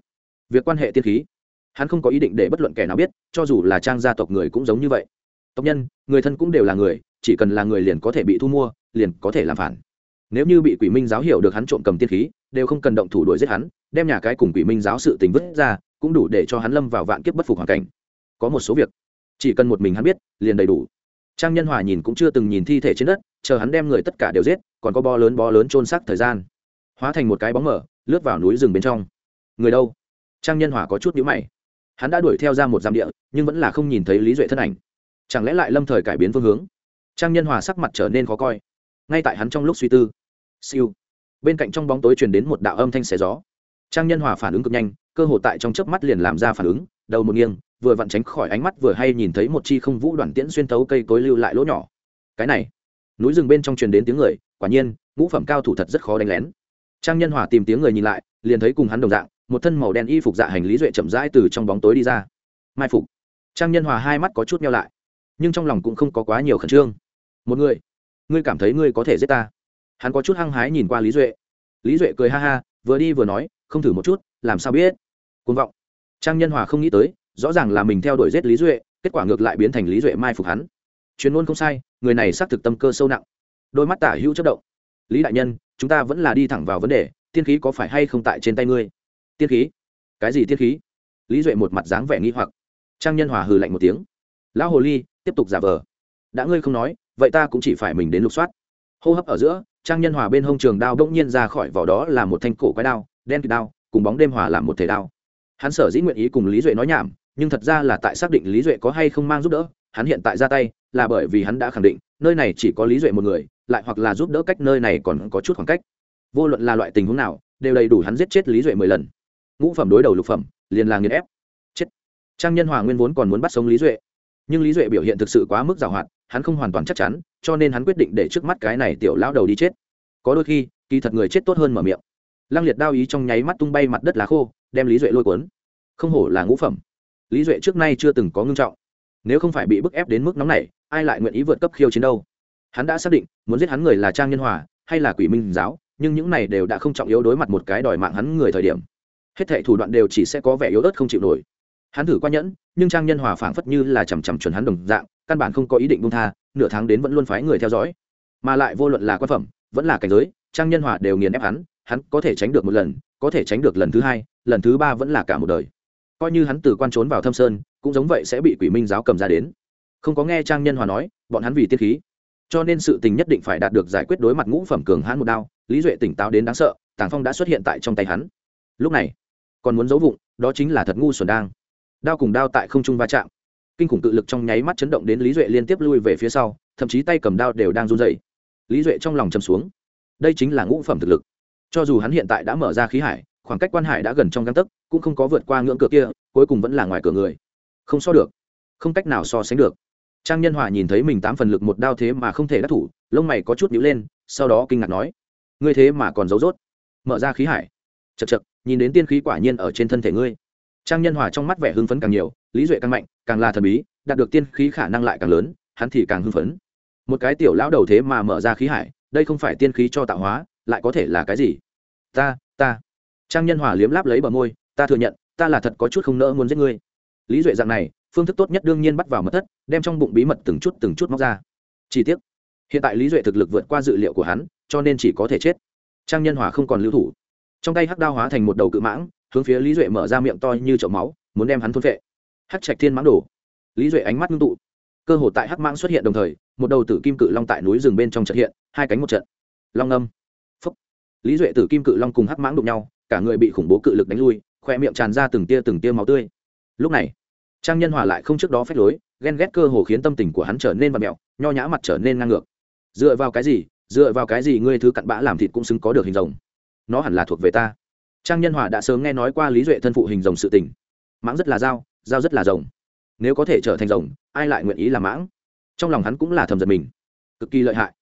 Việc quan hệ tiên khí. Hắn không có ý định để bất luận kẻ nào biết, cho dù là trang gia tộc người cũng giống như vậy. Tộc nhân, người thân cũng đều là người, chỉ cần là người liền có thể bị thu mua, liền có thể làm phản nếu như bị quỷ minh giáo hiểu được hắn trộm cầm tiên khí, đều không cần động thủ đuổi giết hắn, đem nhà cái cùng quỷ minh giáo sự tình vứt ra, cũng đủ để cho hắn lâm vào vạn kiếp bất phục hoàn cảnh. Có một số việc, chỉ cần một mình hắn biết, liền đầy đủ. Trang nhân hòa nhìn cũng chưa từng nhìn thi thể trên đất, chờ hắn đem người tất cả đều giết, còn có bo lớn bo lớn trôn xác thời gian. Hóa thành một cái bóng mở lướt vào núi rừng bên trong. Người đâu? Trang nhân hòa có chút nhữ mày. Hắn đã đuổi theo ra một giam địa, nhưng vẫn là không nhìn thấy lý duệ thân ảnh. Chẳng lẽ lại lâm thời cải biến phương hướng? Trang nhân hòa sắc mặt trở nên khó coi. Ngay tại hắn trong lúc suy tư siêu. Bên cạnh trong bóng tối truyền đến một đạo âm thanh xé gió. Trang nhân hòa phản ứng cực nhanh, cơ hồ tại trong chớp mắt liền làm ra phản ứng, đầu một nghiêng, vừa vặn tránh khỏi ánh mắt, vừa hay nhìn thấy một chi không vũ đoàn tiễn xuyên thấu cây cối lưu lại lỗ nhỏ. Cái này, núi rừng bên trong truyền đến tiếng người, quả nhiên, ngũ phẩm cao thủ thật rất khó đánh lén. Trang nhân hòa tìm tiếng người nhìn lại, liền thấy cùng hắn đồng dạng, một thân màu đen y phục dạ hành lý duệ chậm rãi từ trong bóng tối đi ra. Mai phục. Trang nhân hòa hai mắt có chút nhau lại, nhưng trong lòng cũng không có quá nhiều khẩn trương. Một người, ngươi cảm thấy ngươi có thể giết ta? Hắn có chút hăng hái nhìn qua lý duệ. Lý duệ cười ha ha, vừa đi vừa nói, không thử một chút, làm sao biết? Côn vọng. Trang nhân hòa không nghĩ tới, rõ ràng là mình theo đuổi giết lý duệ, kết quả ngược lại biến thành lý duệ mai phục hắn. Chuyên môn không sai, người này xác thực tâm cơ sâu nặng. Đôi mắt tả hữu chất động. Lý đại nhân, chúng ta vẫn là đi thẳng vào vấn đề, tiên khí có phải hay không tại trên tay ngươi? Tiên khí? Cái gì tiên khí? Lý duệ một mặt dáng vẻ nghi hoặc. Trang nhân hòa hừ lạnh một tiếng. Lão hồ ly, tiếp tục giả vờ. Đã ngươi không nói, vậy ta cũng chỉ phải mình đến lục soát. Hô hấp ở giữa trang nhân hòa bên hông trường đao bỗng nhiên ra khỏi vỏ đó là một thanh cổ quái đao, đen kịt đao, cùng bóng đêm hòa làm một thể đao. Hắn sở dĩ nguyện ý cùng lý duệ nói nhảm, nhưng thật ra là tại xác định lý duệ có hay không mang giúp đỡ, hắn hiện tại ra tay, là bởi vì hắn đã khẳng định, nơi này chỉ có lý duệ một người, lại hoặc là giúp đỡ cách nơi này còn có chút khoảng cách. Vô luận là loại tình huống nào, đều đầy đủ hắn giết chết lý duệ mười lần. Ngũ phẩm đối đầu lục phẩm, liền là nghiền ép. Chết. Trang nhân hòa nguyên vốn còn muốn bắt sống lý duệ, nhưng lý duệ biểu hiện thực sự quá mức giàu hoạt hắn không hoàn toàn chắc chắn, cho nên hắn quyết định để trước mắt cái này tiểu lão đầu đi chết. Có đôi khi, kỳ thật người chết tốt hơn mở miệng. Lăng liệt đao ý trong nháy mắt tung bay mặt đất lá khô, đem lý duệ lôi cuốn. Không hổ là ngũ phẩm. Lý duệ trước nay chưa từng có ngưng trọng. Nếu không phải bị bức ép đến mức nóng này ai lại nguyện ý vượt cấp khiêu chiến đâu? Hắn đã xác định, muốn giết hắn người là trang nhân hòa, hay là quỷ minh giáo, nhưng những này đều đã không trọng yếu đối mặt một cái đòi mạng hắn người thời điểm. Hết thệ thủ đoạn đều chỉ sẽ có vẻ yếu ớt không chịu nổi. Hắn thử qua nhẫn, nhưng trang nhân hòa phảng phất như là chằm chằm chuẩn hắn đồng dạng căn bản không có ý định buông tha, nửa tháng đến vẫn luôn phái người theo dõi. Mà lại vô luận là quan phẩm, vẫn là cảnh giới, trang nhân hòa đều nghiền ép hắn hắn có thể tránh được một lần, có thể tránh được lần thứ hai, lần thứ ba vẫn là cả một đời. Coi như hắn từ quan trốn vào thâm sơn, cũng giống vậy sẽ bị quỷ minh giáo cầm ra đến. Không có nghe trang nhân hòa nói, bọn hắn vì tiết khí. Cho nên sự tình nhất định phải đạt được giải quyết đối mặt ngũ phẩm cường hãn một đao, lý duệ tỉnh táo đến đáng sợ, tàng phong đã xuất hiện tại trong tay hắn. Lúc này, còn muốn giấu vụng, đó chính là thật ngu xuẩn đang. Đao cùng đao tại không trung va chạm kinh khủng tự lực trong nháy mắt chấn động đến lý duệ liên tiếp lui về phía sau, thậm chí tay cầm đao đều đang run dày lý duệ trong lòng chầm xuống. Đây chính là ngũ phẩm thực lực. Cho dù hắn hiện tại đã mở ra khí hải, khoảng cách quan hải đã gần trong găng tấc, cũng không có vượt qua ngưỡng cửa kia, cuối cùng vẫn là ngoài cửa người. Không so được. Không cách nào so sánh được. Trang nhân hòa nhìn thấy mình tám phần lực một đao thế mà không thể đắc thủ, lông mày có chút nhữ lên, sau đó kinh ngạc nói, ngươi thế mà còn giấu rốt. Mở ra khí hải. Chật chật nhìn đến tiên khí quả nhiên ở trên thân thể ngươi. Trang nhân hòa trong mắt vẻ hưng phấn càng nhiều lý duệ càng mạnh, càng là thần bí, đạt được tiên khí khả năng lại càng lớn, hắn thì càng hưng phấn. Một cái tiểu lão đầu thế mà mở ra khí hải, đây không phải tiên khí cho tạo hóa, lại có thể là cái gì? Ta ta. Trang nhân hòa liếm láp lấy bờ môi, ta thừa nhận, ta là thật có chút không nỡ muốn giết ngươi. Lý duệ dạng này, phương thức tốt nhất đương nhiên bắt vào mật thất, đem trong bụng bí mật từng chút từng chút móc ra. Chi tiết hiện tại lý duệ thực lực vượt qua dự liệu của hắn, cho nên chỉ có thể chết. Trang nhân hòa không còn lưu thủ. Trong tay hắc đao hóa thành một đầu cự mãng, hướng phía lý duệ mở ra miệng to như chậu máu, muốn đem hắn thôn vệ hắc trạch thiên mãng đổ lý duệ ánh mắt ngưng tụ. Cơ hồ tại hắc mãng xuất hiện đồng thời, một đầu tử kim cự long tại núi rừng bên trong trận hiện, hai cánh một trận. Long âm phúc. Lý duệ tử kim cự long cùng hắc mãng đụng nhau, cả người bị khủng bố cự lực đánh lui, khoe miệng tràn ra từng tia từng tia máu tươi. Lúc này, trang nhân hòa lại không trước đó phép lối, ghen ghét cơ hồ khiến tâm tình của hắn trở nên vật mẹo nho nhã mặt trở nên ngang ngược. Dựa vào cái gì, dựa vào cái gì ngươi thứ cặn bã làm thịt cũng xứng có được hình rồng? Nó hẳn là thuộc về ta. Trang nhân hòa đã sớm nghe nói qua lý duệ thân phụ hình rồng sự tình. Mãng rất là dao dao rất là rồng. Nếu có thể trở thành rồng, ai lại nguyện ý làm mãng? Trong lòng hắn cũng là thầm giật mình. Cực kỳ lợi hại.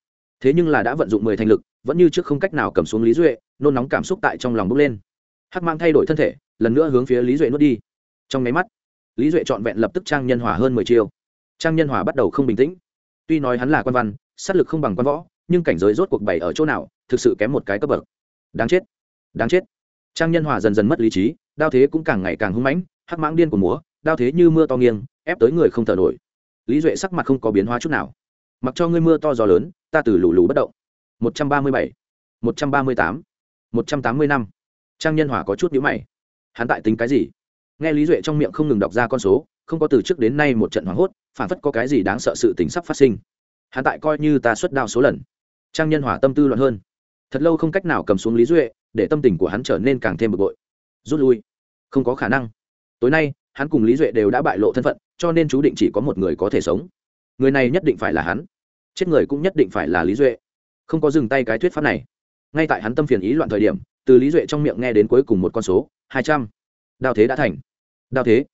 Thế nhưng là đã vận dụng mười thành lực, vẫn như trước không cách nào cầm xuống lý duệ, nôn nóng cảm xúc tại trong lòng bốc lên. Hắc mang thay đổi thân thể, lần nữa hướng phía lý duệ nuốt đi. Trong nháy mắt, lý duệ trọn vẹn lập tức trang nhân hòa hơn mười chiêu. Trang nhân hòa bắt đầu không bình tĩnh. Tuy nói hắn là quan văn, sát lực không bằng quan võ, nhưng cảnh giới rốt cuộc bày ở chỗ nào, thực sự kém một cái cấp bậc. Đáng chết. Đáng chết. Trang nhân hòa dần dần mất lý trí, đao thế cũng càng ngày càng hưng mãnh, hắc mãng điên của múa đao thế như mưa to nghiêng, ép tới người không thở nổi. Lý duệ sắc mặt không có biến hóa chút nào. Mặc cho ngươi mưa to gió lớn, ta từ lù lù bất động. Một trăm ba mươi bảy, một trăm ba mươi tám, một trăm tám mươi năm trang nhân hòa có chút nhữ mày. Hắn tại tính cái gì? Nghe lý duệ trong miệng không ngừng đọc ra con số, không có từ trước đến nay một trận hoảng hốt, phản phất có cái gì đáng sợ sự tính sắp phát sinh. Hắn tại coi như ta xuất đao số lần. Trang nhân hòa tâm tư loạn hơn. Thật lâu không cách nào cầm xuống lý duệ, để tâm tình của hắn trở nên càng thêm bực bội. Rút lui. Không có khả năng. Tối nay hắn cùng lý duệ đều đã bại lộ thân phận, cho nên chú định chỉ có một người có thể sống. Người này nhất định phải là hắn. Chết người cũng nhất định phải là lý duệ. Không có dừng tay cái thuyết pháp này. Ngay tại hắn tâm phiền ý loạn thời điểm, từ lý duệ trong miệng nghe đến cuối cùng một con số, hai trăm. Đao thế đã thành. Đao thế.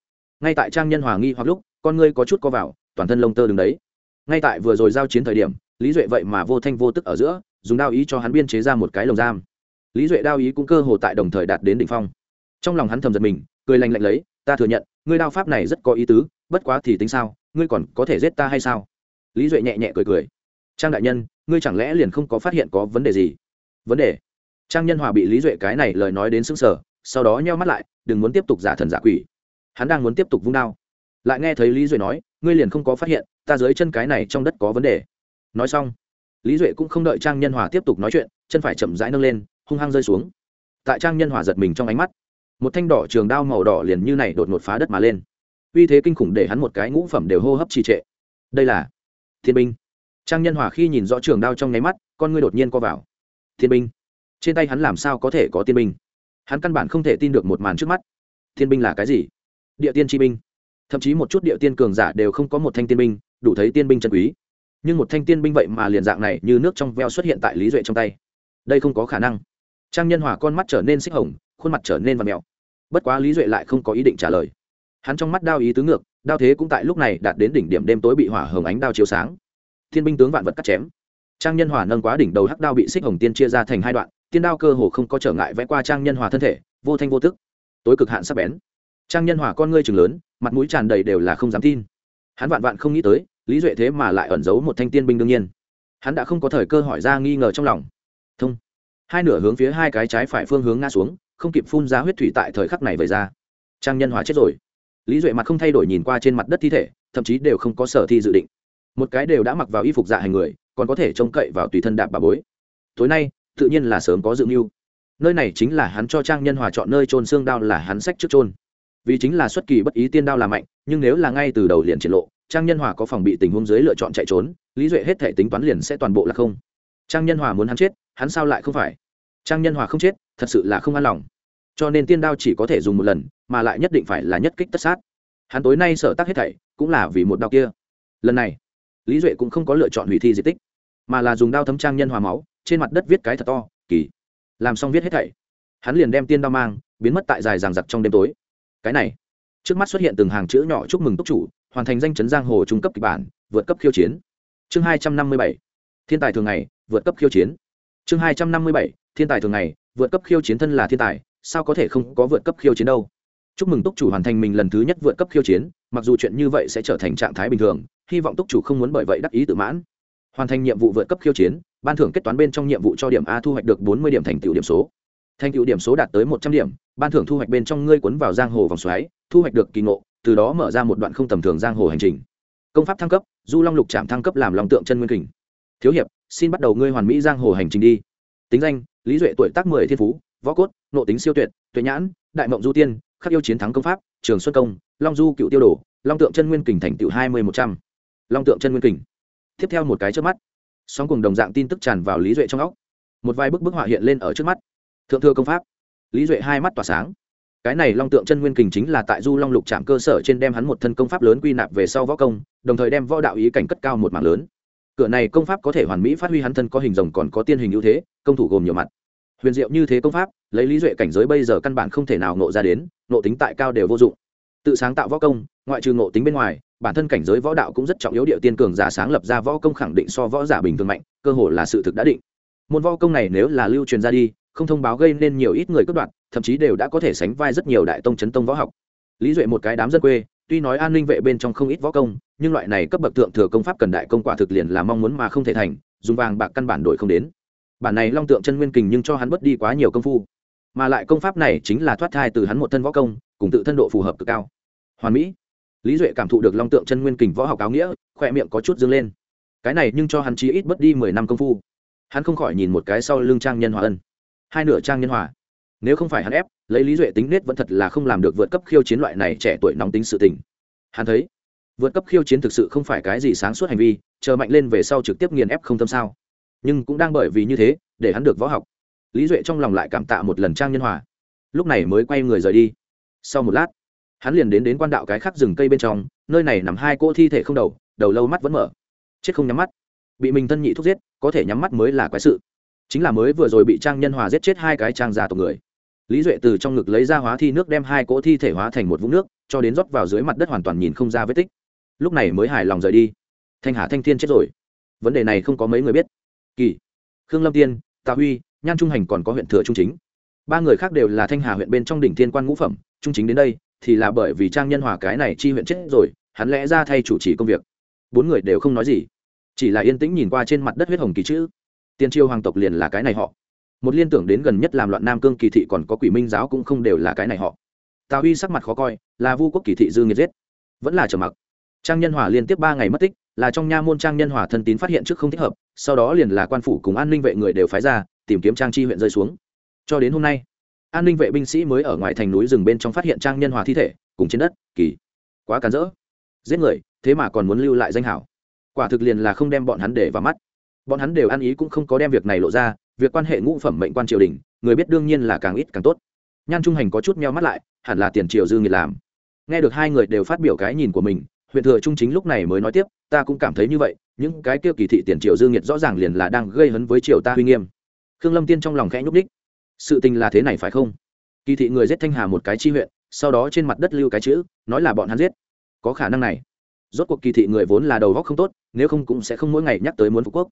Ngay tại trang nhân hòa nghi hoặc lúc, con ngươi có chút co vào, toàn thân lông tơ đứng đấy. Ngay tại vừa rồi giao chiến thời điểm, lý duệ vậy mà vô thanh vô tức ở giữa, dùng đao ý cho hắn biên chế ra một cái lồng giam. Lý duệ đao ý cũng cơ hồ tại đồng thời đạt đến đ ỉ n h phong. Trong lòng hắn thầm giật mình, cười lành lạnh lấy ta thừa nhận, ngươi đao pháp này rất có ý tứ, bất quá thì tính sao, ngươi còn có thể giết ta hay sao? Lý duệ nhẹ nhẹ cười cười. Trang đại nhân, ngươi chẳng lẽ liền không có phát hiện có vấn đề gì? Vấn đề? Trang nhân hòa bị lý duệ cái này lời nói đến xứng sở sau đó nheo mắt lại, đừng muốn tiếp tục giả thần giả quỷ. Hắn đang muốn tiếp tục vung đao. Lại nghe thấy lý duệ nói, ngươi liền không có phát hiện, ta dưới chân cái này trong đất có vấn đề. Nói xong, lý duệ cũng không đợi trang nhân hòa tiếp tục nói chuyện, chân phải chậm rãi nâng lên, hung hăng rơi xuống. Tại trang nhân hòa giật mình trong ánh mắt một thanh đỏ trường đao màu đỏ liền như này đột ngột phá đất mà lên. Uy thế kinh khủng để hắn một cái ngũ phẩm đều hô hấp trì trệ. Đây là thiên binh. Trang nhân hòa khi nhìn rõ trường đao trong nháy mắt, con ngươi đột nhiên co vào. Thiên binh. Trên tay hắn làm sao có thể có tiên binh? Hắn căn bản không thể tin được một màn trước mắt. Thiên binh là cái gì? Địa tiên chi binh. Thậm chí một chút địa tiên cường giả đều không có một thanh tiên binh, đủ thấy tiên binh chân quý. Nhưng một thanh tiên binh vậy mà liền dạng này như nước trong veo xuất hiện tại lý duệ trong tay. Đây không có khả năng. Trang nhân hòa con mắt trở nên xích hồng khuôn mặt trở nên và mèo. Bất quá lý duệ lại không có ý định trả lời. Hắn trong mắt đao ý tứ ngược, đao thế cũng tại lúc này đạt đến đỉnh điểm đêm tối bị hỏa hồng ánh đao chiếu sáng. Thiên binh tướng vạn vật cắt chém. Trang nhân hòa nâng quá đỉnh đầu hắc đao bị xích hồng tiên chia ra thành hai đoạn, tiên đao cơ hồ không có trở ngại vẽ qua trang nhân hòa thân thể, vô thanh vô tức. Tối cực hạn sắp bén. Trang nhân hòa con ngươi chừng lớn, mặt mũi tràn đầy đều là không dám tin. Hắn vạn vạn không nghĩ tới, lý duệ thế mà lại ẩn giấu một thanh tiên binh đương nhiên. Hắn đã không có thời cơ hỏi ra nghi ngờ trong lòng. Thông. Hai nửa hướng phía hai cái trái phải phương hướng ngã xuống không kịp phun ra huyết thủy tại thời khắc này về ra. Trang nhân hòa chết rồi. Lý duệ mặt không thay đổi nhìn qua trên mặt đất thi thể, thậm chí đều không có sở thi dự định. Một cái đều đã mặc vào y phục dạ hành người, còn có thể trông cậy vào tùy thân đạp bà bối. Tối nay, tự nhiên là sớm có dự mưu. Nơi này chính là hắn cho trang nhân hòa chọn nơi trôn xương đao là hắn sách trước trôn vì chính là xuất kỳ bất ý tiên đao là mạnh, nhưng nếu là ngay từ đầu liền triển lộ, trang nhân hòa có phòng bị tình huống dưới lựa chọn chạy trốn, lý duệ hết thể tính toán liền sẽ toàn bộ là không. Trang nhân hòa muốn hắn chết, hắn sao lại không phải? Trang nhân hòa không chết thật sự là không an lòng. Cho nên tiên đao chỉ có thể dùng một lần, mà lại nhất định phải là nhất kích tất sát. Hắn tối nay sở tác hết thảy, cũng là vì một đao kia. Lần này, lý duệ cũng không có lựa chọn hủy thi di tích, mà là dùng đao thấm trang nhân hòa máu, trên mặt đất viết cái thật to, kỳ. Làm xong viết hết thảy, hắn liền đem tiên đao mang, biến mất tại dài ràng giặc trong đêm tối. Cái này, trước mắt xuất hiện từng hàng chữ nhỏ chúc mừng túc chủ, hoàn thành danh chấn giang hồ trung cấp kịch bản, vượt cấp khiêu chiến. Chương hai trăm năm mươi bảy, thiên tài thường ngày, vượt cấp khiêu chiến. Chương hai trăm năm mươi bảy, thiên tài thường ngày vượt cấp khiêu chiến thân là thiên tài, sao có thể không có vượt cấp khiêu chiến đâu? Chúc mừng túc chủ hoàn thành mình lần thứ nhất vượt cấp khiêu chiến, mặc dù chuyện như vậy sẽ trở thành trạng thái bình thường, hy vọng túc chủ không muốn bởi vậy đắc ý tự mãn. Hoàn thành nhiệm vụ vượt cấp khiêu chiến, ban thưởng kết toán bên trong nhiệm vụ cho điểm a thu hoạch được bốn mươi điểm thành tựu điểm số. Thành tựu điểm số đạt tới một trăm điểm, ban thưởng thu hoạch bên trong ngươi cuốn vào giang hồ vòng xoáy, thu hoạch được kỳ ngộ, từ đó mở ra một đoạn không tầm thường giang hồ hành trình. Công pháp thăng cấp, du long lục trạm thăng cấp làm lòng tượng chân nguyên kình. Thiếu hiệp, xin bắt đầu ngươi hoàn mỹ giang hồ hành trình đi. Tính danh lý duệ tuổi tác mười thiên phú, võ cốt, nộ tính siêu tuyệt, tuệ nhãn, đại mộng du tiên, khắc yêu chiến thắng công pháp, trường xuân công, long du cựu tiêu đồ, long tượng chân nguyên kình thành tựu hai mươi một trăm. Long tượng chân nguyên kình. Tiếp theo một cái trước mắt. Sóng cùng đồng dạng tin tức tràn vào lý duệ trong óc. Một vài bức bức họa hiện lên ở trước mắt. Thượng thừa công pháp. Lý duệ hai mắt tỏa sáng. Cái này long tượng chân nguyên kình chính là tại du long lục trạm cơ sở trên đem hắn một thân công pháp lớn quy nạp về sau võ công, đồng thời đem võ đạo ý cảnh cất cao một mảng lớn cửa này công pháp có thể hoàn mỹ phát huy hắn thân có hình rồng còn có tiên hình ưu thế, công thủ gồm nhiều mặt. Huyền diệu như thế công pháp, lấy lý duệ cảnh giới bây giờ căn bản không thể nào nộ ra đến nộ tính tại cao đều vô dụng. Tự sáng tạo võ công, ngoại trừ nộ tính bên ngoài, bản thân cảnh giới võ đạo cũng rất trọng yếu, địa tiên cường giả sáng lập ra võ công khẳng định so võ giả bình thường mạnh, cơ hồ là sự thực đã định. Môn võ công này nếu là lưu truyền ra đi, không thông báo gây nên nhiều ít người cướp đoạt, thậm chí đều đã có thể sánh vai rất nhiều đại tông chấn tông võ học. Lý duệ một cái đám dân quê tuy nói an ninh vệ bên trong không ít võ công, nhưng loại này cấp bậc thượng thừa công pháp cần đại công quả thực liền là mong muốn mà không thể thành, dùng vàng bạc căn bản đổi không đến. Bản này long tượng chân nguyên kình nhưng cho hắn mất đi quá nhiều công phu. Mà lại công pháp này chính là thoát thai từ hắn một thân võ công, cùng tự thân độ phù hợp cực cao. Hoàn mỹ. Lý duệ cảm thụ được long tượng chân nguyên kình võ học áo nghĩa, khỏe miệng có chút dâng lên. Cái này nhưng cho hắn chí ít mất đi mười năm công phu. Hắn không khỏi nhìn một cái sau lưng trang nhân hòa ân. Hai nửa trang nhân hòa nếu không phải hắn ép, lấy lý duệ tính nết vẫn thật là không làm được vượt cấp khiêu chiến loại này trẻ tuổi nóng tính sự tình. Hắn thấy, vượt cấp khiêu chiến thực sự không phải cái gì sáng suốt hành vi, chờ mạnh lên về sau trực tiếp nghiền ép không tâm sao. Nhưng cũng đang bởi vì như thế, để hắn được võ học. Lý duệ trong lòng lại cảm tạ một lần trang nhân hòa. Lúc này mới quay người rời đi. Sau một lát, hắn liền đến đến quan đạo cái khác rừng cây bên trong, nơi này nằm hai cỗ thi thể không đầu đầu lâu mắt vẫn mở. Chết không nhắm mắt. Bị mình thân nhị thúc giết, có thể nhắm mắt mới là quái sự chính là mới vừa rồi bị trang nhân hòa giết chết hai cái trang già tộc người. Lý duệ từ trong ngực lấy ra hóa thi nước đem hai cỗ thi thể hóa thành một vũng nước, cho đến rót vào dưới mặt đất hoàn toàn nhìn không ra vết tích. Lúc này mới hài lòng rời đi. Thanh hà thanh thiên chết rồi. Vấn đề này không có mấy người biết. Kỳ, khương lâm tiên, tạ huy, nhan trung hành còn có huyện thừa trung chính. Ba người khác đều là thanh hà huyện bên trong đỉnh thiên quan ngũ phẩm, trung chính đến đây, thì là bởi vì trang nhân hòa cái này chi huyện chết rồi, hắn lẽ ra thay chủ trì công việc. Bốn người đều không nói gì. Chỉ là yên tĩnh nhìn qua trên mặt đất huyết hồng kỳ chữ tiên triều hoàng tộc liền là cái này họ. Một liên tưởng đến gần nhất làm loạn nam cương kỳ thị còn có quỷ minh giáo cũng không đều là cái này họ. Tào huy sắc mặt khó coi, là vu quốc kỳ thị dư nghiệt giết. Vẫn là trở mặc. Trang nhân hòa liên tiếp ba ngày mất tích, là trong nha môn trang nhân hòa thân tín phát hiện trước không thích hợp, sau đó liền là quan phủ cùng an ninh vệ người đều phái ra, tìm kiếm trang chi huyện rơi xuống. Cho đến hôm nay, an ninh vệ binh sĩ mới ở ngoài thành núi rừng bên trong phát hiện trang nhân hòa thi thể, cùng trên đất, kỳ. Quá cản rỡ. Giết người, thế mà còn muốn lưu lại danh hảo. Quả thực liền là không đem bọn hắn để vào mắt bọn hắn đều ăn ý cũng không có đem việc này lộ ra, việc quan hệ ngũ phẩm mệnh quan triều đình, người biết đương nhiên là càng ít càng tốt. Nhan trung hành có chút meo mắt lại, hẳn là tiền triều dư nghiệt làm. Nghe được hai người đều phát biểu cái nhìn của mình, huyện thừa trung chính lúc này mới nói tiếp, ta cũng cảm thấy như vậy, những cái kia kỳ thị tiền triều dư nghiệt rõ ràng liền là đang gây hấn với triều ta uy nghiêm. Khương lâm tiên trong lòng khẽ nhúc đích sự tình là thế này phải không? Kỳ thị người giết thanh hà một cái chi huyện, sau đó trên mặt đất lưu cái chữ, nói là bọn hắn giết. Có khả năng này. Rốt cuộc kỳ thị người vốn là đầu góc không tốt, nếu không cũng sẽ không mỗi ngày nhắc tới muốn phục quốc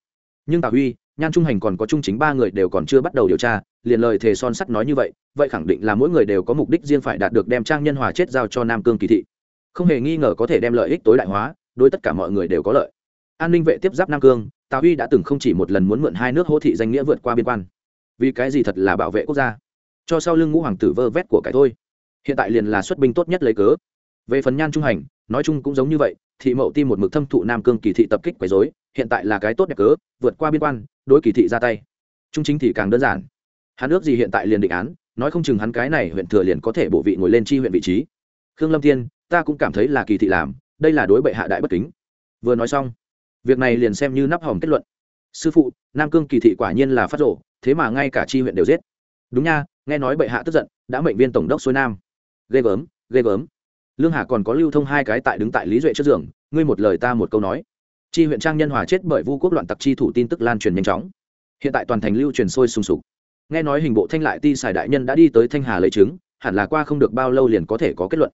nhưng tào huy, nhan trung hành còn có trung chính ba người đều còn chưa bắt đầu điều tra, liền lời thề son sắt nói như vậy vậy khẳng định là mỗi người đều có mục đích riêng phải đạt được đem trang nhân hòa chết giao cho nam cương kỳ thị. Không hề nghi ngờ có thể đem lợi ích tối đại hóa, đối tất cả mọi người đều có lợi. An ninh vệ tiếp giáp nam cương, tào huy đã từng không chỉ một lần muốn mượn hai nước hô thị danh nghĩa vượt qua biên quan. Vì cái gì thật là bảo vệ quốc gia? Cho sau lưng ngũ hoàng tử vơ vét của cái thôi. Hiện tại liền là xuất binh tốt nhất lấy cớ. Về phần nhan trung hành nói chung cũng giống như vậy, thị mậu ti một mực thâm thụ nam cương kỳ thị tập kích quấy dối hiện tại là cái tốt đẹp cớ, vượt qua biên quan, đối kỳ thị ra tay. Trung chính thì càng đơn giản. Hắn ước gì hiện tại liền định án, nói không chừng hắn cái này huyện thừa liền có thể bổ vị ngồi lên chi huyện vị trí. Khương lâm tiên ta cũng cảm thấy là kỳ thị làm, đây là đối bệ hạ đại bất kính. Vừa nói xong, việc này liền xem như nắp hòm kết luận. Sư phụ, nam cương kỳ thị quả nhiên là phát rộ, thế mà ngay cả chi huyện đều giết. Đúng nha, nghe nói bệ hạ tức giận, đã mệnh viên tổng đốc xuôi nam. Ghê gớm ghê gớm lương hà còn có lưu thông hai cái tại đứng tại lý duệ trước giường, ngươi một lời ta một câu nói. Chi huyện trang nhân hòa chết bởi vu quốc loạn tặc chi thủ tin tức lan truyền nhanh chóng. Hiện tại toàn thành lưu truyền sôi sùng sục. Nghe nói hình bộ thanh lại ti xài đại nhân đã đi tới thanh hà lấy chứng, hẳn là qua không được bao lâu liền có thể có kết luận.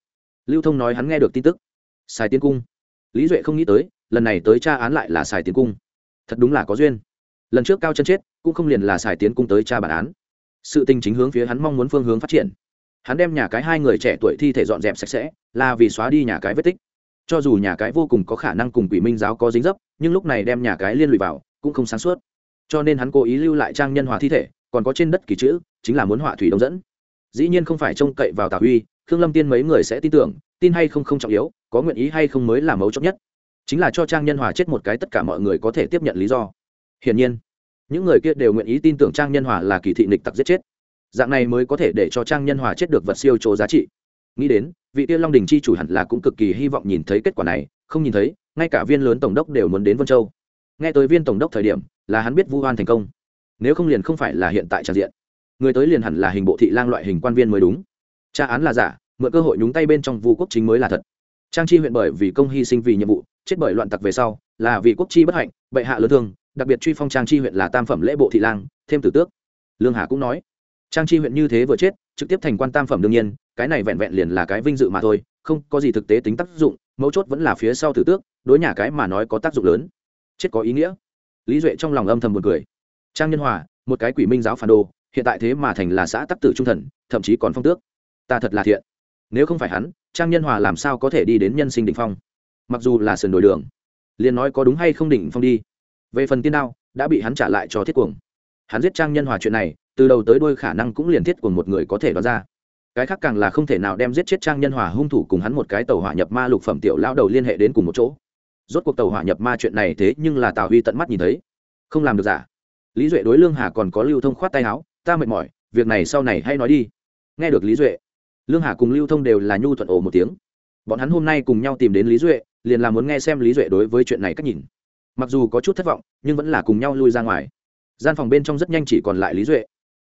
Lưu thông nói hắn nghe được tin tức. Xài tiến cung. Lý duệ không nghĩ tới, lần này tới tra án lại là xài tiến cung. Thật đúng là có duyên. Lần trước cao chân chết, cũng không liền là xài tiến cung tới tra bản án. Sự tình chính hướng phía hắn mong muốn phương hướng phát triển hắn đem nhà cái hai người trẻ tuổi thi thể dọn dẹp sạch sẽ, là vì xóa đi nhà cái vết tích. Cho dù nhà cái vô cùng có khả năng cùng quỷ minh giáo có dính dấp, nhưng lúc này đem nhà cái liên lụy vào, cũng không sáng suốt. Cho nên hắn cố ý lưu lại trang nhân hòa thi thể, còn có trên đất kỳ chữ, chính là muốn họa thủy đông dẫn. Dĩ nhiên không phải trông cậy vào tà huy, khương lâm tiên mấy người sẽ tin tưởng, tin hay không không trọng yếu, có nguyện ý hay không mới là mấu chốt nhất. Chính là cho trang nhân hòa chết một cái tất cả mọi người có thể tiếp nhận lý do. Hiển nhiên, những người kia đều nguyện ý tin tưởng trang nhân hòa là kỳ thị nịch tặc giết chết dạng này mới có thể để cho trang nhân hòa chết được vật siêu chỗ giá trị. Nghĩ đến, vị tiên long đình chi chủ hẳn là cũng cực kỳ hy vọng nhìn thấy kết quả này, không nhìn thấy, ngay cả viên lớn tổng đốc đều muốn đến vân châu. Nghe tới viên tổng đốc thời điểm, là hắn biết vu hoan thành công. Nếu không liền không phải là hiện tại trang diện. Người tới liền hẳn là hình bộ thị lang loại hình quan viên mới đúng. Tra án là giả, mượn cơ hội nhúng tay bên trong vu quốc chính mới là thật. Trang chi huyện bởi vì công hy sinh vì nhiệm vụ, chết bởi loạn tặc về sau, là vì quốc chi bất hạnh, bệ hạ lớn thương, đặc biệt truy phong trang chi huyện là tam phẩm lễ bộ thị lang, thêm tử tước. Lương hà cũng nói trang chi huyện như thế vừa chết, trực tiếp thành quan tam phẩm đương nhiên, cái này vẹn vẹn liền là cái vinh dự mà thôi, không có gì thực tế tính tác dụng, mấu chốt vẫn là phía sau tử tước, đối nhà cái mà nói có tác dụng lớn. Chết có ý nghĩa. Lý duệ trong lòng âm thầm một cười. Trang nhân hòa, một cái quỷ minh giáo phản đồ, hiện tại thế mà thành là xã tắc tử trung thần, thậm chí còn phong tước. Ta thật là thiện. Nếu không phải hắn, trang nhân hòa làm sao có thể đi đến nhân sinh đ ỉ n h phong? Mặc dù là sườn đổi đường, liền nói có đúng hay không đỉnh phong đi. Về phần tiên đao, đã bị hắn trả lại cho thiết cuồng. Hắn giết trang nhân hòa chuyện này từ đầu tới đôi khả năng cũng liền thiết của một người có thể đoán ra. Cái khác càng là không thể nào đem giết chết trang nhân hòa hung thủ cùng hắn một cái tàu hỏa nhập ma lục phẩm tiểu lao đầu liên hệ đến cùng một chỗ. Rốt cuộc tàu hỏa nhập ma chuyện này thế nhưng là tào huy tận mắt nhìn thấy. Không làm được giả. Lý duệ đối lương hà còn có lưu thông khoát tay áo, ta mệt mỏi, việc này sau này hay nói đi. Nghe được lý duệ, lương hà cùng lưu thông đều là nhu thuận ổ một tiếng. Bọn hắn hôm nay cùng nhau tìm đến lý duệ, liền là muốn nghe xem lý duệ đối với chuyện này cách nhìn. Mặc dù có chút thất vọng, nhưng vẫn là cùng nhau lui ra ngoài. Gian phòng bên trong rất nhanh chỉ còn lại lý duệ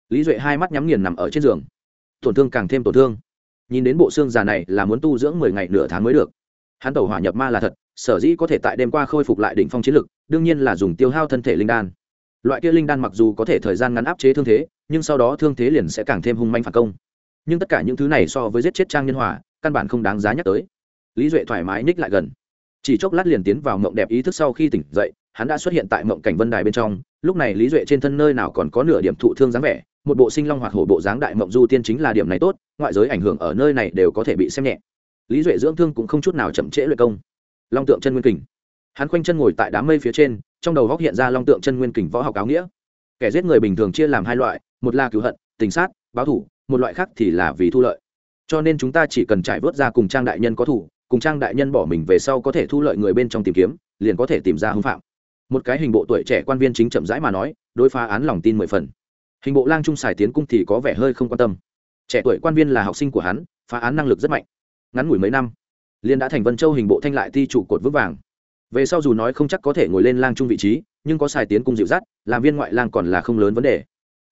lý duệ hai mắt nhắm nghiền nằm ở trên giường. Tổn thương càng thêm tổn thương. Nhìn đến bộ xương già này là muốn tu dưỡng mười ngày nửa tháng mới được. Hắn tẩu hỏa nhập ma là thật, sở dĩ có thể tại đêm qua khôi phục lại đỉnh phong chiến lực, đương nhiên là dùng tiêu hao thân thể linh đan. Loại kia linh đan mặc dù có thể thời gian ngắn áp chế thương thế, nhưng sau đó thương thế liền sẽ càng thêm hung manh phản công. Nhưng tất cả những thứ này so với giết chết trang nhân hòa căn bản không đáng giá nhắc tới. Lý duệ thoải mái ních lại gần. Chỉ chốc lát liền tiến vào mộng đẹp ý thức sau khi tỉnh dậy, hắn đã xuất hiện tại mộng cảnh vân đài bên trong. Lúc này lý duệ trên thân nơi nào còn có nửa điểm thụ thương dáng vẻ một bộ sinh long hoạt hổ bộ dáng đại mộng du tiên chính là điểm này tốt, ngoại giới ảnh hưởng ở nơi này đều có thể bị xem nhẹ. Lý duệ dưỡng thương cũng không chút nào chậm trễ luyện công. Long tượng chân nguyên kình. Hắn khoanh chân ngồi tại đám mây phía trên, trong đầu góc hiện ra long tượng chân nguyên kình võ học áo nghĩa. Kẻ giết người bình thường chia làm hai loại, một là cứu hận, tình sát, báo thủ, một loại khác thì là vì thu lợi. Cho nên chúng ta chỉ cần trải vớt ra cùng trang đại nhân có thủ, cùng trang đại nhân bỏ mình về sau có thể thu lợi người bên trong tìm kiếm, liền có thể tìm ra hưng phạm. Một cái hình bộ tuổi trẻ quan viên chính chậm rãi mà nói, đối phá án lòng tin mười phần hình bộ lang trung xài tiến cung thì có vẻ hơi không quan tâm. Trẻ tuổi quan viên là học sinh của hắn, phá án năng lực rất mạnh. Ngắn ngủi mấy năm liên đã thành vân châu hình bộ thanh lại ti trụ cột vững vàng. Về sau dù nói không chắc có thể ngồi lên lang trung vị trí, nhưng có xài tiến cung dịu dắt, làm viên ngoại lang còn là không lớn vấn đề.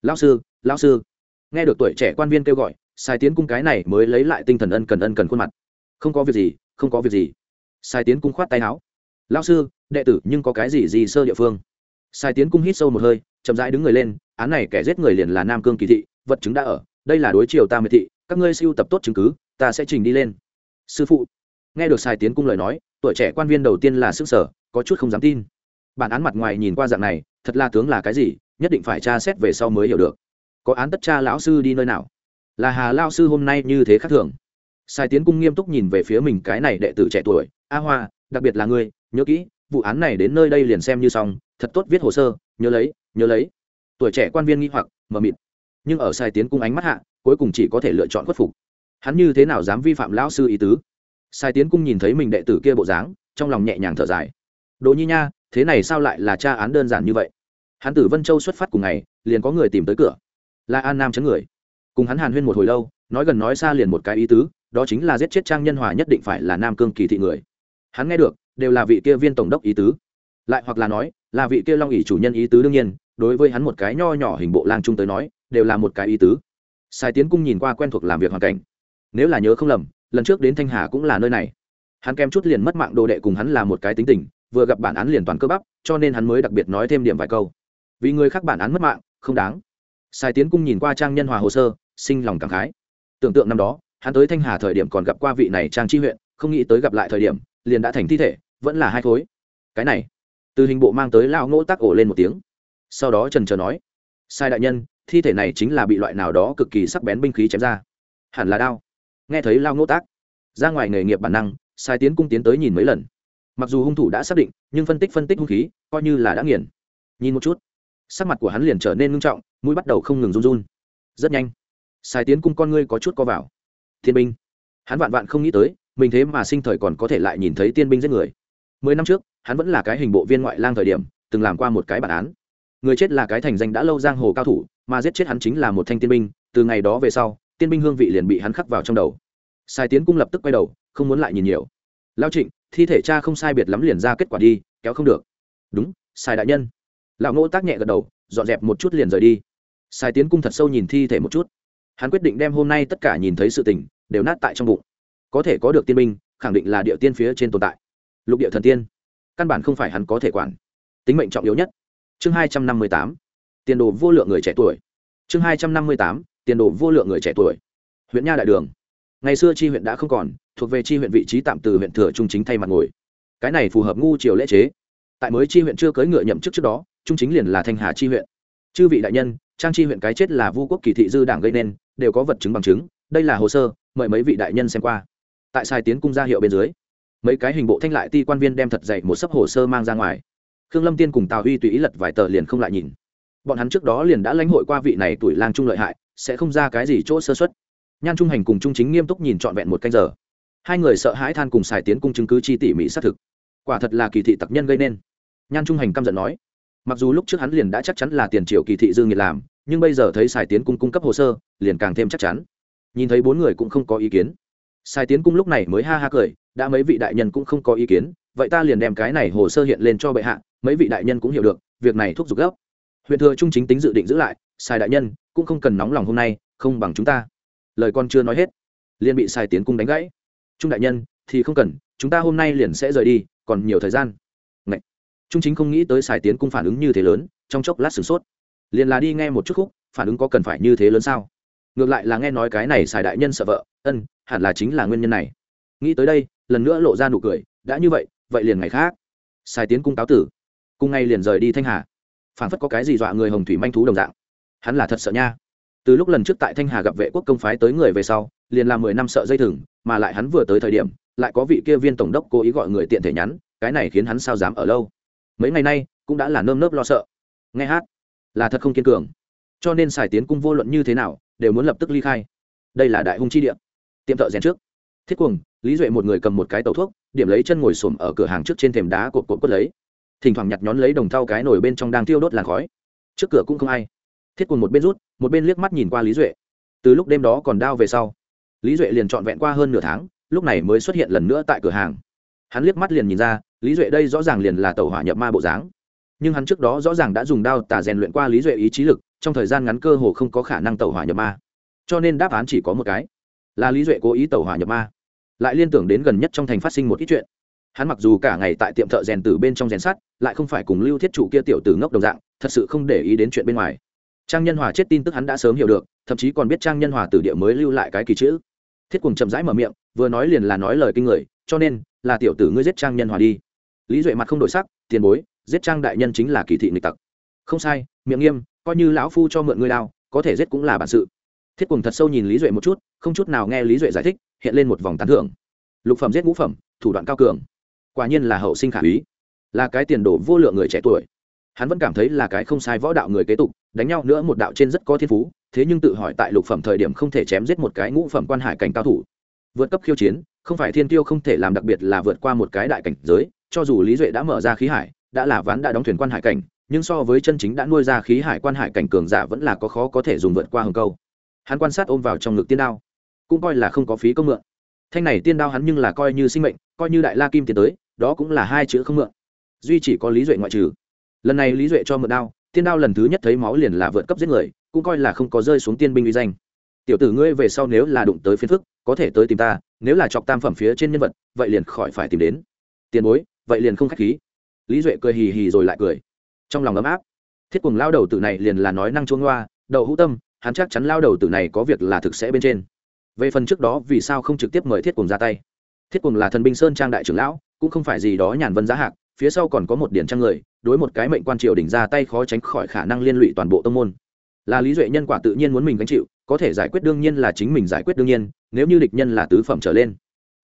Lao sư lao sư. Nghe được tuổi trẻ quan viên kêu gọi, xài tiến cung cái này mới lấy lại tinh thần ân cần ân cần khuôn mặt. Không có việc gì, không có việc gì. Sai tiến cung khoát tay áo. Lao sư, đệ tử nhưng có cái gì gì sơ địa phương? Sai tiến cung hít sâu một hơi chậm rãi đứng người lên, án này kẻ giết người liền là nam cương kỳ thị, vật chứng đã ở, đây là đối chiều ta miệt thị, các ngươi siêu tập tốt chứng cứ, ta sẽ trình đi lên. Sư phụ, nghe được sai tiến cung lời nói, tuổi trẻ quan viên đầu tiên là sức sở, có chút không dám tin. Bản án mặt ngoài nhìn qua dạng này, thật là tướng là cái gì, nhất định phải tra xét về sau mới hiểu được. Có án tất cha lão sư đi nơi nào? Là hà lao sư hôm nay như thế khác thường. Sai tiến cung nghiêm túc nhìn về phía mình cái này đệ tử trẻ tuổi, a hoa, đặc biệt là ngươi, nhớ kỹ, vụ án này đến nơi đây liền xem như xong, thật tốt viết hồ sơ, nhớ lấy nhớ lấy. Tuổi trẻ quan viên nghi hoặc, mờ mịt. Nhưng ở sai tiến cung ánh mắt hạ, cuối cùng chỉ có thể lựa chọn khuất phục. Hắn như thế nào dám vi phạm lão sư ý tứ? Sai tiến cung nhìn thấy mình đệ tử kia bộ dáng, trong lòng nhẹ nhàng thở dài. Đỗ nhi nha, thế này sao lại là tra án đơn giản như vậy? Hắn tử vân châu xuất phát cùng ngày, liền có người tìm tới cửa. Là an nam chấn người. Cùng hắn hàn huyên một hồi lâu, nói gần nói xa liền một cái ý tứ, đó chính là giết chết trang nhân hòa nhất định phải là nam cương kỳ thị người. Hắn nghe được, đều là vị kia viên tổng đốc ý tứ. Lại hoặc là nói, là vị kia long ỷ chủ nhân ý tứ đương nhiên đối với hắn một cái nho nhỏ hình bộ lang trung tới nói, đều là một cái ý tứ. Sai tiến cung nhìn qua quen thuộc làm việc hoàn cảnh. Nếu là nhớ không lầm, lần trước đến thanh hà cũng là nơi này. Hắn kem chút liền mất mạng, đồ đệ cùng hắn là một cái tính tình, vừa gặp bản án liền toàn cơ bắp, cho nên hắn mới đặc biệt nói thêm điểm vài câu. Vì người khác bản án mất mạng, không đáng. Sai tiến cung nhìn qua trang nhân hòa hồ sơ, sinh lòng cảm khái. Tưởng tượng năm đó, hắn tới thanh hà thời điểm còn gặp qua vị này trang chi huyện, không nghĩ tới gặp lại thời điểm, liền đã thành thi thể, vẫn là hai khối. Cái này, từ hình bộ mang tới lao ngỗ tắc ổ lên một tiếng sau đó trần trờ nói, sai đại nhân, thi thể này chính là bị loại nào đó cực kỳ sắc bén binh khí chém ra. Hẳn là đao. Nghe thấy lao ngỗ tác, ra ngoài nghề nghiệp bản năng, sai tiến cung tiến tới nhìn mấy lần. Mặc dù hung thủ đã xác định, nhưng phân tích phân tích hung khí, coi như là đã nghiền. Nhìn một chút, sắc mặt của hắn liền trở nên ngưng trọng, mũi bắt đầu không ngừng run run. Rất nhanh, sai tiến cung con ngươi có chút co vào. Thiên binh. Hắn vạn vạn không nghĩ tới, mình thế mà sinh thời còn có thể lại nhìn thấy tiên binh giết người. Mười năm trước, hắn vẫn là cái hình bộ viên ngoại lang thời điểm, từng làm qua một cái bản án người chết là cái thành danh đã lâu giang hồ cao thủ, mà giết chết hắn chính là một thanh tiên binh, từ ngày đó về sau, tiên binh hương vị liền bị hắn khắc vào trong đầu. Sai tiến cung lập tức quay đầu, không muốn lại nhìn nhiều. Lao trịnh, thi thể cha không sai biệt lắm liền ra kết quả đi, kéo không được. Đúng, sai đại nhân. Lão ngô tác nhẹ gật đầu, dọn dẹp một chút liền rời đi. Sai tiến cung thật sâu nhìn thi thể một chút. Hắn quyết định đem hôm nay tất cả nhìn thấy sự tình, đều nát tại trong bụng. Có thể có được tiên binh, khẳng định là địa tiên phía trên tồn tại. Lục địa thần tiên. Căn bản không phải hắn có thể quản. Tính mệnh trọng yếu nhất chương hai trăm năm mươi tám, tiền đồ vô lượng người trẻ tuổi. Chương hai trăm năm mươi tám, tiền đồ vô lượng người trẻ tuổi. Huyện nha đại đường. Ngày xưa chi huyện đã không còn, thuộc về chi huyện vị trí tạm từ huyện thừa trung chính thay mặt ngồi. Cái này phù hợp ngu triều lễ chế. Tại mới chi huyện chưa cưỡi ngựa nhậm chức trước đó, trung chính liền là thanh hà chi huyện. Chư vị đại nhân, trang chi huyện cái chết là vu quốc kỳ thị dư đảng gây nên, đều có vật chứng bằng chứng, đây là hồ sơ, mời mấy vị đại nhân xem qua. Tại sai tiến cung ra hiệu bên dưới, mấy cái hình bộ thanh lại ti quan viên đem thật dậy một sấp hồ sơ mang ra ngoài khương lâm tiên cùng tào huy tùy ý lật vài tờ liền không lại nhìn. Bọn hắn trước đó liền đã lãnh hội qua vị này tuổi lang trung lợi hại, sẽ không ra cái gì chỗ sơ xuất nhan trung hành cùng trung chính nghiêm túc nhìn trọn vẹn một canh giờ. Hai người sợ hãi than cùng xài tiến cung chứng cứ chi tỉ mỉ xác thực. Quả thật là kỳ thị tặc nhân gây nên. Nhan trung hành căm giận nói. Mặc dù lúc trước hắn liền đã chắc chắn là tiền triệu kỳ thị dương nghiệt làm, nhưng bây giờ thấy xài tiến cung cung cấp hồ sơ, liền càng thêm chắc chắn. Nhìn thấy bốn người cũng không có ý kiến. Xài tiến cung lúc này mới ha ha cười, đã mấy vị đại nhân cũng không có ý kiến vậy ta liền đem cái này hồ sơ hiện lên cho bệ hạ, mấy vị đại nhân cũng hiểu được, việc này thúc giục gấp. Huyện thừa trung chính tính dự định giữ lại, xài đại nhân cũng không cần nóng lòng hôm nay, không bằng chúng ta. Lời con chưa nói hết, liền bị xài tiến cung đánh gãy. Trung đại nhân, thì không cần, chúng ta hôm nay liền sẽ rời đi, còn nhiều thời gian. Ngậy. trung chính không nghĩ tới xài tiến cung phản ứng như thế lớn, trong chốc lát sửng sốt. Liền là đi nghe một chút khúc, phản ứng có cần phải như thế lớn sao? Ngược lại là nghe nói cái này xài đại nhân sợ vợ, ân, hẳn là chính là nguyên nhân này. Nghĩ tới đây, lần nữa lộ ra nụ cười, đã như vậy vậy liền ngày khác. Xài tiến cung cáo tử. Cùng ngay liền rời đi thanh hà. Phản phất có cái gì dọa người hồng thủy manh thú đồng dạng. Hắn là thật sợ nha. Từ lúc lần trước tại thanh hà gặp vệ quốc công phái tới người về sau, liền làm mười năm sợ dây thừng, mà lại hắn vừa tới thời điểm, lại có vị kia viên tổng đốc cố ý gọi người tiện thể nhắn, cái này khiến hắn sao dám ở lâu. Mấy ngày nay, cũng đã là nơm nớp lo sợ. Nghe hát, là thật không kiên cường. Cho nên xài tiến cung vô luận như thế nào, đều muốn lập tức ly khai. Đây là đại hung chi địa. Tiệm thợ rèn trước thiết cuồng, lý duệ một người cầm một cái tàu thuốc, điểm lấy chân ngồi xổm ở cửa hàng trước trên thềm đá cột cột quất lấy. Thỉnh thoảng nhặt nhón lấy đồng thau cái nồi bên trong đang tiêu đốt làn khói. Trước cửa cũng không ai. Thiết cuồng một bên rút, một bên liếc mắt nhìn qua lý duệ. Từ lúc đêm đó còn đao về sau, lý duệ liền trọn vẹn qua hơn nửa tháng, lúc này mới xuất hiện lần nữa tại cửa hàng. Hắn liếc mắt liền nhìn ra, lý duệ đây rõ ràng liền là tàu hỏa nhập ma bộ dáng. Nhưng hắn trước đó rõ ràng đã dùng đao tà rèn luyện qua lý duệ ý chí lực, trong thời gian ngắn cơ hồ không có khả năng tàu hỏa nhập ma. Cho nên đáp án chỉ có một cái, là lý duệ cố ý tàu hỏa nhập ma lại liên tưởng đến gần nhất trong thành phát sinh một ít chuyện. Hắn mặc dù cả ngày tại tiệm thợ rèn từ bên trong rèn sắt, lại không phải cùng lưu thiết chủ kia tiểu tử ngốc đồng dạng, thật sự không để ý đến chuyện bên ngoài. Trang nhân hòa chết tin tức hắn đã sớm hiểu được, thậm chí còn biết trang nhân hòa từ địa mới lưu lại cái kỳ chữ. Thiết cùng chậm rãi mở miệng, vừa nói liền là nói lời kinh người, cho nên, là tiểu tử ngươi giết trang nhân hòa đi. Lý duệ mặt không đổi sắc, tiền bối, giết trang đại nhân chính là kỳ thị nghịch tặc. Không sai, miệng nghiêm, coi như lão phu cho mượn ngươi đao, có thể giết cũng là bản sự thiết cùng thật sâu nhìn lý duệ một chút, không chút nào nghe lý duệ giải thích, hiện lên một vòng tán thưởng. Lục phẩm giết ngũ phẩm, thủ đoạn cao cường. Quả nhiên là hậu sinh khả úy. Là cái tiền đồ vô lượng người trẻ tuổi. Hắn vẫn cảm thấy là cái không sai võ đạo người kế tục, đánh nhau nữa một đạo trên rất có thiên phú, thế nhưng tự hỏi tại lục phẩm thời điểm không thể chém giết một cái ngũ phẩm quan hải cảnh cao thủ. Vượt cấp khiêu chiến, không phải thiên tiêu không thể làm đặc biệt là vượt qua một cái đại cảnh giới, cho dù lý duệ đã mở ra khí hải, đã là ván đã đóng thuyền quan hải cảnh, nhưng so với chân chính đã nuôi ra khí hải quan hải cảnh cường giả vẫn là có khó có thể dùng vượt qua hừng câu hắn quan sát ôm vào trong ngực tiên đao, cũng coi là không có phí công mượn. Thanh này tiên đao hắn nhưng là coi như sinh mệnh, coi như đại la kim tiến tới, đó cũng là hai chữ không mượn. Duy chỉ có lý duệ ngoại trừ. Lần này lý duệ cho mượn đao, tiên đao lần thứ nhất thấy máu liền là vượt cấp giết người, cũng coi là không có rơi xuống tiên binh uy danh. Tiểu tử ngươi về sau nếu là đụng tới phiến phức, có thể tới tìm ta, nếu là chọc tam phẩm phía trên nhân vật, vậy liền khỏi phải tìm đến. Tiền bối, vậy liền không k h á c h khí. Lý duệ cười hì hì rồi lại cười. Trong lòng ấm áp, thiết cùng lao đầu tử này liền là nói năng chuông loa đậu hữu tâm hắn chắc chắn lao đầu tử này có việc là thực sẽ bên trên. Về phần trước đó, vì sao không trực tiếp mời thiết cùng ra tay? Thiết cùng là thần binh sơn trang đại trưởng lão, cũng không phải gì đó nhàn vân giá hạc, phía sau còn có một điển trang người, đối một cái mệnh quan triều đỉnh ra tay khó tránh khỏi khả năng liên lụy toàn bộ tông môn. Là lý duệ nhân quả tự nhiên muốn mình gánh chịu, có thể giải quyết đương nhiên là chính mình giải quyết đương nhiên, nếu như địch nhân là tứ phẩm trở lên.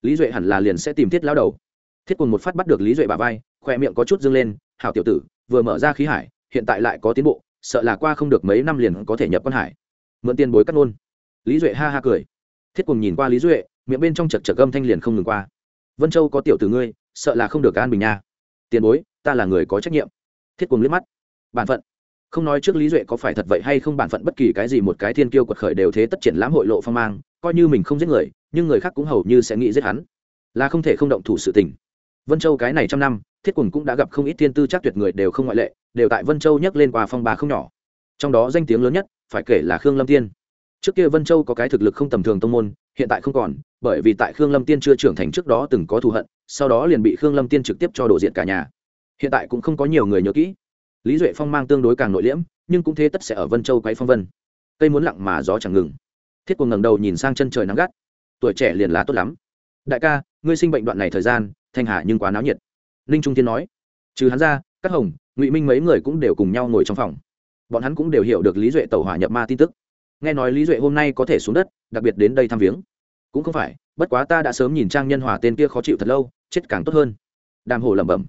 Lý duệ hẳn là liền sẽ tìm thiết lao đầu. Thiết cùng một phát bắt được lý duệ bà vai khoe miệng có chút dâng lên, hảo tiểu tử, vừa mở ra khí hải, hiện tại lại có tiến bộ, sợ là qua không được mấy năm liền có thể nhập quan hải mượn tiền bối cắt ngôn lý duệ ha ha cười. Thiết cùng nhìn qua lý duệ, miệng bên trong chật chật âm thanh liền không ngừng qua. Vân châu có tiểu từ ngươi, sợ là không được an bình nha. Tiền bối, ta là người có trách nhiệm. Thiết cùng liếc mắt. Bản phận. Không nói trước lý duệ có phải thật vậy hay không bản phận bất kỳ cái gì một cái thiên kiêu quật khởi đều thế tất triển lãm hội lộ phong mang, coi như mình không giết người, nhưng người khác cũng hầu như sẽ nghĩ giết hắn. Là không thể không động thủ sự tình. Vân châu cái này trăm năm, thiết cùng cũng đã gặp không ít thiên tư chắc tuyệt người đều không ngoại lệ, đều tại vân châu nhắc lên qua phong bà không nhỏ. Trong đó danh tiếng lớn nhất phải kể là khương lâm tiên. Trước kia vân châu có cái thực lực không tầm thường tông môn, hiện tại không còn, bởi vì tại khương lâm tiên chưa trưởng thành trước đó từng có thù hận, sau đó liền bị khương lâm tiên trực tiếp cho đổ diện cả nhà. Hiện tại cũng không có nhiều người nhớ kỹ. Lý duệ phong mang tương đối càng nội liễm, nhưng cũng thế tất sẽ ở vân châu quấy phong vân. Cây muốn lặng mà gió chẳng ngừng. Thiết quân ngẩng đầu nhìn sang chân trời nắng gắt. Tuổi trẻ liền là tốt lắm. Đại ca, ngươi sinh bệnh đoạn này thời gian, thanh hà nhưng quá náo nhiệt. Ninh trung thiên nói. Trừ hắn ra các hồng, ngụy minh mấy người cũng đều cùng nhau ngồi trong phòng bọn hắn cũng đều hiểu được lý duệ tẩu hỏa nhập ma tin tức. Nghe nói lý duệ hôm nay có thể xuống đất, đặc biệt đến đây thăm viếng. Cũng không phải, bất quá ta đã sớm nhìn trang nhân hòa tên kia khó chịu thật lâu, chết càng tốt hơn. Đàm hồ lẩm bẩm.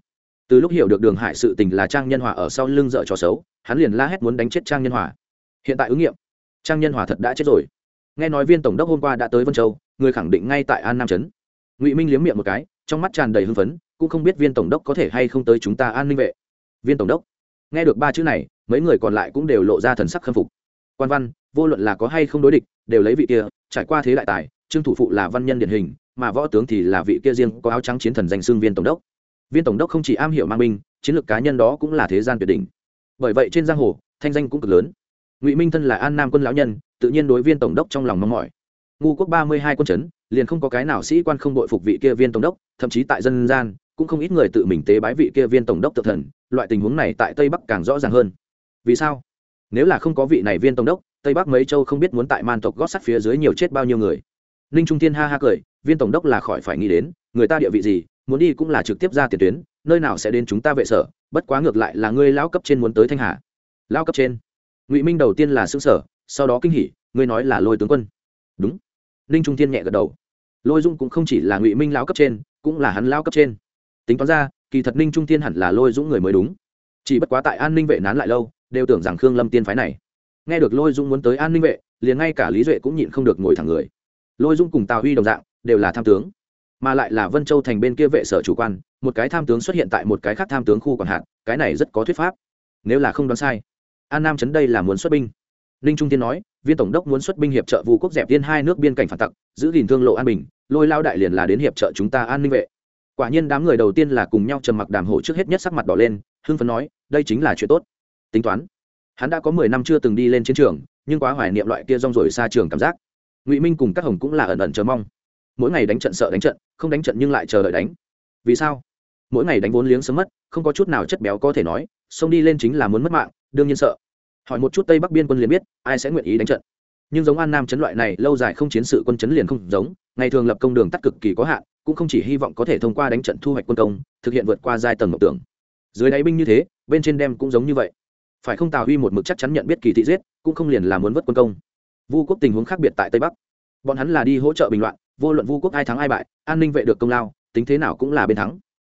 Từ lúc hiểu được đường hải sự tình là trang nhân hòa ở sau lưng dợ trò xấu, hắn liền la hét muốn đánh chết trang nhân hòa. Hiện tại ứng nghiệm. Trang nhân hòa thật đã chết rồi. Nghe nói viên tổng đốc hôm qua đã tới vân châu, người khẳng định ngay tại an nam trấn. Ngụy minh liếm miệng một cái, trong mắt tràn đầy hưng phấn, cũng không biết viên tổng đốc có thể hay không tới chúng ta an ninh vệ. Viên tổng đốc nghe được ba chữ này, mấy người còn lại cũng đều lộ ra thần sắc khâm phục. Quan văn, vô luận là có hay không đối địch, đều lấy vị kia, trải qua thế đại tài, trương thủ phụ là văn nhân điển hình, mà võ tướng thì là vị kia riêng có áo trắng chiến thần danh xương viên tổng đốc. Viên tổng đốc không chỉ am hiểu mang binh, chiến lược cá nhân đó cũng là thế gian tuyệt đỉnh. Bởi vậy trên giang hồ, thanh danh cũng cực lớn. Ngụy minh thân là an nam quân lão nhân, tự nhiên đối viên tổng đốc trong lòng mong mỏi. Ngu quốc ba mươi hai quân chấn, liền không có cái nào sĩ quan không đội phục vị kia viên tổng đốc, thậm chí tại dân gian cũng không ít người tự mình tế bái vị kia viên tổng đốc tự thần, loại tình huống này tại tây bắc càng rõ ràng hơn. Vì sao? Nếu là không có vị này viên tổng đốc, tây bắc mấy châu không biết muốn tại man tộc gót sắt phía dưới nhiều chết bao nhiêu người. Ninh trung thiên ha ha cười, viên tổng đốc là khỏi phải nghĩ đến, người ta địa vị gì, muốn đi cũng là trực tiếp ra tiền tuyến, nơi nào sẽ đến chúng ta vệ sở, bất quá ngược lại là ngươi lão cấp trên muốn tới thanh hà. Lao cấp trên? Ngụy minh đầu tiên là xương sở sau đó kinh hỉ, ngươi nói là lôi tướng quân. Đúng. Ninh trung thiên nhẹ gật đầu. Lôi dung cũng không chỉ là ngụy minh lão cấp trên, cũng là hắn lao cấp trên tính toán ra, kỳ thật ninh trung tiên hẳn là lôi dũng người mới đúng. Chỉ bất quá tại an ninh vệ nán lại lâu, đều tưởng rằng khương lâm tiên phái này. Nghe được lôi dũng muốn tới an ninh vệ, liền ngay cả lý duệ cũng nhịn không được ngồi thẳng người. Lôi dung cùng tào huy đồng dạng, đều là tham tướng. Mà lại là vân châu thành bên kia vệ sở chủ quan, một cái tham tướng xuất hiện tại một cái khác tham tướng khu quản hạn, cái này rất có thuyết pháp. Nếu là không đoán sai, an nam chấn đây là muốn xuất binh. Ninh trung tiên nói, viên tổng đốc muốn xuất binh hiệp trợ vu quốc dẹp tiên hai nước biên cảnh phản tặc, giữ gìn thương lộ an bình, lôi lao đại liền là đến hiệp trợ chúng ta an ninh vệ quả nhiên đám người đầu tiên là cùng nhau trầm mặc đàm hộ trước hết nhất sắc mặt đỏ lên, hưng phấn nói, đây chính là chuyện tốt. Tính toán. Hắn đã có mười năm chưa từng đi lên chiến trường, nhưng quá hoài niệm loại kia rong rồi xa trường cảm giác. Ngụy minh cùng các hồng cũng là ẩn ẩn chờ mong. Mỗi ngày đánh trận sợ đánh trận, không đánh trận nhưng lại chờ đợi đánh. Vì sao? Mỗi ngày đánh vốn liếng sớm mất, không có chút nào chất béo có thể nói, xông đi lên chính là muốn mất mạng, đương nhiên sợ. Hỏi một chút tây bắc biên quân liền biết, ai sẽ nguyện ý đánh trận nhưng giống an nam chấn loại này, lâu dài không chiến sự quân chấn liền không giống, ngày thường lập công đường tắt cực kỳ có hạn, cũng không chỉ hy vọng có thể thông qua đánh trận thu hoạch quân công, thực hiện vượt qua giai tầng mộng tưởng. Dưới đáy binh như thế, bên trên đem cũng giống như vậy. Phải không tào huy một mực chắc chắn nhận biết kỳ thị giết, cũng không liền là muốn vớt quân công. Vu quốc tình huống khác biệt tại tây bắc. Bọn hắn là đi hỗ trợ bình loạn, vô luận vu quốc ai thắng ai bại, an ninh vệ được công lao, tính thế nào cũng là bên thắng.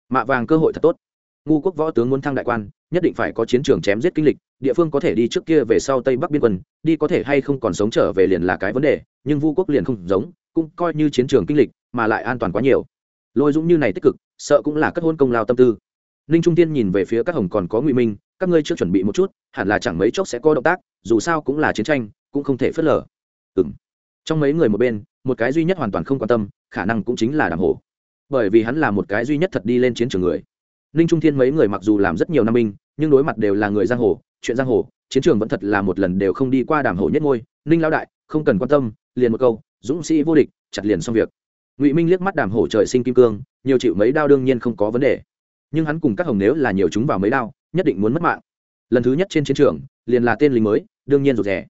Mạ vàng cơ hội thật tốt. Ngu quốc võ tướng muốn thăng đại quan nhất định phải có chiến trường chém giết kinh lịch, địa phương có thể đi trước kia về sau tây bắc biên quân, đi có thể hay không còn sống trở về liền là cái vấn đề, nhưng vu quốc liền không giống, cũng coi như chiến trường kinh lịch, mà lại an toàn quá nhiều. Lôi dũng như này tích cực, sợ cũng là cất hôn công lao tâm tư. Ninh trung tiên nhìn về phía các hồng còn có ngụy minh, các ngươi chưa chuẩn bị một chút, hẳn là chẳng mấy chốc sẽ có động tác, dù sao cũng là chiến tranh, cũng không thể phớt lờ. Ừ m trong mấy người một bên, một cái duy nhất hoàn toàn không quan tâm, khả năng cũng chính là đàm hổ. Bởi vì hắn là một cái duy nhất thật đi lên chiến trường người. Ninh trung thiên mấy người mặc dù làm rất nhiều năm binh nhưng đối mặt đều là người giang hồ, chuyện giang hồ, chiến trường vẫn thật là một lần đều không đi qua đàm hồ nhất ngôi. Ninh lão đại, không cần quan tâm, liền một câu, dũng sĩ vô địch, chặt liền xong việc. Ngụy minh liếc mắt đàm hổ trời sinh kim cương, nhiều chịu mấy đao đương nhiên không có vấn đề. Nhưng hắn cùng các hồng nếu là nhiều chúng vào mấy đao, nhất định muốn mất mạng. Lần thứ nhất trên chiến trường, liền là tên lính mới, đương nhiên rụt rẻ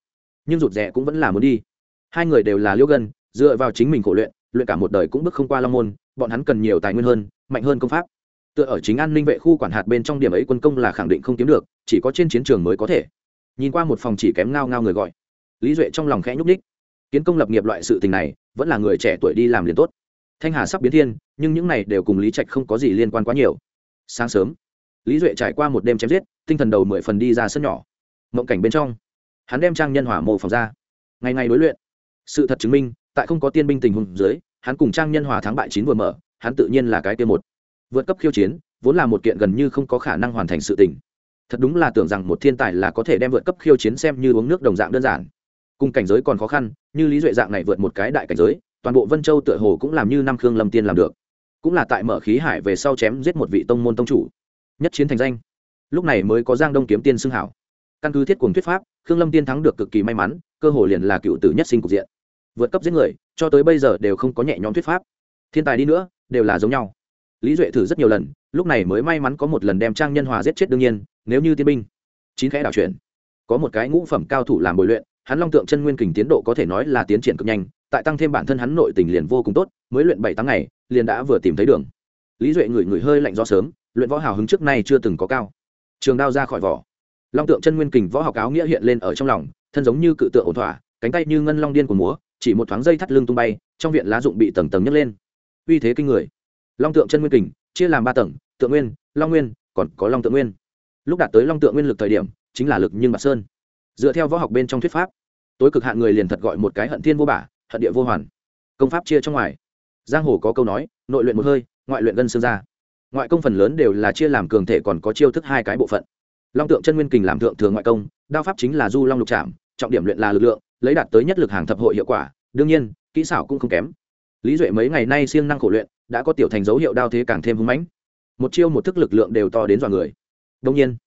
nhưng rụt rẻ cũng vẫn là muốn đi. Hai người đều là liễu gân, dựa vào chính mình khổ luyện luyện cả một đời cũng bước không qua long môn, bọn hắn cần nhiều tài nguyên hơn, mạnh hơn công pháp tựa ở chính an ninh vệ khu quản hạt bên trong điểm ấy quân công là khẳng định không kiếm được, chỉ có trên chiến trường mới có thể. Nhìn qua một phòng chỉ kém ngao ngao người gọi. Lý duệ trong lòng khẽ nhúc ních kiến công lập nghiệp loại sự tình này, vẫn là người trẻ tuổi đi làm liền tốt. Thanh hà sắp biến thiên, nhưng những này đều cùng lý trạch không có gì liên quan quá nhiều. Sáng sớm, lý duệ trải qua một đêm chém giết, tinh thần đầu mười phần đi ra sân nhỏ. Mộng cảnh bên trong, hắn đem trang nhân hỏa mộ phòng ra. Ngày ngày đối luyện. Sự thật chứng minh, tại không có tiên binh tình huống dưới, hắn cùng trang nhân hòa thắng bại chín vừa mở, hắn tự nhiên là cái kia một vượt cấp khiêu chiến, vốn là một kiện gần như không có khả năng hoàn thành sự tình. Thật đúng là tưởng rằng một thiên tài là có thể đem vượt cấp khiêu chiến xem như uống nước đồng dạng đơn giản. Cùng cảnh giới còn khó khăn, như lý duệ dạng này vượt một cái đại cảnh giới, toàn bộ vân châu tựa hồ cũng làm như năm khương lâm tiên làm được. Cũng là tại mở khí hải về sau chém giết một vị tông môn tông chủ. Nhất chiến thành danh. Lúc này mới có giang đông kiếm tiên xưng hảo. Căn cứ thiết cùng thuyết pháp, khương lâm tiên thắng được cực kỳ may mắn, cơ hội liền là cựu tử nhất sinh cục diện. Vượt cấp giết người, cho tới bây giờ đều không có nhẹ nhõm thuyết pháp. Thiên tài đi nữa, đều là giống nhau lý duệ thử rất nhiều lần, lúc này mới may mắn có một lần đem trang nhân hòa giết chết đương nhiên, nếu như tiên binh. Chín khẽ đảo chuyển. Có một cái ngũ phẩm cao thủ làm bồi luyện, hắn long tượng chân nguyên kình tiến độ có thể nói là tiến triển cực nhanh, tại tăng thêm bản thân hắn nội tình liền vô cùng tốt, mới luyện bảy tháng ngày, liền đã vừa tìm thấy đường. Lý duệ ngửi ngửi hơi lạnh do sớm, luyện võ hào hứng trước nay chưa từng có cao. Trường đao ra khỏi vỏ. Long tượng chân nguyên kình võ học áo nghĩa hiện lên ở trong lòng, thân giống như cự tượng ổn thỏa, cánh tay như ngân long điên của múa, chỉ một thoáng dây thắt lưng tung bay, trong viện lá dụng bị tầng tầng nhấc lên. Uy thế kinh người long tượng chân nguyên kình, chia làm ba tầng, tượng nguyên, long nguyên, còn có long tượng nguyên. Lúc đạt tới long tượng nguyên lực thời điểm, chính là lực nhưng bạc sơn. Dựa theo võ học bên trong thuyết pháp, tối cực hạn người liền thật gọi một cái hận thiên vô bả, hận địa vô hoàn. Công pháp chia trong ngoài. Giang hồ có câu nói, nội luyện một hơi, ngoại luyện gân xương ra. Ngoại công phần lớn đều là chia làm cường thể còn có chiêu thức hai cái bộ phận. Long tượng chân nguyên kình làm thượng thường ngoại công, đao pháp chính là du long lục trạm trọng điểm luyện là lực lượng, lấy đạt tới nhất lực hàng thập hội hiệu quả. Đương nhiên, kỹ xảo cũng không kém lý duệ mấy ngày nay siêng năng khổ luyện, đã có tiểu thành dấu hiệu đao thế càng thêm hưng mãnh. Một chiêu một thức lực lượng đều to đến dọa người. Đông nhiên,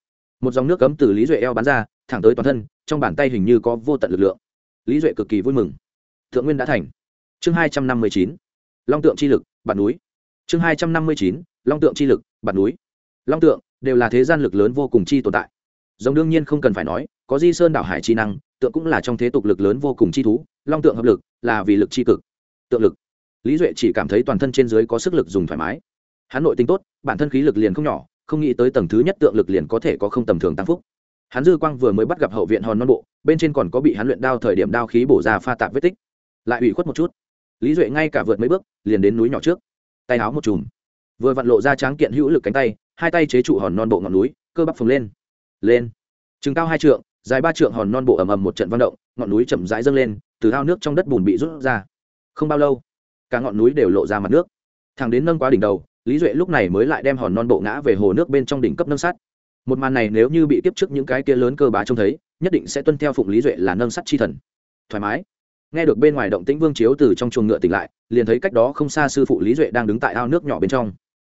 một dòng nước cấm từ lý duệ eo bắn ra, thẳng tới toàn thân, trong bàn tay hình như có vô tận lực lượng. Lý duệ cực kỳ vui mừng. Thượng nguyên đã thành. Chương hai trăm năm mươi chín, long tượng chi lực, bản núi. Chương hai trăm năm mươi chín, long tượng chi lực, bản núi. Long tượng đều là thế gian lực lớn vô cùng chi tồn tại. Giống đương nhiên không cần phải nói, có di sơn đảo hải chi năng, tượng cũng là trong thế tục lực lớn vô cùng chi thú, long tượng hợp lực là vì lực chi cực. Tượng lực lý duệ chỉ cảm thấy toàn thân trên dưới có sức lực dùng thoải mái. Hắn nội tính tốt, bản thân khí lực liền không nhỏ, không nghĩ tới tầng thứ nhất tượng lực liền có thể có không tầm thường tăng phúc. Hắn dư quang vừa mới bắt gặp hậu viện hòn non bộ, bên trên còn có bị hắn luyện đao thời điểm đao khí bổ ra pha tạp vết tích. Lại ủy khuất một chút. Lý duệ ngay cả vượt mấy bước, liền đến núi nhỏ trước. Tay áo một chùm. Vừa vặn lộ ra tráng kiện hữu lực cánh tay, hai tay chế trụ hòn non bộ ngọn núi, cơ bắp phồng lên. Lên. Chừng cao hai trượng, dài ba trượng hòn non bộ ầm ầm một trận văn động, ngọn núi chậm rãi dâng lên, từ ao nước trong đất bùn bị rút ra. Không bao lâu cả ngọn núi đều lộ ra mặt nước. Thằng đến nâng quá đỉnh đầu, lý duệ lúc này mới lại đem hòn non bộ ngã về hồ nước bên trong đỉnh cấp nâng sắt. Một màn này nếu như bị tiếp trước những cái kia lớn cơ bá trông thấy, nhất định sẽ tuân theo phụng lý duệ là nâng sắt chi thần. Thoải mái. Nghe được bên ngoài động tĩnh vương chiếu từ trong chuồng ngựa tỉnh lại, liền thấy cách đó không xa sư phụ lý duệ đang đứng tại ao nước nhỏ bên trong.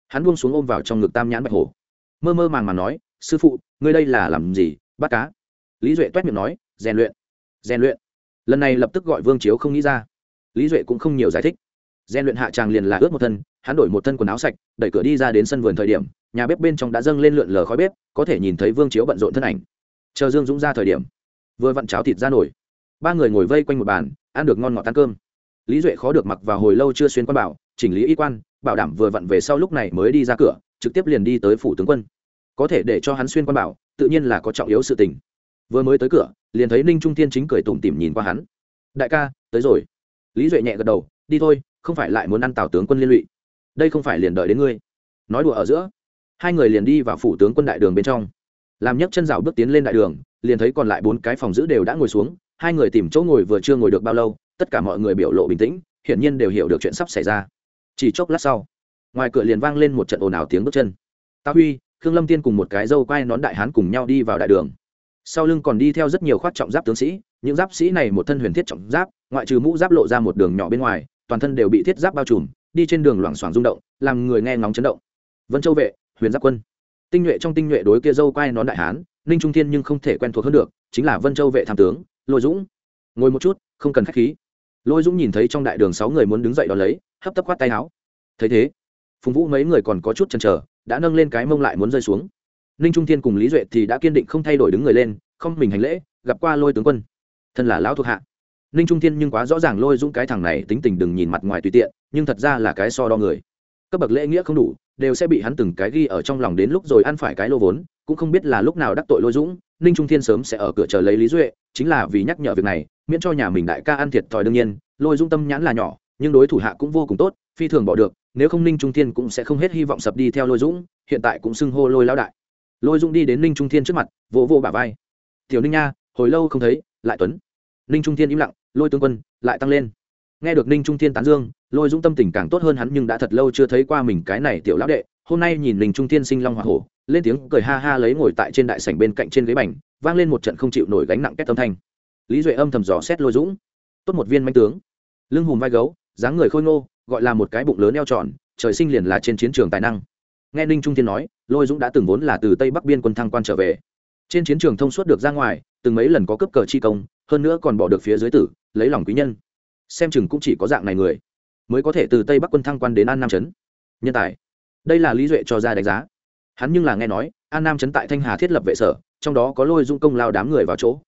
Hắn buông xuống ôm vào trong ngực tam nhãn bạch hổ. Mơ mơ màng màng nói, sư phụ, ngươi đây là làm gì, bắt cá? Lý duệ toét miệng nói, rèn luyện rèn luyện. Lần này lập tức gọi vương chiếu không nghĩ ra. Lý duệ cũng không nhiều giải thích gian luyện hạ tràng liền là ướt một thân, hắn đổi một thân quần áo sạch, đẩy cửa đi ra đến sân vườn thời điểm, nhà bếp bên trong đã dâng lên lượn lờ khói bếp, có thể nhìn thấy vương chiếu bận rộn thân ảnh. Chờ dương dũng ra thời điểm, vừa vặn cháo thịt ra nổi ba người ngồi vây quanh một bàn, ăn được ngon ngọt ăn cơm. Lý duệ khó được mặc vào hồi lâu chưa xuyên quan bảo, chỉnh lý y quan, bảo đảm vừa vặn về sau lúc này mới đi ra cửa, trực tiếp liền đi tới phủ tướng quân. Có thể để cho hắn xuyên quan bảo, tự nhiên là có trọng yếu sự tình. Vừa mới tới cửa, liền thấy ninh trung tiên chính cười tủm tỉm nhìn qua hắn. Đại ca, tới rồi. Lý duệ nhẹ gật đầu, đi thôi không phải lại muốn ăn tào tướng quân liên lụy. Đây không phải liền đợi đến ngươi. Nói đùa ở giữa. Hai người liền đi vào phủ tướng quân đại đường bên trong. Làm nhấc chân rào bước tiến lên đại đường, liền thấy còn lại bốn cái phòng giữ đều đã ngồi xuống, hai người tìm chỗ ngồi vừa chưa ngồi được bao lâu, tất cả mọi người biểu lộ bình tĩnh, hiển nhiên đều hiểu được chuyện sắp xảy ra. Chỉ chốc lát sau, ngoài cửa liền vang lên một trận ồn ào tiếng bước chân. Tao huy, khương lâm tiên cùng một cái dâu quai nón đại hán cùng nhau đi vào đại đường. Sau lưng còn đi theo rất nhiều khoát trọng giáp tướng sĩ, những giáp sĩ này một thân huyền thiết trọng giáp, ngoại trừ mũ giáp lộ ra một đường nhỏ bên ngoài toàn thân đều bị thiết giáp bao trùm, đi trên đường loảng xoảng rung động, làm người nghe ngóng chấn động. Vân châu vệ, huyền giáp quân. Tinh nhuệ trong tinh nhuệ đối kia dâu quai nón đại hán, ninh trung thiên nhưng không thể quen thuộc hơn được, chính là vân châu vệ tham tướng, lôi dũng. Ngồi một chút, không cần k h á c h khí. Lôi dũng nhìn thấy trong đại đường sáu người muốn đứng dậy đ ó lấy, hấp tấp khoát tay áo. Thấy thế, phùng vũ mấy người còn có chút chần trở đã nâng lên cái mông lại muốn rơi xuống. Ninh trung thiên cùng lý duệ thì đã kiên định không thay đổi đứng người lên, không mình hành lễ, gặp qua lôi tướng quân. Thân là lão thuộc hạ ninh trung thiên nhưng quá rõ ràng lôi dũng cái thằng này tính tình đừng nhìn mặt ngoài tùy tiện, nhưng thật ra là cái so đo người. Cấp bậc lễ nghĩa không đủ, đều sẽ bị hắn từng cái ghi ở trong lòng đến lúc rồi ăn phải cái lô vốn, cũng không biết là lúc nào đắc tội lôi dũng, ninh trung thiên sớm sẽ ở cửa chờ lấy lý duệ, chính là vì nhắc nhở việc này, miễn cho nhà mình đại ca ăn thiệt thòi đương nhiên, lôi dũng tâm nhãn là nhỏ, nhưng đối thủ hạ cũng vô cùng tốt, phi thường bỏ được, nếu không ninh trung thiên cũng sẽ không hết hy vọng sập đi theo lôi dũng, hiện tại cũng xưng hô lôi lão đại. Lôi dũng đi đến ninh trung thiên trước mặt, vỗ vỗ bả vai. Tiểu ninh nha, hồi lâu không thấy, lại tuấn ninh trung thiên im lặng, lôi tướng quân, lại tăng lên. Nghe được ninh trung thiên tán dương, lôi dũng tâm tình càng tốt hơn hắn nhưng đã thật lâu chưa thấy qua mình cái này tiểu lão đệ. Hôm nay nhìn ninh trung thiên sinh long hoa hổ, lên tiếng cười ha ha lấy ngồi tại trên đại sảnh bên cạnh trên ghế bành, vang lên một trận không chịu nổi gánh nặng kết âm thanh. Lý duệ âm thầm dò xét lôi dũng. Tốt một viên manh tướng. Lưng hùm vai gấu, dáng người khôi ngô, gọi là một cái bụng lớn eo tròn, trời sinh liền là trên chiến trường tài năng. Nghe ninh trung thiên nói, lôi dũng đã từng vốn là từ tây bắc biên quân thăng quan trở về. Trên chiến trường thông suốt được ra ngoài từng mấy lần có cấp cờ chi công, hơn nữa còn bỏ được phía dưới tử, lấy lòng quý nhân. Xem chừng cũng chỉ có dạng này người, mới có thể từ tây bắc quân thăng quan đến an nam trấn. Nhân tài. Đây là lý duệ cho ra đánh giá. Hắn nhưng là nghe nói, an nam trấn tại thanh hà thiết lập vệ sở, trong đó có lôi dung công lao đám người vào chỗ.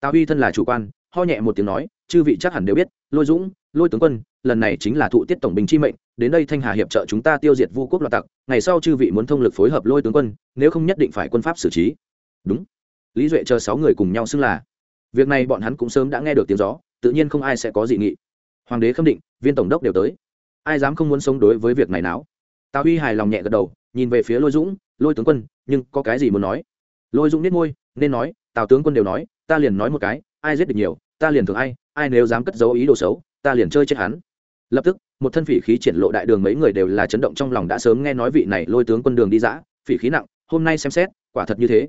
Tào huy thân là chủ quan, ho nhẹ một tiếng nói, chư vị chắc hẳn đều biết, lôi dũng, lôi tướng quân, lần này chính là thụ tiết tổng binh chi mệnh, đến đây thanh hà hiệp trợ chúng ta tiêu diệt vu quốc loạt tặc, ngày sau chư vị muốn thông lực phối hợp lôi tướng quân, nếu không nhất định phải quân pháp xử trí. Đúng lý duệ chờ sáu người cùng nhau xưng là. Việc này bọn hắn cũng sớm đã nghe được tiếng gió, tự nhiên không ai sẽ có dị nghị. Hoàng đế khâm định, viên tổng đốc đều tới. Ai dám không muốn sống đối với việc này nào tào huy hài lòng nhẹ gật đầu, nhìn về phía lôi dũng, lôi tướng quân, nhưng có cái gì muốn nói? Lôi dũng biết ngôi nên nói, tào tướng quân đều nói, ta liền nói một cái, ai giết được nhiều, ta liền thường ai ai nếu dám cất giấu ý đồ xấu, ta liền chơi chết hắn. Lập tức, một thân phỉ khí triển lộ đại đường mấy người đều là chấn động trong lòng đã sớm nghe nói vị này lôi tướng quân đường đi dã, phỉ khí nặng, hôm nay xem xét, quả thật như thế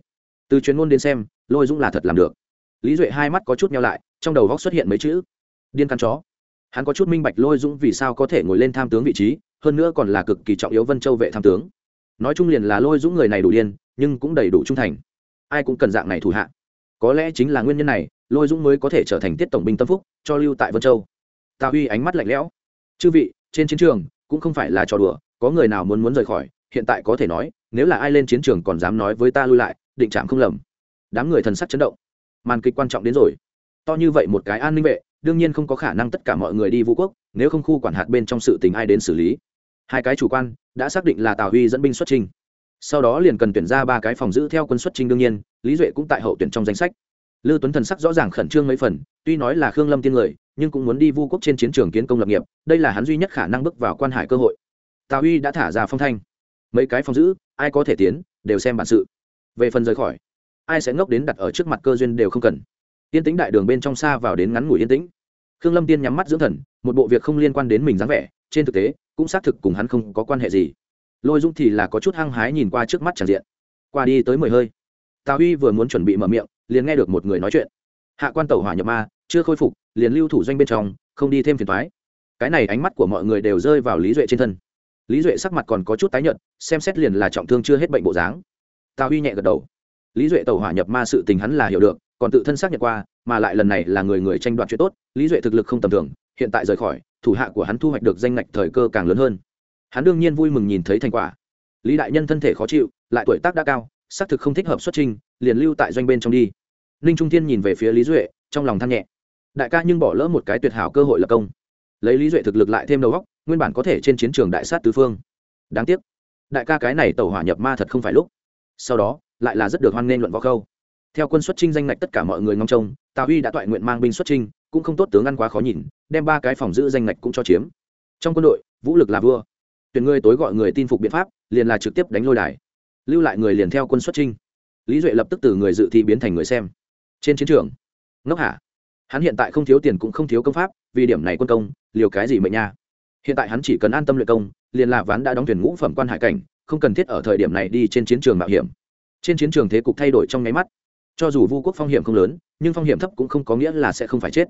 từ chuyên môn đến xem, lôi dũng là thật làm được. Lý duệ hai mắt có chút nhau lại, trong đầu góc xuất hiện mấy chữ. Điên căn chó. Hắn có chút minh bạch lôi dũng vì sao có thể ngồi lên tham tướng vị trí, hơn nữa còn là cực kỳ trọng yếu vân châu vệ tham tướng. Nói chung liền là lôi dũng người này đủ điên, nhưng cũng đầy đủ trung thành. Ai cũng cần dạng này thủ hạ. Có lẽ chính là nguyên nhân này, lôi dũng mới có thể trở thành tiết tổng binh tâm phúc, cho lưu tại vân châu. Tào huy ánh mắt lạnh lẽo. Chư vị, trên chiến trường, cũng không phải là trò đùa, có người nào muốn muốn rời khỏi, hiện tại có thể nói, nếu là ai lên chiến trường còn dám nói với ta lui lại định trạm không lầm. Đám người thần sắc chấn động. Màn kịch quan trọng đến rồi. To như vậy một cái an ninh vệ đương nhiên không có khả năng tất cả mọi người đi vũ quốc nếu không khu quản hạt bên trong sự tình ai đến xử lý. Hai cái chủ quan đã xác định là tào huy dẫn binh xuất trình. Sau đó liền cần tuyển ra ba cái phòng giữ theo quân xuất trình đương nhiên lý duệ cũng tại hậu tuyển trong danh sách. Lưu Tuấn thần sắc rõ ràng khẩn trương mấy phần, tuy nói là Khương Lâm tiên người, nhưng cũng muốn đi vu quốc trên chiến trường kiến công lập nghiệp, đây là hắn duy nhất khả năng bước vào quan hải cơ hội. Tào Huy đã thả ra phong thanh, mấy cái phòng giữ, ai có thể tiến, đều xem bản sự. Về phần rời khỏi, ai sẽ ngốc đến đặt ở trước mặt cơ duyên đều không cần. yên tĩnh đại đường bên trong xa vào đến ngắn ngủi yên tĩnh. Khương Lâm tiên nhắm mắt dưỡng thần, một bộ việc không liên quan đến mình dáng vẻ, trên thực tế, cũng xác thực cùng hắn không có quan hệ gì. Lôi Dung thì là có chút hăng hái nhìn qua trước mắt tràn diện. Qua đi tới mười hơi, Tào Uy vừa muốn chuẩn bị mở miệng, liền nghe được một người nói chuyện hạ quan tẩu hỏa nhập ma chưa khôi phục liền lưu thủ doanh bên trong không đi thêm phiền thoái cái này ánh mắt của mọi người đều rơi vào lý duệ trên thân lý duệ sắc mặt còn có chút tái nhợt xem xét liền là trọng thương chưa hết bệnh bộ dáng ta uy nhẹ gật đầu. Lý duệ tẩu hỏa nhập ma sự tình hắn là hiểu được, còn tự thân xác nhận qua, mà lại lần này là người người tranh đoạt chuyện tốt, lý duệ thực lực không tầm thường, hiện tại rời khỏi, thủ hạ của hắn thu hoạch được danh ngạch thời cơ càng lớn hơn. Hắn đương nhiên vui mừng nhìn thấy thành quả. Lý đại nhân thân thể khó chịu, lại tuổi tác đã cao, xác thực không thích hợp xuất trình, liền lưu tại doanh bên trong đi. Ninh trung thiên nhìn về phía lý duệ, trong lòng than nhẹ. Đại ca nhưng bỏ lỡ một cái tuyệt hảo cơ hội lập công. Lấy lý duệ thực lực lại thêm đầu góc nguyên bản có thể trên chiến trường đại sát tứ phương. Đáng tiếc. Đại ca cái này tàu hỏa nhập ma thật không phải lúc sau đó, lại là rất được hoan nghênh luận võ khâu. Theo quân xuất trinh danh ngạch tất cả mọi người ngong trông, tào huy đã toại nguyện mang binh xuất trinh cũng không tốt tướng ăn quá khó nhìn, đem ba cái phòng giữ danh ngạch cũng cho chiếm. Trong quân đội, vũ lực là vua. Tuyển người tối gọi người tin phục biện pháp, liền là trực tiếp đánh lôi đài. Lưu lại người liền theo quân xuất trinh lý duệ lập tức từ người dự thi biến thành người xem. Trên chiến trường, ngốc hả? Hắn hiện tại không thiếu tiền cũng không thiếu công pháp, vì điểm này quân công, liều cái gì mệnh nha? Hiện tại hắn chỉ cần an tâm luyện công, liền là ván đã đóng tuyển ngũ phẩm quan hải cảnh không cần thiết ở thời điểm này đi trên chiến trường mạo hiểm. Trên chiến trường thế cục thay đổi trong nháy mắt. Cho dù vu quốc phong hiểm không lớn, nhưng phong hiểm thấp cũng không có nghĩa là sẽ không phải chết.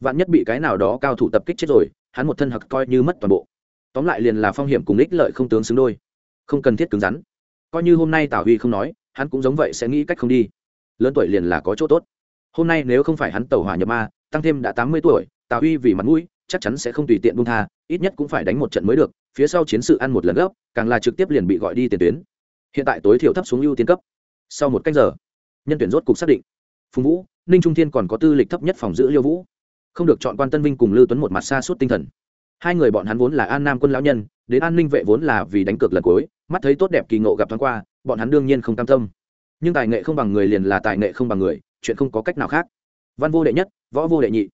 Vạn nhất bị cái nào đó cao thủ tập kích chết rồi, hắn một thân hặc coi như mất toàn bộ. Tóm lại liền là phong hiểm cùng ích lợi không tướng xứng đôi. Không cần thiết cứng rắn. Coi như hôm nay tào huy không nói, hắn cũng giống vậy sẽ nghĩ cách không đi. Lớn tuổi liền là có chỗ tốt. Hôm nay nếu không phải hắn tàu hỏa nhập ma, tăng thêm đã tám mươi tuổi, tào huy vì mặt mũi chắc chắn sẽ không tùy tiện buông tha, ít nhất cũng phải đánh một trận mới được, phía sau chiến sự ăn một lần gấp, càng là trực tiếp liền bị gọi đi tiền tuyến. Hiện tại tối thiểu thấp xuống ưu tiên cấp. Sau một cách giờ, nhân tuyển rốt cục xác định. Phùng vũ, ninh trung thiên còn có tư lịch thấp nhất phòng giữ liêu vũ. Không được chọn quan tân vinh cùng lưu tuấn một mặt xa suốt tinh thần. Hai người bọn hắn vốn là an nam quân lão nhân, đến an ninh vệ vốn là vì đánh cược lần cuối, mắt thấy tốt đẹp kỳ ngộ gặp thoáng qua, bọn hắn đương nhiên không cam tâm. Nhưng tài nghệ không bằng người liền là tài nghệ không bằng người, chuyện không có cách nào khác. Văn vô đệ nhất, võ vô đệ nhị.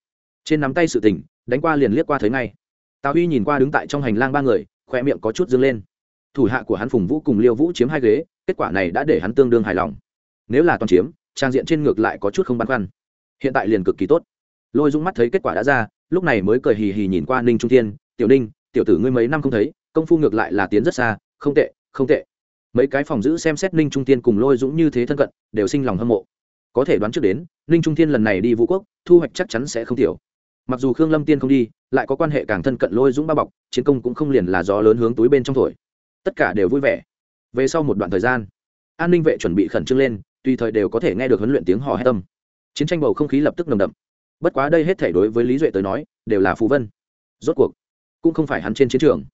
Trên nắm tay sự tình đánh qua liền liếc qua thấy ngay. Tào huy nhìn qua đứng tại trong hành lang ba người khoe miệng có chút dâng lên. Thủ hạ của hắn phùng vũ cùng liêu vũ chiếm hai ghế, kết quả này đã để hắn tương đương hài lòng. Nếu là toàn chiếm, trang diện trên ngược lại có chút không băn khoăn. Hiện tại liền cực kỳ tốt. Lôi Dung mắt thấy kết quả đã ra, lúc này mới cười hì hì nhìn qua ninh trung thiên, tiểu ninh, tiểu tử ngươi mấy năm không thấy, công phu ngược lại là tiến rất xa, không tệ không tệ. Mấy cái phòng giữ xem xét ninh trung tiên cùng lôi dũng như thế thân cận, đều sinh lòng hâm mộ. Có thể đoán trước đến, ninh trung Thiên lần này đi vũ quốc, thu hoạch chắc chắn sẽ không thiểu mặc dù khương lâm tiên không đi, lại có quan hệ càng thân cận lôi dũng ba bọc, chiến công cũng không liền là gió lớn hướng túi bên trong thổi. Tất cả đều vui vẻ. Về sau một đoạn thời gian, an ninh vệ chuẩn bị khẩn trương lên, tùy thời đều có thể nghe được huấn luyện tiếng hò hét tâm chiến tranh bầu không khí lập tức nồng đậm. Bất quá đây hết thể đối với lý duệ tới nói, đều là phù vân. Rốt cuộc, cũng không phải hắn trên chiến trường.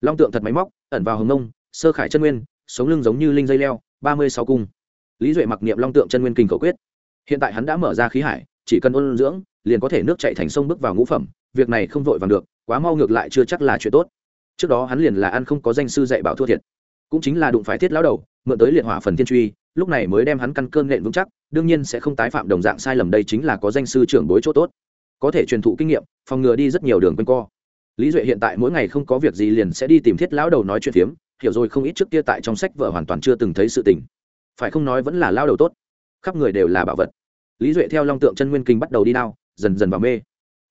Long tượng thật máy móc, ẩn vào hồng nông sơ khải chân nguyên, sống lưng giống như linh dây leo, ba mươi sáu cung. Lý duệ mặc niệm long tượng chân nguyên kinh cầu quyết. Hiện tại hắn đã mở ra khí hải chỉ cần ôn dưỡng, liền có thể nước chạy thành sông bước vào ngũ phẩm, việc này không vội vàng được, quá mau ngược lại chưa chắc là chuyện tốt. Trước đó hắn liền là ăn không có danh sư dạy bảo thua thiệt. Cũng chính là đụng phải thiết lão đầu, mượn tới liệt hỏa phần thiên truy, lúc này mới đem hắn căn cơn nện vững chắc, đương nhiên sẽ không tái phạm đồng dạng sai lầm đây chính là có danh sư trưởng bối chỗ tốt. Có thể truyền thụ kinh nghiệm, phòng ngừa đi rất nhiều đường quanh co. Lý duệ hiện tại mỗi ngày không có việc gì liền sẽ đi tìm thiết lão đầu nói chuyện phiếm, hiểu rồi không ít trước kia tại trong sách vợ hoàn toàn chưa từng thấy sự tình. Phải không nói vẫn là lao đầu tốt. Khắp người đều là bảo vật lý duệ theo long tượng chân nguyên kinh bắt đầu đi đao, dần dần vào mê.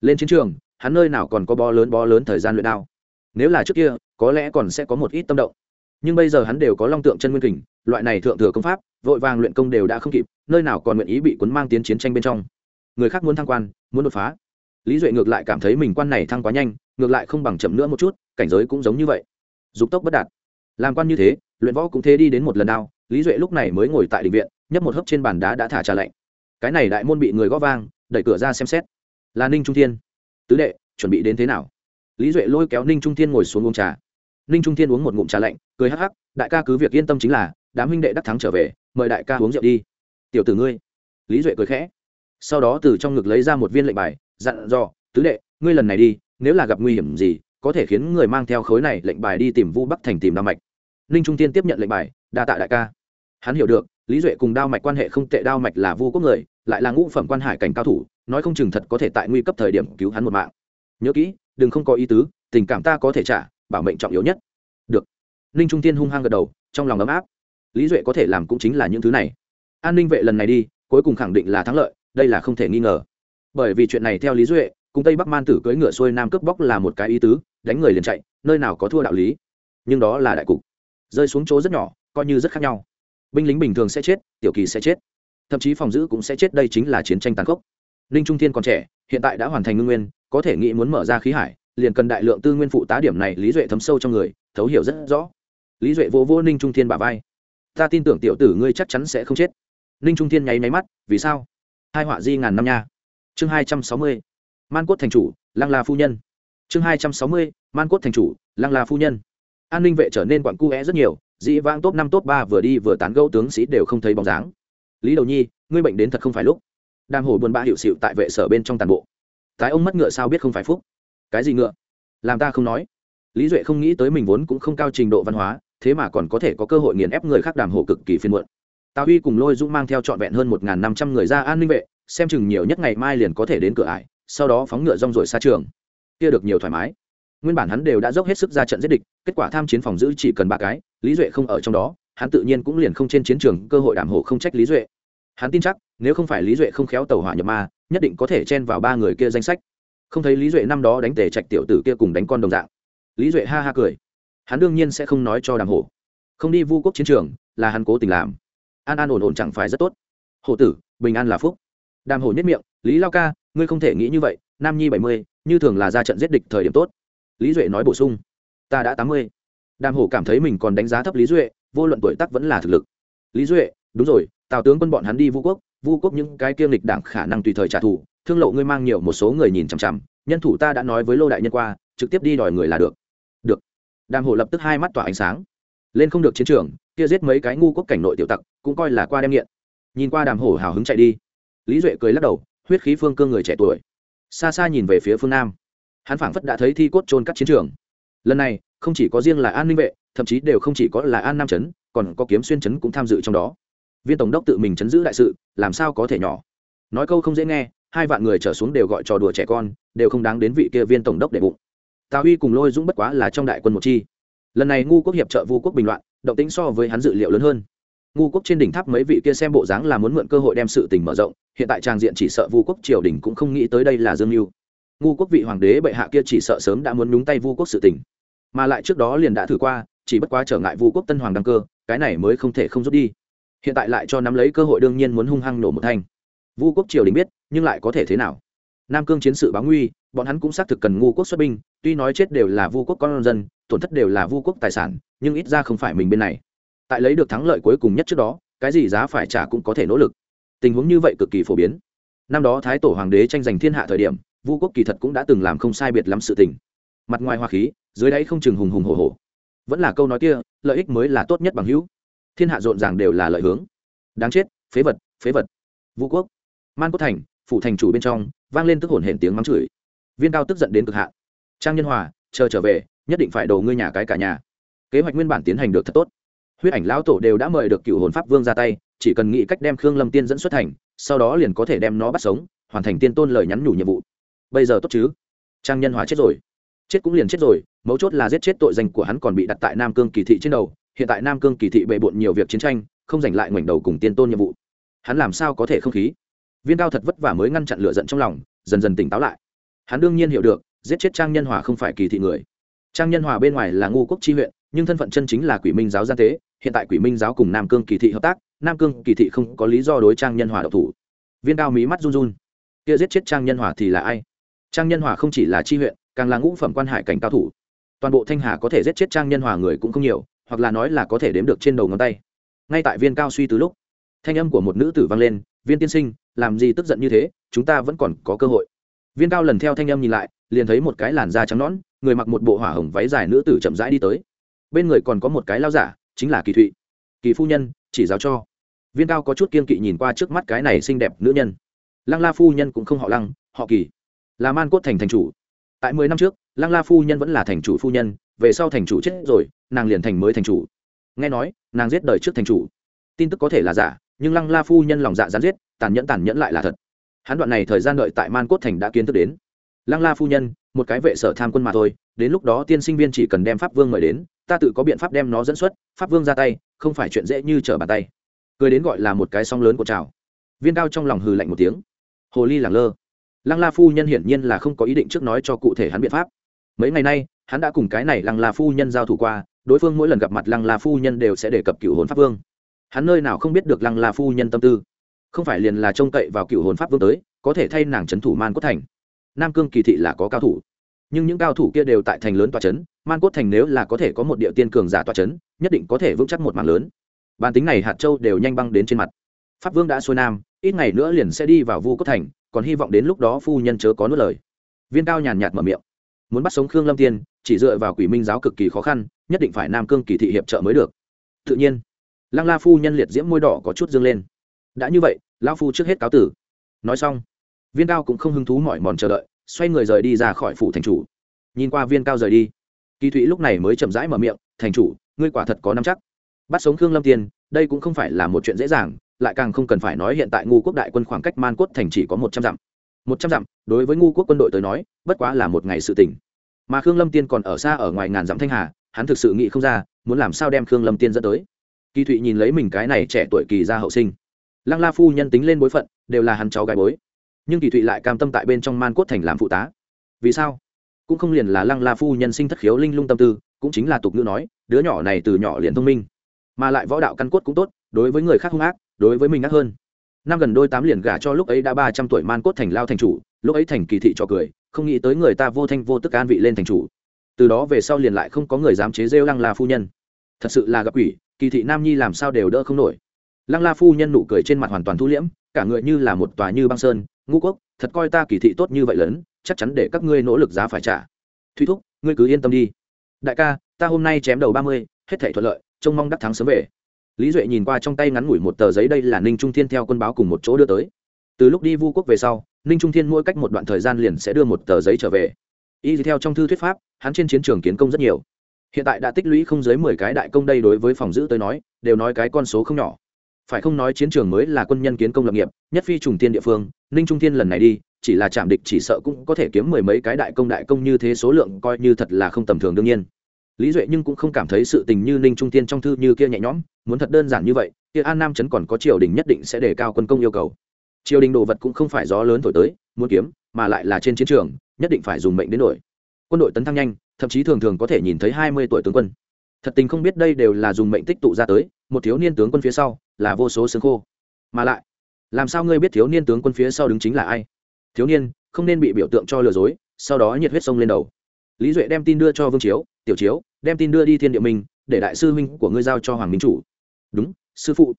Lên chiến trường, hắn nơi nào còn có bó lớn bó lớn thời gian luyện đao. Nếu là trước kia, có lẽ còn sẽ có một ít tâm động. Nhưng bây giờ hắn đều có long tượng chân nguyên kình loại này thượng thừa công pháp, vội vàng luyện công đều đã không kịp, nơi nào còn nguyện ý bị cuốn mang tiến chiến tranh bên trong. Người khác muốn thăng quan, muốn đột phá. Lý duệ ngược lại cảm thấy mình quan này thăng quá nhanh, ngược lại không bằng chậm nữa một chút, cảnh giới cũng giống như vậy. Dục tốc bất đạt. Làm quan như thế, luyện võ cũng thế đi đến một lần đao, lý duệ lúc này mới ngồi tại định viện, nhấp một hớp trên bàn đá đã thả trà lạnh cái này đại môn bị người gõ vang, đẩy cửa ra xem xét. Là ninh trung thiên. Tứ đệ, chuẩn bị đến thế nào? Lý duệ lôi kéo ninh trung thiên ngồi xuống uống trà. Ninh trung thiên uống một ngụm trà lạnh, cười hắc hắc, đại ca cứ việc yên tâm chính là, đám huynh đệ đắc thắng trở về, mời đại ca uống rượu đi. Tiểu tử ngươi. Lý duệ cười khẽ. Sau đó từ trong ngực lấy ra một viên lệnh bài, dặn dò, tứ đệ, ngươi lần này đi, nếu là gặp nguy hiểm gì, có thể khiến người mang theo khối này lệnh bài đi tìm vu bắc thành tìm đao mạch. Ninh trung tiên tiếp nhận lệnh bài, đa tạ đại ca. Hắn hiểu được lý duệ cùng đao mạch quan hệ không tệ, đao mạch là vu quốc người, lại là ngũ phẩm quan hải cảnh cao thủ, nói không chừng thật có thể tại nguy cấp thời điểm cứu hắn một mạng. Nhớ kỹ, đừng không có ý tứ, tình cảm ta có thể trả, bảo mệnh trọng yếu nhất. Được. Ninh trung tiên hung hăng gật đầu, trong lòng ấm áp. Lý duệ có thể làm cũng chính là những thứ này. An ninh vệ lần này đi, cuối cùng khẳng định là thắng lợi, đây là không thể nghi ngờ. Bởi vì chuyện này theo lý duệ, cùng tây bắc man tử cưỡi ngựa xuôi nam cướp bóc là một cái ý tứ, đánh người liền chạy, nơi nào có thua đạo lý. Nhưng đó là đại cục. Rơi xuống chỗ rất nhỏ, coi như rất khác nhau binh lính bình thường sẽ chết, tiểu kỳ sẽ chết. Thậm chí phòng giữ cũng sẽ chết, đây chính là chiến tranh tàn khốc. Ninh trung thiên còn trẻ, hiện tại đã hoàn thành ngưng nguyên, có thể nghĩ muốn mở ra khí hải, liền cần đại lượng tư nguyên phụ tá điểm này lý duệ thấm sâu trong người, thấu hiểu rất rõ. Lý duệ vô vô ninh trung thiên bà vai. Ta tin tưởng tiểu tử ngươi chắc chắn sẽ không chết. Ninh trung thiên nháy máy mắt, vì sao? Hai họa di ngàn năm nha. Chương hai trăm sáu mươi, man cốt thành chủ, lăng la phu nhân. Chương hai trăm sáu mươi, man cốt thành chủ, lăng la phu nhân. An ninh vệ trở nên quặn cu é rất nhiều dĩ vãng top năm, top ba vừa đi vừa tán gẫu tướng sĩ đều không thấy bóng dáng. Lý đầu nhi, ngươi bệnh đến thật không phải lúc. Đang hồi buồn bã hiệu xịu tại vệ sở bên trong tàn bộ. Tái ông mất ngựa sao biết không phải phúc? Cái gì ngựa? Làm ta không nói. Lý duệ không nghĩ tới mình vốn cũng không cao trình độ văn hóa, thế mà còn có thể có cơ hội nghiền ép người khác đàm hồ cực kỳ phiên muộn. Tào huy cùng lôi dũng mang theo trọn vẹn hơn một năm trăm người ra an ninh vệ, xem chừng nhiều nhất ngày mai liền có thể đến cửa ải, sau đó phóng ngựa rong rồi xa trường. Kia được nhiều thoải mái. Nguyên bản hắn đều đã dốc hết sức ra trận giết địch, kết quả tham chiến phòng giữ chỉ cần ba cái lý duệ không ở trong đó, hắn tự nhiên cũng liền không trên chiến trường, cơ hội đảm hộ không trách lý duệ. Hắn tin chắc, nếu không phải lý duệ không khéo tàu hỏa nhập ma, nhất định có thể chen vào ba người kia danh sách. Không thấy lý duệ năm đó đánh tề trạch tiểu tử kia cùng đánh con đồng dạng. Lý duệ ha ha cười. Hắn đương nhiên sẽ không nói cho đàm hổ không đi vu quốc chiến trường, là hắn cố tình làm. An an ổn ổn chẳng phải rất tốt. Hổ tử, bình an là phúc. Đàm hổ nhất miệng, lý lao ca, ngươi không thể nghĩ như vậy, nam nhi bảy mươi, như thường là ra trận giết địch thời điểm tốt. Lý duệ nói bổ sung, ta đã tám mươi đàm hổ cảm thấy mình còn đánh giá thấp lý duệ, vô luận tuổi tác vẫn là thực lực. Lý duệ, đúng rồi, tào tướng quân bọn hắn đi vu quốc vu quốc những cái kiêm lịch đảng khả năng tùy thời trả thù, thương lộ ngươi mang nhiều một số người nhìn chằm chằm, nhân thủ ta đã nói với lô đại nhân qua, trực tiếp đi đòi người là được. Được. Đàm hổ lập tức hai mắt tỏa ánh sáng. Lên không được chiến trường, kia giết mấy cái ngu quốc cảnh nội tiểu tặc, cũng coi là qua đem nghiện. Nhìn qua đàm hổ hào hứng chạy đi. Lý duệ cười lắc đầu, huyết khí phương cương người trẻ tuổi. Xa xa nhìn về phía phương nam. Hắn phảng phất đã thấy thi cốt trôn cắt chiến trường. Lần này không chỉ có riêng là an ninh vệ thậm chí đều không chỉ có là an nam Chấn, còn có kiếm xuyên Chấn cũng tham dự trong đó. Viên tổng đốc tự mình chấn giữ đại sự làm sao có thể nhỏ? Nói câu không dễ nghe hai vạn người trở xuống đều gọi trò đùa trẻ con đều không đáng đến vị kia viên tổng đốc để bụng. Tào huy cùng lôi dũng bất quá là trong đại quân một chi. Lần này ngu quốc hiệp trợ vu quốc bình loạn động tính so với hắn dự liệu lớn hơn. Ngu quốc trên đỉnh tháp mấy vị kia xem bộ dáng là muốn mượn cơ hội đem sự tình mở rộng hiện tại trang diện chỉ sợ vu quốc triều đình cũng không nghĩ tới đây là dương mưu. Ngu quốc vị hoàng đế bệ hạ kia chỉ sợ sớm đã muốn nhúng tay vu quốc sự tình mà lại trước đó liền đã thử qua, chỉ bất quá trở ngại vu quốc tân hoàng đăng cơ, cái này mới không thể không rút đi. Hiện tại lại cho nắm lấy cơ hội đương nhiên muốn hung hăng nổ một thanh. Vu quốc triều đình biết, nhưng lại có thể thế nào? Nam cương chiến sự báo nguy, bọn hắn cũng xác thực cần ngu quốc xuất binh, tuy nói chết đều là vu quốc con dân, tổn thất đều là vu quốc tài sản, nhưng ít ra không phải mình bên này. Tại lấy được thắng lợi cuối cùng nhất trước đó, cái gì giá phải trả cũng có thể nỗ lực. Tình huống như vậy cực kỳ phổ biến. Năm đó thái tổ hoàng đế tranh giành thiên hạ thời điểm, vu quốc kỳ thật cũng đã từng làm không sai biệt lắm sự tình. Mặt ngoài hoa khí dưới đáy không chừng hùng hùng hổ hổ. Vẫn là câu nói kia, lợi ích mới là tốt nhất bằng hữu. Thiên hạ rộn ràng đều là lợi hướng. Đáng chết, phế vật phế vật. Vũ quốc. Man quốc thành, phủ thành chủ bên trong, vang lên tức hồn hển tiếng mắng chửi. Viên cao tức giận đến cực hạn. Trang nhân hòa, chờ trở về, nhất định phải đổ ngươi nhà cái cả nhà. Kế hoạch nguyên bản tiến hành được thật tốt. Huyết ảnh lão tổ đều đã mời được cựu hồn pháp vương ra tay, chỉ cần nghĩ cách đem khương lâm tiên dẫn xuất thành, sau đó liền có thể đem nó bắt sống, hoàn thành tiên tôn lời nhắn nhủ nhiệm vụ. Bây giờ tốt chứ? Trang nhân hòa chết rồi chết cũng liền chết rồi, mấu chốt là giết chết tội danh của hắn còn bị đặt tại nam cương kỳ thị trên đầu, hiện tại nam cương kỳ thị bệ bộn nhiều việc chiến tranh, không giành lại ngoảnh đầu cùng tiên tôn nhiệm vụ. Hắn làm sao có thể không khí? Viên cao thật vất vả mới ngăn chặn lửa giận trong lòng, dần dần tỉnh táo lại. Hắn đương nhiên hiểu được, giết chết trang nhân hòa không phải kỳ thị người. Trang nhân hòa bên ngoài là ngu quốc chi huyện, nhưng thân phận chân chính là quỷ minh giáo gian tế, hiện tại quỷ minh giáo cùng nam cương kỳ thị hợp tác, nam cương kỳ thị không có lý do đối trang nhân hòa độc thủ. Viên cao mí mắt run run. Kia giết chết trang nhân hòa thì là ai? Trang nhân hòa không chỉ là chi huyện càng là ngũ phẩm quan hải cảnh cao thủ. Toàn bộ thanh hà có thể giết chết trang nhân hòa người cũng không nhiều, hoặc là nói là có thể đếm được trên đầu ngón tay. Ngay tại viên cao suy từ lúc, thanh âm của một nữ tử vang lên, viên tiên sinh, làm gì tức giận như thế, chúng ta vẫn còn có cơ hội. Viên cao lần theo thanh âm nhìn lại, liền thấy một cái làn da trắng nõn, người mặc một bộ hỏa hồng váy dài nữ tử chậm rãi đi tới. Bên người còn có một cái lao giả, chính là kỳ thụy. Kỳ phu nhân, chỉ giáo cho. Viên cao có chút kiên kỵ nhìn qua trước mắt cái này xinh đẹp nữ nhân. Lăng la phu nhân cũng không họ lăng, họ kỳ. Là man cốt thành thành chủ tại mười năm trước, lăng la phu nhân vẫn là thành chủ phu nhân, về sau thành chủ chết rồi, nàng liền thành mới thành chủ. Nghe nói, nàng giết đời trước thành chủ. Tin tức có thể là giả, nhưng lăng la phu nhân lòng dạ gián giết, tàn nhẫn tàn nhẫn lại là thật. Hắn đoạn này thời gian đợi tại man cốt thành đã kiến thức đến. Lăng la phu nhân, một cái vệ sở tham quân mà thôi, đến lúc đó tiên sinh viên chỉ cần đem pháp vương mời đến, ta tự có biện pháp đem nó dẫn xuất, pháp vương ra tay, không phải chuyện dễ như trở bàn tay. Cười đến gọi là một cái song lớn của trào. Viên cao trong lòng hừ lạnh một tiếng. Hồ ly lẳng lơ lăng la phu nhân hiển nhiên là không có ý định trước nói cho cụ thể hắn biện pháp. Mấy ngày nay, hắn đã cùng cái này lăng la phu nhân giao thủ qua, đối phương mỗi lần gặp mặt lăng la phu nhân đều sẽ đề cập cựu hồn pháp vương. Hắn nơi nào không biết được lăng la phu nhân tâm tư. Không phải liền là trông cậy vào cựu hồn pháp vương tới, có thể thay nàng trấn thủ man cốt thành. Nam cương kỳ thị là có cao thủ. Nhưng những cao thủ kia đều tại thành lớn tòa trấn, man cốt thành nếu là có thể có một địa tiên cường giả tòa trấn, nhất định có thể vững chắc một mạng lớn. Bản tính này hạt châu đều nhanh băng đến trên mặt. Pháp vương đã xuôi nam, ít ngày nữa liền sẽ đi vào vu cốt thành còn hy vọng đến lúc đó phu nhân chớ có nuốt lời. Viên cao nhàn nhạt mở miệng. Muốn bắt sống khương lâm tiên, chỉ dựa vào quỷ minh giáo cực kỳ khó khăn, nhất định phải nam cương kỳ thị hiệp trợ mới được. Tự nhiên, lăng la phu nhân liệt diễm môi đỏ có chút dương lên. Đã như vậy, lão phu trước hết cáo tử. Nói xong, viên cao cũng không hứng thú mỏi mòn chờ đợi, xoay người rời đi ra khỏi phủ thành chủ. Nhìn qua viên cao rời đi, kỳ thụy lúc này mới chậm rãi mở miệng, thành chủ, ngươi quả thật có năm chắc. Bắt sống khương lâm tiên, đây cũng không phải là một chuyện dễ dàng lại càng không cần phải nói hiện tại ngu quốc đại quân khoảng cách man quốc thành chỉ có một trăm dặm. Một trăm dặm, đối với ngu quốc quân đội tới nói, bất quá là một ngày sự tỉnh mà khương lâm tiên còn ở xa ở ngoài ngàn dặm thanh hà, hắn thực sự nghĩ không ra, muốn làm sao đem khương lâm tiên dẫn tới. Kỳ thụy nhìn lấy mình cái này trẻ tuổi kỳ ra hậu sinh. Lăng la phu nhân tính lên bối phận, đều là hắn cháu gái bối. Nhưng kỳ thụy lại cam tâm tại bên trong man cốt thành làm phụ tá. Vì sao? Cũng không liền là lăng la phu nhân sinh thất khiếu linh lung tâm tư, cũng chính là tục ngữ nói, đứa nhỏ này từ nhỏ liền thông minh. Mà lại võ đạo căn cốt cũng tốt đối với người khác hung ác, đối với mình ác hơn. Năm gần đôi tám liền gả cho lúc ấy đã ba trăm tuổi man cốt thành lao thành chủ, lúc ấy thành kỳ thị cho cười, không nghĩ tới người ta vô thanh vô tức an vị lên thành chủ. Từ đó về sau liền lại không có người dám chế rêu lăng la phu nhân. Thật sự là gặp quỷ, kỳ thị nam nhi làm sao đều đỡ không nổi. Lăng la phu nhân nụ cười trên mặt hoàn toàn thu liễm, cả người như là một tòa như băng sơn ngũ quốc, thật coi ta kỳ thị tốt như vậy lớn, chắc chắn để các ngươi nỗ lực giá phải trả. Thúy thúc, ngươi cứ yên tâm đi. Đại ca, ta hôm nay chém đầu ba mươi, hết thể thuận lợi, trông mong đắc thắng sớm về lý duệ nhìn qua trong tay ngắn ngủi một tờ giấy đây là ninh trung thiên theo quân báo cùng một chỗ đưa tới. Từ lúc đi vu quốc về sau, ninh trung thiên mỗi cách một đoạn thời gian liền sẽ đưa một tờ giấy trở về. Y theo trong thư thuyết pháp, hắn trên chiến trường kiến công rất nhiều. Hiện tại đã tích lũy không dưới mười cái đại công đây đối với phòng giữ tới nói, đều nói cái con số không nhỏ. Phải không nói chiến trường mới là quân nhân kiến công lập nghiệp, nhất phi trùng tiên địa phương, ninh trung thiên lần này đi, chỉ là chạm địch chỉ sợ cũng có thể kiếm mười mấy cái đại công đại công như thế số lượng coi như thật là không tầm thường đương nhiên lý duệ nhưng cũng không cảm thấy sự tình như ninh trung tiên trong thư như kia nhẹ nhõm, muốn thật đơn giản như vậy, kia an nam trấn còn có triều đình nhất định sẽ đề cao quân công yêu cầu. Triều đình đồ vật cũng không phải gió lớn thổi tới, muốn kiếm, mà lại là trên chiến trường, nhất định phải dùng mệnh đến đổi. Quân đội tấn thăng nhanh, thậm chí thường thường có thể nhìn thấy hai mươi tuổi tướng quân. Thật tình không biết đây đều là dùng mệnh tích tụ ra tới, một thiếu niên tướng quân phía sau là vô số xương khô. Mà lại, làm sao ngươi biết thiếu niên tướng quân phía sau đứng chính là ai? Thiếu niên, không nên bị biểu tượng cho lừa dối, sau đó nhiệt huyết sông lên đầu. Lý duệ đem tin đưa cho vương chiếu tiểu chiếu, đem tin đưa đi thiên địa minh, để đại sư huynh của ngươi giao cho hoàng minh chủ. Đúng, sư phụ.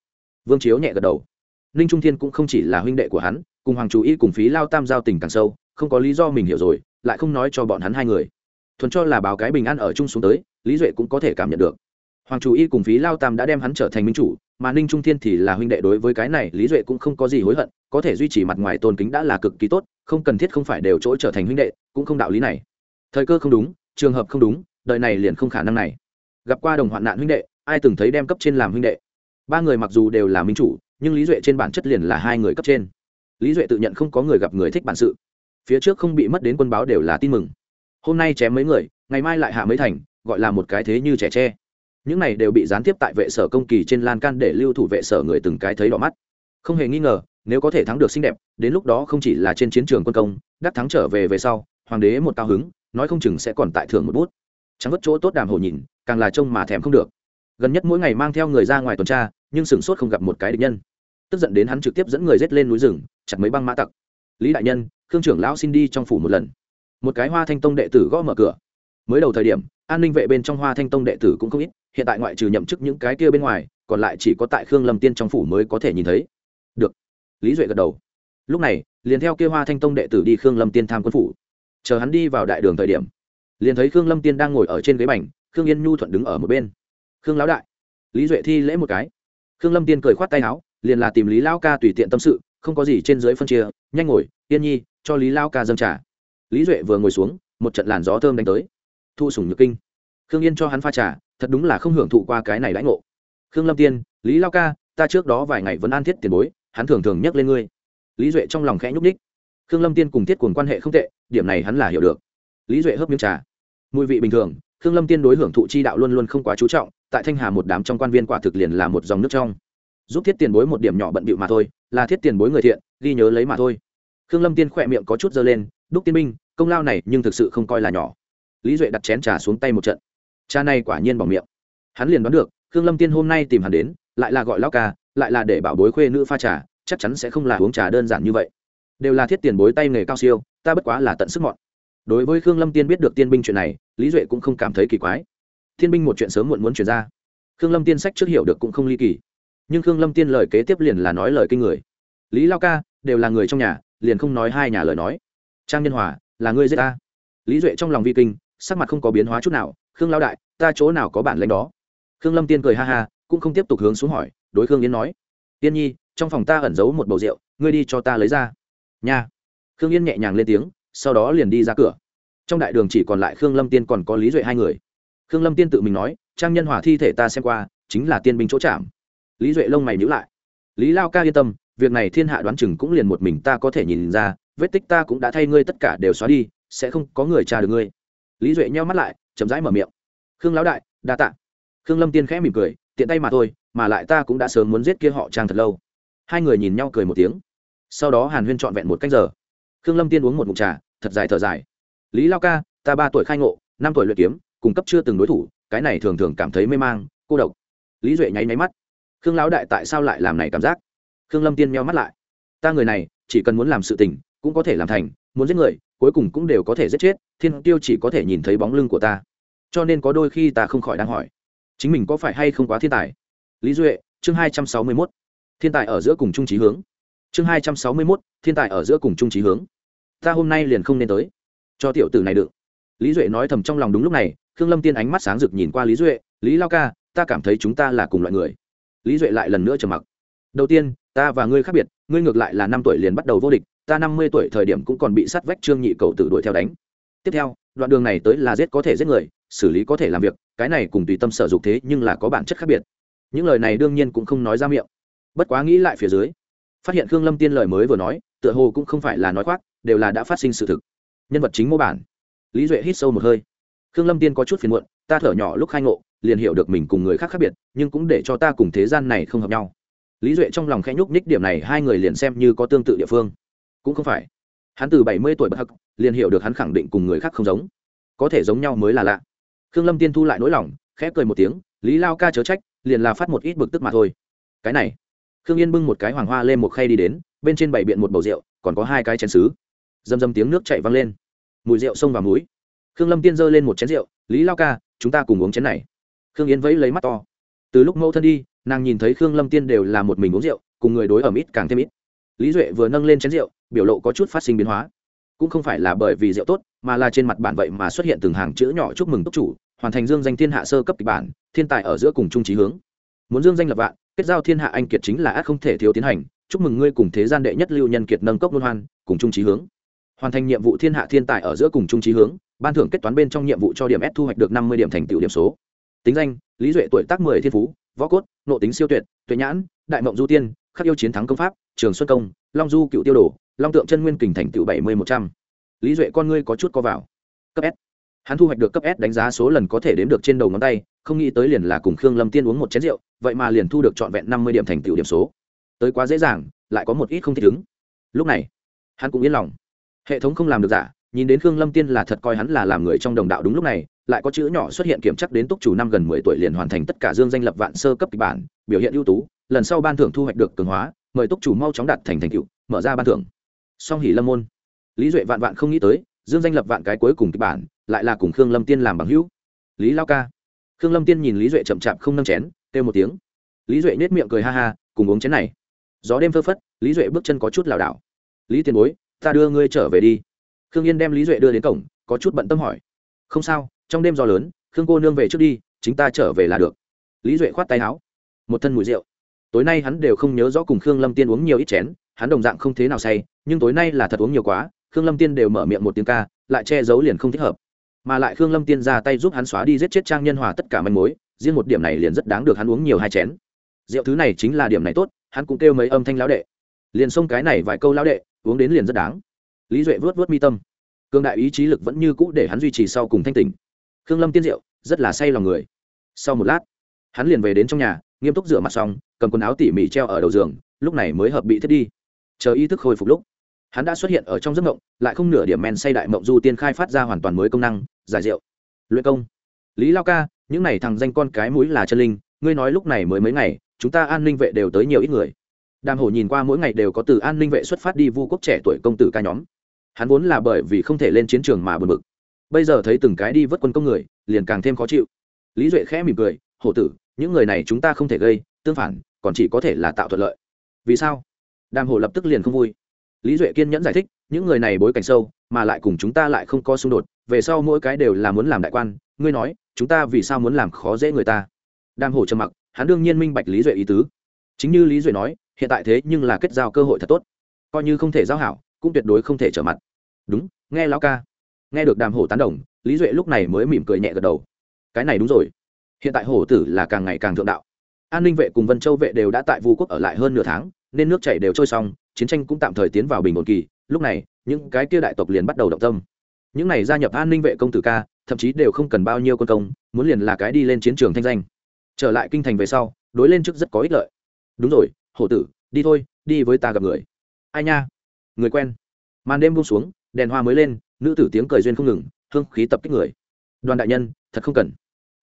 Vương chiếu nhẹ gật đầu. Ninh trung thiên cũng không chỉ là huynh đệ của hắn, cùng hoàng chủ y cùng phí lao tam giao tình càng sâu, không có lý do mình hiểu rồi, lại không nói cho bọn hắn hai người. Thuần cho là báo cái bình an ở chung xuống tới, lý duệ cũng có thể cảm nhận được. Hoàng chủ y cùng phí lao tam đã đem hắn trở thành minh chủ, mà ninh trung thiên thì là huynh đệ đối với cái này, lý duệ cũng không có gì hối hận, có thể duy trì mặt ngoài tôn kính đã là cực kỳ tốt, không cần thiết không phải đều chỗ trở thành huynh đệ, cũng không đạo lý này. Thời cơ không đúng, trường hợp không đúng đời này liền không khả năng này. Gặp qua đồng hoạn nạn huynh đệ, ai từng thấy đem cấp trên làm huynh đệ? Ba người mặc dù đều là minh chủ, nhưng lý duệ trên bản chất liền là hai người cấp trên. Lý duệ tự nhận không có người gặp người thích bản sự. Phía trước không bị mất đến quân báo đều là tin mừng. Hôm nay chém mấy người, ngày mai lại hạ mấy thành, gọi là một cái thế như trẻ tre. Những này đều bị gián tiếp tại vệ sở công kỳ trên lan can để lưu thủ vệ sở người từng cái thấy đỏ mắt. Không hề nghi ngờ, nếu có thể thắng được xinh đẹp, đến lúc đó không chỉ là trên chiến trường quân công, đắc thắng trở về về sau, hoàng đế một cao hứng, nói không chừng sẽ còn tại thưởng một bút chẳng vất chỗ tốt đàm hồ nhìn, càng là trông mà thèm không được. Gần nhất mỗi ngày mang theo người ra ngoài tuần tra, nhưng sửng sốt không gặp một cái địch nhân. Tức giận đến hắn trực tiếp dẫn người rết lên núi rừng, chặt mấy băng mã tặc. Lý đại nhân, khương trưởng lão xin đi trong phủ một lần. Một cái hoa thanh tông đệ tử gõ mở cửa. Mới đầu thời điểm, an ninh vệ bên trong hoa thanh tông đệ tử cũng không ít, hiện tại ngoại trừ nhậm chức những cái kia bên ngoài, còn lại chỉ có tại khương lâm tiên trong phủ mới có thể nhìn thấy. Được. Lý duệ gật đầu. Lúc này, liền theo kia hoa thanh tông đệ tử đi khương lâm tiên tham quân phủ. Chờ hắn đi vào đại đường thời điểm liền thấy khương lâm tiên đang ngồi ở trên ghế bành, khương yên nhu thuận đứng ở một bên. Khương lão đại, lý duệ thi lễ một cái. Khương lâm tiên cười khoát tay áo, liền là tìm lý lao ca tùy tiện tâm sự, không có gì trên dưới phân chia, nhanh ngồi, yên nhi, cho lý lao ca dâng trà. Lý duệ vừa ngồi xuống, một trận làn gió thơm đánh tới. Thu sủng nhược kinh. Khương yên cho hắn pha trà, thật đúng là không hưởng thụ qua cái này lãnh ngộ. Khương lâm tiên, lý lao ca, ta trước đó vài ngày vẫn an thiết tiền bối, hắn thường thường nhắc lên ngươi. Lý duệ trong lòng khẽ nhúc ních khương lâm tiên cùng thiết cùng quan hệ không tệ, điểm này hắn là hiểu được. Lý duệ hớp miếng trà mùi vị bình thường, khương lâm tiên đối hưởng thụ chi đạo luôn luôn không quá chú trọng, tại thanh hà một đám trong quan viên quả thực liền là một dòng nước trong. Giúp thiết tiền bối một điểm nhỏ bận bịu mà thôi, là thiết tiền bối người thiện, ghi nhớ lấy mà thôi. Khương lâm tiên khỏe miệng có chút dơ lên, đúc tiên minh, công lao này nhưng thực sự không coi là nhỏ. Lý duệ đặt chén trà xuống tay một trận. Cha này quả nhiên bỏ miệng. Hắn liền đoán được, khương lâm tiên hôm nay tìm hắn đến, lại là gọi lao ca, lại là để bảo bối khuê nữ pha trà, chắc chắn sẽ không là uống trà đơn giản như vậy. Đều là thiết tiền bối tay nghề cao siêu, ta bất quá là tận sức mọn đối với khương lâm tiên biết được tiên binh chuyện này, lý duệ cũng không cảm thấy kỳ quái. Thiên binh một chuyện sớm muộn muốn chuyển ra. Khương lâm tiên sách trước hiểu được cũng không ly kỳ. Nhưng khương lâm tiên lời kế tiếp liền là nói lời kinh người. Lý lao ca, đều là người trong nhà, liền không nói hai nhà lời nói. Trang nhân hòa, là ngươi giết ta. Lý duệ trong lòng vi kinh, sắc mặt không có biến hóa chút nào. Khương lao đại, ta chỗ nào có bản lãnh đó? Khương lâm tiên cười ha ha, cũng không tiếp tục hướng xuống hỏi. Đối khương yến nói, tiên nhi, trong phòng ta ẩn giấu một bầu rượu, ngươi đi cho ta lấy ra. Nha. Khương yên nhẹ nhàng lên tiếng sau đó liền đi ra cửa. Trong đại đường chỉ còn lại khương lâm tiên còn có lý duệ hai người. Khương lâm tiên tự mình nói, trang nhân hòa thi thể ta xem qua, chính là tiên binh chỗ chạm lý duệ lông mày nhữ lại. Lý lao ca yên tâm, việc này thiên hạ đoán chừng cũng liền một mình ta có thể nhìn ra, vết tích ta cũng đã thay ngươi tất cả đều xóa đi, sẽ không có người tra được ngươi. Lý duệ nheo mắt lại, chậm rãi mở miệng. Khương lão đại, đa tạ. Khương lâm tiên khẽ mỉm cười, tiện tay mà thôi, mà lại ta cũng đã sớm muốn giết kia họ trang thật lâu. Hai người nhìn nhau cười một tiếng. Sau đó hàn huyên trọn vẹn một cách giờ khương lâm tiên uống một mụn trà, thật dài thở dài. Lý lao ca, ta ba tuổi khai ngộ, năm tuổi luyện kiếm cung cấp chưa từng đối thủ, cái này thường thường cảm thấy mê mang, cô độc. Lý duệ nháy máy mắt. Khương lão đại tại sao lại làm này cảm giác? Khương lâm tiên meo mắt lại. Ta người này, chỉ cần muốn làm sự tình, cũng có thể làm thành, muốn giết người, cuối cùng cũng đều có thể giết chết, thiên tiêu chỉ có thể nhìn thấy bóng lưng của ta. Cho nên có đôi khi ta không khỏi đang hỏi, chính mình có phải hay không quá thiên tài? Lý duệ, chương hai trăm sáu mươi mốt. Thiên tài ở giữa cùng trung trí hướng chương hai trăm sáu mươi mốt, thiên tài ở giữa cùng trung trí hướng. Ta hôm nay liền không nên tới. Cho tiểu tử này được lý duệ nói thầm trong lòng đúng lúc này, khương lâm tiên ánh mắt sáng rực nhìn qua lý duệ, lý lao ca, ta cảm thấy chúng ta là cùng loại người. Lý duệ lại lần nữa trầm mặc. Đầu tiên, ta và ngươi khác biệt, ngươi ngược lại là năm tuổi liền bắt đầu vô địch, ta năm mươi tuổi thời điểm cũng còn bị sát vách trương nhị cầu tử đuổi theo đánh. Tiếp theo, đoạn đường này tới là giết có thể giết người, xử lý có thể làm việc, cái này cùng tùy tâm sở dục thế nhưng là có bản chất khác biệt. Những lời này đương nhiên cũng không nói ra miệng. Bất quá nghĩ lại phía dưới phát hiện khương lâm tiên lời mới vừa nói, tựa hồ cũng không phải là nói khoác, đều là đã phát sinh sự thực. Nhân vật chính mô bản. Lý duệ hít sâu một hơi. Khương lâm tiên có chút phiền muộn, ta thở nhỏ lúc khai ngộ, liền hiểu được mình cùng người khác khác biệt, nhưng cũng để cho ta cùng thế gian này không hợp nhau. Lý duệ trong lòng khẽ nhúc nhích điểm này, hai người liền xem như có tương tự địa phương. Cũng không phải. Hắn từ bảy mươi tuổi bất hắc, liền hiểu được hắn khẳng định cùng người khác không giống. Có thể giống nhau mới là lạ. Khương lâm tiên thu lại nỗi lòng, khẽ cười một tiếng, lý lao ca chớ trách, liền là phát một ít bực tức mà thôi. Cái này khương yên bưng một cái hoàng hoa lên một khay đi đến, bên trên bảy biện một bầu rượu, còn có hai cái chén xứ dầm dầm tiếng nước chạy văng lên. Mùi rượu xông vào mũi. Khương lâm tiên giơ lên một chén rượu, lý lao ca, chúng ta cùng uống chén này. Khương yến vẫy lấy mắt to. Từ lúc mẫu thân đi, nàng nhìn thấy khương lâm tiên đều là một mình uống rượu, cùng người đối ẩm ít càng thêm ít. Lý duệ vừa nâng lên chén rượu, biểu lộ có chút phát sinh biến hóa. Cũng không phải là bởi vì rượu tốt, mà là trên mặt bản vậy mà xuất hiện từng hàng chữ nhỏ chúc mừng túc chủ, hoàn thành dương danh thiên hạ sơ cấp kịch bản, thiên tài ở giữa cùng trung trí hướng muốn dương danh lập vạn, kết giao thiên hạ anh kiệt chính là ác không thể thiếu tiến hành. Chúc mừng ngươi cùng thế gian đệ nhất lưu nhân kiệt nâng cốc luân hoan, cùng trung trí hướng. Hoàn thành nhiệm vụ thiên hạ thiên tài ở giữa cùng trung trí hướng, ban thưởng kết toán bên trong nhiệm vụ cho điểm s thu hoạch được năm mươi điểm thành tựu điểm số. Tính danh, lý duệ tuổi tác mười, thiên phú, võ cốt, nộ tính siêu tuyệt, tuệ nhãn, đại mộng du tiên, khắc yêu chiến thắng công pháp, trường xuân công, long du cựu tiêu đồ, long tượng chân nguyên kình thành tựu bảy mươi một trăm. Lý duệ con ngươi có chút co vào. Cấp s hắn thu hoạch được cấp s đánh giá số lần có thể đếm được trên đầu ngón tay, không nghĩ tới liền là cùng khương lâm tiên uống một chén rượu, vậy mà liền thu được trọn vẹn năm mươi điểm thành tựu điểm số. Tới quá dễ dàng, lại có một ít không thích ứng. Lúc này, hắn cũng yên lòng. Hệ thống không làm được giả, nhìn đến khương lâm tiên là thật coi hắn là làm người trong đồng đạo đúng lúc này, lại có chữ nhỏ xuất hiện kiểm chắc đến túc chủ năm gần mười tuổi liền hoàn thành tất cả dương danh lập vạn sơ cấp kịch bản, biểu hiện ưu tú, lần sau ban thưởng thu hoạch được cường hóa, mời túc chủ mau chóng đạt thành thành tựu, mở ra ban thưởng. Song hỉ lâm môn. Lý duệ vạn vạn không nghĩ tới, dương danh lập vạn cái cuối cùng kịch bản lại là cùng khương lâm tiên làm bằng hữu. Lý lao ca. Khương lâm tiên nhìn lý duệ chậm chạp không nâng chén, kêu một tiếng. Lý duệ nết miệng cười ha ha, cùng uống chén này. Gió đêm phơ phất, lý duệ bước chân có chút lảo đảo. Lý tiền bối, ta đưa ngươi trở về đi. Khương yên đem lý duệ đưa đến cổng, có chút bận tâm hỏi. Không sao, trong đêm gió lớn, khương cô nương về trước đi, chính ta trở về là được. Lý duệ khoát tay áo. Một thân mùi rượu. Tối nay hắn đều không nhớ rõ cùng khương lâm tiên uống nhiều ít chén, hắn đồng dạng không thế nào say, nhưng tối nay là thật uống nhiều quá, khương lâm tiên đều mở miệng một tiếng ca, lại che giấu liền không thích hợp mà lại khương lâm tiên ra tay giúp hắn xóa đi giết chết trang nhân hòa tất cả manh mối, riêng một điểm này liền rất đáng được hắn uống nhiều hai chén. Rượu thứ này chính là điểm này tốt, hắn cũng kêu mấy âm thanh lão đệ. Liền xông cái này vài câu lão đệ, uống đến liền rất đáng. Lý duệ vớt vớt mi tâm. Cương đại ý chí lực vẫn như cũ để hắn duy trì sau cùng thanh tỉnh. Khương lâm tiên rượu, rất là say lòng người. Sau một lát, hắn liền về đến trong nhà, nghiêm túc rửa mặt xong, cầm quần áo tỉ mỉ treo ở đầu giường, lúc này mới hợp bị thiết đi. Chờ ý thức khôi phục lúc hắn đã xuất hiện ở trong giấc mộng, lại không nửa điểm men say đại mộng du tiên khai phát ra hoàn toàn mới công năng, giải rượu, luyện công. Lý lao ca, những này thằng danh con cái mũi là chân linh, ngươi nói lúc này mới mấy ngày, chúng ta an ninh vệ đều tới nhiều ít người. Đàm hổ nhìn qua mỗi ngày đều có từ an ninh vệ xuất phát đi vu quốc trẻ tuổi công tử ca nhóm. Hắn vốn là bởi vì không thể lên chiến trường mà bờ mực bây giờ thấy từng cái đi vớt quân công người, liền càng thêm khó chịu. Lý duệ khẽ mỉm cười, hổ tử, những người này chúng ta không thể gây, tương phản, còn chỉ có thể là tạo thuận lợi. Vì sao? Đàm hổ lập tức liền không vui lý duệ kiên nhẫn giải thích, những người này bối cảnh sâu, mà lại cùng chúng ta lại không có xung đột, về sau mỗi cái đều là muốn làm đại quan, ngươi nói, chúng ta vì sao muốn làm khó dễ người ta? Đàm hổ trầm mặc, hắn đương nhiên minh bạch lý duệ ý tứ. Chính như lý duệ nói, hiện tại thế nhưng là kết giao cơ hội thật tốt. Coi như không thể giao hảo, cũng tuyệt đối không thể trở mặt. Đúng, nghe lão ca. Nghe được đàm hổ tán đồng, lý duệ lúc này mới mỉm cười nhẹ gật đầu. Cái này đúng rồi. Hiện tại hổ tử là càng ngày càng thượng đạo. An ninh vệ cùng vân châu vệ đều đã tại vu quốc ở lại hơn nửa tháng, nên nước chảy đều trôi xong chiến tranh cũng tạm thời tiến vào bình ổn kỳ, lúc này, những cái kia đại tộc liền bắt đầu động tâm. Những này gia nhập an ninh vệ công tử ca, thậm chí đều không cần bao nhiêu quân công, muốn liền là cái đi lên chiến trường thanh danh. Trở lại kinh thành về sau, đối lên trước rất có ích lợi. Đúng rồi, hổ tử, đi thôi, đi với ta gặp người. Ai nha? Người quen. Màn đêm buông xuống, đèn hoa mới lên, nữ tử tiếng cười duyên không ngừng, hương khí tập kích người. Đoàn đại nhân, thật không cần.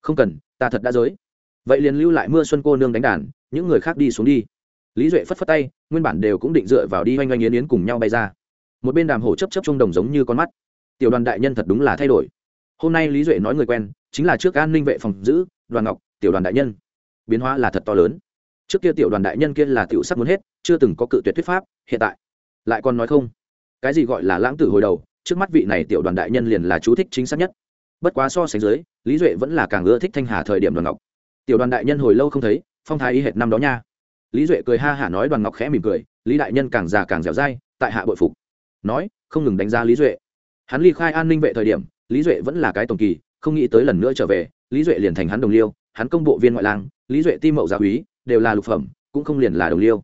Không cần, ta thật đã giới. Vậy liền lưu lại mưa xuân cô nương đánh đàn, những người khác đi xuống đi lý duệ phất phất tay, nguyên bản đều cũng định dựa vào đi oanh oanh yến yến cùng nhau bay ra. Một bên đàm hổ chấp chấp trung đồng giống như con mắt. Tiểu đoàn đại nhân thật đúng là thay đổi. Hôm nay lý duệ nói người quen, chính là trước an ninh vệ phòng giữ, đoàn ngọc, tiểu đoàn đại nhân. Biến hóa là thật to lớn. Trước kia tiểu đoàn đại nhân kia là tiểu sắc muốn hết, chưa từng có cự tuyệt thuyết pháp, hiện tại lại còn nói không. Cái gì gọi là lãng tử hồi đầu, trước mắt vị này tiểu đoàn đại nhân liền là chú thích chính xác nhất. Bất quá so sánh dưới, lý duệ vẫn là càng ưa thích thanh hà thời điểm đoàn ngọc. Tiểu đoàn đại nhân hồi lâu không thấy, phong thái y hệt năm đó nha lý duệ cười ha hả nói đoàn ngọc khẽ mỉm cười, lý đại nhân càng già càng dẻo dai, tại hạ bội phục. Nói, không ngừng đánh giá lý duệ. Hắn ly khai an ninh vệ thời điểm, lý duệ vẫn là cái tổng kỳ, không nghĩ tới lần nữa trở về, lý duệ liền thành hắn đồng liêu, hắn công bộ viên ngoại lang, lý duệ ti mậu gia úy, đều là lục phẩm, cũng không liền là đồng liêu.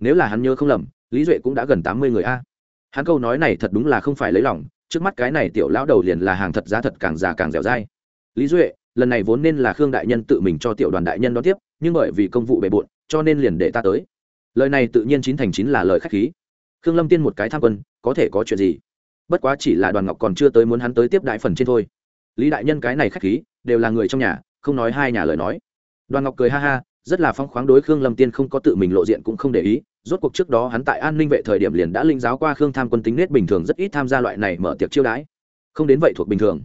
Nếu là hắn nhớ không lầm, lý duệ cũng đã gần tám mươi người a. Hắn câu nói này thật đúng là không phải lấy lòng, trước mắt cái này tiểu lão đầu liền là hàng thật giá thật càng già càng dẻo dai. Lý duệ, lần này vốn nên là khương đại nhân tự mình cho tiểu đoàn đại nhân đón tiếp, nhưng bởi vì công vụ bề bộn cho nên liền để ta tới. Lời này tự nhiên chín thành chín là lời khách khí. Khương lâm tiên một cái tham quân, có thể có chuyện gì? Bất quá chỉ là đoàn ngọc còn chưa tới muốn hắn tới tiếp đại phần trên thôi. Lý đại nhân cái này khách khí, đều là người trong nhà, không nói hai nhà lời nói. Đoàn ngọc cười ha ha, rất là phong khoáng đối khương lâm tiên không có tự mình lộ diện cũng không để ý, rốt cuộc trước đó hắn tại an ninh vệ thời điểm liền đã linh giáo qua khương tham quân tính nết bình thường rất ít tham gia loại này mở tiệc chiêu đãi. Không đến vậy thuộc bình thường.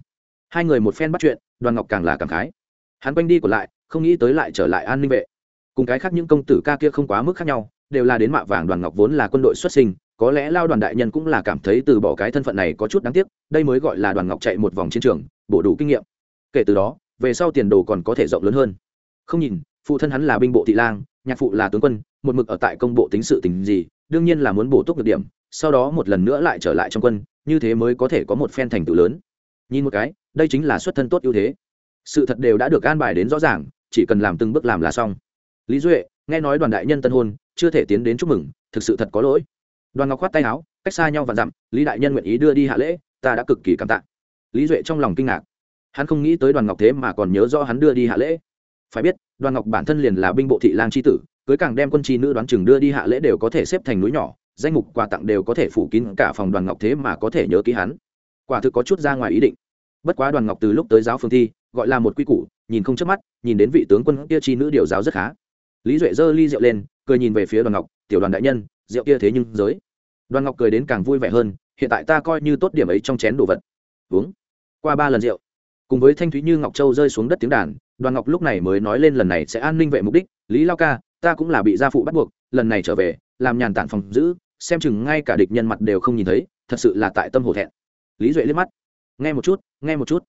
Hai người một phen bắt chuyện, đoàn ngọc càng là càng khái. Hắn quanh đi còn lại, không nghĩ tới lại trở lại an ninh vệ cùng cái khác những công tử ca kia không quá mức khác nhau, đều là đến mạ vàng đoàn ngọc vốn là quân đội xuất sinh, có lẽ lao đoàn đại nhân cũng là cảm thấy từ bỏ cái thân phận này có chút đáng tiếc, đây mới gọi là đoàn ngọc chạy một vòng chiến trường, bổ đủ kinh nghiệm. Kể từ đó, về sau tiền đồ còn có thể rộng lớn hơn. Không nhìn, phụ thân hắn là binh bộ thị lang, nhạc phụ là tướng quân, một mực ở tại công bộ tính sự tình gì, đương nhiên là muốn bổ túc được điểm, sau đó một lần nữa lại trở lại trong quân, như thế mới có thể có một phen thành tựu lớn. Nhìn một cái, đây chính là xuất thân tốt ưu thế. Sự thật đều đã được an bài đến rõ ràng, chỉ cần làm từng bước làm là xong lý duệ, nghe nói đoàn đại nhân tân hôn, chưa thể tiến đến chúc mừng, thực sự thật có lỗi. Đoàn ngọc khoát tay áo, cách xa nhau và dặm, lý đại nhân nguyện ý đưa đi hạ lễ, ta đã cực kỳ cảm tạ. Lý duệ trong lòng kinh ngạc. Hắn không nghĩ tới đoàn ngọc thế mà còn nhớ rõ hắn đưa đi hạ lễ. Phải biết, đoàn ngọc bản thân liền là binh bộ thị lang c h i tử, cưới càng đem quân tri nữ đoán chừng đưa đi hạ lễ đều có thể xếp thành núi nhỏ, danh mục quà tặng đều có thể phủ kín cả phòng đoàn ngọc thế mà có thể nhớ ký hắn. Quả thực có chút ra ngoài ý định. Bất quá đoàn ngọc từ lúc tới giáo phương thi, gọi là một quy củ, nhìn không chớp mắt, nhìn đến vị tướng quân kia chi nữ điều giáo rất khá lý duệ giơ ly rượu lên, cười nhìn về phía đoàn ngọc, tiểu đoàn đại nhân, rượu kia thế nhưng giới. Đoàn ngọc cười đến càng vui vẻ hơn, hiện tại ta coi như tốt điểm ấy trong chén đồ vật. Uống. Qua ba lần rượu, cùng với thanh thúy như ngọc châu rơi xuống đất tiếng đàn, đoàn ngọc lúc này mới nói lên lần này sẽ an ninh vệ mục đích, lý lao ca, ta cũng là bị gia phụ bắt buộc, lần này trở về, làm nhàn tản phòng giữ, xem chừng ngay cả địch nhân mặt đều không nhìn thấy, thật sự là tại tâm hổ thẹn. Lý duệ liếc mắt, nghe một chút, nghe một chút.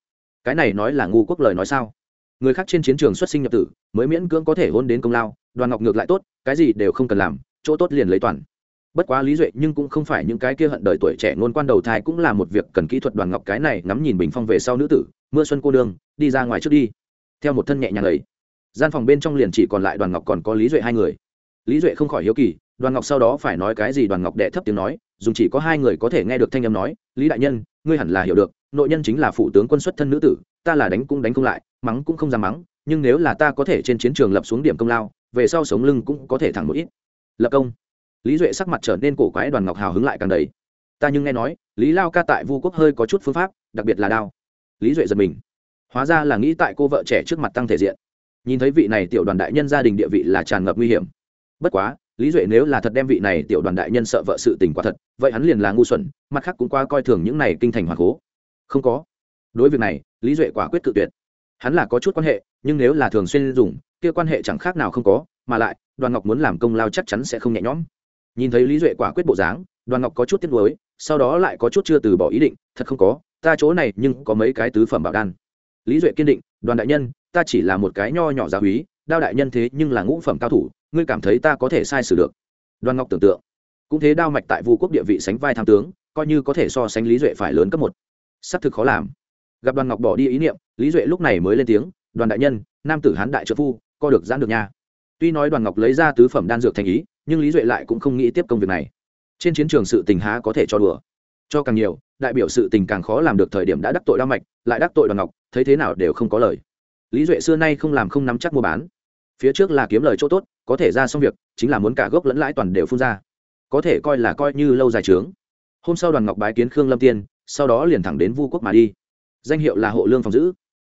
Cái này nói là ngu quốc lời nói sao? Người khác trên chiến trường xuất sinh nhập tử, mới miễn cưỡng có thể hôn đến công lao đoàn ngọc ngược lại tốt, cái gì đều không cần làm, chỗ tốt liền lấy toàn. Bất quá lý duệ nhưng cũng không phải những cái kia hận đời tuổi trẻ ngôn quan đầu thai cũng là một việc cần kỹ thuật đoàn ngọc cái này ngắm nhìn bình phong về sau nữ tử, mưa xuân cô đường đi ra ngoài trước đi. Theo một thân nhẹ nhàng ấy, gian phòng bên trong liền chỉ còn lại đoàn ngọc còn có lý duệ hai người. Lý duệ không khỏi hiếu kỳ, đoàn ngọc sau đó phải nói cái gì đoàn ngọc đệ thấp tiếng nói dùng chỉ có hai người có thể nghe được thanh âm nói, lý đại nhân, ngươi hẳn là hiểu được, nội nhân chính là phụ tướng quân xuất thân nữ tử, ta là đánh cũng đánh không lại, mắng cũng không dám mắng, nhưng nếu là ta có thể trên chiến trường lập xuống điểm công lao về sau sống lưng cũng có thể thẳng một ít. Lập công. Lý duệ sắc mặt trở nên cổ quái, đoàn ngọc hào hứng lại càng đầy. Ta nhưng nghe nói, lý lao ca tại vu quốc hơi có chút phương pháp, đặc biệt là đao. Lý duệ giật mình. Hóa ra là nghĩ tại cô vợ trẻ trước mặt tăng thể diện. Nhìn thấy vị này tiểu đoàn đại nhân gia đình địa vị là tràn ngập nguy hiểm. Bất quá, lý duệ nếu là thật đem vị này tiểu đoàn đại nhân sợ vợ sự tình quả thật, vậy hắn liền là ngu xuẩn, mặt khác cũng qua coi thường những này kinh thành hoàng cố. Không có. Đối việc này, lý duệ quả quyết cự tuyệt. Hắn là có chút quan hệ, nhưng nếu là thường xuyên dùng kia quan hệ chẳng khác nào không có, mà lại, đoàn ngọc muốn làm công lao chắc chắn sẽ không nhẹ nhõm. Nhìn thấy lý duệ quả quyết bộ dáng, đoàn ngọc có chút tiếc nuối, sau đó lại có chút chưa từ bỏ ý định, thật không có, ta chỗ này nhưng có mấy cái tứ phẩm bảo đan. Lý duệ kiên định, đoàn đại nhân, ta chỉ là một cái nho nhỏ gia húy đao đại nhân thế nhưng là ngũ phẩm cao thủ, ngươi cảm thấy ta có thể sai sử được. Đoàn ngọc tưởng tượng, cũng thế đao mạch tại vu quốc địa vị sánh vai tham tướng, coi như có thể so sánh lý duệ phải lớn cấp một. Xác thực khó làm. Gặp đoàn ngọc bỏ đi ý niệm, lý duệ lúc này mới lên tiếng, đoàn đại nhân, nam tử hán đại trợ phu co được giãn được nha. Tuy nói đoàn ngọc lấy ra tứ phẩm đan dược thành ý, nhưng lý duệ lại cũng không nghĩ tiếp công việc này. Trên chiến trường sự tình há có thể cho đùa. Cho càng nhiều, đại biểu sự tình càng khó làm được thời điểm đã đắc tội Đa mạch, lại đắc tội đoàn ngọc, thấy thế nào đều không có lời. Lý duệ xưa nay không làm không nắm chắc mua bán. Phía trước là kiếm lời chỗ tốt, có thể ra xong việc, chính là muốn cả gốc lẫn lãi toàn đều phun ra. Có thể coi là coi như lâu dài trướng hôm sau đoàn ngọc bái kiến khương lâm tiên, sau đó liền thẳng đến vu quốc mà đi. Danh hiệu là hộ lương phòng giữ.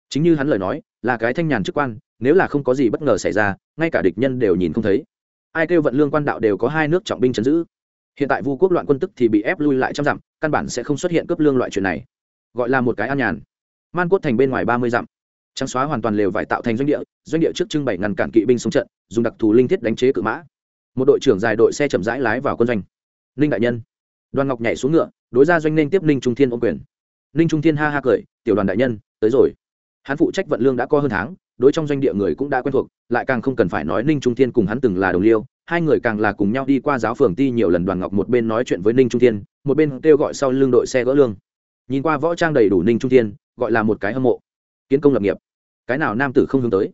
Chính như hắn lời nói, là cái thanh nhàn chức quan nếu là không có gì bất ngờ xảy ra, ngay cả địch nhân đều nhìn không thấy. Ai kêu vận lương quan đạo đều có hai nước trọng binh chấn giữ. Hiện tại vu quốc loạn quân tức thì bị ép lui lại trăm dặm, căn bản sẽ không xuất hiện cướp lương loại chuyện này. Gọi là một cái an nhàn. Man cốt thành bên ngoài ba mươi dặm. Trắng xóa hoàn toàn lều vải tạo thành doanh địa doanh địa trước trưng bày ngăn cản kỵ binh xuống trận, dùng đặc thù linh thiết đánh chế cự mã. Một đội trưởng dài đội xe chậm rãi lái vào quân doanh. Ninh đại nhân. Đoàn ngọc nhảy xuống ngựa, đối ra doanh nên tiếp ninh trung thiên ôm quyền. Ninh trung thiên ha ha cười, tiểu đoàn đại nhân, tới rồi. Hắn phụ trách vận lương đã có hơn tháng đối trong doanh địa người cũng đã quen thuộc, lại càng không cần phải nói ninh trung thiên cùng hắn từng là đồng liêu, hai người càng là cùng nhau đi qua giáo phường ti nhiều lần đoàn ngọc một bên nói chuyện với ninh trung thiên, một bên kêu gọi sau lưng đội xe gỡ lương. Nhìn qua võ trang đầy đủ ninh trung thiên, gọi là một cái hâm mộ. Kiến công lập nghiệp. Cái nào nam tử không hướng tới?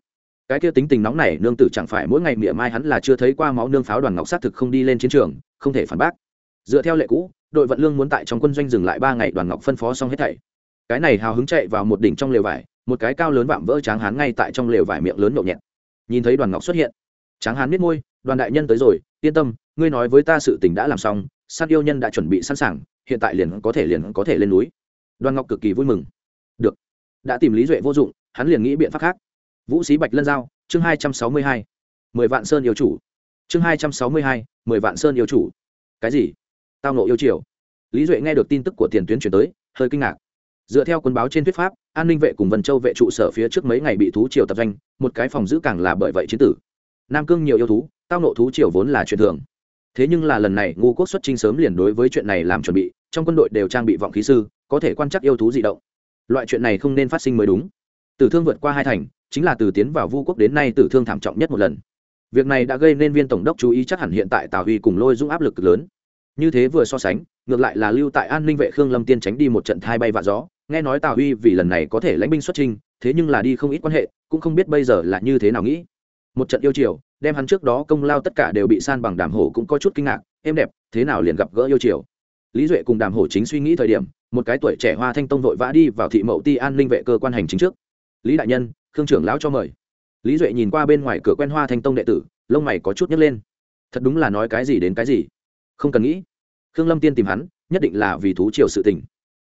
Cái kia tính tình nóng này nương tử chẳng phải mỗi ngày mỉa mai hắn là chưa thấy qua máu nương pháo đoàn ngọc xác thực không đi lên chiến trường, không thể phản bác. Dựa theo lệ cũ, đội vận lương muốn tại trong quân doanh dừng lại ba ngày, đoàn ngọc phân phó xong hết thảy. Cái này hào hứng chạy vào một đỉnh trong lều vải một cái cao lớn vạm vỡ tráng hán ngay tại trong lều vải miệng lớn nhộn nhẹt. Nhìn thấy đoàn ngọc xuất hiện, tráng hán biết môi, đoàn đại nhân tới rồi, yên tâm, ngươi nói với ta sự tình đã làm xong, sát yêu nhân đã chuẩn bị sẵn sàng, hiện tại liền có thể liền có thể lên núi. Đoàn ngọc cực kỳ vui mừng. Được. Đã tìm lý duệ vô dụng, hắn liền nghĩ biện pháp khác. Vũ sĩ bạch lân giao, chương hai trăm sáu mươi hai, mười vạn sơn yêu chủ. Chương hai trăm sáu mươi hai, mười vạn sơn yêu chủ. Cái gì? Tao nộ yêu triều. Lý duệ nghe được tin tức của tiền tuyến chuyển tới, hơi kinh ngạc dựa theo quân báo trên thuyết pháp, an ninh vệ cùng vân châu vệ trụ sở phía trước mấy ngày bị thú triều tập danh, một cái phòng giữ càng là bởi vậy chiến tử. Nam cương nhiều yêu thú, tao nộ thú triều vốn là chuyện thường. Thế nhưng là lần này, ngu quốc xuất trinh sớm liền đối với chuyện này làm chuẩn bị, trong quân đội đều trang bị vọng khí sư, có thể quan trắc yêu thú di động. Loại chuyện này không nên phát sinh mới đúng. Tử thương vượt qua hai thành, chính là từ tiến vào vu quốc đến nay tử thương thảm trọng nhất một lần. Việc này đã gây nên viên tổng đốc chú ý chắc hẳn hiện tại tào huy cùng lôi dũng áp lực lớn. Như thế vừa so sánh, ngược lại là lưu tại an ninh vệ khương lâm tiên tránh đi một trận thai bay vạ gió nghe nói tào huy vì lần này có thể lãnh binh xuất trình thế nhưng là đi không ít quan hệ, cũng không biết bây giờ là như thế nào nghĩ. Một trận yêu chiều đem hắn trước đó công lao tất cả đều bị san bằng đàm hổ cũng có chút kinh ngạc êm đẹp, thế nào liền gặp gỡ yêu chiều lý duệ cùng đàm hổ chính suy nghĩ thời điểm, một cái tuổi trẻ hoa thanh tông vội vã đi vào thị mậu ti an ninh vệ cơ quan hành chính trước. Lý đại nhân, khương trưởng lão cho mời. Lý duệ nhìn qua bên ngoài cửa quen hoa thanh tông đệ tử, lông mày có chút nhấc lên. Thật đúng là nói cái gì đến cái gì? Không cần nghĩ. Khương lâm tiên tìm hắn, nhất định là vì thú triều sự tình.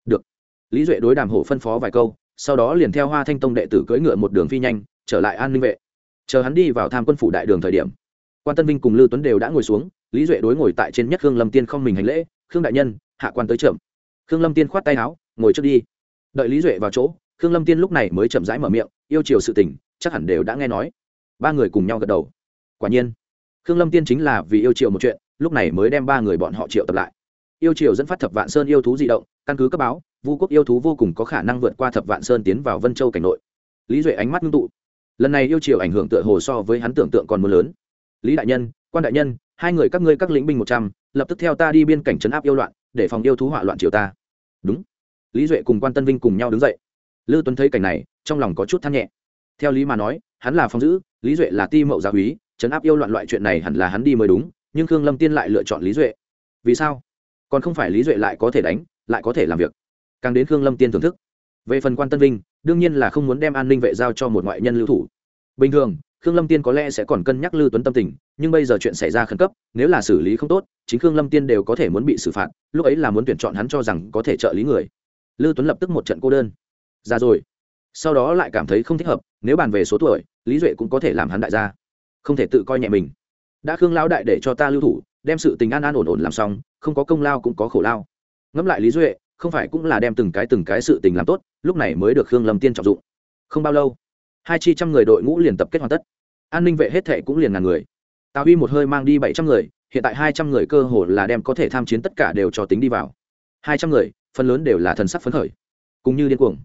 Được lý duệ đối đàm hổ phân phó vài câu, sau đó liền theo hoa thanh tông đệ tử cưỡi ngựa một đường phi nhanh, trở lại an ninh vệ. Chờ hắn đi vào tham quân phủ đại đường thời điểm, quan tân vinh cùng lưu tuấn đều đã ngồi xuống, lý duệ đối ngồi tại trên nhất khương lâm tiên không mình hành lễ, khương đại nhân, hạ quan tới chậm. Khương lâm tiên khoát tay áo, ngồi trước đi. Đợi lý duệ vào chỗ, khương lâm tiên lúc này mới chậm rãi mở miệng, yêu chiều sự tình, chắc hẳn đều đã nghe nói. Ba người cùng nhau gật đầu. Quả nhiên, khương lâm tiên chính là vì yêu chiều một chuyện, lúc này mới đem ba người bọn họ triệu tập lại. Yêu chiều dẫn phát thập vạn sơn yêu thú di động, căn cứ cấp báo vu quốc yêu thú vô cùng có khả năng vượt qua thập vạn sơn tiến vào vân châu cảnh nội. Lý duệ ánh mắt ngưng tụ. Lần này yêu chiều ảnh hưởng tựa hồ so với hắn tưởng tượng còn mưa lớn. Lý đại nhân, quan đại nhân, hai người các ngươi các lĩnh binh một trăm, lập tức theo ta đi biên cảnh trấn áp yêu loạn, để phòng yêu thú hỏa loạn triều ta. Đúng. Lý duệ cùng quan tân vinh cùng nhau đứng dậy. Lư tuấn thấy cảnh này, trong lòng có chút than nhẹ. Theo lý mà nói, hắn là phòng giữ, lý duệ là ti mậu gia húy trấn áp yêu loạn loại chuyện này hẳn là hắn đi mới đúng, nhưng khương lâm tiên lại lựa chọn lý duệ. Vì sao? Còn không phải lý duệ lại có thể đánh, lại có thể làm việc càng đến khương lâm tiên thưởng thức về phần quan tân vinh đương nhiên là không muốn đem an ninh vệ giao cho một ngoại nhân lưu thủ bình thường khương lâm tiên có lẽ sẽ còn cân nhắc lưu tuấn tâm tình nhưng bây giờ chuyện xảy ra khẩn cấp nếu là xử lý không tốt chính khương lâm tiên đều có thể muốn bị xử phạt lúc ấy là muốn tuyển chọn hắn cho rằng có thể trợ lý người lưu tuấn lập tức một trận cô đơn ra rồi sau đó lại cảm thấy không thích hợp nếu bàn về số tuổi lý duệ cũng có thể làm hắn đại gia không thể tự coi nhẹ mình đã khương lão đại để cho ta lưu thủ đem sự tình an an ổn ổn làm xong không có công lao cũng có khổ lao ngẫm lại lý duệ không phải cũng là đem từng cái từng cái sự tình làm tốt, lúc này mới được khương lâm tiên trọng dụng. Không bao lâu, hai chi trăm người đội ngũ liền tập kết hoàn tất. An ninh vệ hết thệ cũng liền ngàn người. Tào huy một hơi mang đi bảy trăm người, hiện tại hai trăm người cơ hồ là đem có thể tham chiến tất cả đều cho tính đi vào. Hai trăm người, phần lớn đều là thần sắc phấn khởi. Cũng như điên cuồng.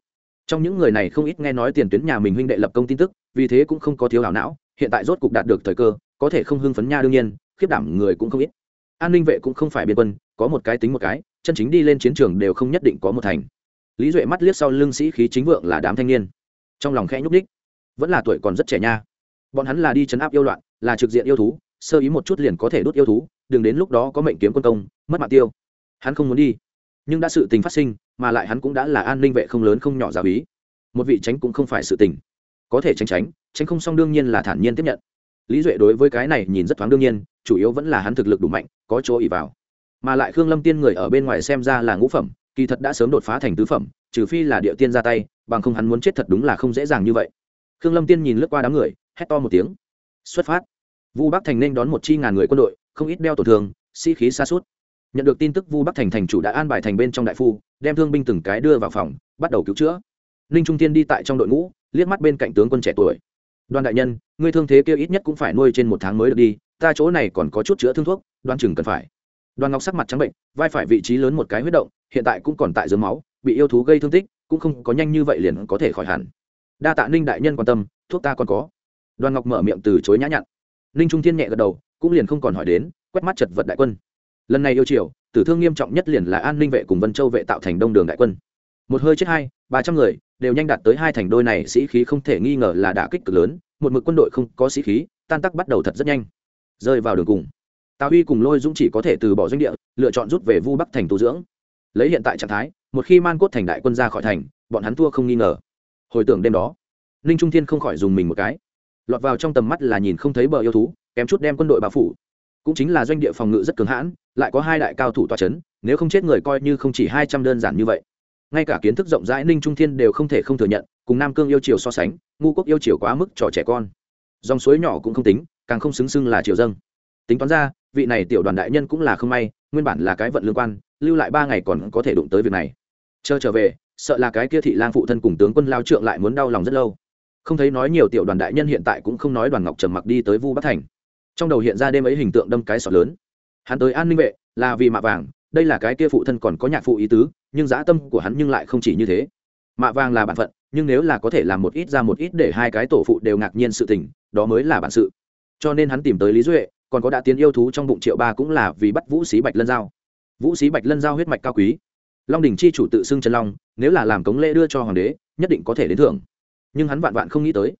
Trong những người này không ít nghe nói tiền tuyến nhà mình huynh đệ lập công tin tức, vì thế cũng không có thiếu ảo não, hiện tại rốt cục đạt được thời cơ, có thể không hưng phấn nha đương nhiên, khiếp đảm người cũng không ít an ninh vệ cũng không phải biên quân, có một cái tính một cái, chân chính đi lên chiến trường đều không nhất định có một thành. Lý duệ mắt liếc sau lưng sĩ khí chính vượng là đám thanh niên. Trong lòng khẽ nhúc đích vẫn là tuổi còn rất trẻ nha. Bọn hắn là đi chấn áp yêu loạn, là trực diện yêu thú, sơ ý một chút liền có thể đốt yêu thú, đừng đến lúc đó có mệnh kiếm quân công, mất mạng tiêu. Hắn không muốn đi. Nhưng đã sự tình phát sinh, mà lại hắn cũng đã là an ninh vệ không lớn không nhỏ giáo ý một vị tránh cũng không phải sự tình. Có thể tránh tránh tránh không xong đương nhiên là thản nhiên tiếp nhận lý duệ đối với cái này nhìn rất thoáng đương nhiên, chủ yếu vẫn là hắn thực lực đủ mạnh, có chỗ ỉ vào. Mà lại khương lâm tiên người ở bên ngoài xem ra là ngũ phẩm, kỳ thật đã sớm đột phá thành tứ phẩm, trừ phi là địa tiên ra tay, bằng không hắn muốn chết thật đúng là không dễ dàng như vậy. Khương lâm tiên nhìn lướt qua đám người, hét to một tiếng. Xuất phát. Vu bắc thành nên đón một chi ngàn người quân đội, không ít đeo tổn thương, sĩ、si、khí xa suốt nhận được tin tức vu bắc thành thành chủ đã an bài thành bên trong đại phu, đem thương binh từng cái đưa vào phòng, bắt đầu cứu chữa. Ninh trung tiên đi tại trong đội ngũ, liếc mắt bên cạnh tướng quân trẻ tuổi đoàn đại nhân, ngươi thương thế kia ít nhất cũng phải nuôi trên một tháng mới được đi, ta chỗ này còn có chút chữa thương thuốc, đoan chừng cần phải. Đoàn ngọc sắc mặt trắng bệnh, vai phải vị trí lớn một cái huyết động, hiện tại cũng còn tại dưới máu, bị yêu thú gây thương tích, cũng không có nhanh như vậy liền có thể khỏi hẳn. Đa tạ ninh đại nhân quan tâm, thuốc ta còn có. Đoàn ngọc mở miệng từ chối nhã nhặn. Ninh trung thiên nhẹ gật đầu, cũng liền không còn hỏi đến, quét mắt chật vật đại quân. Lần này yêu triều, tử thương nghiêm trọng nhất liền là an ninh vệ cùng vân châu vệ tạo thành đông đường đại quân. Một hơi chết hai, ba trăm người đều nhanh đạt tới hai thành đôi này sĩ khí không thể nghi ngờ là đã kích cực lớn, một mực quân đội không có sĩ khí, tan tắc bắt đầu thật rất nhanh. Rơi vào đường cùng, tào huy cùng lôi dũng chỉ có thể từ bỏ doanh địa, lựa chọn rút về vu bắc thành tu dưỡng. Lấy hiện tại trạng thái, một khi man cốt thành đại quân ra khỏi thành, bọn hắn thua không nghi ngờ. Hồi tưởng đêm đó, ninh trung thiên không khỏi dùng mình một cái. Lọt vào trong tầm mắt là nhìn không thấy bờ yêu thú, kém chút đem quân đội bao phủ. Cũng chính là doanh địa phòng ngự rất cứng hãn, lại có hai đại cao thủ tòa c h ấ n nếu không chết người coi như không chỉ hai trăm đơn giản như vậy ngay cả kiến thức rộng rãi ninh trung thiên đều không thể không thừa nhận, cùng nam cương yêu chiều so sánh, ngu quốc yêu chiều quá mức trò trẻ con. Dòng suối nhỏ cũng không tính, càng không xứng xưng là triều dâng tính toán ra, vị này tiểu đoàn đại nhân cũng là không may, nguyên bản là cái vận lương quan, lưu lại ba ngày còn có thể đụng tới việc này. Chờ trở về, sợ là cái kia thị lang phụ thân cùng tướng quân lao trượng lại muốn đau lòng rất lâu. Không thấy nói nhiều tiểu đoàn đại nhân hiện tại cũng không nói đoàn ngọc trầm mặc đi tới vu bắc thành. Trong đầu hiện ra đêm ấy hình tượng đâm cái sọt lớn. Hắn tới an ninh vệ, là vì mạ vàng đây là cái kia phụ thân còn có nhạc phụ ý tứ, nhưng dã tâm của hắn nhưng lại không chỉ như thế. Mạ vàng là bản phận, nhưng nếu là có thể làm một ít ra một ít để hai cái tổ phụ đều ngạc nhiên sự tình, đó mới là bản sự. Cho nên hắn tìm tới lý duệ, còn có đã tiến yêu thú trong bụng triệu ba cũng là vì bắt vũ sĩ bạch lân giao. Vũ sĩ bạch lân giao huyết mạch cao quý. Long đình chi chủ tự xưng chân long, nếu là làm cống lễ đưa cho hoàng đế, nhất định có thể đến thưởng. Nhưng hắn vạn vạn không nghĩ tới,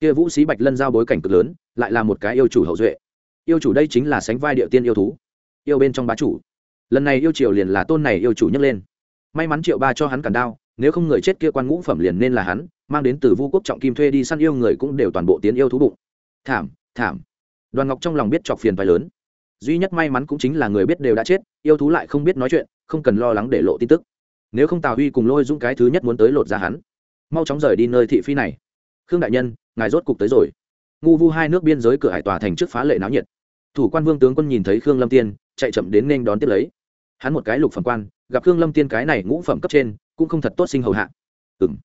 kia vũ sĩ bạch lân giao bối cảnh cực lớn, lại là một cái yêu chủ hậu duệ. Yêu chủ đây chính là sánh vai địa tiên yêu thú. Yêu bên trong bá chủ lần này yêu triều liền là tôn này yêu chủ nhấc lên. May mắn triệu ba cho hắn cản đao, nếu không người chết kia quan ngũ phẩm liền nên là hắn, mang đến từ vu quốc trọng kim thuê đi săn yêu người cũng đều toàn bộ tiến yêu thú bụng. Thảm thảm. Đoàn ngọc trong lòng biết chọc phiền phải lớn. Duy nhất may mắn cũng chính là người biết đều đã chết, yêu thú lại không biết nói chuyện, không cần lo lắng để lộ tin tức. Nếu không tào huy cùng lôi dũng cái thứ nhất muốn tới lột ra hắn. Mau chóng rời đi nơi thị phi này. Khương đại nhân, ngài rốt cục tới rồi. Ngu vu hai nước biên giới cửa hải tòa thành trước phá lệ náo nhiệt. Thủ quan vương tướng quân nhìn thấy khương lâm tiên, chạy chậm đến nên đón tiếp lấy hắn một cái lục phẩm quan, gặp khương lâm tiên cái này ngũ phẩm cấp trên, cũng không thật tốt sinh hầu hạ. Ừ m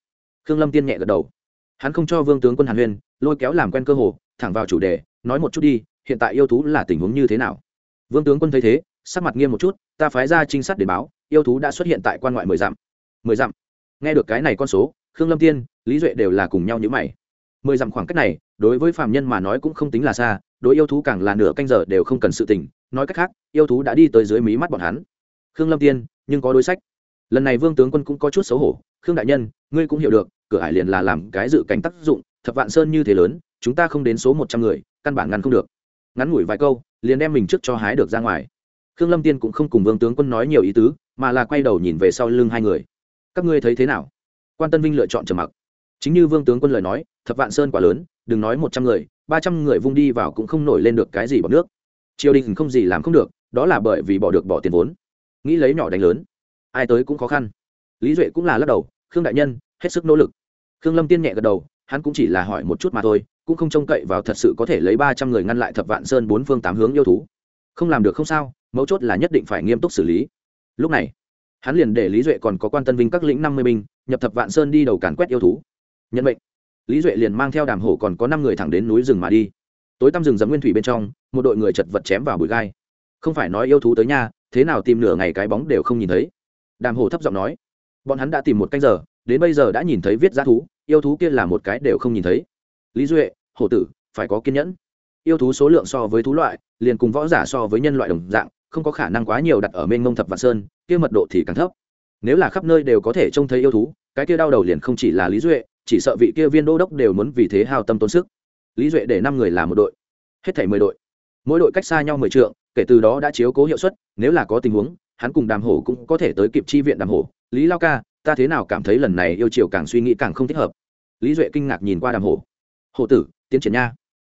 khương lâm tiên nhẹ gật đầu. Hắn không cho vương tướng quân hàn huyên, lôi kéo làm quen cơ hồ, thẳng vào chủ đề, nói một chút đi, hiện tại yêu thú là tình huống như thế nào? Vương tướng quân thấy thế, sắc mặt nghiêm một chút, ta phái ra trinh sát để báo, yêu thú đã xuất hiện tại quan ngoại mười dặm. Mười dặm? Nghe được cái này con số, khương lâm tiên, lý duệ đều là cùng nhau nhữ mày. Mười dặm khoảng cách này, đối với phạm nhân mà nói cũng không tính là xa, đối yêu thú càng là nửa canh giờ đều không cần sự tỉnh nói cách khác, yêu thú đã đi tới dưới mí mắt bọn hắn khương lâm tiên, nhưng có đối sách. Lần này vương tướng quân cũng có chút xấu hổ. Khương đại nhân, ngươi cũng hiểu được, cửa hải liền là làm cái dự cảnh tác dụng, thập vạn sơn như thế lớn, chúng ta không đến số một trăm người, căn bản ngăn không được. Ngắn ngủi vài câu, liền đem mình trước cho hái được ra ngoài. Khương lâm tiên cũng không cùng vương tướng quân nói nhiều ý tứ, mà là quay đầu nhìn về sau lưng hai người. Các ngươi thấy thế nào? Quan tân vinh lựa chọn trầm mặc. Chính như vương tướng quân lời nói, thập vạn sơn quá lớn, đừng nói một trăm người, ba trăm người vung đi vào cũng không nổi lên được cái gì bọc nước. Triều đình không gì làm không được, đó là bởi vì bỏ được bỏ tiền vốn nghĩ lấy nhỏ đánh lớn. Ai tới cũng khó khăn. Lý duệ cũng là lắc đầu, khương đại nhân, hết sức nỗ lực. Khương lâm tiên nhẹ gật đầu, hắn cũng chỉ là hỏi một chút mà thôi, cũng không trông cậy vào thật sự có thể lấy ba trăm người ngăn lại thập vạn sơn bốn phương tám hướng yêu thú. Không làm được không sao, mấu chốt là nhất định phải nghiêm túc xử lý. Lúc này, hắn liền để lý duệ còn có quan tân vinh các lĩnh năm mươi binh, nhập thập vạn sơn đi đầu càn quét yêu thú. Nhận mệnh. Lý duệ liền mang theo đàm hổ còn có năm người thẳng đến núi rừng mà đi. Tối tăm rừng dẫm nguyên thủy bên trong, một đội người chật vật chém vào bụi gai. Không phải nói yêu thú tới nha thế nào tìm nửa ngày cái bóng đều không nhìn thấy. Đàm hổ thấp giọng nói, bọn hắn đã tìm một canh giờ, đến bây giờ đã nhìn thấy viết giá thú, yêu thú kia là một cái đều không nhìn thấy. Lý duệ hổ tử, phải có kiên nhẫn. Yêu thú số lượng so với thú loại, liền cùng võ giả so với nhân loại đồng dạng, không có khả năng quá nhiều đặt ở mênh ngông thập vạn sơn, kia mật độ thì càng thấp. Nếu là khắp nơi đều có thể trông thấy yêu thú, cái kia đau đầu liền không chỉ là lý duệ, chỉ sợ vị kia viên đô đốc đều muốn vì thế hào tâm tốn sức. Lý duệ để năm người làm một đội, hết thảy mười đội. Mỗi đội cách xa nhau mười trượng kể từ đó đã chiếu cố hiệu suất, nếu là có tình huống, hắn cùng đàm hổ cũng có thể tới kịp chi viện đàm hổ. Lý lao ca, ta thế nào cảm thấy lần này yêu chiều càng suy nghĩ càng không thích hợp? Lý duệ kinh ngạc nhìn qua đàm hổ. Hổ tử, tiến triển nha.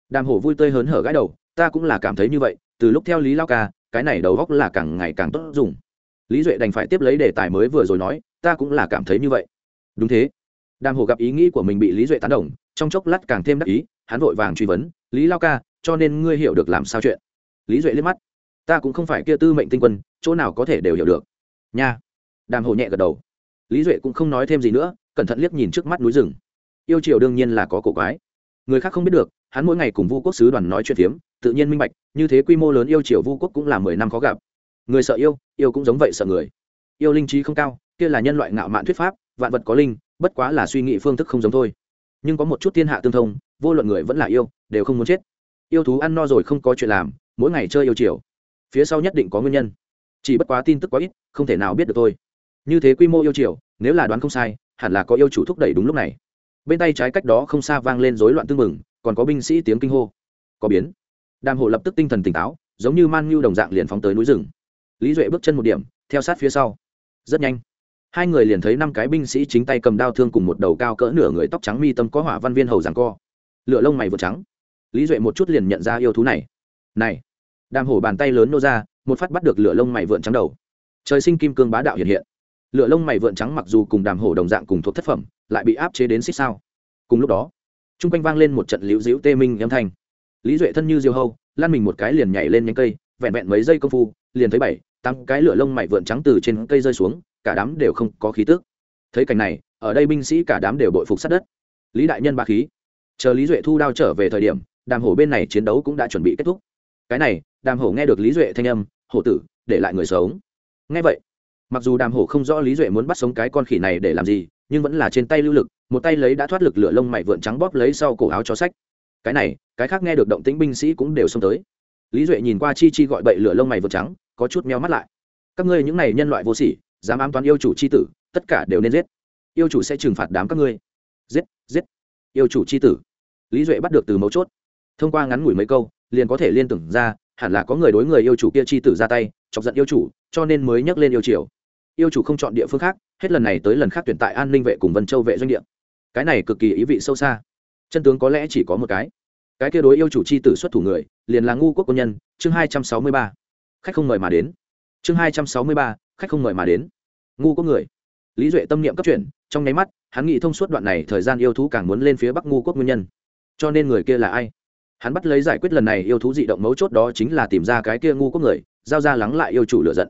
Đàm hổ vui tươi hớn hở gãi đầu, ta cũng là cảm thấy như vậy, từ lúc theo lý lao ca, cái này đầu góc là càng ngày càng tốt dùng. Lý duệ đành phải tiếp lấy đề tài mới vừa rồi nói, ta cũng là cảm thấy như vậy. Đúng thế. Đàm hổ gặp ý nghĩ của mình bị lý duệ tán đồng, trong chốc lát càng thêm đắc ý, hắn vội vàng truy vấn, lý lao ca, cho nên ngươi hiểu được làm sao chuyện? Lý duệ liếc mắt. Ta cũng không phải kia tư mệnh tinh quân, chỗ nào có thể đều hiểu được. Nha. Đàm hồ nhẹ gật đầu. Lý duệ cũng không nói thêm gì nữa, cẩn thận liếc nhìn trước mắt núi rừng. Yêu triều đương nhiên là có cổ quái. Người khác không biết được, hắn mỗi ngày cùng vu quốc sứ đoàn nói chuyện phiếm, tự nhiên minh bạch, như thế quy mô lớn yêu triều vu quốc cũng là mười năm khó gặp. Người sợ yêu yêu cũng giống vậy sợ người. Yêu linh trí không cao, kia là nhân loại ngạo mạn thuyết pháp, vạn vật có linh, bất quá là suy nghĩ phương thức không giống thôi. Nhưng có một chút thiên hạ tương thông, vô luận người vẫn là yêu, đều không muốn chết. Yêu thú ăn no rồi không có chuyện làm mỗi ngày chơi yêu chiều. Phía sau nhất định có nguyên nhân. Chỉ bất quá tin tức quá ít, không thể nào biết được thôi. Như thế quy mô yêu chiều, nếu là đoán không sai, hẳn là có yêu chủ thúc đẩy đúng lúc này. Bên tay trái cách đó không xa vang lên rối loạn tương mừng còn có binh sĩ tiếng kinh hô. Có biến. Đàm hộ lập tức tinh thần tỉnh táo, giống như man nhu đồng dạng liền phóng tới núi rừng. Lý duệ bước chân một điểm, theo sát phía sau. Rất nhanh. Hai người liền thấy năm cái binh sĩ chính tay cầm đao thương cùng một đầu cao cỡ nửa người tóc trắng mi tâm có hỏa văn viên hầu giảng co. Lựa lông mày vượt trắng. Lý duệ một chút liền nhận ra yêu thú này này, đàm hổ bàn tay lớn nô ra, một phát bắt được lửa lông mày vượn trắng đầu. Trời sinh kim cương bá đạo hiện hiện. Lửa lông mày vượn trắng mặc dù cùng đàm hổ đồng dạng cùng thuộc thất phẩm, lại bị áp chế đến xích sao. Cùng lúc đó t r u n g quanh vang lên một trận liễu dĩu tê minh âm thanh. Lý duệ thân như diều hâu lan mình một cái liền nhảy lên nhánh cây, vẹn vẹn mấy giây công phu, liền thấy bảy tăng cái lửa lông mày vượn trắng từ trên cây rơi xuống, cả đám đều không có khí tức. Thấy cảnh này, ở đây binh sĩ cả đám đều bội phục sát đất. Lý đại nhân ba khí. Chờ lý duệ thu đao trở về thời điểm, đàm hổ bên này chiến đấu cũng đã chuẩn bị kết thúc cái này, đàm hổ nghe được lý duệ thanh âm, hổ tử, để lại người sống. Nghe vậy, mặc dù đàm hổ không rõ lý duệ muốn bắt sống cái con khỉ này để làm gì, nhưng vẫn là trên tay lưu lực, một tay lấy đã thoát lực lửa lông mày vượn trắng bóp lấy sau cổ áo cho sách. Cái này, cái khác nghe được động tĩnh binh sĩ cũng đều xông tới. Lý duệ nhìn qua chi chi gọi bậy lửa lông mày vượn trắng, có chút meo mắt lại. Các ngươi những này nhân loại vô sỉ, dám ám toán yêu chủ c h i tử, tất cả đều nên giết. Yêu chủ sẽ trừng phạt đám các ngươi. Giết giết, yêu chủ c h i tử. Lý duệ bắt được từ mấu chốt. Thông qua ngắn ngủi mấy câu liền có thể liên tưởng ra, hẳn là có người đối người yêu chủ kia chi tử ra tay, chọc giận yêu chủ, cho nên mới nhắc lên yêu triều. Yêu chủ không chọn địa phương khác, hết lần này tới lần khác tuyển tại an ninh vệ cùng vân châu vệ doanh địa. Cái này cực kỳ ý vị sâu xa. Chân tướng có lẽ chỉ có một cái. Cái kia đối yêu chủ chi tử xuất thủ người, liền là ngu quốc quân nhân, chương hai trăm sáu mươi ba. Khách không mời mà đến. Chương hai trăm sáu mươi ba, khách không mời mà đến. Ngu có người. Lý duệ tâm niệm cấp chuyển, trong nháy mắt, hắn nghĩ thông suốt đoạn này thời gian yêu thú càng muốn lên phía bắc ngu quốc nguyên nhân. Cho nên người kia là ai? Hắn bắt lấy giải quyết lần này yêu thú dị động mấu chốt đó chính là tìm ra cái kia ngu quốc người, giao ra lắng lại yêu chủ lựa giận.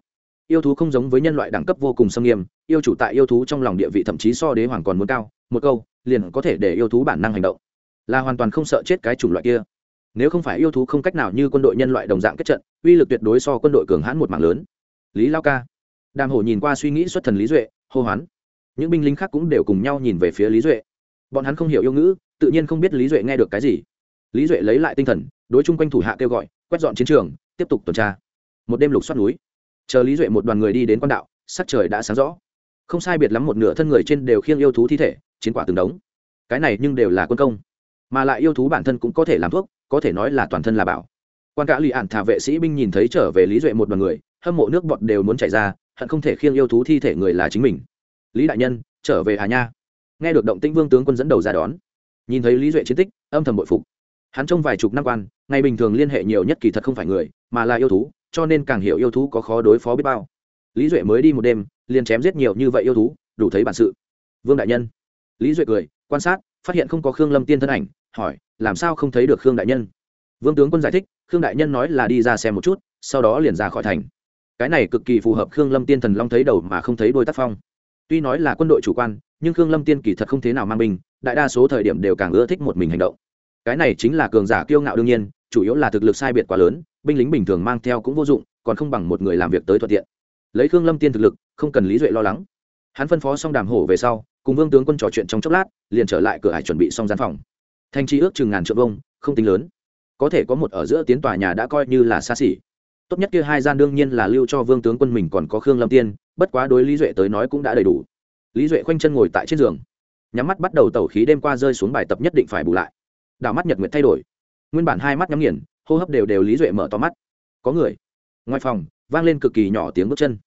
Yêu thú không giống với nhân loại đẳng cấp vô cùng xâm nghiêm, yêu chủ tại yêu thú trong lòng địa vị thậm chí so đế hoàng còn muốn cao, một câu, liền có thể để yêu thú bản năng hành động. Là hoàn toàn không sợ chết cái chủng loại kia. Nếu không phải yêu thú không cách nào như quân đội nhân loại đồng dạng kết trận, uy lực tuyệt đối so quân đội cường hãn một mạng lớn. Lý lao ca. Đàm hổ nhìn qua suy nghĩ xuất thần lý duệ, hô hoán. Những binh lính khác cũng đều cùng nhau nhìn về phía lý duệ. Bọn hắn không hiểu yêu ngữ, tự nhiên không biết lý duệ nghe được cái gì lý duệ lấy lại tinh thần, đối chung quanh thủ hạ kêu gọi, quét dọn chiến trường, tiếp tục tuần tra. Một đêm lục xoát núi. Chờ lý duệ một đoàn người đi đến quan đạo, sắc trời đã sáng rõ. Không sai biệt lắm một nửa thân người trên đều khiêng yêu thú thi thể, chiến quả từng đống. Cái này nhưng đều là quân công. Mà lại yêu thú bản thân cũng có thể làm thuốc, có thể nói là toàn thân là bảo. Quan cả lì ản thả vệ sĩ binh nhìn thấy trở về lý duệ một đoàn người, hâm mộ nước bọt đều muốn chạy ra, hận không thể khiêng yêu thú thi thể người là chính mình. Lý đại nhân, trở về hà nha. Nghe được động tĩnh vương tướng quân dẫn đầu ra đón. Nhìn thấy lý duệ chiến tích, âm thầm bội phục hắn trong vài chục năm quan, ngày bình thường liên hệ nhiều nhất kỳ thật không phải người, mà là yêu thú, cho nên càng hiểu yêu thú có khó đối phó biết bao. Lý duệ mới đi một đêm, liền chém giết nhiều như vậy yêu thú, đủ thấy bản sự. Vương đại nhân. Lý duệ cười, quan sát, phát hiện không có khương lâm tiên thân ảnh, hỏi, làm sao không thấy được khương đại nhân? Vương tướng quân giải thích, khương đại nhân nói là đi ra xem một chút, sau đó liền ra khỏi thành. Cái này cực kỳ phù hợp khương lâm tiên thần long thấy đầu mà không thấy đôi tác phong. Tuy nói là quân đội chủ quan, nhưng khương lâm tiên kỳ thật không thế nào mang mình đại đa số thời điểm đều càng ưa thích một mình hành động cái này chính là cường giả kiêu ngạo đương nhiên, chủ yếu là thực lực sai biệt quá lớn, binh lính bình thường mang theo cũng vô dụng, còn không bằng một người làm việc tới thuận tiện. Lấy khương lâm tiên thực lực, không cần lý duệ lo lắng. Hắn phân phó xong đàm hổ về sau, cùng vương tướng quân trò chuyện trong chốc lát, liền trở lại cửa hải chuẩn bị xong gian phòng. Thành chi ước chừng ngàn triệu vông không tính lớn. Có thể có một ở giữa tiến tòa nhà đã coi như là xa xỉ. Tốt nhất kia hai gian đương nhiên là lưu cho vương tướng quân mình còn có khương lâm tiên, bất quá đối lý duệ tới nói cũng đã đầy đủ. Lý duệ khoanh chân ngồi tại trên giường. Nhắm mắt bắt đầu tẩu khí đêm qua rơi xuống bài tập nhất định phải bù lại đảo mắt nhật nguyệt thay đổi. Nguyên bản hai mắt nhắm nghiền, hô hấp đều đều lý duệ mở to mắt. Có người. Ngoài phòng, vang lên cực kỳ nhỏ tiếng bước chân.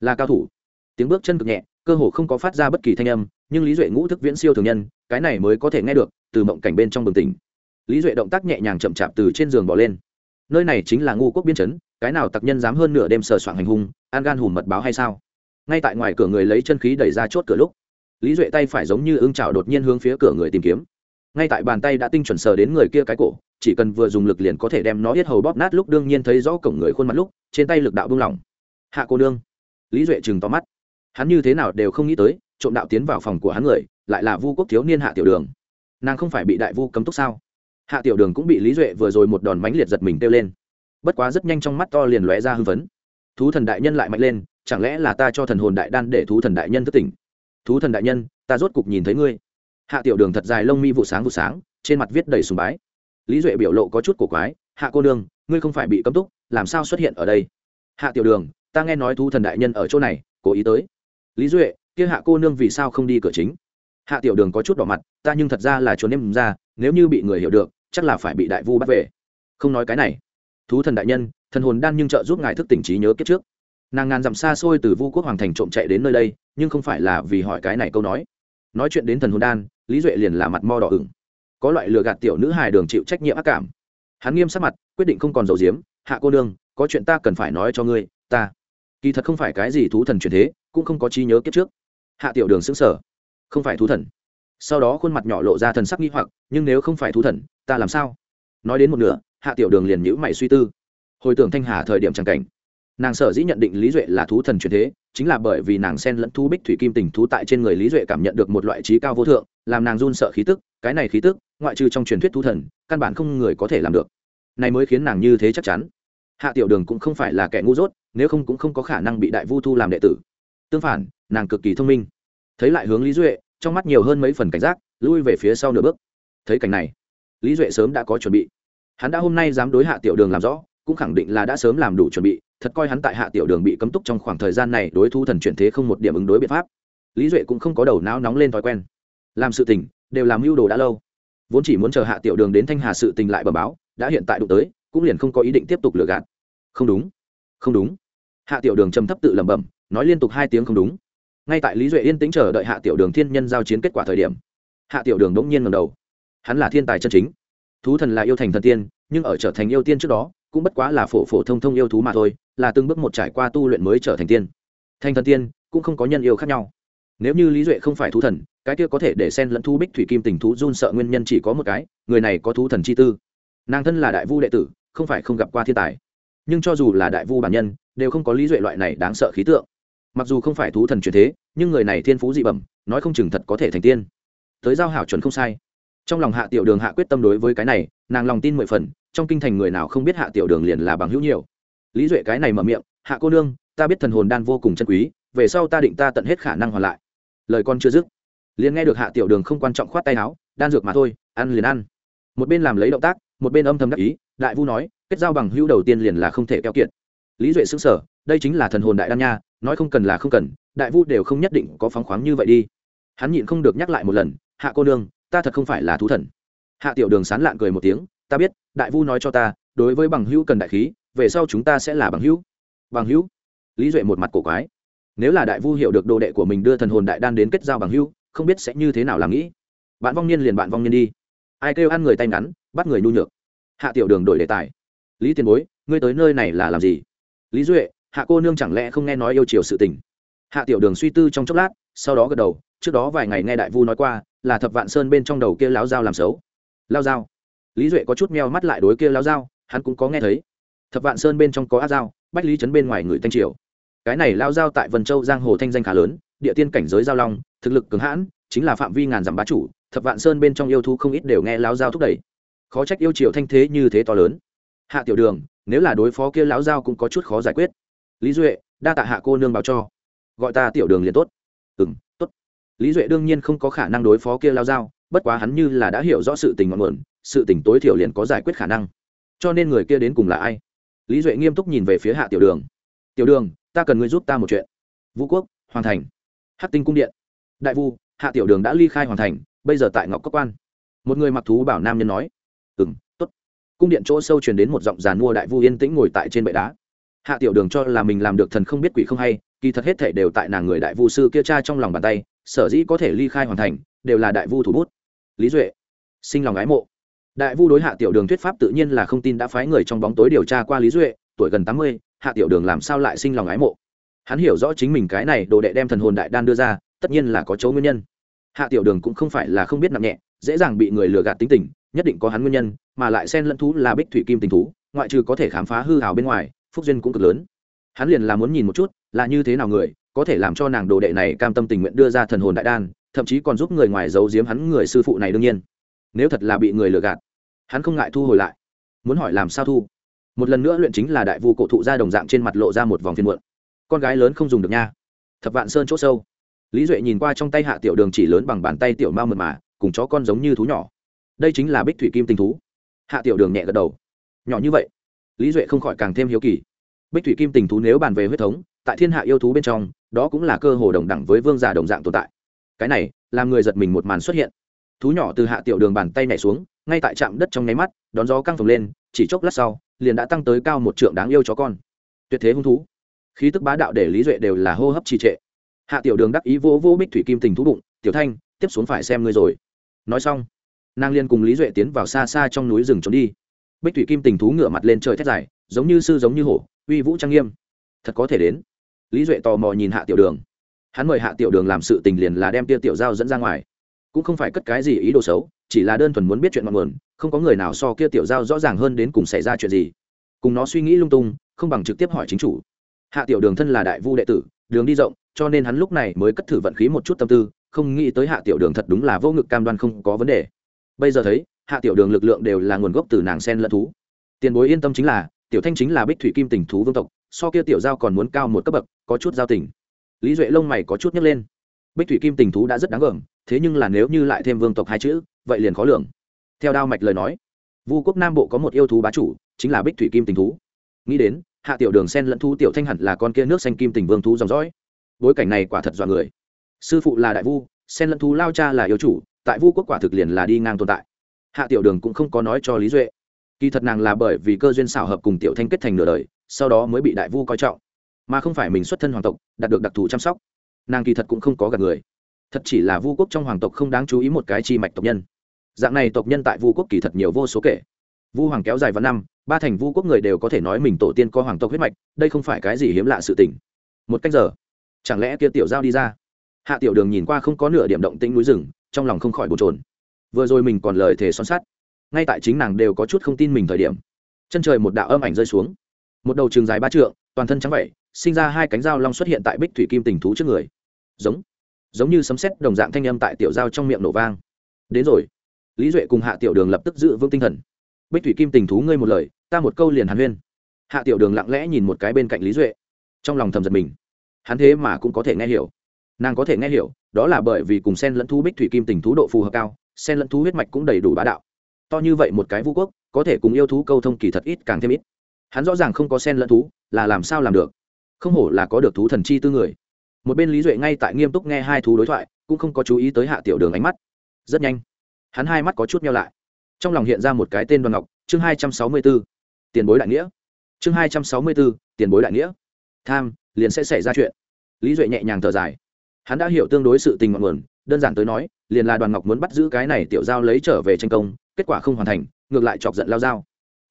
Là cao thủ. Tiếng bước chân cực nhẹ, cơ hồ không có phát ra bất kỳ thanh âm, nhưng lý duệ ngũ thức viễn siêu thường nhân, cái này mới có thể nghe được, từ mộng cảnh bên trong bừng tỉnh. Lý duệ động tác nhẹ nhàng chậm chạp từ trên giường bỏ lên. Nơi này chính là ngu quốc biên chấn, cái nào tặc nhân dám hơn nửa đêm sờ soạn hành hung, an gan hùm mật báo hay sao? Ngay tại ngoài cửa người lấy chân khí đẩy ra chốt cửa lúc, lý duệ tay phải giống như ưng trào đột nhiên hướng phía cửa người tìm kiếm ngay tại bàn tay đã tinh chuẩn sờ đến người kia cái cổ, chỉ cần vừa dùng lực liền có thể đem nó hết hầu bóp nát lúc đương nhiên thấy rõ cổng người khuôn mặt lúc, trên tay lực đạo buông lỏng. Hạ cô nương. Lý duệ chừng to mắt. Hắn như thế nào đều không nghĩ tới, trộm đạo tiến vào phòng của hắn người, lại là vu quốc thiếu niên hạ tiểu đường. Nàng không phải bị đại vu cấm túc sao? Hạ tiểu đường cũng bị lý duệ vừa rồi một đòn mánh liệt giật mình kêu lên. Bất quá rất nhanh trong mắt to liền lóe ra hưng phấn. Thú thần đại nhân lại mạnh lên, chẳng lẽ là ta cho thần hồn đại đan để thú thần đại nhân thức tỉnh? Thú thần đại nhân, ta rốt cục nhìn thấy ngươi hạ tiểu đường thật dài lông mi vụ sáng vụ sáng, trên mặt viết đầy sùng bái. Lý duệ biểu lộ có chút cổ quái, hạ cô đường ngươi không phải bị cấm túc, làm sao xuất hiện ở đây? Hạ tiểu đường, ta nghe nói thú thần đại nhân ở chỗ này, cố ý tới. Lý duệ, kia hạ cô nương vì sao không đi cửa chính? Hạ tiểu đường có chút đỏ mặt, ta nhưng thật ra là trốn em ra, nếu như bị người hiểu được, chắc là phải bị đại vu bắt về. Không nói cái này. Thú thần đại nhân, thần hồn đan nhưng trợ giúp ngài thức tỉnh trí nhớ kiếp trước. Nàng ngàn dặm xa xôi từ vu quốc hoàng thành trộm chạy đến nơi đây, nhưng không phải là vì hỏi cái này câu nói. Nói chuyện đến thần hồn đan lý duệ liền là mặt mo đỏ ửng. Có loại lừa gạt tiểu nữ hài đường chịu trách nhiệm ác cảm. Hắn nghiêm sắc mặt, quyết định không còn dầu diếm hạ cô nương, có chuyện ta cần phải nói cho ngươi, ta. Kỳ thật không phải cái gì thú thần truyền thế, cũng không có trí nhớ kiếp trước. Hạ tiểu đường xứng sở không phải thú thần. Sau đó khuôn mặt nhỏ lộ ra thần sắc nghi hoặc, nhưng nếu không phải thú thần, ta làm sao? Nói đến một nửa, hạ tiểu đường liền nhữ mày suy tư. Hồi tưởng thanh hà thời điểm tràng cảnh nàng sở dĩ nhận định lý duệ là thú thần truyền thế, chính là bởi vì nàng sen lẫn thu bích thủy kim tình thú tại trên người lý duệ cảm nhận được một loại trí cao vô thượng, làm nàng run sợ khí tức, cái này khí tức, ngoại trừ trong truyền thuyết thú thần, căn bản không người có thể làm được. Này mới khiến nàng như thế chắc chắn. Hạ tiểu đường cũng không phải là kẻ ngu dốt, nếu không cũng không có khả năng bị đại vu thu làm đệ tử. Tương phản, nàng cực kỳ thông minh. Thấy lại hướng lý duệ, trong mắt nhiều hơn mấy phần cảnh giác, lui về phía sau nửa bước. Thấy cảnh này, lý duệ sớm đã có chuẩn bị. Hắn đã hôm nay dám đối hạ tiểu đường làm rõ cũng khẳng định là đã sớm làm đủ chuẩn bị, thật coi hắn tại hạ tiểu đường bị cấm túc trong khoảng thời gian này đối thu thần chuyển thế không một điểm ứng đối biện pháp. Lý duệ cũng không có đầu não nóng lên thói quen. Làm sự tình, đều làm mưu đồ đã lâu. Vốn chỉ muốn chờ hạ tiểu đường đến thanh hà sự tình lại bờ báo, đã hiện tại đụng tới, cũng liền không có ý định tiếp tục lừa gạt. Không đúng. Không đúng. Hạ tiểu đường trầm thấp tự lẩm bẩm, nói liên tục hai tiếng không đúng. Ngay tại lý duệ yên tĩnh chờ đợi hạ tiểu đường thiên nhân giao chiến kết quả thời điểm, hạ tiểu đường đống nhiên ngầm đầu. Hắn là thiên tài chân chính. Thú thần là yêu thành thần tiên, nhưng ở trở thành yêu tiên trước đó cũng bất quá là phổ phổ thông thông yêu thú mà thôi, là từng bước một trải qua tu luyện mới trở thành tiên. Thành thần tiên cũng không có nhân yêu khác nhau. Nếu như lý duệ không phải thú thần, cái kia có thể để sen lẫn thu bích thủy kim tình thú run sợ nguyên nhân chỉ có một cái, người này có thú thần chi tư. Nàng thân là đại vu đệ tử, không phải không gặp qua thiên tài. Nhưng cho dù là đại vu bản nhân, đều không có lý duệ loại này đáng sợ khí tượng. Mặc dù không phải thú thần truyền thế, nhưng người này thiên phú dị bẩm, nói không chừng thật có thể thành tiên. Tới giao hảo chuẩn không sai trong lòng hạ tiểu đường hạ quyết tâm đối với cái này, nàng lòng tin mười phần, trong kinh thành người nào không biết hạ tiểu đường liền là bằng hữu nhiều. Lý duệ cái này mở miệng, hạ cô nương, ta biết thần hồn đan vô cùng chân quý, về sau ta định ta tận hết khả năng hoàn lại. Lời con chưa dứt, liền nghe được hạ tiểu đường không quan trọng khoát tay áo, đan dược mà thôi, ăn liền ăn. Một bên làm lấy động tác, một bên âm thầm đắc ý, đại vu nói, kết giao bằng hữu đầu tiên liền là không thể keo kiệt. Lý duệ xứng sở đây chính là thần hồn đại đan nha, nói không cần là không cần, đại vu đều không nhất định có phóng khoáng như vậy đi. Hắn nhịn không được nhắc lại một lần, hạ cô nương ta thật không phải là thú thần. Hạ tiểu đường sán lạn cười một tiếng, ta biết, đại vu nói cho ta, đối với bằng hữu cần đại khí, về sau chúng ta sẽ là bằng hữu. Bằng hữu? Lý duệ một mặt cổ quái. Nếu là đại vu hiểu được đồ đệ của mình đưa thần hồn đại đan đến kết giao bằng hữu, không biết sẽ như thế nào làm nghĩ. Bạn vong niên liền bạn vong niên đi. Ai kêu ăn người tay ngắn, bắt người nhu nhược. Hạ tiểu đường đổi đề tài. Lý tiền bối, ngươi tới nơi này là làm gì? Lý duệ, hạ cô nương chẳng lẽ không nghe nói yêu chiều sự tình? Hạ tiểu đường suy tư trong chốc lát, sau đó gật đầu, trước đó vài ngày nghe đại vu nói qua là thập vạn sơn bên trong đầu kia láo dao làm xấu. Lao dao lý duệ có chút meo mắt lại đối kia lao dao hắn cũng có nghe thấy. Thập vạn sơn bên trong có át dao bách lý trấn bên ngoài người thanh triều. Cái này lao dao tại vân châu giang hồ thanh danh khá lớn, địa tiên cảnh giới giao long, thực lực cường hãn, chính là phạm vi ngàn dặm bá chủ, thập vạn sơn bên trong yêu thú không ít đều nghe lao dao thúc đẩy. Khó trách yêu triều thanh thế như thế to lớn. Hạ tiểu đường, nếu là đối phó kia lão dao cũng có chút khó giải quyết. Lý duệ, đa tạ hạ cô nương báo cho. Gọi ta tiểu đường liền tốt. Ừ m lý duệ đương nhiên không có khả năng đối phó kia lao dao bất quá hắn như là đã hiểu rõ sự tình ngọn nguồn, sự tình tối thiểu liền có giải quyết khả năng. Cho nên người kia đến cùng là ai? Lý duệ nghiêm túc nhìn về phía hạ tiểu đường. Tiểu đường, ta cần ngươi giúp ta một chuyện. Vũ quốc hoàn thành. Hát tinh cung điện. Đại vu, hạ tiểu đường đã ly khai hoàn thành, bây giờ tại ngọc cốc quan. Một người mặc thú bảo nam nhân nói. Ừ m t ố t cung điện chỗ sâu truyền đến một giọng giàn mua đại vu yên tĩnh ngồi tại trên bệ đá. Hạ tiểu đường cho là mình làm được thần không biết quỷ không hay kỳ thật hết thể đều tại nàng người đại vu sư kia cha trong lòng bàn tay, sở dĩ có thể ly khai hoàn thành, đều là đại vu thủ bút. Lý duệ, sinh lòng ái mộ. Đại vu đối hạ tiểu đường thuyết pháp tự nhiên là không tin đã phái người trong bóng tối điều tra qua lý duệ, tuổi gần tám mươi, hạ tiểu đường làm sao lại sinh lòng ái mộ? Hắn hiểu rõ chính mình cái này đồ đệ đem thần hồn đại đan đưa ra, tất nhiên là có chỗ nguyên nhân. Hạ tiểu đường cũng không phải là không biết nặng nhẹ, dễ dàng bị người lừa gạt tính tình, nhất định có hắn nguyên nhân, mà lại xen lẫn thú là bích thủy kim tình thú, ngoại trừ có thể khám phá hư hào bên ngoài, phúc duyên cũng cực lớn. Hắn liền là muốn nhìn một chút là như thế nào người, có thể làm cho nàng đồ đệ này cam tâm tình nguyện đưa ra thần hồn đại đan, thậm chí còn giúp người ngoài giấu giếm hắn người sư phụ này đương nhiên. Nếu thật là bị người lừa gạt, hắn không ngại thu hồi lại. Muốn hỏi làm sao thu? Một lần nữa luyện chính là đại vu cổ thụ ra đồng dạng trên mặt lộ ra một vòng phiên muộn. Con gái lớn không dùng được nha. Thập vạn sơn c h ỗ sâu. Lý duệ nhìn qua trong tay hạ tiểu đường chỉ lớn bằng bàn tay tiểu mao mượt mà, cùng chó con giống như thú nhỏ. Đây chính là bích thủy kim tình thú. Hạ tiểu đường nhẹ gật đầu. Nhỏ như vậy, lý duệ không khỏi càng thêm hiếu kỳ. Bích thủy kim tình thú nếu bàn về huyết thống tại thiên hạ yêu thú bên trong, đó cũng là cơ hồ đồng đẳng với vương giả đồng dạng tồn tại. Cái này, làm người giật mình một màn xuất hiện. Thú nhỏ từ hạ tiểu đường bàn tay nhảy xuống, ngay tại trạm đất trong nháy mắt, đón gió căng phồng lên, chỉ chốc lát sau, liền đã tăng tới cao một trượng đáng yêu chó con. Tuyệt thế hung thú. Khí tức bá đạo để lý duệ đều là hô hấp trì trệ. Hạ tiểu đường đắc ý vô vô bích thủy kim tình thú bụng, tiểu thanh, tiếp xuống phải xem ngươi rồi. Nói xong, nàng liên cùng lý duệ tiến vào xa xa trong núi rừng trốn đi. Bích thủy kim tình thú ngửa mặt lên trời thét dài, giống như sư giống như hổ, uy vũ trang nghiêm. Thật có thể đến lý duệ tò mò nhìn hạ tiểu đường. Hắn mời hạ tiểu đường làm sự tình liền là đem tia tiểu giao dẫn ra ngoài. Cũng không phải cất cái gì ý đồ xấu, chỉ là đơn thuần muốn biết chuyện ngọn nguồn, không có người nào so kia tiểu giao rõ ràng hơn đến cùng xảy ra chuyện gì. Cùng nó suy nghĩ lung tung, không bằng trực tiếp hỏi chính chủ. Hạ tiểu đường thân là đại vu đệ tử, đường đi rộng, cho nên hắn lúc này mới cất thử vận khí một chút tâm tư, không nghĩ tới hạ tiểu đường thật đúng là vô ngực cam đoan không có vấn đề. Bây giờ thấy, hạ tiểu đường lực lượng đều là nguồn gốc từ nàng sen lẫn thú. Tiền bối yên tâm chính là, tiểu thanh chính là bích thủy kim tình thú vương tộc so kia tiểu giao còn muốn cao một cấp bậc, có chút giao tình. Lý duệ lông mày có chút nhấc lên. Bích thủy kim tình thú đã rất đáng gờm, thế nhưng là nếu như lại thêm vương tộc hai chữ, vậy liền khó lường. Theo đao mạch lời nói, vu quốc nam bộ có một yêu thú bá chủ, chính là bích thủy kim tình thú. Nghĩ đến, hạ tiểu đường sen lẫn thú tiểu thanh hẳn là con kia nước xanh kim tình vương thú dòng dõi. Bối cảnh này quả thật dọa người. Sư phụ là đại vu sen lẫn thú lao cha là yêu chủ, tại vu quốc quả thực liền là đi ngang tồn tại. Hạ tiểu đường cũng không có nói cho lý duệ. Kỳ thật nàng là bởi vì cơ duyên xảo hợp cùng tiểu thanh kết thành nửa đời sau đó mới bị đại vu coi trọng. Mà không phải mình xuất thân hoàng tộc, đạt được đặc thù chăm sóc. Nàng kỳ thật cũng không có gặp người. Thật chỉ là vu quốc trong hoàng tộc không đáng chú ý một cái chi mạch tộc nhân. Dạng này tộc nhân tại vu quốc kỳ thật nhiều vô số kể. Vu hoàng kéo dài vào năm, ba thành vu quốc người đều có thể nói mình tổ tiên có hoàng tộc huyết mạch, đây không phải cái gì hiếm lạ sự tình. Một cách giờ, chẳng lẽ kia tiểu giao đi ra? Hạ tiểu đường nhìn qua không có nửa điểm động tĩnh núi rừng, trong lòng không khỏi bồn trồn vừa rồi mình còn lời thề son sắt. Ngay tại chính nàng đều có chút không tin mình thời điểm. Chân trời một đạo âm ảnh rơi xuống một đầu trường dài ba trượng, toàn thân trắng vậy sinh ra hai cánh dao long xuất hiện tại bích thủy kim tình thú trước người. Giống giống như sấm sét đồng dạng thanh âm tại tiểu giao trong miệng nổ vang. Đến rồi. Lý duệ cùng hạ tiểu đường lập tức giữ vững tinh thần. Bích thủy kim tình thú ngươi một lời, ta một câu liền hàn huyên. Hạ tiểu đường lặng lẽ nhìn một cái bên cạnh lý duệ. Trong lòng thầm giật mình. Hắn thế mà cũng có thể nghe hiểu. Nàng có thể nghe hiểu, đó là bởi vì cùng sen lẫn thú bích thủy kim tình thú độ phù hợp cao, sen lẫn thú huyết mạch cũng đầy đủ bá đạo. To như vậy một cái vũ quốc, có thể cùng yêu thú câu thông kỳ thật ít càng thêm ít hắn rõ ràng không có sen lẫn thú, là làm sao làm được? Không hổ là có được thú thần chi tư người. Một bên lý duệ ngay tại nghiêm túc nghe hai thú đối thoại, cũng không có chú ý tới hạ tiểu đường ánh mắt. Rất nhanh, hắn hai mắt có chút nhau lại. Trong lòng hiện ra một cái tên đoàn ngọc, chương hai trăm sáu mươi b ố tiền bối đại nghĩa. Chương hai trăm sáu mươi b ố tiền bối đại nghĩa. Tham, liền sẽ xảy ra chuyện. Lý duệ nhẹ nhàng thở dài. Hắn đã hiểu tương đối sự tình ngọn nguồn, đơn giản tới nói, liền là đoàn ngọc muốn bắt giữ cái này tiểu giao lấy trở về tranh công, kết quả không hoàn thành, ngược lại chọc giận lao giao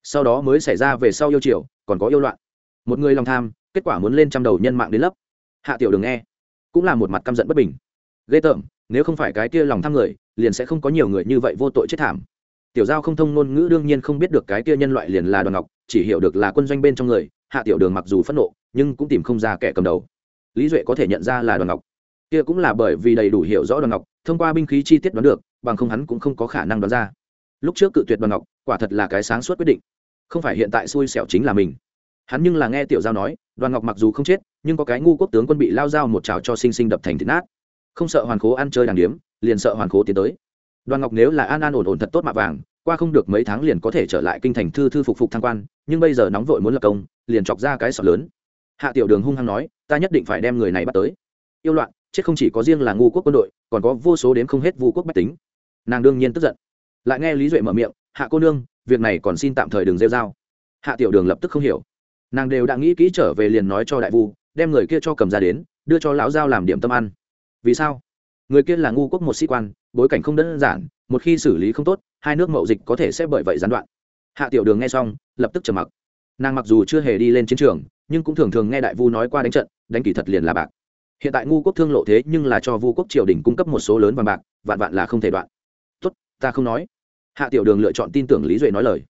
sau đó mới xảy ra về sau yêu triều, còn có yêu loạn. Một người lòng tham, kết quả muốn lên trăm đầu nhân mạng đến lấp. Hạ tiểu đường nghe, cũng là một mặt căm giận bất bình. Ghê tởm, nếu không phải cái kia lòng tham người, liền sẽ không có nhiều người như vậy vô tội chết thảm. Tiểu giao không thông ngôn ngữ đương nhiên không biết được cái kia nhân loại liền là đoàn ngọc, chỉ hiểu được là quân doanh bên trong người, hạ tiểu đường mặc dù phẫn nộ, nhưng cũng tìm không ra kẻ cầm đầu. Lý duệ có thể nhận ra là đoàn ngọc. Kia cũng là bởi vì đầy đủ hiểu rõ đoàn ngọc, thông qua binh khí chi tiết đoán được, bằng không hắn cũng không có khả năng đoán ra. Lúc trước cự tuyệt đoàn ngọc, quả thật là cái sáng suốt quyết định không phải hiện tại xui xẻo chính là mình. Hắn nhưng là nghe tiểu giao nói, đoàn ngọc mặc dù không chết, nhưng có cái ngu quốc tướng quân bị lao dao một trào cho sinh sinh đập thành thịt nát. Không sợ hoàn khố ăn chơi đàng điếm, liền sợ hoàn khố tiến tới. Đoàn ngọc nếu là an an ổn ổn thật tốt mạ vàng, qua không được mấy tháng liền có thể trở lại kinh thành thư thư phục phục thăng quan, nhưng bây giờ nóng vội muốn lập công, liền chọc ra cái sọt lớn. Hạ tiểu đường hung hăng nói, ta nhất định phải đem người này bắt tới. Yêu loạn, chết không chỉ có riêng là ngu quốc quân đội, còn có vô số đến không hết vu quốc bách tính. Nàng đương nhiên tức giận. Lại nghe lý duệ mở miệng hạ cô nương, việc này còn xin tạm thời đừng rêu dao hạ tiểu đường lập tức không hiểu. Nàng đều đã nghĩ kỹ trở về liền nói cho đại vu, đem người kia cho cầm ra đến, đưa cho lão giao làm điểm tâm ăn. Vì sao? Người kia là ngu quốc một sĩ quan, bối cảnh không đơn giản, một khi xử lý không tốt, hai nước mậu dịch có thể sẽ bởi vậy gián đoạn. Hạ tiểu đường nghe xong, lập tức trầm mặc. Nàng mặc dù chưa hề đi lên chiến trường, nhưng cũng thường thường nghe đại vu nói qua đánh trận, đánh kỳ thật liền là bạc. Hiện tại ngu quốc thương lộ thế nhưng là cho vu quốc triều đình cung cấp một số lớn vàng bạc, vạn vạn là không thể đoạn. Tốt, ta không nói hạ tiểu đường lựa chọn tin tưởng lý duệ nói lời.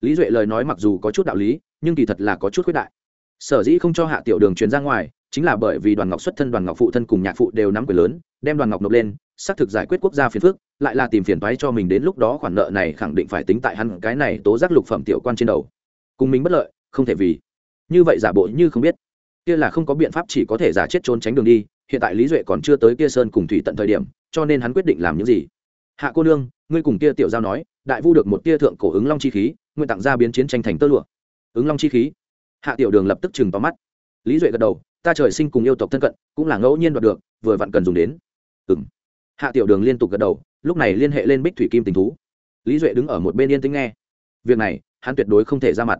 Lý duệ lời nói mặc dù có chút đạo lý, nhưng kỳ thật là có chút khuyết đại. Sở dĩ không cho hạ tiểu đường truyền ra ngoài, chính là bởi vì đoàn ngọc xuất thân, đoàn ngọc phụ thân cùng nhạc phụ đều nắm quyền lớn, đem đoàn ngọc nộp lên, xác thực giải quyết quốc gia phiền phước lại là tìm phiền toái cho mình đến lúc đó khoản nợ này khẳng định phải tính tại hắn cái này tố giác lục phẩm tiểu quan trên đầu. Cùng mình bất lợi, không thể vì. Như vậy giả bộ như không biết. Kia là không có biện pháp chỉ có thể giả chết trốn tránh đường đi, hiện tại lý duệ còn chưa tới kia sơn cùng thủy tận thời điểm, cho nên hắn quyết định làm những gì? Hạ cô nương, ngươi cùng kia tiểu giao nói đại vu được một tia thượng cổ ứng long chi khí, nguyện tặng ra biến chiến tranh thành tơ lụa. Ứng long chi khí. Hạ tiểu đường lập tức chừng tóm mắt. Lý duệ gật đầu, ta trời sinh cùng yêu tộc thân cận, cũng là ngẫu nhiên đoạt được, vừa vặn cần dùng đến. Ừ m hạ tiểu đường liên tục gật đầu, lúc này liên hệ lên bích thủy kim tình thú. Lý duệ đứng ở một bên yên tính nghe. Việc này, hắn tuyệt đối không thể ra mặt.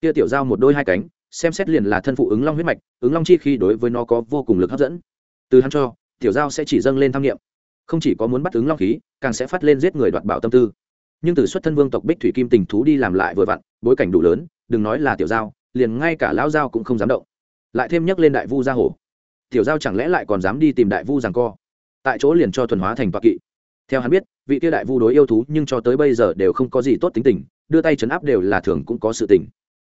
Kia tiểu giao một đôi hai cánh, xem xét liền là thân phụ ứng long huyết mạch, ứng long chi khi đối với nó có vô cùng lực hấp dẫn. Từ hắn cho, tiểu giao sẽ chỉ dâng lên tham nghiệm không chỉ có muốn bắt ứng long khí, càng sẽ phát lên giết người đoạt bảo tâm tư nhưng từ xuất thân vương tộc bích thủy kim tình thú đi làm lại vừa vặn, bối cảnh đủ lớn, đừng nói là tiểu giao, liền ngay cả lão giao cũng không dám động. Lại thêm nhắc lên đại vu gia hổ. Tiểu giao chẳng lẽ lại còn dám đi tìm đại vu rằng co? Tại chỗ liền cho thuần hóa thành toạc kỵ. Theo hắn biết, vị tiêu đại vu đối yêu thú nhưng cho tới bây giờ đều không có gì tốt tính tình, đưa tay chấn áp đều là thường cũng có sự tình.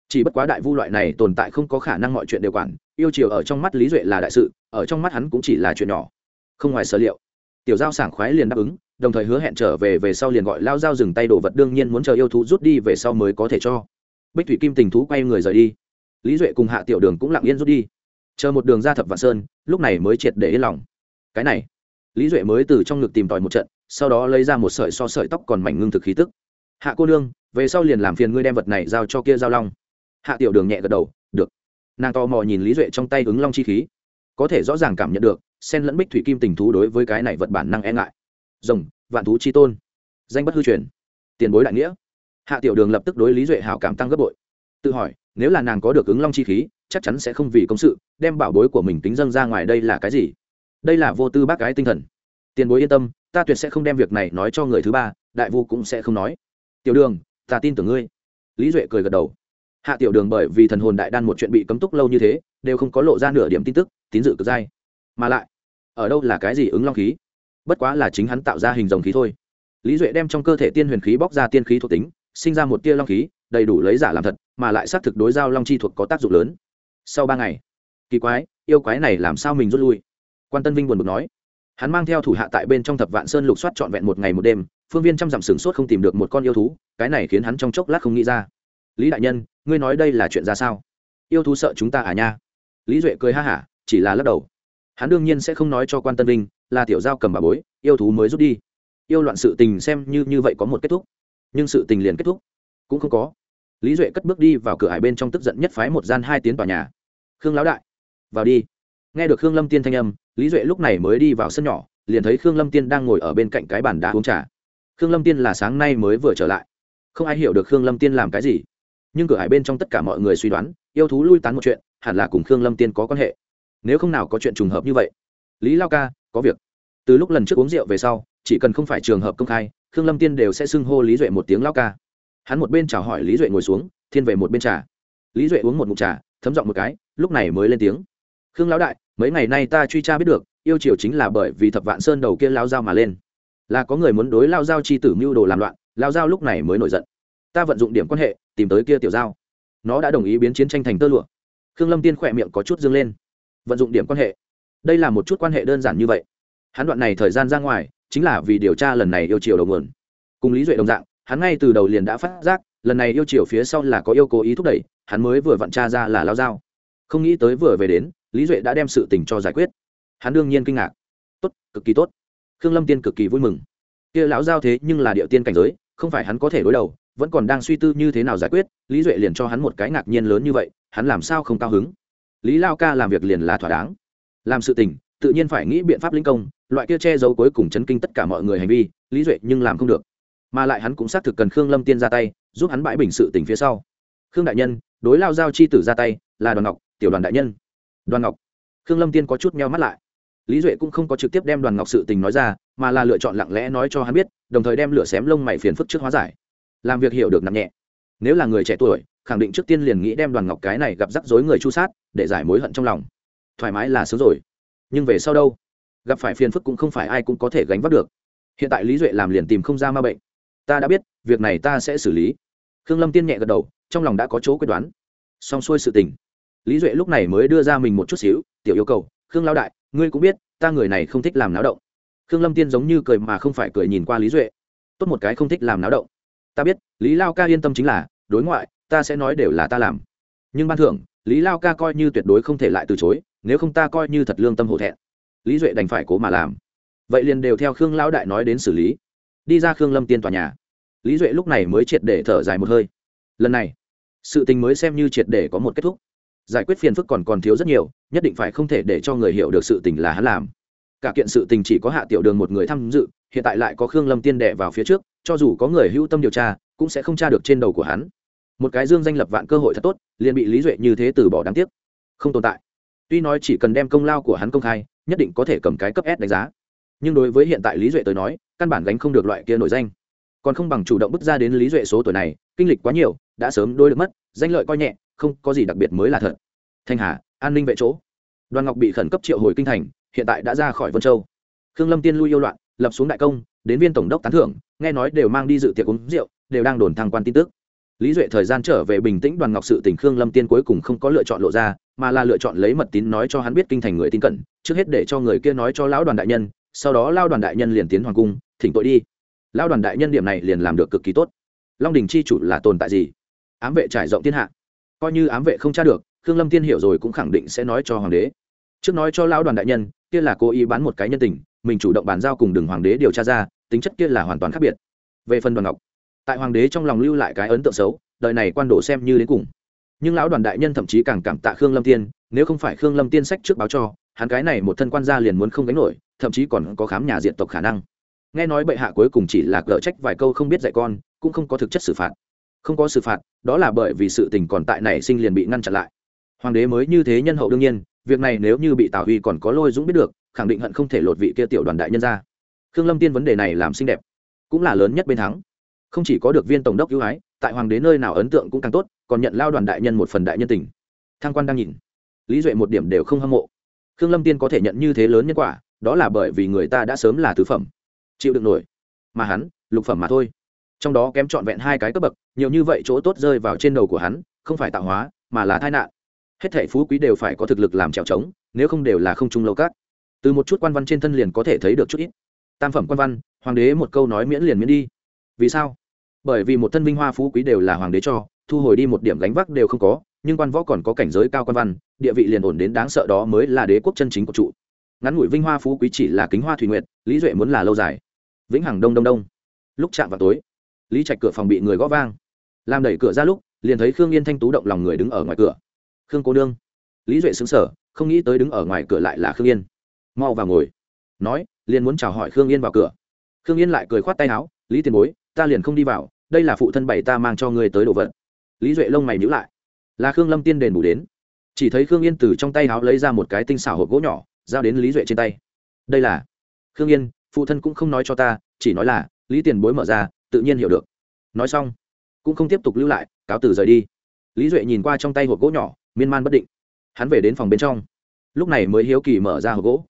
Chỉ bất quá đại vu loại này tồn tại không có khả năng mọi chuyện đều quản, yêu chiều ở trong mắt lý duệ là đại sự, ở trong mắt hắn cũng chỉ là chuyện nhỏ. Không ngoài sở liệu tiểu giao sảng khoái liền đáp ứng, đồng thời hứa hẹn trở về về sau liền gọi lao dao dừng tay đồ vật đương nhiên muốn chờ yêu thú rút đi về sau mới có thể cho. Bích thủy kim tình thú quay người rời đi. Lý duệ cùng hạ tiểu đường cũng lặng yên rút đi. Chờ một đường ra thập vạn sơn, lúc này mới triệt để yên lòng. Cái này, lý duệ mới từ trong ngực tìm tòi một trận, sau đó lấy ra một sợi so sợi tóc còn mảnh ngưng thực khí tức. Hạ cô nương, về sau liền làm phiền ngươi đem vật này giao cho kia giao long. Hạ tiểu đường nhẹ gật đầu, được. Nàng to mò nhìn lý duệ trong tay ứng long chi khí, có thể rõ ràng cảm nhận được sen lẫn bích thủy kim tình thú đối với cái này vật bản năng e ngại. Rồng, vạn thú chi tôn. Danh bất hư truyền. Tiền bối đại nghĩa. Hạ tiểu đường lập tức đối lý duệ hảo cảm tăng gấp bội. Tự hỏi, nếu là nàng có được ứng long chi khí, chắc chắn sẽ không vì công sự, đem bảo bối của mình tính dâng ra ngoài đây là cái gì? Đây là vô tư bác gái tinh thần. Tiền bối yên tâm, ta tuyệt sẽ không đem việc này nói cho người thứ ba, đại vu cũng sẽ không nói. Tiểu đường, ta tin tưởng ngươi. Lý duệ cười gật đầu. Hạ tiểu đường bởi vì thần hồn đại đan một chuyện bị cấm túc lâu như thế, đều không có lộ ra nửa điểm tin tức, tín dự cực dai. Mà lại ở đâu là cái gì ứng long khí? Bất quá là chính hắn tạo ra hình dòng khí thôi. Lý duệ đem trong cơ thể tiên huyền khí bóc ra tiên khí thuộc tính, sinh ra một tia long khí, đầy đủ lấy giả làm thật, mà lại xác thực đối giao long chi thuộc có tác dụng lớn. Sau ba ngày, kỳ quái, yêu quái này làm sao mình rút lui? Quan tân vinh buồn bực nói. Hắn mang theo thủ hạ tại bên trong thập vạn sơn lục soát trọn vẹn một ngày một đêm, phương viên trăm dặm sửng sốt không tìm được một con yêu thú, cái này khiến hắn trong chốc lát không nghĩ ra. Lý đại nhân, ngươi nói đây là chuyện ra sao? Yêu thú sợ chúng ta à nha? Lý duệ cười ha hả, chỉ là lắc đầu hắn đương nhiên sẽ không nói cho quan tân vinh, là tiểu giao cầm bà bối, yêu thú mới rút đi. Yêu loạn sự tình xem như như vậy có một kết thúc. Nhưng sự tình liền kết thúc. Cũng không có. Lý duệ cất bước đi vào cửa hải bên trong tức giận nhất phái một gian hai tiến tòa nhà. Khương lão đại, vào đi. Nghe được khương lâm tiên thanh âm, lý duệ lúc này mới đi vào sân nhỏ, liền thấy khương lâm tiên đang ngồi ở bên cạnh cái bàn đá uống trà. Khương lâm tiên là sáng nay mới vừa trở lại. Không ai hiểu được khương lâm tiên làm cái gì. Nhưng cửa hải bên trong tất cả mọi người suy đoán, yêu thú lui tán một chuyện, hẳn là cùng khương lâm tiên có quan hệ nếu không nào có chuyện trùng hợp như vậy. Lý lao ca, có việc. Từ lúc lần trước uống rượu về sau, chỉ cần không phải trường hợp công khai, khương lâm tiên đều sẽ xưng hô lý duệ một tiếng lao ca. Hắn một bên chào hỏi lý duệ ngồi xuống, thiên về một bên trà. Lý duệ uống một mụt trà, thấm giọng một cái, lúc này mới lên tiếng. Khương lão đại, mấy ngày nay ta truy tra biết được, yêu triều chính là bởi vì thập vạn sơn đầu kia lao dao mà lên. Là có người muốn đối lao dao chi tử mưu đồ làm loạn, lao dao lúc này mới nổi giận. Ta vận dụng điểm quan hệ, tìm tới kia tiểu giao. Nó đã đồng ý biến chiến tranh thành tơ lụa. Khương lâm tiên khỏe miệng có chút dâng lên vận dụng điểm quan hệ. Đây là một chút quan hệ đơn giản như vậy. Hắn đoạn này thời gian ra ngoài, chính là vì điều tra lần này yêu chiều đầu nguồn. Cùng lý duệ đồng dạng, hắn ngay từ đầu liền đã phát giác, lần này yêu chiều phía sau là có yêu cố ý thúc đẩy, hắn mới vừa vặn tra ra là lao dao không nghĩ tới vừa về đến, lý duệ đã đem sự tình cho giải quyết. Hắn đương nhiên kinh ngạc. Tốt, cực kỳ tốt. Khương lâm tiên cực kỳ vui mừng. Kia lão giao thế nhưng là địa tiên cảnh giới, không phải hắn có thể đối đầu, vẫn còn đang suy tư như thế nào giải quyết, lý duệ liền cho hắn một cái ngạc nhiên lớn như vậy, hắn làm sao không cao hứng? Lý lao ca làm việc liền là thỏa đáng. Làm sự tình, tự nhiên phải nghĩ biện pháp linh công, loại kia che giấu cuối cùng chấn kinh tất cả mọi người hành vi, lý duệ nhưng làm không được. Mà lại hắn cũng xác thực cần khương lâm tiên ra tay, giúp hắn bãi bình sự tình phía sau. Khương đại nhân, đối lao giao chi tử ra tay, là đoàn ngọc, tiểu đoàn đại nhân. Đoàn ngọc. Khương lâm tiên có chút meo mắt lại. Lý duệ cũng không có trực tiếp đem đoàn ngọc sự tình nói ra, mà là lựa chọn lặng lẽ nói cho hắn biết, đồng thời đem lửa xém lông mày phiền phức trước hóa giải. Làm việc hiểu được nặng nhẹ. Nếu là người trẻ tuổi khẳng định trước tiên liền nghĩ đem đoàn ngọc cái này gặp rắc rối người chu sát, để giải mối hận trong lòng. Thoải mái là sớm rồi. Nhưng về sau đâu? Gặp phải phiền phức cũng không phải ai cũng có thể gánh vác được. Hiện tại lý duệ làm liền tìm không ra ma bệnh. Ta đã biết, việc này ta sẽ xử lý. Khương lâm tiên nhẹ gật đầu, trong lòng đã có chỗ quyết đoán. Xong xuôi sự tình. Lý duệ lúc này mới đưa ra mình một chút xíu, tiểu yêu cầu, khương lao đại, ngươi cũng biết, ta người này không thích làm náo động. Khương lâm tiên giống như cười mà không phải cười nhìn qua lý duệ. Tốt một cái không thích làm náo động. Ta biết, lý lao ca yên tâm chính là, đối ngoại ta sẽ nói đều là ta làm. Nhưng ban thưởng, lý lao ca coi như tuyệt đối không thể lại từ chối, nếu không ta coi như thật lương tâm hổ thẹn. Lý duệ đành phải cố mà làm. Vậy liền đều theo khương lão đại nói đến xử lý. Đi ra khương lâm tiên tòa nhà. Lý duệ lúc này mới triệt để thở dài một hơi. Lần này, sự tình mới xem như triệt để có một kết thúc. Giải quyết phiền phức còn còn thiếu rất nhiều, nhất định phải không thể để cho người hiểu được sự tình là hắn làm. Cả kiện sự tình chỉ có hạ tiểu đường một người tham dự, hiện tại lại có khương lâm tiên đệ vào phía trước, cho dù có người hữu tâm điều tra, cũng sẽ không tra được trên đầu của hắn một cái dương danh lập vạn cơ hội thật tốt, liền bị lý duệ như thế từ bỏ đáng tiếc. Không tồn tại. Tuy nói chỉ cần đem công lao của hắn công khai, nhất định có thể cầm cái cấp s đánh giá. Nhưng đối với hiện tại lý duệ tới nói, căn bản gánh không được loại kia nổi danh. Còn không bằng chủ động bước ra đến lý duệ số tuổi này, kinh lịch quá nhiều, đã sớm đôi được mất, danh lợi coi nhẹ, không có gì đặc biệt mới là thật. Thanh hà, an ninh vệ chỗ. Đoàn ngọc bị khẩn cấp triệu hồi kinh thành, hiện tại đã ra khỏi vân châu. Khương lâm tiên lui yêu loạn, lập xuống đại công, đến viên tổng đốc tán thưởng, nghe nói đều mang đi dự tiệc uống rượu, đều đang đồn thăng quan tin tức lý duệ thời gian trở về bình tĩnh đoàn ngọc sự tỉnh khương lâm tiên cuối cùng không có lựa chọn lộ ra, mà là lựa chọn lấy mật tín nói cho hắn biết kinh thành người tin cẩn, trước hết để cho người kia nói cho lão đoàn đại nhân, sau đó lao đoàn đại nhân liền tiến hoàng cung, thỉnh tội đi. Lao đoàn đại nhân điểm này liền làm được cực kỳ tốt. Long đình chi chủ là tồn tại gì? Ám vệ trải rộng thiên hạ. Coi như ám vệ không tra được, khương lâm tiên hiểu rồi cũng khẳng định sẽ nói cho hoàng đế. Trước nói cho lão đoàn đại nhân, kia là cố ý bán một cái nhân tình, mình chủ động bàn giao cùng đường hoàng đế điều tra ra, tính chất kia là hoàn toàn khác biệt. Về phần đoàn ngọc tại hoàng đế trong lòng lưu lại cái ấn tượng xấu, đời này quan đồ xem như đến cùng. Nhưng lão đoàn đại nhân thậm chí càng cảm tạ khương lâm tiên, nếu không phải khương lâm tiên sách trước báo cho, hắn cái này một thân quan gia liền muốn không gánh nổi, thậm chí còn có khám nhà diện tộc khả năng. Nghe nói bệ hạ cuối cùng chỉ là cở trách vài câu không biết dạy con, cũng không có thực chất xử phạt. Không có xử phạt, đó là bởi vì sự tình còn tại nảy sinh liền bị ngăn chặn lại. Hoàng đế mới như thế nhân hậu đương nhiên, việc này nếu như bị tào huy còn có lôi dũng biết được, khẳng định hận không thể lột vị kia tiểu đoàn đại nhân ra. Khương lâm tiên vấn đề này làm xinh đẹp, cũng là lớn nhất bên thắng không chỉ có được viên tổng đốc ưu ái, tại hoàng đế nơi nào ấn tượng cũng càng tốt, còn nhận lao đoàn đại nhân một phần đại nhân tình. Thang quan đang nhìn. Lý duệ một điểm đều không hâm mộ. Khương lâm tiên có thể nhận như thế lớn nhân quả, đó là bởi vì người ta đã sớm là tứ phẩm. Chịu được nổi. Mà hắn, lục phẩm mà thôi. Trong đó kém trọn vẹn hai cái cấp bậc, nhiều như vậy chỗ tốt rơi vào trên đầu của hắn, không phải tạo hóa, mà là tai nạn. Hết thảy phú quý đều phải có thực lực làm trèo trống, nếu không đều là không trung lâu cát. Từ một chút quan văn trên thân liền có thể thấy được chút ít. Tam phẩm quan văn, hoàng đế một câu nói miễn liền miễn đi. Vì sao? Bởi vì một thân vinh hoa phú quý đều là hoàng đế cho, thu hồi đi một điểm gánh vác đều không có, nhưng quan võ còn có cảnh giới cao quan văn, địa vị liền ổn đến đáng sợ đó mới là đế quốc chân chính của trụ. Ngắn ngủi vinh hoa phú quý chỉ là kính hoa thủy nguyệt, lý duệ muốn là lâu dài. Vĩnh hằng đông đông đông. Lúc chạm vào tối, lý trạch cửa phòng bị người gõ vang. Làm đẩy cửa ra lúc, liền thấy khương yên thanh tú động lòng người đứng ở ngoài cửa. Khương cô nương. Lý duệ xứng sở không nghĩ tới đứng ở ngoài cửa lại là khương yên. Mau vào ngồi. Nói, liền muốn chào hỏi khương yên vào cửa. Khương yên lại cười khoát tay áo, lý tiền bối ta liền không đi vào, đây là phụ thân bảy ta mang cho ngươi tới đồ vật. Lý duệ lông mày nhữ lại. Là khương lâm tiên đền bù đến. Chỉ thấy khương yên từ trong tay áo lấy ra một cái tinh xảo hộp gỗ nhỏ, giao đến lý duệ trên tay. Đây là, khương yên, phụ thân cũng không nói cho ta, chỉ nói là, lý tiền bối mở ra, tự nhiên hiểu được. Nói xong, cũng không tiếp tục lưu lại, cáo từ rời đi. Lý duệ nhìn qua trong tay hộp gỗ nhỏ, miên man bất định. Hắn về đến phòng bên trong. Lúc này mới hiếu kỳ mở ra hộp gỗ.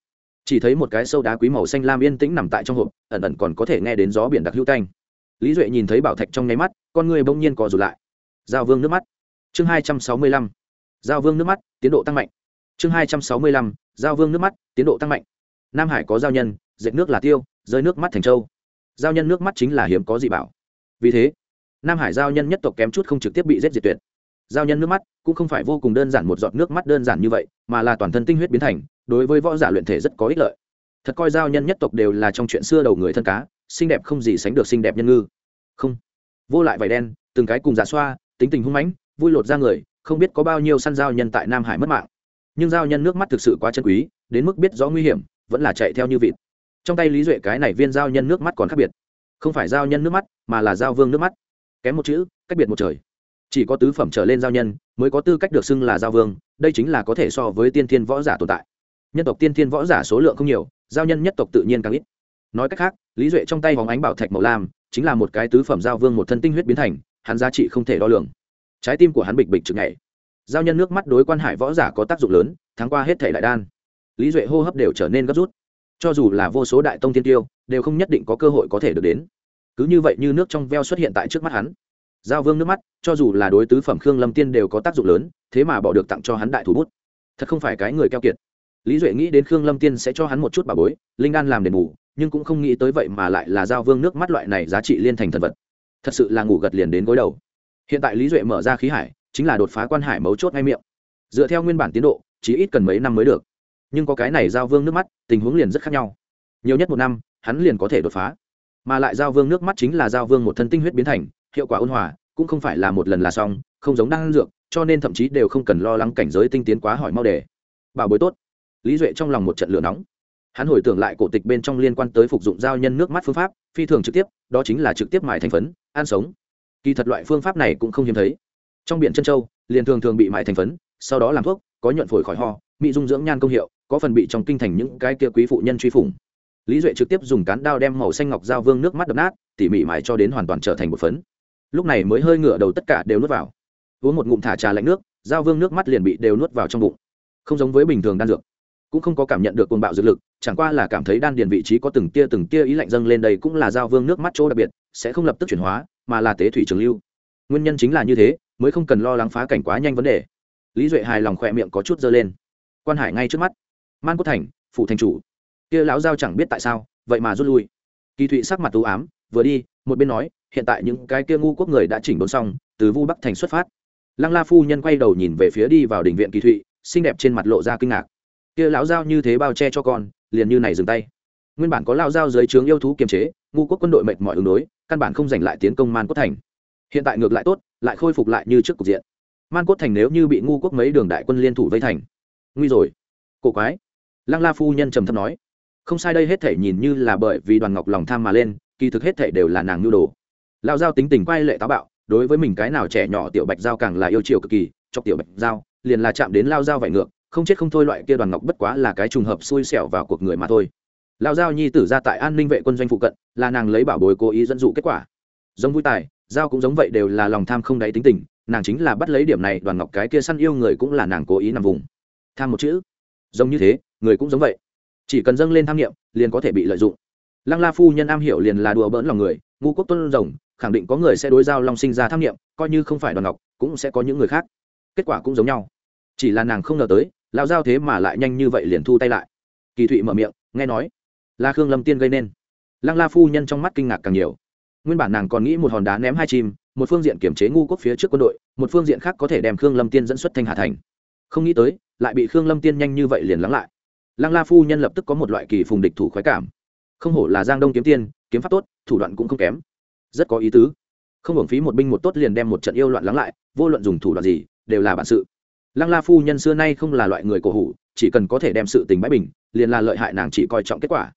Chỉ thấy một cái sâu đá quý màu xanh lam yên tĩnh nằm tại trong hộp, ẩn ẩn còn có thể nghe đến gió biển đặc hữu canh lý duệ nhìn thấy bảo thạch trong nháy mắt, con người bỗng nhiên co rụt lại. Giao vương nước mắt. Chương hai trăm sáu mươi lăm. Giao vương nước mắt, tiến độ tăng mạnh. Chương hai trăm sáu mươi lăm. Giao vương nước mắt, tiến độ tăng mạnh. Nam hải có giao nhân, dệt nước là tiêu, rơi nước mắt thành châu giao nhân nước mắt chính là hiếm có gì bảo. Vì thế, nam hải giao nhân nhất tộc kém chút không trực tiếp bị giết diệt tuyệt. Giao nhân nước mắt cũng không phải vô cùng đơn giản một giọt nước mắt đơn giản như vậy, mà là toàn thân tinh huyết biến thành, đối với võ giả luyện thể rất có ích lợi. Thật coi giao nhân nhất tộc đều là trong chuyện xưa đầu người thân cá xinh đẹp không gì sánh được xinh đẹp nhân ngư. Không. Vô lại vải đen, từng cái cùng giả xoa, tính tình hung mãnh, vui lột ra người, không biết có bao nhiêu săn giao nhân tại nam hải mất mạng. Nhưng giao nhân nước mắt thực sự quá chân quý, đến mức biết rõ nguy hiểm, vẫn là chạy theo như vịt. Trong tay lý duệ cái này viên giao nhân nước mắt còn khác biệt. Không phải giao nhân nước mắt, mà là giao vương nước mắt. Kém một chữ, cách biệt một trời. Chỉ có tứ phẩm trở lên giao nhân, mới có tư cách được xưng là giao vương, đây chính là có thể so với tiên thiên võ giả tồn tại. Nhân tộc tiên thiên võ giả số lượng không nhiều, giao nhân nhất tộc tự nhiên càng ít nói cách khác, lý duệ trong tay vòng ánh bảo thạch màu lam chính là một cái tứ phẩm giao vương một thân tinh huyết biến thành, hắn giá trị không thể đo lường. Trái tim của hắn bịch bịch chực nhảy. Giao nhân nước mắt đối quan hải võ giả có tác dụng lớn tháng qua hết thể đại đan. Lý duệ hô hấp đều trở nên gấp rút. Cho dù là vô số đại tông tiên tiêu, đều không nhất định có cơ hội có thể được đến. Cứ như vậy như nước trong veo xuất hiện tại trước mắt hắn. Giao vương nước mắt, cho dù là đối tứ phẩm khương lâm tiên đều có tác dụng lớn, thế mà bỏ được tặng cho hắn đại thủ bút. Thật không phải cái người keo kiệt. Lý duệ nghĩ đến khương lâm tiên sẽ cho hắn một chút bà bối, linh đan làm đền bù nhưng cũng không nghĩ tới vậy mà lại là giao vương nước mắt loại này giá trị liên thành thần vật. Thật sự là ngủ gật liền đến gối đầu. Hiện tại lý duệ mở ra khí hải, chính là đột phá quan hải mấu chốt ngay miệng. Dựa theo nguyên bản tiến độ, chỉ ít cần mấy năm mới được. Nhưng có cái này giao vương nước mắt, tình huống liền rất khác nhau. Nhiều nhất một năm, hắn liền có thể đột phá. Mà lại giao vương nước mắt chính là giao vương một thân tinh huyết biến thành, hiệu quả ôn hòa, cũng không phải là một lần là xong, không giống đang dược, cho nên thậm chí đều không cần lo lắng cảnh giới tinh tiến quá hỏi mau đề. Bảo bối tốt. Lý duệ trong lòng một trận lửa nóng hắn hồi tưởng lại cổ tịch bên trong liên quan tới phục dụng giao nhân nước mắt phương pháp, phi thường trực tiếp, đó chính là trực tiếp mại thành phấn, ăn sống. Kỳ thật loại phương pháp này cũng không hiếm thấy. Trong biển chân châu, liền thường thường bị mại thành phấn, sau đó làm thuốc, có nhuận phổi khỏi ho bị dung dưỡng nhan công hiệu, có phần bị trong kinh thành những cái kia quý phụ nhân truy phủng. Lý duệ trực tiếp dùng cán đao đem màu xanh ngọc giao vương nước mắt đập nát, tỉ mỉ mại cho đến hoàn toàn trở thành một phấn. Lúc này mới hơi ngửa đầu tất cả đều nuốt vào. Uống một ngụm thả trà lạnh nước, giao vương nước mắt liền bị đều nuốt vào trong bụng. Không giống với bình thường đan dược cũng không có cảm nhận được cuồng bạo dược lực, chẳng qua là cảm thấy đan điền vị trí có từng tia từng tia ý lạnh dâng lên đây cũng là giao vương nước mắt chỗ đặc biệt, sẽ không lập tức chuyển hóa, mà là tế thủy trường lưu. Nguyên nhân chính là như thế, mới không cần lo lắng phá cảnh quá nhanh vấn đề. Lý duệ hài lòng khỏe miệng có chút dơ lên. Quan hải ngay trước mắt. Man cốt thành, phủ thành chủ. Kia lão giao chẳng biết tại sao, vậy mà rút lui. Kỳ thụy sắc mặt t ám, vừa đi, một bên nói, hiện tại những cái kia ngu quốc người đã chỉnh đốn xong, từ vu bắc thành xuất phát. Lăng la phu nhân quay đầu nhìn về phía đi vào đình viện kỳ thụy, xinh đẹp trên mặt lộ ra kinh ngạc kia lão giao như thế bao che cho con, liền như này dừng tay. Nguyên bản có lao giao dưới trướng yêu thú kiềm chế, ngu quốc quân đội mệt mỏi ứng đối, căn bản không giành lại tiến công man cốt thành. Hiện tại ngược lại tốt, lại khôi phục lại như trước cục diện. Man cốt thành nếu như bị ngu quốc mấy đường đại quân liên thủ vây thành, nguy rồi. Cổ quái. Lăng la phu nhân trầm thấp nói. Không sai đây hết thể nhìn như là bởi vì đoàn ngọc lòng tham mà lên, kỳ thực hết thể đều là nàng nhu đồ. Lao giao tính tình quay lệ táo bạo, đối với mình cái nào trẻ nhỏ tiểu bạch giao càng là yêu chiều cực kỳ cho tiểu bạch giao, liền là chạm đến lao giao vải ngược không chết không thôi loại kia đoàn ngọc bất quá là cái trùng hợp xui xẻo vào cuộc người mà thôi. Lao giao nhi tử ra tại an ninh vệ quân doanh phụ cận, là nàng lấy bảo bối cố ý dẫn dụ kết quả. Giống vui tài, giao cũng giống vậy đều là lòng tham không đáy tính tình, nàng chính là bắt lấy điểm này, đoàn ngọc cái kia săn yêu người cũng là nàng cố ý nằm vùng. Tham một chữ. Giống như thế, người cũng giống vậy. Chỉ cần dâng lên tham nghiệm liền có thể bị lợi dụng. Lăng la phu nhân am hiểu liền là đùa bỡn lòng người, ngu quốc tuân rồng, khẳng định có người sẽ đối giao long sinh ra tham nghiệm coi như không phải đoàn ngọc, cũng sẽ có những người khác. Kết quả cũng giống nhau. Chỉ là nàng không ngờ tới lao giao thế mà lại nhanh như vậy liền thu tay lại. Kỳ thụy mở miệng, nghe nói là khương lâm tiên gây nên. Lăng la phu nhân trong mắt kinh ngạc càng nhiều. Nguyên bản nàng còn nghĩ một hòn đá ném hai chim, một phương diện kiểm chế ngu quốc phía trước quân đội, một phương diện khác có thể đem khương lâm tiên dẫn xuất thanh hà thành. Không nghĩ tới, lại bị khương lâm tiên nhanh như vậy liền lắng lại. Lăng la phu nhân lập tức có một loại kỳ phùng địch thủ khoái cảm. Không hổ là giang đông kiếm tiên, kiếm pháp tốt, thủ đoạn cũng không kém. Rất có ý tứ. Không hưởng phí một binh một tốt liền đem một trận yêu loạn lắng lại, vô luận dùng thủ đoạn gì, đều là bản sự lăng la phu nhân xưa nay không là loại người cổ hủ, chỉ cần có thể đem sự tình bãi bình, liền là lợi hại nàng chỉ coi trọng kết quả.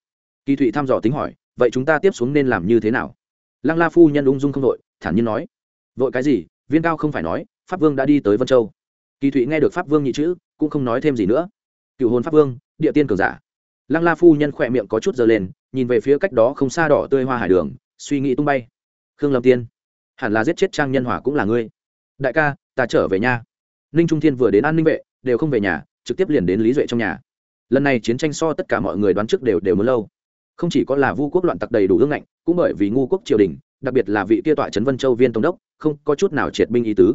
Kỳ thụy thăm dò tính hỏi, vậy chúng ta tiếp xuống nên làm như thế nào? Lăng la phu nhân ung dung không vội thản nhiên nói, vội cái gì? Viên cao không phải nói, pháp vương đã đi tới vân châu. Kỳ thụy nghe được pháp vương nhị chữ, cũng không nói thêm gì nữa. Cựu hồn pháp vương, địa tiên cường giả. Lăng la phu nhân khỏe miệng có chút dơ lên, nhìn về phía cách đó không xa đỏ tươi hoa hải đường, suy nghĩ tung bay. Khương lâm tiên, hẳn là giết chết trang nhân hỏa cũng là ngươi. Đại ca, ta trở về nhà ninh trung thiên vừa đến an ninh vệ, đều không về nhà, trực tiếp liền đến lý duệ trong nhà. Lần này chiến tranh so tất cả mọi người đoán trước đều đều muốn lâu. Không chỉ có là vu quốc loạn tặc đầy đủ ương ngạnh, cũng bởi vì ngu quốc triều đình, đặc biệt là vị kia tọa trấn vân châu viên tổng đốc, không có chút nào triệt binh ý tứ.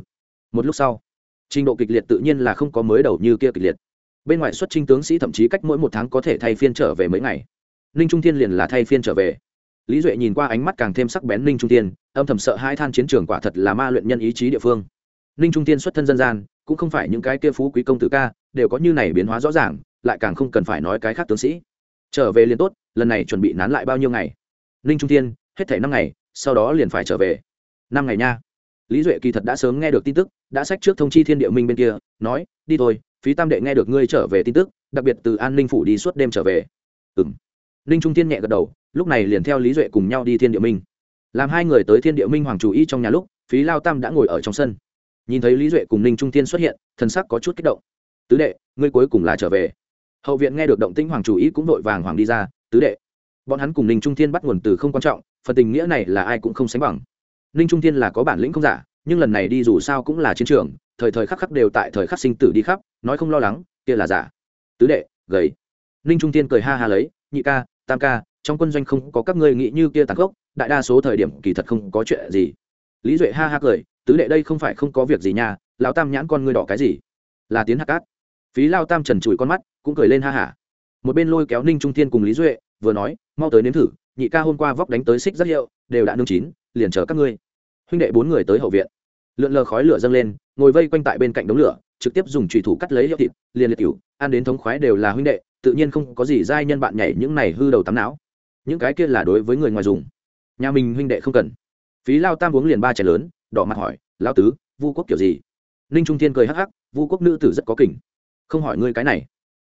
Một lúc sau, trình độ kịch liệt tự nhiên là không có mới đầu như kia kịch liệt. Bên ngoài xuất trinh tướng sĩ thậm chí cách mỗi một tháng có thể thay phiên trở về mấy ngày. Ninh trung thiên liền là thay phiên trở về. Lý duệ nhìn qua ánh mắt càng thêm sắc bén ninh trung tiên âm thầm sợ hai than chiến trường quả thật là ma luyện nhân ý chí địa phương. Ninh trung tiên xuất thân dân gian cũng không phải những cái kia phú quý công tử ca, đều có như này biến hóa rõ ràng, lại càng không cần phải nói cái khác tướng sĩ. Trở về liền tốt, lần này chuẩn bị nán lại bao nhiêu ngày? Ninh trung thiên, hết thể năm ngày, sau đó liền phải trở về. Năm ngày nha. Lý duệ kỳ thật đã sớm nghe được tin tức, đã sách trước thông chi thiên địa minh bên kia, nói, đi thôi, phí tam đệ nghe được ngươi trở về tin tức, đặc biệt từ an ninh phủ đi suốt đêm trở về. Ừ m ninh trung thiên nhẹ gật đầu, lúc này liền theo lý duệ cùng nhau đi thiên địa minh. Làm hai người tới thiên địa minh hoàng chủ y trong nhà lúc, phí lao tam đã ngồi ở trong sân nhìn thấy lý duệ cùng ninh trung tiên xuất hiện, thần sắc có chút kích động. Tứ đệ, ngươi cuối cùng là trở về. Hậu viện nghe được động tĩnh hoàng chủ ý cũng vội vàng hoàng đi ra, tứ đệ. Bọn hắn cùng ninh trung Thiên bắt nguồn từ không quan trọng, phần tình nghĩa này là ai cũng không sánh bằng. Ninh trung Thiên là có bản lĩnh không giả, nhưng lần này đi dù sao cũng là chiến trường, thời thời khắc khắc đều tại thời khắc sinh tử đi khắp, nói không lo lắng, kia là giả. Tứ đệ, gầy. Ninh trung Thiên cười ha ha lấy, nhị ca, tam ca, trong quân doanh không có các ngươi nghĩ như kia tàn khốc, đại đa số thời điểm kỳ thật không có chuyện gì. Lý duệ ha ha cười tứ đệ đây không phải không có việc gì nha, lão tam nhãn con ngươi đỏ cái gì? Là tiến hạ cát. Phí lao tam trần trụi con mắt, cũng cười lên ha hả. Một bên lôi kéo ninh trung thiên cùng lý duệ, vừa nói, mau tới nếm thử, nhị ca hôm qua vóc đánh tới xích rất hiệu, đều đã nương chín, liền chờ các ngươi. Huynh đệ bốn người tới hậu viện. Lượn lờ khói lửa dâng lên, ngồi vây quanh tại bên cạnh đống lửa, trực tiếp dùng trùy thủ cắt lấy hiệu thịt, liền liệt cửu ăn đến thống khoái đều là huynh đệ, tự nhiên không có gì giai nhân bạn nhảy những này hư đầu tắm não. Những cái kia là đối với người ngoài dùng. Nhà mình huynh đệ không cần. Phí lao tam uống liền ba chén lớn đỏ mặt hỏi lao tứ, vu quốc kiểu gì? Ninh trung thiên cười hắc hắc, vu quốc nữ tử rất có kỉnh không hỏi ngươi cái này.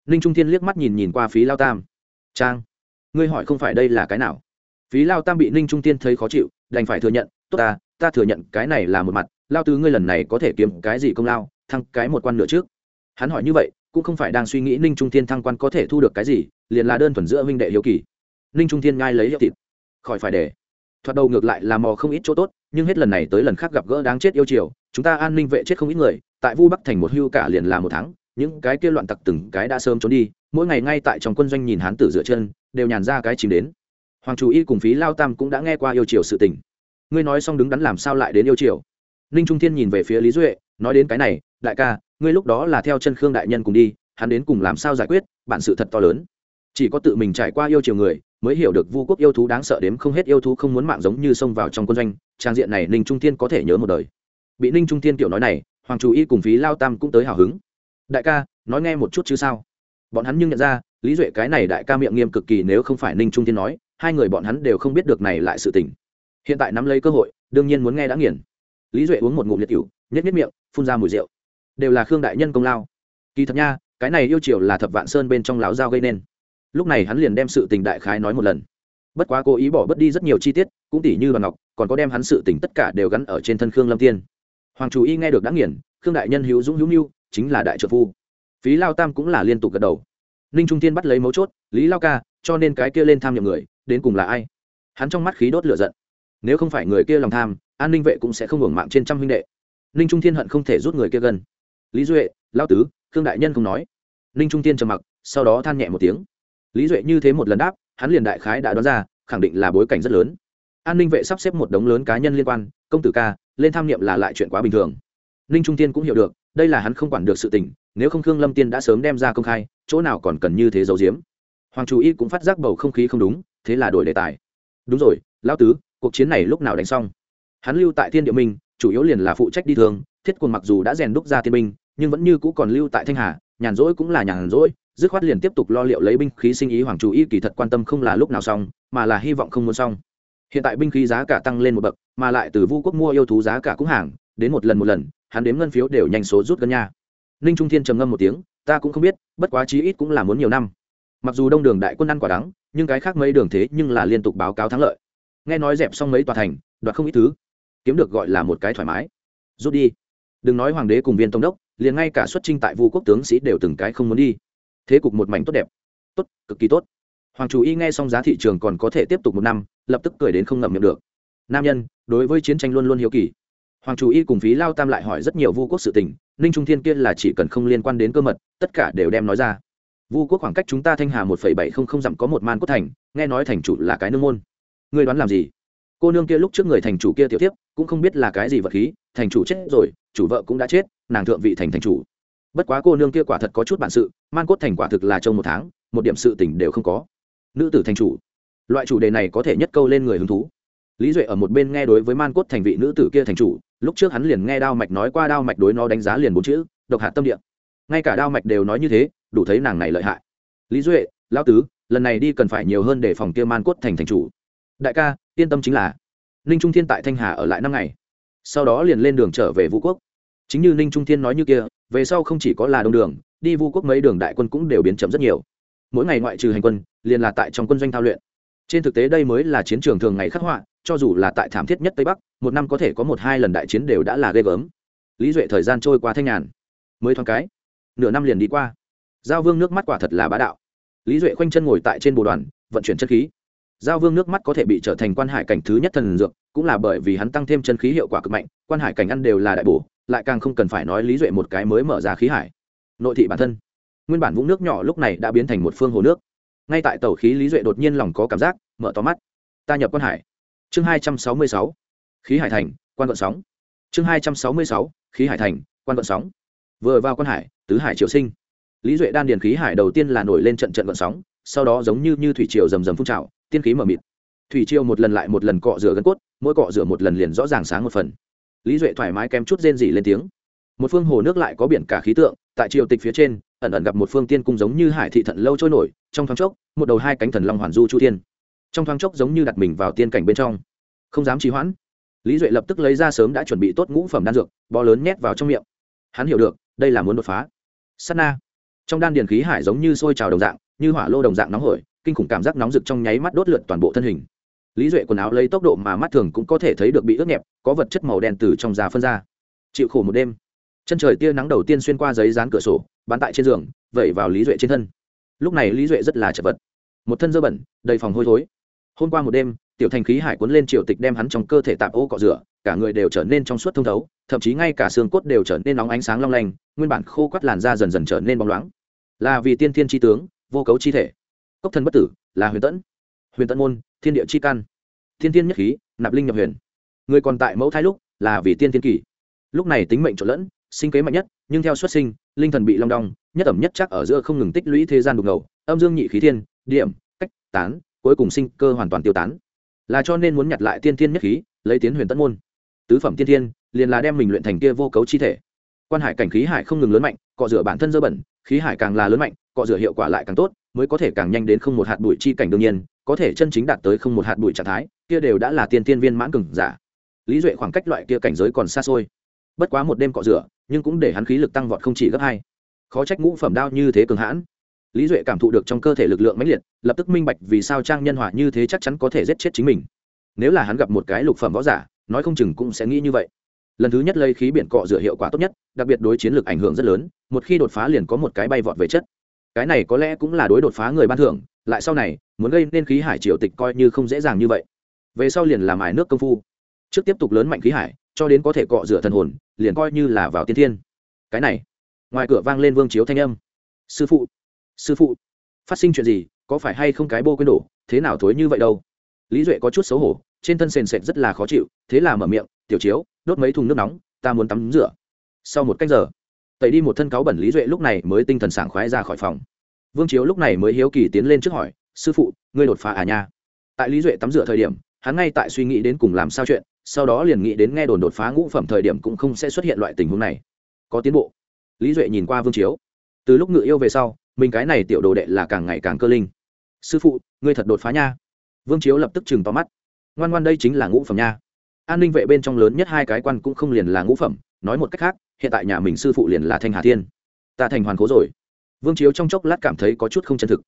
Ninh trung thiên liếc mắt nhìn nhìn qua phí lao tam. Trang, ngươi hỏi không phải đây là cái nào? Phí lao tam bị ninh trung thiên thấy khó chịu, đành phải thừa nhận, tốt ta ta thừa nhận cái này là một mặt, lao tứ ngươi lần này có thể kiếm cái gì công lao, thăng cái một quan nữa trước. Hắn hỏi như vậy, cũng không phải đang suy nghĩ ninh trung thiên thăng quan có thể thu được cái gì, liền là đơn thuần giữa huynh đệ hiếu kỳ. Ninh trung thiên ngai lấy hiệu thịt. Khỏi phải để. Thoạt đầu ngược lại là mò không ít chỗ tốt nhưng hết lần này tới lần khác gặp gỡ đáng chết yêu chiều chúng ta an ninh vệ chết không ít người, tại vu bắc thành một hưu cả liền là một tháng, những cái kia loạn tặc từng cái đã sớm trốn đi, mỗi ngày ngay tại trong quân doanh nhìn hán tử dựa chân, đều nhàn ra cái chìm đến. Hoàng chủ y cùng phí lao tam cũng đã nghe qua yêu chiều sự tình. Ngươi nói xong đứng đắn làm sao lại đến yêu chiều ninh trung thiên nhìn về phía lý duệ, nói đến cái này, đại ca, ngươi lúc đó là theo chân khương đại nhân cùng đi, hắn đến cùng làm sao giải quyết, bản sự thật to lớn. Chỉ có tự mình trải qua yêu chiều người, mới hiểu được vu quốc yêu thú đáng sợ đếm không hết yêu thú không muốn mạng giống như xông vào trong quân doanh trang diện này ninh trung thiên có thể nhớ một đời. Bị ninh trung thiên kiểu nói này, hoàng chủ y cùng phí lao tam cũng tới hào hứng. Đại ca, nói nghe một chút chứ sao? Bọn hắn nhưng nhận ra, lý duệ cái này đại ca miệng nghiêm cực kỳ nếu không phải ninh trung thiên nói, hai người bọn hắn đều không biết được này lại sự tình. Hiện tại nắm lấy cơ hội, đương nhiên muốn nghe đã nghiền. Lý duệ uống một ngụm liệt cựu nhất nhất miệng, phun ra mùi rượu. Đều là khương đại nhân công lao. Kỳ thật nha, cái này yêu triều là thập vạn sơn bên trong láo dao gây nên. Lúc này hắn liền đem sự tình đại khái nói một lần. Bất quá cố ý bỏ bớt đi rất nhiều chi tiết, cũng tỉ như đoàn ngọc còn có đem hắn sự tình tất cả đều gắn ở trên thân khương lâm tiên hoàng chủ y nghe được đã nghiền, khương đại nhân hữu dũng hữu mưu chính là đại trợ phu. Phí lao tam cũng là liên tục gật đầu. Ninh trung tiên bắt lấy mấu chốt, lý lao ca, cho nên cái kia lên tham nhiều người, đến cùng là ai? Hắn trong mắt khí đốt lửa giận. Nếu không phải người kia lòng tham, an ninh vệ cũng sẽ không hưởng mạng trên trăm huynh đệ. Ninh trung thiên hận không thể rút người kia gần. Lý duệ, lao tứ, khương đại nhân không nói. Ninh trung thiên trầm mặc, sau đó than nhẹ một tiếng. Lý duệ như thế một lần đáp, hắn liền đại khái đã đoán ra, khẳng định là bối cảnh rất lớn an ninh vệ sắp xếp một đống lớn cá nhân liên quan, công tử ca, lên tham nghiệm là lại chuyện quá bình thường. Ninh trung tiên cũng hiểu được, đây là hắn không quản được sự tình, nếu không khương lâm tiên đã sớm đem ra công khai, chỗ nào còn cần như thế giấu diếm hoàng chủ y cũng phát giác bầu không khí không đúng, thế là đổi đề tài. Đúng rồi, lão tứ, cuộc chiến này lúc nào đánh xong? Hắn lưu tại thiên địa minh, chủ yếu liền là phụ trách đi thường, thiết quân mặc dù đã rèn đúc ra thiên binh, nhưng vẫn như cũ còn lưu tại thanh hà, nhàn rỗi cũng là nhàn rỗi, dứt khoát liền tiếp tục lo liệu lấy binh khí sinh ý hoàng chủ y kỳ thật quan tâm không là lúc nào xong, mà là hy vọng không muốn xong hiện tại binh khí giá cả tăng lên một bậc, mà lại từ vu quốc mua yêu thú giá cả cũng hàng, đến một lần một lần, hắn đếm ngân phiếu đều nhanh số rút gần nha. Ninh trung thiên trầm ngâm một tiếng, ta cũng không biết, bất quá chí ít cũng là muốn nhiều năm. Mặc dù đông đường đại quân ăn quả đắng, nhưng cái khác mấy đường thế nhưng là liên tục báo cáo thắng lợi. Nghe nói dẹp xong mấy tòa thành, đoạt không ít thứ. Kiếm được gọi là một cái thoải mái. Rút đi. Đừng nói hoàng đế cùng viên tổng đốc, liền ngay cả xuất trinh tại vu quốc tướng sĩ đều từng cái không muốn đi. Thế cục một mảnh tốt đẹp. Tốt, cực kỳ tốt hoàng chủ y nghe xong giá thị trường còn có thể tiếp tục một năm, lập tức cười đến không ngậm miệng được. Nam nhân, đối với chiến tranh luôn luôn hiếu kỳ. Hoàng chủ y cùng phí lao tam lại hỏi rất nhiều vu quốc sự tình, ninh trung thiên kia là chỉ cần không liên quan đến cơ mật, tất cả đều đem nói ra. Vu quốc khoảng cách chúng ta thanh hà một phẩy bảy không không dặm có một man cốt thành, nghe nói thành chủ là cái nương môn. Ngươi đoán làm gì? Cô nương kia lúc trước người thành chủ kia tiểu tiếp cũng không biết là cái gì vật khí, thành chủ chết rồi, chủ vợ cũng đã chết, nàng thượng vị thành thành chủ. Bất quá cô nương kia quả thật có chút bản sự, man cốt thành quả thực là trong một tháng, một điểm sự tình đều không có nữ tử thành chủ. Loại chủ đề này có thể nhất câu lên người hứng thú. Lý duệ ở một bên nghe đối với man cốt thành vị nữ tử kia thành chủ, lúc trước hắn liền nghe đao mạch nói qua đao mạch đối nó đánh giá liền bốn chữ, độc hạt tâm địa. Ngay cả đao mạch đều nói như thế, đủ thấy nàng này lợi hại. Lý duệ lao tứ, lần này đi cần phải nhiều hơn để phòng kia man cốt thành thành chủ. Đại ca, yên tâm chính là, ninh trung thiên tại thanh hà ở lại năm ngày. Sau đó liền lên đường trở về vũ quốc. Chính như ninh trung thiên nói như kia, về sau không chỉ có là đông đường, đi vũ quốc mấy đường đại quân cũng đều biến chậm rất nhiều. Mỗi ngày ngoại trừ hành quân liền là tại trong quân doanh thao luyện. Trên thực tế đây mới là chiến trường thường ngày khắc họa, cho dù là tại thảm thiết nhất tây bắc, một năm có thể có một hai lần đại chiến đều đã là ghê gớm. Lý duệ thời gian trôi qua thanh nhàn. Mới thoáng cái, nửa năm liền đi qua. Giao vương nước mắt quả thật là bá đạo. Lý duệ khoanh chân ngồi tại trên bồ đoàn, vận chuyển chất khí. Giao vương nước mắt có thể bị trở thành quan hải cảnh thứ nhất thần dược, cũng là bởi vì hắn tăng thêm chân khí hiệu quả cực mạnh, quan hải cảnh ăn đều là đại bổ, lại càng không cần phải nói lý duệ một cái mới mở ra khí hải. Nội thị bản thân. Nguyên bản vũng nước nhỏ lúc này đã biến thành một phương hồ nước ngay tại tàu khí lý duệ đột nhiên lòng có cảm giác, mở to mắt. Ta nhập quan hải. Chương hai trăm sáu mươi sáu. Khí hải thành, quan vận sóng. Chương hai trăm sáu mươi sáu. Khí hải thành, quan vận sóng. Vừa vào quan hải, tứ hải triều sinh. Lý duệ đan điền khí hải đầu tiên là nổi lên trận trận vận sóng, sau đó giống như như thủy triều rầm rầm phun trào, tiên khí mờ mịt. Thủy triều một lần lại một lần cọ rửa gân cốt, mỗi cọ rửa một lần liền rõ ràng sáng một phần. Lý duệ thoải mái kém chút rên dỉ lên tiếng. Một phương hồ nước lại có biển cả khí tượng, tại triều tịch phía trên ẩn ẩn gặp một phương tiên cung giống như hải thị thận lâu trôi nổi, trong thoáng chốc, một đầu hai cánh thần long hoàn du chu thiên. Trong thoáng chốc giống như đặt mình vào tiên cảnh bên trong. Không dám trì hoãn. Lý duệ lập tức lấy ra sớm đã chuẩn bị tốt ngũ phẩm đan dược bò lớn nhét vào trong miệng. Hắn hiểu được, đây là muốn đột phá. Sắt na. Trong đan điền khí hải giống như sôi trào đồng dạng, như hỏa lô đồng dạng nóng hổi, kinh khủng cảm giác nóng rực trong nháy mắt đốt lượt toàn bộ thân hình. Lý duệ quần áo lấy tốc độ mà mắt thường cũng có thể thấy được bị ướt nhẹp, có vật chất màu đen từ trong da phân ra. Chịu khổ một đêm chân trời tia nắng đầu tiên xuyên qua giấy dán cửa sổ bán tại trên giường, vẩy vào lý duệ trên thân. Lúc này lý duệ rất là chật vật. Một thân dơ bẩn, đầy phòng hôi thối. Hôm qua một đêm, tiểu thành khí hải cuốn lên triều tịch đem hắn trong cơ thể tạp ô cọ rửa, cả người đều trở nên trong suốt thông thấu, thậm chí ngay cả xương cốt đều trở nên nóng ánh sáng long lanh, nguyên bản khô quắt làn da dần dần trở nên bóng loáng. Là vì tiên thiên tri tướng, vô cấu chi thể. Cốc thân bất tử, là huyền tẫn. Huyền tẫn môn, thiên địa chi căn thiên thiên nhất khí, nạp linh nhập huyền. Người còn tại mẫu thai lúc, là vì tiên thiên kỳ. Lúc này tính mệnh trộn lẫn sinh kế mạnh nhất, nhưng theo xuất sinh, linh thần bị long đong, nhất ẩm nhất chắc ở giữa không ngừng tích lũy thế gian đục ngầu, âm dương nhị khí thiên, điểm, cách, tán, cuối cùng sinh cơ hoàn toàn tiêu tán. Là cho nên muốn nhặt lại tiên thiên nhất khí, lấy tiến huyền tất môn. Tứ phẩm tiên thiên, liền là đem mình luyện thành kia vô cấu chi thể. Quan hải cảnh khí hải không ngừng lớn mạnh, cọ rửa bản thân dơ bẩn, khí hải càng là lớn mạnh, cọ rửa hiệu quả lại càng tốt, mới có thể càng nhanh đến không một hạt bụi chi cảnh đương nhiên, có thể chân chính đạt tới không một hạt bụi trạng thái, kia đều đã là tiên tiên viên mãn cừng giả. Lý duệ khoảng cách loại kia cảnh giới còn xa xôi bất quá một đêm cọ rửa, nhưng cũng để hắn khí lực tăng vọt không chỉ gấp hai. Khó trách ngũ phẩm đao như thế cường hãn. Lý duệ cảm thụ được trong cơ thể lực lượng mãnh liệt, lập tức minh bạch vì sao trang nhân hòa như thế chắc chắn có thể giết chết chính mình. Nếu là hắn gặp một cái lục phẩm võ giả, nói không chừng cũng sẽ nghĩ như vậy. Lần thứ nhất lấy khí biển cọ rửa hiệu quả tốt nhất, đặc biệt đối chiến lược ảnh hưởng rất lớn, một khi đột phá liền có một cái bay vọt về chất. Cái này có lẽ cũng là đối đột phá người ban thưởng, lại sau này, muốn gây nên khí hải triều tịch coi như không dễ dàng như vậy. Về sau liền làm ải nước công phu. Trước tiếp tục lớn mạnh khí hải cho đến có thể cọ rửa thần hồn, liền coi như là vào tiên thiên. Cái này, ngoài cửa vang lên vương chiếu thanh âm. Sư phụ sư phụ, phát sinh chuyện gì, có phải hay không cái bô quên đổ, thế nào thối như vậy đâu? Lý duệ có chút xấu hổ, trên thân sền sệt rất là khó chịu, thế là mở miệng, tiểu chiếu, đốt mấy thùng nước nóng, ta muốn tắm rửa. Sau một cách giờ, tẩy đi một thân cáo bẩn lý duệ lúc này mới tinh thần sảng khoái ra khỏi phòng. Vương chiếu lúc này mới hiếu kỳ tiến lên trước hỏi, sư phụ, ngươi đột phá à nha? Tại lý duệ tắm rửa thời điểm, hắn ngay tại suy nghĩ đến cùng làm sao chuyện sau đó liền nghĩ đến nghe đồn đột phá ngũ phẩm thời điểm cũng không sẽ xuất hiện loại tình huống này. Có tiến bộ. Lý duệ nhìn qua vương chiếu. Từ lúc ngự yêu về sau, mình cái này tiểu đồ đệ là càng ngày càng cơ linh. Sư phụ, ngươi thật đột phá nha. Vương chiếu lập tức chừng tóm mắt. Ngoan ngoan đây chính là ngũ phẩm nha. An ninh vệ bên trong lớn nhất hai cái quan cũng không liền là ngũ phẩm, nói một cách khác, hiện tại nhà mình sư phụ liền là thanh hà thiên. Ta thành hoàn cố rồi. Vương chiếu trong chốc lát cảm thấy có chút không chân thực.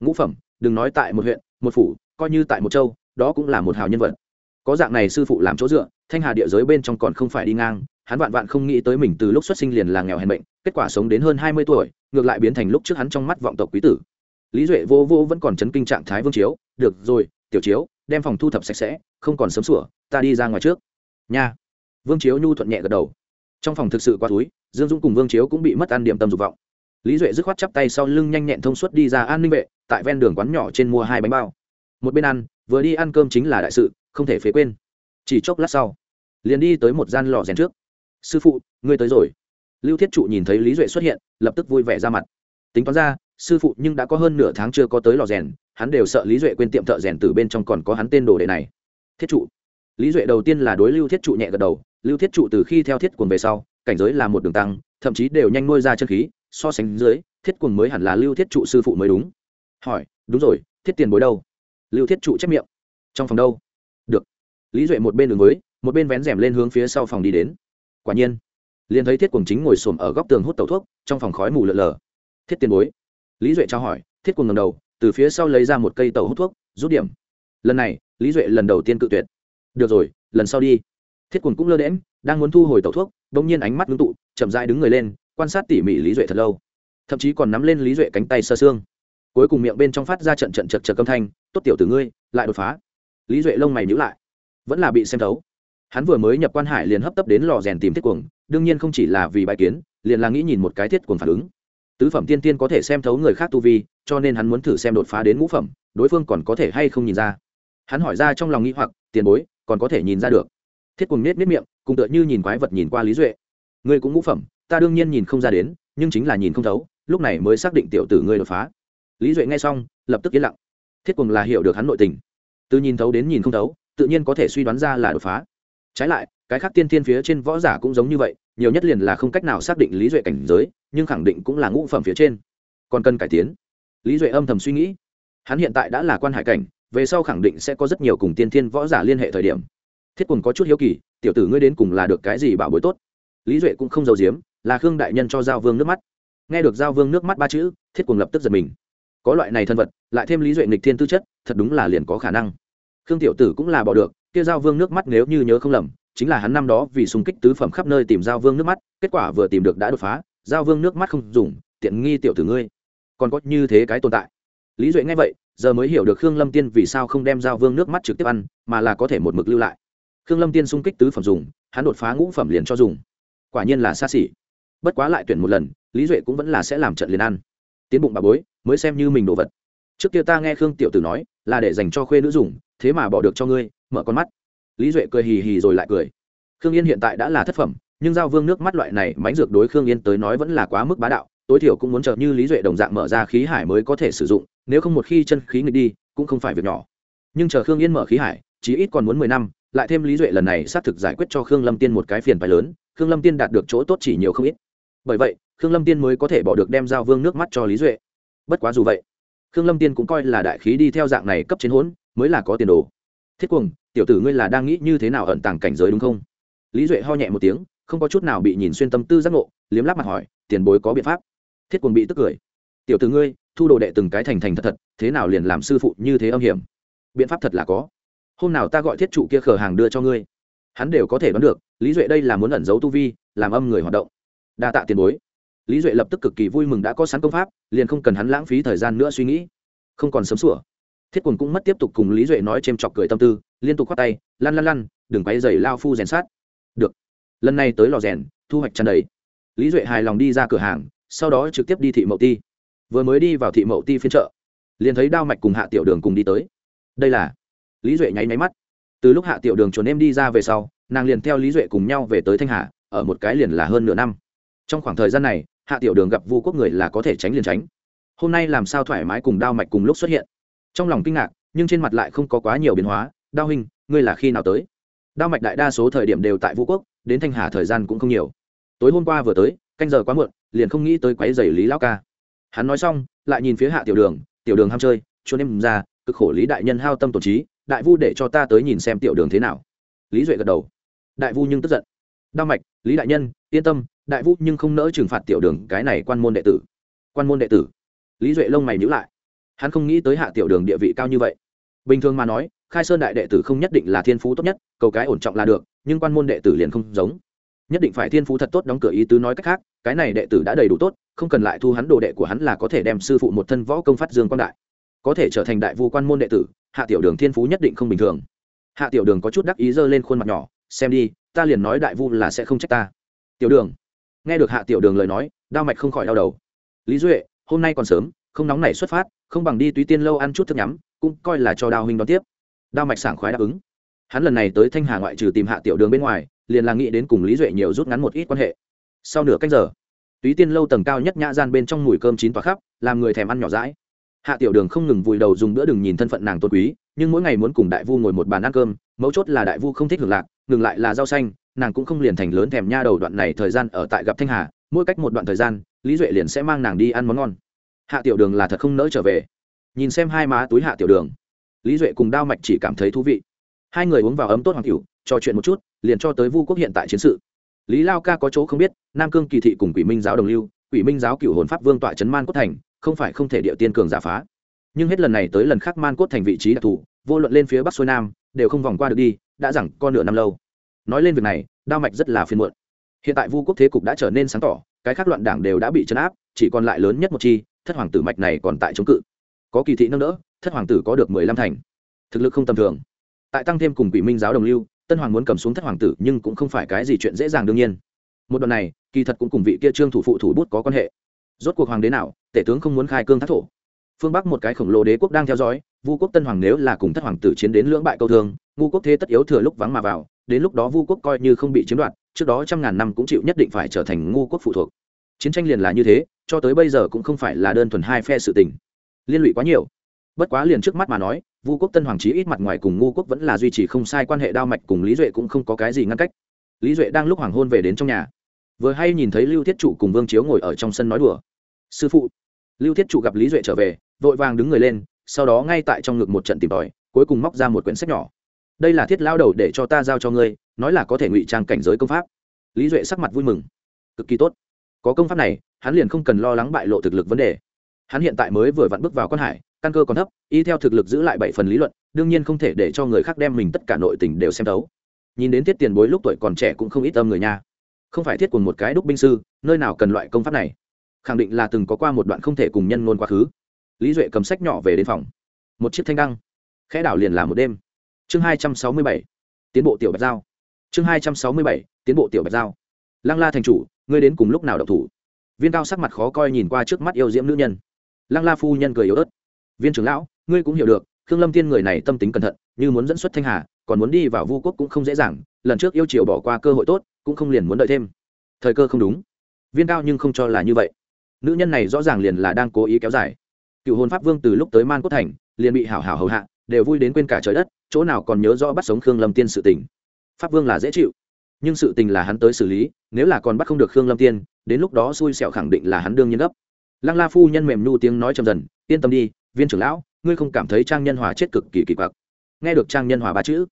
Ngũ phẩm, đừng nói tại một huyện, một phủ, coi như tại một châu, đó cũng là một hào nhân vật có dạng này sư phụ làm chỗ dựa, thanh hà địa giới bên trong còn không phải đi ngang, hắn vạn vạn không nghĩ tới mình từ lúc xuất sinh liền là nghèo hèn bệnh, kết quả sống đến hơn hai mươi tuổi, ngược lại biến thành lúc trước hắn trong mắt vọng tộc quý tử. Lý duệ vô vô vẫn còn chấn kinh trạng thái vương chiếu, được rồi, tiểu chiếu, đem phòng thu thập sạch sẽ, không còn sớm sủa, ta đi ra ngoài trước. Nha. Vương chiếu nhu thuận nhẹ gật đầu. Trong phòng thực sự quá túi, dương dũng cùng vương chiếu cũng bị mất ăn điểm tâm dục vọng. Lý duệ dứt khoát chắp tay sau lưng nhanh nhẹn thông suốt đi ra an ninh vệ, tại ven đường quán nhỏ trên mua hai bánh bao. Một bên ăn, vừa đi ăn cơm chính là đại sự không thể phế quên. Chỉ chốc lát sau, liền đi tới một gian lò rèn trước. Sư phụ, ngươi tới rồi. Lưu thiết trụ nhìn thấy lý duệ xuất hiện, lập tức vui vẻ ra mặt. Tính toán ra, sư phụ nhưng đã có hơn nửa tháng chưa có tới lò rèn, hắn đều sợ lý duệ quên tiệm thợ rèn từ bên trong còn có hắn tên đồ đệ này. Thiết trụ. Lý duệ đầu tiên là đối lưu thiết trụ nhẹ gật đầu, lưu thiết trụ từ khi theo thiết quần về sau, cảnh giới là một đường tăng, thậm chí đều nhanh nuôi ra chân khí, so sánh dưới, thiết quần mới hẳn là lưu thiết trụ sư phụ mới đúng. Hỏi, đúng rồi, thiết tiền bối đâu? Lưu thiết trụ chép miệng, trong phòng đâu? Lý duệ một bên đường mới một bên vén rèm lên hướng phía sau phòng đi đến. Quả nhiên, liền thấy thiết quần chính ngồi xổm ở góc tường hút tẩu thuốc, trong phòng khói mù lợn lờ thiết tiền bối. Lý duệ trao hỏi, thiết quần ngầm đầu, từ phía sau lấy ra một cây tẩu hút thuốc, rút điểm. Lần này, lý duệ lần đầu tiên cự tuyệt. Được rồi, lần sau đi. Thiết quần cũng lơ đễm đang muốn thu hồi tẩu thuốc đ ỗ n g nhiên ánh mắt ngưng tụ, chậm dại đứng người lên, quan sát tỉ mỉ lý duệ thật lâu. Thậm chí còn nắm lên lý duệ cánh tay sơ xương. Cuối cùng miệng bên trong phát ra trận trận chật chật âm thanh, tốt tiểu từ ngươi, lại đột phá. Lý duệ lông mày nhữ lại vẫn là bị xem thấu. Hắn vừa mới nhập quan hải liền hấp tấp đến lò rèn tìm thiết cuồng, đương nhiên không chỉ là vì bãi kiến, liền là nghĩ nhìn một cái thiết cuồng phản ứng. Tứ phẩm tiên tiên có thể xem thấu người khác tu vi, cho nên hắn muốn thử xem đột phá đến ngũ phẩm, đối phương còn có thể hay không nhìn ra. Hắn hỏi ra trong lòng nghĩ hoặc, tiền bối, còn có thể nhìn ra được. Thiết cuồng nết nết miệng, cùng tựa như nhìn quái vật nhìn qua lý duệ. Ngươi cũng ngũ phẩm, ta đương nhiên nhìn không ra đến, nhưng chính là nhìn không thấu, lúc này mới xác định tiểu tử ngươi đột phá. Lý duệ nghe xong, lập tức yên lặng. Thiết cuồng là hiểu được hắn nội tình. Từ nhìn thấu đến nhìn không thấu tự nhiên có thể suy đoán ra là đột phá. Trái lại, cái khác tiên thiên phía trên võ giả cũng giống như vậy, nhiều nhất liền là không cách nào xác định lý duệ cảnh giới, nhưng khẳng định cũng là ngũ phẩm phía trên. Còn cần cải tiến. Lý duệ âm thầm suy nghĩ. Hắn hiện tại đã là quan hải cảnh, về sau khẳng định sẽ có rất nhiều cùng tiên thiên võ giả liên hệ thời điểm. Thiết cùng có chút hiếu kỳ, tiểu tử ngươi đến cùng là được cái gì bảo bối tốt? Lý duệ cũng không giàu giếm, là khương đại nhân cho giao vương nước mắt. Nghe được giao vương nước mắt ba chữ, thiết cùng lập tức giật mình. Có loại này thân vật, lại thêm lý duệ nghịch thiên tư chất, thật đúng là liền có khả năng khương tiểu tử cũng là bỏ được, kia giao vương nước mắt nếu như nhớ không lầm, chính là hắn năm đó vì xung kích tứ phẩm khắp nơi tìm giao vương nước mắt, kết quả vừa tìm được đã đột phá, giao vương nước mắt không dùng, tiện nghi tiểu tử ngươi. Còn có như thế cái tồn tại. Lý duệ nghe vậy, giờ mới hiểu được khương lâm tiên vì sao không đem giao vương nước mắt trực tiếp ăn, mà là có thể một mực lưu lại. Khương lâm tiên xung kích tứ phẩm dùng, hắn đột phá ngũ phẩm liền cho dùng. Quả nhiên là xa xỉ. Bất quá lại tuyển một lần, lý duệ cũng vẫn là sẽ làm trận liền ăn. Tiến bụng bà bối, mới xem như mình đồ vật trước kia ta nghe khương tiểu tử nói, là để dành cho khuê nữ dùng, thế mà bỏ được cho ngươi, mở con mắt. Lý duệ cười hì hì rồi lại cười. Khương yên hiện tại đã là thất phẩm, nhưng giao vương nước mắt loại này mánh dược đối khương yên tới nói vẫn là quá mức bá đạo, tối thiểu cũng muốn chờ như lý duệ đồng dạng mở ra khí hải mới có thể sử dụng, nếu không một khi chân khí nghịch đi, cũng không phải việc nhỏ. Nhưng chờ khương yên mở khí hải, chí ít còn muốn mười năm, lại thêm lý duệ lần này xác thực giải quyết cho khương lâm tiên một cái phiền phái lớn, khương lâm tiên đạt được chỗ tốt chỉ nhiều không ít. Bởi vậy, khương lâm tiên mới có thể bỏ được đem giao vương nước mắt cho lý duệ. Bất quá dù vậy khương lâm tiên cũng coi là đại khí đi theo dạng này cấp chiến hỗn, mới là có tiền đồ. Thiết cuồng, tiểu tử ngươi là đang nghĩ như thế nào ẩn tàng cảnh giới đúng không? Lý duệ ho nhẹ một tiếng, không có chút nào bị nhìn xuyên tâm tư giác ngộ, liếm lắp mặt hỏi, tiền bối có biện pháp? Thiết cuồng bị tức cười. Tiểu tử ngươi, thu đồ đệ từng cái thành thành thật thật, thế nào liền làm sư phụ như thế âm hiểm? Biện pháp thật là có. Hôm nào ta gọi thiết trụ kia khở hàng đưa cho ngươi. Hắn đều có thể đoán được, lý duệ đây là muốn ẩn giấu tu vi, làm âm người hoạt động. Đa tạ tiền bối lý duệ lập tức cực kỳ vui mừng đã có sẵn công pháp, liền không cần hắn lãng phí thời gian nữa suy nghĩ. Không còn sớm sủa. Thiết quần cũng mất tiếp tục cùng lý duệ nói c h ê m chọc cười tâm tư, liên tục k h o á t tay lăn lăn lăn đừng quay dày lao phu rèn sát. Được. Lần này tới lò rèn, thu hoạch tràn đầy. Lý duệ hài lòng đi ra cửa hàng, sau đó trực tiếp đi thị mậu ti. Vừa mới đi vào thị mậu ti phiên chợ, liền thấy đao mạch cùng hạ tiểu đường cùng đi tới. Đây là lý duệ nháy máy mắt. Từ lúc hạ tiểu đường trốn em đi ra về sau, nàng liền theo lý duệ cùng nhau về tới thanh hà, ở một cái liền là hơn nửa năm. Trong khoảng thời gian này hạ tiểu đường gặp vu quốc người là có thể tránh liền tránh. Hôm nay làm sao thoải mái cùng đao mạch cùng lúc xuất hiện? Trong lòng kinh ngạc, nhưng trên mặt lại không có quá nhiều biến hóa. Đao hình ngươi là khi nào tới? Đao mạch đại đa số thời điểm đều tại vũ quốc, đến thanh hà thời gian cũng không nhiều. Tối hôm qua vừa tới, canh giờ quá muộn, liền không nghĩ tới quái giày lý lão ca. Hắn nói xong, lại nhìn phía hạ tiểu đường tiểu đường ham chơi cho em ra, cực khổ lý đại nhân hao tâm tổ trí, đại vu để cho ta tới nhìn xem tiểu đường thế nào. Lý duệ gật đầu. Đại vu nhưng tức giận. Đao mạch, lý đại nhân, yên tâm đại vũ nhưng không nỡ trừng phạt tiểu đường cái này quan môn đệ tử. Quan môn đệ tử? Lý duệ lông mày nhữ lại. Hắn không nghĩ tới hạ tiểu đường địa vị cao như vậy. Bình thường mà nói, khai sơn đại đệ tử không nhất định là thiên phú tốt nhất, cầu cái ổn trọng là được, nhưng quan môn đệ tử liền không giống. Nhất định phải thiên phú thật tốt đóng cửa ý tứ nói cách khác, cái này đệ tử đã đầy đủ tốt, không cần lại thu hắn đồ đệ của hắn là có thể đem sư phụ một thân võ công phát dương quan đại. Có thể trở thành đại vu quan môn đệ tử, hạ tiểu đường thiên phú nhất định không bình thường. Hạ tiểu đường có chút đắc ý giơ lên khuôn mặt nhỏ, xem đi, ta liền nói đại vu là sẽ không trách ta. Tiểu đường nghe được hạ tiểu đường lời nói, đao mạch không khỏi đau đầu. Lý duệ, hôm nay còn sớm, không nóng này xuất phát, không bằng đi túy tiên lâu ăn chút thức nhắm, cũng coi là cho đao huynh đón tiếp. Đao mạch sảng khoái đáp ứng. Hắn lần này tới thanh hà ngoại trừ tìm hạ tiểu đường bên ngoài, liền là nghĩ đến cùng lý duệ nhiều rút ngắn một ít quan hệ. Sau nửa cách giờ, túy tiên lâu tầng cao nhất nhã gian bên trong mùi cơm chín tỏa khắp, làm người thèm ăn nhỏ rãi hạ tiểu đường không ngừng vùi đầu dùng bữa đừng nhìn thân phận nàng tôn quý, nhưng mỗi ngày muốn cùng đại vu ngồi một bàn ăn cơm, mấu chốt là đại vu không thích hưởng lạc, ngừng lại là rau xanh nàng cũng không liền thành lớn thèm nha đầu đoạn này thời gian ở tại gặp thanh hà, mỗi cách một đoạn thời gian, lý duệ liền sẽ mang nàng đi ăn món ngon. Hạ tiểu đường là thật không nỡ trở về. Nhìn xem hai má túi hạ tiểu đường, lý duệ cùng đao mạch chỉ cảm thấy thú vị. Hai người uống vào ấm tốt hoàng cửu trò chuyện một chút, liền cho tới vu quốc hiện tại chiến sự. Lý lao ca có chỗ không biết, nam cương kỳ thị cùng quỷ minh giáo đồng lưu, quỷ minh giáo cựu hồn pháp vương tọa trấn man cốt thành, không phải không thể địa tiên cường giả phá. Nhưng hết lần này tới lần khác man cốt thành vị trí đặc thù, vô luận lên phía bắc xuôi nam, đều không vòng qua được đi, đã rằng con nửa năm lâu nói lên việc này, đao mạch rất là phiền muộn. Hiện tại vu quốc thế cục đã trở nên sáng tỏ, cái khác loạn đảng đều đã bị chấn áp, chỉ còn lại lớn nhất một chi, thất hoàng tử mạch này còn tại chống cự. Có kỳ thị nâng đỡ, thất hoàng tử có được mười lăm thành. Thực lực không tầm thường. Tại tăng thêm cùng quỷ minh giáo đồng lưu, tân hoàng muốn cầm xuống thất hoàng tử nhưng cũng không phải cái gì chuyện dễ dàng đương nhiên. Một đoạn này, kỳ thật cũng cùng vị kia trương thủ phụ thủ bút có quan hệ. Rốt cuộc hoàng đế nào, tể tướng không muốn khai cương thác thổ. Phương bắc một cái khổng lồ đế quốc đang theo dõi, vu quốc tân hoàng nếu là cùng thất hoàng tử chiến đến lưỡng bại câu thương ngu quốc thế tất yếu thừa lúc vắng mà vào đến lúc đó vu quốc coi như không bị chiếm đoạt, trước đó trăm ngàn năm cũng chịu nhất định phải trở thành ngu quốc phụ thuộc. Chiến tranh liền là như thế, cho tới bây giờ cũng không phải là đơn thuần hai phe sự tình. Liên lụy quá nhiều. Bất quá liền trước mắt mà nói, vu quốc tân hoàng trí ít mặt ngoài cùng ngu quốc vẫn là duy trì không sai quan hệ đao mạch cùng lý duệ cũng không có cái gì ngăn cách. Lý duệ đang lúc hoàng hôn về đến trong nhà, vừa hay nhìn thấy lưu thiết trụ cùng vương chiếu ngồi ở trong sân nói đùa. Sư phụ. Lưu thiết trụ gặp lý duệ trở về, vội vàng đứng người lên, sau đó ngay tại trong ngực một trận tìm tòi, cuối cùng móc ra một quyển sách nhỏ đây là thiết lao đầu để cho ta giao cho ngươi, nói là có thể ngụy trang cảnh giới công pháp. Lý duệ sắc mặt vui mừng. Cực kỳ tốt. Có công pháp này, hắn liền không cần lo lắng bại lộ thực lực vấn đề. Hắn hiện tại mới vừa vặn bước vào quan hải, căn cơ còn thấp, y theo thực lực giữ lại bảy phần lý luận, đương nhiên không thể để cho người khác đem mình tất cả nội tình đều xem thấu. Nhìn đến thiết tiền bối lúc tuổi còn trẻ cũng không ít âm người nha. Không phải thiết cùng một cái đúc binh sư, nơi nào cần loại công pháp này? Khẳng định là từng có qua một đoạn không thể cùng nhân ngôn quá khứ. Lý duệ cầm sách nhỏ về đến phòng. Một chiếc thanh đăng. Khẽ đảo liền là một đêm chương hai trăm sáu mươi bảy, tiến bộ tiểu bạch giao. Chương hai trăm sáu mươi bảy, tiến bộ tiểu bạch giao. Lăng la thành chủ, ngươi đến cùng lúc nào độc thủ? Viên cao sắc mặt khó coi nhìn qua trước mắt yêu diễm nữ nhân. Lăng la phu nhân cười yếu ớt. Viên trưởng lão, ngươi cũng hiểu được, khương lâm tiên người này tâm tính cẩn thận, như muốn dẫn xuất thanh hà, còn muốn đi vào vu quốc cũng không dễ dàng, lần trước yêu triều bỏ qua cơ hội tốt, cũng không liền muốn đợi thêm. Thời cơ không đúng. Viên cao nhưng không cho là như vậy. Nữ nhân này rõ ràng liền là đang cố ý kéo dài. Cựu hồn pháp vương từ lúc tới man quốc thành, liền bị hảo hảo hầu hạ, đều vui đến quên cả trời đất chỗ nào còn nhớ rõ bắt sống khương lâm tiên sự tình? Pháp vương là dễ chịu, nhưng sự tình là hắn tới xử lý, nếu là còn bắt không được khương lâm tiên, đến lúc đó xui xẻo khẳng định là hắn đương nhiên gấp. Lăng la phu nhân mềm nhu tiếng nói chầm dần, yên tâm đi, viên trưởng lão, ngươi không cảm thấy trang nhân hòa chết cực kỳ kỳ quặc. Nghe được trang nhân hòa ba chữ,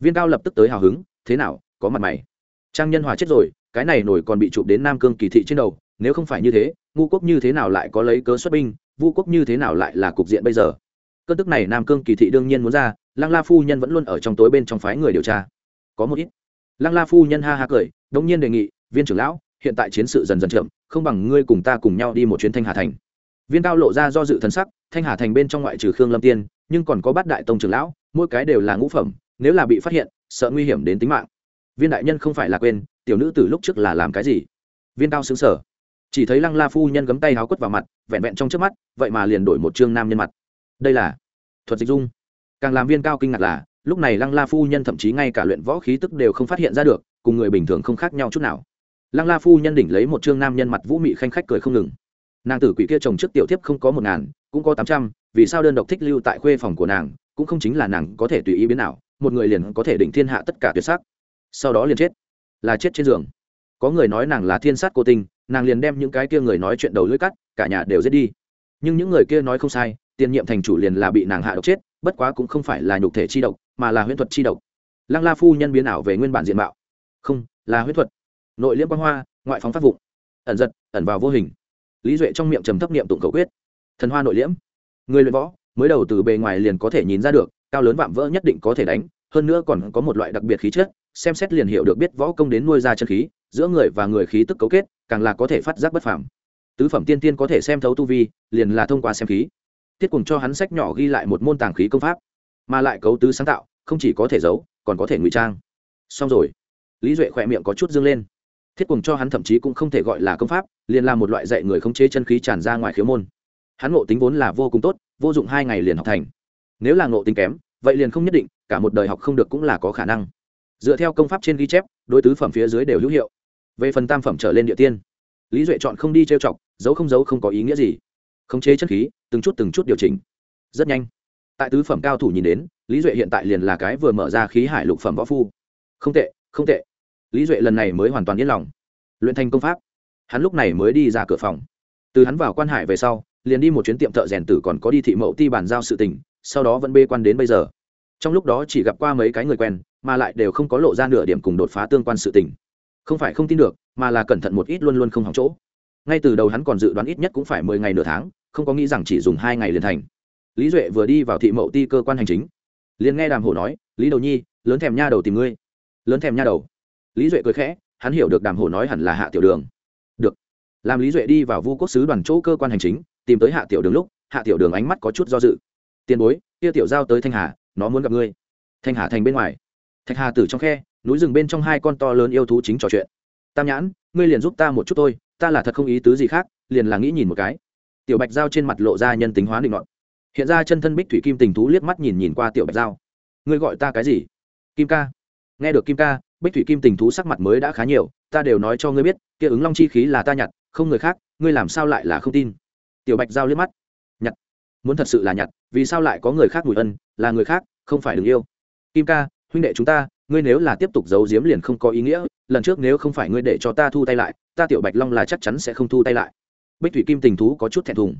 viên cao lập tức tới hào hứng, thế nào, có mặt mày? Trang nhân hòa chết rồi, cái này nổi còn bị chụp đến nam cương kỳ thị trên đầu, nếu không phải như thế, ngu quốc như thế nào lại có lấy cớ xuất binh, vu quốc như thế nào lại là cục diện bây giờ? Cơn tức này nam cương kỳ thị đương nhiên muốn ra lăng la phu nhân vẫn luôn ở trong tối bên trong phái người điều tra. Có một ít. Lăng la phu nhân ha ha cười đông nhiên đề nghị, viên trưởng lão, hiện tại chiến sự dần dần chậm, không bằng ngươi cùng ta cùng nhau đi một chuyến thanh hà thành. Viên cao lộ ra do dự thần sắc, thanh hà thành bên trong ngoại trừ khương lâm tiên, nhưng còn có bát đại tông trưởng lão, mỗi cái đều là ngũ phẩm, nếu là bị phát hiện, sợ nguy hiểm đến tính mạng. Viên đại nhân không phải là quên, tiểu nữ từ lúc trước là làm cái gì? Viên cao xứng sở chỉ thấy lăng la phu nhân gấm tay háo quất vào mặt, vẹn vẹn trong trước mắt, vậy mà liền đổi một chương nam nhân mặt. Đây là thuật dịch dung càng làm viên cao kinh ngạc là lúc này lăng la phu nhân thậm chí ngay cả luyện võ khí tức đều không phát hiện ra được cùng người bình thường không khác nhau chút nào. Lăng la phu nhân đỉnh lấy một chương nam nhân mặt vũ mị khanh khách cười không ngừng. Nàng tử quỷ kia chồng trước tiểu thiếp không có một ngàn cũng có tám trăm vì sao đơn độc thích lưu tại khuê phòng của nàng cũng không chính là nàng có thể tùy ý biến nào một người liền có thể định thiên hạ tất cả tuyệt sắc. Sau đó liền chết. Là chết trên giường. Có người nói nàng là thiên sát cô tình, nàng liền đem những cái kia người nói chuyện đầu lưỡi cắt cả nhà đều giết đi. Nhưng những người kia nói không sai tiền nhiệm thành chủ liền là bị nàng hạ độc chết bất quá cũng không phải là nhục thể chi độc, mà là huyễn thuật chi độc. Lăng la phu nhân biến ảo về nguyên bản diện mạo. Không, là huyễn thuật. Nội liễm quang hoa, ngoại phóng phát vụng. Ẩn giật, ẩn vào vô hình. Lý duệ trong miệng trầm thấp niệm tụng cầu quyết. Thần hoa nội liễm. Người luyện võ, mới đầu từ bề ngoài liền có thể nhìn ra được, cao lớn vạm vỡ nhất định có thể đánh, hơn nữa còn có một loại đặc biệt khí chất, xem xét liền hiểu được biết võ công đến nuôi ra chân khí, giữa người và người khí tức cấu kết, càng là có thể phát giác bất phàm. Tứ phẩm tiên tiên có thể xem thấu tu vi, liền là thông qua xem khí thiết cùng cho hắn sách nhỏ ghi lại một môn tàng khí công pháp, mà lại cấu tứ sáng tạo, không chỉ có thể giấu, còn có thể ngụy trang. Xong rồi. Lý duệ khỏe miệng có chút dương lên. Thiết cùng cho hắn thậm chí cũng không thể gọi là công pháp, liền là một loại dạy người khống chế chân khí tràn ra ngoài khiếu môn. Hắn ngộ tính vốn là vô cùng tốt, vô dụng hai ngày liền học thành. Nếu là ngộ tính kém, vậy liền không nhất định, cả một đời học không được cũng là có khả năng. Dựa theo công pháp trên ghi chép, đối tứ phẩm phía dưới đều hữu hiệu. Về phần tam phẩm trở lên địa tiên, lý duệ chọn không đi trêu chọc, giấu không giấu không có ý nghĩa gì. Khống chế chân khí từng chút từng chút điều chỉnh. Rất nhanh, tại tứ phẩm cao thủ nhìn đến, lý duệ hiện tại liền là cái vừa mở ra khí hải lục phẩm võ phu. Không tệ không tệ. Lý duệ lần này mới hoàn toàn yên lòng. Luyện thành công pháp. Hắn lúc này mới đi ra cửa phòng. Từ hắn vào quan hải về sau, liền đi một chuyến tiệm thợ rèn tử còn có đi thị mẫu ti bàn giao sự tình, sau đó vẫn bê quan đến bây giờ. Trong lúc đó chỉ gặp qua mấy cái người quen, mà lại đều không có lộ ra nửa điểm cùng đột phá tương quan sự tình. Không phải không tin được, mà là cẩn thận một ít luôn luôn không hỏng chỗ. Ngay từ đầu hắn còn dự đoán ít nhất cũng phải mười ngày nửa tháng không có nghĩ rằng chỉ dùng hai ngày liền thành. Lý duệ vừa đi vào thị mậu ti cơ quan hành chính, liền nghe đàm hổ nói, lý đầu nhi, lớn thèm nha đầu tìm ngươi. Lớn thèm nha đầu? Lý duệ cười khẽ, hắn hiểu được đàm hổ nói hẳn là hạ tiểu đường. Được. Làm lý duệ đi vào vu quốc sứ đoàn chỗ cơ quan hành chính, tìm tới hạ tiểu đường lúc, hạ tiểu đường ánh mắt có chút do dự. Tiền bối, kia tiểu giao tới thanh hà, nó muốn gặp ngươi. Thanh hà thành bên ngoài. Thạch hà tử trong khe, núi rừng bên trong hai con to lớn yêu thú chính trò chuyện. Tam nhãn, ngươi liền giúp ta một chút thôi, ta là thật không ý tứ gì khác, liền là nghĩ nhìn một cái tiểu bạch giao trên mặt lộ ra nhân tính hóa định luận hiện ra chân thân bích thủy kim tình thú liếc mắt nhìn nhìn qua tiểu bạch giao. Ngươi gọi ta cái gì? Kim ca. Nghe được kim ca, bích thủy kim tình thú sắc mặt mới đã khá nhiều. Ta đều nói cho ngươi biết, kia ứng long chi khí là ta nhặt, không người khác, ngươi làm sao lại là không tin? Tiểu bạch giao liếc mắt. Nhặt. Muốn thật sự là nhặt, vì sao lại có người khác mùi ân, là người khác, không phải đừng yêu. Kim ca, huynh đệ chúng ta, ngươi nếu là tiếp tục giấu giếm liền không có ý nghĩa, lần trước nếu không phải ngươi để cho ta thu tay lại, ta tiểu bạch long là chắc chắn sẽ không thu tay lại bích thủy kim tình thú có chút thẹn thùng.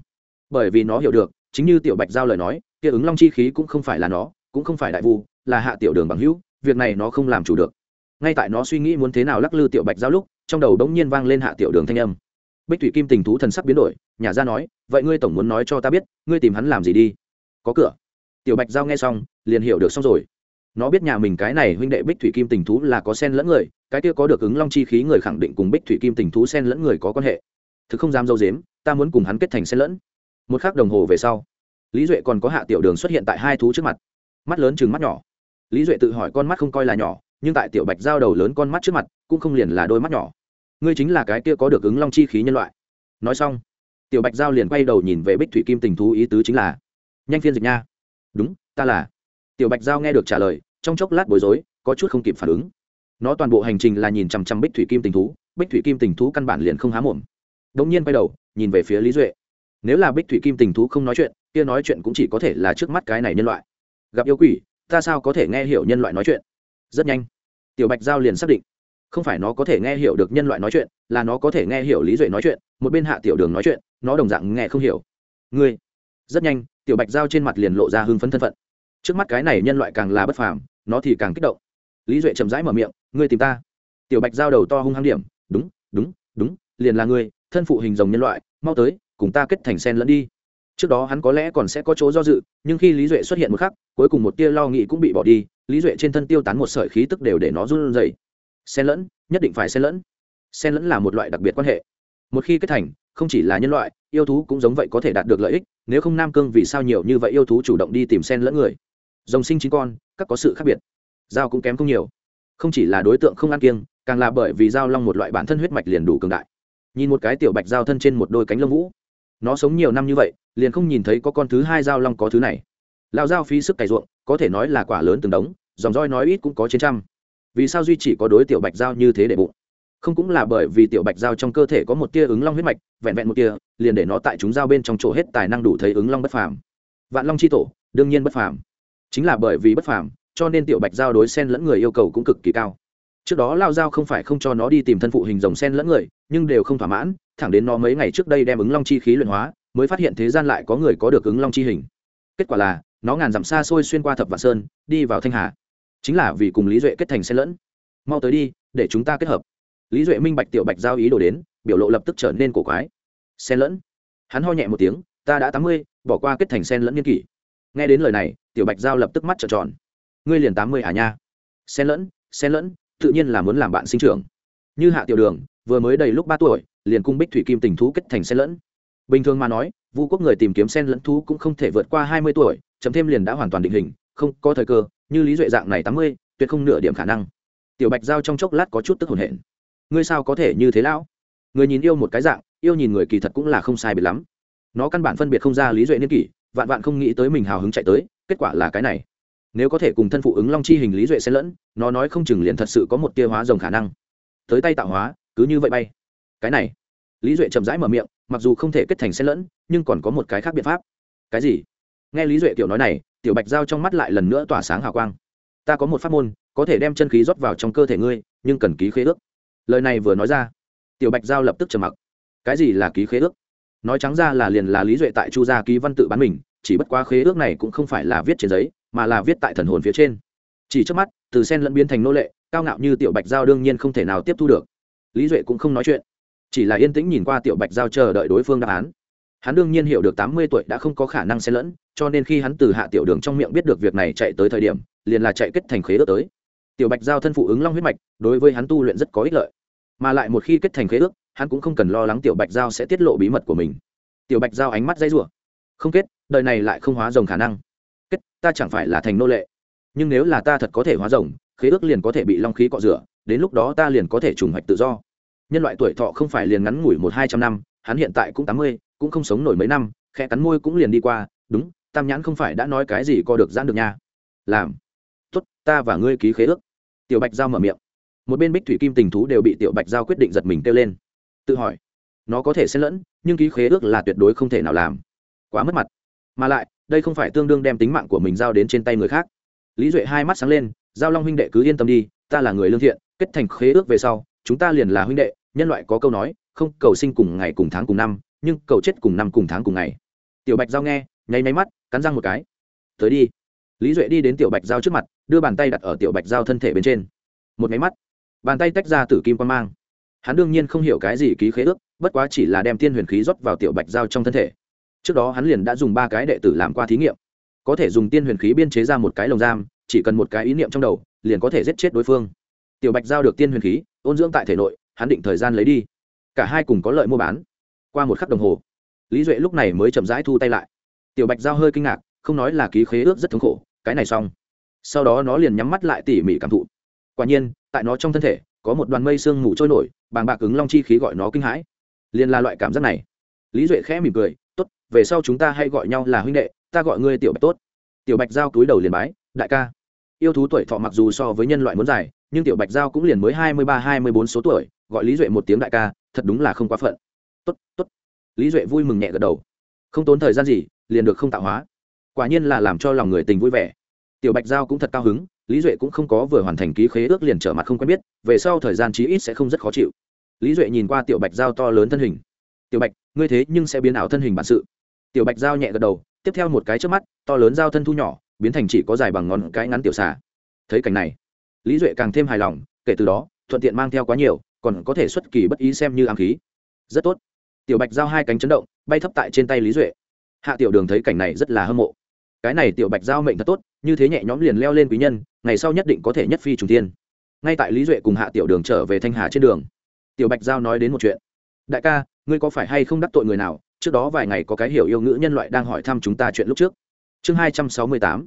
Bởi vì nó hiểu được, chính như tiểu bạch giao lời nói, kia ứng long chi khí cũng không phải là nó, cũng không phải đại vu, là hạ tiểu đường bằng hữu, việc này nó không làm chủ được. Ngay tại nó suy nghĩ muốn thế nào lắc lư tiểu bạch giao lúc, trong đầu đống nhiên vang lên hạ tiểu đường thanh âm. Bích thủy kim tình thú thần sắc biến đổi, nhà ra nói, vậy ngươi tổng muốn nói cho ta biết, ngươi tìm hắn làm gì đi? Có cửa. Tiểu bạch giao nghe xong, liền hiểu được xong rồi. Nó biết nhà mình cái này huynh đệ bích thủy kim tình thú là có sen lẫn người, cái kia có được ứng long chi khí người khẳng định cùng bích thủy kim tình thú sen lẫn người có quan hệ thực không dám dâu dếm, ta muốn cùng hắn kết thành xen lẫn. Một k h ắ c đồng hồ về sau, lý duệ còn có hạ tiểu đường xuất hiện tại hai thú trước mặt. Mắt lớn chừng mắt nhỏ. Lý duệ tự hỏi con mắt không coi là nhỏ, nhưng tại tiểu bạch giao đầu lớn con mắt trước mặt, cũng không liền là đôi mắt nhỏ. Ngươi chính là cái kia có được ứng long chi khí nhân loại. Nói xong, tiểu bạch giao liền quay đầu nhìn về bích thủy kim tình thú ý tứ chính là, nhanh phiên dịch nha. Đúng, ta là. Tiểu bạch giao nghe được trả lời, trong chốc lát bối rối, có chút không kịp phản ứng. Nó toàn bộ hành trình là nhìn chằm chằm bích thủy kim tình thú, bích thủy kim tình thú căn bản liền không há mồm đống nhiên quay đầu, nhìn về phía lý duệ. Nếu là bích thủy kim tình thú không nói chuyện, kia nói chuyện cũng chỉ có thể là trước mắt cái này nhân loại. Gặp yêu quỷ, ta sao có thể nghe hiểu nhân loại nói chuyện? Rất nhanh, tiểu bạch giao liền xác định, không phải nó có thể nghe hiểu được nhân loại nói chuyện, là nó có thể nghe hiểu lý duệ nói chuyện, một bên hạ tiểu đường nói chuyện, nó đồng dạng nghe không hiểu. Ngươi, rất nhanh, tiểu bạch giao trên mặt liền lộ ra hưng phấn thân phận. Trước mắt cái này nhân loại càng là bất phàm, nó thì càng kích động. Lý duệ chậm rãi mở miệng, ngươi tìm ta. Tiểu bạch giao đầu to hung hăng điểm, đúng đúng đúng, liền là ngươi thân phụ hình dòng nhân loại, mau tới, cùng ta kết thành sen lẫn đi. Trước đó hắn có lẽ còn sẽ có chỗ do dự, nhưng khi lý duệ xuất hiện một khắc, cuối cùng một tia lo nghĩ cũng bị bỏ đi, lý duệ trên thân tiêu tán một sợi khí tức đều để nó run dày Sen lẫn, nhất định phải sen lẫn. Sen lẫn là một loại đặc biệt quan hệ. Một khi kết thành, không chỉ là nhân loại, yêu thú cũng giống vậy có thể đạt được lợi ích, nếu không nam cương vì sao nhiều như vậy yêu thú chủ động đi tìm sen lẫn người? Dòng sinh chính con, các có sự khác biệt. Dao cũng kém không nhiều. Không chỉ là đối tượng không ăn kiêng, càng là bởi vì dao long một loại bản thân huyết mạch liền đủ cường đại nhìn một cái tiểu bạch giao thân trên một đôi cánh lông vũ. Nó sống nhiều năm như vậy, liền không nhìn thấy có con thứ hai giao long có thứ này. Lao giao phí sức cày ruộng, có thể nói là quả lớn từng đống, dòng roi nói ít cũng có trên trăm. Vì sao duy chỉ có đối tiểu bạch giao như thế để bụng? Không cũng là bởi vì tiểu bạch giao trong cơ thể có một tia ứng long huyết mạch, vẹn vẹn một tia, liền để nó tại chúng giao bên trong chỗ hết tài năng đủ thấy ứng long bất phàm. Vạn long c h i tổ, đương nhiên bất phàm. Chính là bởi vì bất phàm, cho nên tiểu bạch giao đối sen lẫn người yêu cầu cũng cực kỳ cao trước đó lao dao không phải không cho nó đi tìm thân phụ hình rồng sen lẫn người, nhưng đều không thỏa mãn, thẳng đến nó mấy ngày trước đây đem ứng long chi khí luyện hóa, mới phát hiện thế gian lại có người có được ứng long chi hình. Kết quả là, nó ngàn dặm xa xôi xuyên qua thập vạn sơn, đi vào thanh hà. Chính là vì cùng lý duệ kết thành sen lẫn. Mau tới đi, để chúng ta kết hợp. Lý duệ minh bạch tiểu bạch giao ý đồ đến, biểu lộ lập tức trở nên cổ quái. Sen lẫn. Hắn ho nhẹ một tiếng, ta đã tám mươi, bỏ qua kết thành sen lẫn nghiên kỷ. Nghe đến lời này, tiểu bạch giao lập tức mắt trợn tròn. Ngươi liền tám mươi à nha? Sen lẫn sen lẫn tự nhiên là muốn làm bạn sinh trưởng. Như hạ tiểu đường, vừa mới đầy lúc ba tuổi, liền cung bích thủy kim tình thú kết thành sen lẫn. Bình thường mà nói, vu quốc người tìm kiếm sen lẫn thú cũng không thể vượt qua hai mươi tuổi chấm thêm liền đã hoàn toàn định hình, không có thời cơ, như lý duệ dạng này tám mươi, tuyệt không nửa điểm khả năng. Tiểu bạch giao trong chốc lát có chút tức hồn hển. Ngươi sao có thể như thế lão? Người nhìn yêu một cái dạng, yêu nhìn người kỳ thật cũng là không sai biệt lắm. Nó căn bản phân biệt không ra lý duệ niên kỷ, vạn vạn không nghĩ tới mình hào hứng chạy tới, kết quả là cái này nếu có thể cùng thân phụ ứng long chi hình lý duệ xen lẫn, nó nói không chừng liền thật sự có một tia hóa rồng khả năng. Tới tay tạo hóa, cứ như vậy bay. Cái này, lý duệ chậm rãi mở miệng, mặc dù không thể kết thành xen lẫn, nhưng còn có một cái khác biện pháp. Cái gì? Nghe lý duệ tiểu nói này, tiểu bạch giao trong mắt lại lần nữa tỏa sáng hào quang. Ta có một pháp môn, có thể đem chân khí rót vào trong cơ thể ngươi, nhưng cần ký khế ước. Lời này vừa nói ra, tiểu bạch giao lập tức trầm mặc. Cái gì là ký khế ước? Nói trắng ra là liền là lý duệ tại chu gia ký văn tự bán mình chỉ bất quá khế ước này cũng không phải là viết trên giấy, mà là viết tại thần hồn phía trên. Chỉ trước mắt, từ sen lẫn biến thành nô lệ, cao ngạo như tiểu bạch giao đương nhiên không thể nào tiếp thu được. Lý duệ cũng không nói chuyện, chỉ là yên tĩnh nhìn qua tiểu bạch giao chờ đợi đối phương đáp án. Hắn đương nhiên hiểu được tám mươi tuổi đã không có khả năng xen lẫn, cho nên khi hắn từ hạ tiểu đường trong miệng biết được việc này chạy tới thời điểm, liền là chạy kết thành khế ước tới. Tiểu bạch giao thân phụ ứng long huyết mạch, đối với hắn tu luyện rất có ích lợi. Mà lại một khi kết thành khế ước, hắn cũng không cần lo lắng tiểu bạch giao sẽ tiết lộ bí mật của mình. Tiểu bạch giao ánh mắt dây rủa. Không kết đời này lại không hóa rồng khả năng. Kết, ta chẳng phải là thành nô lệ. Nhưng nếu là ta thật có thể hóa rồng, khế ước liền có thể bị long khí cọ rửa, đến lúc đó ta liền có thể trùng hoạch tự do. Nhân loại tuổi thọ không phải liền ngắn ngủi một hai trăm năm, hắn hiện tại cũng tám mươi, cũng không sống nổi mấy năm, khẽ cắn môi cũng liền đi qua, đúng, tam nhãn không phải đã nói cái gì co được giãn được nha. Làm. Tốt, ta và ngươi ký khế ước. Tiểu bạch giao mở miệng. Một bên bích thủy kim tình thú đều bị tiểu bạch giao quyết định giật mình kêu lên. Tự hỏi, nó có thể xen lẫn, nhưng ký khế ước là tuyệt đối không thể nào làm. Quá mất mặt mà lại, đây không phải tương đương đem tính mạng của mình giao đến trên tay người khác. Lý duệ hai mắt sáng lên, giao long huynh đệ cứ yên tâm đi, ta là người lương thiện, kết thành khế ước về sau, chúng ta liền là huynh đệ, nhân loại có câu nói, không, cầu sinh cùng ngày cùng tháng cùng năm, nhưng cầu chết cùng năm cùng tháng cùng ngày. Tiểu bạch giao nghe, nháy máy mắt, cắn răng một cái. Tới đi. Lý duệ đi đến tiểu bạch giao trước mặt, đưa bàn tay đặt ở tiểu bạch giao thân thể bên trên. Một máy mắt, bàn tay tách ra từ kim quan mang. Hắn đương nhiên không hiểu cái gì ký khế ước, bất quá chỉ là đem tiên huyền khí rót vào tiểu bạch giao trong thân thể trước đó hắn liền đã dùng ba cái đệ tử làm qua thí nghiệm. Có thể dùng tiên huyền khí biên chế ra một cái lồng giam, chỉ cần một cái ý niệm trong đầu, liền có thể giết chết đối phương. Tiểu bạch giao được tiên huyền khí, ôn dưỡng tại thể nội, hắn định thời gian lấy đi. Cả hai cùng có lợi mua bán. Qua một khắc đồng hồ, lý duệ lúc này mới chậm rãi thu tay lại. Tiểu bạch giao hơi kinh ngạc, không nói là ký khế ước rất thống khổ, cái này xong. Sau đó nó liền nhắm mắt lại tỉ mỉ cảm thụ. Quả nhiên, tại nó trong thân thể, có một đoàn mây sương mù trôi nổi, bàng bạc cứng long chi khí gọi nó kinh hãi. Liền là loại cảm giác này. Lý duệ khẽ mỉm cười về sau chúng ta hay gọi nhau là huynh đệ, ta gọi ngươi tiểu bạch tốt. Tiểu bạch giao túi đầu liền bái, đại ca. Yêu thú tuổi thọ mặc dù so với nhân loại muốn dài, nhưng tiểu bạch giao cũng liền mới hai mươi ba, hai mươi bốn số tuổi, gọi lý duệ một tiếng đại ca, thật đúng là không quá phận. Tốt tốt. Lý duệ vui mừng nhẹ gật đầu. Không tốn thời gian gì, liền được không tạo hóa. Quả nhiên là làm cho lòng người tình vui vẻ. Tiểu bạch giao cũng thật cao hứng, lý duệ cũng không có vừa hoàn thành ký khế ước liền trở mặt không quen biết, về sau thời gian chí ít sẽ không rất khó chịu. Lý duệ nhìn qua tiểu bạch giao to lớn thân hình. Tiểu bạch, ngươi thế nhưng sẽ biến ảo thân hình bản sự tiểu bạch giao nhẹ gật đầu, tiếp theo một cái trước mắt, to lớn giao thân thu nhỏ, biến thành chỉ có dài bằng ngón cái ngắn tiểu xà. Thấy cảnh này, lý duệ càng thêm hài lòng, kể từ đó, thuận tiện mang theo quá nhiều, còn có thể xuất kỳ bất ý xem như ám khí. Rất tốt. Tiểu bạch giao hai cánh chấn động, bay thấp tại trên tay lý duệ. Hạ tiểu đường thấy cảnh này rất là hâm mộ. Cái này tiểu bạch giao mệnh thật tốt, như thế nhẹ nhõm liền leo lên quý nhân, ngày sau nhất định có thể nhất phi trùng tiên ngay tại lý duệ cùng hạ tiểu đường trở về thanh hà trên đường, tiểu bạch giao nói đến một chuyện. Đại ca, ngươi có phải hay không đắc tội người nào trước đó vài ngày có cái hiểu yêu ngữ nhân loại đang hỏi thăm chúng ta chuyện lúc trước. Chương hai trăm sáu mươi tám,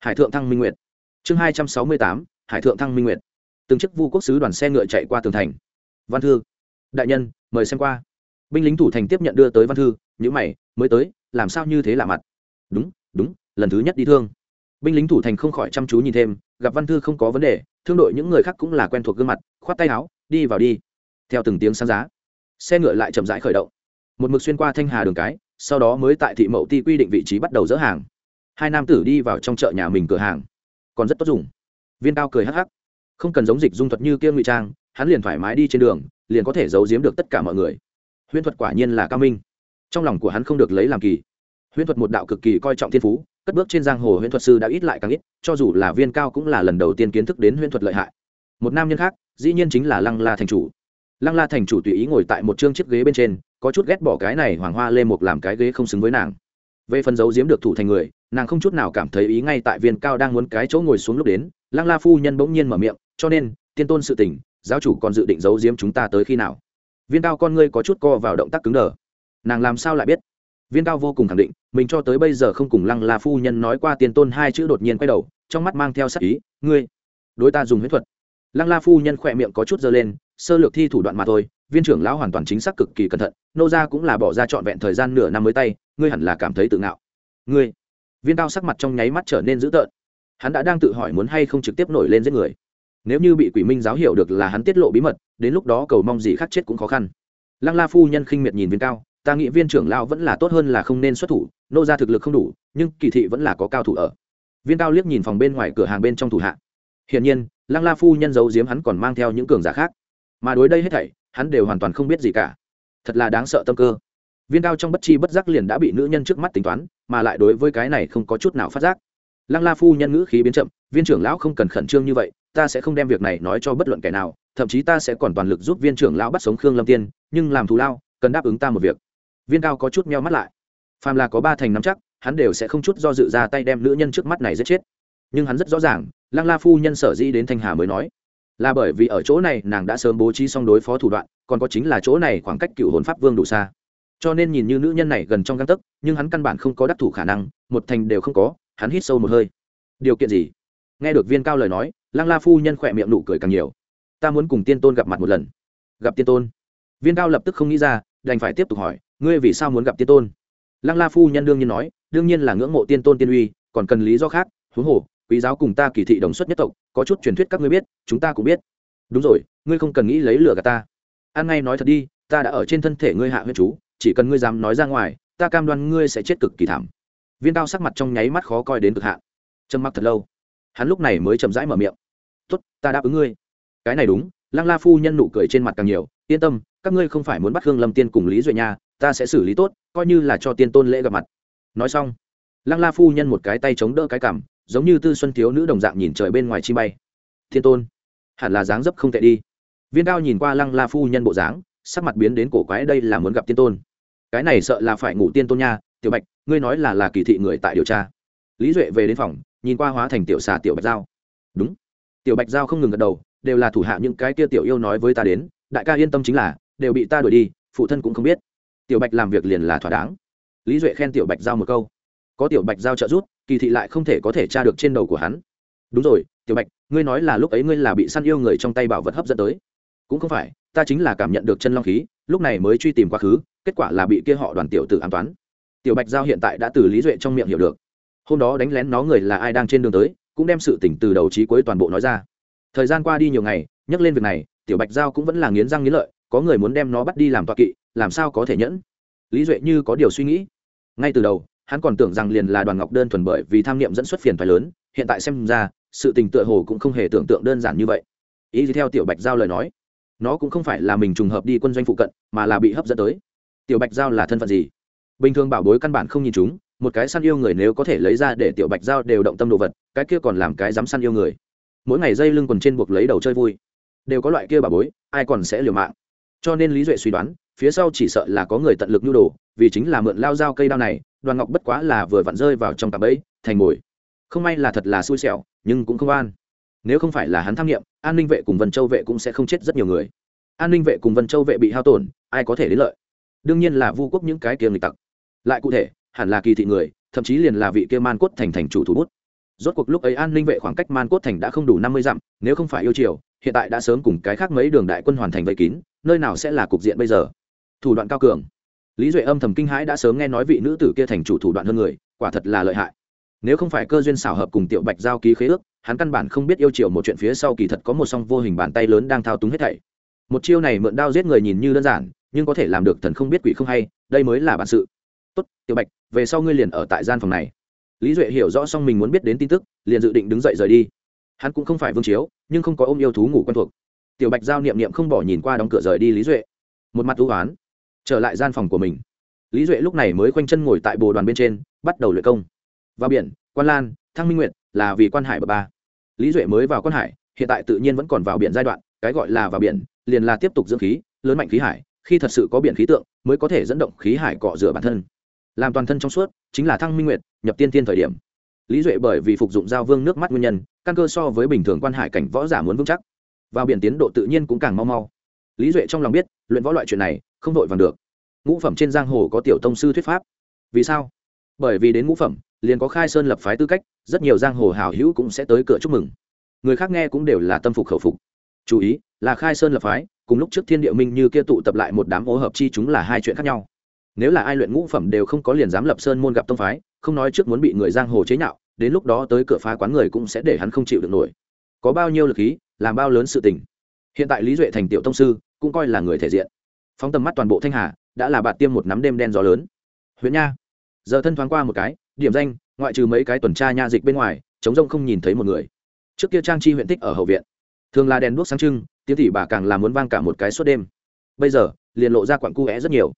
hải thượng thăng minh nguyệt. Chương hai trăm sáu mươi tám, hải thượng thăng minh nguyệt. Từng chức vu quốc sứ đoàn xe ngựa chạy qua tường thành. Văn thư. Đại nhân, mời xem qua. Binh lính thủ thành tiếp nhận đưa tới văn thư những mày, mới tới, làm sao như thế lạ mặt? Đúng đúng, lần thứ nhất đi thương. Binh lính thủ thành không khỏi chăm chú nhìn thêm, gặp văn thư không có vấn đề, thương đội những người khác cũng là quen thuộc gương mặt, khoát tay áo, đi vào đi. Theo từng tiếng sáng giá, xe ngựa lại chậm rãi khởi động một mực xuyên qua thanh hà đường cái, sau đó mới tại thị mậu ti quy định vị trí bắt đầu dỡ hàng. Hai nam tử đi vào trong chợ nhà mình cửa hàng. Còn rất tốt dùng. Viên cao cười hắc hắc. Không cần giống dịch dung thuật như kia ngụy trang, hắn liền thoải mái đi trên đường, liền có thể giấu giếm được tất cả mọi người. Huyễn thuật quả nhiên là cao minh. Trong lòng của hắn không được lấy làm kỳ. Huyễn thuật một đạo cực kỳ coi trọng thiên phú, cất bước trên giang hồ huyễn thuật sư đã ít lại càng ít, cho dù là viên cao cũng là lần đầu tiên kiến thức đến huyễn thuật lợi hại. Một nam nhân khác, dĩ nhiên chính là lăng la thành chủ. Lăng la thành chủ tùy ý ngồi tại một chương chiếc ghế bên trên có chút ghét bỏ cái này hoàng hoa lê mục làm cái ghế không xứng với nàng. Về phần giấu giếm được thủ thành người, nàng không chút nào cảm thấy ý ngay tại viên cao đang muốn cái chỗ ngồi xuống lúc đến, lăng la phu nhân bỗng nhiên mở miệng, cho nên, tiên tôn sự tình, giáo chủ còn dự định giấu giếm chúng ta tới khi nào? Viên cao con ngươi có chút co vào động tác cứng đờ. Nàng làm sao lại biết? Viên cao vô cùng khẳng định, mình cho tới bây giờ không cùng lăng la phu nhân nói qua tiên tôn hai chữ đột nhiên quay đầu, trong mắt mang theo sắc ý, ngươi, đối ta dùng huyết thuật. Lăng la phu nhân khỏe miệng có chút dơ lên, sơ lược thi thủ đoạn mà thôi viên trưởng lão hoàn toàn chính xác cực kỳ cẩn thận, nô gia cũng là bỏ ra trọn vẹn thời gian nửa năm mới tay, ngươi hẳn là cảm thấy tự ngạo. Ngươi. Viên cao sắc mặt trong nháy mắt trở nên dữ tợn. Hắn đã đang tự hỏi muốn hay không trực tiếp nổi lên giết người. Nếu như bị quỷ minh giáo hiểu được là hắn tiết lộ bí mật, đến lúc đó cầu mong gì khác chết cũng khó khăn. Lăng la phu nhân khinh miệt nhìn viên cao, ta nghĩ viên trưởng lão vẫn là tốt hơn là không nên xuất thủ, nô gia thực lực không đủ, nhưng kỳ thị vẫn là có cao thủ ở. Viên cao liếc nhìn phòng bên ngoài cửa hàng bên trong thủ hạ. Hiển nhiên, lăng la phu nhân giấu giếm hắn còn mang theo những cường giả khác. Mà đối đây hết thảy hắn đều hoàn toàn không biết gì cả. Thật là đáng sợ tâm cơ. Viên đao trong bất chi bất giác liền đã bị nữ nhân trước mắt tính toán, mà lại đối với cái này không có chút nào phát giác. Lăng la phu nhân ngữ khí biến chậm, viên trưởng lão không cần khẩn trương như vậy, ta sẽ không đem việc này nói cho bất luận kẻ nào, thậm chí ta sẽ còn toàn lực giúp viên trưởng lão bắt sống khương lâm tiên, nhưng làm thù lao, cần đáp ứng ta một việc. Viên cao có chút meo mắt lại. Phàm là có ba thành nắm chắc, hắn đều sẽ không chút do dự ra tay đem nữ nhân trước mắt này giết chết. Nhưng hắn rất rõ ràng, lăng la phu nhân sở dĩ đến thanh hà mới nói là bởi vì ở chỗ này nàng đã sớm bố trí xong đối phó thủ đoạn, còn có chính là chỗ này khoảng cách cựu hồn pháp vương đủ xa. Cho nên nhìn như nữ nhân này gần trong găng tấc, nhưng hắn căn bản không có đắc thủ khả năng, một thành đều không có, hắn hít sâu một hơi. Điều kiện gì? Nghe được viên cao lời nói, lăng la phu nhân khỏe miệng nụ cười càng nhiều. Ta muốn cùng tiên tôn gặp mặt một lần. Gặp tiên tôn? Viên cao lập tức không nghĩ ra, đành phải tiếp tục hỏi, ngươi vì sao muốn gặp tiên tôn? Lăng la phu nhân đương nhiên nói, đương nhiên là ngưỡng mộ tiên tôn tiên uy, còn cần lý do khác, huống hồ quý giáo cùng ta kỳ thị đồng xuất nhất tộc, có chút truyền thuyết các ngươi biết, chúng ta cũng biết. Đúng rồi, ngươi không cần nghĩ lấy lửa gạt ta. An ngay nói thật đi, ta đã ở trên thân thể ngươi hạ huyết chú, chỉ cần ngươi dám nói ra ngoài, ta cam đoan ngươi sẽ chết cực kỳ thảm. Viên cao sắc mặt trong nháy mắt khó coi đến cực hạn. Trầm mặc thật lâu. Hắn lúc này mới chậm rãi mở miệng. Tốt, ta đáp ứng ngươi. Cái này đúng. Lăng la phu nhân nụ cười trên mặt càng nhiều. Yên tâm, các ngươi không phải muốn bắt hương lâm tiên cùng lý duệ nha, ta sẽ xử lý tốt, coi như là cho tiên tôn lễ gặp mặt. Nói xong, lăng la phu nhân một cái tay chống đỡ cái cằm giống như tư xuân thiếu nữ đồng dạng nhìn trời bên ngoài chi bay. Thiên tôn, hẳn là dáng dấp không tệ đi. Viên cao nhìn qua lăng la phu nhân bộ dáng, sắc mặt biến đến cổ quái, đây là muốn gặp tiên tôn. Cái này sợ là phải ngủ tiên tôn nha, tiểu bạch, ngươi nói là là kỳ thị người tại điều tra. Lý duệ về đến phòng, nhìn qua hóa thành tiểu xà tiểu bạch giao. Đúng. Tiểu bạch giao không ngừng gật đầu, đều là thủ hạ những cái tia tiểu yêu nói với ta đến, đại ca yên tâm chính là, đều bị ta đuổi đi, phụ thân cũng không biết. Tiểu bạch làm việc liền là thỏa đáng. Lý duệ khen tiểu bạch giao một câu. Có tiểu bạch giao trợ giúp kỳ thị lại không thể có thể tra được trên đầu của hắn. Đúng rồi, tiểu bạch, ngươi nói là lúc ấy ngươi là bị săn yêu người trong tay bảo vật hấp dẫn tới. Cũng không phải, ta chính là cảm nhận được chân long khí, lúc này mới truy tìm quá khứ, kết quả là bị kia họ đoàn tiểu tử an toán. Tiểu bạch giao hiện tại đã từ lý duệ trong miệng hiểu được. Hôm đó đánh lén nó người là ai đang trên đường tới, cũng đem sự tỉnh từ đầu trí cuối toàn bộ nói ra. Thời gian qua đi nhiều ngày, nhắc lên việc này, tiểu bạch giao cũng vẫn là nghiến răng nghiến lợi, có người muốn đem nó bắt đi làm toa kỵ, làm sao có thể nhẫn? Lý duệ như có điều suy nghĩ. Ngay từ đầu hắn còn tưởng rằng liền là đoàn ngọc đơn thuần bởi vì tham niệm dẫn xuất phiền phái lớn, hiện tại xem ra, sự tình tựa hồ cũng không hề tưởng tượng đơn giản như vậy. Ý gì theo tiểu bạch giao lời nói, nó cũng không phải là mình trùng hợp đi quân doanh phụ cận, mà là bị hấp dẫn tới. Tiểu bạch giao là thân phận gì? Bình thường bảo bối căn bản không nhìn chúng, một cái săn yêu người nếu có thể lấy ra để tiểu bạch giao đều động tâm đồ vật, cái kia còn làm cái dám săn yêu người. Mỗi ngày dây lưng quần trên buộc lấy đầu chơi vui. Đều có loại kia bảo bối, ai còn sẽ liều mạng? Cho nên lý duệ suy đoán, phía sau chỉ sợ là có người tận lực nhu đồ vì chính là mượn lao dao cây đao này, đoàn ngọc bất quá là vừa vặn rơi vào trong cặp ấy thành mồi. Không may là thật là xui xẻo, nhưng cũng không an nếu không phải là hắn tham nghiệm, an ninh vệ cùng vân châu vệ cũng sẽ không chết rất nhiều người. An ninh vệ cùng vân châu vệ bị hao tổn, ai có thể đến lợi? Đương nhiên là vu quốc những cái kia nghịch tặc. Lại cụ thể, hẳn là kỳ thị người, thậm chí liền là vị kia man cốt thành thành chủ thủ bút. Rốt cuộc lúc ấy an ninh vệ khoảng cách man cốt thành đã không đủ năm mươi dặm, nếu không phải yêu chiều hiện tại đã sớm cùng cái khác mấy đường đại quân hoàn thành vây kín, nơi nào sẽ là cục diện bây giờ? Thủ đoạn cao cường lý duệ âm thầm kinh hãi đã sớm nghe nói vị nữ tử kia thành chủ thủ đoạn hơn người, quả thật là lợi hại. Nếu không phải cơ duyên xảo hợp cùng tiểu bạch giao ký khế ước, hắn căn bản không biết yêu chiều một chuyện phía sau kỳ thật có một song vô hình bàn tay lớn đang thao túng hết thảy. Một chiêu này mượn đao giết người nhìn như đơn giản, nhưng có thể làm được thần không biết quỷ không hay, đây mới là bản sự. Tốt, tiểu bạch, về sau ngươi liền ở tại gian phòng này. Lý duệ hiểu rõ xong mình muốn biết đến tin tức, liền dự định đứng dậy rời đi. Hắn cũng không phải vương chiếu, nhưng không có ôm yêu thú ngủ quen thuộc. Tiểu bạch giao niệm niệm không bỏ nhìn qua đóng cửa rời đi lý duệ. Một mặt thú oán trở lại gian phòng của mình. Lý duệ lúc này mới khoanh chân ngồi tại bồ đoàn bên trên, bắt đầu luyện công. Vào biển, quan lan, thăng minh nguyện là vì quan hải bờ ba. Lý duệ mới vào quan hải, hiện tại tự nhiên vẫn còn vào biển giai đoạn, cái gọi là vào biển, liền là tiếp tục dưỡng khí, lớn mạnh khí hải, khi thật sự có biển khí tượng, mới có thể dẫn động khí hải cọ rửa bản thân. Làm toàn thân trong suốt, chính là thăng minh nguyệt, nhập tiên tiên thời điểm. Lý duệ bởi vì phục dụng giao vương nước mắt nguyên nhân, căn cơ so với bình thường quan hải cảnh võ giả muốn vững chắc. Vào biển tiến độ tự nhiên cũng càng mau mau. Lý duệ trong lòng biết, luyện võ loại chuyện này không vội vàng được. Ngũ phẩm trên giang hồ có tiểu tông sư thuyết pháp. Vì sao? Bởi vì đến ngũ phẩm, liền có khai sơn lập phái tư cách, rất nhiều giang hồ hào hữu cũng sẽ tới cửa chúc mừng. Người khác nghe cũng đều là tâm phục khẩu phục. Chú ý, là khai sơn lập phái, cùng lúc trước thiên địa minh như kia tụ tập lại một đám ô hợp chi chúng là hai chuyện khác nhau. Nếu là ai luyện ngũ phẩm đều không có liền dám lập sơn môn gặp tông phái, không nói trước muốn bị người giang hồ chế nhạo, đến lúc đó tới cửa phá quán người cũng sẽ để hắn không chịu được nổi. Có bao nhiêu lực khí, làm bao lớn sự tình? Hiện tại lý duệ thành tiểu tông sư, cũng coi là người thể diện phóng tầm mắt toàn bộ thanh hà, đã là bạt tiêm một nắm đêm đen gió lớn. Huyện nha. Giờ thân thoáng qua một cái, điểm danh, ngoại trừ mấy cái tuần tra nha dịch bên ngoài chống rông không nhìn thấy một người. Trước kia trang chi huyện tích ở hậu viện. Thường là đèn đuốc sáng trưng tiếng tỉ bà càng làm muốn vang cả một cái suốt đêm. Bây giờ, liền lộ ra quặng cu é rất nhiều.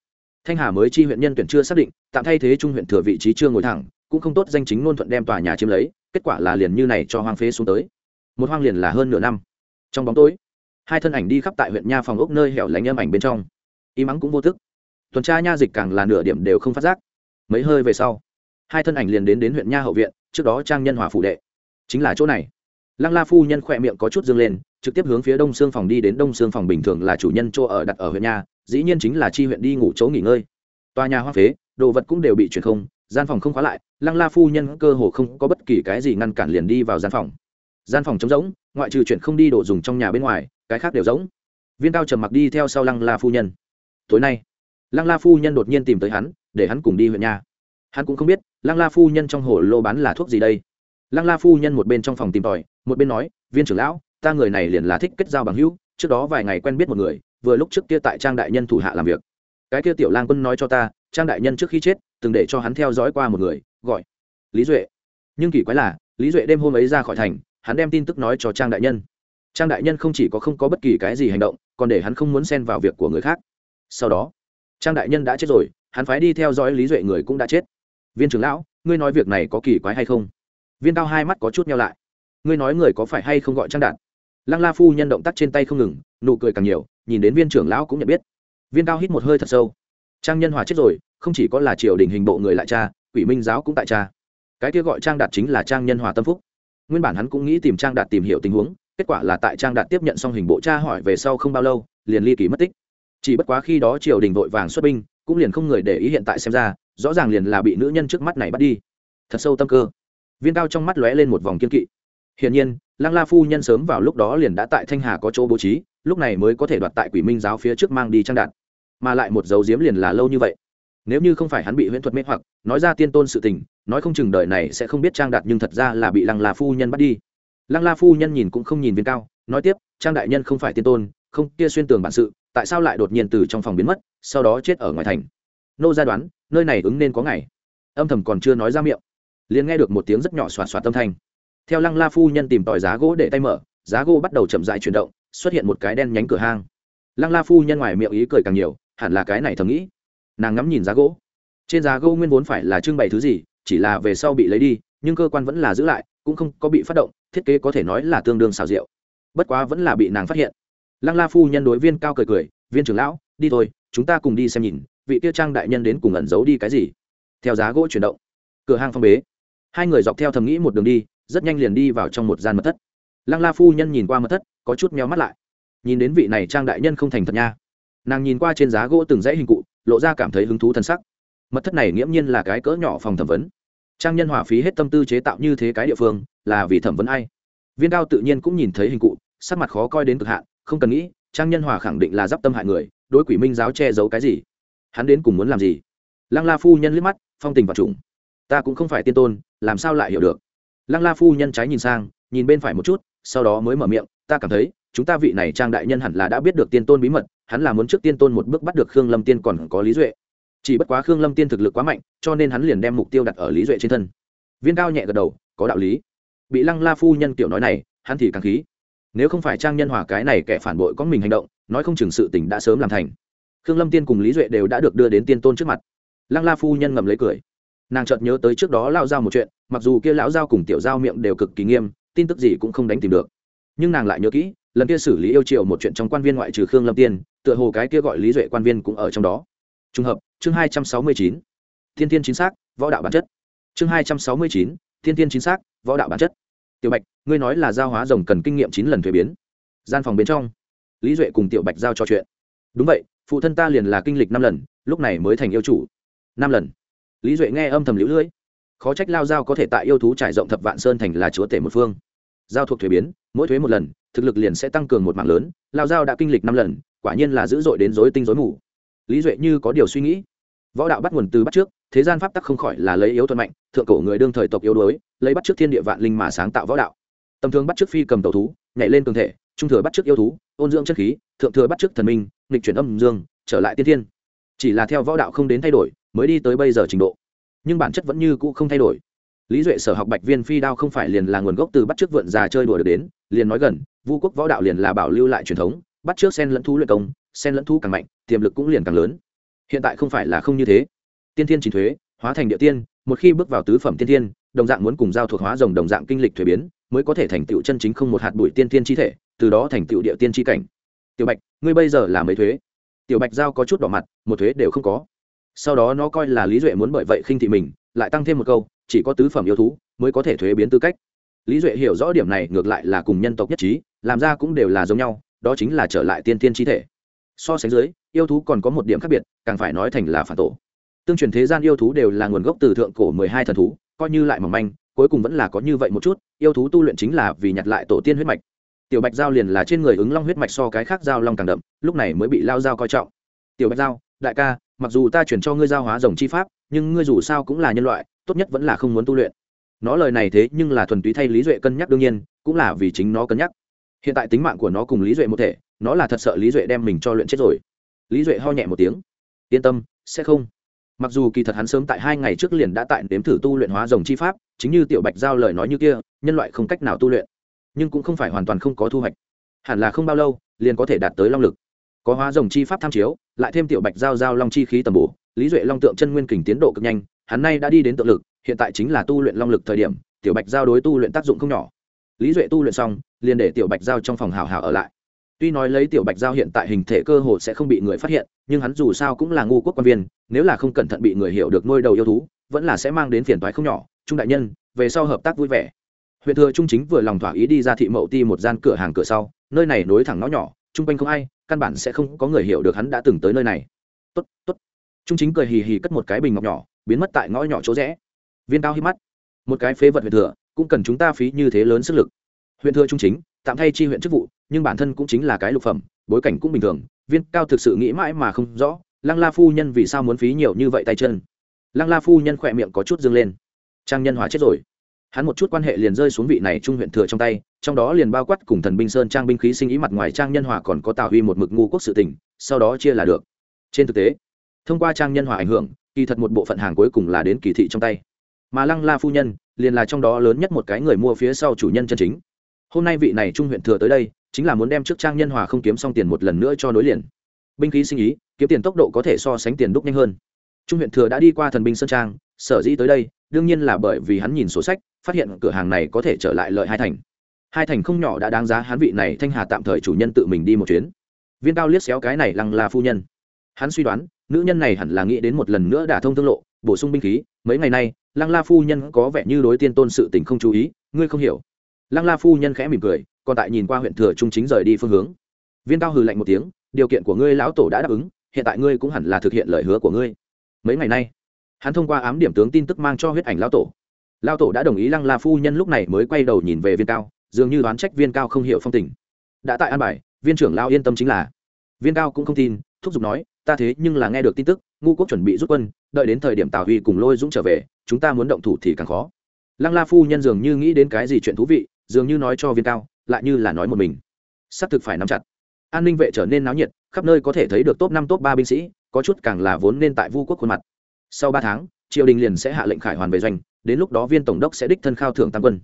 Thanh hà mới chi huyện nhân tuyển chưa xác định, tạm thay thế trung huyện thừa vị trí chưa ngồi thẳng, cũng không tốt danh chính ngôn thuận đem tòa nhà chiếm lấy, kết quả là liền như này cho hoang phế xuống tới. Một hoang liền là hơn nửa năm. Trong bóng tối, hai thân ảnh đi khắp tại huyện nha phòng ốc nơi hẻo lánh âm ảnh bên trong im ắng cũng vô thức. Tuần tra nha dịch càng là nửa điểm đều không phát giác. Mấy hơi về sau, hai thân ảnh liền đến đến huyện nha hậu viện, trước đó trang nhân hòa phủ đệ. Chính là chỗ này. Lăng la phu nhân khỏe miệng có chút dương lên, trực tiếp hướng phía đông xương phòng đi đến đông xương phòng bình thường là chủ nhân chỗ ở đặt ở huyện nha, dĩ nhiên chính là chi huyện đi ngủ chỗ nghỉ ngơi. Tòa nhà hoa phế, đồ vật cũng đều bị chuyển không, gian phòng không khóa lại, lăng la phu nhân cơ hồ không có bất kỳ cái gì ngăn cản liền đi vào gian phòng. Gian phòng trống rỗng, ngoại trừ chuyện không đi đồ dùng trong nhà bên ngoài, cái khác đều rỗng. Viên cao trầm mặc đi theo sau lăng la phu nhân tối nay. Lăng la phu nhân đột nhiên tìm tới hắn, để hắn cùng đi huyện nhà. Hắn cũng không biết, lăng la phu nhân trong hồ lô bán là thuốc gì đây. Lăng la phu nhân một bên trong phòng tìm tòi, một bên nói, viên trưởng lão, ta người này liền là thích kết giao bằng hữu, trước đó vài ngày quen biết một người, vừa lúc trước kia tại trang đại nhân thủ hạ làm việc. Cái kia tiểu lang quân nói cho ta, trang đại nhân trước khi chết, từng để cho hắn theo dõi qua một người, gọi lý duệ. Nhưng kỳ quái là, lý duệ đêm hôm ấy ra khỏi thành, hắn đem tin tức nói cho trang đại nhân. Trang đại nhân không chỉ có không có bất kỳ cái gì hành động, còn để hắn không muốn xen vào việc của người khác sau đó, trang đại nhân đã chết rồi, hắn phái đi theo dõi lý duệ người cũng đã chết. Viên trưởng lão, ngươi nói việc này có kỳ quái hay không? Viên cao hai mắt có chút nhau lại. Ngươi nói người có phải hay không gọi trang đạt? Lăng la phu nhân động tác trên tay không ngừng, nụ cười càng nhiều, nhìn đến viên trưởng lão cũng nhận biết. Viên cao hít một hơi thật sâu. Trang nhân hòa chết rồi, không chỉ có là triều đình hình bộ người lại cha, quỷ minh giáo cũng tại cha. Cái kia gọi trang đạt chính là trang nhân hòa tâm phúc. Nguyên bản hắn cũng nghĩ tìm trang đạt tìm hiểu tình huống, kết quả là tại trang đạt tiếp nhận xong hình bộ cha hỏi về sau không bao lâu, liền ly kỳ mất tích chỉ bất quá khi đó triều đình vội vàng xuất binh, cũng liền không người để ý hiện tại xem ra, rõ ràng liền là bị nữ nhân trước mắt này bắt đi. Thật sâu tâm cơ. Viên cao trong mắt lóe lên một vòng kiên kỵ. Hiển nhiên, lăng la phu nhân sớm vào lúc đó liền đã tại thanh hà có chỗ bố trí, lúc này mới có thể đoạt tại quỷ minh giáo phía trước mang đi trang đạn. Mà lại một dấu diếm liền là lâu như vậy. Nếu như không phải hắn bị huyễn thuật mê hoặc, nói ra tiên tôn sự tình, nói không chừng đời này sẽ không biết trang đạt nhưng thật ra là bị lăng la phu nhân bắt đi. Lăng la phu nhân nhìn cũng không nhìn viên cao, nói tiếp, trang đại nhân không phải tiên tôn, không, kia xuyên tường bản sự tại sao lại đột nhiên từ trong phòng biến mất, sau đó chết ở ngoài thành? Nô ra đoán, nơi này ứng nên có ngày. Âm thầm còn chưa nói ra miệng, liền nghe được một tiếng rất nhỏ xoạt xoạt tâm thanh. Theo lăng la phu nhân tìm tòi giá gỗ để tay mở, giá gỗ bắt đầu chậm dại chuyển động, xuất hiện một cái đen nhánh cửa hang. Lăng la phu nhân ngoài miệng ý cười càng nhiều, hẳn là cái này thầm nghĩ. Nàng ngắm nhìn giá gỗ. Trên giá gỗ nguyên vốn phải là trưng bày thứ gì, chỉ là về sau bị lấy đi, nhưng cơ quan vẫn là giữ lại, cũng không có bị phát động, thiết kế có thể nói là tương đương xào rượu. Bất quá vẫn là bị nàng phát hiện lăng la phu nhân đối viên cao cười cười, viên trưởng lão, đi thôi, chúng ta cùng đi xem nhìn, vị kia trang đại nhân đến cùng ẩn giấu đi cái gì? Theo giá gỗ chuyển động, cửa hàng phong bế. Hai người dọc theo thầm nghĩ một đường đi, rất nhanh liền đi vào trong một gian mật thất. Lăng la phu nhân nhìn qua mật thất, có chút meo mắt lại. Nhìn đến vị này trang đại nhân không thành thật nha. Nàng nhìn qua trên giá gỗ từng dãy hình cụ, lộ ra cảm thấy hứng thú t sắc. Mật thất này nghiễm nhiên là cái cỡ nhỏ phòng thẩm vấn. Trang nhân hòa phí hết tâm tư chế tạo như thế cái địa phương, là vì thẩm vấn ai? Viên cao tự nhiên cũng nhìn thấy hình cụ, sắc mặt khó coi đến cực hạn không cần nghĩ, trang nhân hòa khẳng định là d i p tâm hại người, đối quỷ minh giáo che giấu cái gì? Hắn đến cùng muốn làm gì? Lăng la phu nhân liếc mắt, phong tình và trùng. Ta cũng không phải tiên tôn, làm sao lại hiểu được? Lăng la phu nhân trái nhìn sang, nhìn bên phải một chút, sau đó mới mở miệng, ta cảm thấy, chúng ta vị này trang đại nhân hẳn là đã biết được tiên tôn bí mật, hắn là muốn trước tiên tôn một bước bắt được khương lâm tiên còn có lý duệ. Chỉ bất quá khương lâm tiên thực lực quá mạnh, cho nên hắn liền đem mục tiêu đặt ở lý duệ trên thân. Viên cao nhẹ gật đầu, có đạo lý. Bị lăng la phu nhân kiểu nói này, hắn thì càng khí nếu không phải trang nhân hòa cái này kẻ phản bội có mình hành động, nói không chừng sự tình đã sớm làm thành. Khương lâm tiên cùng lý duệ đều đã được đưa đến tiên tôn trước mặt. Lăng la phu nhân ngầm lấy cười. Nàng chợt nhớ tới trước đó lao giao một chuyện, mặc dù kia lão giao cùng tiểu giao miệng đều cực kỳ nghiêm, tin tức gì cũng không đánh tìm được. Nhưng nàng lại nhớ kỹ, lần kia xử lý yêu triệu một chuyện trong quan viên ngoại trừ khương lâm tiên, tựa hồ cái kia gọi lý duệ quan viên cũng ở trong đó. Trùng hợp, chương hai trăm sáu mươi chín, thiên thiên chính xác, võ đạo bản chất. Chương hai trăm sáu mươi chín, thiên thiên chính xác, võ đạo bản chất tiểu bạch, ngươi nói là giao hóa rồng cần kinh nghiệm chín lần thuế biến. Gian phòng bên trong, lý duệ cùng tiểu bạch giao trò chuyện. Đúng vậy, phụ thân ta liền là kinh lịch năm lần, lúc này mới thành yêu chủ. Năm lần. Lý duệ nghe âm thầm lũ lưỡi khó trách lao giao có thể tại yêu thú trải rộng thập vạn sơn thành là chúa tể một phương. Giao thuộc thuế biến, mỗi thuế một lần, thực lực liền sẽ tăng cường một mạng lớn. Lao giao đã kinh lịch năm lần, quả nhiên là dữ dội đến dối tinh dối mù. Lý duệ như có điều suy nghĩ võ đạo bắt nguồn từ bắt trước, thế gian pháp tắc không khỏi là lấy yếu thuận mạnh, thượng cổ người đương thời tộc yếu đuối, lấy bắt trước thiên địa vạn linh mà sáng tạo võ đạo. Tầm thường bắt trước phi cầm tàu thú, nhảy lên cường thể, trung thừa bắt trước yêu thú, ôn dưỡng chất khí, thượng thừa bắt trước thần minh, nghịch chuyển âm dương, trở lại tiên thiên. Chỉ là theo võ đạo không đến thay đổi, mới đi tới bây giờ trình độ. Nhưng bản chất vẫn như cũ không thay đổi. Lý duệ sở học bạch viên phi đao không phải liền là nguồn gốc từ bắt trước vượn già chơi đùa được đến, liền nói gần, vu quốc võ đạo liền là bảo lưu lại truyền thống, bắt trước sen lẫn thú luyện công sen lẫn thú càng mạnh, tiềm lực cũng liền càng lớn hiện tại không phải là không như thế. Tiên thiên chính thuế, hóa thành địa tiên, một khi bước vào tứ phẩm tiên thiên, đồng dạng muốn cùng giao thuộc hóa rồng đồng dạng kinh lịch thuế biến, mới có thể thành tựu chân chính không một hạt bụi tiên thiên chi thể, từ đó thành tựu địa tiên chi cảnh. Tiểu bạch, ngươi bây giờ là mấy thuế? Tiểu bạch giao có chút đỏ mặt, một thuế đều không có. Sau đó nó coi là lý duệ muốn bởi vậy khinh thị mình, lại tăng thêm một câu, chỉ có tứ phẩm yêu thú mới có thể thuế biến tư cách. Lý duệ hiểu rõ điểm này, ngược lại là cùng nhân tộc nhất trí, làm ra cũng đều là giống nhau, đó chính là trở lại tiên tiên chi thể so sánh dưới, yêu thú còn có một điểm khác biệt, càng phải nói thành là phản tổ. Tương truyền thế gian yêu thú đều là nguồn gốc từ thượng cổ mười hai thần thú, coi như lại mỏng manh, cuối cùng vẫn là có như vậy một chút, yêu thú tu luyện chính là vì nhặt lại tổ tiên huyết mạch. Tiểu bạch giao liền là trên người ứng long huyết mạch so cái khác giao long càng đậm, lúc này mới bị lao giao coi trọng. Tiểu bạch giao, đại ca, mặc dù ta chuyển cho ngươi giao hóa rồng chi pháp, nhưng ngươi dù sao cũng là nhân loại, tốt nhất vẫn là không muốn tu luyện. Nó lời này thế nhưng là thuần túy thay lý duệ cân nhắc đương nhiên, cũng là vì chính nó cân nhắc. Hiện tại tính mạng của nó cùng lý duệ một thể nó là thật sợ lý duệ đem mình cho luyện chết rồi. Lý duệ ho nhẹ một tiếng. Yên tâm, sẽ không. Mặc dù kỳ thật hắn sớm tại hai ngày trước liền đã tại nếm thử tu luyện hóa rồng chi pháp, chính như tiểu bạch giao lời nói như kia, nhân loại không cách nào tu luyện. Nhưng cũng không phải hoàn toàn không có thu hoạch. Hẳn là không bao lâu, liền có thể đạt tới long lực. Có hóa rồng chi pháp tham chiếu, lại thêm tiểu bạch giao giao long chi khí tầm bổ, lý duệ long tượng chân nguyên kình tiến độ cực nhanh, hắn nay đã đi đến tự lực, hiện tại chính là tu luyện long lực thời điểm, tiểu bạch giao đối tu luyện tác dụng không nhỏ. Lý duệ tu luyện xong, liền để tiểu bạch giao trong phòng hào hào ở lại tuy nói lấy tiểu bạch giao hiện tại hình thể cơ hồ sẽ không bị người phát hiện, nhưng hắn dù sao cũng là ngu quốc quan viên, nếu là không cẩn thận bị người hiểu được nuôi đầu yêu thú, vẫn là sẽ mang đến phiền toái không nhỏ. Trung đại nhân, về sau hợp tác vui vẻ. Huyện thừa trung chính vừa lòng thỏa ý đi ra thị mậu ti một gian cửa hàng cửa sau, nơi này nối thẳng nó nhỏ, chung quanh không ai, căn bản sẽ không có người hiểu được hắn đã từng tới nơi này. Tốt tốt. Trung chính cười hì hì cất một cái bình ngọc nhỏ, biến mất tại ngõ nhỏ chỗ rẽ. Viên cao hít mắt. Một cái phế vật huyện thừa, cũng cần chúng ta phí như thế lớn sức lực. Huyện thừa trung chính, tạm thay chi huyện chức vụ nhưng bản thân cũng chính là cái lục phẩm, bối cảnh cũng bình thường, viên cao thực sự nghĩ mãi mà không rõ, lăng la phu nhân vì sao muốn phí nhiều như vậy tay chân. Lăng la phu nhân khỏe miệng có chút dâng lên. Trang nhân hòa chết rồi. Hắn một chút quan hệ liền rơi xuống vị này trung huyện thừa trong tay, trong đó liền bao quát cùng thần binh sơn trang binh khí sinh ý mặt ngoài trang nhân hòa còn có tào huy một mực ngu quốc sự tình, sau đó chia là được. Trên thực tế, thông qua trang nhân hòa ảnh hưởng, kỳ thật một bộ phận hàng cuối cùng là đến kỳ thị trong tay. Mà lăng la phu nhân liền là trong đó lớn nhất một cái người mua phía sau chủ nhân chân chính hôm nay vị này trung huyện thừa tới đây, chính là muốn đem trước trang nhân hòa không kiếm xong tiền một lần nữa cho nối liền. Binh khí sinh ý, kiếm tiền tốc độ có thể so sánh tiền đúc nhanh hơn. Trung huyện thừa đã đi qua thần binh sơn trang, sở dĩ tới đây, đương nhiên là bởi vì hắn nhìn sổ sách, phát hiện cửa hàng này có thể trở lại lợi hai thành. Hai thành không nhỏ đã đáng giá hắn vị này thanh hà tạm thời chủ nhân tự mình đi một chuyến. Viên cao liếc xéo cái này lăng là phu nhân. Hắn suy đoán, nữ nhân này hẳn là nghĩ đến một lần nữa đả thông thương lộ, bổ sung binh khí, mấy ngày nay, lăng la phu nhân có vẻ như đối tiên tôn sự tình không chú ý, ngươi không hiểu lăng la phu nhân khẽ mỉm cười, còn tại nhìn qua huyện thừa trung chính rời đi phương hướng. Viên cao hừ lạnh một tiếng, điều kiện của ngươi lão tổ đã đáp ứng, hiện tại ngươi cũng hẳn là thực hiện lời hứa của ngươi. Mấy ngày nay, hắn thông qua ám điểm tướng tin tức mang cho huyết ảnh lão tổ. Lão tổ đã đồng ý lăng la phu nhân lúc này mới quay đầu nhìn về viên cao, dường như đoán trách viên cao không hiểu phong tình. Đã tại an bài, viên trưởng lao yên tâm chính là. Viên cao cũng không tin, thúc giục nói, ta thế nhưng là nghe được tin tức, ngu quốc chuẩn bị rút quân, đợi đến thời điểm tào huy cùng lôi dũng trở về, chúng ta muốn động thủ thì càng khó. Lăng la phu nhân dường như nghĩ đến cái gì chuyện thú vị dường như nói cho viên cao, lại như là nói một mình. Xác thực phải nắm chặt. An ninh vệ trở nên náo nhiệt, khắp nơi có thể thấy được top năm, top ba binh sĩ, có chút càng là vốn nên tại vu quốc khuôn mặt. Sau ba tháng, triều đình liền sẽ hạ lệnh khải hoàn về doanh, đến lúc đó viên tổng đốc sẽ đích thân khao thưởng tam quân.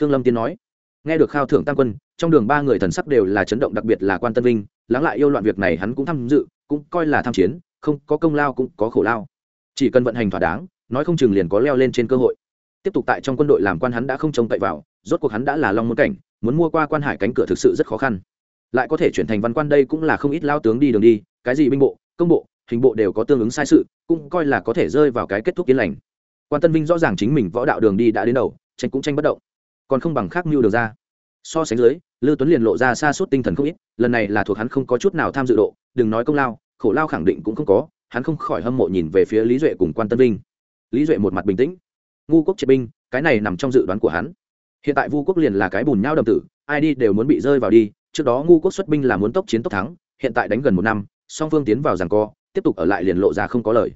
Khương lâm tiến nói, nghe được khao thưởng tam quân, trong đường ba người thần sắc đều là chấn động, đặc biệt là quan tân vinh, lắng lại yêu loạn việc này hắn cũng tham dự, cũng coi là tham chiến, không có công lao cũng có khổ lao. Chỉ cần vận hành thỏa đáng, nói không chừng liền có leo lên trên cơ hội. Tiếp tục tại trong quân đội làm quan hắn đã không trông cậy vào rốt cuộc hắn đã là long môn cảnh, muốn mua qua quan hải cánh cửa thực sự rất khó khăn. Lại có thể chuyển thành văn quan đây cũng là không ít lao tướng đi đường đi, cái gì binh bộ, công bộ, hình bộ đều có tương ứng sai sự, cũng coi là có thể rơi vào cái kết thúc yên lành. Quan tân vinh rõ ràng chính mình võ đạo đường đi đã đến đầu, tranh cũng tranh bất động. Còn không bằng khác mưu được ra. So sánh dưới, lư tuấn liền lộ ra xa suốt tinh thần không ít, lần này là thuộc hắn không có chút nào tham dự độ, đừng nói công lao, khổ lao khẳng định cũng không có, hắn không khỏi hâm mộ nhìn về phía lý duệ cùng quan tân vinh. Lý duệ một mặt bình tĩnh. Ngu quốc triệt binh, cái này nằm trong dự đoán của hắn hiện tại vu quốc liền là cái bùn nhau đầm tử, ai đi đều muốn bị rơi vào đi, trước đó ngu quốc xuất binh là muốn tốc chiến tốc thắng, hiện tại đánh gần một năm, song phương tiến vào rằng co, tiếp tục ở lại liền lộ ra không có lời.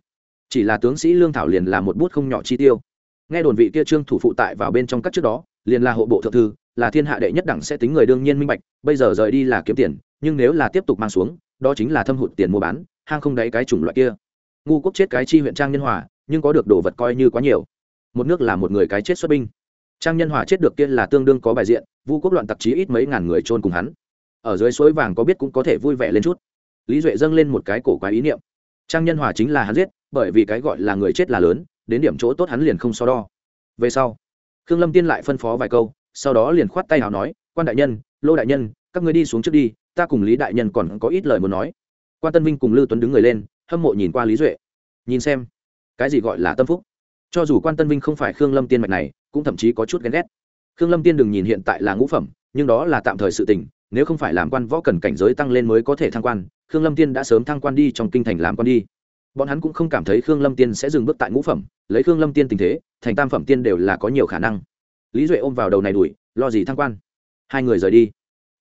Chỉ là tướng sĩ lương thảo liền là một bút không nhỏ chi tiêu. Nghe đồn vị kia trương thủ phụ tại vào bên trong các trước đó, liền là hộ bộ thượng thư, là thiên hạ đệ nhất đẳng sẽ tính người đương nhiên minh bạch, bây giờ rời đi là kiếm tiền, nhưng nếu là tiếp tục mang xuống, đó chính là thâm hụt tiền mua bán, hang không đáy cái chủng loại kia. Ngu quốc chết cái chi huyện trang nhân hòa, nhưng có được đồ vật coi như quá nhiều. Một nước là một người cái chết xuất binh trang nhân hòa chết được kia là tương đương có bài diện, vu quốc loạn tạp chí ít mấy ngàn người trôn cùng hắn. Ở dưới suối vàng có biết cũng có thể vui vẻ lên chút. Lý duệ dâng lên một cái cổ quái ý niệm. Trang nhân hòa chính là hắn giết, bởi vì cái gọi là người chết là lớn, đến điểm chỗ tốt hắn liền không so đo. Về sau, khương lâm tiên lại phân phó vài câu, sau đó liền khoát tay nào nói, quan đại nhân, lô đại nhân, các người đi xuống trước đi, ta cùng lý đại nhân còn có ít lời muốn nói. Quan tân vinh cùng lưu tuấn đứng người lên, hâm mộ nhìn qua lý duệ. Nhìn xem, cái gì gọi là tâm phúc? Cho dù quan tân vinh không phải khương lâm tiên mạch này cũng thậm chí có chút ghen ghét. Khương lâm tiên đừng nhìn hiện tại là ngũ phẩm, nhưng đó là tạm thời sự tình, nếu không phải làm quan võ cần cảnh giới tăng lên mới có thể thăng quan, khương lâm tiên đã sớm thăng quan đi trong kinh thành làm quan đi. Bọn hắn cũng không cảm thấy khương lâm tiên sẽ dừng bước tại ngũ phẩm, lấy khương lâm tiên tình thế, thành tam phẩm tiên đều là có nhiều khả năng. Lý duệ ôm vào đầu này đuổi, lo gì thăng quan? Hai người rời đi.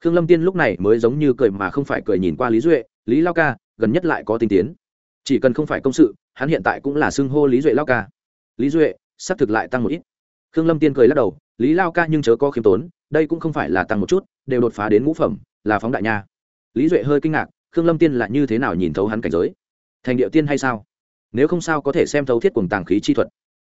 Khương lâm tiên lúc này mới giống như cười mà không phải cười nhìn qua lý duệ, lý lao ca, gần nhất lại có tinh tiến. Chỉ cần không phải công sự, hắn hiện tại cũng là xưng hô lý duệ lao ca. Lý duệ, sắp thực lại tăng một ít khương lâm tiên cười lắc đầu, lý lao ca nhưng chớ có khiêm tốn, đây cũng không phải là tăng một chút, đều đột phá đến ngũ phẩm, là phóng đại nha. Lý duệ hơi kinh ngạc, khương lâm tiên là như thế nào nhìn thấu hắn cảnh giới? Thành điệu tiên hay sao? Nếu không sao có thể xem thấu thiết cùng tàng khí chi thuật.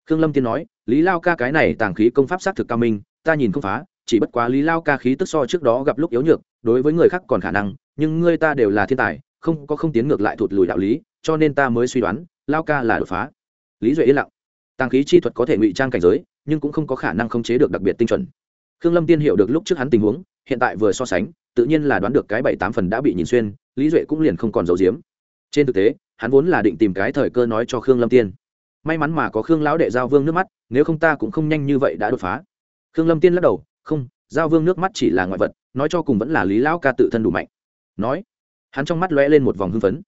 Khương lâm tiên nói, lý lao ca cái này tàng khí công pháp xác thực cao minh, ta nhìn không phá, chỉ bất quá lý lao ca khí tức so trước đó gặp lúc yếu nhược, đối với người khác còn khả năng, nhưng ngươi ta đều là thiên tài, không có không tiến ngược lại thụt lùi đạo lý, cho nên ta mới suy đoán, lao ca là đột phá. Lý duệ yên lặng. Tàng khí chi thuật có thể ngụy trang cảnh giới nhưng cũng không có khả năng khống chế được đặc biệt tinh chuẩn. Khương lâm tiên hiểu được lúc trước hắn tình huống, hiện tại vừa so sánh, tự nhiên là đoán được cái bảy tám phần đã bị nhìn xuyên, lý duệ cũng liền không còn giấu giếm. Trên thực tế, hắn vốn là định tìm cái thời cơ nói cho khương lâm tiên. May mắn mà có khương lão đệ giao vương nước mắt, nếu không ta cũng không nhanh như vậy đã đột phá. Khương lâm tiên lắc đầu, không, giao vương nước mắt chỉ là ngoại vật, nói cho cùng vẫn là lý lão ca tự thân đủ mạnh. Nói, hắn trong mắt lóe lên một vòng hưng phấn.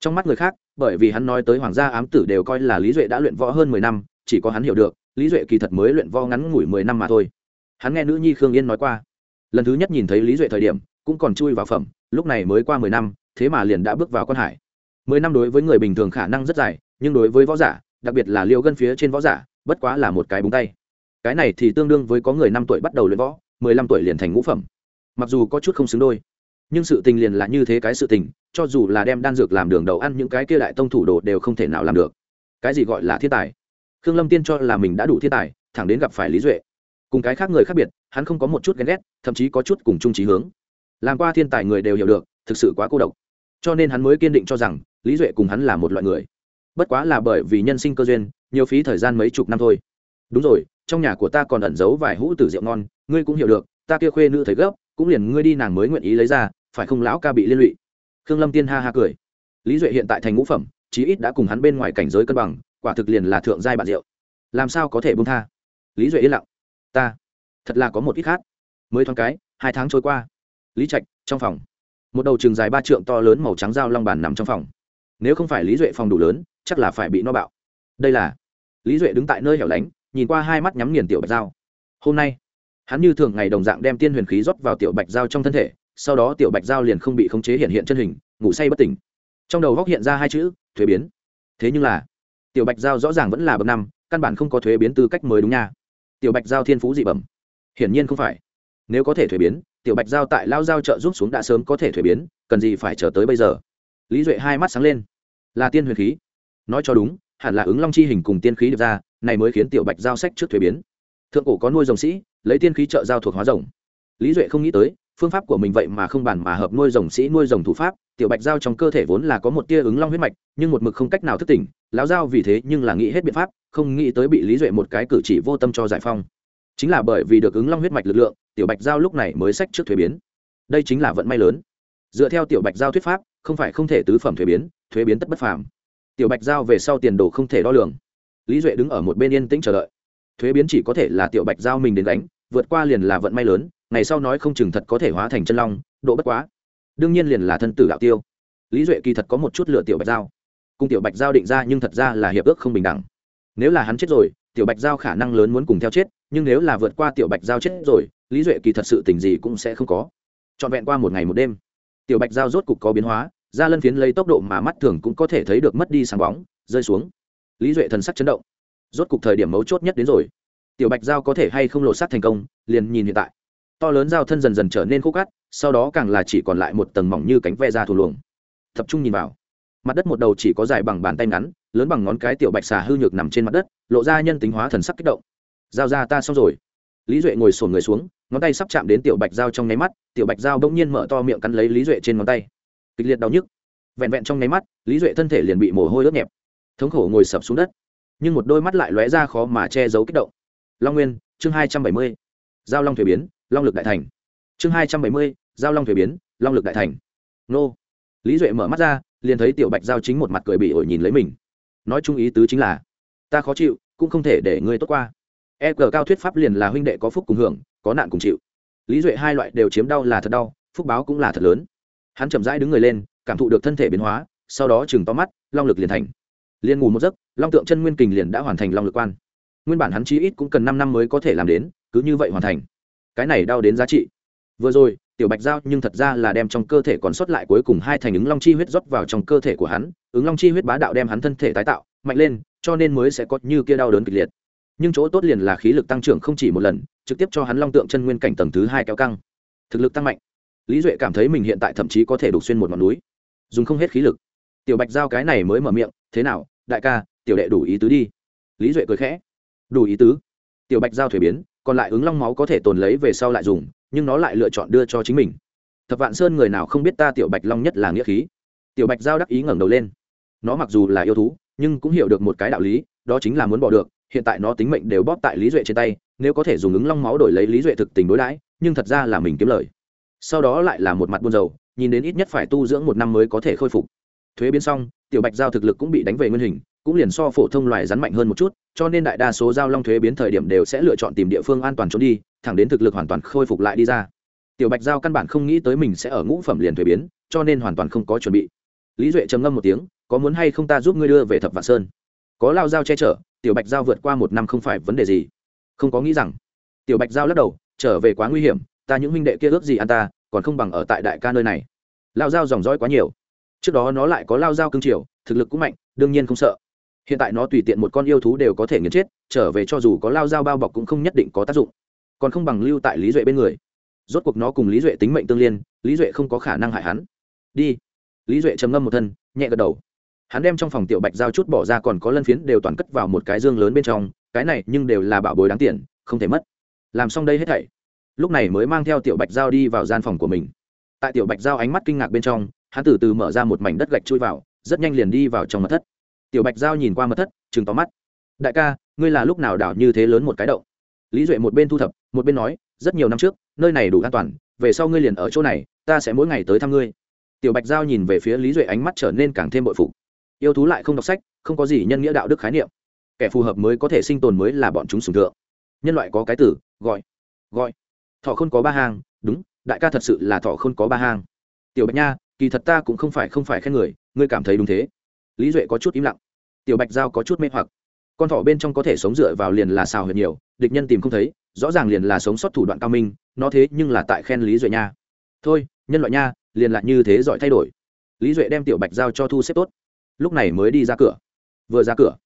Trong mắt người khác, bởi vì hắn nói tới hoàng gia ám tử đều coi là lý duệ đã luyện võ hơn mười năm, chỉ có hắn hiểu được lý duệ kỳ thật mới luyện võ ngắn ngủi mười năm mà thôi. Hắn nghe nữ nhi khương yên nói qua, lần thứ nhất nhìn thấy lý duệ thời điểm, cũng còn chui vào phẩm, lúc này mới qua mười năm, thế mà liền đã bước vào quan hải. Mười năm đối với người bình thường khả năng rất dài, nhưng đối với võ giả, đặc biệt là liêu gân phía trên võ giả, bất quá là một cái búng tay. Cái này thì tương đương với có người năm tuổi bắt đầu luyện võ, mười lăm tuổi liền thành ngũ phẩm. Mặc dù có chút không xứng đôi, nhưng sự tình liền là như thế cái sự tình, cho dù là đem đan dược làm đường đầu ăn, những cái kia đại tông thủ đồ đều không thể nào làm được. Cái gì gọi là thiên tài? Khương lâm tiên cho là mình đã đủ thiên tài, thẳng đến gặp phải lý duệ. Cùng cái khác người khác biệt, hắn không có một chút ghen ghét, thậm chí có chút cùng chung trí hướng. Làm qua thiên tài người đều hiểu được, thực sự quá cô độc. Cho nên hắn mới kiên định cho rằng, lý duệ cùng hắn là một loại người. Bất quá là bởi vì nhân sinh cơ duyên, nhiều phí thời gian mấy chục năm thôi. Đúng rồi, trong nhà của ta còn ẩn giấu vài hũ tử rượu ngon, ngươi cũng hiểu được, ta kia khuê nữ thấy gấp, cũng liền ngươi đi nàng mới nguyện ý lấy ra, phải không lão ca bị liên lụy? Khương lâm tiên ha ha cười. Lý duệ hiện tại thành ngũ phẩm, chí ít đã cùng hắn bên ngoài cảnh giới cân bằng quả thực liền là thượng giai bạn rượu. Làm sao có thể bông tha? Lý duệ yên lặng. Ta, thật là có một ít khác. Mới thoáng cái, hai tháng trôi qua. Lý trạch, trong phòng. Một đầu trường dài ba trượng to lớn màu trắng dao long bàn nằm trong phòng. Nếu không phải lý duệ phòng đủ lớn, chắc là phải bị no bạo. Đây là, lý duệ đứng tại nơi hẻo lánh, nhìn qua hai mắt nhắm nghiền tiểu bạch dao. Hôm nay, hắn như thường ngày đồng dạng đem tiên huyền khí rót vào tiểu bạch dao trong thân thể, sau đó tiểu bạch dao liền không bị khống chế hiện hiện chân hình, ngủ say bất tỉnh. Trong đầu góc hiện ra hai chữ, thuế biến. Thế nhưng là tiểu bạch giao rõ ràng vẫn là bậc năm, căn bản không có thuế biến tư cách mới đúng nha. Tiểu bạch giao thiên phú dị bẩm. Hiển nhiên không phải. Nếu có thể thuế biến, tiểu bạch giao tại lao giao trợ giúp xuống đã sớm có thể thuế biến, cần gì phải chờ tới bây giờ? Lý duệ hai mắt sáng lên. Là tiên huyền khí. Nói cho đúng, hẳn là ứng long chi hình cùng tiên khí được ra, này mới khiến tiểu bạch giao sách trước thuế biến. Thượng cổ có nuôi rồng sĩ, lấy tiên khí trợ giao thuộc hóa rồng. Lý duệ không nghĩ tới, phương pháp của mình vậy mà không bàn mà hợp nuôi rồng sĩ, nuôi rồng thủ pháp tiểu bạch giao trong cơ thể vốn là có một tia ứng long huyết mạch, nhưng một mực không cách nào thức tỉnh, lão giao vì thế nhưng là nghĩ hết biện pháp, không nghĩ tới bị lý duệ một cái cử chỉ vô tâm cho giải phong chính là bởi vì được ứng long huyết mạch lực lượng, tiểu bạch giao lúc này mới sách trước thuế biến. Đây chính là vận may lớn. Dựa theo tiểu bạch giao thuyết pháp, không phải không thể tứ phẩm thuế biến thuế biến tất bất phàm. Tiểu bạch giao về sau tiền đồ không thể đo lường. Lý duệ đứng ở một bên yên tĩnh chờ đợi. Thuế biến chỉ có thể là tiểu bạch giao mình đến đánh vượt qua liền là vận may lớn, ngày sau nói không chừng thật có thể hóa thành chân long, độ bất quá đương nhiên liền là thân tử đạo tiêu. Lý duệ kỳ thật có một chút lựa tiểu bạch giao. Cùng tiểu bạch giao định ra nhưng thật ra là hiệp ước không bình đẳng. Nếu là hắn chết rồi, tiểu bạch giao khả năng lớn muốn cùng theo chết, nhưng nếu là vượt qua tiểu bạch giao chết rồi, lý duệ kỳ thật sự tình gì cũng sẽ không có. Trọn vẹn qua một ngày một đêm, tiểu bạch giao rốt cục có biến hóa, ra lân phiến lấy tốc độ mà mắt thường cũng có thể thấy được mất đi sáng bóng, rơi xuống. Lý duệ thần sắc chấn động. Rốt cục thời điểm mấu chốt nhất đến rồi. Tiểu bạch giao có thể hay không lộ sát thành công, liền nhìn hiện tại. To lớn giao thân dần dần trở nên khô cát sau đó càng là chỉ còn lại một tầng mỏng như cánh ve da thù luồng. Tập trung nhìn vào. Mặt đất một đầu chỉ có dài bằng bàn tay ngắn, lớn bằng ngón cái tiểu bạch xà hư nhược nằm trên mặt đất, lộ ra nhân tính hóa thần sắc kích động. Giao ra ta xong rồi. Lý duệ ngồi sổn người xuống, ngón tay sắp chạm đến tiểu bạch dao trong nháy mắt, tiểu bạch dao bỗng nhiên mở to miệng cắn lấy lý duệ trên ngón tay. Kịch liệt đau nhức. Vẹn vẹn trong nháy mắt, lý duệ thân thể liền bị mồ hôi ướt nhẹp. Thống khổ ngồi sập xuống đất. Nhưng một đôi mắt lại lóe ra khó mà che giấu kích động. Long nguyên, chương hai trăm bảy mươi. Giao long thuế biến, long lực đại thành. Chương hai trăm bảy mươi giao long thuế biến, long lực đại thành. Nô. Lý duệ mở mắt ra, liền thấy tiểu bạch giao chính một mặt cười bị ổi nhìn lấy mình. Nói chung ý tứ chính là, ta khó chịu, cũng không thể để ngươi tốt qua. E g cao thuyết pháp liền là huynh đệ có phúc cùng hưởng, có nạn cùng chịu. Lý duệ hai loại đều chiếm đau là thật đau, phúc báo cũng là thật lớn. Hắn chậm rãi đứng người lên, cảm thụ được thân thể biến hóa, sau đó chừng to mắt, long lực liền thành. Liền ngủ một giấc, long tượng chân nguyên kình liền đã hoàn thành long lực quan. Nguyên bản hắn chí ít cũng cần năm năm mới có thể làm đến, cứ như vậy hoàn thành. Cái này đau đến giá trị. Vừa rồi tiểu bạch giao nhưng thật ra là đem trong cơ thể còn sót lại cuối cùng hai thành ứng long chi huyết rót vào trong cơ thể của hắn, ứng long chi huyết bá đạo đem hắn thân thể tái tạo, mạnh lên, cho nên mới sẽ có như kia đau đớn kịch liệt. Nhưng chỗ tốt liền là khí lực tăng trưởng không chỉ một lần, trực tiếp cho hắn long tượng chân nguyên cảnh tầng thứ hai kéo căng. Thực lực tăng mạnh. Lý duệ cảm thấy mình hiện tại thậm chí có thể đục xuyên một ngọn núi. Dùng không hết khí lực. Tiểu bạch giao cái này mới mở miệng, thế nào, đại ca, tiểu đệ đủ ý tứ đi. Lý duệ cười khẽ. Đủ ý tứ. Tiểu bạch giao thuế biến, còn lại ứng long máu có thể tồn lấy về sau lại dùng nhưng nó lại lựa chọn đưa cho chính mình. Thập vạn sơn người nào không biết ta tiểu bạch long nhất là nghĩa khí. Tiểu bạch giao đắc ý ngẩng đầu lên. Nó mặc dù là yêu thú, nhưng cũng hiểu được một cái đạo lý, đó chính là muốn bỏ được, hiện tại nó tính mệnh đều bóp tại lý duệ trên tay, nếu có thể dùng ứng long máu đổi lấy lý duệ thực tình đối đãi, nhưng thật ra là mình kiếm lời. Sau đó lại là một mặt buôn dầu nhìn đến ít nhất phải tu dưỡng một năm mới có thể khôi phục. Thuế biến xong, tiểu bạch giao thực lực cũng bị đánh về nguyên hình, cũng liền so phổ thông loài rắn mạnh hơn một chút, cho nên đại đa số giao long thuế biến thời điểm đều sẽ lựa chọn tìm địa phương an toàn trốn đi thẳng đến thực lực hoàn toàn khôi phục lại đi ra. Tiểu bạch giao căn bản không nghĩ tới mình sẽ ở ngũ phẩm liền thuế biến, cho nên hoàn toàn không có chuẩn bị. Lý duệ trầm ngâm một tiếng, có muốn hay không ta giúp ngươi đưa về thập vạn sơn? Có lao giao che chở, tiểu bạch giao vượt qua một năm không phải vấn đề gì. Không có nghĩ rằng. Tiểu bạch giao lắc đầu, trở về quá nguy hiểm, ta những huynh đệ kia ước gì ăn ta, còn không bằng ở tại đại ca nơi này. Lao giao dòng dõi quá nhiều. Trước đó nó lại có lao giao cương triều, thực lực cũng mạnh, đương nhiên không sợ. Hiện tại nó tùy tiện một con yêu thú đều có thể nghiền chết, trở về cho dù có lao dao bao bọc cũng không nhất định có tác dụng còn không bằng lưu tại lý duệ bên người. Rốt cuộc nó cùng lý duệ tính mệnh tương liên, lý duệ không có khả năng hại hắn. Đi. Lý duệ trầm ngâm một thân, nhẹ gật đầu. Hắn đem trong phòng tiểu bạch giao chút bỏ ra còn có lân phiến đều toàn cất vào một cái dương lớn bên trong, cái này nhưng đều là bảo bối đáng tiền, không thể mất. Làm xong đây hết thảy. Lúc này mới mang theo tiểu bạch giao đi vào gian phòng của mình. Tại tiểu bạch giao ánh mắt kinh ngạc bên trong, hắn từ từ mở ra một mảnh đất gạch chui vào, rất nhanh liền đi vào trong mật thất. Tiểu bạch giao nhìn qua mật thất chừng tóm mắt. Đại ca, ngươi là lúc nào đảo như thế lớn một cái động? Lý duệ một bên thu thập một bên nói, rất nhiều năm trước, nơi này đủ an toàn, về sau ngươi liền ở chỗ này, ta sẽ mỗi ngày tới thăm ngươi. Tiểu bạch giao nhìn về phía lý duệ ánh mắt trở nên càng thêm bội phục. Yêu thú lại không đọc sách, không có gì nhân nghĩa đạo đức khái niệm. Kẻ phù hợp mới có thể sinh tồn mới là bọn chúng sùng thượng. Nhân loại có cái tử, gọi gọi. Thọ không có ba hang, đúng, đại ca thật sự là thọ không có ba hang. Tiểu bạch nha, kỳ thật ta cũng không phải không phải khen người, ngươi cảm thấy đúng thế. Lý duệ có chút im lặng. Tiểu bạch giao có chút mê hoặc. Con thỏ bên trong có thể sống dựa vào liền là xào huyệt nhiều, địch nhân tìm không thấy rõ ràng liền là sống sót thủ đoạn cao minh, nó thế nhưng là tại khen lý duệ nha. Thôi, nhân loại nha, liền lại như thế giỏi thay đổi. Lý duệ đem tiểu bạch giao cho thu xếp tốt. Lúc này mới đi ra cửa. Vừa ra cửa,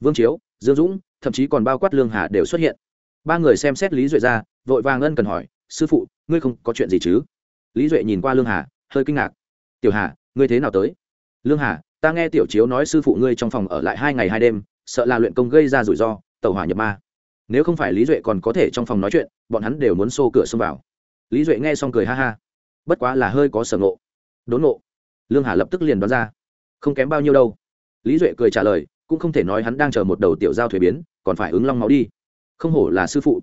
vương chiếu, dương dũng, thậm chí còn bao quát lương hà đều xuất hiện. Ba người xem xét lý duệ ra, vội vàng ân cần hỏi, sư phụ, ngươi không có chuyện gì chứ? Lý duệ nhìn qua lương hà, hơi kinh ngạc. Tiểu hà, ngươi thế nào tới? Lương hà, ta nghe tiểu chiếu nói sư phụ ngươi trong phòng ở lại hai ngày hai đêm, sợ là luyện công gây ra rủi ro tàu hỏa nhập ma nếu không phải lý duệ còn có thể trong phòng nói chuyện, bọn hắn đều muốn xô cửa xông vào. Lý duệ nghe xong cười ha ha. Bất quá là hơi có sở ngộ. Đốn ngộ. Lương hà lập tức liền đoán ra. Không kém bao nhiêu đâu. Lý duệ cười trả lời, cũng không thể nói hắn đang chờ một đầu tiểu giao thuế biến, còn phải ứng long máu đi. Không hổ là sư phụ.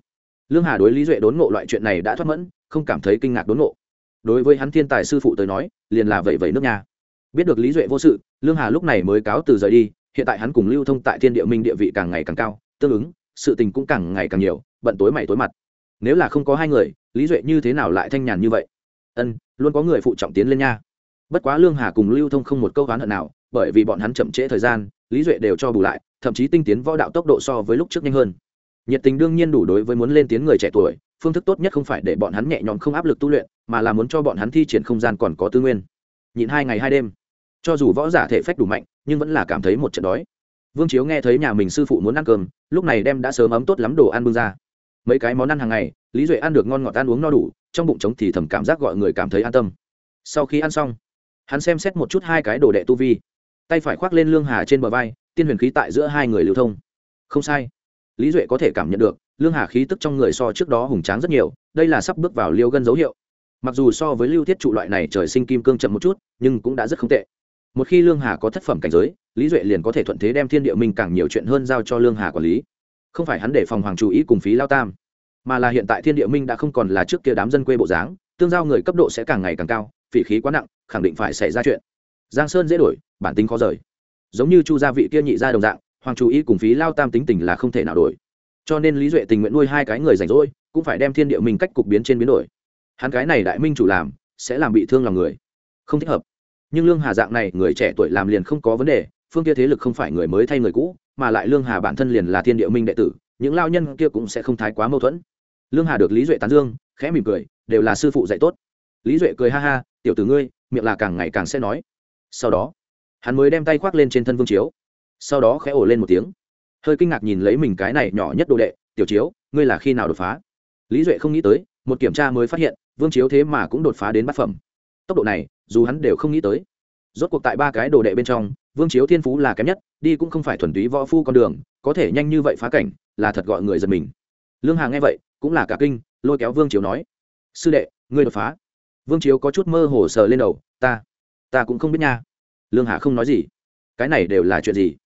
Lương hà đối lý duệ đốn ngộ loại chuyện này đã thoát mẫn, không cảm thấy kinh ngạc đốn ngộ. Đối với hắn thiên tài sư phụ tới nói, liền là vậy vậy nước nhà. Biết được lý duệ vô sự, lương hà lúc này mới cáo từ rời đi, hiện tại hắn cùng lưu thông tại thiên địa minh địa vị càng ngày càng cao, tương ứng sự tình cũng càng ngày càng nhiều, bận tối mày tối mặt. Nếu là không có hai người, lý duệ như thế nào lại thanh nhàn như vậy? Ân, luôn có người phụ trọng tiến lên nha. Bất quá lương hà cùng lưu thông không một câu oán hận nào, bởi vì bọn hắn chậm trễ thời gian, lý duệ đều cho bù lại, thậm chí tinh tiến võ đạo tốc độ so với lúc trước nhanh hơn. Nhiệt tình đương nhiên đủ đối với muốn lên tiến người trẻ tuổi, phương thức tốt nhất không phải để bọn hắn nhẹ nhõm không áp lực tu luyện, mà là muốn cho bọn hắn thi triển không gian còn có tư nguyên. Nhịn hai ngày hai đêm. Cho dù võ giả thể phách đủ mạnh, nhưng vẫn là cảm thấy một trận đói vương chiếu nghe thấy nhà mình sư phụ muốn ăn cơm, lúc này đem đã sớm ấm tốt lắm đồ ăn bưng ra. Mấy cái món ăn hàng ngày, lý duệ ăn được ngon ngọt ăn uống no đủ, trong bụng trống thì thầm cảm giác gọi người cảm thấy an tâm. Sau khi ăn xong, hắn xem xét một chút hai cái đồ đệ tu vi. Tay phải khoác lên lương hà trên bờ vai, tiên huyền khí tại giữa hai người lưu thông. Không sai. Lý duệ có thể cảm nhận được, lương hà khí tức trong người so trước đó hùng tráng rất nhiều, đây là sắp bước vào liêu gân dấu hiệu. Mặc dù so với lưu thiết trụ loại này trời sinh kim cương chậm một chút, nhưng cũng đã rất không tệ. Một khi lương hà có thất phẩm cảnh giới lý duệ liền có thể thuận thế đem thiên địa minh càng nhiều chuyện hơn giao cho lương hà quản lý. Không phải hắn để phòng hoàng chú ý cùng phí lao tam, mà là hiện tại thiên địa minh đã không còn là trước kia đám dân quê bộ dáng, tương giao người cấp độ sẽ càng ngày càng cao, phỉ khí quá nặng, khẳng định phải xảy ra chuyện. Giang sơn dễ đổi, bản tính khó rời. Giống như chu gia vị kia nhị gia đồng dạng, hoàng chú ý cùng phí lao tam tính tình là không thể nào đổi. Cho nên lý duệ tình nguyện nuôi hai cái người rảnh rỗi, cũng phải đem thiên địa minh cách cục biến trên biến đổi. Hắn cái này đại minh chủ làm, sẽ làm bị thương lòng người. Không thích hợp. Nhưng lương hà dạng này, người trẻ tuổi làm liền không có vấn đề phương kia thế lực không phải người mới thay người cũ, mà lại lương hà bản thân liền là thiên địa minh đệ tử, những lao nhân kia cũng sẽ không thái quá mâu thuẫn. Lương hà được lý duệ tán dương, khẽ mỉm cười, đều là sư phụ dạy tốt. Lý duệ cười ha ha, tiểu tử ngươi, miệng là càng ngày càng sẽ nói. Sau đó, hắn mới đem tay khoác lên trên thân vương chiếu. Sau đó khẽ ổ lên một tiếng. Hơi kinh ngạc nhìn lấy mình cái này nhỏ nhất đồ đệ, tiểu chiếu, ngươi là khi nào đột phá? Lý duệ không nghĩ tới, một kiểm tra mới phát hiện, vương chiếu thế mà cũng đột phá đến bát phẩm. Tốc độ này, dù hắn đều không nghĩ tới. Rốt cuộc tại ba cái đồ đệ bên trong vương chiếu thiên phú là kém nhất, đi cũng không phải thuần túy võ phu con đường, có thể nhanh như vậy phá cảnh, là thật gọi người giật mình. Lương hà nghe vậy, cũng là cả kinh, lôi kéo vương chiếu nói, sư đệ, ngươi đột phá. Vương chiếu có chút mơ hồ sờ lên đầu, ta ta cũng không biết nha. Lương hà không nói gì. Cái này đều là chuyện gì?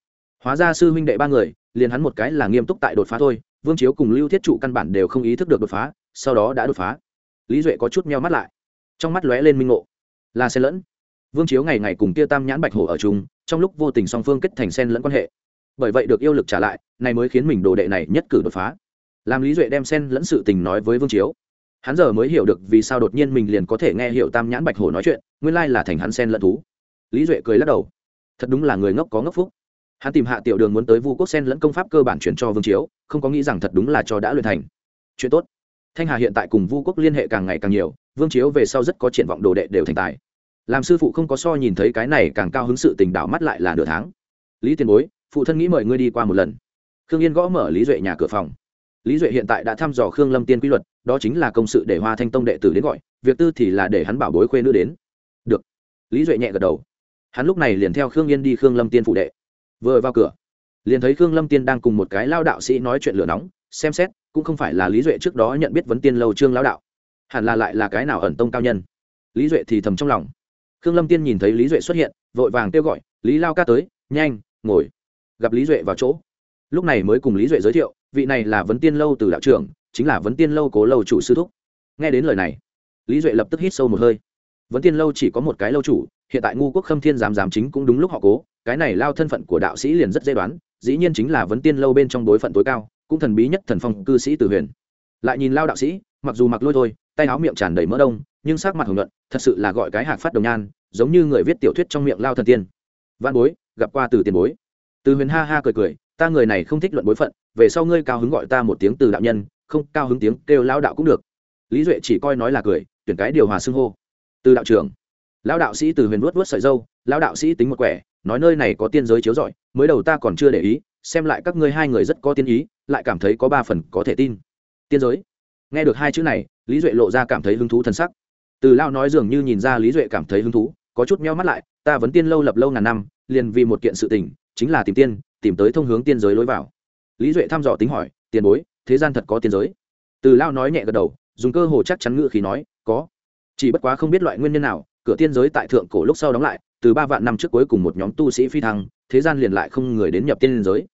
Hóa ra sư huynh đệ ba người, liền hắn một cái là nghiêm túc tại đột phá thôi, vương chiếu cùng lưu thiết trụ căn bản đều không ý thức được đột phá, sau đó đã đột phá. Lý duệ có chút meo mắt lại, trong mắt lóe lên minh ngộ. Là xe lẫn vương chiếu ngày ngày cùng kia tam nhãn bạch hổ ở chung, trong lúc vô tình song phương kết thành sen lẫn quan hệ. Bởi vậy được yêu lực trả lại này mới khiến mình đồ đệ này nhất cử đột phá. Làm lý duệ đem sen lẫn sự tình nói với vương chiếu. Hắn giờ mới hiểu được vì sao đột nhiên mình liền có thể nghe hiểu tam nhãn bạch hổ nói chuyện, nguyên lai là thành hắn sen lẫn thú. Lý duệ cười lắc đầu. Thật đúng là người ngốc có ngốc phúc. Hắn tìm hạ tiểu đường muốn tới vu quốc sen lẫn công pháp cơ bản chuyển cho vương chiếu, không có nghĩ rằng thật đúng là cho đã luyện thành. Chuyện tốt. Thanh hà hiện tại cùng vu quốc liên hệ càng ngày càng nhiều, vương chiếu về sau rất có triển vọng đồ đệ đều thành tài làm sư phụ không có so nhìn thấy cái này càng cao hứng sự tình đảo mắt lại là nửa tháng. Lý tiền bối, phụ thân nghĩ mời ngươi đi qua một lần. Khương yên gõ mở lý duệ nhà cửa phòng. Lý duệ hiện tại đã thăm dò khương lâm tiên quy luật, đó chính là công sự để hoa thanh tông đệ tử đến gọi, việc tư thì là để hắn bảo bối khuê nữ đến. Được. Lý duệ nhẹ gật đầu. Hắn lúc này liền theo khương yên đi khương lâm tiên phụ đệ. Vừa vào cửa, liền thấy khương lâm tiên đang cùng một cái lao đạo sĩ nói chuyện lửa nóng, xem xét, cũng không phải là lý duệ trước đó nhận biết vấn tiên lâu trương lao đạo. Hẳn là lại là cái nào ẩn tông cao nhân. Lý duệ thì thầm trong lòng khương lâm tiên nhìn thấy lý duệ xuất hiện, vội vàng kêu gọi, lý lao ca tới, nhanh, ngồi. Gặp lý duệ vào chỗ. Lúc này mới cùng lý duệ giới thiệu, vị này là vấn tiên lâu từ đạo trưởng, chính là vấn tiên lâu cố lâu chủ sư thúc. Nghe đến lời này, lý duệ lập tức hít sâu một hơi. Vấn tiên lâu chỉ có một cái lâu chủ, hiện tại ngu quốc khâm thiên giám giám chính cũng đúng lúc họ cố, cái này lao thân phận của đạo sĩ liền rất dễ đoán, dĩ nhiên chính là vấn tiên lâu bên trong đối phận tối cao, cũng thần bí nhất thần phong cư sĩ từ huyền. Lại nhìn lao đạo sĩ, mặc dù mặc lôi thôi, tay áo miệng tràn đầy mỡ đông, nhưng sắc mặt hồng nhuận thật sự là gọi cái hạc phát đồng nhan, giống như người viết tiểu thuyết trong miệng lao thần tiên. Văn bối, gặp qua từ tiền bối. Từ huyền ha ha cười cười, ta người này không thích luận bối phận, về sau ngươi cao hứng gọi ta một tiếng từ đạo nhân, không cao hứng tiếng kêu lao đạo cũng được. Lý duệ chỉ coi nói là cười, tuyển cái điều hòa xưng hô. Từ đạo trưởng. Lão đạo sĩ từ huyền vuốt vuốt sợi dâu lão đạo sĩ tính một quẻ, nói nơi này có tiên giới chiếu rọi, mới đầu ta còn chưa để ý, xem lại các ngươi hai người rất có tiên ý, lại cảm thấy có ba phần có thể tin. Tiên giới. Nghe được hai chữ này, lý duệ lộ ra cảm thấy hứng thú thân sắc từ lao nói dường như nhìn ra lý duệ cảm thấy hứng thú, có chút meo mắt lại, ta vẫn tiên lâu lập lâu ngàn năm, liền vì một kiện sự tình, chính là tìm tiên, tìm tới thông hướng tiên giới lối vào. Lý duệ thăm dò tính hỏi, tiền bối, thế gian thật có tiên giới? Từ lao nói nhẹ gật đầu, dùng cơ hồ chắc chắn ngự khí nói, có. Chỉ bất quá không biết loại nguyên nhân nào, cửa tiên giới tại thượng cổ lúc sau đóng lại, từ ba vạn năm trước cuối cùng một nhóm tu sĩ phi thăng, thế gian liền lại không người đến nhập tiên giới.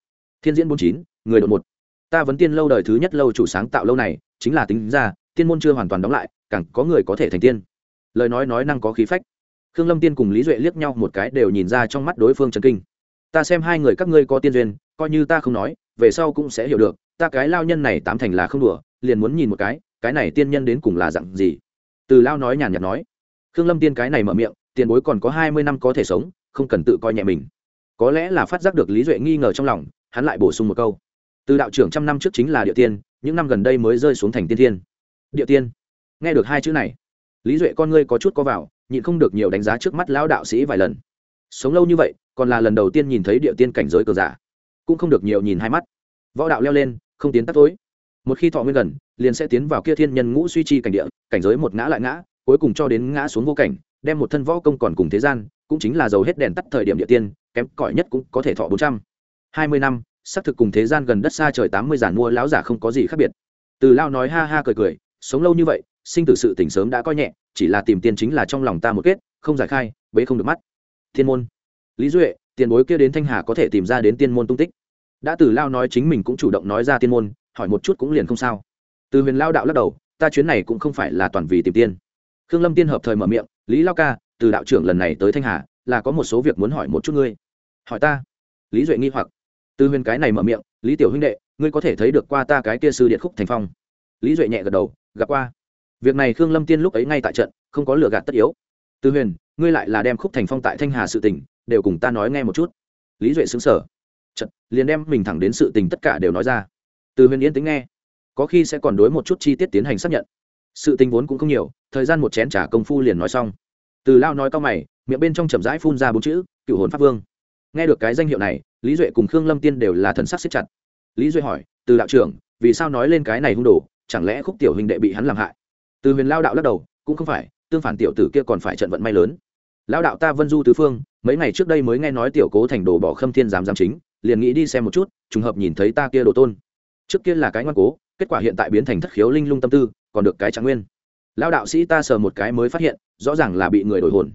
Thiên diễn bốn chín, người đội một ta vẫn tiên lâu đời thứ nhất lâu chủ sáng tạo lâu này, chính là tính ra, tiên môn chưa hoàn toàn đóng lại càng có người có thể thành tiên. Lời nói nói năng có khí phách. Khương lâm tiên cùng lý duệ liếc nhau một cái đều nhìn ra trong mắt đối phương trần kinh. Ta xem hai người các ngươi có tiên duyên, coi như ta không nói, về sau cũng sẽ hiểu được, ta cái lao nhân này tám thành là không đùa, liền muốn nhìn một cái cái này tiên nhân đến cùng là dặn gì. Từ lao nói nhàn nhạt nói. Khương lâm tiên cái này mở miệng, tiền bối còn có hai mươi năm có thể sống, không cần tự coi nhẹ mình. Có lẽ là phát giác được lý duệ nghi ngờ trong lòng, hắn lại bổ sung một câu. Từ đạo trưởng trăm năm trước chính là địa tiên, những năm gần đây mới rơi xuống thành tiên thiên. Địa tiên nghe được hai chữ này, lý duệ con ngươi có chút có vào, nhịn không được nhiều đánh giá trước mắt lão đạo sĩ vài lần. Sống lâu như vậy, còn là lần đầu tiên nhìn thấy địa tiên cảnh giới cờ giả, cũng không được nhiều nhìn hai mắt. Võ đạo leo lên, không tiến tắt tối. Một khi thọ nguyên gần, liền sẽ tiến vào kia thiên nhân ngũ suy chi cảnh địa, cảnh giới một ngã lại ngã, cuối cùng cho đến ngã xuống vô cảnh, đem một thân võ công còn cùng thế gian, cũng chính là dầu hết đèn tắt thời điểm địa tiên, kém cỏi nhất cũng có thể thọ bốn trăm. Hai mươi năm, xác thực cùng thế gian gần đất xa trời tám mươi giản mua lão giả không có gì khác biệt. Từ lao nói ha ha cười cười, sống lâu như vậy sinh tử sự tỉnh sớm đã coi nhẹ, chỉ là tìm tiền chính là trong lòng ta một kết, không giải khai, bế không được mắt. Thiên môn. Lý duệ, tiền bối kia đến thanh hà có thể tìm ra đến tiên môn tung tích. Đã từ lao nói chính mình cũng chủ động nói ra tiên môn, hỏi một chút cũng liền không sao. Từ huyền lao đạo lắc đầu, ta chuyến này cũng không phải là toàn vì tìm tiên. Khương lâm tiên hợp thời mở miệng, lý lao ca, từ đạo trưởng lần này tới thanh hà, là có một số việc muốn hỏi một chút ngươi. Hỏi ta? Lý duệ nghi hoặc. Từ huyền cái này mở miệng, lý tiểu huynh đệ, ngươi có thể thấy được qua ta cái kia sư điện khúc thành phong. Lý duệ nhẹ gật đầu, gặp qua việc này khương lâm tiên lúc ấy ngay tại trận, không có lừa gạt tất yếu. Từ huyền, ngươi lại là đem khúc thành phong tại thanh hà sự tình, đều cùng ta nói nghe một chút. Lý duệ xứng sở trận liền đem mình thẳng đến sự tình tất cả đều nói ra. Từ huyền yên tính nghe. Có khi sẽ còn đối một chút chi tiết tiến hành xác nhận. Sự tình vốn cũng không nhiều, thời gian một chén t công phu liền nói xong. Từ lao nói cao mày, miệng bên trong chậm rãi phun ra bốn chữ, cựu hồn pháp vương. Nghe được cái danh hiệu này, lý duệ cùng khương lâm tiên đều là thần sắc xích chặt. Lý duệ hỏi, từ đạo trưởng, vì sao nói lên cái này hung đồ? Chẳng lẽ khúc tiểu hình đệ bị hắn làm hại? Từ huyền lao đạo lắc đầu, cũng không phải, tương phản tiểu tử kia còn phải trận vận may lớn. Lao đạo ta vân du tứ phương, mấy ngày trước đây mới nghe nói tiểu cố thành đồ bỏ khâm thiên giám giám chính, liền nghĩ đi xem một chút, trùng hợp nhìn thấy ta kia đồ tôn. Trước kia là cái ngoan cố, kết quả hiện tại biến thành thất khiếu linh lung tâm tư, còn được cái trạng nguyên. Lao đạo sĩ ta sờ một cái mới phát hiện, rõ ràng là bị người đổi hồn.